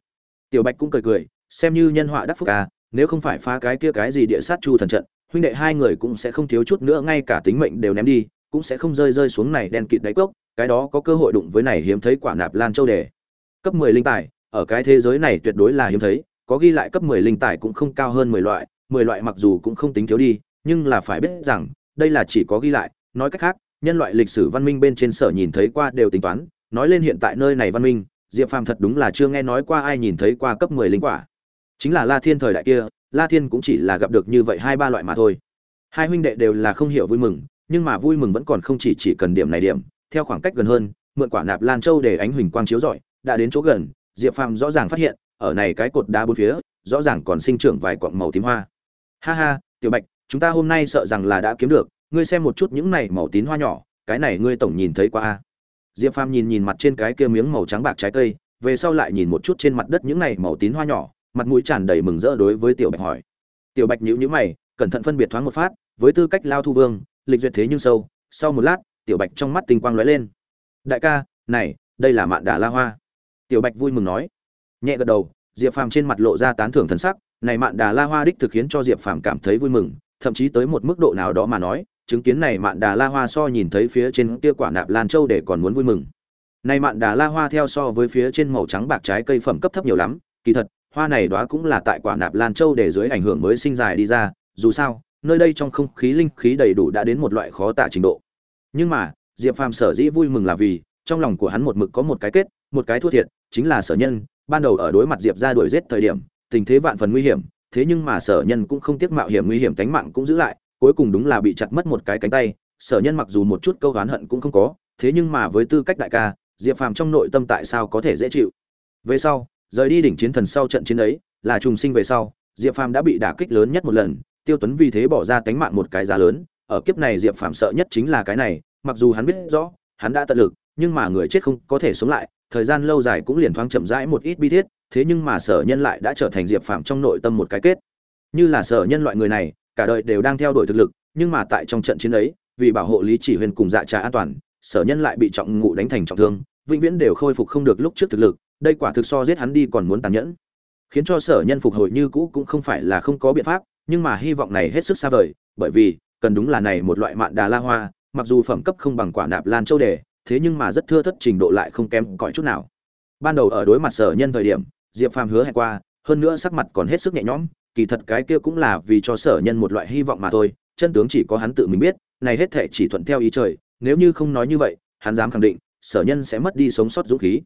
tiểu bạch cũng cười cười xem như nhân họa đắc phúc à nếu không phải phá cái kia cái gì địa sát chu thần trận, huynh đệ hai người cũng sẽ không thiếu chút nữa, ngay cả tính mệnh đều ném đi, cũng sẽ không rơi rơi xuống này đen kịt đáy cốc, cái đó có cơ hội đụng với này hiếm thấy quả nạp lan châu đề. Cấp mười linh tài, ở cái thế giới này tuyệt đối là hiếm thấy, có ghi lại cấp mười linh tài cũng không cao hơn mười loại mười loại mặc dù cũng không tính thiếu đi, nhưng là phải biết rằng, đây là chỉ có ghi lại, nói cách khác, nhân loại lịch sử văn minh bên trên sở nhìn thấy qua đều tính toán, nói lên hiện tại nơi này văn minh, diệp phàm thật đúng là chưa nghe nói qua ai nhìn thấy qua cấp mười linh quả chính là la thiên thời đại kia, la thiên cũng chỉ là gặp được như vậy hai ba loại mà thôi. Hai huynh đệ đều là không hiểu vui mừng, nhưng mà vui mừng vẫn còn không chỉ chỉ cần điểm này điểm, theo khoảng cách gần hơn, mượn quả nạp lan châu để ánh huỳnh quang chiếu rọi, đã đến chỗ gần, diệp phàm rõ ràng phát hiện, ở này cái cột đá bốn phía, rõ ràng còn sinh trưởng vài quặng màu tím hoa. Ha ha, tiểu bạch, chúng ta hôm nay sợ rằng là đã kiếm được, ngươi xem một chút những này màu tím hoa nhỏ, cái này ngươi tổng nhìn thấy qua a? Diệp phàm nhìn nhìn mặt trên cái kia miếng màu trắng bạc trái cây, về sau lại nhìn một chút trên mặt đất những này màu tím hoa nhỏ mặt mũi tràn đầy mừng rỡ đối với tiểu bạch hỏi. Tiểu bạch nhíu nhíu mày, cẩn thận phân biệt thoáng một phát, với tư cách lao thu vương, lịch duyệt thế nhưng sâu, sau một lát, tiểu bạch trong mắt tinh quang lóe lên. Đại ca, này, đây là mạn đà la hoa. Tiểu bạch vui mừng nói. Nhẹ gật đầu, diệp phàm trên mặt lộ ra tán thưởng thần sắc, này mạn đà la hoa đích thực khiến cho diệp phàm cảm thấy vui mừng, thậm chí tới một mức độ nào đó mà nói, chứng kiến này mạn đà la hoa so nhìn thấy phía trên kia quả nạp lan châu để còn muốn vui mừng. Này mạn đà la hoa theo so với phía trên màu trắng bạc trái cây phẩm cấp thấp nhiều lắm, kỳ thật hoa này đó cũng là tại quả nạp lan châu để dưới ảnh hưởng mới sinh dài đi ra, dù sao, nơi đây trong không khí linh khí đầy đủ đã đến một loại khó tả trình độ. Nhưng mà, diệp phàm sở dĩ vui mừng là vì, trong lòng của hắn một mực có một cái kết, một cái thua thiệt, chính là sở nhân, ban đầu ở đối mặt diệp ra đuổi giết thời điểm, tình thế vạn phần nguy hiểm, thế nhưng mà sở nhân cũng không tiếc mạo hiểm nguy hiểm cánh mạng cũng giữ lại, cuối cùng đúng là bị chặt mất một cái cánh tay, sở nhân mặc dù một chút câu oán hận cũng không có, thế nhưng mà với tư cách đại ca, diệp phàm trong nội tâm tại sao có thể dễ chịu? Về sau rời đi đỉnh chiến thần sau trận chiến ấy, là trùng sinh về sau, diệp phàm đã bị đả kích lớn nhất một lần, tiêu tuấn vì thế bỏ ra tánh mạng một cái giá lớn, ở kiếp này diệp phàm sợ nhất chính là cái này, mặc dù hắn biết rõ, hắn đã tận lực, nhưng mà người chết không có thể sống lại, thời gian lâu dài cũng liền thoáng chậm rãi một ít bi thiết, thế nhưng mà sở nhân lại đã trở thành diệp phàm trong nội tâm một cái kết. Như là sở nhân loại người này, cả đời đều đang theo đuổi thực lực, nhưng mà tại trong trận chiến ấy, vì bảo hộ lý chỉ huyền cùng dạ trà an toàn, sở nhân lại bị trọng ngụ đánh thành trọng thương, vĩnh viễn đều khôi phục không được lúc trước thực lực đây quả thực so giết hắn đi còn muốn tàn nhẫn. Khiến cho sở nhân phục hồi như cũ cũng không phải là không có biện pháp, nhưng mà hy vọng này hết sức xa vời, bởi vì, cần đúng là này một loại mạn đà la hoa, mặc dù phẩm cấp không bằng quả nạp lan châu đề, thế nhưng mà rất thưa thất trình độ lại không kém cỏi chút nào. Ban đầu ở đối mặt sở nhân thời điểm, diệp phàm hứa hẹn qua, hơn nữa sắc mặt còn hết sức nhẹ nhõm, kỳ thật cái kia cũng là vì cho sở nhân một loại hy vọng mà thôi, chân tướng chỉ có hắn tự mình biết, này hết thể chỉ thuận theo ý trời, nếu như không nói như vậy, hắn dám khẳng định, sở nhân sẽ mất đi sống sót dũng khí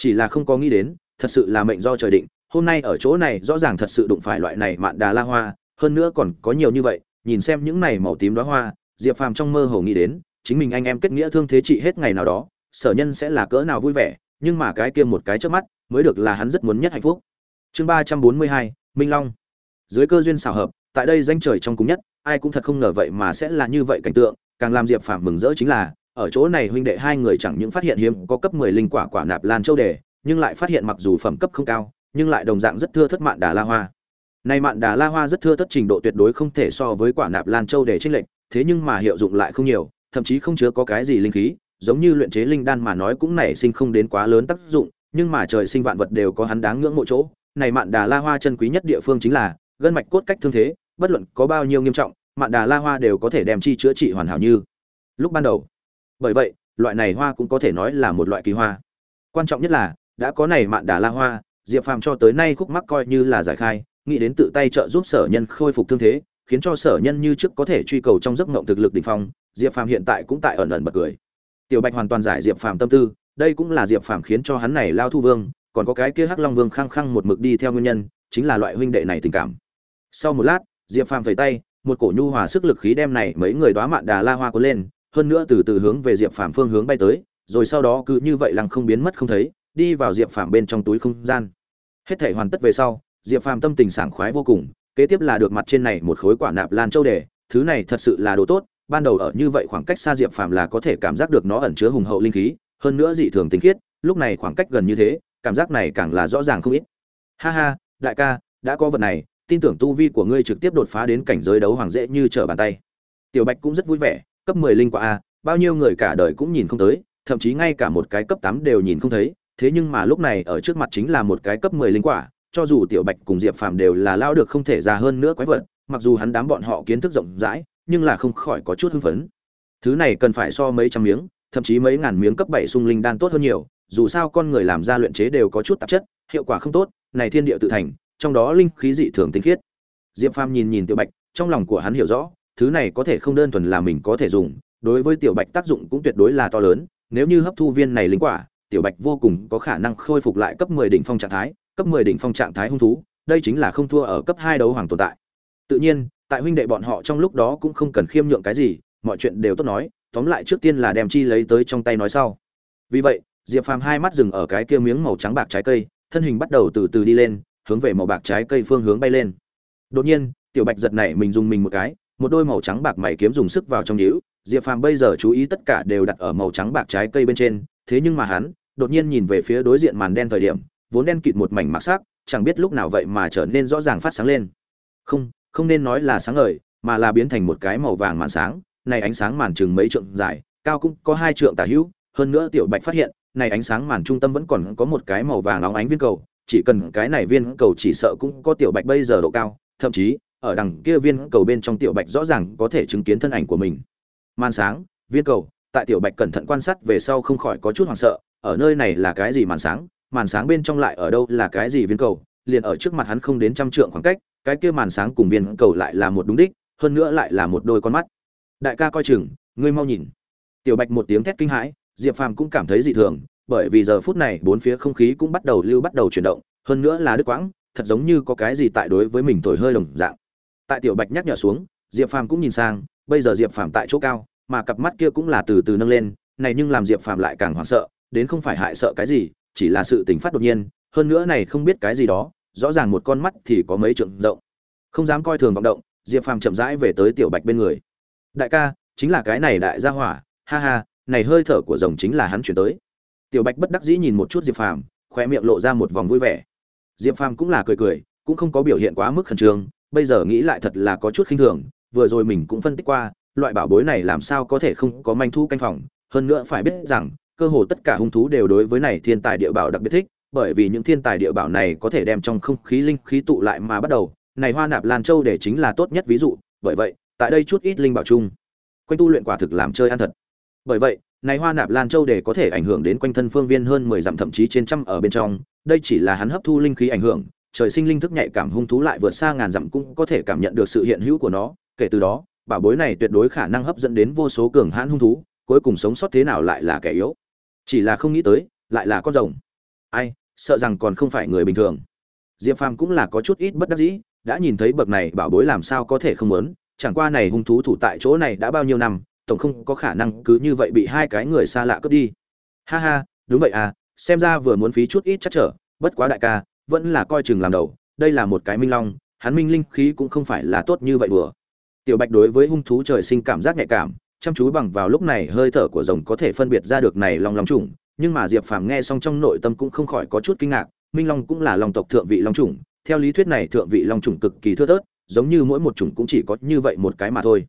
chỉ là không có nghĩ đến, thật sự là mệnh do trời định, hôm nay ở chỗ này rõ ràng thật sự đụng phải loại này mạn đà la hoa, hơn nữa còn có nhiều như vậy, nhìn xem những này màu tím đóa hoa, diệp phàm trong mơ hồ nghĩ đến, chính mình anh em kết nghĩa thương thế trị hết ngày nào đó, sở nhân sẽ là cỡ nào vui vẻ, nhưng mà cái kia một cái trước mắt, mới được là hắn rất muốn nhất hạnh phúc. Chương ba trăm bốn mươi hai, minh long. Dưới cơ duyên xảo hợp, tại đây danh trời trong cùng nhất, ai cũng thật không ngờ vậy mà sẽ là như vậy cảnh tượng, càng làm diệp phàm mừng rỡ chính là ở chỗ này huynh đệ hai người chẳng những phát hiện hiếm có cấp mười linh quả quả nạp lan châu đề, nhưng lại phát hiện mặc dù phẩm cấp không cao, nhưng lại đồng dạng rất thưa thất mạn đà la hoa. Này mạn đà la hoa rất thưa thất trình độ tuyệt đối không thể so với quả nạp lan châu đề chênh lệnh thế nhưng mà hiệu dụng lại không nhiều, thậm chí không chứa có cái gì linh khí, giống như luyện chế linh đan mà nói cũng nảy sinh không đến quá lớn tác dụng, nhưng mà trời sinh vạn vật đều có hắn đáng ngưỡng mộ chỗ. Này mạn đà la hoa chân quý nhất địa phương chính là, gân mạch cốt cách thương thế, bất luận có bao nhiêu nghiêm trọng, mạn đà la hoa đều có thể đem chi chữa trị hoàn hảo như lúc ban đầu bởi vậy, loại này hoa cũng có thể nói là một loại kỳ hoa. Quan trọng nhất là, đã có này mạn đà la hoa, diệp phàm cho tới nay khúc mắc coi như là giải khai, nghĩ đến tự tay trợ giúp sở nhân khôi phục thương thế, khiến cho sở nhân như trước có thể truy cầu trong giấc ngộng thực lực đỉnh phong, diệp phàm hiện tại cũng tại ẩn ẩn bật cười. Tiểu bạch hoàn toàn giải diệp phàm tâm tư, đây cũng là diệp phàm khiến cho hắn này lao thu vương, còn có cái kia hắc long vương khăng khăng một mực đi theo nguyên nhân, chính là loại huynh đệ này tình cảm. Sau một lát, diệp phàm vẩy tay, một cổ nhu hòa sức lực khí đem này mấy người đoá mạn đà la hoa cuốn lên hơn nữa từ từ hướng về diệp phàm phương hướng bay tới, rồi sau đó cứ như vậy lăng không biến mất không thấy, đi vào diệp phàm bên trong túi không gian. Hết thể hoàn tất về sau, diệp phàm tâm tình sảng khoái vô cùng, kế tiếp là được mặt trên này một khối quả nạp lan châu đề thứ này thật sự là đồ tốt, ban đầu ở như vậy khoảng cách xa diệp phàm là có thể cảm giác được nó ẩn chứa hùng hậu linh khí, hơn nữa dị thường tinh khiết, lúc này khoảng cách gần như thế, cảm giác này càng là rõ ràng không ít. Ha ha, đại ca, đã có vật này, tin tưởng tu vi của ngươi trực tiếp đột phá đến cảnh giới đấu hoàng dễ như trở bàn tay. Tiểu bạch cũng rất vui vẻ cấp mười linh quả a, bao nhiêu người cả đời cũng nhìn không tới, thậm chí ngay cả một cái cấp tám đều nhìn không thấy. Thế nhưng mà lúc này ở trước mặt chính là một cái cấp mười linh quả, cho dù tiểu bạch cùng diệp phàm đều là lao được không thể già hơn nữa quái vật, mặc dù hắn đám bọn họ kiến thức rộng rãi, nhưng là không khỏi có chút hưng phấn. Thứ này cần phải so mấy trăm miếng, thậm chí mấy ngàn miếng cấp bảy sung linh đan tốt hơn nhiều, dù sao con người làm ra luyện chế đều có chút tạp chất, hiệu quả không tốt, này thiên địa tự thành, trong đó linh khí dị thường tinh khiết. Diệp phàm nhìn nhìn tiểu bạch, trong lòng của hắn hiểu rõ thứ này có thể không đơn thuần là mình có thể dùng, đối với tiểu bạch tác dụng cũng tuyệt đối là to lớn, nếu như hấp thu viên này linh quả, tiểu bạch vô cùng có khả năng khôi phục lại cấp 10 đỉnh phong trạng thái, cấp 10 đỉnh phong trạng thái hung thú, đây chính là không thua ở cấp hai đấu hoàng tồn tại. Tự nhiên, tại huynh đệ bọn họ trong lúc đó cũng không cần khiêm nhượng cái gì, mọi chuyện đều tốt nói, tóm lại trước tiên là đem chi lấy tới trong tay nói sau. Vì vậy, diệp phàm hai mắt dừng ở cái kia miếng màu trắng bạc trái cây, thân hình bắt đầu từ từ đi lên, hướng về màu bạc trái cây phương hướng bay lên. Đột nhiên, tiểu bạch giật này mình dùng mình một cái một đôi màu trắng bạc mày kiếm dùng sức vào trong nhíu. Diệp phàm bây giờ chú ý tất cả đều đặt ở màu trắng bạc trái cây bên trên, thế nhưng mà hắn đột nhiên nhìn về phía đối diện màn đen thời điểm, vốn đen kịt một mảnh mặc sắc, chẳng biết lúc nào vậy mà trở nên rõ ràng phát sáng lên. Không không nên nói là sáng ngời, mà là biến thành một cái màu vàng màn sáng. Này ánh sáng màn chừng mấy trượng dài, cao cũng có hai trượng tả hữu. Hơn nữa tiểu bạch phát hiện, này ánh sáng màn trung tâm vẫn còn có một cái màu vàng óng ánh viên cầu. Chỉ cần cái này viên cầu chỉ sợ cũng có tiểu bạch bây giờ độ cao, thậm chí ở đằng kia viên cầu bên trong tiểu bạch rõ ràng có thể chứng kiến thân ảnh của mình. Màn sáng, viên cầu, tại tiểu bạch cẩn thận quan sát về sau không khỏi có chút hoảng sợ, ở nơi này là cái gì màn sáng màn sáng bên trong lại ở đâu, là cái gì viên cầu, liền ở trước mặt hắn không đến trăm trượng khoảng cách, cái kia màn sáng cùng viên cầu lại là một đúng đích, hơn nữa lại là một đôi con mắt. Đại ca coi chừng, ngươi mau nhìn. Tiểu bạch một tiếng thét kinh hãi, diệp phàm cũng cảm thấy dị thường, bởi vì giờ phút này bốn phía không khí cũng bắt đầu lưu bắt đầu chuyển động, hơn nữa là đứt quãng, thật giống như có cái gì tại đối với mình thổi hơi đồng dạng tại tiểu bạch nhắc nhở xuống, diệp phàm cũng nhìn sang, bây giờ diệp phàm tại chỗ cao, mà cặp mắt kia cũng là từ từ nâng lên, này nhưng làm diệp phàm lại càng hoảng sợ, đến không phải hại sợ cái gì, chỉ là sự tình phát đột nhiên, hơn nữa này không biết cái gì đó, rõ ràng một con mắt thì có mấy trượng rộng. Không dám coi thường vọng động, diệp phàm chậm rãi về tới tiểu bạch bên người. Đại ca, chính là cái này đại gia hỏa, ha ha, này hơi thở của rồng chính là hắn chuyển tới. Tiểu bạch bất đắc dĩ nhìn một chút diệp phàm khoe miệng lộ ra một vòng vui vẻ. Diệp phàm cũng là cười cười, cũng không có biểu hiện quá mức khẩn trương bây giờ nghĩ lại thật là có chút khinh thường, vừa rồi mình cũng phân tích qua, loại bảo bối này làm sao có thể không có manh thu canh phòng. Hơn nữa phải biết rằng, cơ hồ tất cả hung thú đều đối với này thiên tài địa bảo đặc biệt thích, bởi vì những thiên tài địa bảo này có thể đem trong không khí linh khí tụ lại mà bắt đầu. Này hoa nạp lan châu để chính là tốt nhất ví dụ, bởi vậy, tại đây chút ít linh bảo chung, quanh tu luyện quả thực làm chơi ăn thật. Bởi vậy, này hoa nạp lan châu để có thể ảnh hưởng đến quanh thân phương viên hơn mười dặm thậm chí trên trăm ở bên trong, đây chỉ là hắn hấp thu linh khí ảnh hưởng trời sinh linh thức nhạy cảm hung thú lại vượt xa ngàn dặm cũng có thể cảm nhận được sự hiện hữu của nó. Kể từ đó, bảo bối này tuyệt đối khả năng hấp dẫn đến vô số cường hãn hung thú, cuối cùng sống sót thế nào lại là kẻ yếu. Chỉ là không nghĩ tới, lại là con rồng. Ai, sợ rằng còn không phải người bình thường. Diệp phàm cũng là có chút ít bất đắc dĩ, đã nhìn thấy bậc này bảo bối làm sao có thể không muốn, chẳng qua này hung thú thủ tại chỗ này đã bao nhiêu năm, tổng không có khả năng cứ như vậy bị hai cái người xa lạ cướp đi. Ha ha, đúng vậy à xem ra vừa muốn phí chút ít chắc trở, bất quá đại ca vẫn là coi chừng làm đầu, đây là một cái minh long, hắn minh linh khí cũng không phải là tốt như vậy đùa. Tiểu bạch đối với hung thú trời sinh cảm giác nhạy cảm, chăm chú bằng vào lúc này hơi thở của rồng có thể phân biệt ra được này long long trùng nhưng mà diệp phàm nghe xong trong nội tâm cũng không khỏi có chút kinh ngạc, minh long cũng là long tộc thượng vị long trùng theo lý thuyết này thượng vị long trùng cực kỳ thưa thớt, giống như mỗi một chủng cũng chỉ có như vậy một cái mà thôi.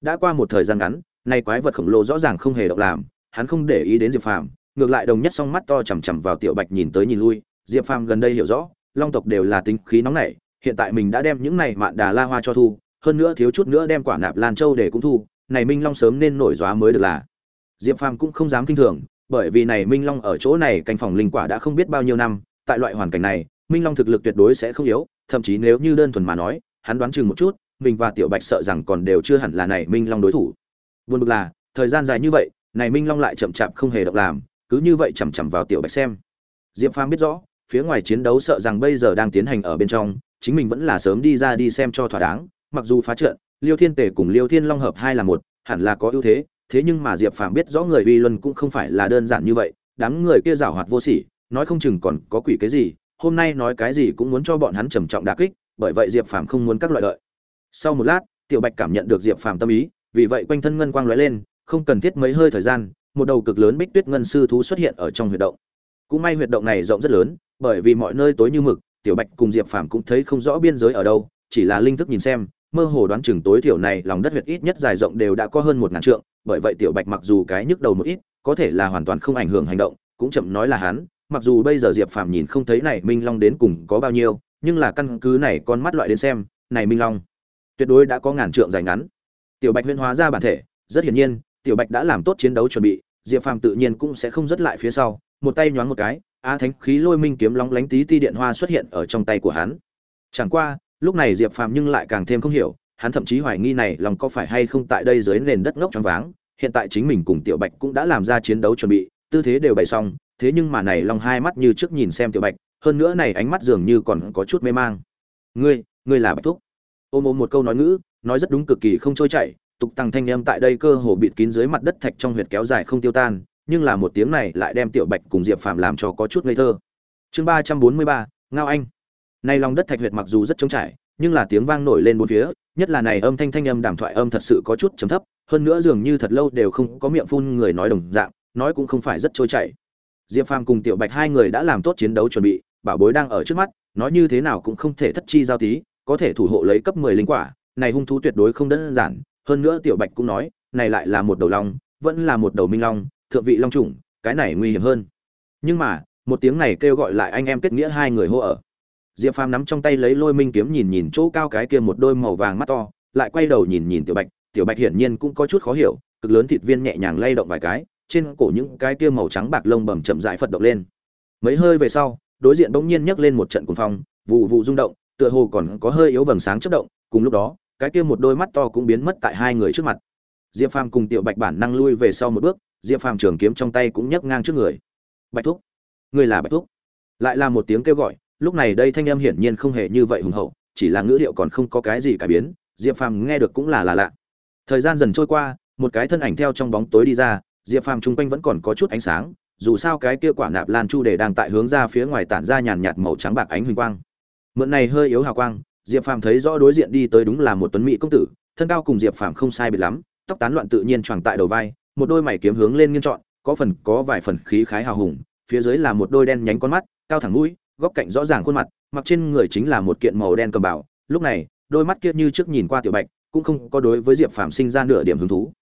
Đã qua một thời gian ngắn, nay quái vật khổng lồ rõ ràng không hề động làm, hắn không để ý đến diệp phàm, ngược lại đồng nhất song mắt to chằm chằm vào tiểu bạch nhìn tới nhìn lui diệp phàm gần đây hiểu rõ, long tộc đều là tính khí nóng nảy, hiện tại mình đã đem những này mạn đà la hoa cho thu, hơn nữa thiếu chút nữa đem quả nạp lan châu để cũng thu, này minh long sớm nên nổi gióa mới được là. Diệp phàm cũng không dám kinh thường, bởi vì này minh long ở chỗ này canh phòng linh quả đã không biết bao nhiêu năm, tại loại hoàn cảnh này, minh long thực lực tuyệt đối sẽ không yếu, thậm chí nếu như đơn thuần mà nói, hắn đoán chừng một chút, mình và tiểu bạch sợ rằng còn đều chưa hẳn là này minh long đối thủ. Buồn bực là, thời gian dài như vậy, này minh long lại chậm chạp không hề động làm, cứ như vậy chậm chậm vào tiểu bạch xem. Diệp phàm biết rõ phía ngoài chiến đấu sợ rằng bây giờ đang tiến hành ở bên trong, chính mình vẫn là sớm đi ra đi xem cho thỏa đáng, mặc dù phá trận, liêu thiên tể cùng liêu thiên long hợp hai là một, hẳn là có ưu thế thế nhưng mà diệp phàm biết rõ người uy luân cũng không phải là đơn giản như vậy, đám người kia giảo hoạt vô sỉ, nói không chừng còn có quỷ cái gì, hôm nay nói cái gì cũng muốn cho bọn hắn trầm trọng đả kích, bởi vậy diệp phàm không muốn các loại lợi sau một lát, tiểu bạch cảm nhận được diệp phàm tâm ý, vì vậy quanh thân ngân quang lóe lên, không cần thiết mấy hơi thời gian, một đầu cực lớn bích tuyết ngân sư thú xuất hiện ở trong huyệt động cũng may huyệt động này rộng rất lớn, bởi vì mọi nơi tối như mực, tiểu bạch cùng diệp phàm cũng thấy không rõ biên giới ở đâu, chỉ là linh thức nhìn xem, mơ hồ đoán chừng tối thiểu này lòng đất huyệt ít nhất dài rộng đều đã có hơn một ngàn trượng, bởi vậy tiểu bạch mặc dù cái nhức đầu một ít, có thể là hoàn toàn không ảnh hưởng hành động, cũng chậm nói là hắn, mặc dù bây giờ diệp phàm nhìn không thấy này minh long đến cùng có bao nhiêu, nhưng là căn cứ này con mắt loại đến xem, này minh long tuyệt đối đã có ngàn trượng dài ngắn. Tiểu bạch huyên hóa ra bản thể, rất hiển nhiên, tiểu bạch đã làm tốt chiến đấu chuẩn bị, diệp phàm tự nhiên cũng sẽ không dứt lại phía sau một tay nhoáng một cái, á thánh khí lôi minh kiếm lóng lánh tí ti điện hoa xuất hiện ở trong tay của hắn. Chẳng qua, lúc này diệp phàm nhưng lại càng thêm không hiểu, hắn thậm chí hoài nghi này lòng có phải hay không tại đây dưới nền đất ngốc choáng váng, hiện tại chính mình cùng tiểu bạch cũng đã làm ra chiến đấu chuẩn bị, tư thế đều bày xong, thế nhưng mà này lòng hai mắt như trước nhìn xem tiểu bạch, hơn nữa này ánh mắt dường như còn có chút mê mang. Ngươi ngươi là bạch thúc. Ôm ôm một câu nói ngữ, nói rất đúng cực kỳ không trôi chảy, tục tăng thanh âm tại đây cơ hồ bịt kín dưới mặt đất thạch trong huyệt kéo dài không tiêu tan nhưng là một tiếng này lại đem tiểu bạch cùng diệp phàm làm cho có chút ngây thơ. Chương ba trăm bốn mươi ba, ngao anh. Nay lòng đất thạch huyệt mặc dù rất trống trải, nhưng là tiếng vang nổi lên bốn phía, nhất là này âm thanh thanh âm đàm thoại âm thật sự có chút trầm thấp, hơn nữa dường như thật lâu đều không có miệng phun người nói đồng dạng, nói cũng không phải rất trôi chảy. Diệp phàm cùng tiểu bạch hai người đã làm tốt chiến đấu chuẩn bị, bảo bối đang ở trước mắt, nói như thế nào cũng không thể thất chi giao tí, có thể thủ hộ lấy cấp mười linh quả, này hung thú tuyệt đối không đơn giản, hơn nữa tiểu bạch cũng nói, này lại là một đầu long, vẫn là một đầu minh long thượng vị long trùng cái này nguy hiểm hơn. Nhưng mà, một tiếng này kêu gọi lại anh em kết nghĩa hai người hô ở. Diệp phàm nắm trong tay lấy lôi minh kiếm nhìn nhìn chỗ cao cái kia một đôi màu vàng mắt to, lại quay đầu nhìn nhìn tiểu bạch tiểu bạch hiển nhiên cũng có chút khó hiểu, cực lớn thịt viên nhẹ nhàng lay động vài cái, trên cổ những cái kia màu trắng bạc lông bầm chậm rãi phật động lên. Mấy hơi về sau, đối diện bỗng nhiên nhấc lên một trận cuồng phong, vụ vụ rung động, tựa hồ còn có hơi yếu vầng sáng chớp động, cùng lúc đó, cái kia một đôi mắt to cũng biến mất tại hai người trước mặt. Diệp phàm cùng tiểu bạch bản năng lui về sau một bước diệp phàm trường kiếm trong tay cũng nhấc ngang trước người. Bạch thúc người là bạch thúc. Lại là một tiếng kêu gọi, lúc này đây thanh âm hiển nhiên không hề như vậy hùng hậu, chỉ là ngữ điệu còn không có cái gì cải biến, diệp phàm nghe được cũng là là lạ. Thời gian dần trôi qua, một cái thân ảnh theo trong bóng tối đi ra, diệp phàm chung quanh vẫn còn có chút ánh sáng, dù sao cái kia quả nạp lan chu để đang tại hướng ra phía ngoài tản ra nhàn nhạt màu trắng bạc ánh huỳnh quang. Mượn này hơi yếu hào quang, diệp phàm thấy rõ đối diện đi tới đúng là một tuấn mỹ công tử, thân cao cùng diệp phàm không sai biệt lắm, tóc tán loạn tự nhiên choàng tại đầu vai một đôi mày kiếm hướng lên nghiêng trọn, có phần có vài phần khí khái hào hùng, phía dưới là một đôi đen nhánh con mắt, cao thẳng mũi, góc cạnh rõ ràng khuôn mặt, mặc trên người chính là một kiện màu đen cầm bảo lúc này, đôi mắt kia như trước nhìn qua tiểu bạch, cũng không có đối với diệp phàm sinh ra nửa điểm hứng thú.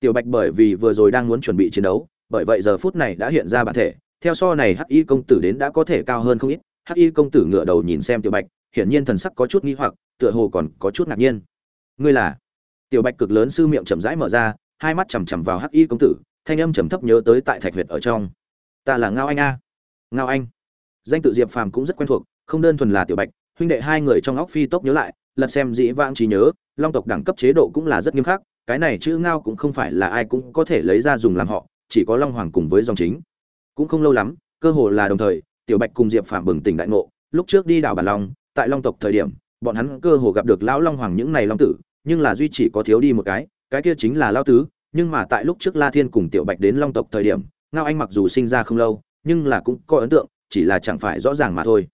Tiểu bạch bởi vì vừa rồi đang muốn chuẩn bị chiến đấu, bởi vậy giờ phút này đã hiện ra bản thể, theo so này hắc y công tử đến đã có thể cao hơn không ít, hắc y công tử ngửa đầu nhìn xem tiểu bạch, hiển nhiên thần sắc có chút nghi hoặc, tựa hồ còn có chút ngạc nhiên. Ngươi là? Tiểu bạch cực lớn sư miệng chậm rãi mở ra hai mắt chằm chằm vào hắc y công tử, thanh âm trầm thấp nhớ tới tại thạch huyệt ở trong. Ta là ngao anh a. Ngao anh. Danh tự diệp phàm cũng rất quen thuộc, không đơn thuần là tiểu bạch, huynh đệ hai người trong óc phi tốc nhớ lại, lật xem dĩ vãng trí nhớ, long tộc đẳng cấp chế độ cũng là rất nghiêm khắc, cái này chữ ngao cũng không phải là ai cũng có thể lấy ra dùng làm họ, chỉ có long hoàng cùng với dòng chính. Cũng không lâu lắm, cơ hồ là đồng thời, tiểu bạch cùng diệp phàm bừng tỉnh đại ngộ, lúc trước đi đảo bản long, tại long tộc thời điểm, bọn hắn cơ hồ gặp được lão long hoàng những này long tử, nhưng là duy chỉ có thiếu đi một cái cái kia chính là lao tứ, nhưng mà tại lúc trước la thiên cùng tiểu bạch đến long tộc thời điểm, ngao anh mặc dù sinh ra không lâu, nhưng là cũng có ấn tượng, chỉ là chẳng phải rõ ràng mà thôi.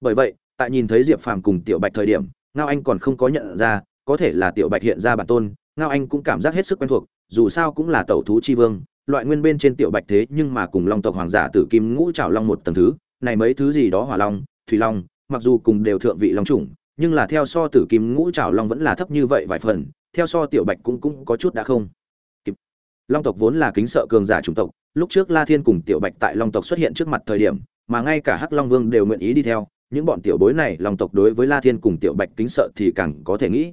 Bởi vậy, tại nhìn thấy diệp phàm cùng tiểu bạch thời điểm, ngao anh còn không có nhận ra, có thể là tiểu bạch hiện ra bản tôn, ngao anh cũng cảm giác hết sức quen thuộc, dù sao cũng là tẩu thú chi vương, loại nguyên bên trên tiểu bạch thế nhưng mà cùng long tộc hoàng giả tử kim ngũ trào long một tầng thứ, này mấy thứ gì đó hỏa long, thủy long, mặc dù cùng đều thượng vị long chủng, nhưng là theo so tử kim ngũ trào long vẫn là thấp như vậy vài phần theo so tiểu bạch cũng cũng có chút đã không. Kịp. Long tộc vốn là kính sợ cường giả chủng tộc, lúc trước la thiên cùng tiểu bạch tại long tộc xuất hiện trước mặt thời điểm, mà ngay cả hắc long vương đều nguyện ý đi theo, những bọn tiểu bối này long tộc đối với la thiên cùng tiểu bạch kính sợ thì càng có thể nghĩ.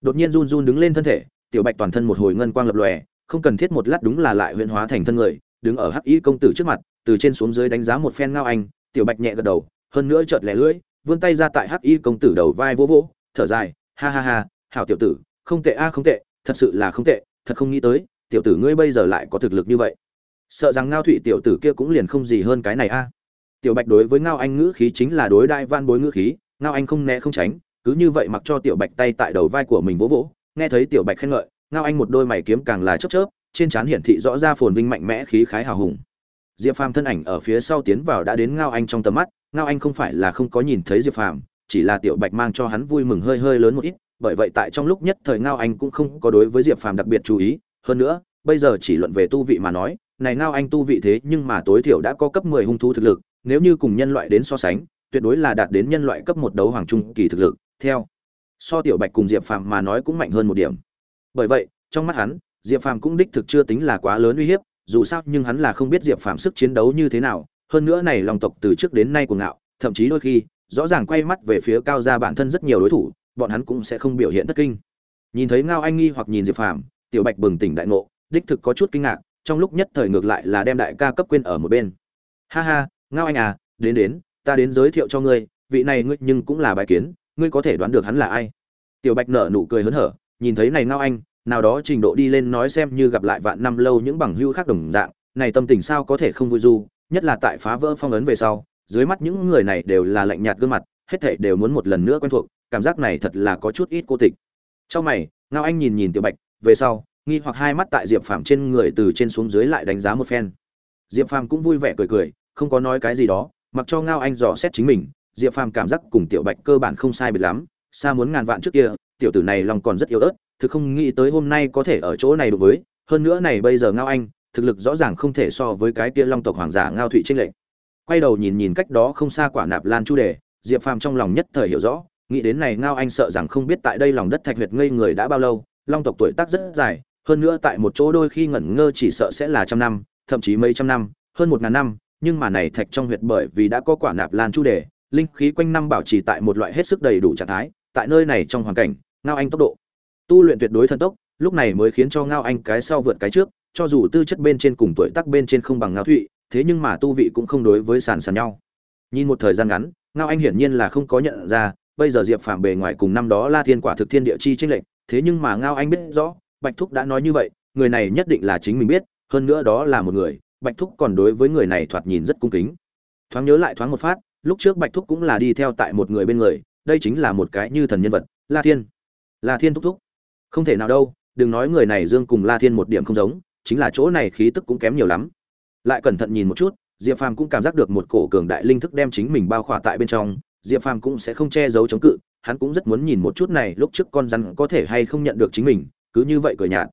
Đột nhiên run run đứng lên thân thể, tiểu bạch toàn thân một hồi ngân quang lập lòe, không cần thiết một lát đúng là lại huyễn hóa thành thân người, đứng ở hắc y công tử trước mặt, từ trên xuống dưới đánh giá một phen ngao anh, tiểu bạch nhẹ gật đầu, hơn nữa chợt lẻ lưỡi, vươn tay ra tại hắc y công tử đầu vai vỗ vỗ, thở dài, ha ha ha, hảo tiểu tử không tệ a, không tệ, thật sự là không tệ, thật không nghĩ tới, tiểu tử ngươi bây giờ lại có thực lực như vậy. Sợ rằng ngao thụy tiểu tử kia cũng liền không gì hơn cái này a. Tiểu bạch đối với ngao anh ngữ khí chính là đối đại van bối ngữ khí, ngao anh không né không tránh, cứ như vậy mặc cho tiểu bạch tay tại đầu vai của mình vỗ vỗ, nghe thấy tiểu bạch khen ngợi, ngao anh một đôi mày kiếm càng là chớp chớp, trên trán hiển thị rõ ra phồn vinh mạnh mẽ, khí khái hào hùng. Diệp phàm thân ảnh ở phía sau tiến vào đã đến ngao anh trong tầm mắt, ngao anh không phải là không có nhìn thấy diệp phàm, chỉ là tiểu bạch mang cho hắn vui mừng hơi hơi lớn một ít bởi vậy tại trong lúc nhất thời ngao anh cũng không có đối với diệp phàm đặc biệt chú ý. Hơn nữa, bây giờ chỉ luận về tu vị mà nói, này ngao anh tu vị thế nhưng mà tối thiểu đã có cấp mười hung thú thực lực, nếu như cùng nhân loại đến so sánh, tuyệt đối là đạt đến nhân loại cấp một đấu hoàng trung kỳ thực lực. Theo, so tiểu bạch cùng diệp phàm mà nói cũng mạnh hơn một điểm. Bởi vậy, trong mắt hắn, diệp phàm cũng đích thực chưa tính là quá lớn uy hiếp, dù sao nhưng hắn là không biết diệp phàm sức chiến đấu như thế nào. Hơn nữa này lòng tộc từ trước đến nay của ngạo, thậm chí đôi khi, rõ ràng quay mắt về phía cao ra bản thân rất nhiều đối thủ bọn hắn cũng sẽ không biểu hiện thất kinh. Nhìn thấy ngao anh nghi hoặc nhìn diệp phàm, tiểu bạch bừng tỉnh đại ngộ, đích thực có chút kinh ngạc, trong lúc nhất thời ngược lại là đem đại ca cấp quên ở một bên. Ha ha, ngao anh à đến đến, ta đến giới thiệu cho ngươi, vị này ngươi nhưng cũng là bài kiến, ngươi có thể đoán được hắn là ai? Tiểu bạch nở nụ cười hớn hở, nhìn thấy này ngao anh, nào đó trình độ đi lên nói xem như gặp lại vạn năm lâu những bằng hữu khác đồng dạng, này tâm tình sao có thể không vui du nhất là tại phá vỡ phong ấn về sau, dưới mắt những người này đều là lạnh nhạt gương mặt, hết thảy đều muốn một lần nữa quen thuộc cảm giác này thật là có chút ít cô tịch. Trong mày, ngao anh nhìn nhìn tiểu bạch, về sau, nghi hoặc hai mắt tại diệp phàm trên người từ trên xuống dưới lại đánh giá một phen. Diệp phàm cũng vui vẻ cười cười, không có nói cái gì đó, mặc cho ngao anh dò xét chính mình, diệp phàm cảm giác cùng tiểu bạch cơ bản không sai biệt lắm, xa muốn ngàn vạn trước kia, tiểu tử này lòng còn rất yếu ớt, thực không nghĩ tới hôm nay có thể ở chỗ này đối với, hơn nữa này bây giờ ngao anh, thực lực rõ ràng không thể so với cái kia long tộc hoàng giả ngao thụy trinh lệnh quay đầu nhìn nhìn cách đó không xa quả nạp lan chu đề, diệp phàm trong lòng nhất thời hiểu rõ nghĩ đến này ngao anh sợ rằng không biết tại đây lòng đất thạch huyệt ngây người đã bao lâu, long tộc tuổi tác rất dài, hơn nữa tại một chỗ đôi khi ngẩn ngơ chỉ sợ sẽ là trăm năm, thậm chí mấy trăm năm, hơn một ngàn năm, nhưng mà này thạch trong huyệt bởi vì đã có quả nạp lan chu đề, linh khí quanh năm bảo trì tại một loại hết sức đầy đủ trạng thái, tại nơi này trong hoàn cảnh, ngao anh tốc độ, tu luyện tuyệt đối thần tốc, lúc này mới khiến cho ngao anh cái sau vượt cái trước, cho dù tư chất bên trên cùng tuổi tác bên trên không bằng ngao thụy, thế nhưng mà tu vị cũng không đối với sàn sàn nhau. Nhìn một thời gian ngắn, ngao anh hiển nhiên là không có nhận ra bây giờ diệp phàm bề ngoài cùng năm đó la thiên quả thực thiên địa chi tranh lệch, thế nhưng mà ngao anh biết rõ, bạch thúc đã nói như vậy, người này nhất định là chính mình biết, hơn nữa đó là một người, bạch thúc còn đối với người này thoạt nhìn rất cung kính. Thoáng nhớ lại thoáng một phát, lúc trước bạch thúc cũng là đi theo tại một người bên người, đây chính là một cái như thần nhân vật, la thiên. La thiên thúc thúc. Không thể nào đâu, đừng nói người này dương cùng la thiên một điểm không giống, chính là chỗ này khí tức cũng kém nhiều lắm. Lại cẩn thận nhìn một chút, diệp phàm cũng cảm giác được một cổ cường đại linh thức đem chính mình bao khỏa tại bên trong diệp phàm cũng sẽ không che giấu chống cự, hắn cũng rất muốn nhìn một chút này lúc trước con rắn có thể hay không nhận được chính mình, cứ như vậy cười nhạt.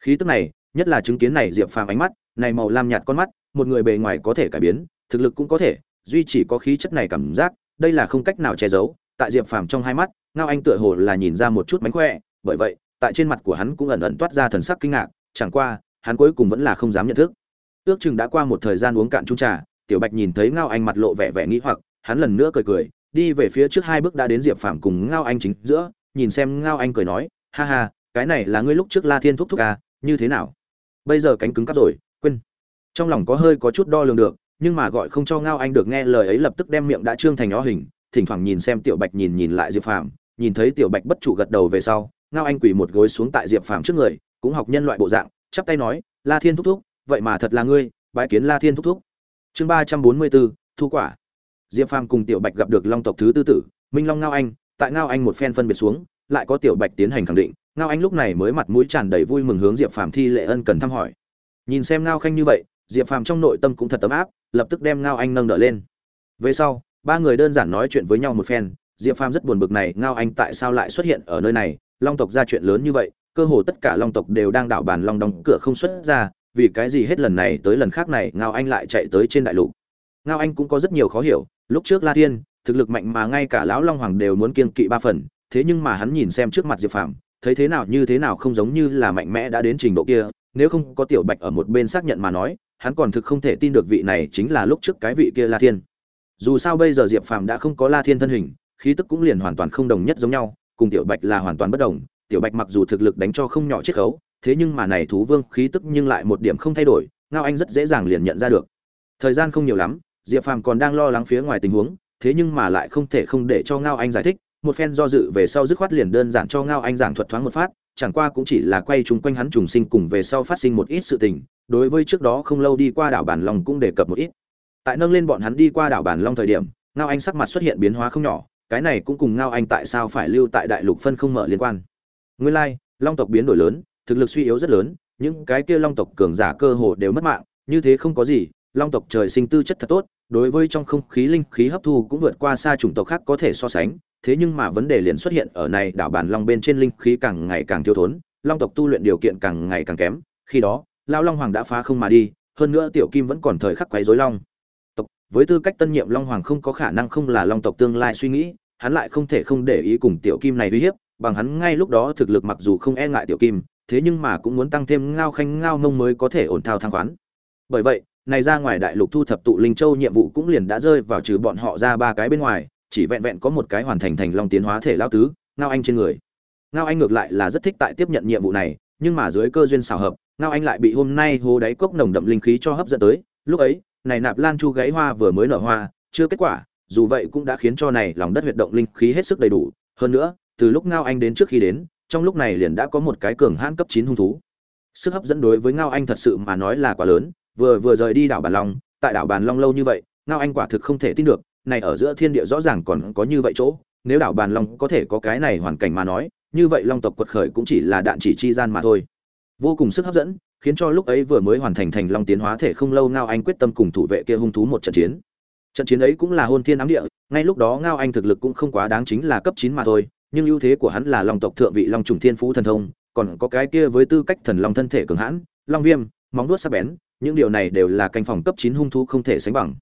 Khí tức này, nhất là chứng kiến này diệp phàm ánh mắt, này màu lam nhạt con mắt, một người bề ngoài có thể cải biến, thực lực cũng có thể, duy chỉ có khí chất này cảm giác, đây là không cách nào che giấu, tại diệp phàm trong hai mắt, ngao anh tựa hồ là nhìn ra một chút mánh khỏe, bởi vậy, tại trên mặt của hắn cũng ẩn ẩn toát ra thần sắc kinh ngạc, chẳng qua, hắn cuối cùng vẫn là không dám nhận thức. Ước chừng đã qua một thời gian uống cạn chung trà, tiểu bạch nhìn thấy ngao anh mặt lộ vẻ vẻ nghĩ hoặc, hắn lần nữa cười cười đi về phía trước hai bước đã đến diệp phàm cùng ngao anh chính giữa nhìn xem ngao anh cười nói ha ha cái này là ngươi lúc trước la thiên thúc thúc à, như thế nào? Bây giờ cánh cứng cắp rồi quên. Trong lòng có hơi có chút đo lường được nhưng mà gọi không cho ngao anh được nghe lời ấy lập tức đem miệng đã trương thành nhỏ hình thỉnh thoảng nhìn xem tiểu bạch nhìn nhìn lại diệp phàm nhìn thấy tiểu bạch bất chủ gật đầu về sau ngao anh quỳ một gối xuống tại diệp phàm trước người cũng học nhân loại bộ dạng chắp tay nói la thiên thúc thúc vậy mà thật là ngươi bái kiến la thiên thúc thúc. Chương ba trăm bốn mươi bốn thu quả diệp phàm cùng tiểu bạch gặp được long tộc thứ tư tử, minh long ngao anh, tại ngao anh một phen phân biệt xuống, lại có tiểu bạch tiến hành khẳng định, ngao anh lúc này mới mặt mũi tràn đầy vui mừng hướng diệp phàm thi lệ ân cần thăm hỏi. Nhìn xem ngao khanh như vậy, diệp phàm trong nội tâm cũng thật tấm áp, lập tức đem ngao anh nâng đỡ lên. Về sau, ba người đơn giản nói chuyện với nhau một phen, diệp phàm rất buồn bực này, ngao anh tại sao lại xuất hiện ở nơi này, long tộc ra chuyện lớn như vậy, cơ hồ tất cả long tộc đều đang đảo bàn long đóng cửa không xuất ra, vì cái gì hết lần này tới lần khác này ngao anh lại chạy tới trên đại lục ngao anh cũng có rất nhiều khó hiểu. Lúc trước la thiên, thực lực mạnh mà ngay cả lão long hoàng đều muốn kiên kỵ ba phần, thế nhưng mà hắn nhìn xem trước mặt diệp phàm, thấy thế nào như thế nào không giống như là mạnh mẽ đã đến trình độ kia, nếu không có tiểu bạch ở một bên xác nhận mà nói, hắn còn thực không thể tin được vị này chính là lúc trước cái vị kia la thiên. Dù sao bây giờ diệp phàm đã không có la thiên thân hình, khí tức cũng liền hoàn toàn không đồng nhất giống nhau, cùng tiểu bạch là hoàn toàn bất đồng. Tiểu bạch mặc dù thực lực đánh cho không nhỏ chiết khấu, thế nhưng mà này thú vương khí tức nhưng lại một điểm không thay đổi, ngao anh rất dễ dàng liền nhận ra được. Thời gian không nhiều lắm diệp phàm còn đang lo lắng phía ngoài tình huống thế nhưng mà lại không thể không để cho ngao anh giải thích một phen do dự về sau dứt khoát liền đơn giản cho ngao anh giảng thuật thoáng một phát chẳng qua cũng chỉ là quay chung quanh hắn trùng sinh cùng về sau phát sinh một ít sự tình đối với trước đó không lâu đi qua đảo bản long cũng đề cập một ít. Tại nâng lên bọn hắn đi qua đảo bản long thời điểm ngao anh sắc mặt xuất hiện biến hóa không nhỏ cái này cũng cùng ngao anh tại sao phải lưu tại đại lục phân không mở liên quan. Nguyên lai like, long tộc biến đổi lớn thực lực suy yếu rất lớn những cái kia long tộc cường giả cơ hồ đều mất mạng như thế không có gì long tộc trời sinh tư chất thật tốt đối với trong không khí linh khí hấp thu cũng vượt qua xa chủng tộc khác có thể so sánh, thế nhưng mà vấn đề liền xuất hiện ở này, đảo bản long bên trên linh khí càng ngày càng thiếu thốn, long tộc tu luyện điều kiện càng ngày càng kém, khi đó lao long hoàng đã phá không mà đi, hơn nữa tiểu kim vẫn còn thời khắc quấy rối long tộc. Với tư cách tân nhiệm long hoàng không có khả năng không là long tộc tương lai suy nghĩ, hắn lại không thể không để ý cùng tiểu kim này uy hiếp, bằng hắn ngay lúc đó thực lực mặc dù không e ngại tiểu kim, thế nhưng mà cũng muốn tăng thêm ngao khanh ngao mông mới có thể ổn thao thăng khoán. Bởi vậy này ra ngoài đại lục thu thập tụ linh châu nhiệm vụ cũng liền đã rơi vào trừ bọn họ ra ba cái bên ngoài, chỉ vẹn vẹn có một cái hoàn thành thành long tiến hóa thể lao tứ, ngao anh trên người. Ngao anh ngược lại là rất thích tại tiếp nhận nhiệm vụ này, nhưng mà dưới cơ duyên xảo hợp, ngao anh lại bị hôm nay hô đáy cốc nồng đậm linh khí cho hấp dẫn tới. Lúc ấy, này nạp lan chu gáy hoa vừa mới nở hoa, chưa kết quả, dù vậy cũng đã khiến cho này lòng đất huyệt động linh khí hết sức đầy đủ. Hơn nữa, từ lúc ngao anh đến trước khi đến, trong lúc này liền đã có một cái cường hãn cấp chín hung thú. Sức hấp dẫn đối với ngao anh thật sự mà nói là quá lớn vừa vừa rời đi đảo bàn long, tại đảo bàn long lâu như vậy, ngao anh quả thực không thể tin được, này ở giữa thiên địa rõ ràng còn có như vậy chỗ, nếu đảo bàn long có thể có cái này hoàn cảnh mà nói, như vậy long tộc quật khởi cũng chỉ là đạn chỉ chi gian mà thôi. Vô cùng sức hấp dẫn, khiến cho lúc ấy vừa mới hoàn thành thành long tiến hóa thể không lâu ngao anh quyết tâm cùng thủ vệ kia hung thú một trận chiến. Trận chiến ấy cũng là hôn thiên ám địa, ngay lúc đó ngao anh thực lực cũng không quá đáng chính là cấp chín mà thôi, nhưng ưu thế của hắn là long tộc thượng vị long trùng thiên phú thần thông, còn có cái kia với tư cách thần long thân thể cường hãn, long viêm, móng vuốt sắc bén những điều này đều là canh phòng cấp chín hung thú không thể sánh bằng.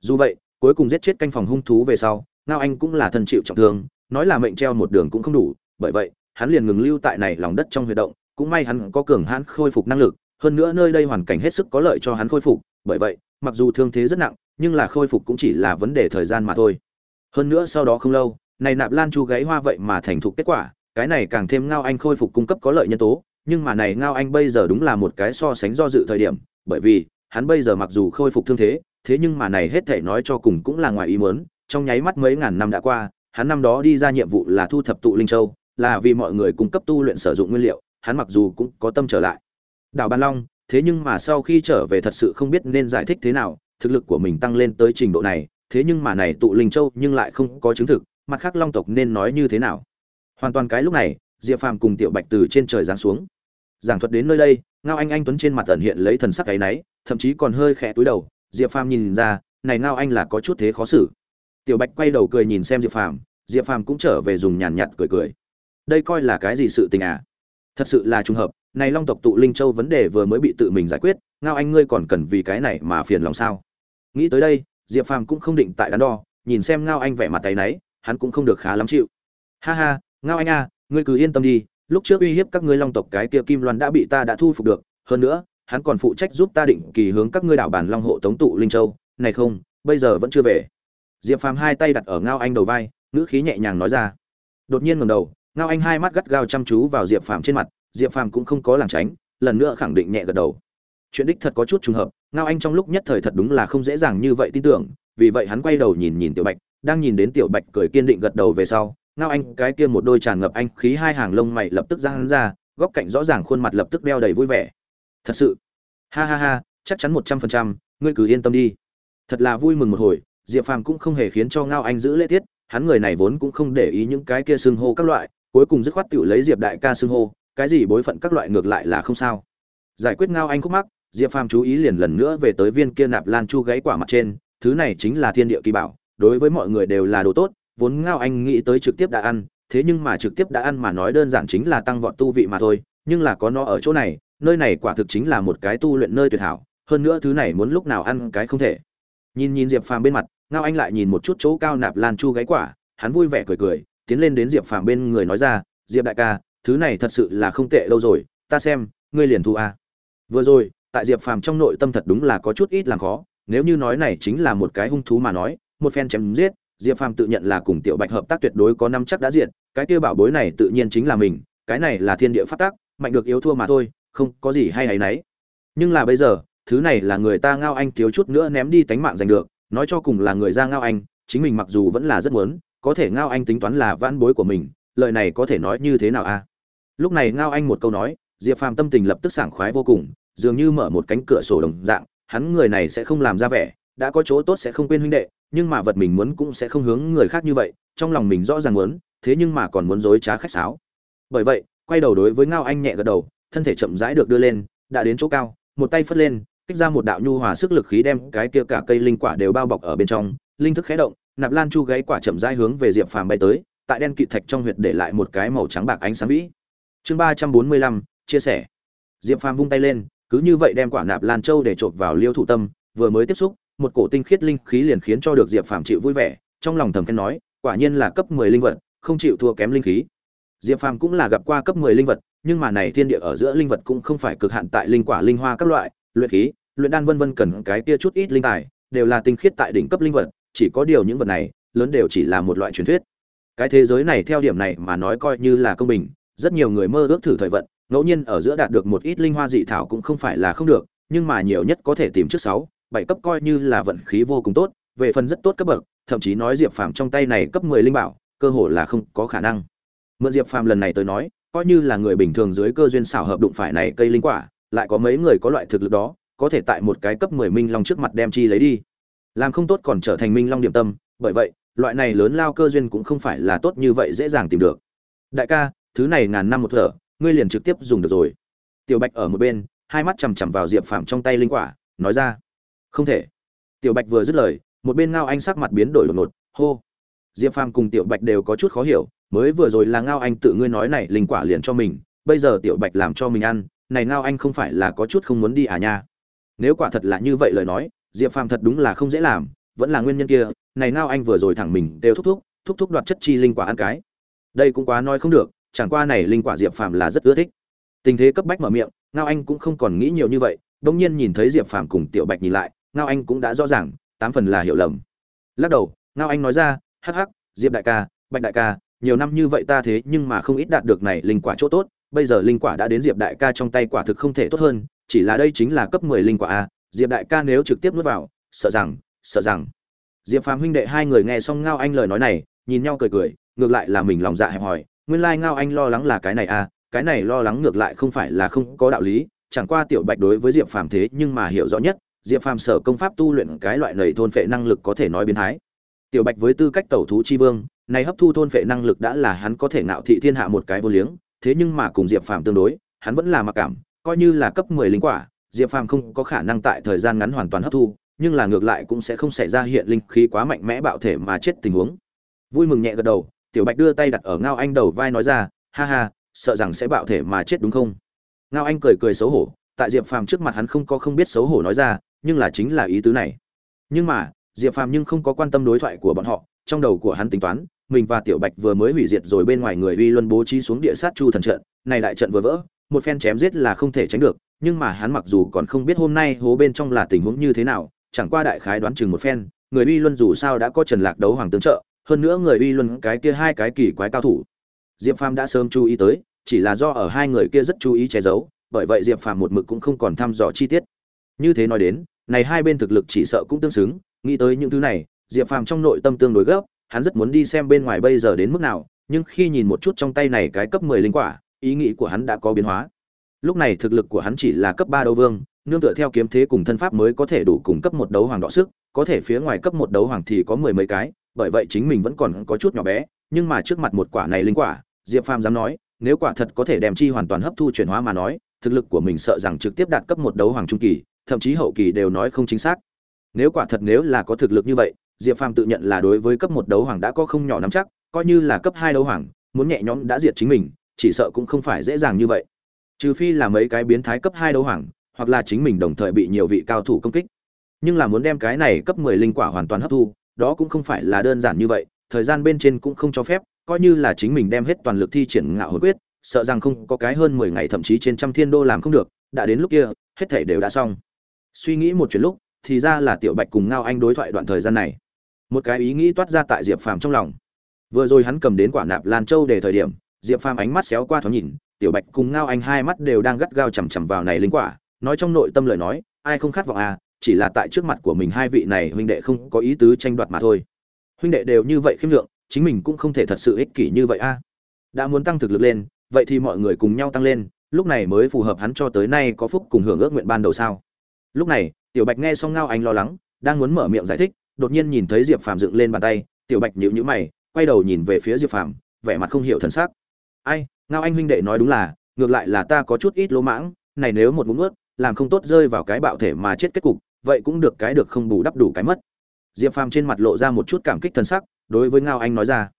Dù vậy, cuối cùng giết chết canh phòng hung thú về sau, ngao anh cũng là thân chịu trọng thương, nói là mệnh treo một đường cũng không đủ, bởi vậy, hắn liền ngừng lưu tại này lòng đất trong huy động, cũng may hắn có cường hãn khôi phục năng lực, hơn nữa nơi đây hoàn cảnh hết sức có lợi cho hắn khôi phục, bởi vậy, mặc dù thương thế rất nặng, nhưng là khôi phục cũng chỉ là vấn đề thời gian mà thôi. Hơn nữa sau đó không lâu, này nạp lan chu gáy hoa vậy mà thành thục kết quả, cái này càng thêm ngao anh khôi phục cung cấp có lợi nhân tố, nhưng mà này ngao anh bây giờ đúng là một cái so sánh do dự thời điểm bởi vì, hắn bây giờ mặc dù khôi phục thương thế thế nhưng mà này hết thể nói cho cùng cũng là ngoài ý muốn, trong nháy mắt mấy ngàn năm đã qua, hắn năm đó đi ra nhiệm vụ là thu thập tụ linh châu, là vì mọi người cung cấp tu luyện sử dụng nguyên liệu, hắn mặc dù cũng có tâm trở lại. Đảo ban long, thế nhưng mà sau khi trở về thật sự không biết nên giải thích thế nào, thực lực của mình tăng lên tới trình độ này, thế nhưng mà này tụ linh châu nhưng lại không có chứng thực, mặt khác long tộc nên nói như thế nào? Hoàn toàn cái lúc này, diệp phàm cùng tiểu bạch từ trên trời giáng xuống. Giảng thuật đến nơi đây ngao anh anh tuấn trên mặt tần hiện lấy thần sắc cái náy thậm chí còn hơi khẽ túi đầu, diệp phàm nhìn ra, này ngao anh là có chút thế khó xử. Tiểu bạch quay đầu cười nhìn xem diệp phàm diệp phàm cũng trở về dùng nhàn nhạt cười cười. Đây coi là cái gì sự tình à? Thật sự là trùng hợp, này long tộc tụ linh châu vấn đề vừa mới bị tự mình giải quyết, ngao anh ngươi còn cần vì cái này mà phiền lòng sao? Nghĩ tới đây, diệp phàm cũng không định tại đắn đo, nhìn xem ngao anh vẻ mặt tay náy hắn cũng không được khá lắm chịu. Ha ha, ngao anh à ngươi cứ yên tâm đi lúc trước uy hiếp các ngươi long tộc cái kia kim loan đã bị ta đã thu phục được, hơn nữa, hắn còn phụ trách giúp ta định kỳ hướng các ngươi đảo bản long hộ tống tụ linh châu. Này không, bây giờ vẫn chưa về. Diệp phàm hai tay đặt ở ngao anh đầu vai, ngữ khí nhẹ nhàng nói ra. Đột nhiên ngầm đầu, ngao anh hai mắt gắt gao chăm chú vào diệp phàm trên mặt, diệp phàm cũng không có lảng tránh, lần nữa khẳng định nhẹ gật đầu. Chuyện đích thật có chút trùng hợp, ngao anh trong lúc nhất thời thật đúng là không dễ dàng như vậy tin tưởng, vì vậy hắn quay đầu nhìn nhìn tiểu bạch, đang nhìn đến tiểu bạch cười kiên định gật đầu về sau ngao anh, cái kia một đôi tràn ngập anh khí hai hàng lông mày lập tức giang ra, góc cạnh rõ ràng khuôn mặt lập tức đeo đầy vui vẻ. Thật sự. Ha ha ha, chắc chắn một trăm phần trăm, ngươi cứ yên tâm đi. Thật là vui mừng một hồi, diệp phàm cũng không hề khiến cho ngao anh giữ lễ tiết, hắn người này vốn cũng không để ý những cái kia xưng hô các loại, cuối cùng dứt khoát tự lấy diệp đại ca xưng hô, cái gì bối phận các loại ngược lại là không sao. Giải quyết ngao anh khúc mắc, diệp phàm chú ý liền lần nữa về tới viên kia nạp lan chu gáy quả mặt trên, thứ này chính là thiên địa kỳ bảo, đối với mọi người đều là đồ tốt vốn ngao anh nghĩ tới trực tiếp đã ăn, thế nhưng mà trực tiếp đã ăn mà nói đơn giản chính là tăng vọt tu vị mà thôi, nhưng là có nó ở chỗ này, nơi này quả thực chính là một cái tu luyện nơi tuyệt hảo, hơn nữa thứ này muốn lúc nào ăn cái không thể. Nhìn nhìn diệp phàm bên mặt, ngao anh lại nhìn một chút chỗ cao nạp lan chu gáy quả, hắn vui vẻ cười cười, tiến lên đến diệp phàm bên người nói ra, diệp đại ca, thứ này thật sự là không tệ đâu rồi, ta xem, ngươi liền thu a. Vừa rồi, tại diệp phàm trong nội tâm thật đúng là có chút ít làm khó, nếu như nói này chính là một cái hung thú mà nói, một phen chém giết diệp phàm tự nhận là cùng tiểu bạch hợp tác tuyệt đối có năm chắc đã diện cái kia bảo bối này tự nhiên chính là mình, cái này là thiên địa phát tác mạnh được yếu thua mà thôi, không có gì hay hay nấy. Nhưng là bây giờ, thứ này là người ta ngao anh thiếu chút nữa ném đi tánh mạng giành được, nói cho cùng là người ra ngao anh, chính mình mặc dù vẫn là rất muốn, có thể ngao anh tính toán là vãn bối của mình, lời này có thể nói như thế nào a? Lúc này ngao anh một câu nói, diệp phàm tâm tình lập tức sảng khoái vô cùng, dường như mở một cánh cửa sổ đồng dạng, hắn người này sẽ không làm ra vẻ, đã có chỗ tốt sẽ không quên huynh đệ nhưng mà vật mình muốn cũng sẽ không hướng người khác như vậy, trong lòng mình rõ ràng muốn, thế nhưng mà còn muốn dối trá khách sáo. Bởi vậy, quay đầu đối với ngao anh nhẹ gật đầu, thân thể chậm rãi được đưa lên, đã đến chỗ cao, một tay phất lên, kích ra một đạo nhu hòa sức lực khí đem cái kia cả cây linh quả đều bao bọc ở bên trong, linh thức khẽ động, nạp lan chu gáy quả chậm rãi hướng về diệp phàm bay tới, tại đen kịt thạch trong huyệt để lại một cái màu trắng bạc ánh sáng vĩ. Chương ba trăm bốn mươi lăm, chia sẻ. Diệp phàm vung tay lên, cứ như vậy đem quả nạp lan châu để trộn vào liêu thụ tâm, vừa mới tiếp xúc một cổ tinh khiết linh khí liền khiến cho được diệp phàm chịu vui vẻ, trong lòng thầm khen nói, quả nhiên là cấp mười linh vật, không chịu thua kém linh khí. Diệp phàm cũng là gặp qua cấp mười linh vật, nhưng mà này thiên địa ở giữa linh vật cũng không phải cực hạn tại linh quả, linh hoa các loại, luyện khí, luyện đan vân vân cần cái kia chút ít linh tài, đều là tinh khiết tại đỉnh cấp linh vật, chỉ có điều những vật này, lớn đều chỉ là một loại truyền thuyết. Cái thế giới này theo điểm này mà nói coi như là công bình, rất nhiều người mơ ước thử thời vận, ngẫu nhiên ở giữa đạt được một ít linh hoa dị thảo cũng không phải là không được, nhưng mà nhiều nhất có thể tìm trước sáu bảy cấp coi như là vận khí vô cùng tốt, về phần rất tốt cấp bậc, thậm chí nói diệp phàm trong tay này cấp mười linh bảo, cơ hồ là không có khả năng. Mượn diệp phàm lần này tới nói, coi như là người bình thường dưới cơ duyên xảo hợp đụng phải này cây linh quả, lại có mấy người có loại thực lực đó, có thể tại một cái cấp mười minh long trước mặt đem chi lấy đi. Làm không tốt còn trở thành minh long điểm tâm, bởi vậy, loại này lớn lao cơ duyên cũng không phải là tốt như vậy dễ dàng tìm được. Đại ca, thứ này ngàn năm một thở, ngươi liền trực tiếp dùng được rồi. Tiểu bạch ở một bên, hai mắt chằm chằm vào diệp phàm trong tay linh quả, nói ra không thể. Tiểu bạch vừa dứt lời, một bên ngao anh sắc mặt biến đổi đột ngột, hô. Diệp phàm cùng tiểu bạch đều có chút khó hiểu, mới vừa rồi là ngao anh tự ngươi nói này linh quả liền cho mình, bây giờ tiểu bạch làm cho mình ăn, này ngao anh không phải là có chút không muốn đi à nha. Nếu quả thật là như vậy lời nói, diệp phàm thật đúng là không dễ làm, vẫn là nguyên nhân kia, này ngao anh vừa rồi thẳng mình đều thúc thúc thúc thúc đoạt chất chi linh quả ăn cái. Đây cũng quá nói không được, chẳng qua này linh quả diệp phàm là rất ưa thích. Tình thế cấp bách mở miệng, ngao anh cũng không còn nghĩ nhiều như vậy đông nhiên nhìn thấy diệp phàm cùng tiểu bạch nhìn lại ngao anh cũng đã rõ ràng, tám phần là hiểu lầm. Lắc đầu, ngao anh nói ra, hắc hắc, diệp đại ca, bạch đại ca, nhiều năm như vậy ta thế nhưng mà không ít đạt được này linh quả chỗ tốt, bây giờ linh quả đã đến diệp đại ca trong tay quả thực không thể tốt hơn, chỉ là đây chính là cấp mười linh quả a, diệp đại ca nếu trực tiếp nuốt vào, sợ rằng sợ rằng. Diệp phàm huynh đệ hai người nghe xong ngao anh lời nói này, nhìn nhau cười cười, ngược lại là mình lòng dạ hẹp hòi, nguyên lai ngao anh lo lắng là cái này a, cái này lo lắng ngược lại không phải là không có đạo lý, chẳng qua tiểu bạch đối với diệp phàm thế nhưng mà hiểu rõ nhất diệp phàm sở công pháp tu luyện cái loại nầy thôn phệ năng lực có thể nói biến thái. Tiểu bạch với tư cách tẩu thú chi vương, này hấp thu thôn phệ năng lực đã là hắn có thể ngạo thị thiên hạ một cái vô liếng, thế nhưng mà cùng diệp phàm tương đối, hắn vẫn là mặc cảm, coi như là cấp mười linh quả, diệp phàm không có khả năng tại thời gian ngắn hoàn toàn hấp thu, nhưng là ngược lại cũng sẽ không xảy ra hiện linh khí quá mạnh mẽ bạo thể mà chết tình huống. Vui mừng nhẹ gật đầu, tiểu bạch đưa tay đặt ở ngao anh đầu vai nói ra, ha ha, sợ rằng sẽ bạo thể mà chết đúng không? Ngao anh cười cười xấu hổ, tại diệp phàm trước mặt hắn không có không biết xấu hổ nói ra nhưng là chính là ý tứ này. Nhưng mà, diệp phàm nhưng không có quan tâm đối thoại của bọn họ, trong đầu của hắn tính toán, mình và tiểu bạch vừa mới hủy diệt rồi bên ngoài người uy luân bố trí xuống địa sát chu thần trận, này đại trận vừa vỡ, một phen chém giết là không thể tránh được, nhưng mà hắn mặc dù còn không biết hôm nay hố bên trong là tình huống như thế nào, chẳng qua đại khái đoán chừng một phen, người uy luân dù sao đã có trần lạc đấu hoàng tướng trợ, hơn nữa người uy luân cái kia hai cái kỳ quái cao thủ. Diệp phàm đã sớm chú ý tới, chỉ là do ở hai người kia rất chú ý che giấu, bởi vậy diệp phàm một mực cũng không còn thăm dò chi tiết. Như thế nói đến này hai bên thực lực chỉ sợ cũng tương xứng, nghĩ tới những thứ này, diệp phàm trong nội tâm tương đối gấp, hắn rất muốn đi xem bên ngoài bây giờ đến mức nào, nhưng khi nhìn một chút trong tay này cái cấp mười linh quả, ý nghĩ của hắn đã có biến hóa. Lúc này thực lực của hắn chỉ là cấp ba đấu vương, nương tựa theo kiếm thế cùng thân pháp mới có thể đủ cùng cấp một đấu hoàng đọ sức, có thể phía ngoài cấp một đấu hoàng thì có mười mấy cái, bởi vậy chính mình vẫn còn có chút nhỏ bé, nhưng mà trước mặt một quả này linh quả, diệp phàm dám nói, nếu quả thật có thể đem chi hoàn toàn hấp thu chuyển hóa mà nói, thực lực của mình sợ rằng trực tiếp đạt cấp một đấu hoàng trung kỳ thậm chí hậu kỳ đều nói không chính xác. Nếu quả thật nếu là có thực lực như vậy, diệp phàm tự nhận là đối với cấp một đấu hoàng đã có không nhỏ nắm chắc, coi như là cấp hai đấu hoàng, muốn nhẹ nhõm đã diệt chính mình, chỉ sợ cũng không phải dễ dàng như vậy. Trừ phi là mấy cái biến thái cấp hai đấu hoàng, hoặc là chính mình đồng thời bị nhiều vị cao thủ công kích. Nhưng là muốn đem cái này cấp mười linh quả hoàn toàn hấp thu, đó cũng không phải là đơn giản như vậy, thời gian bên trên cũng không cho phép, coi như là chính mình đem hết toàn lực thi triển ngạo hồn quyết, sợ rằng không có cái hơn mười ngày thậm chí trên trăm thiên đô làm không được, đã đến lúc kia, hết thảy đều đã xong suy nghĩ một chuyện lúc, thì ra là tiểu bạch cùng ngao anh đối thoại đoạn thời gian này. Một cái ý nghĩ toát ra tại diệp phàm trong lòng. Vừa rồi hắn cầm đến quả nạp lan châu để thời điểm, diệp phàm ánh mắt xéo qua thoáng nhìn, tiểu bạch cùng ngao anh hai mắt đều đang gắt gao chằm chằm vào này linh quả, nói trong nội tâm lời nói, ai không khát vọng à chỉ là tại trước mặt của mình hai vị này huynh đệ không có ý tứ tranh đoạt mà thôi. Huynh đệ đều như vậy khiêm lượng, chính mình cũng không thể thật sự ích kỷ như vậy a à. đã muốn tăng thực lực lên, vậy thì mọi người cùng nhau tăng lên, lúc này mới phù hợp hắn cho tới nay có phúc cùng hưởng ước nguyện ban đầu sao? Lúc này, tiểu bạch nghe xong ngao anh lo lắng, đang muốn mở miệng giải thích, đột nhiên nhìn thấy diệp phàm dựng lên bàn tay, tiểu bạch nhíu nhíu mày, quay đầu nhìn về phía diệp phàm, vẻ mặt không hiểu thần sắc. Ai, ngao anh huynh đệ nói đúng là, ngược lại là ta có chút ít lỗ mãng, này nếu một ngụm ướt làm không tốt rơi vào cái bạo thể mà chết kết cục, vậy cũng được cái được không bù đắp đủ cái mất. Diệp phàm trên mặt lộ ra một chút cảm kích thần sắc, đối với ngao anh nói ra.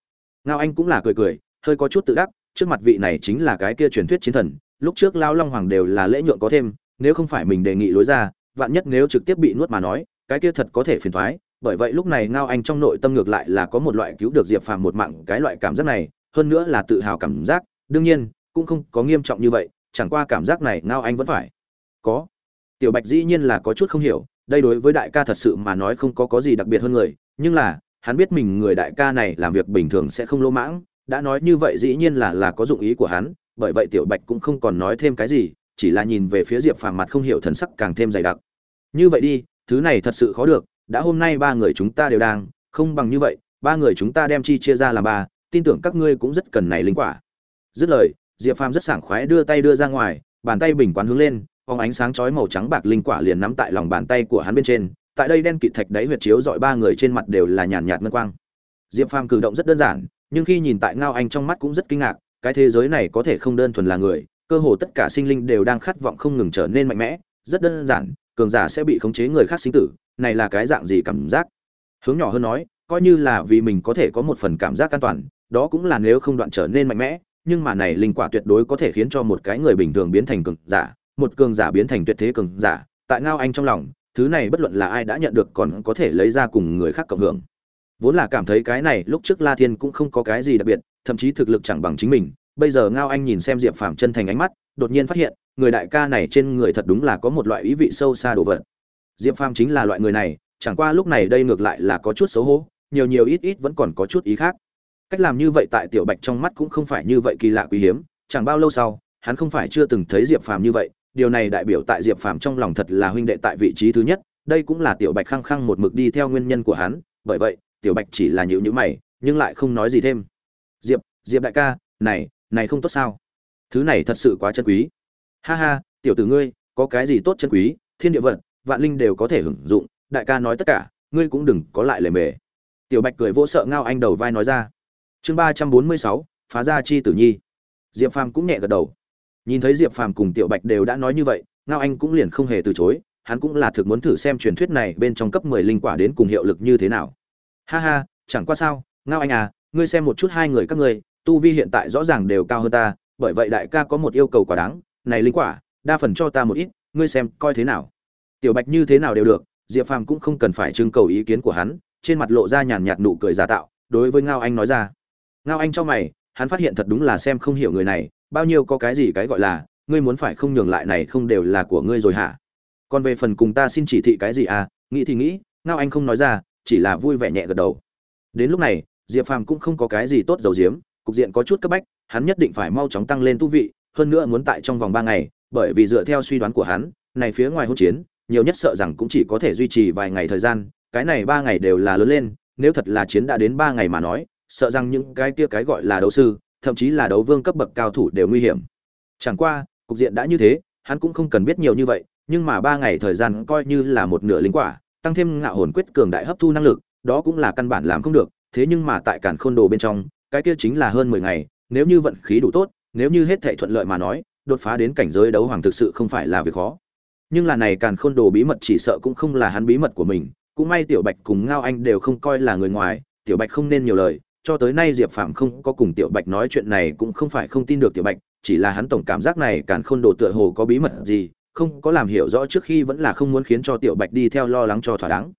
Ngao anh cũng là cười cười, hơi có chút tự đắc, trước mặt vị này chính là cái kia truyền thuyết chiến thần, lúc trước lao long hoàng đều là lễ nhượng có thêm, nếu không phải mình đề nghị lối ra vạn nhất nếu trực tiếp bị nuốt mà nói, cái kia thật có thể phiền toái. bởi vậy lúc này ngao anh trong nội tâm ngược lại là có một loại cứu được diệp phàm một mạng cái loại cảm giác này, hơn nữa là tự hào cảm giác, đương nhiên, cũng không có nghiêm trọng như vậy, chẳng qua cảm giác này ngao anh vẫn phải có tiểu bạch dĩ nhiên là có chút không hiểu, đây đối với đại ca thật sự mà nói không có có gì đặc biệt hơn người, nhưng là, hắn biết mình người đại ca này làm việc bình thường sẽ không lỗ mãng, đã nói như vậy dĩ nhiên là là có dụng ý của hắn, bởi vậy tiểu bạch cũng không còn nói thêm cái gì, chỉ là nhìn về phía diệp phàm mặt không hiểu thần sắc càng thêm dày đặc như vậy đi, thứ này thật sự khó được, đã hôm nay ba người chúng ta đều đang, không bằng như vậy, ba người chúng ta đem chi chia ra làm ba, tin tưởng các ngươi cũng rất cần này linh quả. Dứt lời, diệp phàm rất sảng khoái đưa tay đưa ra ngoài, bàn tay bình quán hướng lên, phóng ánh sáng chói màu trắng bạc linh quả liền nắm tại lòng bàn tay của hắn bên trên, tại đây đen kịt thạch đáy huyệt chiếu dọi ba người trên mặt đều là nhàn nhạt ngân quang. Diệp phàm cử động rất đơn giản, nhưng khi nhìn tại ngao anh trong mắt cũng rất kinh ngạc, cái thế giới này có thể không đơn thuần là người, cơ hồ tất cả sinh linh đều đang khát vọng không ngừng trở nên mạnh mẽ, rất đơn giản cường giả sẽ bị khống chế người khác sinh tử, này là cái dạng gì cảm giác? Hướng nhỏ hơn nói, coi như là vì mình có thể có một phần cảm giác an toàn, đó cũng là nếu không đoạn trở nên mạnh mẽ, nhưng mà này linh quả tuyệt đối có thể khiến cho một cái người bình thường biến thành cường giả, một cường giả biến thành tuyệt thế cường giả, tại ngao anh trong lòng, thứ này bất luận là ai đã nhận được còn có thể lấy ra cùng người khác cộng hưởng. Vốn là cảm thấy cái này lúc trước la thiên cũng không có cái gì đặc biệt, thậm chí thực lực chẳng bằng chính mình, bây giờ ngao anh nhìn xem diệp phàm chân thành ánh mắt, đột nhiên phát hiện người đại ca này trên người thật đúng là có một loại ý vị sâu xa đồ vật. Diệp phàm chính là loại người này, chẳng qua lúc này đây ngược lại là có chút xấu hổ, nhiều nhiều ít ít vẫn còn có chút ý khác. Cách làm như vậy tại tiểu bạch trong mắt cũng không phải như vậy kỳ lạ quý hiếm, chẳng bao lâu sau, hắn không phải chưa từng thấy diệp phàm như vậy, điều này đại biểu tại diệp phàm trong lòng thật là huynh đệ tại vị trí thứ nhất, đây cũng là tiểu bạch khăng khăng một mực đi theo nguyên nhân của hắn, bởi vậy, tiểu bạch chỉ là nhịu nhữ mày, nhưng lại không nói gì thêm. Diệp diệp đại ca, này này không tốt sao? Thứ này thật sự quá chân quý ha ha, tiểu tử ngươi, có cái gì tốt chân quý, thiên địa vật, vạn linh đều có thể hưởng dụng, đại ca nói tất cả, ngươi cũng đừng có lại lề mề. Tiểu bạch cười vỗ sợ ngao anh đầu vai nói ra. Chương ba trăm bốn mươi sáu, phá ra chi tử nhi. Diệp phàm cũng nhẹ gật đầu. Nhìn thấy diệp phàm cùng tiểu bạch đều đã nói như vậy, ngao anh cũng liền không hề từ chối, hắn cũng là thực muốn thử xem truyền thuyết này bên trong cấp mười linh quả đến cùng hiệu lực như thế nào. Ha ha, chẳng qua sao, ngao anh à ngươi xem một chút hai người các ngươi, tu vi hiện tại rõ ràng đều cao hơn ta, bởi vậy đại ca có một yêu cầu quả đáng này linh quả, đa phần cho ta một ít, ngươi xem, coi thế nào. Tiểu bạch như thế nào đều được, diệp phàm cũng không cần phải trưng cầu ý kiến của hắn, trên mặt lộ ra nhàn nhạt nụ cười giả tạo, đối với ngao anh nói ra. Ngao anh cho mày, hắn phát hiện thật đúng là xem không hiểu người này, bao nhiêu có cái gì cái gọi là, ngươi muốn phải không nhường lại này không đều là của ngươi rồi hả? Còn về phần cùng ta xin chỉ thị cái gì à nghĩ thì nghĩ, ngao anh không nói ra, chỉ là vui vẻ nhẹ gật đầu. Đến lúc này, diệp phàm cũng không có cái gì tốt dầu diếm, cục diện có chút cấp bách, hắn nhất định phải mau chóng tăng lên tu vị hơn nữa muốn tại trong vòng ba ngày, bởi vì dựa theo suy đoán của hắn, này phía ngoài hỗn chiến, nhiều nhất sợ rằng cũng chỉ có thể duy trì vài ngày thời gian, cái này ba ngày đều là lớn lên, nếu thật là chiến đã đến ba ngày mà nói, sợ rằng những cái kia cái gọi là đấu sư, thậm chí là đấu vương cấp bậc cao thủ đều nguy hiểm. Chẳng qua, cục diện đã như thế, hắn cũng không cần biết nhiều như vậy, nhưng mà ba ngày thời gian coi như là một nửa linh quả, tăng thêm ngạo hồn quyết cường đại hấp thu năng lực, đó cũng là căn bản làm không được, thế nhưng mà tại cản khôn đồ bên trong, cái kia chính là hơn mười ngày, nếu như vận khí đủ tốt nếu như hết thảy thuận lợi mà nói, đột phá đến cảnh giới đấu hoàng thực sự không phải là việc khó. Nhưng là này càn khôn đồ bí mật chỉ sợ cũng không là hắn bí mật của mình, cũng may tiểu bạch cùng ngao anh đều không coi là người ngoài, tiểu bạch không nên nhiều lời, cho tới nay diệp phạm không có cùng tiểu bạch nói chuyện này cũng không phải không tin được tiểu bạch, chỉ là hắn tổng cảm giác này càn khôn đồ tựa hồ có bí mật gì, không có làm hiểu rõ trước khi vẫn là không muốn khiến cho tiểu bạch đi theo lo lắng cho thỏa đáng.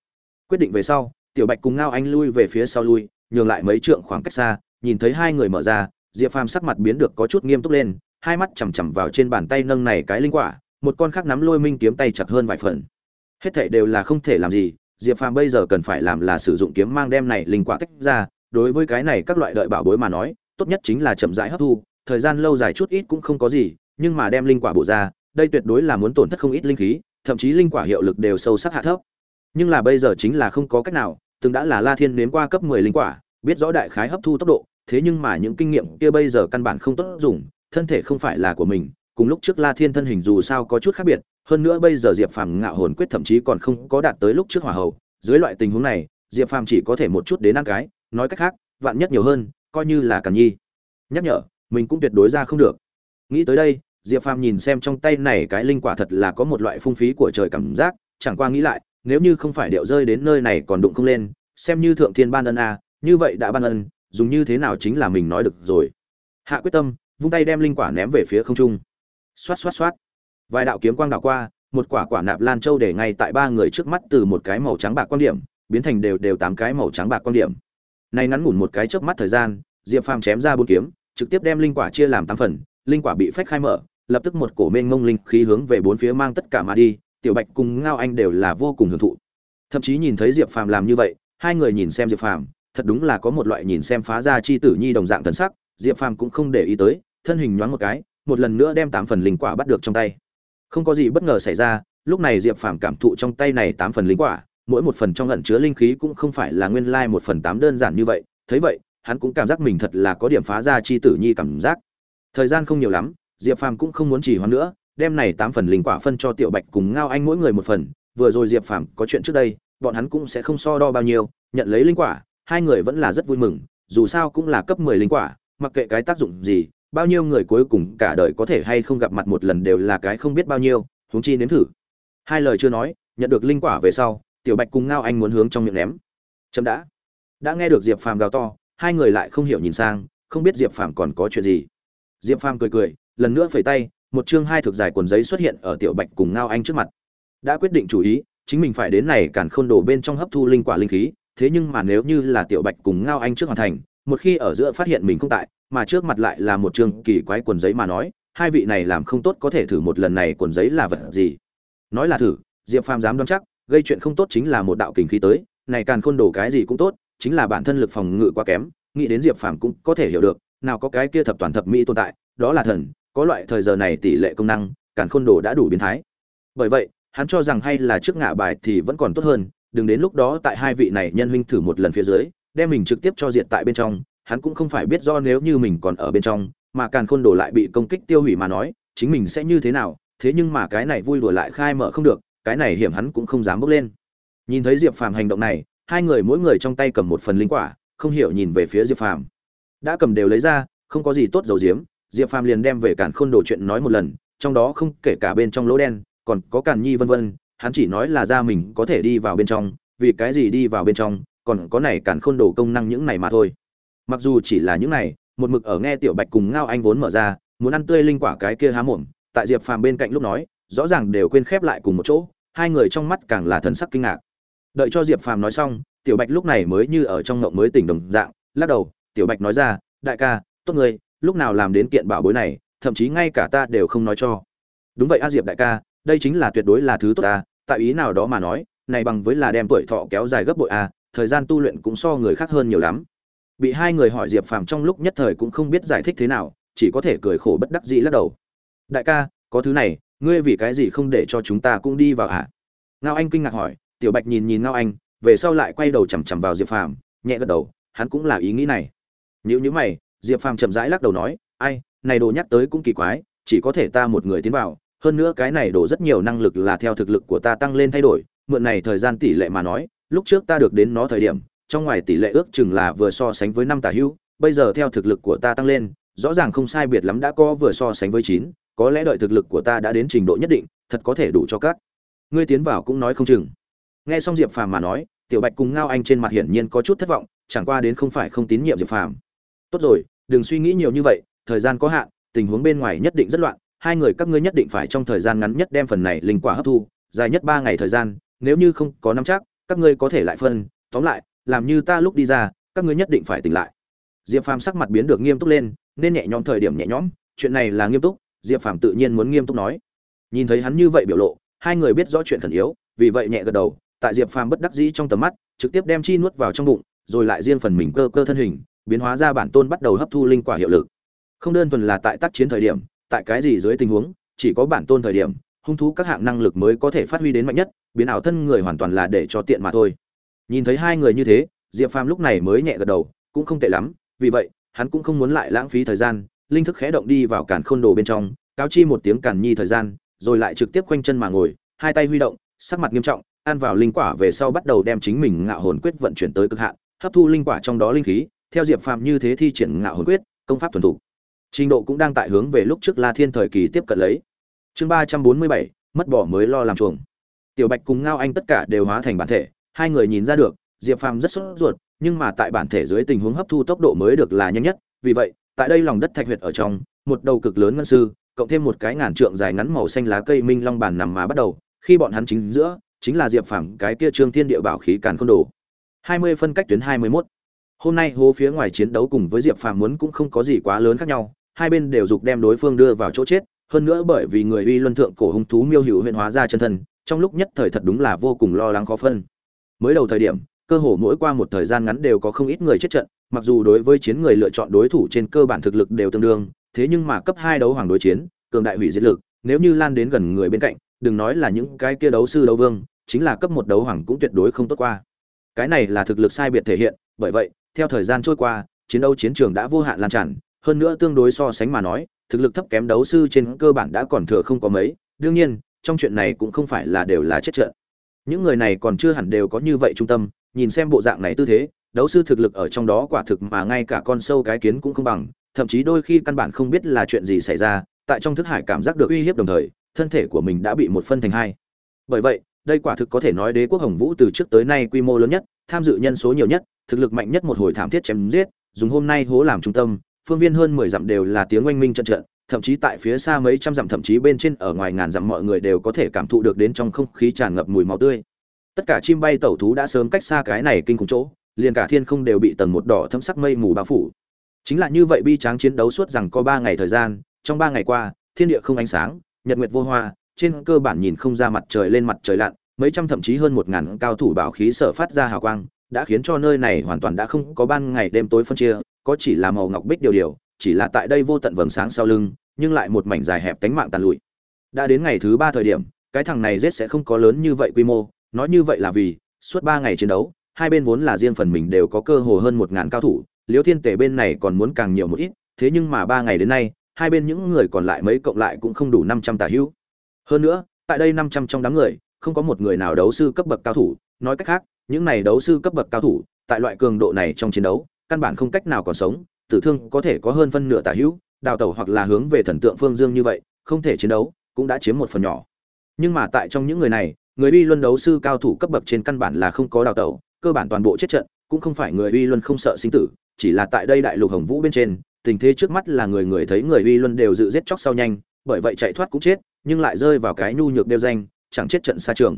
Quyết định về sau, tiểu bạch cùng ngao anh lui về phía sau lui, nhường lại mấy trượng khoảng cách xa, nhìn thấy hai người mở ra diệp phàm sắc mặt biến được có chút nghiêm túc lên, hai mắt chằm chằm vào trên bàn tay nâng này cái linh quả, một con khác nắm lôi minh kiếm tay chặt hơn vài phần. Hết thảy đều là không thể làm gì, diệp phàm bây giờ cần phải làm là sử dụng kiếm mang đem này linh quả tách ra, đối với cái này các loại đợi bảo bối mà nói, tốt nhất chính là chậm rãi hấp thu, thời gian lâu dài chút ít cũng không có gì, nhưng mà đem linh quả bổ ra, đây tuyệt đối là muốn tổn thất không ít linh khí, thậm chí linh quả hiệu lực đều sâu sắc hạ thấp. Nhưng là bây giờ chính là không có cách nào, từng đã là la thiên nếm qua cấp mười linh quả, biết rõ đại khái hấp thu tốc độ thế nhưng mà những kinh nghiệm kia bây giờ căn bản không tốt dùng, thân thể không phải là của mình, cùng lúc trước la thiên thân hình dù sao có chút khác biệt, hơn nữa bây giờ diệp phàm ngạo hồn quyết thậm chí còn không có đạt tới lúc trước hỏa hầu. Dưới loại tình huống này, diệp phàm chỉ có thể một chút đến ăn cái, nói cách khác, vạn nhất nhiều hơn, coi như là càn nhi. Nhắc nhở, mình cũng tuyệt đối ra không được. Nghĩ tới đây, diệp phàm nhìn xem trong tay này cái linh quả thật là có một loại phung phí của trời cảm giác, chẳng qua nghĩ lại, nếu như không phải điệu rơi đến nơi này còn đụng không lên, xem như thượng thiên ban ân a, như vậy đã ban ân dùng như thế nào chính là mình nói được rồi. Hạ quyết tâm, vung tay đem linh quả ném về phía không trung. Xoát xoát xoát. Vài đạo kiếm quang đảo qua, một quả quả nạp lan châu để ngay tại ba người trước mắt từ một cái màu trắng bạc quan điểm, biến thành đều đều tám cái màu trắng bạc quan điểm. Này ngắn ngủn một cái chớp mắt thời gian, diệp phàm chém ra bốn kiếm, trực tiếp đem linh quả chia làm tám phần, linh quả bị phách khai mở, lập tức một cổ mênh mông linh khí hướng về bốn phía mang tất cả mà đi, tiểu bạch cùng ngao anh đều là vô cùng hưởng thụ. Thậm chí nhìn thấy diệp phàm làm như vậy, hai người nhìn xem diệp phàm thật đúng là có một loại nhìn xem phá ra chi tử nhi đồng dạng thần sắc, diệp phàm cũng không để ý tới, thân hình nhoáng một cái, một lần nữa đem tám phần linh quả bắt được trong tay. Không có gì bất ngờ xảy ra, lúc này diệp phàm cảm thụ trong tay này tám phần linh quả, mỗi một phần trong lẩn chứa linh khí cũng không phải là nguyên lai một phần tám đơn giản như vậy, thấy vậy, hắn cũng cảm giác mình thật là có điểm phá ra chi tử nhi cảm giác. Thời gian không nhiều lắm, diệp phàm cũng không muốn chỉ hoãn nữa, đem này tám phần linh quả phân cho tiểu bạch cùng ngao anh mỗi người một phần, vừa rồi diệp phàm có chuyện trước đây, bọn hắn cũng sẽ không so đo bao nhiêu, nhận lấy linh quả hai người vẫn là rất vui mừng, dù sao cũng là cấp mười linh quả, mặc kệ cái tác dụng gì, bao nhiêu người cuối cùng cả đời có thể hay không gặp mặt một lần đều là cái không biết bao nhiêu, huống chi nếm thử. Hai lời chưa nói, nhận được linh quả về sau, tiểu bạch cùng ngao anh muốn hướng trong miệng ném. Chậm đã. Đã nghe được diệp phàm gào to, hai người lại không hiểu nhìn sang, không biết diệp phàm còn có chuyện gì. Diệp phàm cười cười, lần nữa phẩy tay, một chương hai thực dài quần giấy xuất hiện ở tiểu bạch cùng ngao anh trước mặt. Đã quyết định chủ ý, chính mình phải đến này cản khôn đồ bên trong hấp thu linh quả linh khí thế nhưng mà nếu như là tiểu bạch cùng ngao anh trước hoàn thành, một khi ở giữa phát hiện mình không tại, mà trước mặt lại là một trường kỳ quái quần giấy mà nói, hai vị này làm không tốt có thể thử một lần này quần giấy là vật gì? Nói là thử, diệp phàm dám đoán chắc, gây chuyện không tốt chính là một đạo kình khí tới, này càn khôn đồ cái gì cũng tốt, chính là bản thân lực phòng ngự quá kém, nghĩ đến diệp phàm cũng có thể hiểu được, nào có cái kia thập toàn thập mỹ tồn tại, đó là thần, có loại thời giờ này tỷ lệ công năng, càn khôn đồ đã đủ biến thái. Bởi vậy, hắn cho rằng hay là trước ngã bài thì vẫn còn tốt hơn đừng đến lúc đó tại hai vị này nhân huynh thử một lần phía dưới, đem mình trực tiếp cho diệt tại bên trong, hắn cũng không phải biết do nếu như mình còn ở bên trong, mà càn khôn đồ lại bị công kích tiêu hủy mà nói, chính mình sẽ như thế nào, thế nhưng mà cái này vui đùa lại khai mở không được, cái này hiểm hắn cũng không dám bước lên. Nhìn thấy diệp phàm hành động này, hai người mỗi người trong tay cầm một phần linh quả, không hiểu nhìn về phía diệp phàm. Đã cầm đều lấy ra, không có gì tốt dầu diếm, diệp phàm liền đem về càn khôn đồ chuyện nói một lần, trong đó không kể cả bên trong lỗ đen, còn có càn nhi vân vân hắn chỉ nói là ra mình có thể đi vào bên trong, vì cái gì đi vào bên trong, còn có này cản khôn đồ công năng những này mà thôi. Mặc dù chỉ là những này, một mực ở nghe tiểu bạch cùng ngao anh vốn mở ra, muốn ăn tươi linh quả cái kia há mồm, tại diệp phàm bên cạnh lúc nói, rõ ràng đều quên khép lại cùng một chỗ, hai người trong mắt càng là thần sắc kinh ngạc. Đợi cho diệp phàm nói xong, tiểu bạch lúc này mới như ở trong ngộng mới tỉnh đồng dạng, lắc đầu, tiểu bạch nói ra, đại ca, tốt người lúc nào làm đến kiện bảo bối này, thậm chí ngay cả ta đều không nói cho. Đúng vậy a diệp đại ca đây chính là tuyệt đối là thứ tốt ta, tại ý nào đó mà nói, này bằng với là đem tuổi thọ kéo dài gấp bội a, thời gian tu luyện cũng so người khác hơn nhiều lắm. Bị hai người hỏi diệp phàm trong lúc nhất thời cũng không biết giải thích thế nào, chỉ có thể cười khổ bất đắc dĩ lắc đầu. Đại ca, có thứ này, ngươi vì cái gì không để cho chúng ta cũng đi vào hả? Ngao anh kinh ngạc hỏi, tiểu bạch nhìn nhìn ngao anh, về sau lại quay đầu chằm chằm vào diệp phàm, nhẹ gật đầu, hắn cũng là ý nghĩ này. Nếu như mày, diệp phàm chậm rãi lắc đầu nói, ai, này đồ nhắc tới cũng kỳ quái, chỉ có thể ta một người tiến vào hơn nữa cái này đổ rất nhiều năng lực là theo thực lực của ta tăng lên thay đổi, mượn này thời gian tỷ lệ mà nói, lúc trước ta được đến nó thời điểm, trong ngoài tỷ lệ ước chừng là vừa so sánh với năm tả hữu bây giờ theo thực lực của ta tăng lên, rõ ràng không sai biệt lắm đã có vừa so sánh với chín, có lẽ đợi thực lực của ta đã đến trình độ nhất định, thật có thể đủ cho các ngươi tiến vào cũng nói không chừng. Nghe xong diệp phàm mà nói, tiểu bạch cùng ngao anh trên mặt hiển nhiên có chút thất vọng, chẳng qua đến không phải không tín nhiệm diệp phàm. Tốt rồi, đừng suy nghĩ nhiều như vậy, thời gian có hạn, tình huống bên ngoài nhất định rất loạn hai người các ngươi nhất định phải trong thời gian ngắn nhất đem phần này linh quả hấp thu, dài nhất ba ngày thời gian, nếu như không có nắm chắc, các ngươi có thể lại phân, tóm lại, làm như ta lúc đi ra, các ngươi nhất định phải tỉnh lại. Diệp phàm sắc mặt biến được nghiêm túc lên, nên nhẹ nhõm thời điểm nhẹ nhõm, chuyện này là nghiêm túc, diệp phàm tự nhiên muốn nghiêm túc nói. Nhìn thấy hắn như vậy biểu lộ, hai người biết rõ chuyện khẩn yếu, vì vậy nhẹ gật đầu, tại diệp phàm bất đắc dĩ trong tầm mắt, trực tiếp đem chi nuốt vào trong bụng, rồi lại riêng phần mình cơ cơ thân hình, biến hóa ra bản tôn bắt đầu hấp thu linh quả hiệu lực. Không đơn thuần là tại tác chiến thời điểm tại cái gì dưới tình huống, chỉ có bản tôn thời điểm, hung thú các hạng năng lực mới có thể phát huy đến mạnh nhất, biến ảo thân người hoàn toàn là để cho tiện mà thôi. Nhìn thấy hai người như thế, diệp phàm lúc này mới nhẹ gật đầu, cũng không tệ lắm, vì vậy, hắn cũng không muốn lại lãng phí thời gian, linh thức khẽ động đi vào càn khôn đồ bên trong, cáo chi một tiếng cản nhi thời gian, rồi lại trực tiếp quanh chân mà ngồi, hai tay huy động, sắc mặt nghiêm trọng, ăn vào linh quả về sau bắt đầu đem chính mình ngạo hồn quyết vận chuyển tới cực hạn, hấp thu linh quả trong đó linh khí, theo diệp phàm như thế thi triển ngạo hồn quyết, công pháp thuần thủ trình độ cũng đang tại hướng về lúc trước la thiên thời kỳ tiếp cận lấy. Chương ba trăm bốn mươi bảy, mất bỏ mới lo làm chuồng. Tiểu bạch cùng ngao anh tất cả đều hóa thành bản thể, hai người nhìn ra được, diệp phàm rất sốt ruột, nhưng mà tại bản thể dưới tình huống hấp thu tốc độ mới được là nhanh nhất, vì vậy, tại đây lòng đất thạch huyệt ở trong, một đầu cực lớn ngân sư, cộng thêm một cái ngàn trượng dài ngắn màu xanh lá cây minh long bàn nằm mà bắt đầu, khi bọn hắn chính giữa, chính là diệp phàm cái kia trương thiên địa bảo khí càn khôn đồ. hai mươi phân cách tuyến hai mươi 21. hôm nay hố phía ngoài chiến đấu cùng với diệp phàm muốn cũng không có gì quá lớn khác nhau hai bên đều dục đem đối phương đưa vào chỗ chết, hơn nữa bởi vì người uy luân thượng cổ hung thú miêu hữu huyện hóa ra chân thân, trong lúc nhất thời thật đúng là vô cùng lo lắng khó phân. Mới đầu thời điểm, cơ hồ mỗi qua một thời gian ngắn đều có không ít người chết trận, mặc dù đối với chiến người lựa chọn đối thủ trên cơ bản thực lực đều tương đương, thế nhưng mà cấp hai đấu hoàng đối chiến, cường đại hủy diệt lực, nếu như lan đến gần người bên cạnh, đừng nói là những cái kia đấu sư đấu vương, chính là cấp một đấu hoàng cũng tuyệt đối không tốt qua. Cái này là thực lực sai biệt thể hiện, bởi vậy, theo thời gian trôi qua, chiến đấu chiến trường đã vô hạn lan tràn hơn nữa tương đối so sánh mà nói, thực lực thấp kém đấu sư trên cơ bản đã còn thừa không có mấy, đương nhiên, trong chuyện này cũng không phải là đều là chết trận. Những người này còn chưa hẳn đều có như vậy trung tâm, nhìn xem bộ dạng này tư thế, đấu sư thực lực ở trong đó quả thực mà ngay cả con sâu cái kiến cũng không bằng, thậm chí đôi khi căn bản không biết là chuyện gì xảy ra, tại trong thức hải cảm giác được uy hiếp đồng thời, thân thể của mình đã bị một phân thành hai. Bởi vậy, đây quả thực có thể nói đế quốc hồng vũ từ trước tới nay quy mô lớn nhất, tham dự nhân số nhiều nhất, thực lực mạnh nhất một hồi thảm thiết chém giết, dùng hôm nay hố làm trung tâm phương viên hơn mười dặm đều là tiếng oanh minh trận trận, thậm chí tại phía xa mấy trăm dặm, thậm chí bên trên ở ngoài ngàn dặm mọi người đều có thể cảm thụ được đến trong không khí tràn ngập mùi máu tươi. Tất cả chim bay tẩu thú đã sớm cách xa cái này kinh khủng chỗ, liền cả thiên không đều bị tầng một đỏ thâm sắc mây mù bao phủ. Chính là như vậy bi tráng chiến đấu suốt rằng có ba ngày thời gian, trong ba ngày qua, thiên địa không ánh sáng, nhật nguyệt vô hoa, trên cơ bản nhìn không ra mặt trời lên mặt trời lặn, mấy trăm thậm chí hơn một ngàn cao thủ bảo khí sở phát ra hào quang, đã khiến cho nơi này hoàn toàn đã không có ban ngày đêm tối phân chia có chỉ là màu ngọc bích điều điều, chỉ là tại đây vô tận vầng sáng sau lưng, nhưng lại một mảnh dài hẹp cánh mạng tàn lụi. Đã đến ngày thứ ba thời điểm, cái thằng này giết sẽ không có lớn như vậy quy mô, nói như vậy là vì, suốt ba ngày chiến đấu, hai bên vốn là riêng phần mình đều có cơ hồ hơn một ngàn cao thủ, liêu thiên tể bên này còn muốn càng nhiều một ít, thế nhưng mà ba ngày đến nay, hai bên những người còn lại mấy cộng lại cũng không đủ năm trăm tà hữu. Hơn nữa, tại đây năm trăm trong đám người, không có một người nào đấu sư cấp bậc cao thủ, nói cách khác, những này đấu sư cấp bậc cao thủ, tại loại cường độ này trong chiến đấu căn bản không cách nào còn sống, tử thương có thể có hơn phân nửa tà hữu, đào tẩu hoặc là hướng về thần tượng phương dương như vậy, không thể chiến đấu, cũng đã chiếm một phần nhỏ. Nhưng mà tại trong những người này, người uy luân đấu sư cao thủ cấp bậc trên căn bản là không có đào tẩu, cơ bản toàn bộ chết trận, cũng không phải người uy luân không sợ sinh tử, chỉ là tại đây đại lục hồng vũ bên trên, tình thế trước mắt là người người thấy người uy luân đều dự giết chóc sau nhanh, bởi vậy chạy thoát cũng chết, nhưng lại rơi vào cái nhu nhược đeo danh, chẳng chết trận xa trường.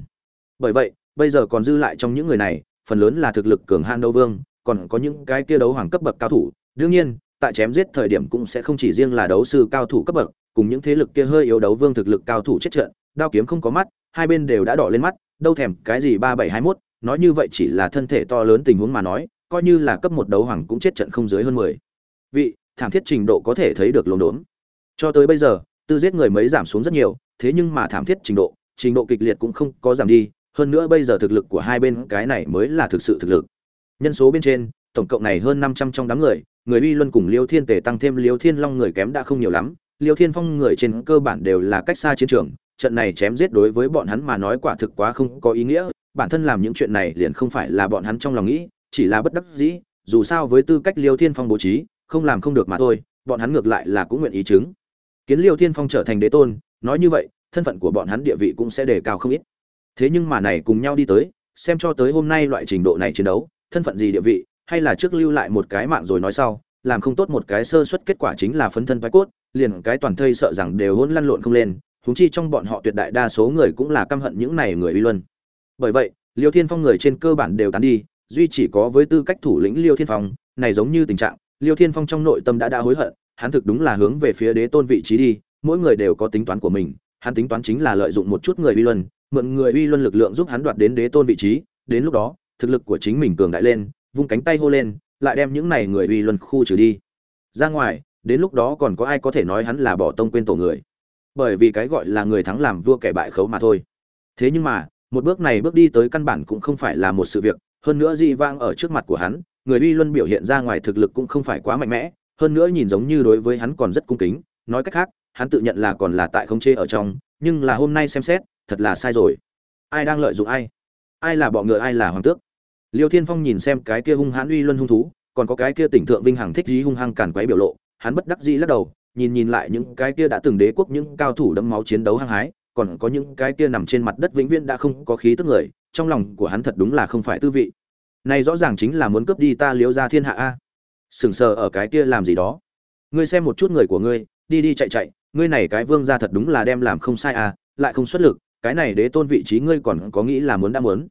Bởi vậy, bây giờ còn dư lại trong những người này, phần lớn là thực lực cường han đấu vương còn có những cái kia đấu hoàng cấp bậc cao thủ, đương nhiên, tại chém giết thời điểm cũng sẽ không chỉ riêng là đấu sư cao thủ cấp bậc, cùng những thế lực kia hơi yếu đấu vương thực lực cao thủ chết trận, đao kiếm không có mắt, hai bên đều đã đỏ lên mắt, đâu thèm cái gì ba bảy hai mốt, nói như vậy chỉ là thân thể to lớn tình huống mà nói, coi như là cấp một đấu hoàng cũng chết trận không dưới hơn mười. Vị, thảm thiết trình độ có thể thấy được lồn đốn. Cho tới bây giờ, tư giết người mới giảm xuống rất nhiều, thế nhưng mà thảm thiết trình độ trình độ kịch liệt cũng không có giảm đi, hơn nữa bây giờ thực lực của hai bên cái này mới là thực sự thực lực nhân số bên trên, tổng cộng này hơn năm trăm trong đám người người uy luân cùng liêu thiên tề tăng thêm liêu thiên long người kém đã không nhiều lắm. Liêu thiên phong người trên cơ bản đều là cách xa chiến trường, trận này chém giết đối với bọn hắn mà nói quả thực quá không có ý nghĩa. Bản thân làm những chuyện này liền không phải là bọn hắn trong lòng nghĩ, chỉ là bất đắc dĩ. Dù sao với tư cách liêu thiên phong bố trí, không làm không được mà thôi, bọn hắn ngược lại là cũng nguyện ý chứng. Kiến liêu thiên phong trở thành đế tôn, nói như vậy, thân phận của bọn hắn địa vị cũng sẽ đề cao không ít. Thế nhưng mà này cùng nhau đi tới, xem cho tới hôm nay loại trình độ này chiến đấu thân phận gì địa vị, hay là trước lưu lại một cái mạng rồi nói sau, làm không tốt một cái sơ suất kết quả chính là phấn thân vai cốt, liền cái toàn thây sợ rằng đều hỗn lăn lộn không lên, huống chi trong bọn họ tuyệt đại đa số người cũng là căm hận những này người uy luân. Bởi vậy, liêu thiên phong người trên cơ bản đều tán đi, duy chỉ có với tư cách thủ lĩnh liêu thiên phong, này giống như tình trạng, liêu thiên phong trong nội tâm đã đã hối hận, hắn thực đúng là hướng về phía đế tôn vị trí đi, mỗi người đều có tính toán của mình, hắn tính toán chính là lợi dụng một chút người uy luân, mượn người uy luân lực lượng giúp hắn đoạt đến đế tôn vị trí, đến lúc đó thực lực của chính mình cường đại lên, vung cánh tay hô lên, lại đem những này người uy luân khu trừ đi. Ra ngoài, đến lúc đó còn có ai có thể nói hắn là bỏ tông quên tổ người? Bởi vì cái gọi là người thắng làm vua kẻ bại khấu mà thôi. Thế nhưng mà, một bước này bước đi tới căn bản cũng không phải là một sự việc, hơn nữa dị vang ở trước mặt của hắn, người uy luân biểu hiện ra ngoài thực lực cũng không phải quá mạnh mẽ, hơn nữa nhìn giống như đối với hắn còn rất cung kính, nói cách khác, hắn tự nhận là còn là tại không chê ở trong, nhưng là hôm nay xem xét, thật là sai rồi. Ai đang lợi dụng ai? Ai là bọ ngựa, ai là hoàng tước? Liêu thiên phong nhìn xem cái kia hung hãn uy luân hung thú, còn có cái kia tỉnh thượng vinh hằng thích dí hung hăng càn quấy biểu lộ, hắn bất đắc dĩ lắc đầu, nhìn nhìn lại những cái kia đã từng đế quốc những cao thủ đẫm máu chiến đấu hăng hái, còn có những cái kia nằm trên mặt đất vĩnh viễn đã không có khí tức người, trong lòng của hắn thật đúng là không phải tư vị. Này rõ ràng chính là muốn cướp đi ta liếu ra thiên hạ a. Sừng sờ ở cái kia làm gì đó. Ngươi xem một chút người của ngươi, đi đi chạy chạy, ngươi này cái vương gia thật đúng là đem làm không sai a lại không xuất lực, cái này đế tôn vị trí ngươi còn có nghĩ là muốn đã muốn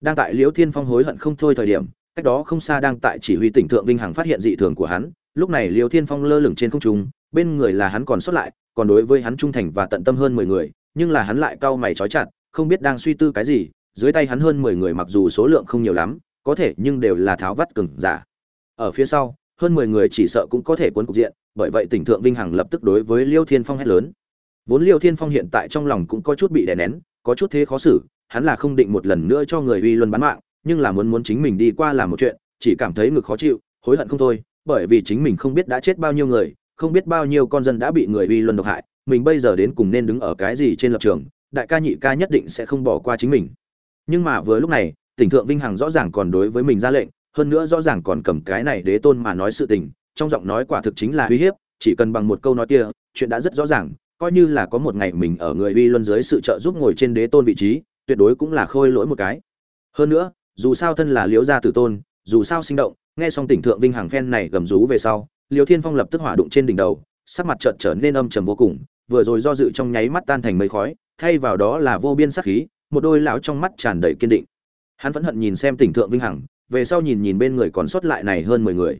đang tại liễu thiên phong hối hận không thôi thời điểm, cách đó không xa đang tại chỉ huy tỉnh thượng vinh hằng phát hiện dị thường của hắn. Lúc này liễu thiên phong lơ lửng trên không trung, bên người là hắn còn xuất lại, còn đối với hắn trung thành và tận tâm hơn mười người, nhưng là hắn lại cau mày trói chặt, không biết đang suy tư cái gì. Dưới tay hắn hơn mười người mặc dù số lượng không nhiều lắm, có thể nhưng đều là tháo vắt cừng giả. Ở phía sau, hơn mười người chỉ sợ cũng có thể cuốn cục diện, bởi vậy tỉnh thượng vinh hằng lập tức đối với liêu thiên phong hét lớn. Vốn liêu thiên phong hiện tại trong lòng cũng có chút bị đè nén, có chút thế khó xử hắn là không định một lần nữa cho người uy luân bán mạng, nhưng là muốn muốn chính mình đi qua làm một chuyện, chỉ cảm thấy ngực khó chịu, hối hận không thôi, bởi vì chính mình không biết đã chết bao nhiêu người, không biết bao nhiêu con dân đã bị người uy luân độc hại, mình bây giờ đến cùng nên đứng ở cái gì trên lập trường, đại ca nhị ca nhất định sẽ không bỏ qua chính mình. Nhưng mà vừa lúc này, tỉnh thượng vinh hằng rõ ràng còn đối với mình ra lệnh, hơn nữa rõ ràng còn cầm cái này đế tôn mà nói sự tình, trong giọng nói quả thực chính là uy hiếp, chỉ cần bằng một câu nói kia, chuyện đã rất rõ ràng, coi như là có một ngày mình ở người uy luân dưới sự trợ giúp ngồi trên đế tôn vị trí tuyệt đối cũng là khôi lỗi một cái. Hơn nữa, dù sao thân là liễu gia tử tôn, dù sao sinh động, nghe xong tỉnh thượng vinh hằng phen này gầm rú về sau, liễu thiên phong lập tức hỏa đụng trên đỉnh đầu, sắc mặt chợt trở nên âm trầm vô cùng, vừa rồi do dự trong nháy mắt tan thành mây khói, thay vào đó là vô biên sắc khí, một đôi lão trong mắt tràn đầy kiên định. Hắn vẫn hận nhìn xem tỉnh thượng vinh hằng, về sau nhìn nhìn bên người còn sót lại này hơn mười người.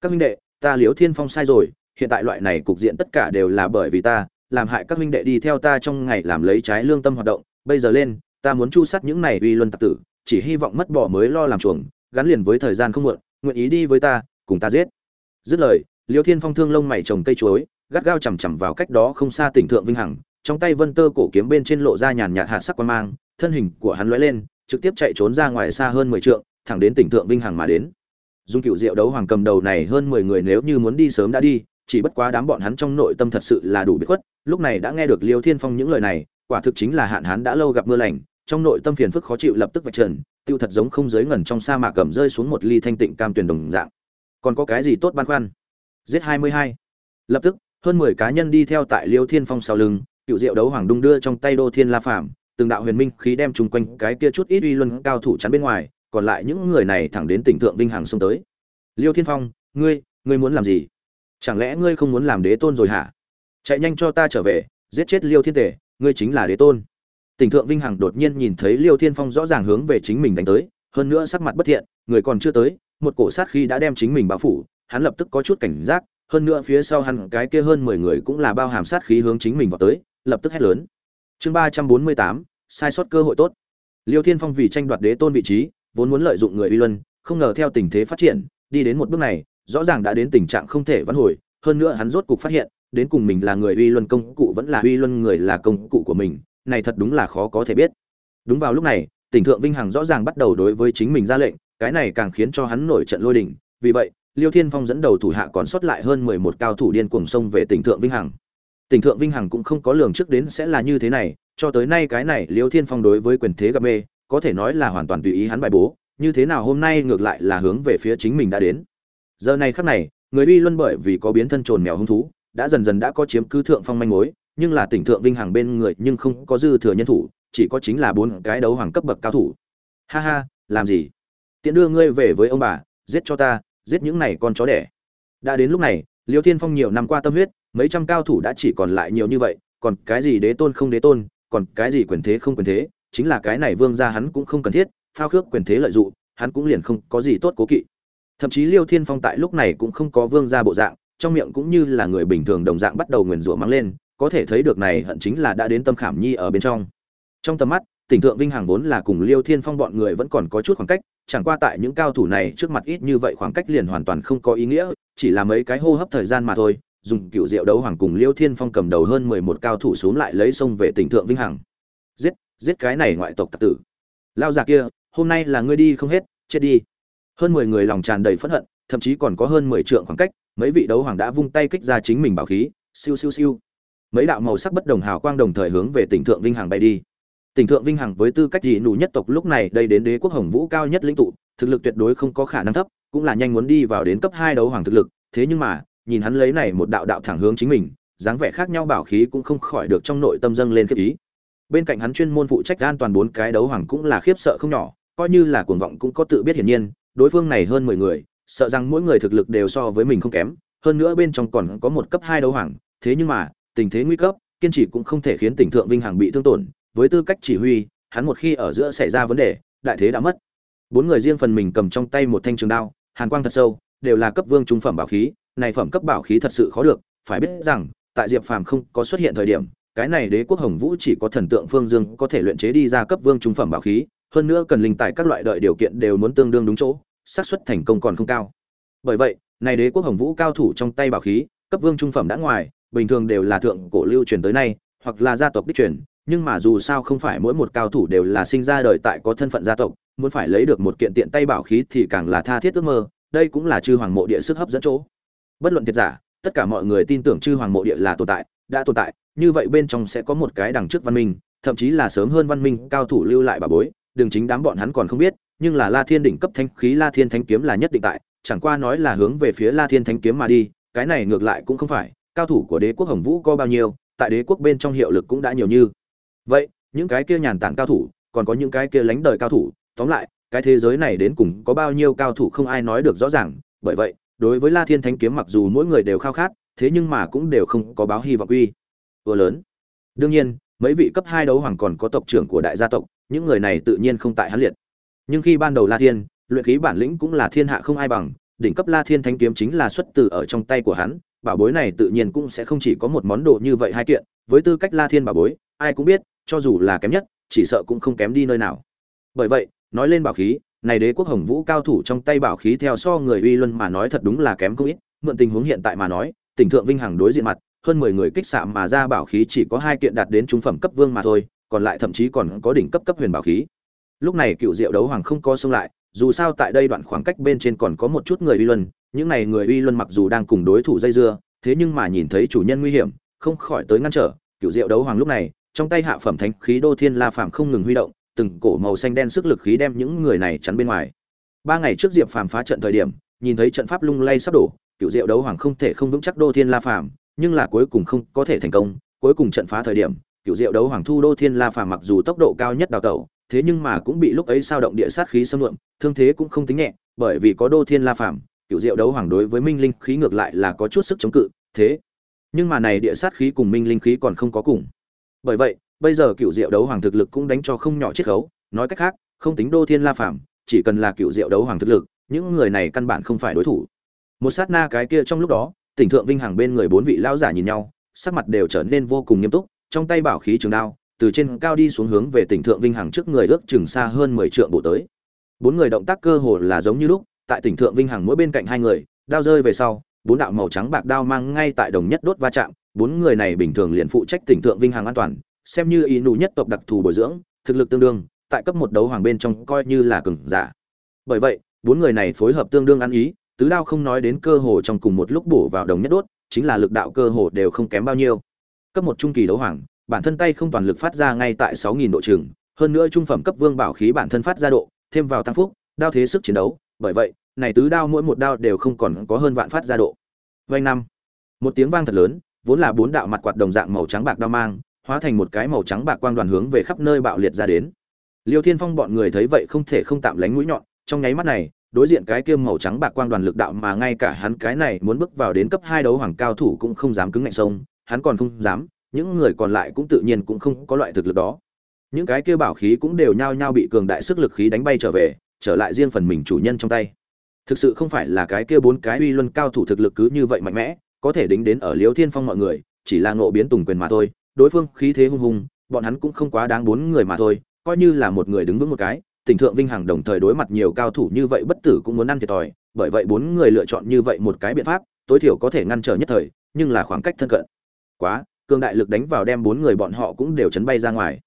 Các huynh đệ, ta liễu thiên phong sai rồi, hiện tại loại này cục diện tất cả đều là bởi vì ta, làm hại các huynh đệ đi theo ta trong ngày làm lấy trái lương tâm hoạt động, bây giờ lên ta muốn chu sát những này uy luân tặc tử, chỉ hy vọng mất bỏ mới lo làm chuồng, gắn liền với thời gian không muộn, nguyện ý đi với ta, cùng ta giết. Dứt lời, liêu thiên phong thương lông mày trồng cây chuối, gắt gao chằm chằm vào cách đó không xa tỉnh thượng vinh hằng, trong tay vân tơ cổ kiếm bên trên lộ ra nhàn nhạt hạ sắc quan mang, thân hình của hắn lóe lên, trực tiếp chạy trốn ra ngoài xa hơn mười trượng, thẳng đến tỉnh thượng vinh hằng mà đến. Dung cựu diệu đấu hoàng cầm đầu này hơn mười người nếu như muốn đi sớm đã đi, chỉ bất quá đám bọn hắn trong nội tâm thật sự là đủ biết khuất, lúc này đã nghe được liêu thiên phong những lời này, quả thực chính là hạn hán đã lâu gặp mưa lành trong nội tâm phiền phức khó chịu lập tức vạch trần, tiêu thật giống không giới ngẩn trong sa mạc cầm rơi xuống một ly thanh tịnh cam tuyển đồng dạng. Còn có cái gì tốt băn khoăn? Giết hai mươi hai. Lập tức, hơn mười cá nhân đi theo tại liêu thiên phong sau lưng cựu diệu đấu hoàng đung đưa trong tay đô thiên la phạm từng đạo huyền minh khí đem chung quanh cái kia chút ít uy luân cao thủ chắn bên ngoài, còn lại những người này thẳng đến tỉnh thượng vinh hằng xông tới. Liêu thiên phong, ngươi ngươi muốn làm gì? Chẳng lẽ ngươi không muốn làm đế tôn rồi hả? Chạy nhanh cho ta trở về, giết chết liêu thiên tể ngươi chính là đế tôn tỉnh thượng vinh hằng đột nhiên nhìn thấy liêu thiên phong rõ ràng hướng về chính mình đánh tới, hơn nữa sắc mặt bất thiện, người còn chưa tới, một cổ sát khí đã đem chính mình bao phủ, hắn lập tức có chút cảnh giác, hơn nữa phía sau hắn cái kia hơn mười người cũng là bao hàm sát khí hướng chính mình vào tới, lập tức hét lớn. Chương ba trăm bốn mươi tám, sai sót cơ hội tốt. Liêu thiên phong vì tranh đoạt đế tôn vị trí, vốn muốn lợi dụng người uy luân, không ngờ theo tình thế phát triển, đi đến một bước này, rõ ràng đã đến tình trạng không thể vãn hồi, hơn nữa hắn rốt cục phát hiện, đến cùng mình là người uy luân công cụ vẫn là uy luân người là công cụ của mình này thật đúng là khó có thể biết. Đúng vào lúc này, tỉnh thượng vinh hằng rõ ràng bắt đầu đối với chính mình ra lệnh, cái này càng khiến cho hắn nổi trận lôi đình. Vì vậy, liêu thiên phong dẫn đầu thủ hạ còn sót lại hơn mười một cao thủ điên cuồng sông về tỉnh thượng vinh hằng. Tỉnh thượng vinh hằng cũng không có lường trước đến sẽ là như thế này, cho tới nay cái này liêu thiên phong đối với quyền thế gặp mê, có thể nói là hoàn toàn tùy ý hắn bài bố, như thế nào hôm nay ngược lại là hướng về phía chính mình đã đến. Giờ này khắc này, người uy luân bởi vì có biến thân trồn mèo hung thú, đã dần dần đã có chiếm cứ thượng phong manh mối nhưng là tỉnh thượng vinh hàng bên người nhưng không có dư thừa nhân thủ, chỉ có chính là bốn cái đấu hoàng cấp bậc cao thủ. Ha ha, làm gì? Tiện đưa ngươi về với ông bà, giết cho ta, giết những này con chó đẻ. Đã đến lúc này, liêu thiên phong nhiều năm qua tâm huyết, mấy trăm cao thủ đã chỉ còn lại nhiều như vậy, còn cái gì đế tôn không đế tôn, còn cái gì quyền thế không quyền thế, chính là cái này vương gia hắn cũng không cần thiết, phao khước quyền thế lợi dụng, hắn cũng liền không có gì tốt cố kỵ. Thậm chí liêu thiên phong tại lúc này cũng không có vương gia bộ dạng, trong miệng cũng như là người bình thường đồng dạng bắt đầu nguyền rủa mắng lên có thể thấy được này hận chính là đã đến tâm khảm nhi ở bên trong. Trong tầm mắt, tỉnh thượng vinh hàng vốn là cùng liêu thiên phong bọn người vẫn còn có chút khoảng cách, chẳng qua tại những cao thủ này trước mặt ít như vậy khoảng cách liền hoàn toàn không có ý nghĩa, chỉ là mấy cái hô hấp thời gian mà thôi, dùng cựu diệu đấu hoàng cùng liêu thiên phong cầm đầu hơn mười một cao thủ xuống lại lấy sông về tỉnh thượng vinh hằng. Giết giết cái này ngoại tộc tặc tử. Lao già kia, hôm nay là ngươi đi không hết, chết đi. Hơn mười người lòng tràn đầy phẫn hận, thậm chí còn có hơn mười trượng khoảng cách, mấy vị đấu hoàng đã vung tay kích ra chính mình bảo khí, siêu siêu siêu mấy đạo màu sắc bất đồng hào quang đồng thời hướng về tỉnh thượng vinh hằng bay đi. Tỉnh thượng vinh hằng với tư cách dị nụ nhất tộc lúc này đây đến đế quốc hồng vũ cao nhất lĩnh tụ, thực lực tuyệt đối không có khả năng thấp, cũng là nhanh muốn đi vào đến cấp hai đấu hoàng thực lực, thế nhưng mà, nhìn hắn lấy này một đạo đạo thẳng hướng chính mình, dáng vẻ khác nhau bảo khí cũng không khỏi được trong nội tâm dâng lên khiếp ý. Bên cạnh hắn chuyên môn phụ trách an toàn bốn cái đấu hoàng cũng là khiếp sợ không nhỏ, coi như là cuồng vọng cũng có tự biết hiển nhiên, đối phương này hơn mười người, sợ rằng mỗi người thực lực đều so với mình không kém, hơn nữa bên trong còn có một cấp hai đấu hoàng, thế nhưng mà tình thế nguy cấp, kiên trì cũng không thể khiến tỉnh thượng vinh hằng bị thương tổn. Với tư cách chỉ huy, hắn một khi ở giữa xảy ra vấn đề, đại thế đã mất. Bốn người riêng phần mình cầm trong tay một thanh trường đao, hàn quang thật sâu, đều là cấp vương trung phẩm bảo khí. Này phẩm cấp bảo khí thật sự khó được, phải biết rằng, tại diệp phàm không có xuất hiện thời điểm, cái này đế quốc hồng vũ chỉ có thần tượng phương dương có thể luyện chế đi ra cấp vương trung phẩm bảo khí. Hơn nữa cần linh tài các loại đợi điều kiện đều muốn tương đương đúng chỗ, xác suất thành công còn không cao. Bởi vậy, này đế quốc hồng vũ cao thủ trong tay bảo khí, cấp vương trung phẩm đã ngoài bình thường đều là thượng cổ lưu truyền tới nay, hoặc là gia tộc đích truyền, nhưng mà dù sao không phải mỗi một cao thủ đều là sinh ra đời tại có thân phận gia tộc, muốn phải lấy được một kiện tiện tay bảo khí thì càng là tha thiết ước mơ, đây cũng là chư hoàng mộ địa sức hấp dẫn chỗ. Bất luận thiệt giả, tất cả mọi người tin tưởng chư hoàng mộ địa là tồn tại, đã tồn tại, như vậy bên trong sẽ có một cái đằng trước văn minh, thậm chí là sớm hơn văn minh, cao thủ lưu lại bà bối đường chính đám bọn hắn còn không biết, nhưng là la thiên đỉnh cấp thanh khí la thiên thánh kiếm là nhất định tại, chẳng qua nói là hướng về phía la thiên thánh kiếm mà đi, cái này ngược lại cũng không phải cao thủ của đế quốc hồng vũ có bao nhiêu, tại đế quốc bên trong hiệu lực cũng đã nhiều như. Vậy, những cái kia nhàn tản cao thủ, còn có những cái kia lánh đời cao thủ, tóm lại, cái thế giới này đến cùng có bao nhiêu cao thủ không ai nói được rõ ràng. Bởi vậy, đối với la thiên thánh kiếm mặc dù mỗi người đều khao khát, thế nhưng mà cũng đều không có báo hy vọng uy. Vừa lớn. Đương nhiên, mấy vị cấp hai đấu hoàng còn có tộc trưởng của đại gia tộc, những người này tự nhiên không tại hắn liệt. Nhưng khi ban đầu la thiên, luyện khí bản lĩnh cũng là thiên hạ không ai bằng, đỉnh cấp la thiên thánh kiếm chính là xuất từ ở trong tay của hắn bảo bối này tự nhiên cũng sẽ không chỉ có một món đồ như vậy hai kiện, với tư cách la thiên bảo bối, ai cũng biết, cho dù là kém nhất, chỉ sợ cũng không kém đi nơi nào. Bởi vậy, nói lên bảo khí, này đế quốc hồng vũ cao thủ trong tay bảo khí theo so người uy luân mà nói thật đúng là kém không ít, mượn tình huống hiện tại mà nói, tỉnh thượng vinh hằng đối diện mặt, hơn mười người kích xạ mà ra bảo khí chỉ có hai kiện đạt đến trung phẩm cấp vương mà thôi, còn lại thậm chí còn có đỉnh cấp cấp huyền bảo khí. Lúc này cựu diệu đấu hoàng không có xông lại, dù sao tại đây đoạn khoảng cách bên trên còn có một chút người uy luân những này người uy luân mặc dù đang cùng đối thủ dây dưa, thế nhưng mà nhìn thấy chủ nhân nguy hiểm, không khỏi tới ngăn trở. Cựu diệu đấu hoàng lúc này, trong tay hạ phẩm thánh khí đô thiên la phàm không ngừng huy động, từng cổ màu xanh đen sức lực khí đem những người này chắn bên ngoài. Ba ngày trước diệp phàm phá trận thời điểm, nhìn thấy trận pháp lung lay sắp đổ cựu diệu đấu hoàng không thể không vững chắc đô thiên la phàm, nhưng là cuối cùng không có thể thành công. Cuối cùng trận phá thời điểm cựu diệu đấu hoàng thu đô thiên la phàm mặc dù tốc độ cao nhất đào tẩu, thế nhưng mà cũng bị lúc ấy sao động địa sát khí xâm lượm thương thế cũng không tính nhẹ, bởi vì có đô thiên la phàm cựu diệu đấu hoàng đối với minh linh khí ngược lại là có chút sức chống cự, thế. Nhưng mà này địa sát khí cùng minh linh khí còn không có cùng. Bởi vậy, bây giờ cựu diệu đấu hoàng thực lực cũng đánh cho không nhỏ chiết khấu. Nói cách khác, không tính đô thiên la phàm, chỉ cần là cựu diệu đấu hoàng thực lực, những người này căn bản không phải đối thủ. Một sát na cái kia trong lúc đó, tỉnh thượng vinh hằng bên người bốn vị lão giả nhìn nhau, sắc mặt đều trở nên vô cùng nghiêm túc, trong tay bảo khí trường đao, từ trên cao đi xuống hướng về tỉnh thượng vinh hằng trước người ước chừng xa hơn mười trượng bộ tới. Bốn người động tác cơ hồ là giống như lúc tại tỉnh thượng vinh hằng mỗi bên cạnh hai người, đao rơi về sau, bốn đạo màu trắng bạc đao mang ngay tại đồng nhất đốt va chạm, bốn người này bình thường liền phụ trách tỉnh thượng vinh hằng an toàn, xem như ý nụ nhất tộc đặc thù bồi dưỡng, thực lực tương đương, tại cấp một đấu hoàng bên trong coi như là cường giả. Bởi vậy, bốn người này phối hợp tương đương ăn ý, tứ đao không nói đến cơ hồ trong cùng một lúc bổ vào đồng nhất đốt, chính là lực đạo cơ hồ đều không kém bao nhiêu. Cấp một trung kỳ đấu hoàng, bản thân tay không toàn lực phát ra ngay tại sáu nghìn độ trường hơn nữa trung phẩm cấp vương bảo khí bản thân phát ra độ, thêm vào tăng phúc, đao thế sức chiến đấu bởi vậy, này tứ đao mỗi một đao đều không còn có hơn vạn phát ra độ. Vanh năm. Một tiếng vang thật lớn, vốn là bốn đạo mặt quạt đồng dạng màu trắng bạc đao mang, hóa thành một cái màu trắng bạc quang đoàn hướng về khắp nơi bạo liệt ra đến. Liêu thiên phong bọn người thấy vậy không thể không tạm lánh mũi nhọn, trong nháy mắt này, đối diện cái kia màu trắng bạc quang đoàn lực đạo mà ngay cả hắn cái này muốn bước vào đến cấp hai đấu hoàng cao thủ cũng không dám cứng ngạnh sông, hắn còn không dám, những người còn lại cũng tự nhiên cũng không có loại thực lực đó. Những cái kia bảo khí cũng đều nhao nhao bị cường đại sức lực khí đánh bay trở về trở lại riêng phần mình chủ nhân trong tay. Thực sự không phải là cái kia bốn cái uy luân cao thủ thực lực cứ như vậy mạnh mẽ, có thể đính đến ở liễu thiên phong mọi người, chỉ là ngộ biến tùng quyền mà thôi, đối phương khí thế hung hùng, bọn hắn cũng không quá đáng bốn người mà thôi, coi như là một người đứng vững một cái tỉnh thượng vinh hằng đồng thời đối mặt nhiều cao thủ như vậy bất tử cũng muốn ăn thiệt thòi, bởi vậy bốn người lựa chọn như vậy một cái biện pháp, tối thiểu có thể ngăn trở nhất thời, nhưng là khoảng cách thân cận. Quá, cường đại lực đánh vào đem bốn người bọn họ cũng đều chấn bay ra ngoài.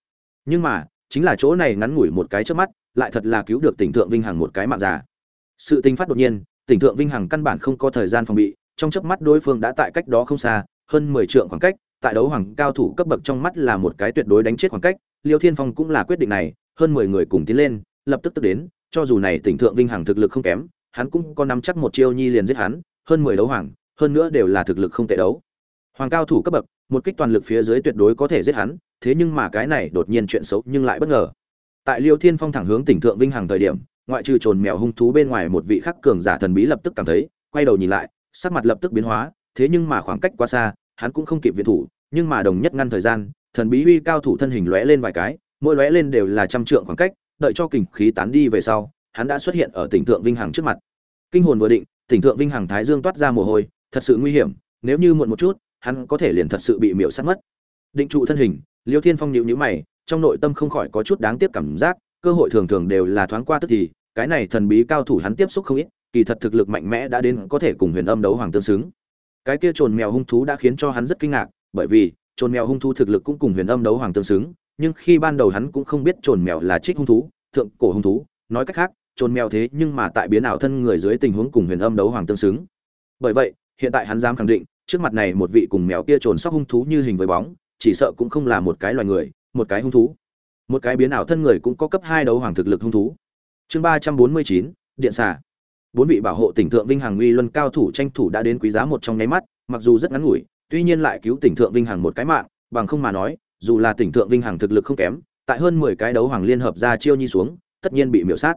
Nhưng mà, chính là chỗ này ngắn ngủi một cái trước mắt lại thật là cứu được tỉnh thượng vinh hằng một cái mạng già. Sự tinh phát đột nhiên, tỉnh thượng vinh hằng căn bản không có thời gian phòng bị, trong chớp mắt đối phương đã tại cách đó không xa, hơn mười trượng khoảng cách, tại đấu hoàng cao thủ cấp bậc trong mắt là một cái tuyệt đối đánh chết khoảng cách, liêu thiên phong cũng là quyết định này, hơn mười người cùng tiến lên, lập tức tức đến, cho dù này tỉnh thượng vinh hằng thực lực không kém, hắn cũng có nắm chắc một chiêu nhi liền giết hắn, hơn mười đấu hoàng, hơn nữa đều là thực lực không tệ đấu. Hoàng cao thủ cấp bậc, một kích toàn lực phía dưới tuyệt đối có thể giết hắn, thế nhưng mà cái này đột nhiên chuyện xấu nhưng lại bất ngờ tại liêu thiên phong thẳng hướng tỉnh thượng vinh hằng thời điểm, ngoại trừ trồn mèo hung thú bên ngoài một vị khắc cường giả thần bí lập tức cảm thấy, quay đầu nhìn lại, sắc mặt lập tức biến hóa, thế nhưng mà khoảng cách quá xa, hắn cũng không kịp viện thủ, nhưng mà đồng nhất ngăn thời gian, thần bí uy cao thủ thân hình lóe lên vài cái, mỗi lóe lên đều là trăm trượng khoảng cách, đợi cho kình khí tán đi về sau, hắn đã xuất hiện ở tỉnh thượng vinh hằng trước mặt. Kinh hồn vừa định, tỉnh thượng vinh hằng thái dương toát ra mồ hôi, thật sự nguy hiểm, nếu như muộn một chút, hắn có thể liền thật sự bị miễu sát mất. Định trụ thân hình, liêu thiên phong nhíu nhíu mày trong nội tâm không khỏi có chút đáng tiếc cảm giác, cơ hội thường thường đều là thoáng qua tức thì, cái này thần bí cao thủ hắn tiếp xúc không ít, kỳ thật thực lực mạnh mẽ đã đến có thể cùng huyền âm đấu hoàng tương xứng. Cái kia trồn mèo hung thú đã khiến cho hắn rất kinh ngạc, bởi vì trồn mèo hung thú thực lực cũng cùng huyền âm đấu hoàng tương xứng, nhưng khi ban đầu hắn cũng không biết trồn mèo là trích hung thú, thượng cổ hung thú, nói cách khác trồn mèo thế nhưng mà tại biến ảo thân người dưới tình huống cùng huyền âm đấu hoàng tương xứng. Bởi vậy, hiện tại hắn dám khẳng định, trước mặt này một vị cùng mèo kia trồn sóc hung thú như hình với bóng, chỉ sợ cũng không là một cái loài người một cái hung thú. Một cái biến ảo thân người cũng có cấp hai đấu hoàng thực lực hung thú. Chương ba trăm bốn mươi chín, điện xà. Bốn vị bảo hộ tỉnh thượng vinh hằng uy luân cao thủ tranh thủ đã đến quý giá một trong nháy mắt, mặc dù rất ngắn ngủi, tuy nhiên lại cứu tỉnh thượng vinh hằng một cái mạng, bằng không mà nói, dù là tỉnh thượng vinh hằng thực lực không kém, tại hơn mười cái đấu hoàng liên hợp ra chiêu nhi xuống, tất nhiên bị miễu sát.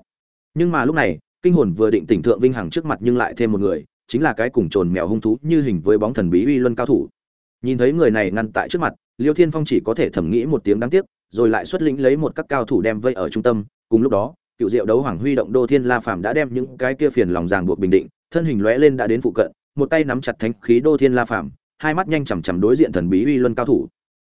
Nhưng mà lúc này, kinh hồn vừa định tỉnh thượng vinh hằng trước mặt nhưng lại thêm một người, chính là cái cùng trồn mèo hung thú như hình với bóng thần bí uy luân cao thủ. Nhìn thấy người này ngăn tại trước mặt liêu thiên phong chỉ có thể thẩm nghĩ một tiếng đáng tiếc, rồi lại xuất lĩnh lấy một các cao thủ đem vây ở trung tâm. Cùng lúc đó, cựu diệu đấu hoàng huy động đô thiên la phàm đã đem những cái kia phiền lòng ràng buộc bình định, thân hình lóe lên đã đến phụ cận, một tay nắm chặt thánh khí đô thiên la phàm, hai mắt nhanh chằm chằm đối diện thần bí uy luân cao thủ.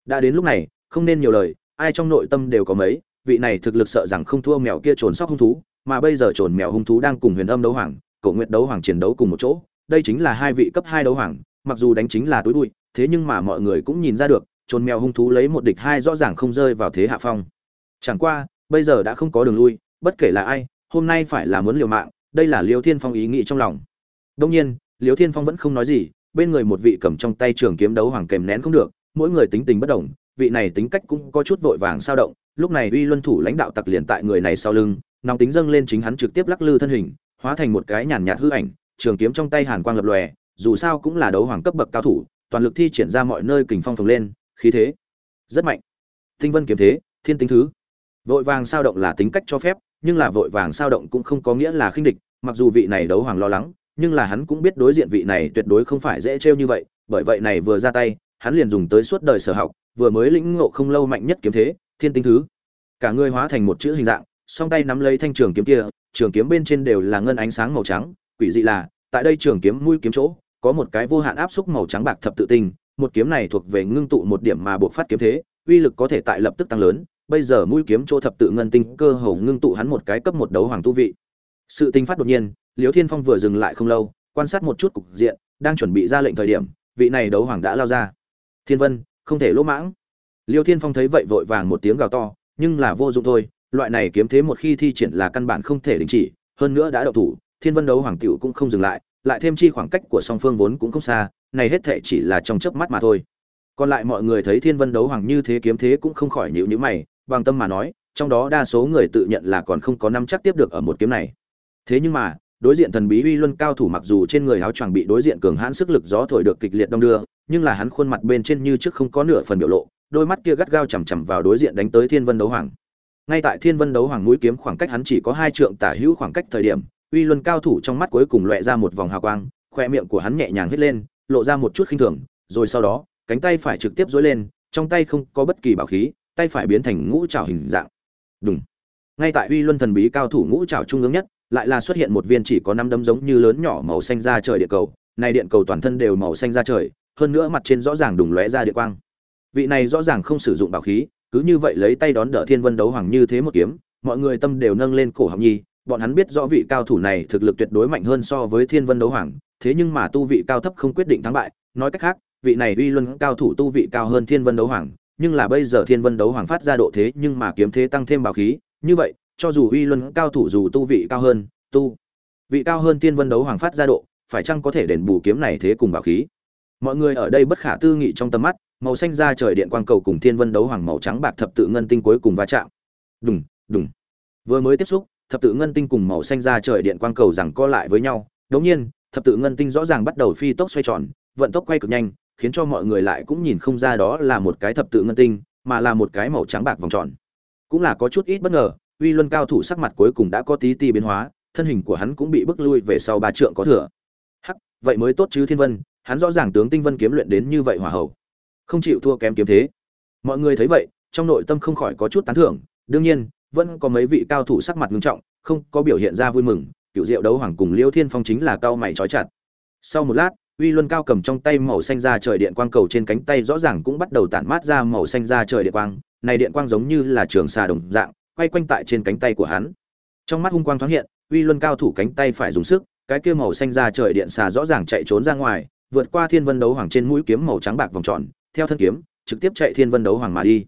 Đã đến lúc này, không nên nhiều lời, ai trong nội tâm đều có mấy, vị này thực lực sợ rằng không thua mèo kia trồn sóc hung thú, mà bây giờ trồn mèo hung thú đang cùng huyền âm đấu hoàng, cổ nguyện đấu hoàng chiến đấu cùng một chỗ. Đây chính là hai vị cấp hai đấu hoàng, mặc dù đánh chính là túi bụi, thế nhưng mà mọi người cũng nhìn ra được trồn mèo hung thú lấy một địch hai rõ ràng không rơi vào thế hạ phong. Chẳng qua, bây giờ đã không có đường lui, bất kể là ai, hôm nay phải là muốn liều mạng, đây là liêu thiên phong ý nghĩ trong lòng. Đông nhiên, liêu thiên phong vẫn không nói gì, bên người một vị cầm trong tay trường kiếm đấu hoàng kèm nén không được, mỗi người tính tình bất đồng, vị này tính cách cũng có chút vội vàng sao động, lúc này uy luân thủ lãnh đạo tặc liền tại người này sau lưng, nóng tính dâng lên chính hắn trực tiếp lắc lư thân hình, hóa thành một cái nhàn nhạt hư ảnh, trường kiếm trong tay hàn quang lập lòe, dù sao cũng là đấu hoàng cấp bậc cao thủ, toàn lực thi triển ra mọi nơi kình phong phồng lên khí thế. Rất mạnh. Tinh vân kiếm thế, thiên tính thứ. Vội vàng sao động là tính cách cho phép, nhưng là vội vàng sao động cũng không có nghĩa là khinh địch, mặc dù vị này đấu hoàng lo lắng, nhưng là hắn cũng biết đối diện vị này tuyệt đối không phải dễ trêu như vậy, bởi vậy này vừa ra tay, hắn liền dùng tới suốt đời sở học, vừa mới lĩnh ngộ không lâu mạnh nhất kiếm thế, thiên tinh thứ. Cả người hóa thành một chữ hình dạng, song tay nắm lấy thanh trường kiếm kia, trường kiếm bên trên đều là ngân ánh sáng màu trắng, quỷ dị là, tại đây trường kiếm mũi kiếm chỗ, có một cái vô hạn áp xúc màu trắng bạc thập tự tinh một kiếm này thuộc về ngưng tụ một điểm mà buộc phát kiếm thế, uy lực có thể tại lập tức tăng lớn, bây giờ mũi kiếm chỗ thập tự ngân tinh cơ hồ ngưng tụ hắn một cái cấp một đấu hoàng tu vị. Sự tinh phát đột nhiên, liễu thiên phong vừa dừng lại không lâu, quan sát một chút cục diện, đang chuẩn bị ra lệnh thời điểm, vị này đấu hoàng đã lao ra. Thiên vân, không thể lỗ mãng. Liêu thiên phong thấy vậy vội vàng một tiếng gào to, nhưng là vô dụng thôi, loại này kiếm thế một khi thi triển là căn bản không thể đình chỉ, hơn nữa đã đậu thủ, thiên vân đấu hoàng tiểu cũng không dừng lại lại thêm chi khoảng cách của song phương vốn cũng không xa này hết thể chỉ là trong chớp mắt mà thôi. Còn lại mọi người thấy thiên vân đấu hoàng như thế kiếm thế cũng không khỏi nhịu nhữ mày, bằng tâm mà nói, trong đó đa số người tự nhận là còn không có năm chắc tiếp được ở một kiếm này. Thế nhưng mà, đối diện thần bí uy luân cao thủ mặc dù trên người áo choàng bị đối diện cường hãn sức lực gió thổi được kịch liệt đông đưa, nhưng là hắn khuôn mặt bên trên như trước không có nửa phần biểu lộ, đôi mắt kia gắt gao chằm chằm vào đối diện đánh tới thiên vân đấu hoàng. Ngay tại thiên vân đấu hoàng mũi kiếm khoảng cách hắn chỉ có hai trượng tả hữu khoảng cách thời điểm, uy luân cao thủ trong mắt cuối cùng loẹ ra một vòng hào quang, khoe miệng của hắn nhẹ nhàng hít lên lộ ra một chút khinh thường, rồi sau đó, cánh tay phải trực tiếp duỗi lên, trong tay không có bất kỳ bảo khí, tay phải biến thành ngũ trảo hình dạng. Đùng! ngay tại uy luân thần bí cao thủ ngũ trảo trung ương nhất, lại là xuất hiện một viên chỉ có năm đấm giống như lớn nhỏ màu xanh ra trời điện cầu. Này điện cầu toàn thân đều màu xanh ra trời, hơn nữa mặt trên rõ ràng đùng lóe ra điện quang. Vị này rõ ràng không sử dụng bảo khí, cứ như vậy lấy tay đón đỡ thiên vân đấu hoàng như thế một kiếm, mọi người tâm đều nâng lên cổ họng nhi, bọn hắn biết rõ vị cao thủ này thực lực tuyệt đối mạnh hơn so với thiên vân đấu hoàng thế nhưng mà tu vị cao thấp không quyết định thắng bại, nói cách khác, vị này uy luân cao thủ tu vị cao hơn thiên vân đấu hoàng, nhưng là bây giờ thiên vân đấu hoàng phát ra độ thế nhưng mà kiếm thế tăng thêm bảo khí, như vậy, cho dù uy luân cao thủ dù tu vị cao hơn, tu vị cao hơn thiên vân đấu hoàng phát ra độ, phải chăng có thể đền bù kiếm này thế cùng bảo khí? Mọi người ở đây bất khả tư nghị trong tầm mắt, màu xanh ra trời điện quang cầu cùng thiên vân đấu hoàng màu trắng bạc thập tự ngân tinh cuối cùng va chạm. Đùng đùng. Vừa mới tiếp xúc, thập tự ngân tinh cùng màu xanh ra trời điện quang cầu rằng co lại với nhau, đột nhiên thập tự ngân tinh rõ ràng bắt đầu phi tốc xoay tròn, vận tốc quay cực nhanh, khiến cho mọi người lại cũng nhìn không ra đó là một cái thập tự ngân tinh, mà là một cái màu trắng bạc vòng tròn. Cũng là có chút ít bất ngờ, uy luân cao thủ sắc mặt cuối cùng đã có tí ti biến hóa, thân hình của hắn cũng bị bức lui về sau ba trượng có thừa. Hắc, vậy mới tốt chứ thiên vân, hắn rõ ràng tướng tinh vân kiếm luyện đến như vậy hỏa hậu không chịu thua kém kiếm thế. Mọi người thấy vậy, trong nội tâm không khỏi có chút tán thưởng, đương nhiên, vẫn có mấy vị cao thủ sắc mặt nghiêm trọng, không có biểu hiện ra vui mừng cựu diệu đấu hoàng cùng liêu thiên phong chính là cao mày trói chặt. Sau một lát, uy luân cao cầm trong tay màu xanh ra trời điện quang cầu trên cánh tay rõ ràng cũng bắt đầu tản mát ra màu xanh ra trời điện quang. Này điện quang giống như là trường xà đồng dạng, quay quanh tại trên cánh tay của hắn. Trong mắt hung quang thoáng hiện, uy luân cao thủ cánh tay phải dùng sức, cái kia màu xanh ra trời điện xà rõ ràng chạy trốn ra ngoài, vượt qua thiên vân đấu hoàng trên mũi kiếm màu trắng bạc vòng tròn, theo thân kiếm, trực tiếp chạy thiên vân đấu hoàng mà đi.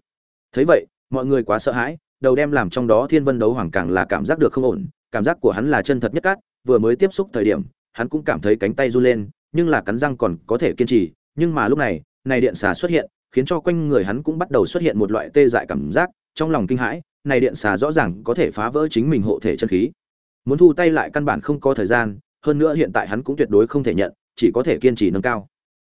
Thấy vậy, mọi người quá sợ hãi, đầu đem làm trong đó thiên vân đấu hoàng càng là cảm giác được không ổn cảm giác của hắn là chân thật nhất cát, vừa mới tiếp xúc thời điểm, hắn cũng cảm thấy cánh tay run lên, nhưng là cắn răng còn có thể kiên trì, nhưng mà lúc này này điện xà xuất hiện, khiến cho quanh người hắn cũng bắt đầu xuất hiện một loại tê dại cảm giác, trong lòng kinh hãi, này điện xà rõ ràng có thể phá vỡ chính mình hộ thể chân khí. Muốn thu tay lại căn bản không có thời gian, hơn nữa hiện tại hắn cũng tuyệt đối không thể nhận, chỉ có thể kiên trì nâng cao.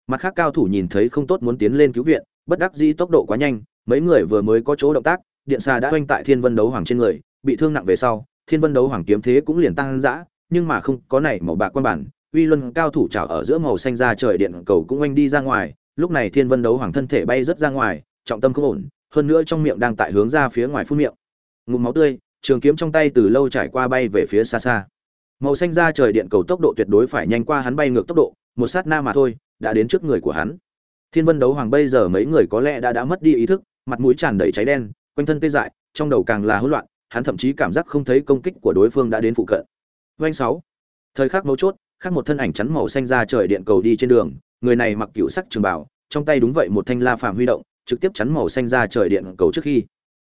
Mặt khác cao thủ nhìn thấy không tốt muốn tiến lên cứu viện, bất đắc dĩ tốc độ quá nhanh, mấy người vừa mới có chỗ động tác, điện xà đã oanh tại thiên vân đấu hoàng trên người, bị thương nặng về sau thiên vân đấu hoàng kiếm thế cũng liền tăng dã, nhưng mà không có này màu bạc quan bản, uy luân cao thủ trào ở giữa màu xanh ra trời điện cầu cũng oanh đi ra ngoài, lúc này thiên vân đấu hoàng thân thể bay rất ra ngoài, trọng tâm không ổn, hơn nữa trong miệng đang tại hướng ra phía ngoài phun miệng. Ngụm máu tươi, trường kiếm trong tay từ lâu trải qua bay về phía xa xa. Màu xanh ra trời điện cầu tốc độ tuyệt đối phải nhanh qua hắn bay ngược tốc độ, một sát na mà thôi, đã đến trước người của hắn. Thiên vân đấu hoàng bây giờ mấy người có lẽ đã đã mất đi ý thức, mặt mũi tràn đầy cháy đen, quanh thân tê dại, trong đầu càng là hỗn loạn hắn thậm chí cảm giác không thấy công kích của đối phương đã đến phụ cận. Vành sáu. Thời khắc mấu chốt, khác một thân ảnh chắn màu xanh ra trời điện cầu đi trên đường, người này mặc cựu sắc trường bảo trong tay đúng vậy một thanh la phàm huy động, trực tiếp chắn màu xanh ra trời điện cầu trước khi.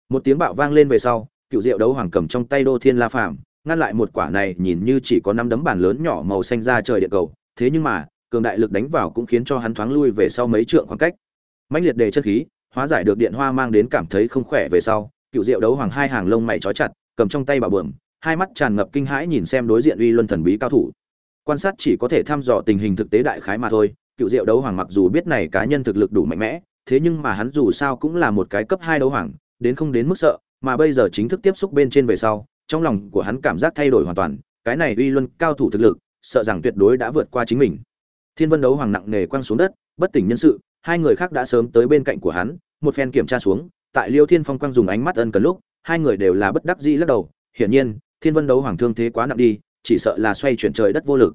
Một tiếng bạo vang lên về sau, cựu diệu đấu hoàng cầm trong tay đô thiên la phàm, ngăn lại một quả này nhìn như chỉ có năm đấm bàn lớn nhỏ màu xanh ra trời điện cầu, thế nhưng mà, cường đại lực đánh vào cũng khiến cho hắn thoáng lui về sau mấy trượng khoảng cách. Mãnh liệt đề chân khí, hóa giải được điện hoa mang đến cảm thấy không khỏe về sau cựu diệu đấu hoàng hai hàng lông mày trói chặt, cầm trong tay bảo bờm hai mắt tràn ngập kinh hãi nhìn xem đối diện uy luân thần bí cao thủ. Quan sát chỉ có thể thăm dò tình hình thực tế đại khái mà thôi, cựu diệu đấu hoàng mặc dù biết này cá nhân thực lực đủ mạnh mẽ, thế nhưng mà hắn dù sao cũng là một cái cấp hai đấu hoàng, đến không đến mức sợ, mà bây giờ chính thức tiếp xúc bên trên về sau, trong lòng của hắn cảm giác thay đổi hoàn toàn, cái này uy luân cao thủ thực lực, sợ rằng tuyệt đối đã vượt qua chính mình. Thiên vân đấu hoàng nặng nề quăng xuống đất, bất tỉnh nhân sự, hai người khác đã sớm tới bên cạnh của hắn, một phen kiểm tra xuống tại liêu thiên phong quang dùng ánh mắt ân cần lúc, hai người đều là bất đắc dĩ lắc đầu. Hiển nhiên, thiên vân đấu hoàng thương thế quá nặng đi, chỉ sợ là xoay chuyển trời đất vô lực.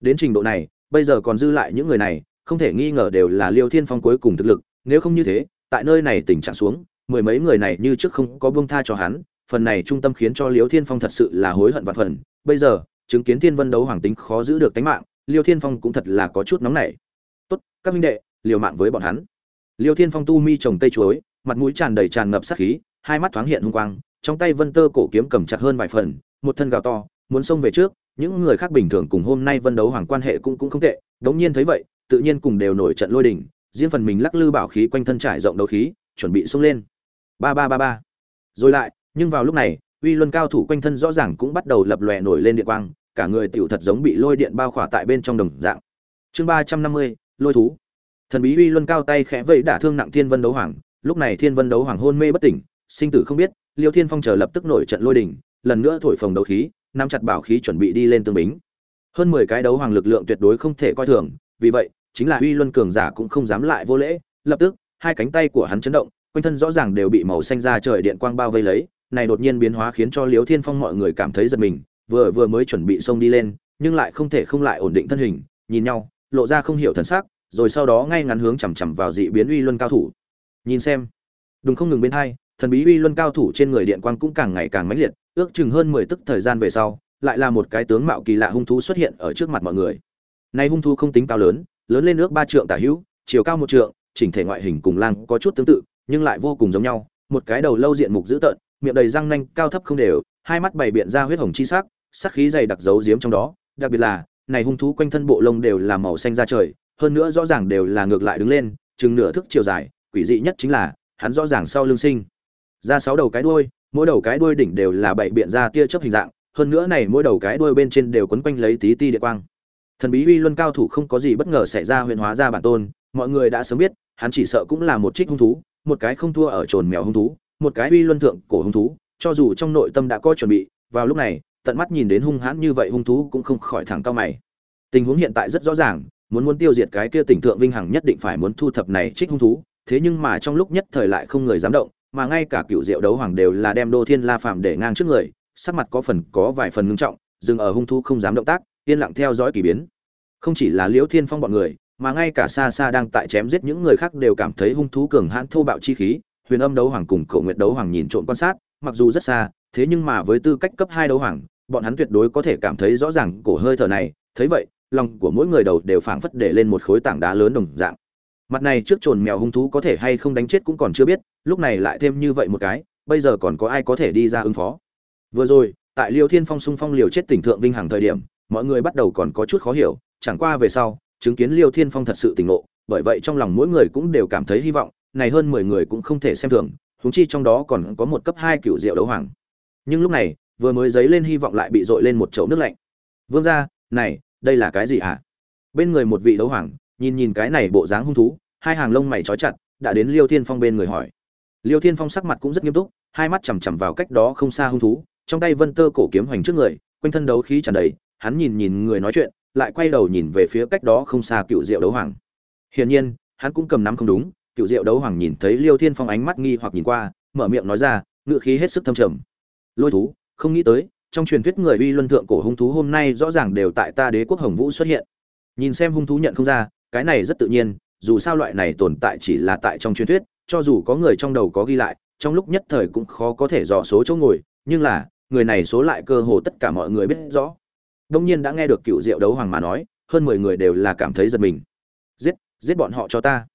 Đến trình độ này, bây giờ còn dư lại những người này, không thể nghi ngờ đều là liêu thiên phong cuối cùng thực lực. Nếu không như thế, tại nơi này tình trạng xuống, mười mấy người này như trước không có buông tha cho hắn, phần này trung tâm khiến cho liêu thiên phong thật sự là hối hận vạn phần. Bây giờ, chứng kiến thiên vân đấu hoàng tính khó giữ được tính mạng, liêu thiên phong cũng thật là có chút nóng nảy. Tốt, các minh đệ, liều mạng với bọn hắn. Liêu thiên phong tu mi trồng cây chuối mặt mũi tràn đầy tràn ngập sát khí, hai mắt thoáng hiện hung quang, trong tay vân tơ cổ kiếm cầm chặt hơn vài phần, một thân gào to, muốn xông về trước, những người khác bình thường cùng hôm nay vân đấu hoàng quan hệ cũng cũng không tệ, đống nhiên thấy vậy, tự nhiên cùng đều nổi trận lôi đỉnh riêng phần mình lắc lư bảo khí quanh thân trải rộng đấu khí, chuẩn bị xông lên. Ba ba ba ba. Rồi lại, nhưng vào lúc này, uy luân cao thủ quanh thân rõ ràng cũng bắt đầu lập lòe nổi lên điện quang, cả người tiểu thật giống bị lôi điện bao khỏa tại bên trong đồng dạng. Chương ba trăm năm mươi, lôi thú. Thần bí uy luân cao tay khẽ vẫy đả thương nặng thiên vân đấu hoàng lúc này thiên vân đấu hoàng hôn mê bất tỉnh, sinh tử không biết, liêu thiên phong chờ lập tức nổi trận lôi đỉnh lần nữa thổi phồng đấu khí, nắm chặt bảo khí chuẩn bị đi lên tương bính. Hơn mười cái đấu hoàng lực lượng tuyệt đối không thể coi thường, vì vậy, chính là uy luân cường giả cũng không dám lại vô lễ, lập tức, hai cánh tay của hắn chấn động, quanh thân rõ ràng đều bị màu xanh ra trời điện quang bao vây lấy, này đột nhiên biến hóa khiến cho liêu thiên phong mọi người cảm thấy giật mình, vừa vừa mới chuẩn bị xông đi lên, nhưng lại không thể không lại ổn định thân hình, nhìn nhau, lộ ra không hiểu thần sắc, rồi sau đó ngay ngắn hướng chằm chằm vào dị biến uy luân cao thủ nhìn xem. Đừng không ngừng bên hai, thần bí uy luân cao thủ trên người điện quang cũng càng ngày càng mãnh liệt, ước chừng hơn mười tức thời gian về sau, lại là một cái tướng mạo kỳ lạ hung thú xuất hiện ở trước mặt mọi người. Nay hung thú không tính cao lớn lớn lên nước ba trượng tả hữu, chiều cao một trượng, chỉnh thể ngoại hình cùng lang có chút tương tự, nhưng lại vô cùng giống nhau, một cái đầu lâu diện mục dữ tợn, miệng đầy răng nanh, cao thấp không đều, hai mắt bày biện ra huyết hồng chi sắc sắc khí dày đặc giấu giếm trong đó, đặc biệt là, này hung thú quanh thân bộ lông đều là màu xanh da trời, hơn nữa rõ ràng đều là ngược lại đứng lên, chừng nửa thức chiều dài quỷ dị nhất chính là, hắn rõ ràng sau lưng sinh. Ra sáu đầu cái đuôi, mỗi đầu cái đuôi đỉnh đều là bảy biện ra tia chớp hình dạng, hơn nữa này mỗi đầu cái đuôi bên trên đều quấn quanh lấy tí ti địa quang. Thần bí uy luân cao thủ không có gì bất ngờ xảy ra huyền hóa ra bản tôn, mọi người đã sớm biết, hắn chỉ sợ cũng là một trích hung thú, một cái không thua ở trồn mèo hung thú, một cái uy luân thượng cổ hung thú, cho dù trong nội tâm đã có chuẩn bị, vào lúc này, tận mắt nhìn đến hung hãn như vậy hung thú cũng không khỏi thẳng cao mày. Tình huống hiện tại rất rõ ràng, muốn muốn tiêu diệt cái kia tỉnh thượng vinh hằng nhất định phải muốn thu thập này trích hung thú thế nhưng mà trong lúc nhất thời lại không người dám động, mà ngay cả cựu diệu đấu hoàng đều là đem đô thiên la phạm để ngang trước người, sắc mặt có phần có vài phần ngưng trọng, dừng ở hung thú không dám động tác, yên lặng theo dõi kỳ biến. Không chỉ là liễu thiên phong bọn người, mà ngay cả xa xa đang tại chém giết những người khác đều cảm thấy hung thú cường hãn thô bạo chi khí, huyền âm đấu hoàng cùng Cổ nguyệt đấu hoàng nhìn trộm quan sát, mặc dù rất xa, thế nhưng mà với tư cách cấp hai đấu hoàng, bọn hắn tuyệt đối có thể cảm thấy rõ ràng cổ hơi thở này, thấy vậy, lòng của mỗi người đầu đều phảng phất để lên một khối tảng đá lớn đồng dạng mặt này trước trồn mèo hung thú có thể hay không đánh chết cũng còn chưa biết, lúc này lại thêm như vậy một cái, bây giờ còn có ai có thể đi ra ứng phó? Vừa rồi, tại liêu thiên phong xung phong liều chết tỉnh thượng vinh hằng thời điểm, mọi người bắt đầu còn có chút khó hiểu, chẳng qua về sau, chứng kiến liêu thiên phong thật sự tỉnh ngộ, bởi vậy trong lòng mỗi người cũng đều cảm thấy hy vọng, này hơn mười người cũng không thể xem thường húng chi trong đó còn có một cấp hai cựu diệu đấu hoàng. Nhưng lúc này, vừa mới dấy lên hy vọng lại bị dội lên một chậu nước lạnh. Vương ra này, đây là cái gì hả? Bên người một vị đấu hoàng, nhìn nhìn cái này bộ dáng hung thú hai hàng lông mày trói chặt, đã đến liêu thiên phong bên người hỏi. Liêu thiên phong sắc mặt cũng rất nghiêm túc, hai mắt chằm chằm vào cách đó không xa hung thú, trong tay vân tơ cổ kiếm hoành trước người, quanh thân đấu khí tràn đầy, hắn nhìn nhìn người nói chuyện, lại quay đầu nhìn về phía cách đó không xa cựu diệu đấu hoàng. Hiển nhiên, hắn cũng cầm nắm không đúng, cựu diệu đấu hoàng nhìn thấy liêu thiên phong ánh mắt nghi hoặc nhìn qua, mở miệng nói ra, ngựa khí hết sức thâm trầm. Lôi thú, không nghĩ tới, trong truyền thuyết người uy luân thượng cổ hung thú hôm nay rõ ràng đều tại ta đế quốc hồng vũ xuất hiện. Nhìn xem hung thú nhận không ra, cái này rất tự nhiên dù sao loại này tồn tại chỉ là tại trong truyền thuyết, cho dù có người trong đầu có ghi lại, trong lúc nhất thời cũng khó có thể dò số chỗ ngồi, nhưng là, người này số lại cơ hồ tất cả mọi người biết rõ. Đông nhiên đã nghe được cựu diệu đấu hoàng mà nói, hơn mười người đều là cảm thấy giật mình. Giết giết bọn họ cho ta.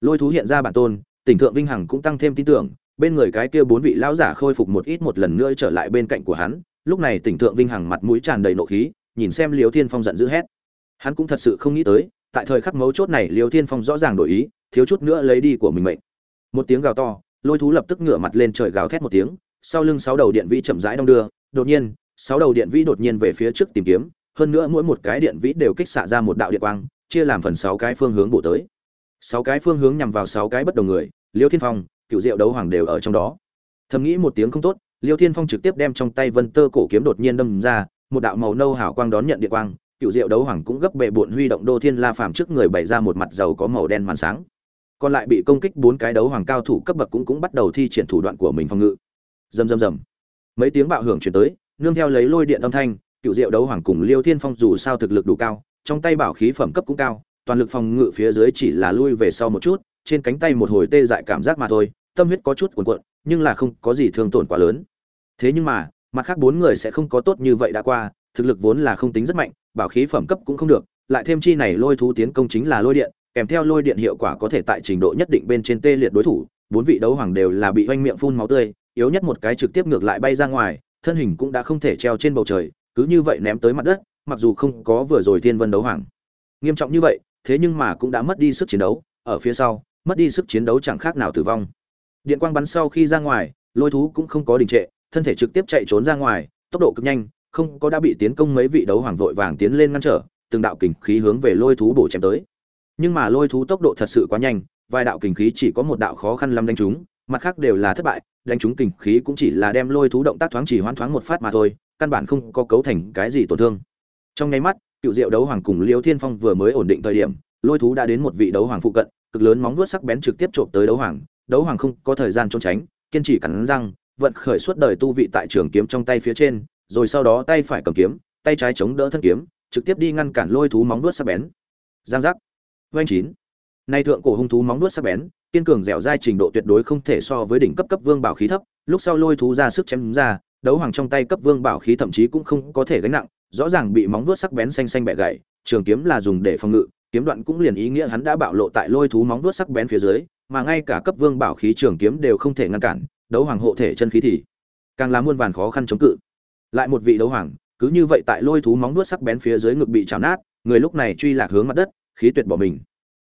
Lôi thú hiện ra bản tôn, tỉnh thượng vinh hằng cũng tăng thêm tin tưởng, bên người cái kia bốn vị lão giả khôi phục một ít một lần nữa trở lại bên cạnh của hắn, lúc này tỉnh thượng vinh hằng mặt mũi tràn đầy nộ khí, nhìn xem liều thiên phong giận dữ hét. Hắn cũng thật sự không nghĩ tới tại thời khắc mấu chốt này liêu thiên phong rõ ràng đổi ý, thiếu chút nữa lấy đi của mình mệnh. Một tiếng gào to, lôi thú lập tức ngửa mặt lên trời gào thét một tiếng, sau lưng sáu đầu điện vĩ chậm rãi đong đưa, đột nhiên, sáu đầu điện vĩ đột nhiên về phía trước tìm kiếm, hơn nữa mỗi một cái điện vĩ đều kích xạ ra một đạo điện quang, chia làm phần sáu cái phương hướng bổ tới. Sáu cái phương hướng nhằm vào sáu cái bất đồng người, liêu thiên phong, cựu diệu đấu hoàng đều ở trong đó. Thầm nghĩ một tiếng không tốt, liêu thiên phong trực tiếp đem trong tay vân tơ cổ kiếm đột nhiên đâm ra, một đạo màu nâu hảo quang đón nhận điện quang cựu diệu đấu hoàng cũng gấp bệ bụn huy động đô thiên la phàm trước người bày ra một mặt dầu có màu đen màn sáng. Còn lại bị công kích bốn cái đấu hoàng cao thủ cấp bậc cũng cũng bắt đầu thi triển thủ đoạn của mình phòng ngự. Rầm rầm rầm. Mấy tiếng bạo hưởng chuyển tới, nương theo lấy lôi điện âm thanh cựu diệu đấu hoàng cùng liêu thiên phong dù sao thực lực đủ cao, trong tay bảo khí phẩm cấp cũng cao, toàn lực phòng ngự phía dưới chỉ là lui về sau một chút, trên cánh tay một hồi tê dại cảm giác mà thôi, tâm huyết có chút cuồn cuộn, nhưng là không có gì thương tổn quá lớn. Thế nhưng mà, mặt khác bốn người sẽ không có tốt như vậy đã qua, thực lực vốn là không tính rất mạnh bảo khí phẩm cấp cũng không được, lại thêm chi này lôi thú tiến công chính là lôi điện, kèm theo lôi điện hiệu quả có thể tại trình độ nhất định bên trên tê liệt đối thủ, bốn vị đấu hoàng đều là bị oanh miệng phun máu tươi, yếu nhất một cái trực tiếp ngược lại bay ra ngoài, thân hình cũng đã không thể treo trên bầu trời, cứ như vậy ném tới mặt đất, mặc dù không có vừa rồi thiên vân đấu hoàng. Nghiêm trọng như vậy, thế nhưng mà cũng đã mất đi sức chiến đấu, ở phía sau, mất đi sức chiến đấu chẳng khác nào tử vong. Điện quang bắn sau khi ra ngoài, lôi thú cũng không có đình trệ, thân thể trực tiếp chạy trốn ra ngoài, tốc độ cực nhanh không có đã bị tiến công mấy vị đấu hoàng vội vàng tiến lên ngăn trở, từng đạo kình khí hướng về lôi thú bổ chém tới. Nhưng mà lôi thú tốc độ thật sự quá nhanh, vài đạo kình khí chỉ có một đạo khó khăn lắm đánh trúng, mặt khác đều là thất bại, đánh trúng kình khí cũng chỉ là đem lôi thú động tác thoáng chỉ hoãn thoáng một phát mà thôi, căn bản không có cấu thành cái gì tổn thương. Trong nháy mắt, cựu diệu đấu hoàng cùng liêu thiên phong vừa mới ổn định thời điểm, lôi thú đã đến một vị đấu hoàng phụ cận, cực lớn móng vuốt sắc bén trực tiếp trộm tới đấu hoàng đấu hoàng không có thời gian trốn tránh, kiên trì cắn răng, vận khởi suốt đời tu vị tại trường kiếm trong tay phía trên rồi sau đó tay phải cầm kiếm, tay trái chống đỡ thân kiếm, trực tiếp đi ngăn cản lôi thú móng vuốt sắc bén. Giang giác. Vành chín. Nay thượng cổ hung thú móng vuốt sắc bén, kiên cường dẻo dai trình độ tuyệt đối không thể so với đỉnh cấp cấp vương bảo khí thấp, lúc sau lôi thú ra sức chém ra, đấu hoàng trong tay cấp vương bảo khí thậm chí cũng không có thể gánh nặng, rõ ràng bị móng vuốt sắc bén xanh xanh bẻ gãy, trường kiếm là dùng để phòng ngự, kiếm đoạn cũng liền ý nghĩa hắn đã bạo lộ tại lôi thú móng vuốt sắc bén phía dưới, mà ngay cả cấp vương bảo khí trường kiếm đều không thể ngăn cản, đấu hoàng hộ thể chân khí thì càng là muôn vàn khó khăn chống cự lại một vị đấu hoàng, cứ như vậy tại lôi thú móng nuốt sắc bén phía dưới ngực bị chảo nát, người lúc này truy lạc hướng mặt đất, khí tuyệt bỏ mình.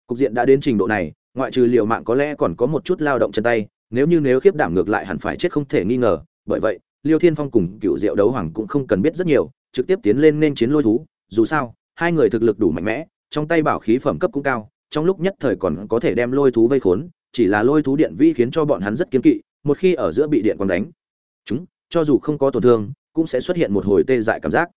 Cục diện đã đến trình độ này, ngoại trừ liều mạng có lẽ còn có một chút lao động chân tay, nếu như nếu khiếp đảm ngược lại hẳn phải chết không thể nghi ngờ, bởi vậy, liêu thiên phong cùng cựu diệu đấu hoàng cũng không cần biết rất nhiều, trực tiếp tiến lên nên chiến lôi thú, dù sao, hai người thực lực đủ mạnh mẽ, trong tay bảo khí phẩm cấp cũng cao, trong lúc nhất thời còn có thể đem lôi thú vây khốn, chỉ là lôi thú điện vi khiến cho bọn hắn rất kiếm kỵ, một khi ở giữa bị điện còn đánh, chúng, cho dù không có tổn thương cũng sẽ xuất hiện một hồi tê dại cảm giác.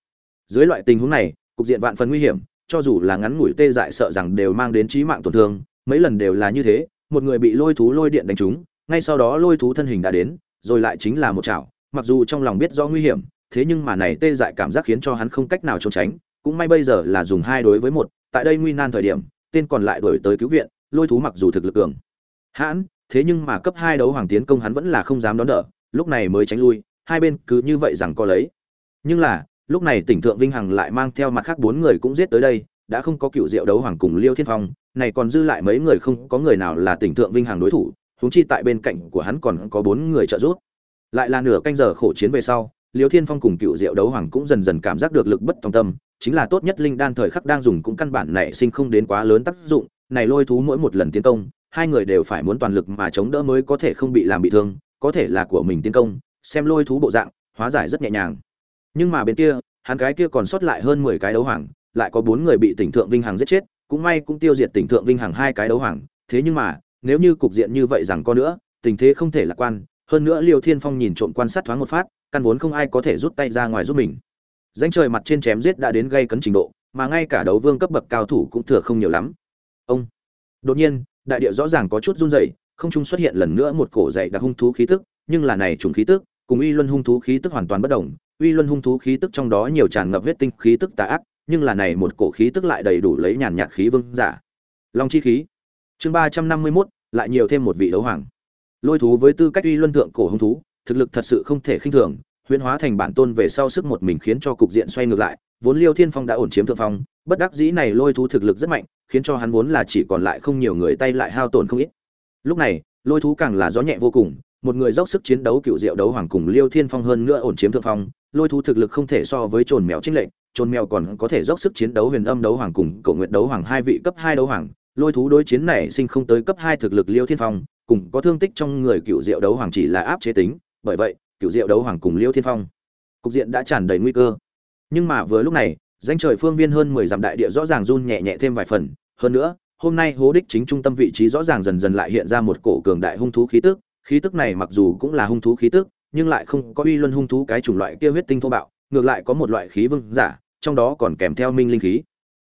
Dưới loại tình huống này, cục diện vạn phần nguy hiểm, cho dù là ngắn ngủi tê dại sợ rằng đều mang đến chí mạng tổn thương, mấy lần đều là như thế, một người bị lôi thú lôi điện đánh trúng, ngay sau đó lôi thú thân hình đã đến, rồi lại chính là một chảo, mặc dù trong lòng biết do nguy hiểm, thế nhưng mà này tê dại cảm giác khiến cho hắn không cách nào trốn tránh, cũng may bây giờ là dùng hai đối với một, tại đây nguy nan thời điểm, tên còn lại đổi tới cứu viện, lôi thú mặc dù thực lực cường hãn, thế nhưng mà cấp hai đấu hoàng tiến công hắn vẫn là không dám đón đỡ, lúc này mới tránh lui hai bên cứ như vậy rằng có lấy. Nhưng là, lúc này tỉnh thượng vinh hằng lại mang theo mặt khác bốn người cũng giết tới đây, đã không có cựu diệu đấu hoàng cùng liêu thiên phong, này còn dư lại mấy người không có người nào là tỉnh thượng vinh hằng đối thủ, huống chi tại bên cạnh của hắn còn có bốn người trợ giúp. Lại là nửa canh giờ khổ chiến về sau, liêu thiên phong cùng cựu diệu đấu hoàng cũng dần dần cảm giác được lực bất tòng tâm, chính là tốt nhất linh đan thời khắc đang dùng cũng căn bản này sinh không đến quá lớn tác dụng, này lôi thú mỗi một lần tiến công, hai người đều phải muốn toàn lực mà chống đỡ mới có thể không bị làm bị thương, có thể là của mình tiến công xem lôi thú bộ dạng, hóa giải rất nhẹ nhàng. Nhưng mà bên kia, hắn cái kia còn sót lại hơn mười cái đấu hoàng, lại có bốn người bị tỉnh thượng vinh hằng giết chết, cũng may cũng tiêu diệt tỉnh thượng vinh hằng hai cái đấu hoàng. Thế nhưng mà, nếu như cục diện như vậy rằng có nữa, tình thế không thể lạc quan. Hơn nữa liêu thiên phong nhìn trộm quan sát thoáng một phát, căn vốn không ai có thể rút tay ra ngoài giúp mình. Danh trời mặt trên chém giết đã đến gây cấn trình độ, mà ngay cả đấu vương cấp bậc cao thủ cũng thừa không nhiều lắm. Ông. Đột nhiên, đại địa rõ ràng có chút run rẩy, không trung xuất hiện lần nữa một cổ dày đặc hung thú khí tức nhưng là này trùng khí tức cùng uy luân hung thú khí tức hoàn toàn bất đồng. Uy luân hung thú khí tức trong đó nhiều tràn ngập huyết tinh khí tức tà ác nhưng là này một cổ khí tức lại đầy đủ lấy nhàn nhạt khí vương giả. Long chi khí. Chương ba trăm năm mươi 351, lại nhiều thêm một vị đấu hoàng. Lôi thú với tư cách uy luân thượng cổ hung thú thực lực thật sự không thể khinh thường huyễn hóa thành bản tôn về sau sức một mình khiến cho cục diện xoay ngược lại vốn liêu thiên phong đã ổn chiếm thượng phong bất đắc dĩ này lôi thú thực lực rất mạnh khiến cho hắn vốn là chỉ còn lại không nhiều người tay lại hao tổn không ít. Lúc này lôi thú càng là gió nhẹ vô cùng một người dốc sức chiến đấu cựu diệu đấu hoàng cùng liêu thiên phong hơn nữa ổn chiếm thượng phong, lôi thú thực lực không thể so với trồn mèo trinh lệnh trồn mèo còn có thể dốc sức chiến đấu huyền âm đấu hoàng cùng cầu nguyện đấu hoàng hai vị cấp hai đấu hoàng, lôi thú đối chiến này sinh không tới cấp hai thực lực liêu thiên phong, cùng có thương tích trong người cựu diệu đấu hoàng chỉ là áp chế tính, bởi vậy, cựu diệu đấu hoàng cùng liêu thiên phong, cục diện đã tràn đầy nguy cơ. Nhưng mà vừa lúc này, danh trời phương viên hơn mười dặm đại địa rõ ràng run nhẹ nhẹ thêm vài phần, hơn nữa, hôm nay hố đích chính trung tâm vị trí rõ ràng dần dần lại hiện ra một cổ cường đại hung thú khí tức khí tức này mặc dù cũng là hung thú khí tức, nhưng lại không có uy luân hung thú cái chủng loại kia huyết tinh thô bạo, ngược lại có một loại khí vương giả, trong đó còn kèm theo minh linh khí.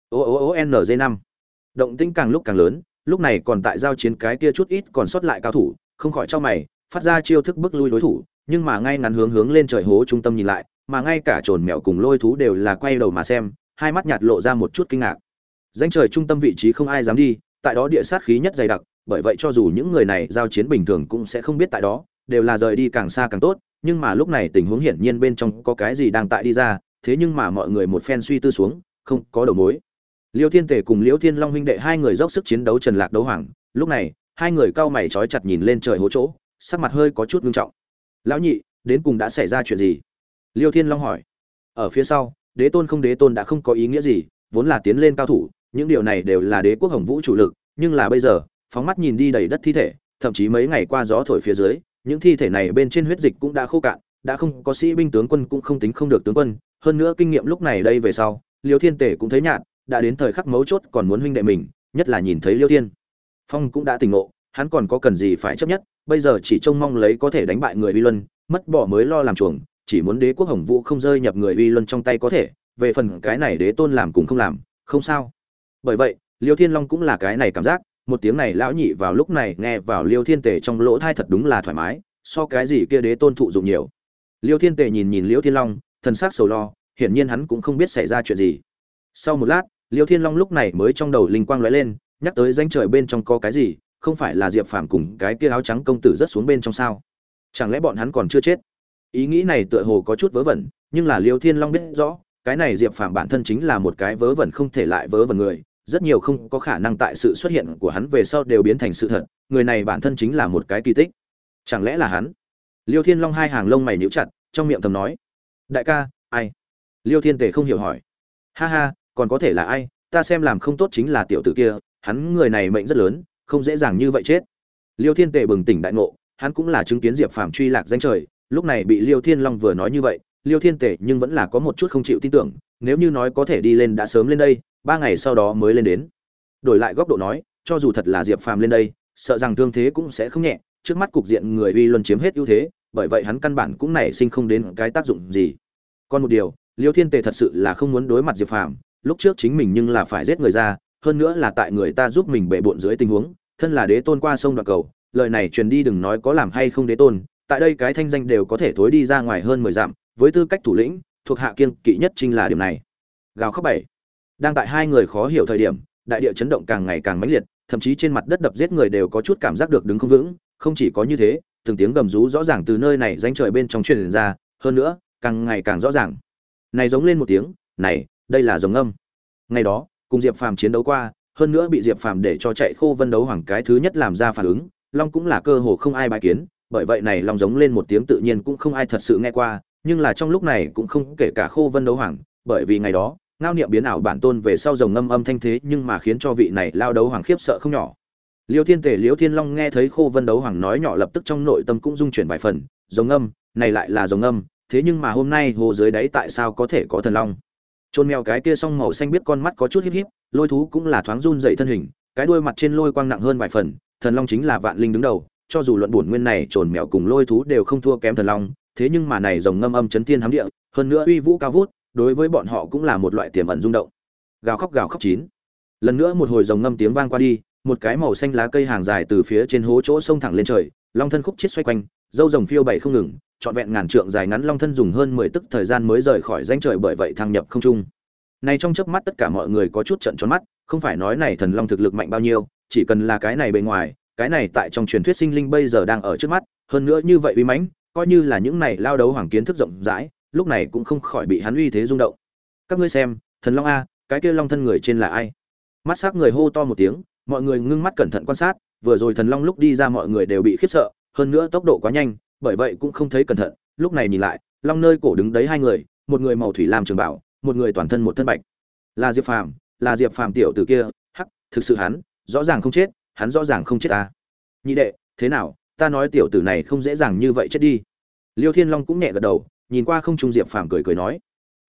Ô ô o nz năm. Động tĩnh càng lúc càng lớn, lúc này còn tại giao chiến cái kia chút ít còn sót lại cao thủ, không khỏi cho mày, phát ra chiêu thức bức lui đối thủ, nhưng mà ngay ngắn hướng hướng lên trời hố trung tâm nhìn lại, mà ngay cả trồn mèo cùng lôi thú đều là quay đầu mà xem, hai mắt nhạt lộ ra một chút kinh ngạc. Danh trời trung tâm vị trí không ai dám đi tại đó địa sát khí nhất dày đặc, bởi vậy cho dù những người này giao chiến bình thường cũng sẽ không biết tại đó, đều là rời đi càng xa càng tốt, nhưng mà lúc này tình huống hiển nhiên bên trong có cái gì đang tại đi ra, thế nhưng mà mọi người một phen suy tư xuống, không có đầu mối. Liêu thiên tể cùng liêu thiên long huynh đệ hai người dốc sức chiến đấu trần lạc đấu hoàng, lúc này, hai người cao mày trói chặt nhìn lên trời hố chỗ, sắc mặt hơi có chút ngưng trọng. Lão nhị, đến cùng đã xảy ra chuyện gì? Liêu thiên long hỏi. Ở phía sau, đế tôn không đế tôn đã không có ý nghĩa gì, vốn là tiến lên cao thủ những điều này đều là đế quốc hồng vũ chủ lực, nhưng là bây giờ, phóng mắt nhìn đi đầy đất thi thể, thậm chí mấy ngày qua gió thổi phía dưới, những thi thể này bên trên huyết dịch cũng đã khô cạn, đã không có sĩ binh tướng quân cũng không tính không được tướng quân. Hơn nữa kinh nghiệm lúc này đây về sau, liêu thiên tể cũng thấy nhạt, đã đến thời khắc mấu chốt còn muốn huynh đệ mình, nhất là nhìn thấy liêu thiên. Phong cũng đã tỉnh ngộ, hắn còn có cần gì phải chấp nhất, bây giờ chỉ trông mong lấy có thể đánh bại người uy luân, mất bỏ mới lo làm chuồng, chỉ muốn đế quốc hồng vũ không rơi nhập người uy luân trong tay có thể, về phần cái này đế tôn làm cũng không làm, không sao bởi vậy, liêu thiên long cũng là cái này cảm giác, một tiếng này lão nhị vào lúc này nghe vào liêu thiên tề trong lỗ thai thật đúng là thoải mái, so cái gì kia đế tôn thụ dụng nhiều. Liêu thiên tề nhìn nhìn liêu thiên long, thần sắc sầu lo, hiển nhiên hắn cũng không biết xảy ra chuyện gì. Sau một lát, liêu thiên long lúc này mới trong đầu linh quang lóe lên, nhắc tới danh trời bên trong có cái gì, không phải là diệp phàm cùng cái kia áo trắng công tử rất xuống bên trong sao? Chẳng lẽ bọn hắn còn chưa chết? Ý nghĩ này tựa hồ có chút vớ vẩn, nhưng là liêu thiên long biết rõ, cái này diệp phàm bản thân chính là một cái vớ vẩn không thể lại vớ vẩn người rất nhiều không có khả năng tại sự xuất hiện của hắn về sau đều biến thành sự thật, người này bản thân chính là một cái kỳ tích. Chẳng lẽ là hắn? Liêu thiên long hai hàng lông mày níu chặt, trong miệng thầm nói. Đại ca, ai? Liêu thiên tề không hiểu hỏi. Ha ha, còn có thể là ai? Ta xem làm không tốt chính là tiểu tử kia, hắn người này mệnh rất lớn, không dễ dàng như vậy chết. Liêu thiên tề bừng tỉnh đại ngộ, hắn cũng là chứng kiến diệp phàm truy lạc danh trời, lúc này bị liêu thiên long vừa nói như vậy, liêu thiên tề nhưng vẫn là có một chút không chịu tin tưởng, nếu như nói có thể đi lên đã sớm lên đây ba ngày sau đó mới lên đến. Đổi lại góc độ nói, cho dù thật là diệp phàm lên đây, sợ rằng thương thế cũng sẽ không nhẹ, trước mắt cục diện người uy luân chiếm hết ưu thế, bởi vậy hắn căn bản cũng nảy sinh không đến cái tác dụng gì. Còn một điều, liêu thiên tề thật sự là không muốn đối mặt diệp phàm, lúc trước chính mình nhưng là phải giết người ra, hơn nữa là tại người ta giúp mình bệ bộn dưới tình huống, thân là đế tôn qua sông đoạn cầu, lời này truyền đi đừng nói có làm hay không đế tôn, tại đây cái thanh danh đều có thể thối đi ra ngoài hơn mười dặm, với tư cách thủ lĩnh, thuộc hạ kiên kỵ nhất chính là điểm này. Gào khóc bảy đang tại hai người khó hiểu thời điểm, đại địa chấn động càng ngày càng mãnh liệt, thậm chí trên mặt đất đập giết người đều có chút cảm giác được đứng không vững, không chỉ có như thế, từng tiếng gầm rú rõ ràng từ nơi này danh trời bên trong truyền ra, hơn nữa, càng ngày càng rõ ràng. Này giống lên một tiếng, này, đây là giống âm ngày đó, cùng diệp phàm chiến đấu qua, hơn nữa bị diệp phàm để cho chạy khô vân đấu hoàng cái thứ nhất làm ra phản ứng, long cũng là cơ hồ không ai bài kiến, bởi vậy này long giống lên một tiếng tự nhiên cũng không ai thật sự nghe qua, nhưng là trong lúc này cũng không kể cả khô vân đấu hoàng, bởi vì ngày đó ngao niệm biến ảo bản tôn về sau rồng ngâm âm thanh thế nhưng mà khiến cho vị này lao đấu hoàng khiếp sợ không nhỏ. Liêu thiên tể liêu thiên long nghe thấy khô vân đấu hoàng nói nhỏ lập tức trong nội tâm cũng dung chuyển vài phần, rồng ngâm, này lại là rồng ngâm, thế nhưng mà hôm nay hồ dưới đáy tại sao có thể có thần long? Chôn mèo cái kia song màu xanh biết con mắt có chút híp híp, lôi thú cũng là thoáng run dậy thân hình, cái đuôi mặt trên lôi quang nặng hơn vài phần, thần long chính là vạn linh đứng đầu, cho dù luận bổn nguyên này trồn mèo cùng lôi thú đều không thua kém thần long, thế nhưng mà này rồng ngâm âm chấn thiên hám địa, hơn nữa uy vũ cao vút đối với bọn họ cũng là một loại tiềm ẩn rung động. Gào khóc gào khóc chín. Lần nữa một hồi rồng ngâm tiếng vang qua đi, một cái màu xanh lá cây hàng dài từ phía trên hố chỗ sông thẳng lên trời, long thân khúc chết xoay quanh, dâu rồng phiêu bảy không ngừng, trọn vẹn ngàn trượng dài ngắn long thân dùng hơn mười tức thời gian mới rời khỏi danh trời bởi vậy thăng nhập không trung. Này trong chớp mắt tất cả mọi người có chút trận tròn mắt, không phải nói này thần long thực lực mạnh bao nhiêu, chỉ cần là cái này bề ngoài, cái này tại trong truyền thuyết sinh linh bây giờ đang ở trước mắt, hơn nữa như vậy uy mãnh, coi như là những này lao đấu hoàng kiến thức rộng rãi lúc này cũng không khỏi bị hắn uy thế rung động. Các ngươi xem, thần long a, cái kia long thân người trên là ai? Mắt s c người hô to một tiếng, mọi người ngưng mắt cẩn thận quan sát, vừa rồi thần long lúc đi ra mọi người đều bị khiếp sợ, hơn nữa tốc độ quá nhanh, bởi vậy cũng không thấy cẩn thận, lúc này nhìn lại, long nơi cổ đứng đấy hai người, một người màu thủy làm trường bảo, một người toàn thân một thân bạch. Là diệp phàm, là diệp phàm tiểu tử kia, hắc, thực sự hắn, rõ ràng không chết, hắn rõ ràng không chết ta nhị đệ, thế nào, ta nói tiểu tử này không dễ dàng như vậy chết đi. Liêu thiên long cũng nhẹ gật đầu nhìn qua không trung diệp phàm cười cười nói.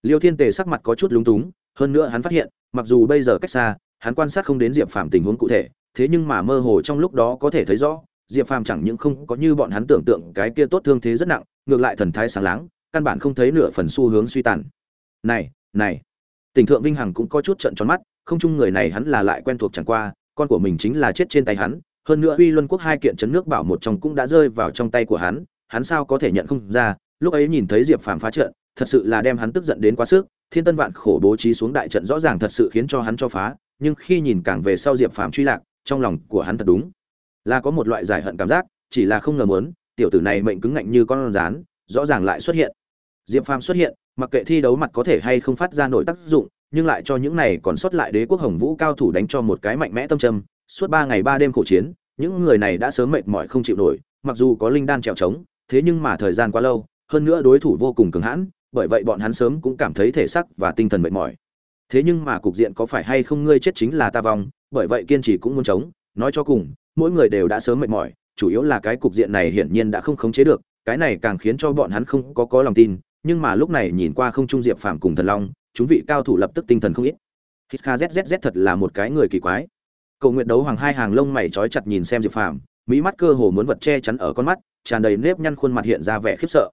Liêu thiên tề sắc mặt có chút lúng túng, hơn nữa hắn phát hiện, mặc dù bây giờ cách xa, hắn quan sát không đến diệp phàm tình huống cụ thể, thế nhưng mà mơ hồ trong lúc đó có thể thấy rõ, diệp phàm chẳng những không có như bọn hắn tưởng tượng cái kia tốt thương thế rất nặng, ngược lại thần thái sáng láng, căn bản không thấy nửa phần xu hướng suy tàn. Này này. Tỉnh thượng vinh hằng cũng có chút trận tròn mắt, không chung người này hắn là lại quen thuộc chẳng qua, con của mình chính là chết trên tay hắn, hơn nữa uy luân quốc hai kiện chấn nước bảo một trong cũng đã rơi vào trong tay của hắn hắn sao có thể nhận không ra lúc ấy nhìn thấy diệp phàm phá trận, thật sự là đem hắn tức giận đến quá sức, thiên tân vạn khổ bố trí xuống đại trận rõ ràng thật sự khiến cho hắn cho phá, nhưng khi nhìn càng về sau diệp phàm truy lạc, trong lòng của hắn thật đúng là có một loại giải hận cảm giác, chỉ là không ngờ muốn, tiểu tử này mệnh cứng ngạnh như con rán, rõ ràng lại xuất hiện. Diệp phàm xuất hiện, mặc kệ thi đấu mặt có thể hay không phát ra nổi tác dụng, nhưng lại cho những này còn sót lại đế quốc hồng vũ cao thủ đánh cho một cái mạnh mẽ tâm trầm. Suốt ba ngày ba đêm khổ chiến, những người này đã sớm mệt mỏi không chịu nổi, mặc dù có linh đan trèo trống, thế nhưng mà thời gian quá lâu hơn nữa đối thủ vô cùng cứng hãn, bởi vậy bọn hắn sớm cũng cảm thấy thể sắc và tinh thần mệt mỏi. Thế nhưng mà cục diện có phải hay không ngươi chết chính là ta vong, bởi vậy kiên trì cũng muốn chống. Nói cho cùng, mỗi người đều đã sớm mệt mỏi, chủ yếu là cái cục diện này hiển nhiên đã không khống chế được, cái này càng khiến cho bọn hắn không có có lòng tin, nhưng mà lúc này nhìn qua không trung diệp phàm cùng thần long, chúng vị cao thủ lập tức tinh thần không ít. Hít kha zzz thật là một cái người kỳ quái. Cầu nguyện đấu hoàng hai hàng lông mày trói chặt nhìn xem diệp phàm, mỹ mắt cơ hồ muốn vật che chắn ở con mắt, tràn đầy nếp nhăn khuôn mặt hiện ra vẻ khiếp sợ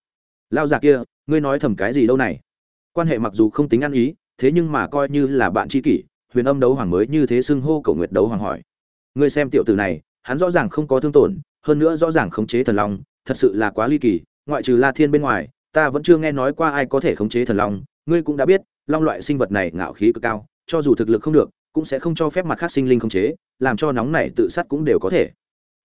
lao già kia, ngươi nói thầm cái gì đâu này? Quan hệ mặc dù không tính ăn ý, thế nhưng mà coi như là bạn tri kỷ, huyền âm đấu hoàng mới như thế xưng hô cầu Nguyệt đấu hoàng hỏi. Ngươi xem tiểu tử này, hắn rõ ràng không có thương tổn, hơn nữa rõ ràng khống chế thần long, thật sự là quá ly kỳ, ngoại trừ la thiên bên ngoài, ta vẫn chưa nghe nói qua ai có thể khống chế thần long, ngươi cũng đã biết, long loại sinh vật này ngạo khí cực cao, cho dù thực lực không được, cũng sẽ không cho phép mặt khác sinh linh khống chế, làm cho nóng này tự sát cũng đều có thể.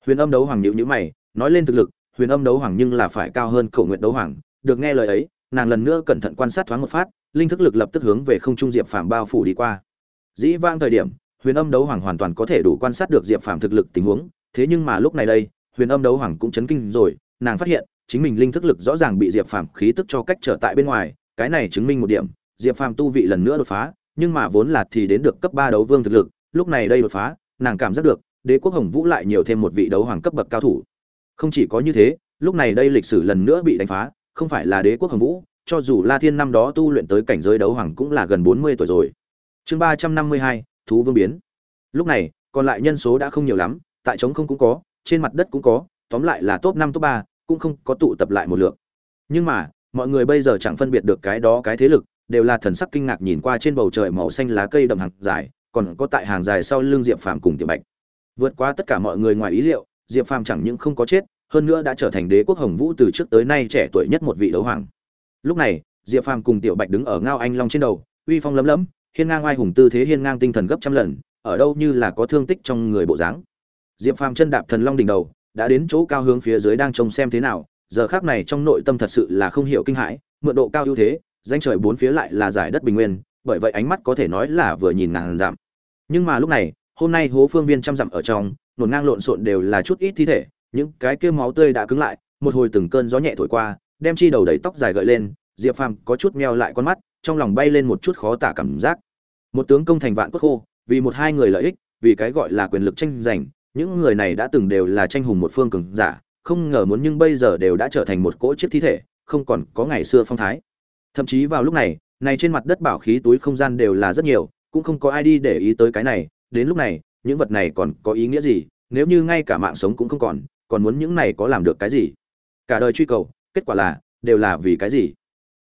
Huyền âm đấu hoàng nhịu nhữ mày, nói lên thực lực, huyền âm đấu hoàng nhưng là phải cao hơn cầu nguyện đấu hoàng được nghe lời ấy, nàng lần nữa cẩn thận quan sát thoáng một phát, linh thức lực lập tức hướng về không trung diệp phàm bao phủ đi qua. Dĩ vang thời điểm, huyền âm đấu hoàng hoàn toàn có thể đủ quan sát được diệp phàm thực lực tình huống, thế nhưng mà lúc này đây, huyền âm đấu hoàng cũng chấn kinh rồi, nàng phát hiện, chính mình linh thức lực rõ ràng bị diệp phàm khí tức cho cách trở tại bên ngoài, cái này chứng minh một điểm, diệp phàm tu vị lần nữa đột phá, nhưng mà vốn là thì đến được cấp ba đấu vương thực lực, lúc này đây đột phá, nàng cảm giác được, đế quốc hồng vũ lại nhiều thêm một vị đấu hoàng cấp bậc cao thủ. Không chỉ có như thế, lúc này đây lịch sử lần nữa bị đánh phá không phải là đế quốc hồng vũ, cho dù la thiên năm đó tu luyện tới cảnh giới đấu hoàng cũng là gần bốn mươi tuổi rồi. Chương ba trăm năm mươi hai, thú vương biến. Lúc này, còn lại nhân số đã không nhiều lắm, tại trống không cũng có, trên mặt đất cũng có, tóm lại là top năm, top ba, cũng không có tụ tập lại một lượng. Nhưng mà, mọi người bây giờ chẳng phân biệt được cái đó cái thế lực, đều là thần sắc kinh ngạc nhìn qua trên bầu trời màu xanh lá cây đậm hàng dài, còn có tại hàng dài sau lưng diệp phàm cùng tiểu bạch. Vượt qua tất cả mọi người ngoài ý liệu, diệp phàm chẳng những không có chết hơn nữa đã trở thành đế quốc hồng vũ từ trước tới nay trẻ tuổi nhất một vị đấu hoàng. Lúc này, diệp phàm cùng tiểu bạch đứng ở ngao anh long trên đầu, uy phong lấm lấm, hiên ngang oai hùng tư thế hiên ngang tinh thần gấp trăm lần, ở đâu như là có thương tích trong người bộ dáng. Diệp phàm chân đạp thần long đỉnh đầu, đã đến chỗ cao hướng phía dưới đang trông xem thế nào, giờ khác này trong nội tâm thật sự là không hiểu kinh hãi, mượn độ cao ưu thế, danh trời bốn phía lại là giải đất bình nguyên, bởi vậy ánh mắt có thể nói là vừa nhìn ngàn dặm. Nhưng mà lúc này, hôm nay hố phương viên trăm dặm ở trong, nổn ngang lộn xộn đều là chút ít thi thể những cái kia máu tươi đã cứng lại, một hồi từng cơn gió nhẹ thổi qua, đem chi đầu đầy tóc dài gợi lên, diệp phàm có chút meo lại con mắt, trong lòng bay lên một chút khó tả cảm giác. Một tướng công thành vạn cốt khô, vì một hai người lợi ích, vì cái gọi là quyền lực tranh giành, những người này đã từng đều là tranh hùng một phương cường giả, không ngờ muốn nhưng bây giờ đều đã trở thành một cỗ chiếc thi thể, không còn có ngày xưa phong thái. Thậm chí vào lúc này này trên mặt đất bảo khí túi không gian đều là rất nhiều, cũng không có ai đi để ý tới cái này, đến lúc này, những vật này còn có ý nghĩa gì, nếu như ngay cả mạng sống cũng không còn còn muốn những này có làm được cái gì? Cả đời truy cầu, kết quả là, đều là vì cái gì?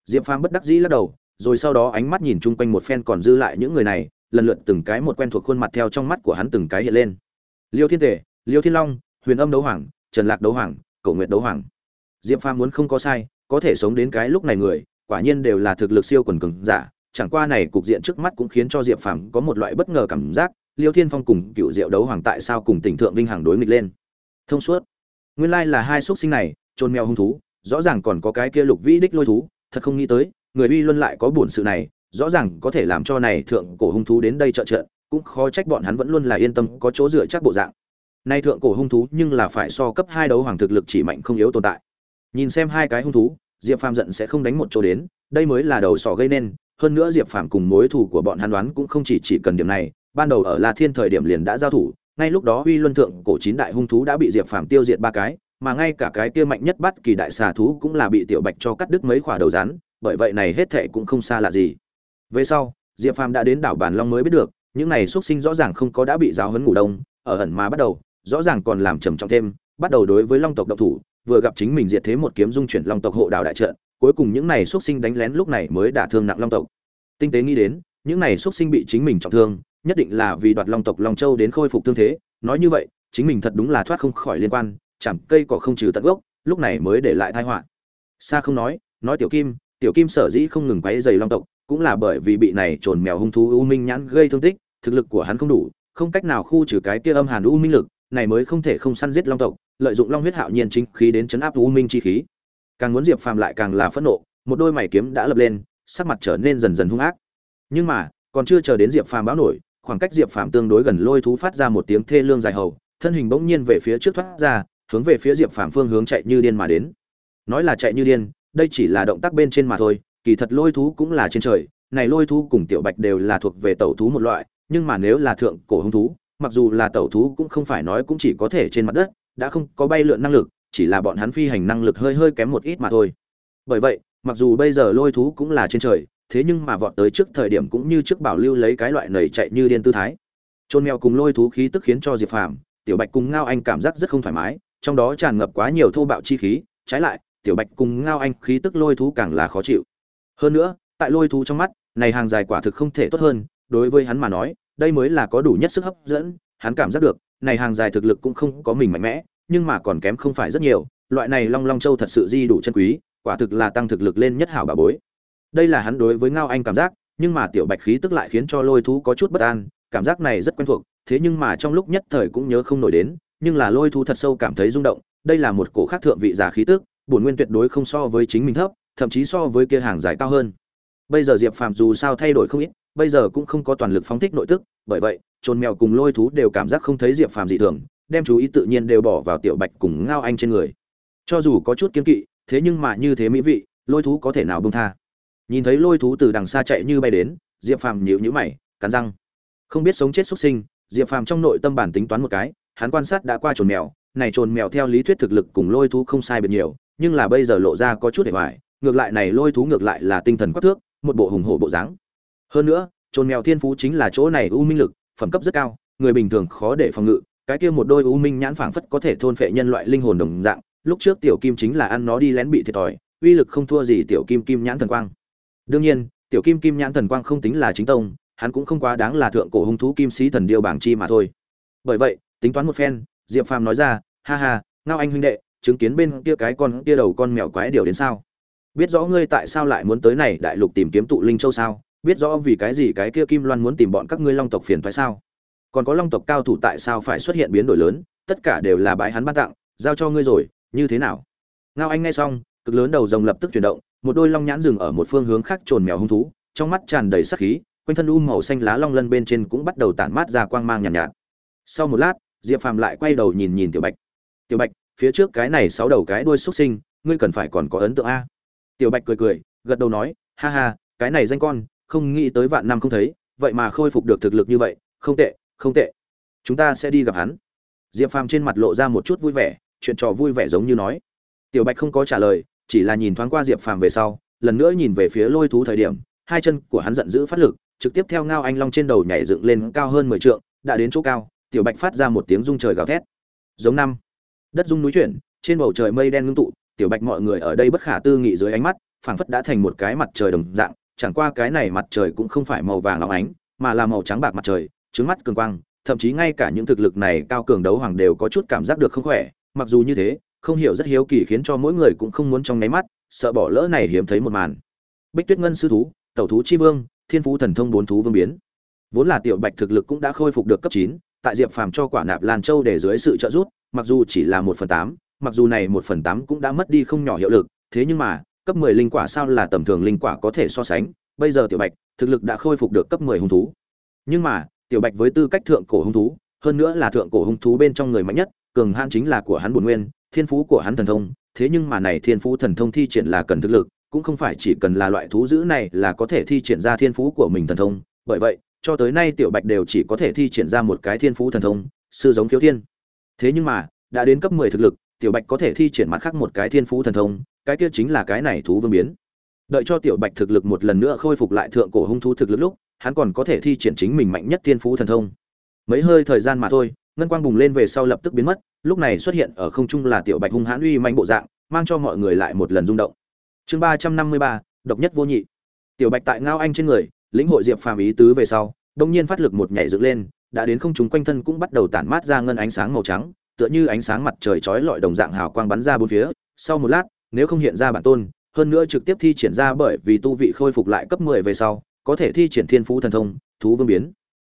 Diệp phàm bất đắc dĩ lắc đầu, rồi sau đó ánh mắt nhìn chung quanh một phen còn dư lại những người này, lần lượt từng cái một quen thuộc khuôn mặt theo trong mắt của hắn từng cái hiện lên. Liêu thiên tể liêu thiên long, huyền âm đấu hoàng, trần lạc đấu hoàng cầu nguyện đấu hoàng. Diệp phàm muốn không có sai, có thể sống đến cái lúc này người, quả nhiên đều là thực lực siêu quần cường giả, chẳng qua này cục diện trước mắt cũng khiến cho diệp phàm có một loại bất ngờ cảm giác, liêu thiên phong cùng cựu diệu đấu hoàng tại sao cùng tỉnh thượng vinh hàng đối nghịch lên. Thông suốt nguyên lai là hai xuất sinh này trôn mèo hung thú, rõ ràng còn có cái kia lục vĩ đích lôi thú, thật không nghĩ tới, người uy luân lại có bổn sự này, rõ ràng có thể làm cho này thượng cổ hung thú đến đây trợ trợ, cũng khó trách bọn hắn vẫn luôn là yên tâm, có chỗ dựa chắc bộ dạng. Nay thượng cổ hung thú nhưng là phải so cấp hai đấu hoàng thực lực chỉ mạnh không yếu tồn tại. Nhìn xem hai cái hung thú, diệp phàm giận sẽ không đánh một chỗ đến, đây mới là đầu sỏ gây nên, hơn nữa diệp phàm cùng mối thù của bọn hắn đoán cũng không chỉ chỉ cần điểm này, ban đầu ở la thiên thời điểm liền đã giao thủ ngay lúc đó uy luân thượng cổ chín đại hung thú đã bị diệp phàm tiêu diệt ba cái, mà ngay cả cái kia mạnh nhất bắt kỳ đại xà thú cũng là bị tiểu bạch cho cắt đứt mấy khỏa đầu rắn, bởi vậy này hết thệ cũng không xa lạ gì. Về sau, diệp phàm đã đến đảo bản long mới biết được, những này xuất sinh rõ ràng không có đã bị giáo huấn ngủ đông, ở ẩn mà bắt đầu, rõ ràng còn làm trầm trọng thêm, bắt đầu đối với long tộc độc thủ, vừa gặp chính mình diệt thế một kiếm dung chuyển long tộc hộ đảo đại trận, cuối cùng những này xuất sinh đánh lén lúc này mới đả thương nặng long tộc. Tinh tế nghĩ đến, những này xuất sinh bị chính mình trọng thương nhất định là vì đoạt long tộc long châu đến khôi phục thương thế, nói như vậy, chính mình thật đúng là thoát không khỏi liên quan chẳng cây cỏ không trừ tận gốc, lúc này mới để lại tai họa. Xa không nói nói tiểu kim tiểu kim sở dĩ không ngừng quấy dày long tộc, cũng là bởi vì bị này trồn mèo hung thú u minh nhãn gây thương tích, thực lực của hắn không đủ, không cách nào khu trừ cái kia âm hàn u minh lực, này mới không thể không săn giết long tộc, lợi dụng long huyết hạo nhiên chính khí đến chấn áp u minh chi khí. Càng muốn diệp phàm lại càng là phẫn nộ, một đôi mày kiếm đã lập lên, sắc mặt trở nên dần dần hung ác. Nhưng mà, còn chưa chờ đến diệp phàm báo nổi khoảng cách diệp phàm tương đối gần lôi thú phát ra một tiếng thê lương dài hầu, thân hình bỗng nhiên về phía trước thoát ra, hướng về phía diệp phàm phương hướng chạy như điên mà đến. Nói là chạy như điên, đây chỉ là động tác bên trên mà thôi, kỳ thật lôi thú cũng là trên trời, này lôi thú cùng tiểu bạch đều là thuộc về tẩu thú một loại, nhưng mà nếu là thượng cổ hung thú, mặc dù là tẩu thú cũng không phải nói cũng chỉ có thể trên mặt đất, đã không có bay lượn năng lực, chỉ là bọn hắn phi hành năng lực hơi hơi kém một ít mà thôi. Bởi vậy, mặc dù bây giờ lôi thú cũng là trên trời thế nhưng mà vọt tới trước thời điểm cũng như trước bảo lưu lấy cái loại nầy chạy như điên tư thái. Trôn mèo cùng lôi thú khí tức khiến cho diệp phàm, tiểu bạch cùng ngao anh cảm giác rất không thoải mái, trong đó tràn ngập quá nhiều thô bạo chi khí, trái lại, tiểu bạch cùng ngao anh khí tức lôi thú càng là khó chịu. Hơn nữa, tại lôi thú trong mắt, này hàng dài quả thực không thể tốt hơn, đối với hắn mà nói, đây mới là có đủ nhất sức hấp dẫn, hắn cảm giác được, này hàng dài thực lực cũng không có mình mạnh mẽ, nhưng mà còn kém không phải rất nhiều, loại này long long châu thật sự di đủ chân quý, quả thực là tăng thực lực lên nhất hảo bà bối đây là hắn đối với ngao anh cảm giác, nhưng mà tiểu bạch khí tức lại khiến cho lôi thú có chút bất an, cảm giác này rất quen thuộc, thế nhưng mà trong lúc nhất thời cũng nhớ không nổi đến, nhưng là lôi thú thật sâu cảm thấy rung động, đây là một cổ khác thượng vị giả khí tức, bổn nguyên tuyệt đối không so với chính mình thấp, thậm chí so với kia hàng dài cao hơn. Bây giờ diệp phàm dù sao thay đổi không ít, bây giờ cũng không có toàn lực phóng thích nội tức, bởi vậy trồn mèo cùng lôi thú đều cảm giác không thấy diệp phàm dị thường, đem chú ý tự nhiên đều bỏ vào tiểu bạch cùng ngao anh trên người. Cho dù có chút kiên kỵ, thế nhưng mà như thế mỹ vị, lôi thú có thể nào bông tha? Nhìn thấy lôi thú từ đằng xa chạy như bay đến, diệp phàm nhịu nhữ mày, cắn răng. Không biết sống chết xuất sinh, diệp phàm trong nội tâm bản tính toán một cái, hắn quan sát đã qua trồn mèo, này trồn mèo theo lý thuyết thực lực cùng lôi thú không sai biệt nhiều, nhưng là bây giờ lộ ra có chút để hoài, ngược lại này lôi thú ngược lại là tinh thần quắc thước, một bộ hùng hổ bộ dáng. Hơn nữa, trồn mèo thiên phú chính là chỗ này u minh lực, phẩm cấp rất cao, người bình thường khó để phòng ngự, cái kia một đôi u minh nhãn phảng phất có thể thôn phệ nhân loại linh hồn đồng dạng, lúc trước tiểu kim chính là ăn nó đi lén bị thiệt thòi, uy lực không thua gì tiểu kim kim nhãn thần quang đương nhiên, tiểu kim kim nhãn thần quang không tính là chính tông, hắn cũng không quá đáng là thượng cổ hung thú kim sĩ thần điêu bảng chi mà thôi. Bởi vậy, tính toán một phen, diệp phàm nói ra, ha ha, ngao anh huynh đệ, chứng kiến bên kia cái con kia đầu con mèo quái điều đến sao? Biết rõ ngươi tại sao lại muốn tới này đại lục tìm kiếm tụ linh châu sao? Biết rõ vì cái gì cái kia kim loan muốn tìm bọn các ngươi long tộc phiền thoái sao? Còn có long tộc cao thủ tại sao phải xuất hiện biến đổi lớn? Tất cả đều là bãi hắn ban tặng, giao cho ngươi rồi, như thế nào? Ngao anh nghe xong, cực lớn đầu rồng lập tức chuyển động một đôi long nhãn rừng ở một phương hướng khác trồn mèo hung thú trong mắt tràn đầy sắc khí quanh thân u màu xanh lá long lân bên trên cũng bắt đầu tản mát ra quang mang nhàn nhạt, nhạt. Sau một lát diệp phàm lại quay đầu nhìn nhìn tiểu bạch. Tiểu bạch phía trước cái này sáu đầu cái đuôi xuất sinh ngươi cần phải còn có ấn tượng a? Tiểu bạch cười cười gật đầu nói ha ha cái này danh con không nghĩ tới vạn năm không thấy vậy mà khôi phục được thực lực như vậy không tệ không tệ. Chúng ta sẽ đi gặp hắn. Diệp phàm trên mặt lộ ra một chút vui vẻ chuyện trò vui vẻ giống như nói. Tiểu bạch không có trả lời chỉ là nhìn thoáng qua diệp phàm về sau, lần nữa nhìn về phía lôi thú thời điểm, hai chân của hắn giận dữ phát lực, trực tiếp theo ngao anh long trên đầu nhảy dựng lên cao hơn mười trượng, đã đến chỗ cao, tiểu bạch phát ra một tiếng rung trời gào thét. Giống năm, đất rung núi chuyển, trên bầu trời mây đen ngưng tụ, tiểu bạch mọi người ở đây bất khả tư nghị dưới ánh mắt, phảng phất đã thành một cái mặt trời đồng dạng, chẳng qua cái này mặt trời cũng không phải màu vàng óng ánh, mà là màu trắng bạc mặt trời, trứng mắt cường quang, thậm chí ngay cả những thực lực này cao cường đấu hoàng đều có chút cảm giác được không khỏe, mặc dù như thế không hiểu rất hiếu kỳ khiến cho mỗi người cũng không muốn trong nháy mắt sợ bỏ lỡ này hiếm thấy một màn. Bích tuyết ngân sư thú tẩu thú chi vương thiên phú thần thông bốn thú vương biến. Vốn là tiểu bạch thực lực cũng đã khôi phục được cấp chín tại diệp phàm cho quả nạp lan châu để dưới sự trợ giúp mặc dù chỉ là một phần tám mặc dù này một phần tám cũng đã mất đi không nhỏ hiệu lực thế nhưng mà cấp mười linh quả sao là tầm thường linh quả có thể so sánh. Bây giờ tiểu bạch thực lực đã khôi phục được cấp 10 hung thú. Nhưng mà, Tiểu Bạch với tư cách thượng cổ hung thú, hơn nữa là thượng cổ hung thú bên trong người mạnh nhất, cường hãn chính là của hắn bổn nguyên, thiên phú của hắn thần thông, thế nhưng mà này thiên phú thần thông thi triển là cần thực lực, cũng không phải chỉ cần là loại thú dữ này là có thể thi triển ra thiên phú của mình thần thông, bởi vậy, cho tới nay Tiểu Bạch đều chỉ có thể thi triển ra một cái thiên phú thần thông, sư giống thiếu thiên. Thế nhưng mà, đã đến cấp 10 thực lực, Tiểu Bạch có thể thi triển mặt khác một cái thiên phú thần thông, cái kia chính là cái này thú vương biến. Đợi cho Tiểu Bạch thực lực một lần nữa khôi phục lại thượng cổ hung thú thực lực lúc, hắn còn có thể thi triển chính mình mạnh nhất thiên phú thần thông. Mấy hơi thời gian mà thôi, ngân quang bùng lên về sau lập tức biến mất, lúc này xuất hiện ở không trung là Tiểu Bạch hung hãn uy manh bộ dạng, mang cho mọi người lại một lần rung động. Chương ba trăm năm mươi ba độc nhất vô nhị. Tiểu Bạch tại ngao anh trên người, lĩnh hội diệp phàm ý tứ về sau, đông nhiên phát lực một nhảy dựng lên, đã đến không trung quanh thân cũng bắt đầu tản mát ra ngân ánh sáng màu trắng, tựa như ánh sáng mặt trời chói lọi đồng dạng hào quang bắn ra bốn phía, sau một lát, nếu không hiện ra bản tôn, hơn nữa trực tiếp thi triển ra bởi vì tu vị khôi phục lại cấp 10 về sau, có thể thi triển thiên phú thần thông, thú vương biến.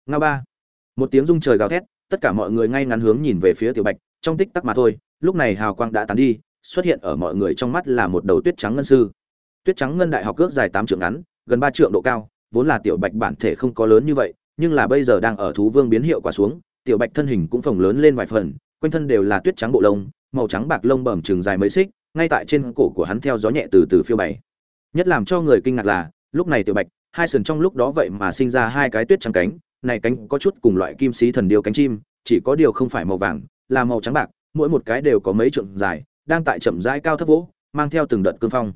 Ngao ba. Một tiếng rung trời gào thét, tất cả mọi người ngay ngắn hướng nhìn về phía Tiểu Bạch, trong tích tắc mà thôi, lúc này hào quang đã tán đi, xuất hiện ở mọi người trong mắt là một đầu tuyết trắng ngân sư. Tuyết trắng ngân đại học cước dài tám trượng ngắn, gần ba trượng độ cao, vốn là Tiểu Bạch bản thể không có lớn như vậy, nhưng là bây giờ đang ở thú vương biến hiệu quả xuống, Tiểu Bạch thân hình cũng phồng lớn lên vài phần, quanh thân đều là tuyết trắng bộ lông, màu trắng bạc lông bẩm trường dài mấy xích, ngay tại trên cổ của hắn theo gió nhẹ từ từ phiêu bày. Nhất làm cho người kinh ngạc là, lúc này Tiểu Bạch, hai sườn trong lúc đó vậy mà sinh ra hai cái tuyết trắng cánh, này cánh có chút cùng loại kim sĩ thần điêu cánh chim, chỉ có điều không phải màu vàng, là màu trắng bạc, mỗi một cái đều có mấy trượng dài, đang tại chậm rãi cao thấp vỗ, mang theo từng đợt cương phong.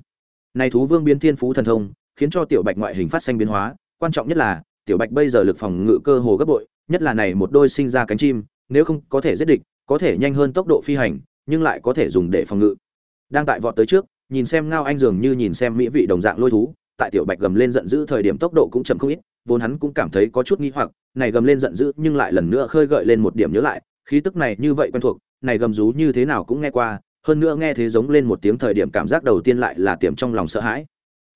Này thú vương biến thiên phú thần thông, khiến cho Tiểu Bạch ngoại hình phát sinh biến hóa, quan trọng nhất là, Tiểu Bạch bây giờ lực phòng ngự cơ hồ gấp bội, nhất là này một đôi sinh ra cánh chim, nếu không có thể giết địch, có thể nhanh hơn tốc độ phi hành, nhưng lại có thể dùng để phòng ngự. Đang tại vọt tới trước, nhìn xem Ngao Anh dường như nhìn xem mỹ vị đồng dạng lôi thú, tại tiểu Bạch gầm lên giận dữ thời điểm tốc độ cũng chậm không ít, vốn hắn cũng cảm thấy có chút nghi hoặc, này gầm lên giận dữ nhưng lại lần nữa khơi gợi lên một điểm nhớ lại, khí tức này như vậy quen thuộc, này gầm rú như thế nào cũng nghe qua, hơn nữa nghe thế giống lên một tiếng thời điểm cảm giác đầu tiên lại là tiềm trong lòng sợ hãi.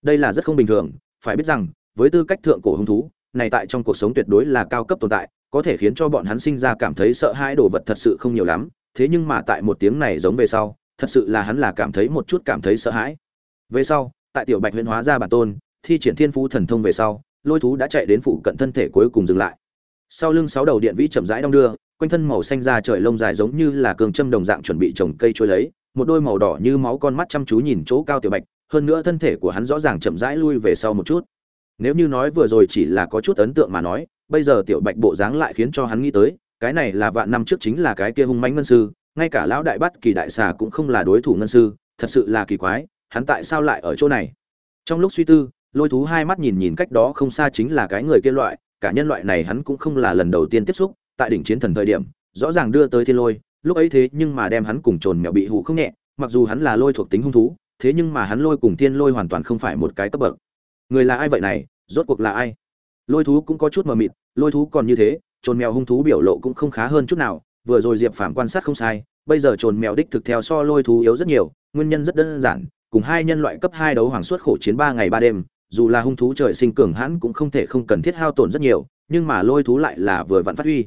Đây là rất không bình thường, phải biết rằng, với tư cách thượng cổ hung thú, này tại trong cuộc sống tuyệt đối là cao cấp tồn tại, có thể khiến cho bọn hắn sinh ra cảm thấy sợ hãi đồ vật thật sự không nhiều lắm, thế nhưng mà tại một tiếng này giống về sau, thật sự là hắn là cảm thấy một chút cảm thấy sợ hãi. Về sau, tại tiểu Bạch huyễn hóa ra bản tôn, thi triển thiên phú thần thông về sau, lôi thú đã chạy đến phụ cận thân thể cuối cùng dừng lại. Sau lưng sáu đầu điện vĩ chậm rãi đong đưa, quanh thân màu xanh da trời lông dài giống như là cường châm đồng dạng chuẩn bị trồng cây trôi lấy, một đôi màu đỏ như máu con mắt chăm chú nhìn chỗ cao tiểu Bạch, hơn nữa thân thể của hắn rõ ràng chậm rãi lui về sau một chút. Nếu như nói vừa rồi chỉ là có chút ấn tượng mà nói, bây giờ tiểu Bạch bộ dáng lại khiến cho hắn nghĩ tới, cái này là vạn năm trước chính là cái kia hung mãnh ngân sư, ngay cả lão đại bắt kỳ đại xà cũng không là đối thủ ngân sư thật sự là kỳ quái hắn tại sao lại ở chỗ này trong lúc suy tư lôi thú hai mắt nhìn nhìn cách đó không xa chính là cái người kia loại, cả nhân loại này hắn cũng không là lần đầu tiên tiếp xúc, tại đỉnh chiến thần thời điểm, rõ ràng đưa tới thiên lôi, lúc ấy thế nhưng mà đem hắn cùng trồn mèo bị hụ không nhẹ, mặc dù hắn là lôi thuộc tính hung thú, thế nhưng mà hắn lôi cùng thiên lôi hoàn toàn không phải một cái cấp bậc. Người là ai vậy này, rốt cuộc là ai? Lôi thú cũng có chút mờ mịt, lôi thú còn như thế, trồn mèo hung thú biểu lộ cũng không khá hơn chút nào, vừa rồi diệp phàm quan sát không sai, bây giờ trồn mèo đích thực theo so lôi thú yếu rất nhiều, nguyên nhân rất đơn giản, cùng hai nhân loại cấp hai đấu hoàng suốt khổ chiến ba ngày ba đêm dù là hung thú trời sinh cường hãn cũng không thể không cần thiết hao tổn rất nhiều nhưng mà lôi thú lại là vừa vặn phát huy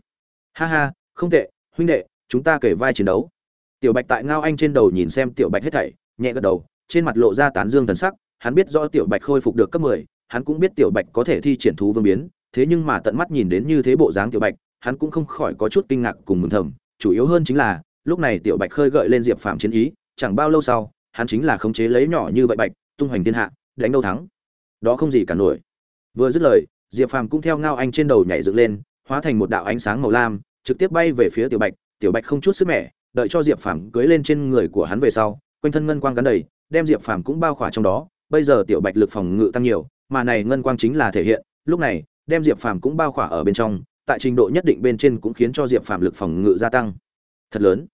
ha ha không tệ huynh đệ chúng ta kể vai chiến đấu tiểu bạch tại ngao anh trên đầu nhìn xem tiểu bạch hết thảy nhẹ gật đầu trên mặt lộ ra tán dương thần sắc hắn biết rõ tiểu bạch khôi phục được cấp mười hắn cũng biết tiểu bạch có thể thi triển thú vương biến thế nhưng mà tận mắt nhìn đến như thế bộ dáng tiểu bạch hắn cũng không khỏi có chút kinh ngạc cùng mừng thầm, chủ yếu hơn chính là, lúc này Tiểu Bạch khơi gợi lên Diệp Phàm chiến ý, chẳng bao lâu sau, hắn chính là khống chế lấy nhỏ như vậy Bạch, tung hoành thiên hạ, đánh đâu thắng. Đó không gì cả nổi. Vừa dứt lời, Diệp Phàm cũng theo ngao anh trên đầu nhảy dựng lên, hóa thành một đạo ánh sáng màu lam, trực tiếp bay về phía Tiểu Bạch, Tiểu Bạch không chút sức mẻ, đợi cho Diệp Phàm cưỡi lên trên người của hắn về sau, quanh thân ngân quang gắn đầy, đem Diệp Phàm cũng bao khỏa trong đó, bây giờ Tiểu Bạch lực phòng ngự tăng nhiều, mà này ngân quang chính là thể hiện, lúc này, đem Diệp Phàm cũng bao khỏa ở bên trong, tại trình độ nhất định bên trên cũng khiến cho diệp phàm lực phòng ngự gia tăng. Thật lớn.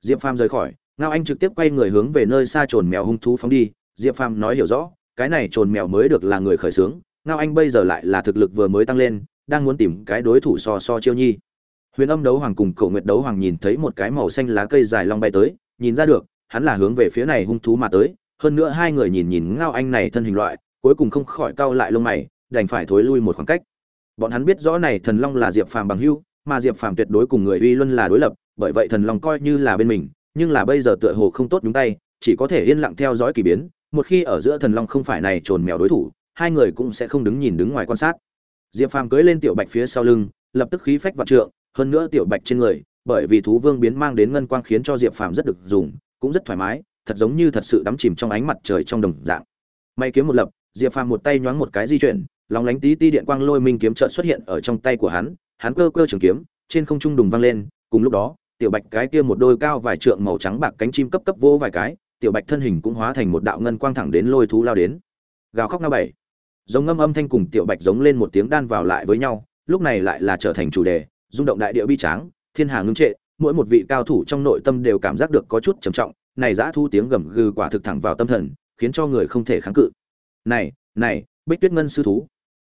Diệp phàm rời khỏi ngao anh trực tiếp quay người hướng về nơi xa trồn mèo hung thú phóng đi. Diệp phàm nói hiểu rõ cái này trồn mèo mới được là người khởi xướng ngao anh bây giờ lại là thực lực vừa mới tăng lên đang muốn tìm cái đối thủ so so chiêu nhi. Huyền âm đấu hoàng cùng cổ nguyệt đấu hoàng nhìn thấy một cái màu xanh lá cây dài long bay tới nhìn ra được hắn là hướng về phía này hung thú mà tới hơn nữa hai người nhìn nhìn ngao anh này thân hình loại cuối cùng không khỏi cau lại lông mày đành phải thối lui một khoảng cách. Bọn hắn biết rõ này thần long là Diệp Phàm bằng hưu, mà Diệp Phàm tuyệt đối cùng người uy luân là đối lập, bởi vậy thần long coi như là bên mình, nhưng là bây giờ tựa hồ không tốt nhúng tay, chỉ có thể yên lặng theo dõi kỳ biến, một khi ở giữa thần long không phải này trồn mèo đối thủ, hai người cũng sẽ không đứng nhìn đứng ngoài quan sát. Diệp phàm cưỡi lên tiểu bạch phía sau lưng lập tức khí phách vạn trượng hơn nữa tiểu bạch trên người bởi vì thú vương biến mang đến ngân quang khiến cho diệp phàm rất được dùng cũng rất thoải mái thật giống như thật sự đắm chìm trong ánh mặt trời trong đồng dạng. May kiếm một lập diệp phàm một tay nhoáng một cái di chuyển lóng lánh tí ti điện quang lôi minh kiếm trợn xuất hiện ở trong tay của hắn hắn cơ cơ trường kiếm trên không trung đùng vang lên cùng lúc đó tiểu bạch cái kia một đôi cao vài trượng màu trắng bạc cánh chim cấp cấp vỗ vài cái tiểu bạch thân hình cũng hóa thành một đạo ngân quang thẳng đến lôi thú lao đến. Gào khóc nga bảy. Giống ngâm âm thanh cùng tiểu bạch giống lên một tiếng đan vào lại với nhau, lúc này lại là trở thành chủ đề, rung động đại địa bi tráng, thiên hà ngưng trệ, mỗi một vị cao thủ trong nội tâm đều cảm giác được có chút trầm trọng, này dã thu tiếng gầm gừ quả thực thẳng vào tâm thần, khiến cho người không thể kháng cự. Này này, bích tuyết ngân sư thú.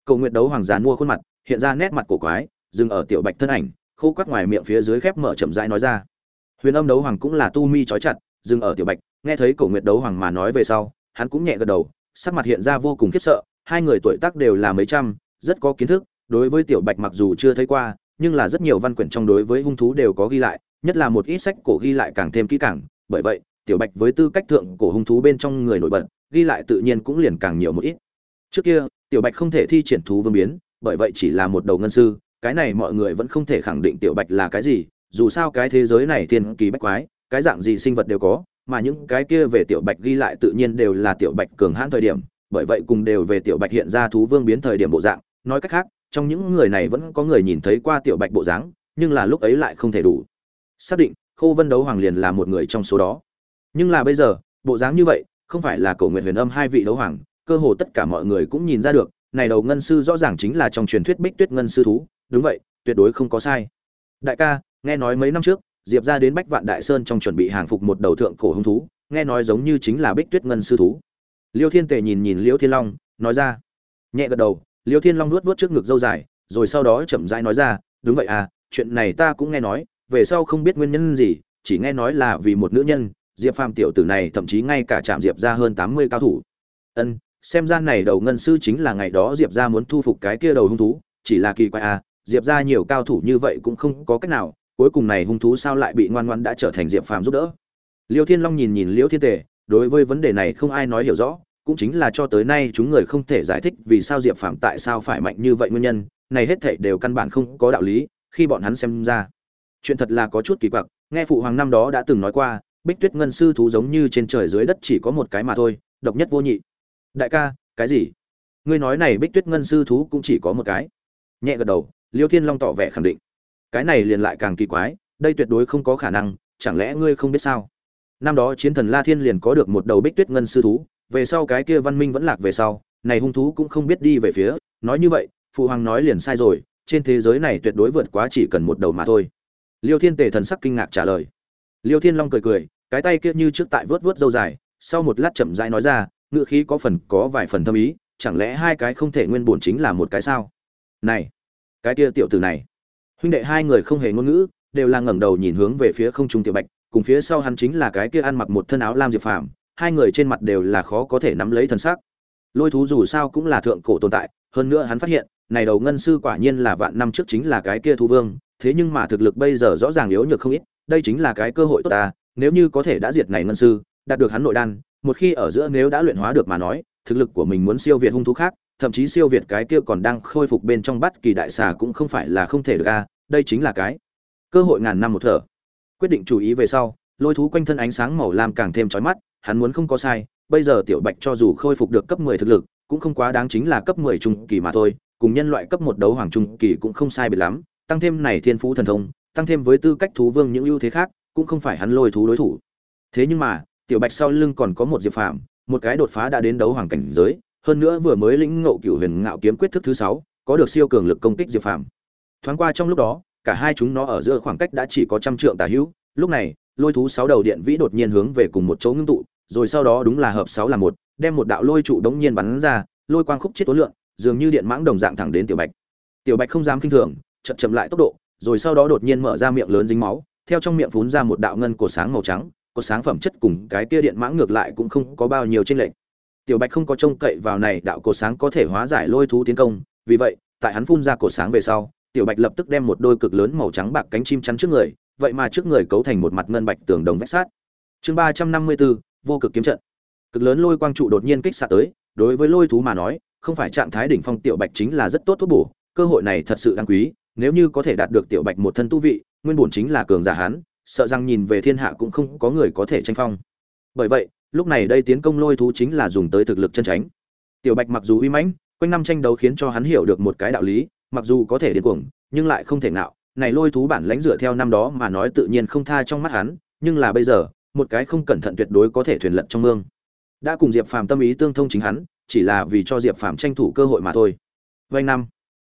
Cầu nguyện đấu hoàng giàn mua khuôn mặt, hiện ra nét mặt cổ quái, dừng ở tiểu bạch thân ảnh, khô quắt ngoài miệng phía dưới khép mở chậm rãi nói ra. Huyền âm đấu hoàng cũng là tu mi trói chặt, dừng ở tiểu bạch nghe thấy cổ Nguyệt đấu hoàng mà nói về sau, hắn cũng nhẹ gật đầu, sắc mặt hiện ra vô cùng khiếp sợ, hai người tuổi tác đều là mấy trăm, rất có kiến thức, đối với tiểu bạch mặc dù chưa thấy qua, nhưng là rất nhiều văn quyển trong đối với hung thú đều có ghi lại, nhất là một ít sách cổ ghi lại càng thêm kỹ càng, bởi vậy, tiểu bạch với tư cách thượng cổ hung thú bên trong người nổi bật, ghi lại tự nhiên cũng liền càng nhiều một ít. Trước kia, tiểu bạch không thể thi triển thú vương biến, bởi vậy chỉ là một đầu ngân sư, cái này mọi người vẫn không thể khẳng định tiểu bạch là cái gì, dù sao cái thế giới này thiên kỳ bách quái, cái dạng gì sinh vật đều có mà những cái kia về tiểu bạch ghi lại tự nhiên đều là tiểu bạch cường hãn thời điểm, bởi vậy cùng đều về tiểu bạch hiện ra thú vương biến thời điểm bộ dạng. Nói cách khác, trong những người này vẫn có người nhìn thấy qua tiểu bạch bộ dáng, nhưng là lúc ấy lại không thể đủ. Xác định, khô vân đấu hoàng liền là một người trong số đó. Nhưng là bây giờ, bộ dáng như vậy, không phải là cầu nguyện huyền âm hai vị đấu hoàng, cơ hồ tất cả mọi người cũng nhìn ra được, này đầu ngân sư rõ ràng chính là trong truyền thuyết bích tuyết ngân sư thú. Đúng vậy, tuyệt đối không có sai. Đại ca, nghe nói mấy năm trước diệp ra đến bách vạn đại sơn trong chuẩn bị hàng phục một đầu thượng cổ hung thú, nghe nói giống như chính là bích tuyết ngân sư thú. Liêu thiên tề nhìn nhìn liêu thiên long, nói ra. Nhẹ gật đầu, liêu thiên long nuốt nuốt trước ngực dâu dài, rồi sau đó chậm rãi nói ra, đúng vậy à chuyện này ta cũng nghe nói, về sau không biết nguyên nhân gì, chỉ nghe nói là vì một nữ nhân, diệp phàm tiểu tử này thậm chí ngay cả chạm diệp ra hơn tám mươi cao thủ. Ân, xem ra này đầu ngân sư chính là ngày đó diệp ra muốn thu phục cái kia đầu hung thú, chỉ là kỳ quái à diệp ra nhiều cao thủ như vậy cũng không có cách nào cuối cùng này hung thú sao lại bị ngoan ngoan đã trở thành diệp phàm giúp đỡ? Liêu thiên long nhìn nhìn liễu thiên tề, đối với vấn đề này không ai nói hiểu rõ, cũng chính là cho tới nay chúng người không thể giải thích vì sao diệp phàm tại sao phải mạnh như vậy nguyên nhân, này hết thảy đều căn bản không có đạo lý, khi bọn hắn xem ra, chuyện thật là có chút kỳ quặc. Nghe phụ hoàng năm đó đã từng nói qua, bích tuyết ngân sư thú giống như trên trời dưới đất chỉ có một cái mà thôi, độc nhất vô nhị. Đại ca, cái gì? Ngươi nói này bích tuyết ngân sư thú cũng chỉ có một cái. Nhẹ gật đầu, liêu thiên long tỏ vẻ khẳng định cái này liền lại càng kỳ quái, đây tuyệt đối không có khả năng, chẳng lẽ ngươi không biết sao? Năm đó chiến thần la thiên liền có được một đầu bích tuyết ngân sư thú, về sau cái kia văn minh vẫn lạc về sau, này hung thú cũng không biết đi về phía, nói như vậy, phụ hoàng nói liền sai rồi, trên thế giới này tuyệt đối vượt quá chỉ cần một đầu mà thôi. Liêu thiên tề thần sắc kinh ngạc trả lời. Liêu thiên long cười cười, cái tay kia như trước tại vớt vớt dâu dài, sau một lát chậm rãi nói ra ngựa khí có phần có vài phần thâm ý, chẳng lẽ hai cái không thể nguyên bổn chính là một cái sao? Này, cái kia tiểu tử này huynh đệ hai người không hề ngôn ngữ, đều là ngẩng đầu nhìn hướng về phía không trung tiểu bạch, cùng phía sau hắn chính là cái kia ăn mặc một thân áo lam diệp phàm, hai người trên mặt đều là khó có thể nắm lấy thần sắc. Lôi thú dù sao cũng là thượng cổ tồn tại, hơn nữa hắn phát hiện, này đầu ngân sư quả nhiên là vạn năm trước chính là cái kia thu vương, thế nhưng mà thực lực bây giờ rõ ràng yếu nhược không ít, đây chính là cái cơ hội tốt ta, nếu như có thể đã diệt này ngân sư, đạt được hắn nội đan, một khi ở giữa nếu đã luyện hóa được mà nói, thực lực của mình muốn siêu việt hung thú khác thậm chí siêu việt cái kia còn đang khôi phục bên trong bắt kỳ đại xà cũng không phải là không thể được a, đây chính là cái cơ hội ngàn năm một thở. Quyết định chú ý về sau, lôi thú quanh thân ánh sáng màu lam càng thêm chói mắt, hắn muốn không có sai, bây giờ tiểu bạch cho dù khôi phục được cấp 10 thực lực, cũng không quá đáng chính là cấp 10 trung kỳ mà thôi, cùng nhân loại cấp một đấu hoàng trung kỳ cũng không sai biệt lắm, tăng thêm này thiên phú thần thông, tăng thêm với tư cách thú vương những ưu thế khác, cũng không phải hắn lôi thú đối thủ. Thế nhưng mà, tiểu bạch sau lưng còn có một diệp phàm, một cái đột phá đã đến đấu hoàng cảnh giới hơn nữa vừa mới lĩnh ngộ cửu huyền ngạo kiếm quyết thức thứ sáu, có được siêu cường lực công kích diệp phàm. Thoáng qua trong lúc đó, cả hai chúng nó ở giữa khoảng cách đã chỉ có trăm trượng tà hữu. Lúc này, lôi thú sáu đầu điện vĩ đột nhiên hướng về cùng một chỗ ngưng tụ, rồi sau đó đúng là hợp sáu là một, đem một đạo lôi trụ đống nhiên bắn ra, lôi quang khúc chết tối lượng dường như điện mãng đồng dạng thẳng đến tiểu bạch. Tiểu bạch không dám kinh thường, chậm chậm lại tốc độ, rồi sau đó đột nhiên mở ra miệng lớn dính máu, theo trong miệng phún ra một đạo ngân cột sáng màu trắng, cột sáng phẩm chất cùng cái kia điện mãng ngược lại cũng không có bao nhiêu tranh lệch tiểu bạch không có trông cậy vào này đạo cổ sáng có thể hóa giải lôi thú tiến công, vì vậy, tại hắn phun ra cổ sáng về sau, tiểu bạch lập tức đem một đôi cực lớn màu trắng bạc cánh chim chắn trước người, vậy mà trước người cấu thành một mặt ngân bạch tường đồng vách sát chương ba trăm năm mươi bốn, vô cực kiếm trận. Cực lớn lôi quang trụ đột nhiên kích xạ tới, đối với lôi thú mà nói, không phải trạng thái đỉnh phong tiểu bạch chính là rất tốt thuốc bổ, cơ hội này thật sự đáng quý, nếu như có thể đạt được tiểu bạch một thân tu vị, nguyên bổn chính là cường giả hán sợ rằng nhìn về thiên hạ cũng không có người có thể tranh phong. Bởi vậy lúc này đây tiến công lôi thú chính là dùng tới thực lực chân tránh. Tiểu bạch mặc dù uy mãnh, quanh năm tranh đấu khiến cho hắn hiểu được một cái đạo lý, mặc dù có thể điên cuồng, nhưng lại không thể nào này lôi thú bản lãnh dựa theo năm đó mà nói tự nhiên không tha trong mắt hắn, nhưng là bây giờ, một cái không cẩn thận tuyệt đối có thể thuyền lật trong mương. Đã cùng diệp phàm tâm ý tương thông chính hắn, chỉ là vì cho diệp phàm tranh thủ cơ hội mà thôi. Vanh năm,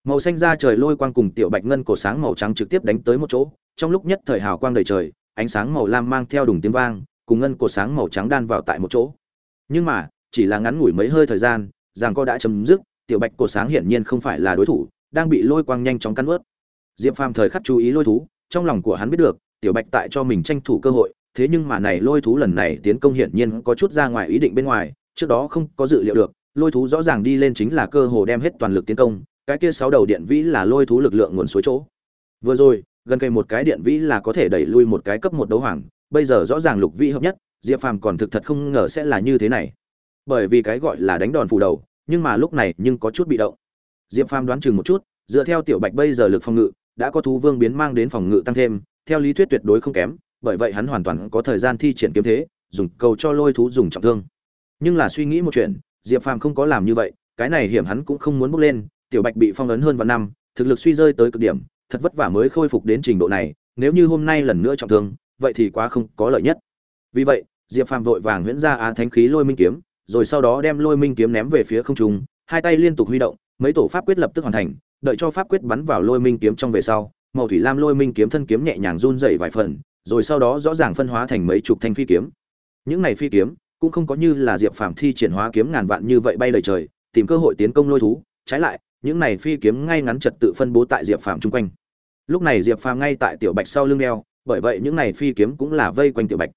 màu xanh ra trời lôi quang cùng tiểu bạch ngân cổ sáng màu trắng trực tiếp đánh tới một chỗ, trong lúc nhất thời hào quang đầy trời, ánh sáng màu lam mang theo đùng tiếng vang cùng ngân cổ sáng màu trắng đan vào tại một chỗ. Nhưng mà, chỉ là ngắn ngủi mấy hơi thời gian rằng co đã chấm dứt, tiểu bạch cổ sáng hiển nhiên không phải là đối thủ, đang bị lôi quang nhanh chóng cắn ướt. Diệp phàm thời khắc chú ý lôi thú, trong lòng của hắn biết được, tiểu bạch tại cho mình tranh thủ cơ hội, thế nhưng mà này lôi thú lần này tiến công hiển nhiên có chút ra ngoài ý định bên ngoài, trước đó không có dự liệu được, lôi thú rõ ràng đi lên chính là cơ hồ đem hết toàn lực tiến công, cái kia sáu đầu điện vĩ là lôi thú lực lượng nguồn suối chỗ. Vừa rồi, gần cây một cái điện vĩ là có thể đẩy lui một cái cấp một đấu hoàng bây giờ rõ ràng lục vĩ hợp nhất, diệp phàm còn thực thật không ngờ sẽ là như thế này. Bởi vì cái gọi là đánh đòn phủ đầu, nhưng mà lúc này nhưng có chút bị động. Diệp phàm đoán chừng một chút, dựa theo tiểu bạch bây giờ lực phòng ngự, đã có thú vương biến mang đến phòng ngự tăng thêm, theo lý thuyết tuyệt đối không kém, bởi vậy hắn hoàn toàn có thời gian thi triển kiếm thế, dùng cầu cho lôi thú dùng trọng thương. Nhưng là suy nghĩ một chuyện, diệp phàm không có làm như vậy, cái này hiểm hắn cũng không muốn bước lên, tiểu bạch bị phong ấn hơn vài năm, thực lực suy rơi tới cực điểm, thật vất vả mới khôi phục đến trình độ này, nếu như hôm nay lần nữa trọng thương vậy thì quá không có lợi nhất. Vì vậy, diệp phàm vội vàng huyễn ra á thánh khí lôi minh kiếm, rồi sau đó đem lôi minh kiếm ném về phía không trung, hai tay liên tục huy động, mấy tổ pháp quyết lập tức hoàn thành, đợi cho pháp quyết bắn vào lôi minh kiếm trong về sau màu thủy lam lôi minh kiếm thân kiếm nhẹ nhàng run dậy vài phần, rồi sau đó rõ ràng phân hóa thành mấy chục thanh phi kiếm. Những này phi kiếm cũng không có như là diệp phàm thi triển hóa kiếm ngàn vạn như vậy bay lời trời, tìm cơ hội tiến công lôi thú. Trái lại, những này phi kiếm ngay ngắn trật tự phân bố tại diệp phàm chung quanh. Lúc này diệp phàm ngay tại tiểu bạch sau lưng đeo bởi vậy những này phi kiếm cũng là vây quanh tiểu bạch.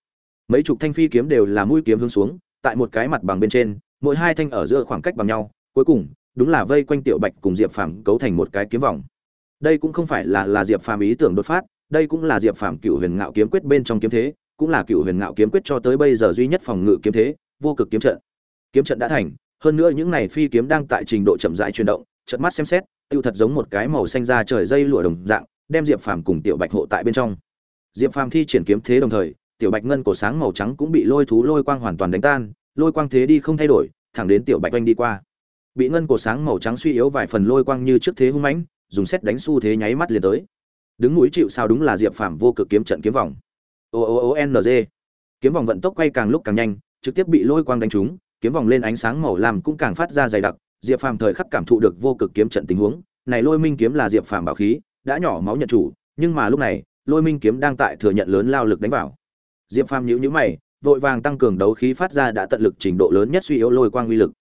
Mấy chục thanh phi kiếm đều là mũi kiếm hướng xuống, tại một cái mặt bằng bên trên, mỗi hai thanh ở giữa khoảng cách bằng nhau, cuối cùng, đúng là vây quanh tiểu bạch cùng diệp phàm cấu thành một cái kiếm vòng. Đây cũng không phải là là diệp phàm ý tưởng đột phát, đây cũng là diệp phàm cựu huyền ngạo kiếm quyết bên trong kiếm thế, cũng là cựu huyền ngạo kiếm quyết cho tới bây giờ duy nhất phòng ngự kiếm thế, vô cực kiếm trận. Kiếm trận đã thành, hơn nữa những này phi kiếm đang tại trình độ chậm rãi chuyển động trận mắt xem xét, tiêu thật giống một cái màu xanh ra trời dây lụa đồng dạng, đem diệp phàm cùng tiểu bạch hộ tại bên trong diệp phàm thi triển kiếm thế đồng thời, tiểu bạch ngân cổ sáng màu trắng cũng bị lôi thú lôi quang hoàn toàn đánh tan, lôi quang thế đi không thay đổi, thẳng đến tiểu bạch oanh đi qua. Bị ngân cổ sáng màu trắng suy yếu vài phần lôi quang như trước thế hung mãnh, dùng xét đánh xu thế nháy mắt liền tới. Đứng núi chịu sao đúng là diệp phàm vô cực kiếm trận kiếm vòng. O o o n g. Kiếm vòng vận tốc quay càng lúc càng nhanh, trực tiếp bị lôi quang đánh trúng, kiếm vòng lên ánh sáng màu lam cũng càng phát ra dày đặc, diệp phàm thời khắc cảm thụ được vô cực kiếm trận tình huống, này lôi minh kiếm là diệp phàm bảo khí, đã nhỏ máu nhận chủ, nhưng mà lúc này lôi minh kiếm đang tại thừa nhận lớn lao lực đánh vào. Diệp phàm nhíu nhíu mày, vội vàng tăng cường đấu khí phát ra đã tận lực trình độ lớn nhất suy yếu lôi quang uy lực.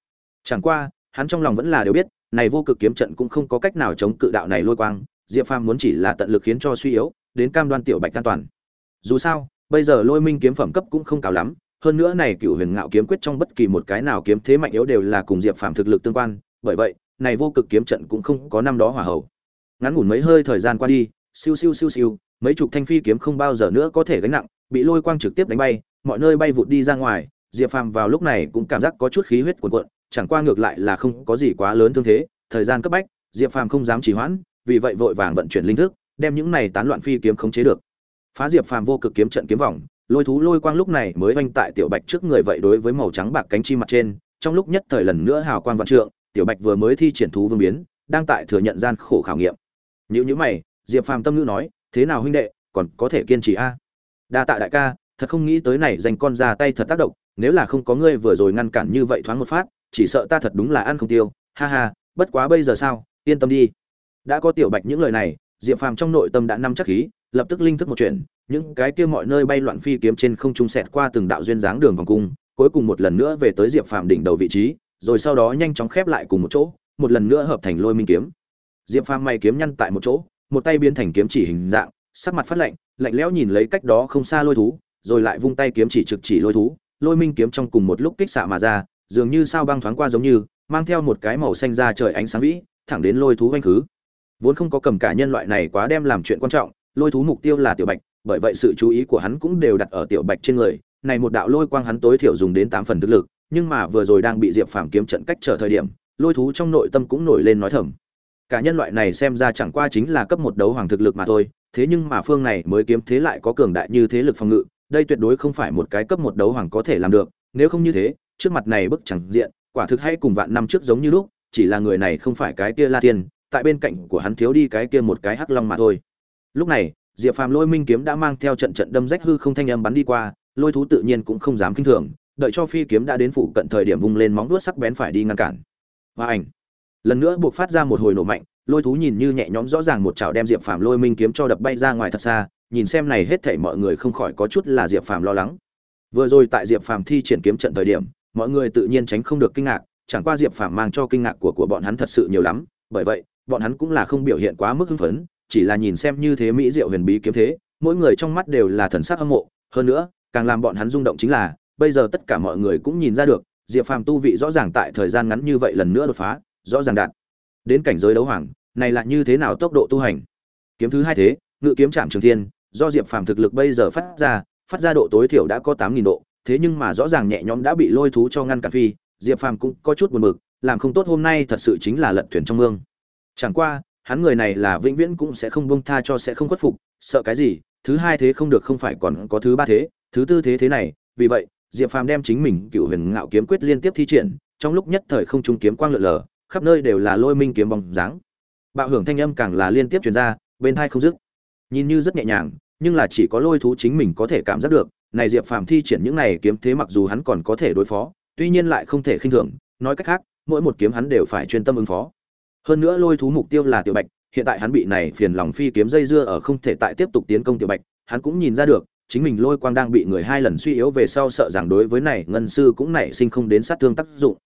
Chẳng qua, hắn trong lòng vẫn là đều biết, này vô cực kiếm trận cũng không có cách nào chống cự đạo này lôi quang, diệp phàm muốn chỉ là tận lực khiến cho suy yếu, đến cam đoan tiểu bạch an toàn. Dù sao, bây giờ lôi minh kiếm phẩm cấp cũng không cao lắm, hơn nữa này cựu huyền ngạo kiếm quyết trong bất kỳ một cái nào kiếm thế mạnh yếu đều là cùng diệp phàm thực lực tương quan, bởi vậy, này vô cực kiếm trận cũng không có năm đó hỏa hậu. Ngắn ngủn mấy hơi thời gian qua đi, siêu siêu siêu siêu mấy chục thanh phi kiếm không bao giờ nữa có thể gánh nặng, bị lôi quang trực tiếp đánh bay, mọi nơi bay vụt đi ra ngoài. Diệp phàm vào lúc này cũng cảm giác có chút khí huyết cuồn cuộn, chẳng qua ngược lại là không có gì quá lớn thương thế. Thời gian cấp bách, diệp phàm không dám trì hoãn, vì vậy vội vàng vận chuyển linh thức, đem những này tán loạn phi kiếm khống chế được. Phá diệp phàm vô cực kiếm trận kiếm vòng, lôi thú lôi quang lúc này mới oanh tại tiểu bạch trước người vậy đối với màu trắng bạc cánh chim mặt trên. Trong lúc nhất thời lần nữa hào quang vạn trượng, tiểu bạch vừa mới thi triển thú vương biến, đang tại thừa nhận gian khổ khảo nghiệm. Nếu như mày, diệp phàm tâm ngữ nói thế nào huynh đệ, còn có thể kiên trì a? Đa tạ đại ca, thật không nghĩ tới này dành con ra tay thật tác động, nếu là không có ngươi vừa rồi ngăn cản như vậy thoáng một phát, chỉ sợ ta thật đúng là ăn không tiêu. Ha ha, bất quá bây giờ sao? Yên tâm đi. Đã có tiểu bạch những lời này, diệp phàm trong nội tâm đã nắm chắc khí, lập tức linh thức một chuyện, những cái kia mọi nơi bay loạn phi kiếm trên không trung sẹt qua từng đạo duyên dáng đường vòng cung, cuối cùng một lần nữa về tới diệp phàm đỉnh đầu vị trí, rồi sau đó nhanh chóng khép lại cùng một chỗ, một lần nữa hợp thành lôi minh kiếm. Diệp phàm may kiếm nhăn tại một chỗ một tay biến thành kiếm chỉ hình dạng, sắc mặt phát lạnh lạnh lẽo nhìn lấy cách đó không xa lôi thú, rồi lại vung tay kiếm chỉ trực chỉ lôi thú, lôi minh kiếm trong cùng một lúc kích xạ mà ra, dường như sao băng thoáng qua giống như, mang theo một cái màu xanh ra trời ánh sáng vĩ, thẳng đến lôi thú vanh khứ. Vốn không có cầm cả nhân loại này quá đem làm chuyện quan trọng, lôi thú mục tiêu là tiểu bạch, bởi vậy sự chú ý của hắn cũng đều đặt ở tiểu bạch trên người. Này một đạo lôi quang hắn tối thiểu dùng đến tám phần thực lực, nhưng mà vừa rồi đang bị diệp phàm kiếm trận cách trở thời điểm, lôi thú trong nội tâm cũng nổi lên nói thầm cả nhân loại này xem ra chẳng qua chính là cấp một đấu hoàng thực lực mà thôi, thế nhưng mà phương này mới kiếm thế lại có cường đại như thế lực phòng ngự, đây tuyệt đối không phải một cái cấp một đấu hoàng có thể làm được, nếu không như thế, trước mặt này bức chẳng diện, quả thực hay cùng vạn năm trước giống như lúc, chỉ là người này không phải cái kia la tiên tại bên cạnh của hắn thiếu đi cái kia một cái hắc long mà thôi. Lúc này, diệp phàm lôi minh kiếm đã mang theo trận trận đâm rách hư không thanh âm bắn đi qua, lôi thú tự nhiên cũng không dám kinh thường, đợi cho phi kiếm đã đến phụ cận thời điểm vung lên móng vuốt sắc bén phải đi ngăn cản. Và ảnh lần nữa buộc phát ra một hồi nổ mạnh, lôi thú nhìn như nhẹ nhõm rõ ràng một chảo đem diệp phàm lôi minh kiếm cho đập bay ra ngoài thật xa, nhìn xem này hết thảy mọi người không khỏi có chút là diệp phàm lo lắng. Vừa rồi tại diệp phàm thi triển kiếm trận thời điểm, mọi người tự nhiên tránh không được kinh ngạc, chẳng qua diệp phàm mang cho kinh ngạc của của bọn hắn thật sự nhiều lắm, bởi vậy, bọn hắn cũng là không biểu hiện quá mức hưng phấn, chỉ là nhìn xem như thế mỹ diệu huyền bí kiếm thế, mỗi người trong mắt đều là thần sắc hâm mộ, hơn nữa, càng làm bọn hắn rung động chính là, bây giờ tất cả mọi người cũng nhìn ra được, diệp phàm tu vị rõ ràng tại thời gian ngắn như vậy lần nữa đột phá rõ ràng đạt. Đến cảnh giới đấu hoàng, này là như thế nào tốc độ tu hành? Kiếm thứ hai thế, ngự kiếm trạm trường thiên, do diệp phàm thực lực bây giờ phát ra phát ra độ tối thiểu đã có tám nghìn độ, thế nhưng mà rõ ràng nhẹ nhõm đã bị lôi thú cho ngăn cản phi, diệp phàm cũng có chút buồn bực, làm không tốt hôm nay thật sự chính là lật thuyền trong mương. Chẳng qua, hắn người này là vĩnh viễn cũng sẽ không bông tha cho sẽ không khuất phục, sợ cái gì, thứ hai thế không được không phải còn có thứ ba thế, thứ tư thế thế này, vì vậy, diệp phàm đem chính mình cựu huyền ngạo kiếm quyết liên tiếp thi triển, trong lúc nhất thời không trung kiếm quang lượn lờ khắp nơi đều là lôi minh kiếm bóng dáng. Bạo hưởng thanh âm càng là liên tiếp truyền ra, bên tai không dứt. Nhìn như rất nhẹ nhàng, nhưng là chỉ có lôi thú chính mình có thể cảm giác được, này diệp phàm thi triển những này kiếm thế mặc dù hắn còn có thể đối phó, tuy nhiên lại không thể khinh thường, nói cách khác, mỗi một kiếm hắn đều phải chuyên tâm ứng phó. Hơn nữa lôi thú mục tiêu là tiểu bạch, hiện tại hắn bị này phiền lòng phi kiếm dây dưa ở không thể tại tiếp tục tiến công tiểu bạch, hắn cũng nhìn ra được, chính mình lôi quang đang bị người hai lần suy yếu về sau sợ rằng đối với này ngân sư cũng nảy sinh không đến sát thương tác dụng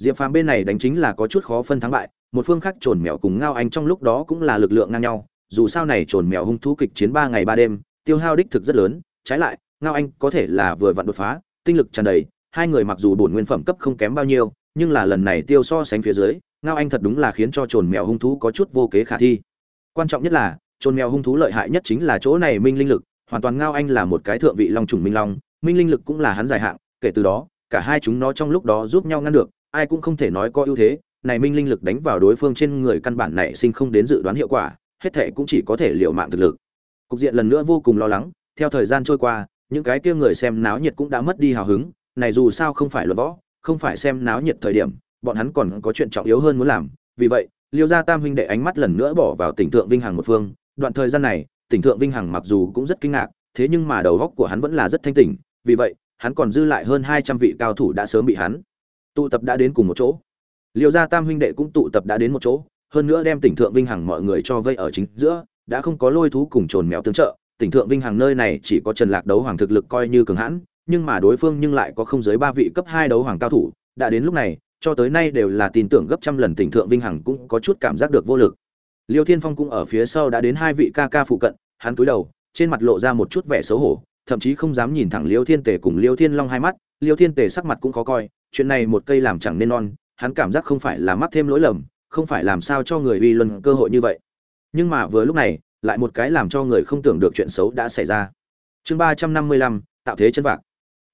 diệp phàm bên này đánh chính là có chút khó phân thắng bại, một phương khác trồn mèo cùng ngao anh trong lúc đó cũng là lực lượng ngang nhau, dù sao này trồn mèo hung thú kịch chiến ba ngày ba đêm, tiêu hao đích thực rất lớn, trái lại, ngao anh có thể là vừa vặn đột phá, tinh lực tràn đầy, hai người mặc dù bổn nguyên phẩm cấp không kém bao nhiêu, nhưng là lần này tiêu so sánh phía dưới, ngao anh thật đúng là khiến cho trồn mèo hung thú có chút vô kế khả thi. Quan trọng nhất là, trồn mèo hung thú lợi hại nhất chính là chỗ này minh linh lực, hoàn toàn ngao anh là một cái thượng vị long trùng minh long, minh linh lực cũng là hắn dài hạn kể từ đó, cả hai chúng nó trong lúc đó giúp nhau ngăn được ai cũng không thể nói có ưu thế, này minh linh lực đánh vào đối phương trên người căn bản này sinh không đến dự đoán hiệu quả, hết thệ cũng chỉ có thể liều mạng thực lực. Cục diện lần nữa vô cùng lo lắng, theo thời gian trôi qua, những cái kia người xem náo nhiệt cũng đã mất đi hào hứng, này dù sao không phải luật võ, không phải xem náo nhiệt thời điểm, bọn hắn còn có chuyện trọng yếu hơn muốn làm, vì vậy, liêu gia tam huynh đệ ánh mắt lần nữa bỏ vào tỉnh thượng vinh hằng một phương, đoạn thời gian này, tỉnh thượng vinh hằng mặc dù cũng rất kinh ngạc, thế nhưng mà đầu góc của hắn vẫn là rất thanh tỉnh, vì vậy, hắn còn dư lại hơn hai trăm vị cao thủ đã sớm bị hắn tụ tập đã đến cùng một chỗ. Liêu gia tam huynh đệ cũng tụ tập đã đến một chỗ, hơn nữa đem tỉnh thượng vinh hằng mọi người cho vây ở chính giữa, đã không có lôi thú cùng trồn mèo tương trợ. Tỉnh thượng vinh hằng nơi này chỉ có trần lạc đấu hoàng thực lực coi như cường hãn, nhưng mà đối phương nhưng lại có không dưới ba vị cấp hai đấu hoàng cao thủ, đã đến lúc này, cho tới nay đều là tin tưởng gấp trăm lần tỉnh thượng vinh hằng cũng có chút cảm giác được vô lực. Liêu thiên phong cũng ở phía sau đã đến hai vị ca ca phụ cận, hắn cúi đầu, trên mặt lộ ra một chút vẻ xấu hổ, thậm chí không dám nhìn thẳng liêu thiên tề cùng liêu thiên long hai mắt liêu thiên tề sắc mặt cũng khó coi, chuyện này một cây làm chẳng nên non, hắn cảm giác không phải là mắc thêm lỗi lầm, không phải làm sao cho người uy luân cơ hội như vậy. Nhưng mà vừa lúc này, lại một cái làm cho người không tưởng được chuyện xấu đã xảy ra. Chương ba trăm năm mươi lăm, tạo thế chân vạc.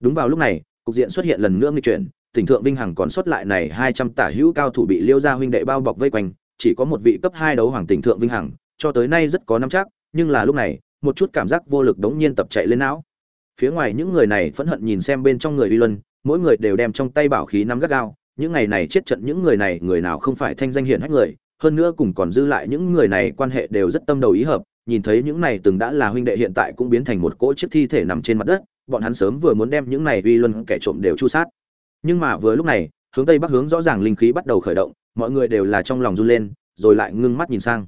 Đúng vào lúc này, cục diện xuất hiện lần nữa nghịch chuyển, tỉnh thượng vinh hằng còn xuất lại này hai trăm tả hữu cao thủ bị liêu gia huynh đệ bao bọc vây quanh, chỉ có một vị cấp hai đấu hoàng tỉnh thượng vinh hằng, cho tới nay rất có nắm chắc, nhưng là lúc này, một chút cảm giác vô lực đống nhiên tập chạy lên não phía ngoài những người này phẫn hận nhìn xem bên trong người uy luân, mỗi người đều đem trong tay bảo khí nắm gắt gao, những ngày này chết trận những người này, người nào không phải thanh danh hiển hách người, hơn nữa cùng còn dư lại những người này quan hệ đều rất tâm đầu ý hợp, nhìn thấy những này từng đã là huynh đệ hiện tại cũng biến thành một cỗ chiếc thi thể nằm trên mặt đất, bọn hắn sớm vừa muốn đem những này uy luân kẻ trộm đều chu sát. Nhưng mà vừa lúc này, hướng tây bắc hướng rõ ràng linh khí bắt đầu khởi động, mọi người đều là trong lòng run lên, rồi lại ngưng mắt nhìn sang.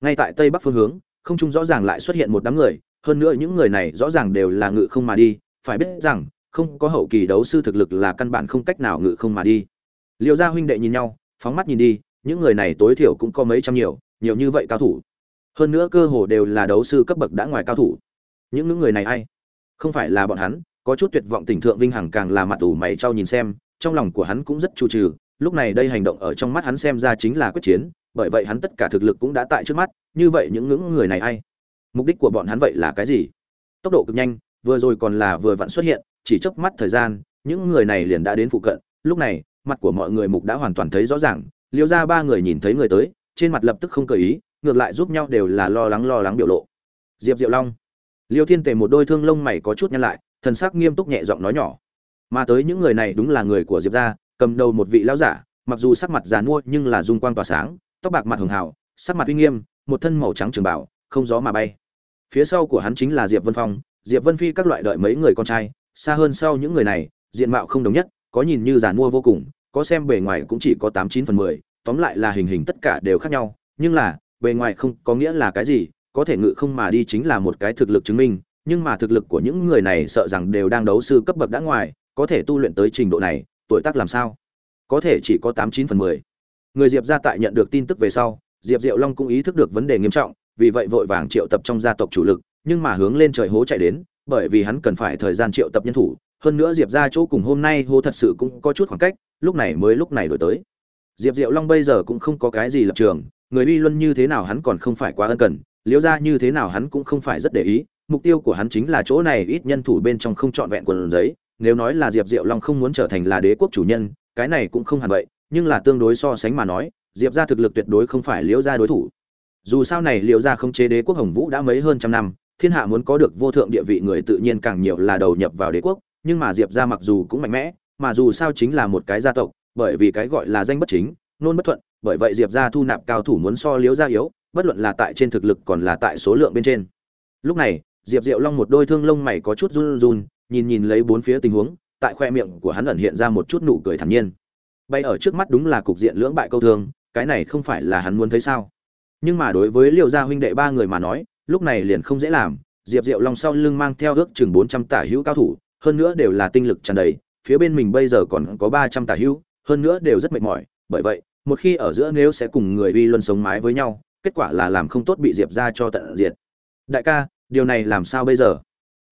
Ngay tại tây bắc phương hướng, không trung rõ ràng lại xuất hiện một đám người hơn nữa những người này rõ ràng đều là ngự không mà đi, phải biết rằng, không có hậu kỳ đấu sư thực lực là căn bản không cách nào ngự không mà đi. Liêu gia huynh đệ nhìn nhau, phóng mắt nhìn đi, những người này tối thiểu cũng có mấy trăm nhiều nhiều như vậy cao thủ. Hơn nữa cơ hồ đều là đấu sư cấp bậc đã ngoài cao thủ. Những những người này ai? Không phải là bọn hắn, có chút tuyệt vọng tỉnh thượng vinh hằng càng là mặt ủ mày trao nhìn xem, trong lòng của hắn cũng rất chu trừ, lúc này đây hành động ở trong mắt hắn xem ra chính là quyết chiến, bởi vậy hắn tất cả thực lực cũng đã tại trước mắt, như vậy những những người này ai? Mục đích của bọn hắn vậy là cái gì? Tốc độ cực nhanh, vừa rồi còn là vừa vặn xuất hiện, chỉ chớp mắt thời gian, những người này liền đã đến phụ cận. Lúc này, mặt của mọi người mục đã hoàn toàn thấy rõ ràng. Liêu ra ba người nhìn thấy người tới, trên mặt lập tức không cởi ý, ngược lại giúp nhau đều là lo lắng lo lắng biểu lộ. Diệp diệu long. Liêu thiên tề một đôi thương lông mày có chút nhăn lại, thần sắc nghiêm túc nhẹ giọng nói nhỏ. Mà tới những người này đúng là người của diệp gia, cầm đầu một vị lão giả, mặc dù sắc mặt già nua nhưng là dung quang tỏa sáng, tóc bạc mặt hường hào, sắc mặt uy nghiêm, một thân màu trắng trường bảo không gió mà bay phía sau của hắn chính là diệp vân phong, diệp vân phi các loại đợi mấy người con trai, xa hơn sau những người này, diện mạo không đồng nhất, có nhìn như giàn mua vô cùng, có xem bề ngoài cũng chỉ có tám chín phần mười, tóm lại là hình hình tất cả đều khác nhau, nhưng là, bề ngoài không có nghĩa là cái gì, có thể ngự không mà đi chính là một cái thực lực chứng minh, nhưng mà thực lực của những người này sợ rằng đều đang đấu sư cấp bậc đã ngoài, có thể tu luyện tới trình độ này, tuổi tác làm sao? Có thể chỉ có tám chín phần mười. Người diệp gia tại nhận được tin tức về sau, diệp diệu long cũng ý thức được vấn đề nghiêm trọng vì vậy vội vàng triệu tập trong gia tộc chủ lực, nhưng mà hướng lên trời hố chạy đến, bởi vì hắn cần phải thời gian triệu tập nhân thủ, hơn nữa diệp gia chỗ cùng hôm nay hố thật sự cũng có chút khoảng cách, lúc này mới lúc này đổi tới. Diệp diệu long bây giờ cũng không có cái gì lập trường, người uy luân như thế nào hắn còn không phải quá ân cần, liễu ra như thế nào hắn cũng không phải rất để ý, mục tiêu của hắn chính là chỗ này ít nhân thủ bên trong không trọn vẹn quần giấy, nếu nói là diệp diệu long không muốn trở thành là đế quốc chủ nhân, cái này cũng không hẳn vậy, nhưng là tương đối so sánh mà nói, diệp gia thực lực tuyệt đối không phải liễu gia đối thủ dù sao này liễu ra không chế đế quốc hồng vũ đã mấy hơn trăm năm, thiên hạ muốn có được vô thượng địa vị người tự nhiên càng nhiều là đầu nhập vào đế quốc, nhưng mà diệp ra mặc dù cũng mạnh mẽ, mà dù sao chính là một cái gia tộc, bởi vì cái gọi là danh bất chính, nôn bất thuận, bởi vậy diệp ra thu nạp cao thủ muốn so liễu ra yếu, bất luận là tại trên thực lực còn là tại số lượng bên trên. Lúc này, diệp diệu long một đôi thương lông mày có chút run run, nhìn nhìn lấy bốn phía tình huống, tại khoe miệng của hắn ẩn hiện ra một chút nụ cười thản nhiên. Bay ở trước mắt đúng là cục diện lưỡng bại câu thương, cái này không phải là hắn muốn thấy sao? Nhưng mà đối với liều gia huynh đệ ba người mà nói, lúc này liền không dễ làm. Diệp diệu long sau lưng mang theo ước chừng bốn trăm tả hữu cao thủ, hơn nữa đều là tinh lực tràn đầy. Phía bên mình bây giờ còn có ba trăm tả hữu, hơn nữa đều rất mệt mỏi. Bởi vậy, một khi ở giữa nếu sẽ cùng người uy luân sống mái với nhau, kết quả là làm không tốt bị diệp ra cho tận diệt. Đại ca, điều này làm sao bây giờ?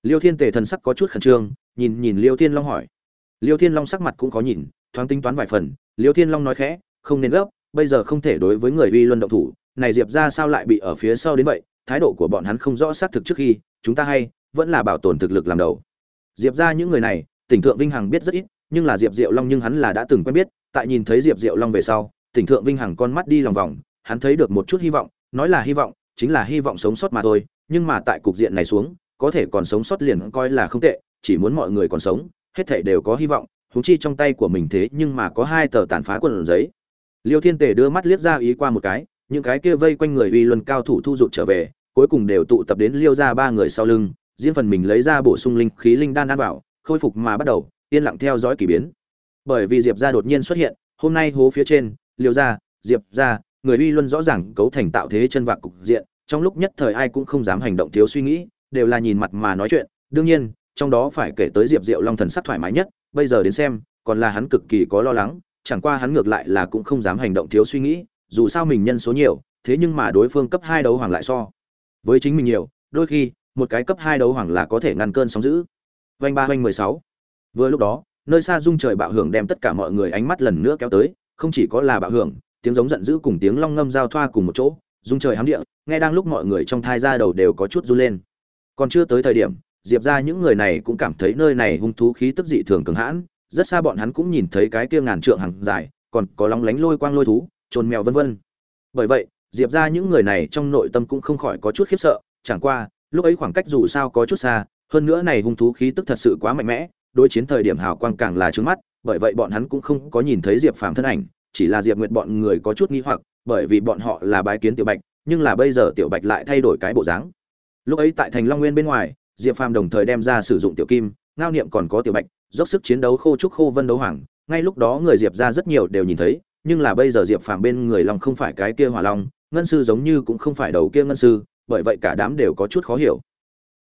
Liêu thiên tề thần sắc có chút khẩn trương, nhìn nhìn liêu thiên long hỏi. Liêu thiên long sắc mặt cũng có nhìn, thoáng tính toán vài phần. Liêu thiên long nói khẽ, không nên gấp, bây giờ không thể đối với người uy luân động thủ này diệp ra sao lại bị ở phía sau đến vậy? Thái độ của bọn hắn không rõ xác thực trước khi, chúng ta hay, vẫn là bảo tồn thực lực làm đầu. Diệp ra những người này, tỉnh thượng vinh hằng biết rất ít, nhưng là diệp diệu long nhưng hắn là đã từng quen biết, tại nhìn thấy diệp diệu long về sau, tỉnh thượng vinh hằng con mắt đi lòng vòng, hắn thấy được một chút hy vọng, nói là hy vọng, chính là hy vọng sống sót mà thôi, nhưng mà tại cục diện này xuống, có thể còn sống sót liền coi là không tệ, chỉ muốn mọi người còn sống, hết thảy đều có hy vọng, huống chi trong tay của mình thế nhưng mà có hai tờ tàn phá quần giấy. Liêu thiên tề đưa mắt liếc ra ý qua một cái những cái kia vây quanh người uy luân cao thủ thu dụ trở về, cuối cùng đều tụ tập đến liêu ra ba người sau lưng, riêng phần mình lấy ra bổ sung linh khí linh đan ăn vào, khôi phục mà bắt đầu, yên lặng theo dõi kỳ biến. Bởi vì diệp gia đột nhiên xuất hiện, hôm nay hố phía trên, liêu gia, diệp gia, người uy luân rõ ràng cấu thành tạo thế chân vạc cục diện, trong lúc nhất thời ai cũng không dám hành động thiếu suy nghĩ, đều là nhìn mặt mà nói chuyện. Đương nhiên, trong đó phải kể tới diệp diệu long thần sắc thoải mái nhất, bây giờ đến xem, còn là hắn cực kỳ có lo lắng, chẳng qua hắn ngược lại là cũng không dám hành động thiếu suy nghĩ dù sao mình nhân số nhiều, thế nhưng mà đối phương cấp hai đấu hoàng lại so với chính mình nhiều, đôi khi, một cái cấp hai đấu hoàng là có thể ngăn cơn sóng dữ. Vanh ba vanh mười sáu. Vừa lúc đó, nơi xa dung trời bạo hưởng đem tất cả mọi người ánh mắt lần nữa kéo tới, không chỉ có là bạo hưởng, tiếng giống giận dữ cùng tiếng long ngâm giao thoa cùng một chỗ, dung trời hám địa, nghe đang lúc mọi người trong thai ra đầu đều có chút run lên. Còn chưa tới thời điểm, diệp ra những người này cũng cảm thấy nơi này hung thú khí tức dị thường cường hãn, rất xa bọn hắn cũng nhìn thấy cái kia ngàn trượng hàng dài, còn có lóng lánh lôi quang lôi thú trồn mèo vân vân. Bởi vậy, diệp ra những người này trong nội tâm cũng không khỏi có chút khiếp sợ, chẳng qua, lúc ấy khoảng cách dù sao có chút xa, hơn nữa này hung thú khí tức thật sự quá mạnh mẽ, đối chiến thời điểm hào quang càng là trước mắt, bởi vậy bọn hắn cũng không có nhìn thấy diệp phàm thân ảnh, chỉ là diệp nguyệt bọn người có chút nghi hoặc, bởi vì bọn họ là bái kiến tiểu bạch, nhưng là bây giờ tiểu bạch lại thay đổi cái bộ dáng. Lúc ấy tại thành long nguyên bên ngoài, diệp phàm đồng thời đem ra sử dụng tiểu kim, ngao niệm còn có tiểu bạch, dốc sức chiến đấu khô trúc khô vân đấu hoàng, ngay lúc đó người diệp ra rất nhiều đều nhìn thấy nhưng là bây giờ diệp phàm bên người long không phải cái kia hỏa long, ngân sư giống như cũng không phải đầu kia ngân sư, bởi vậy cả đám đều có chút khó hiểu.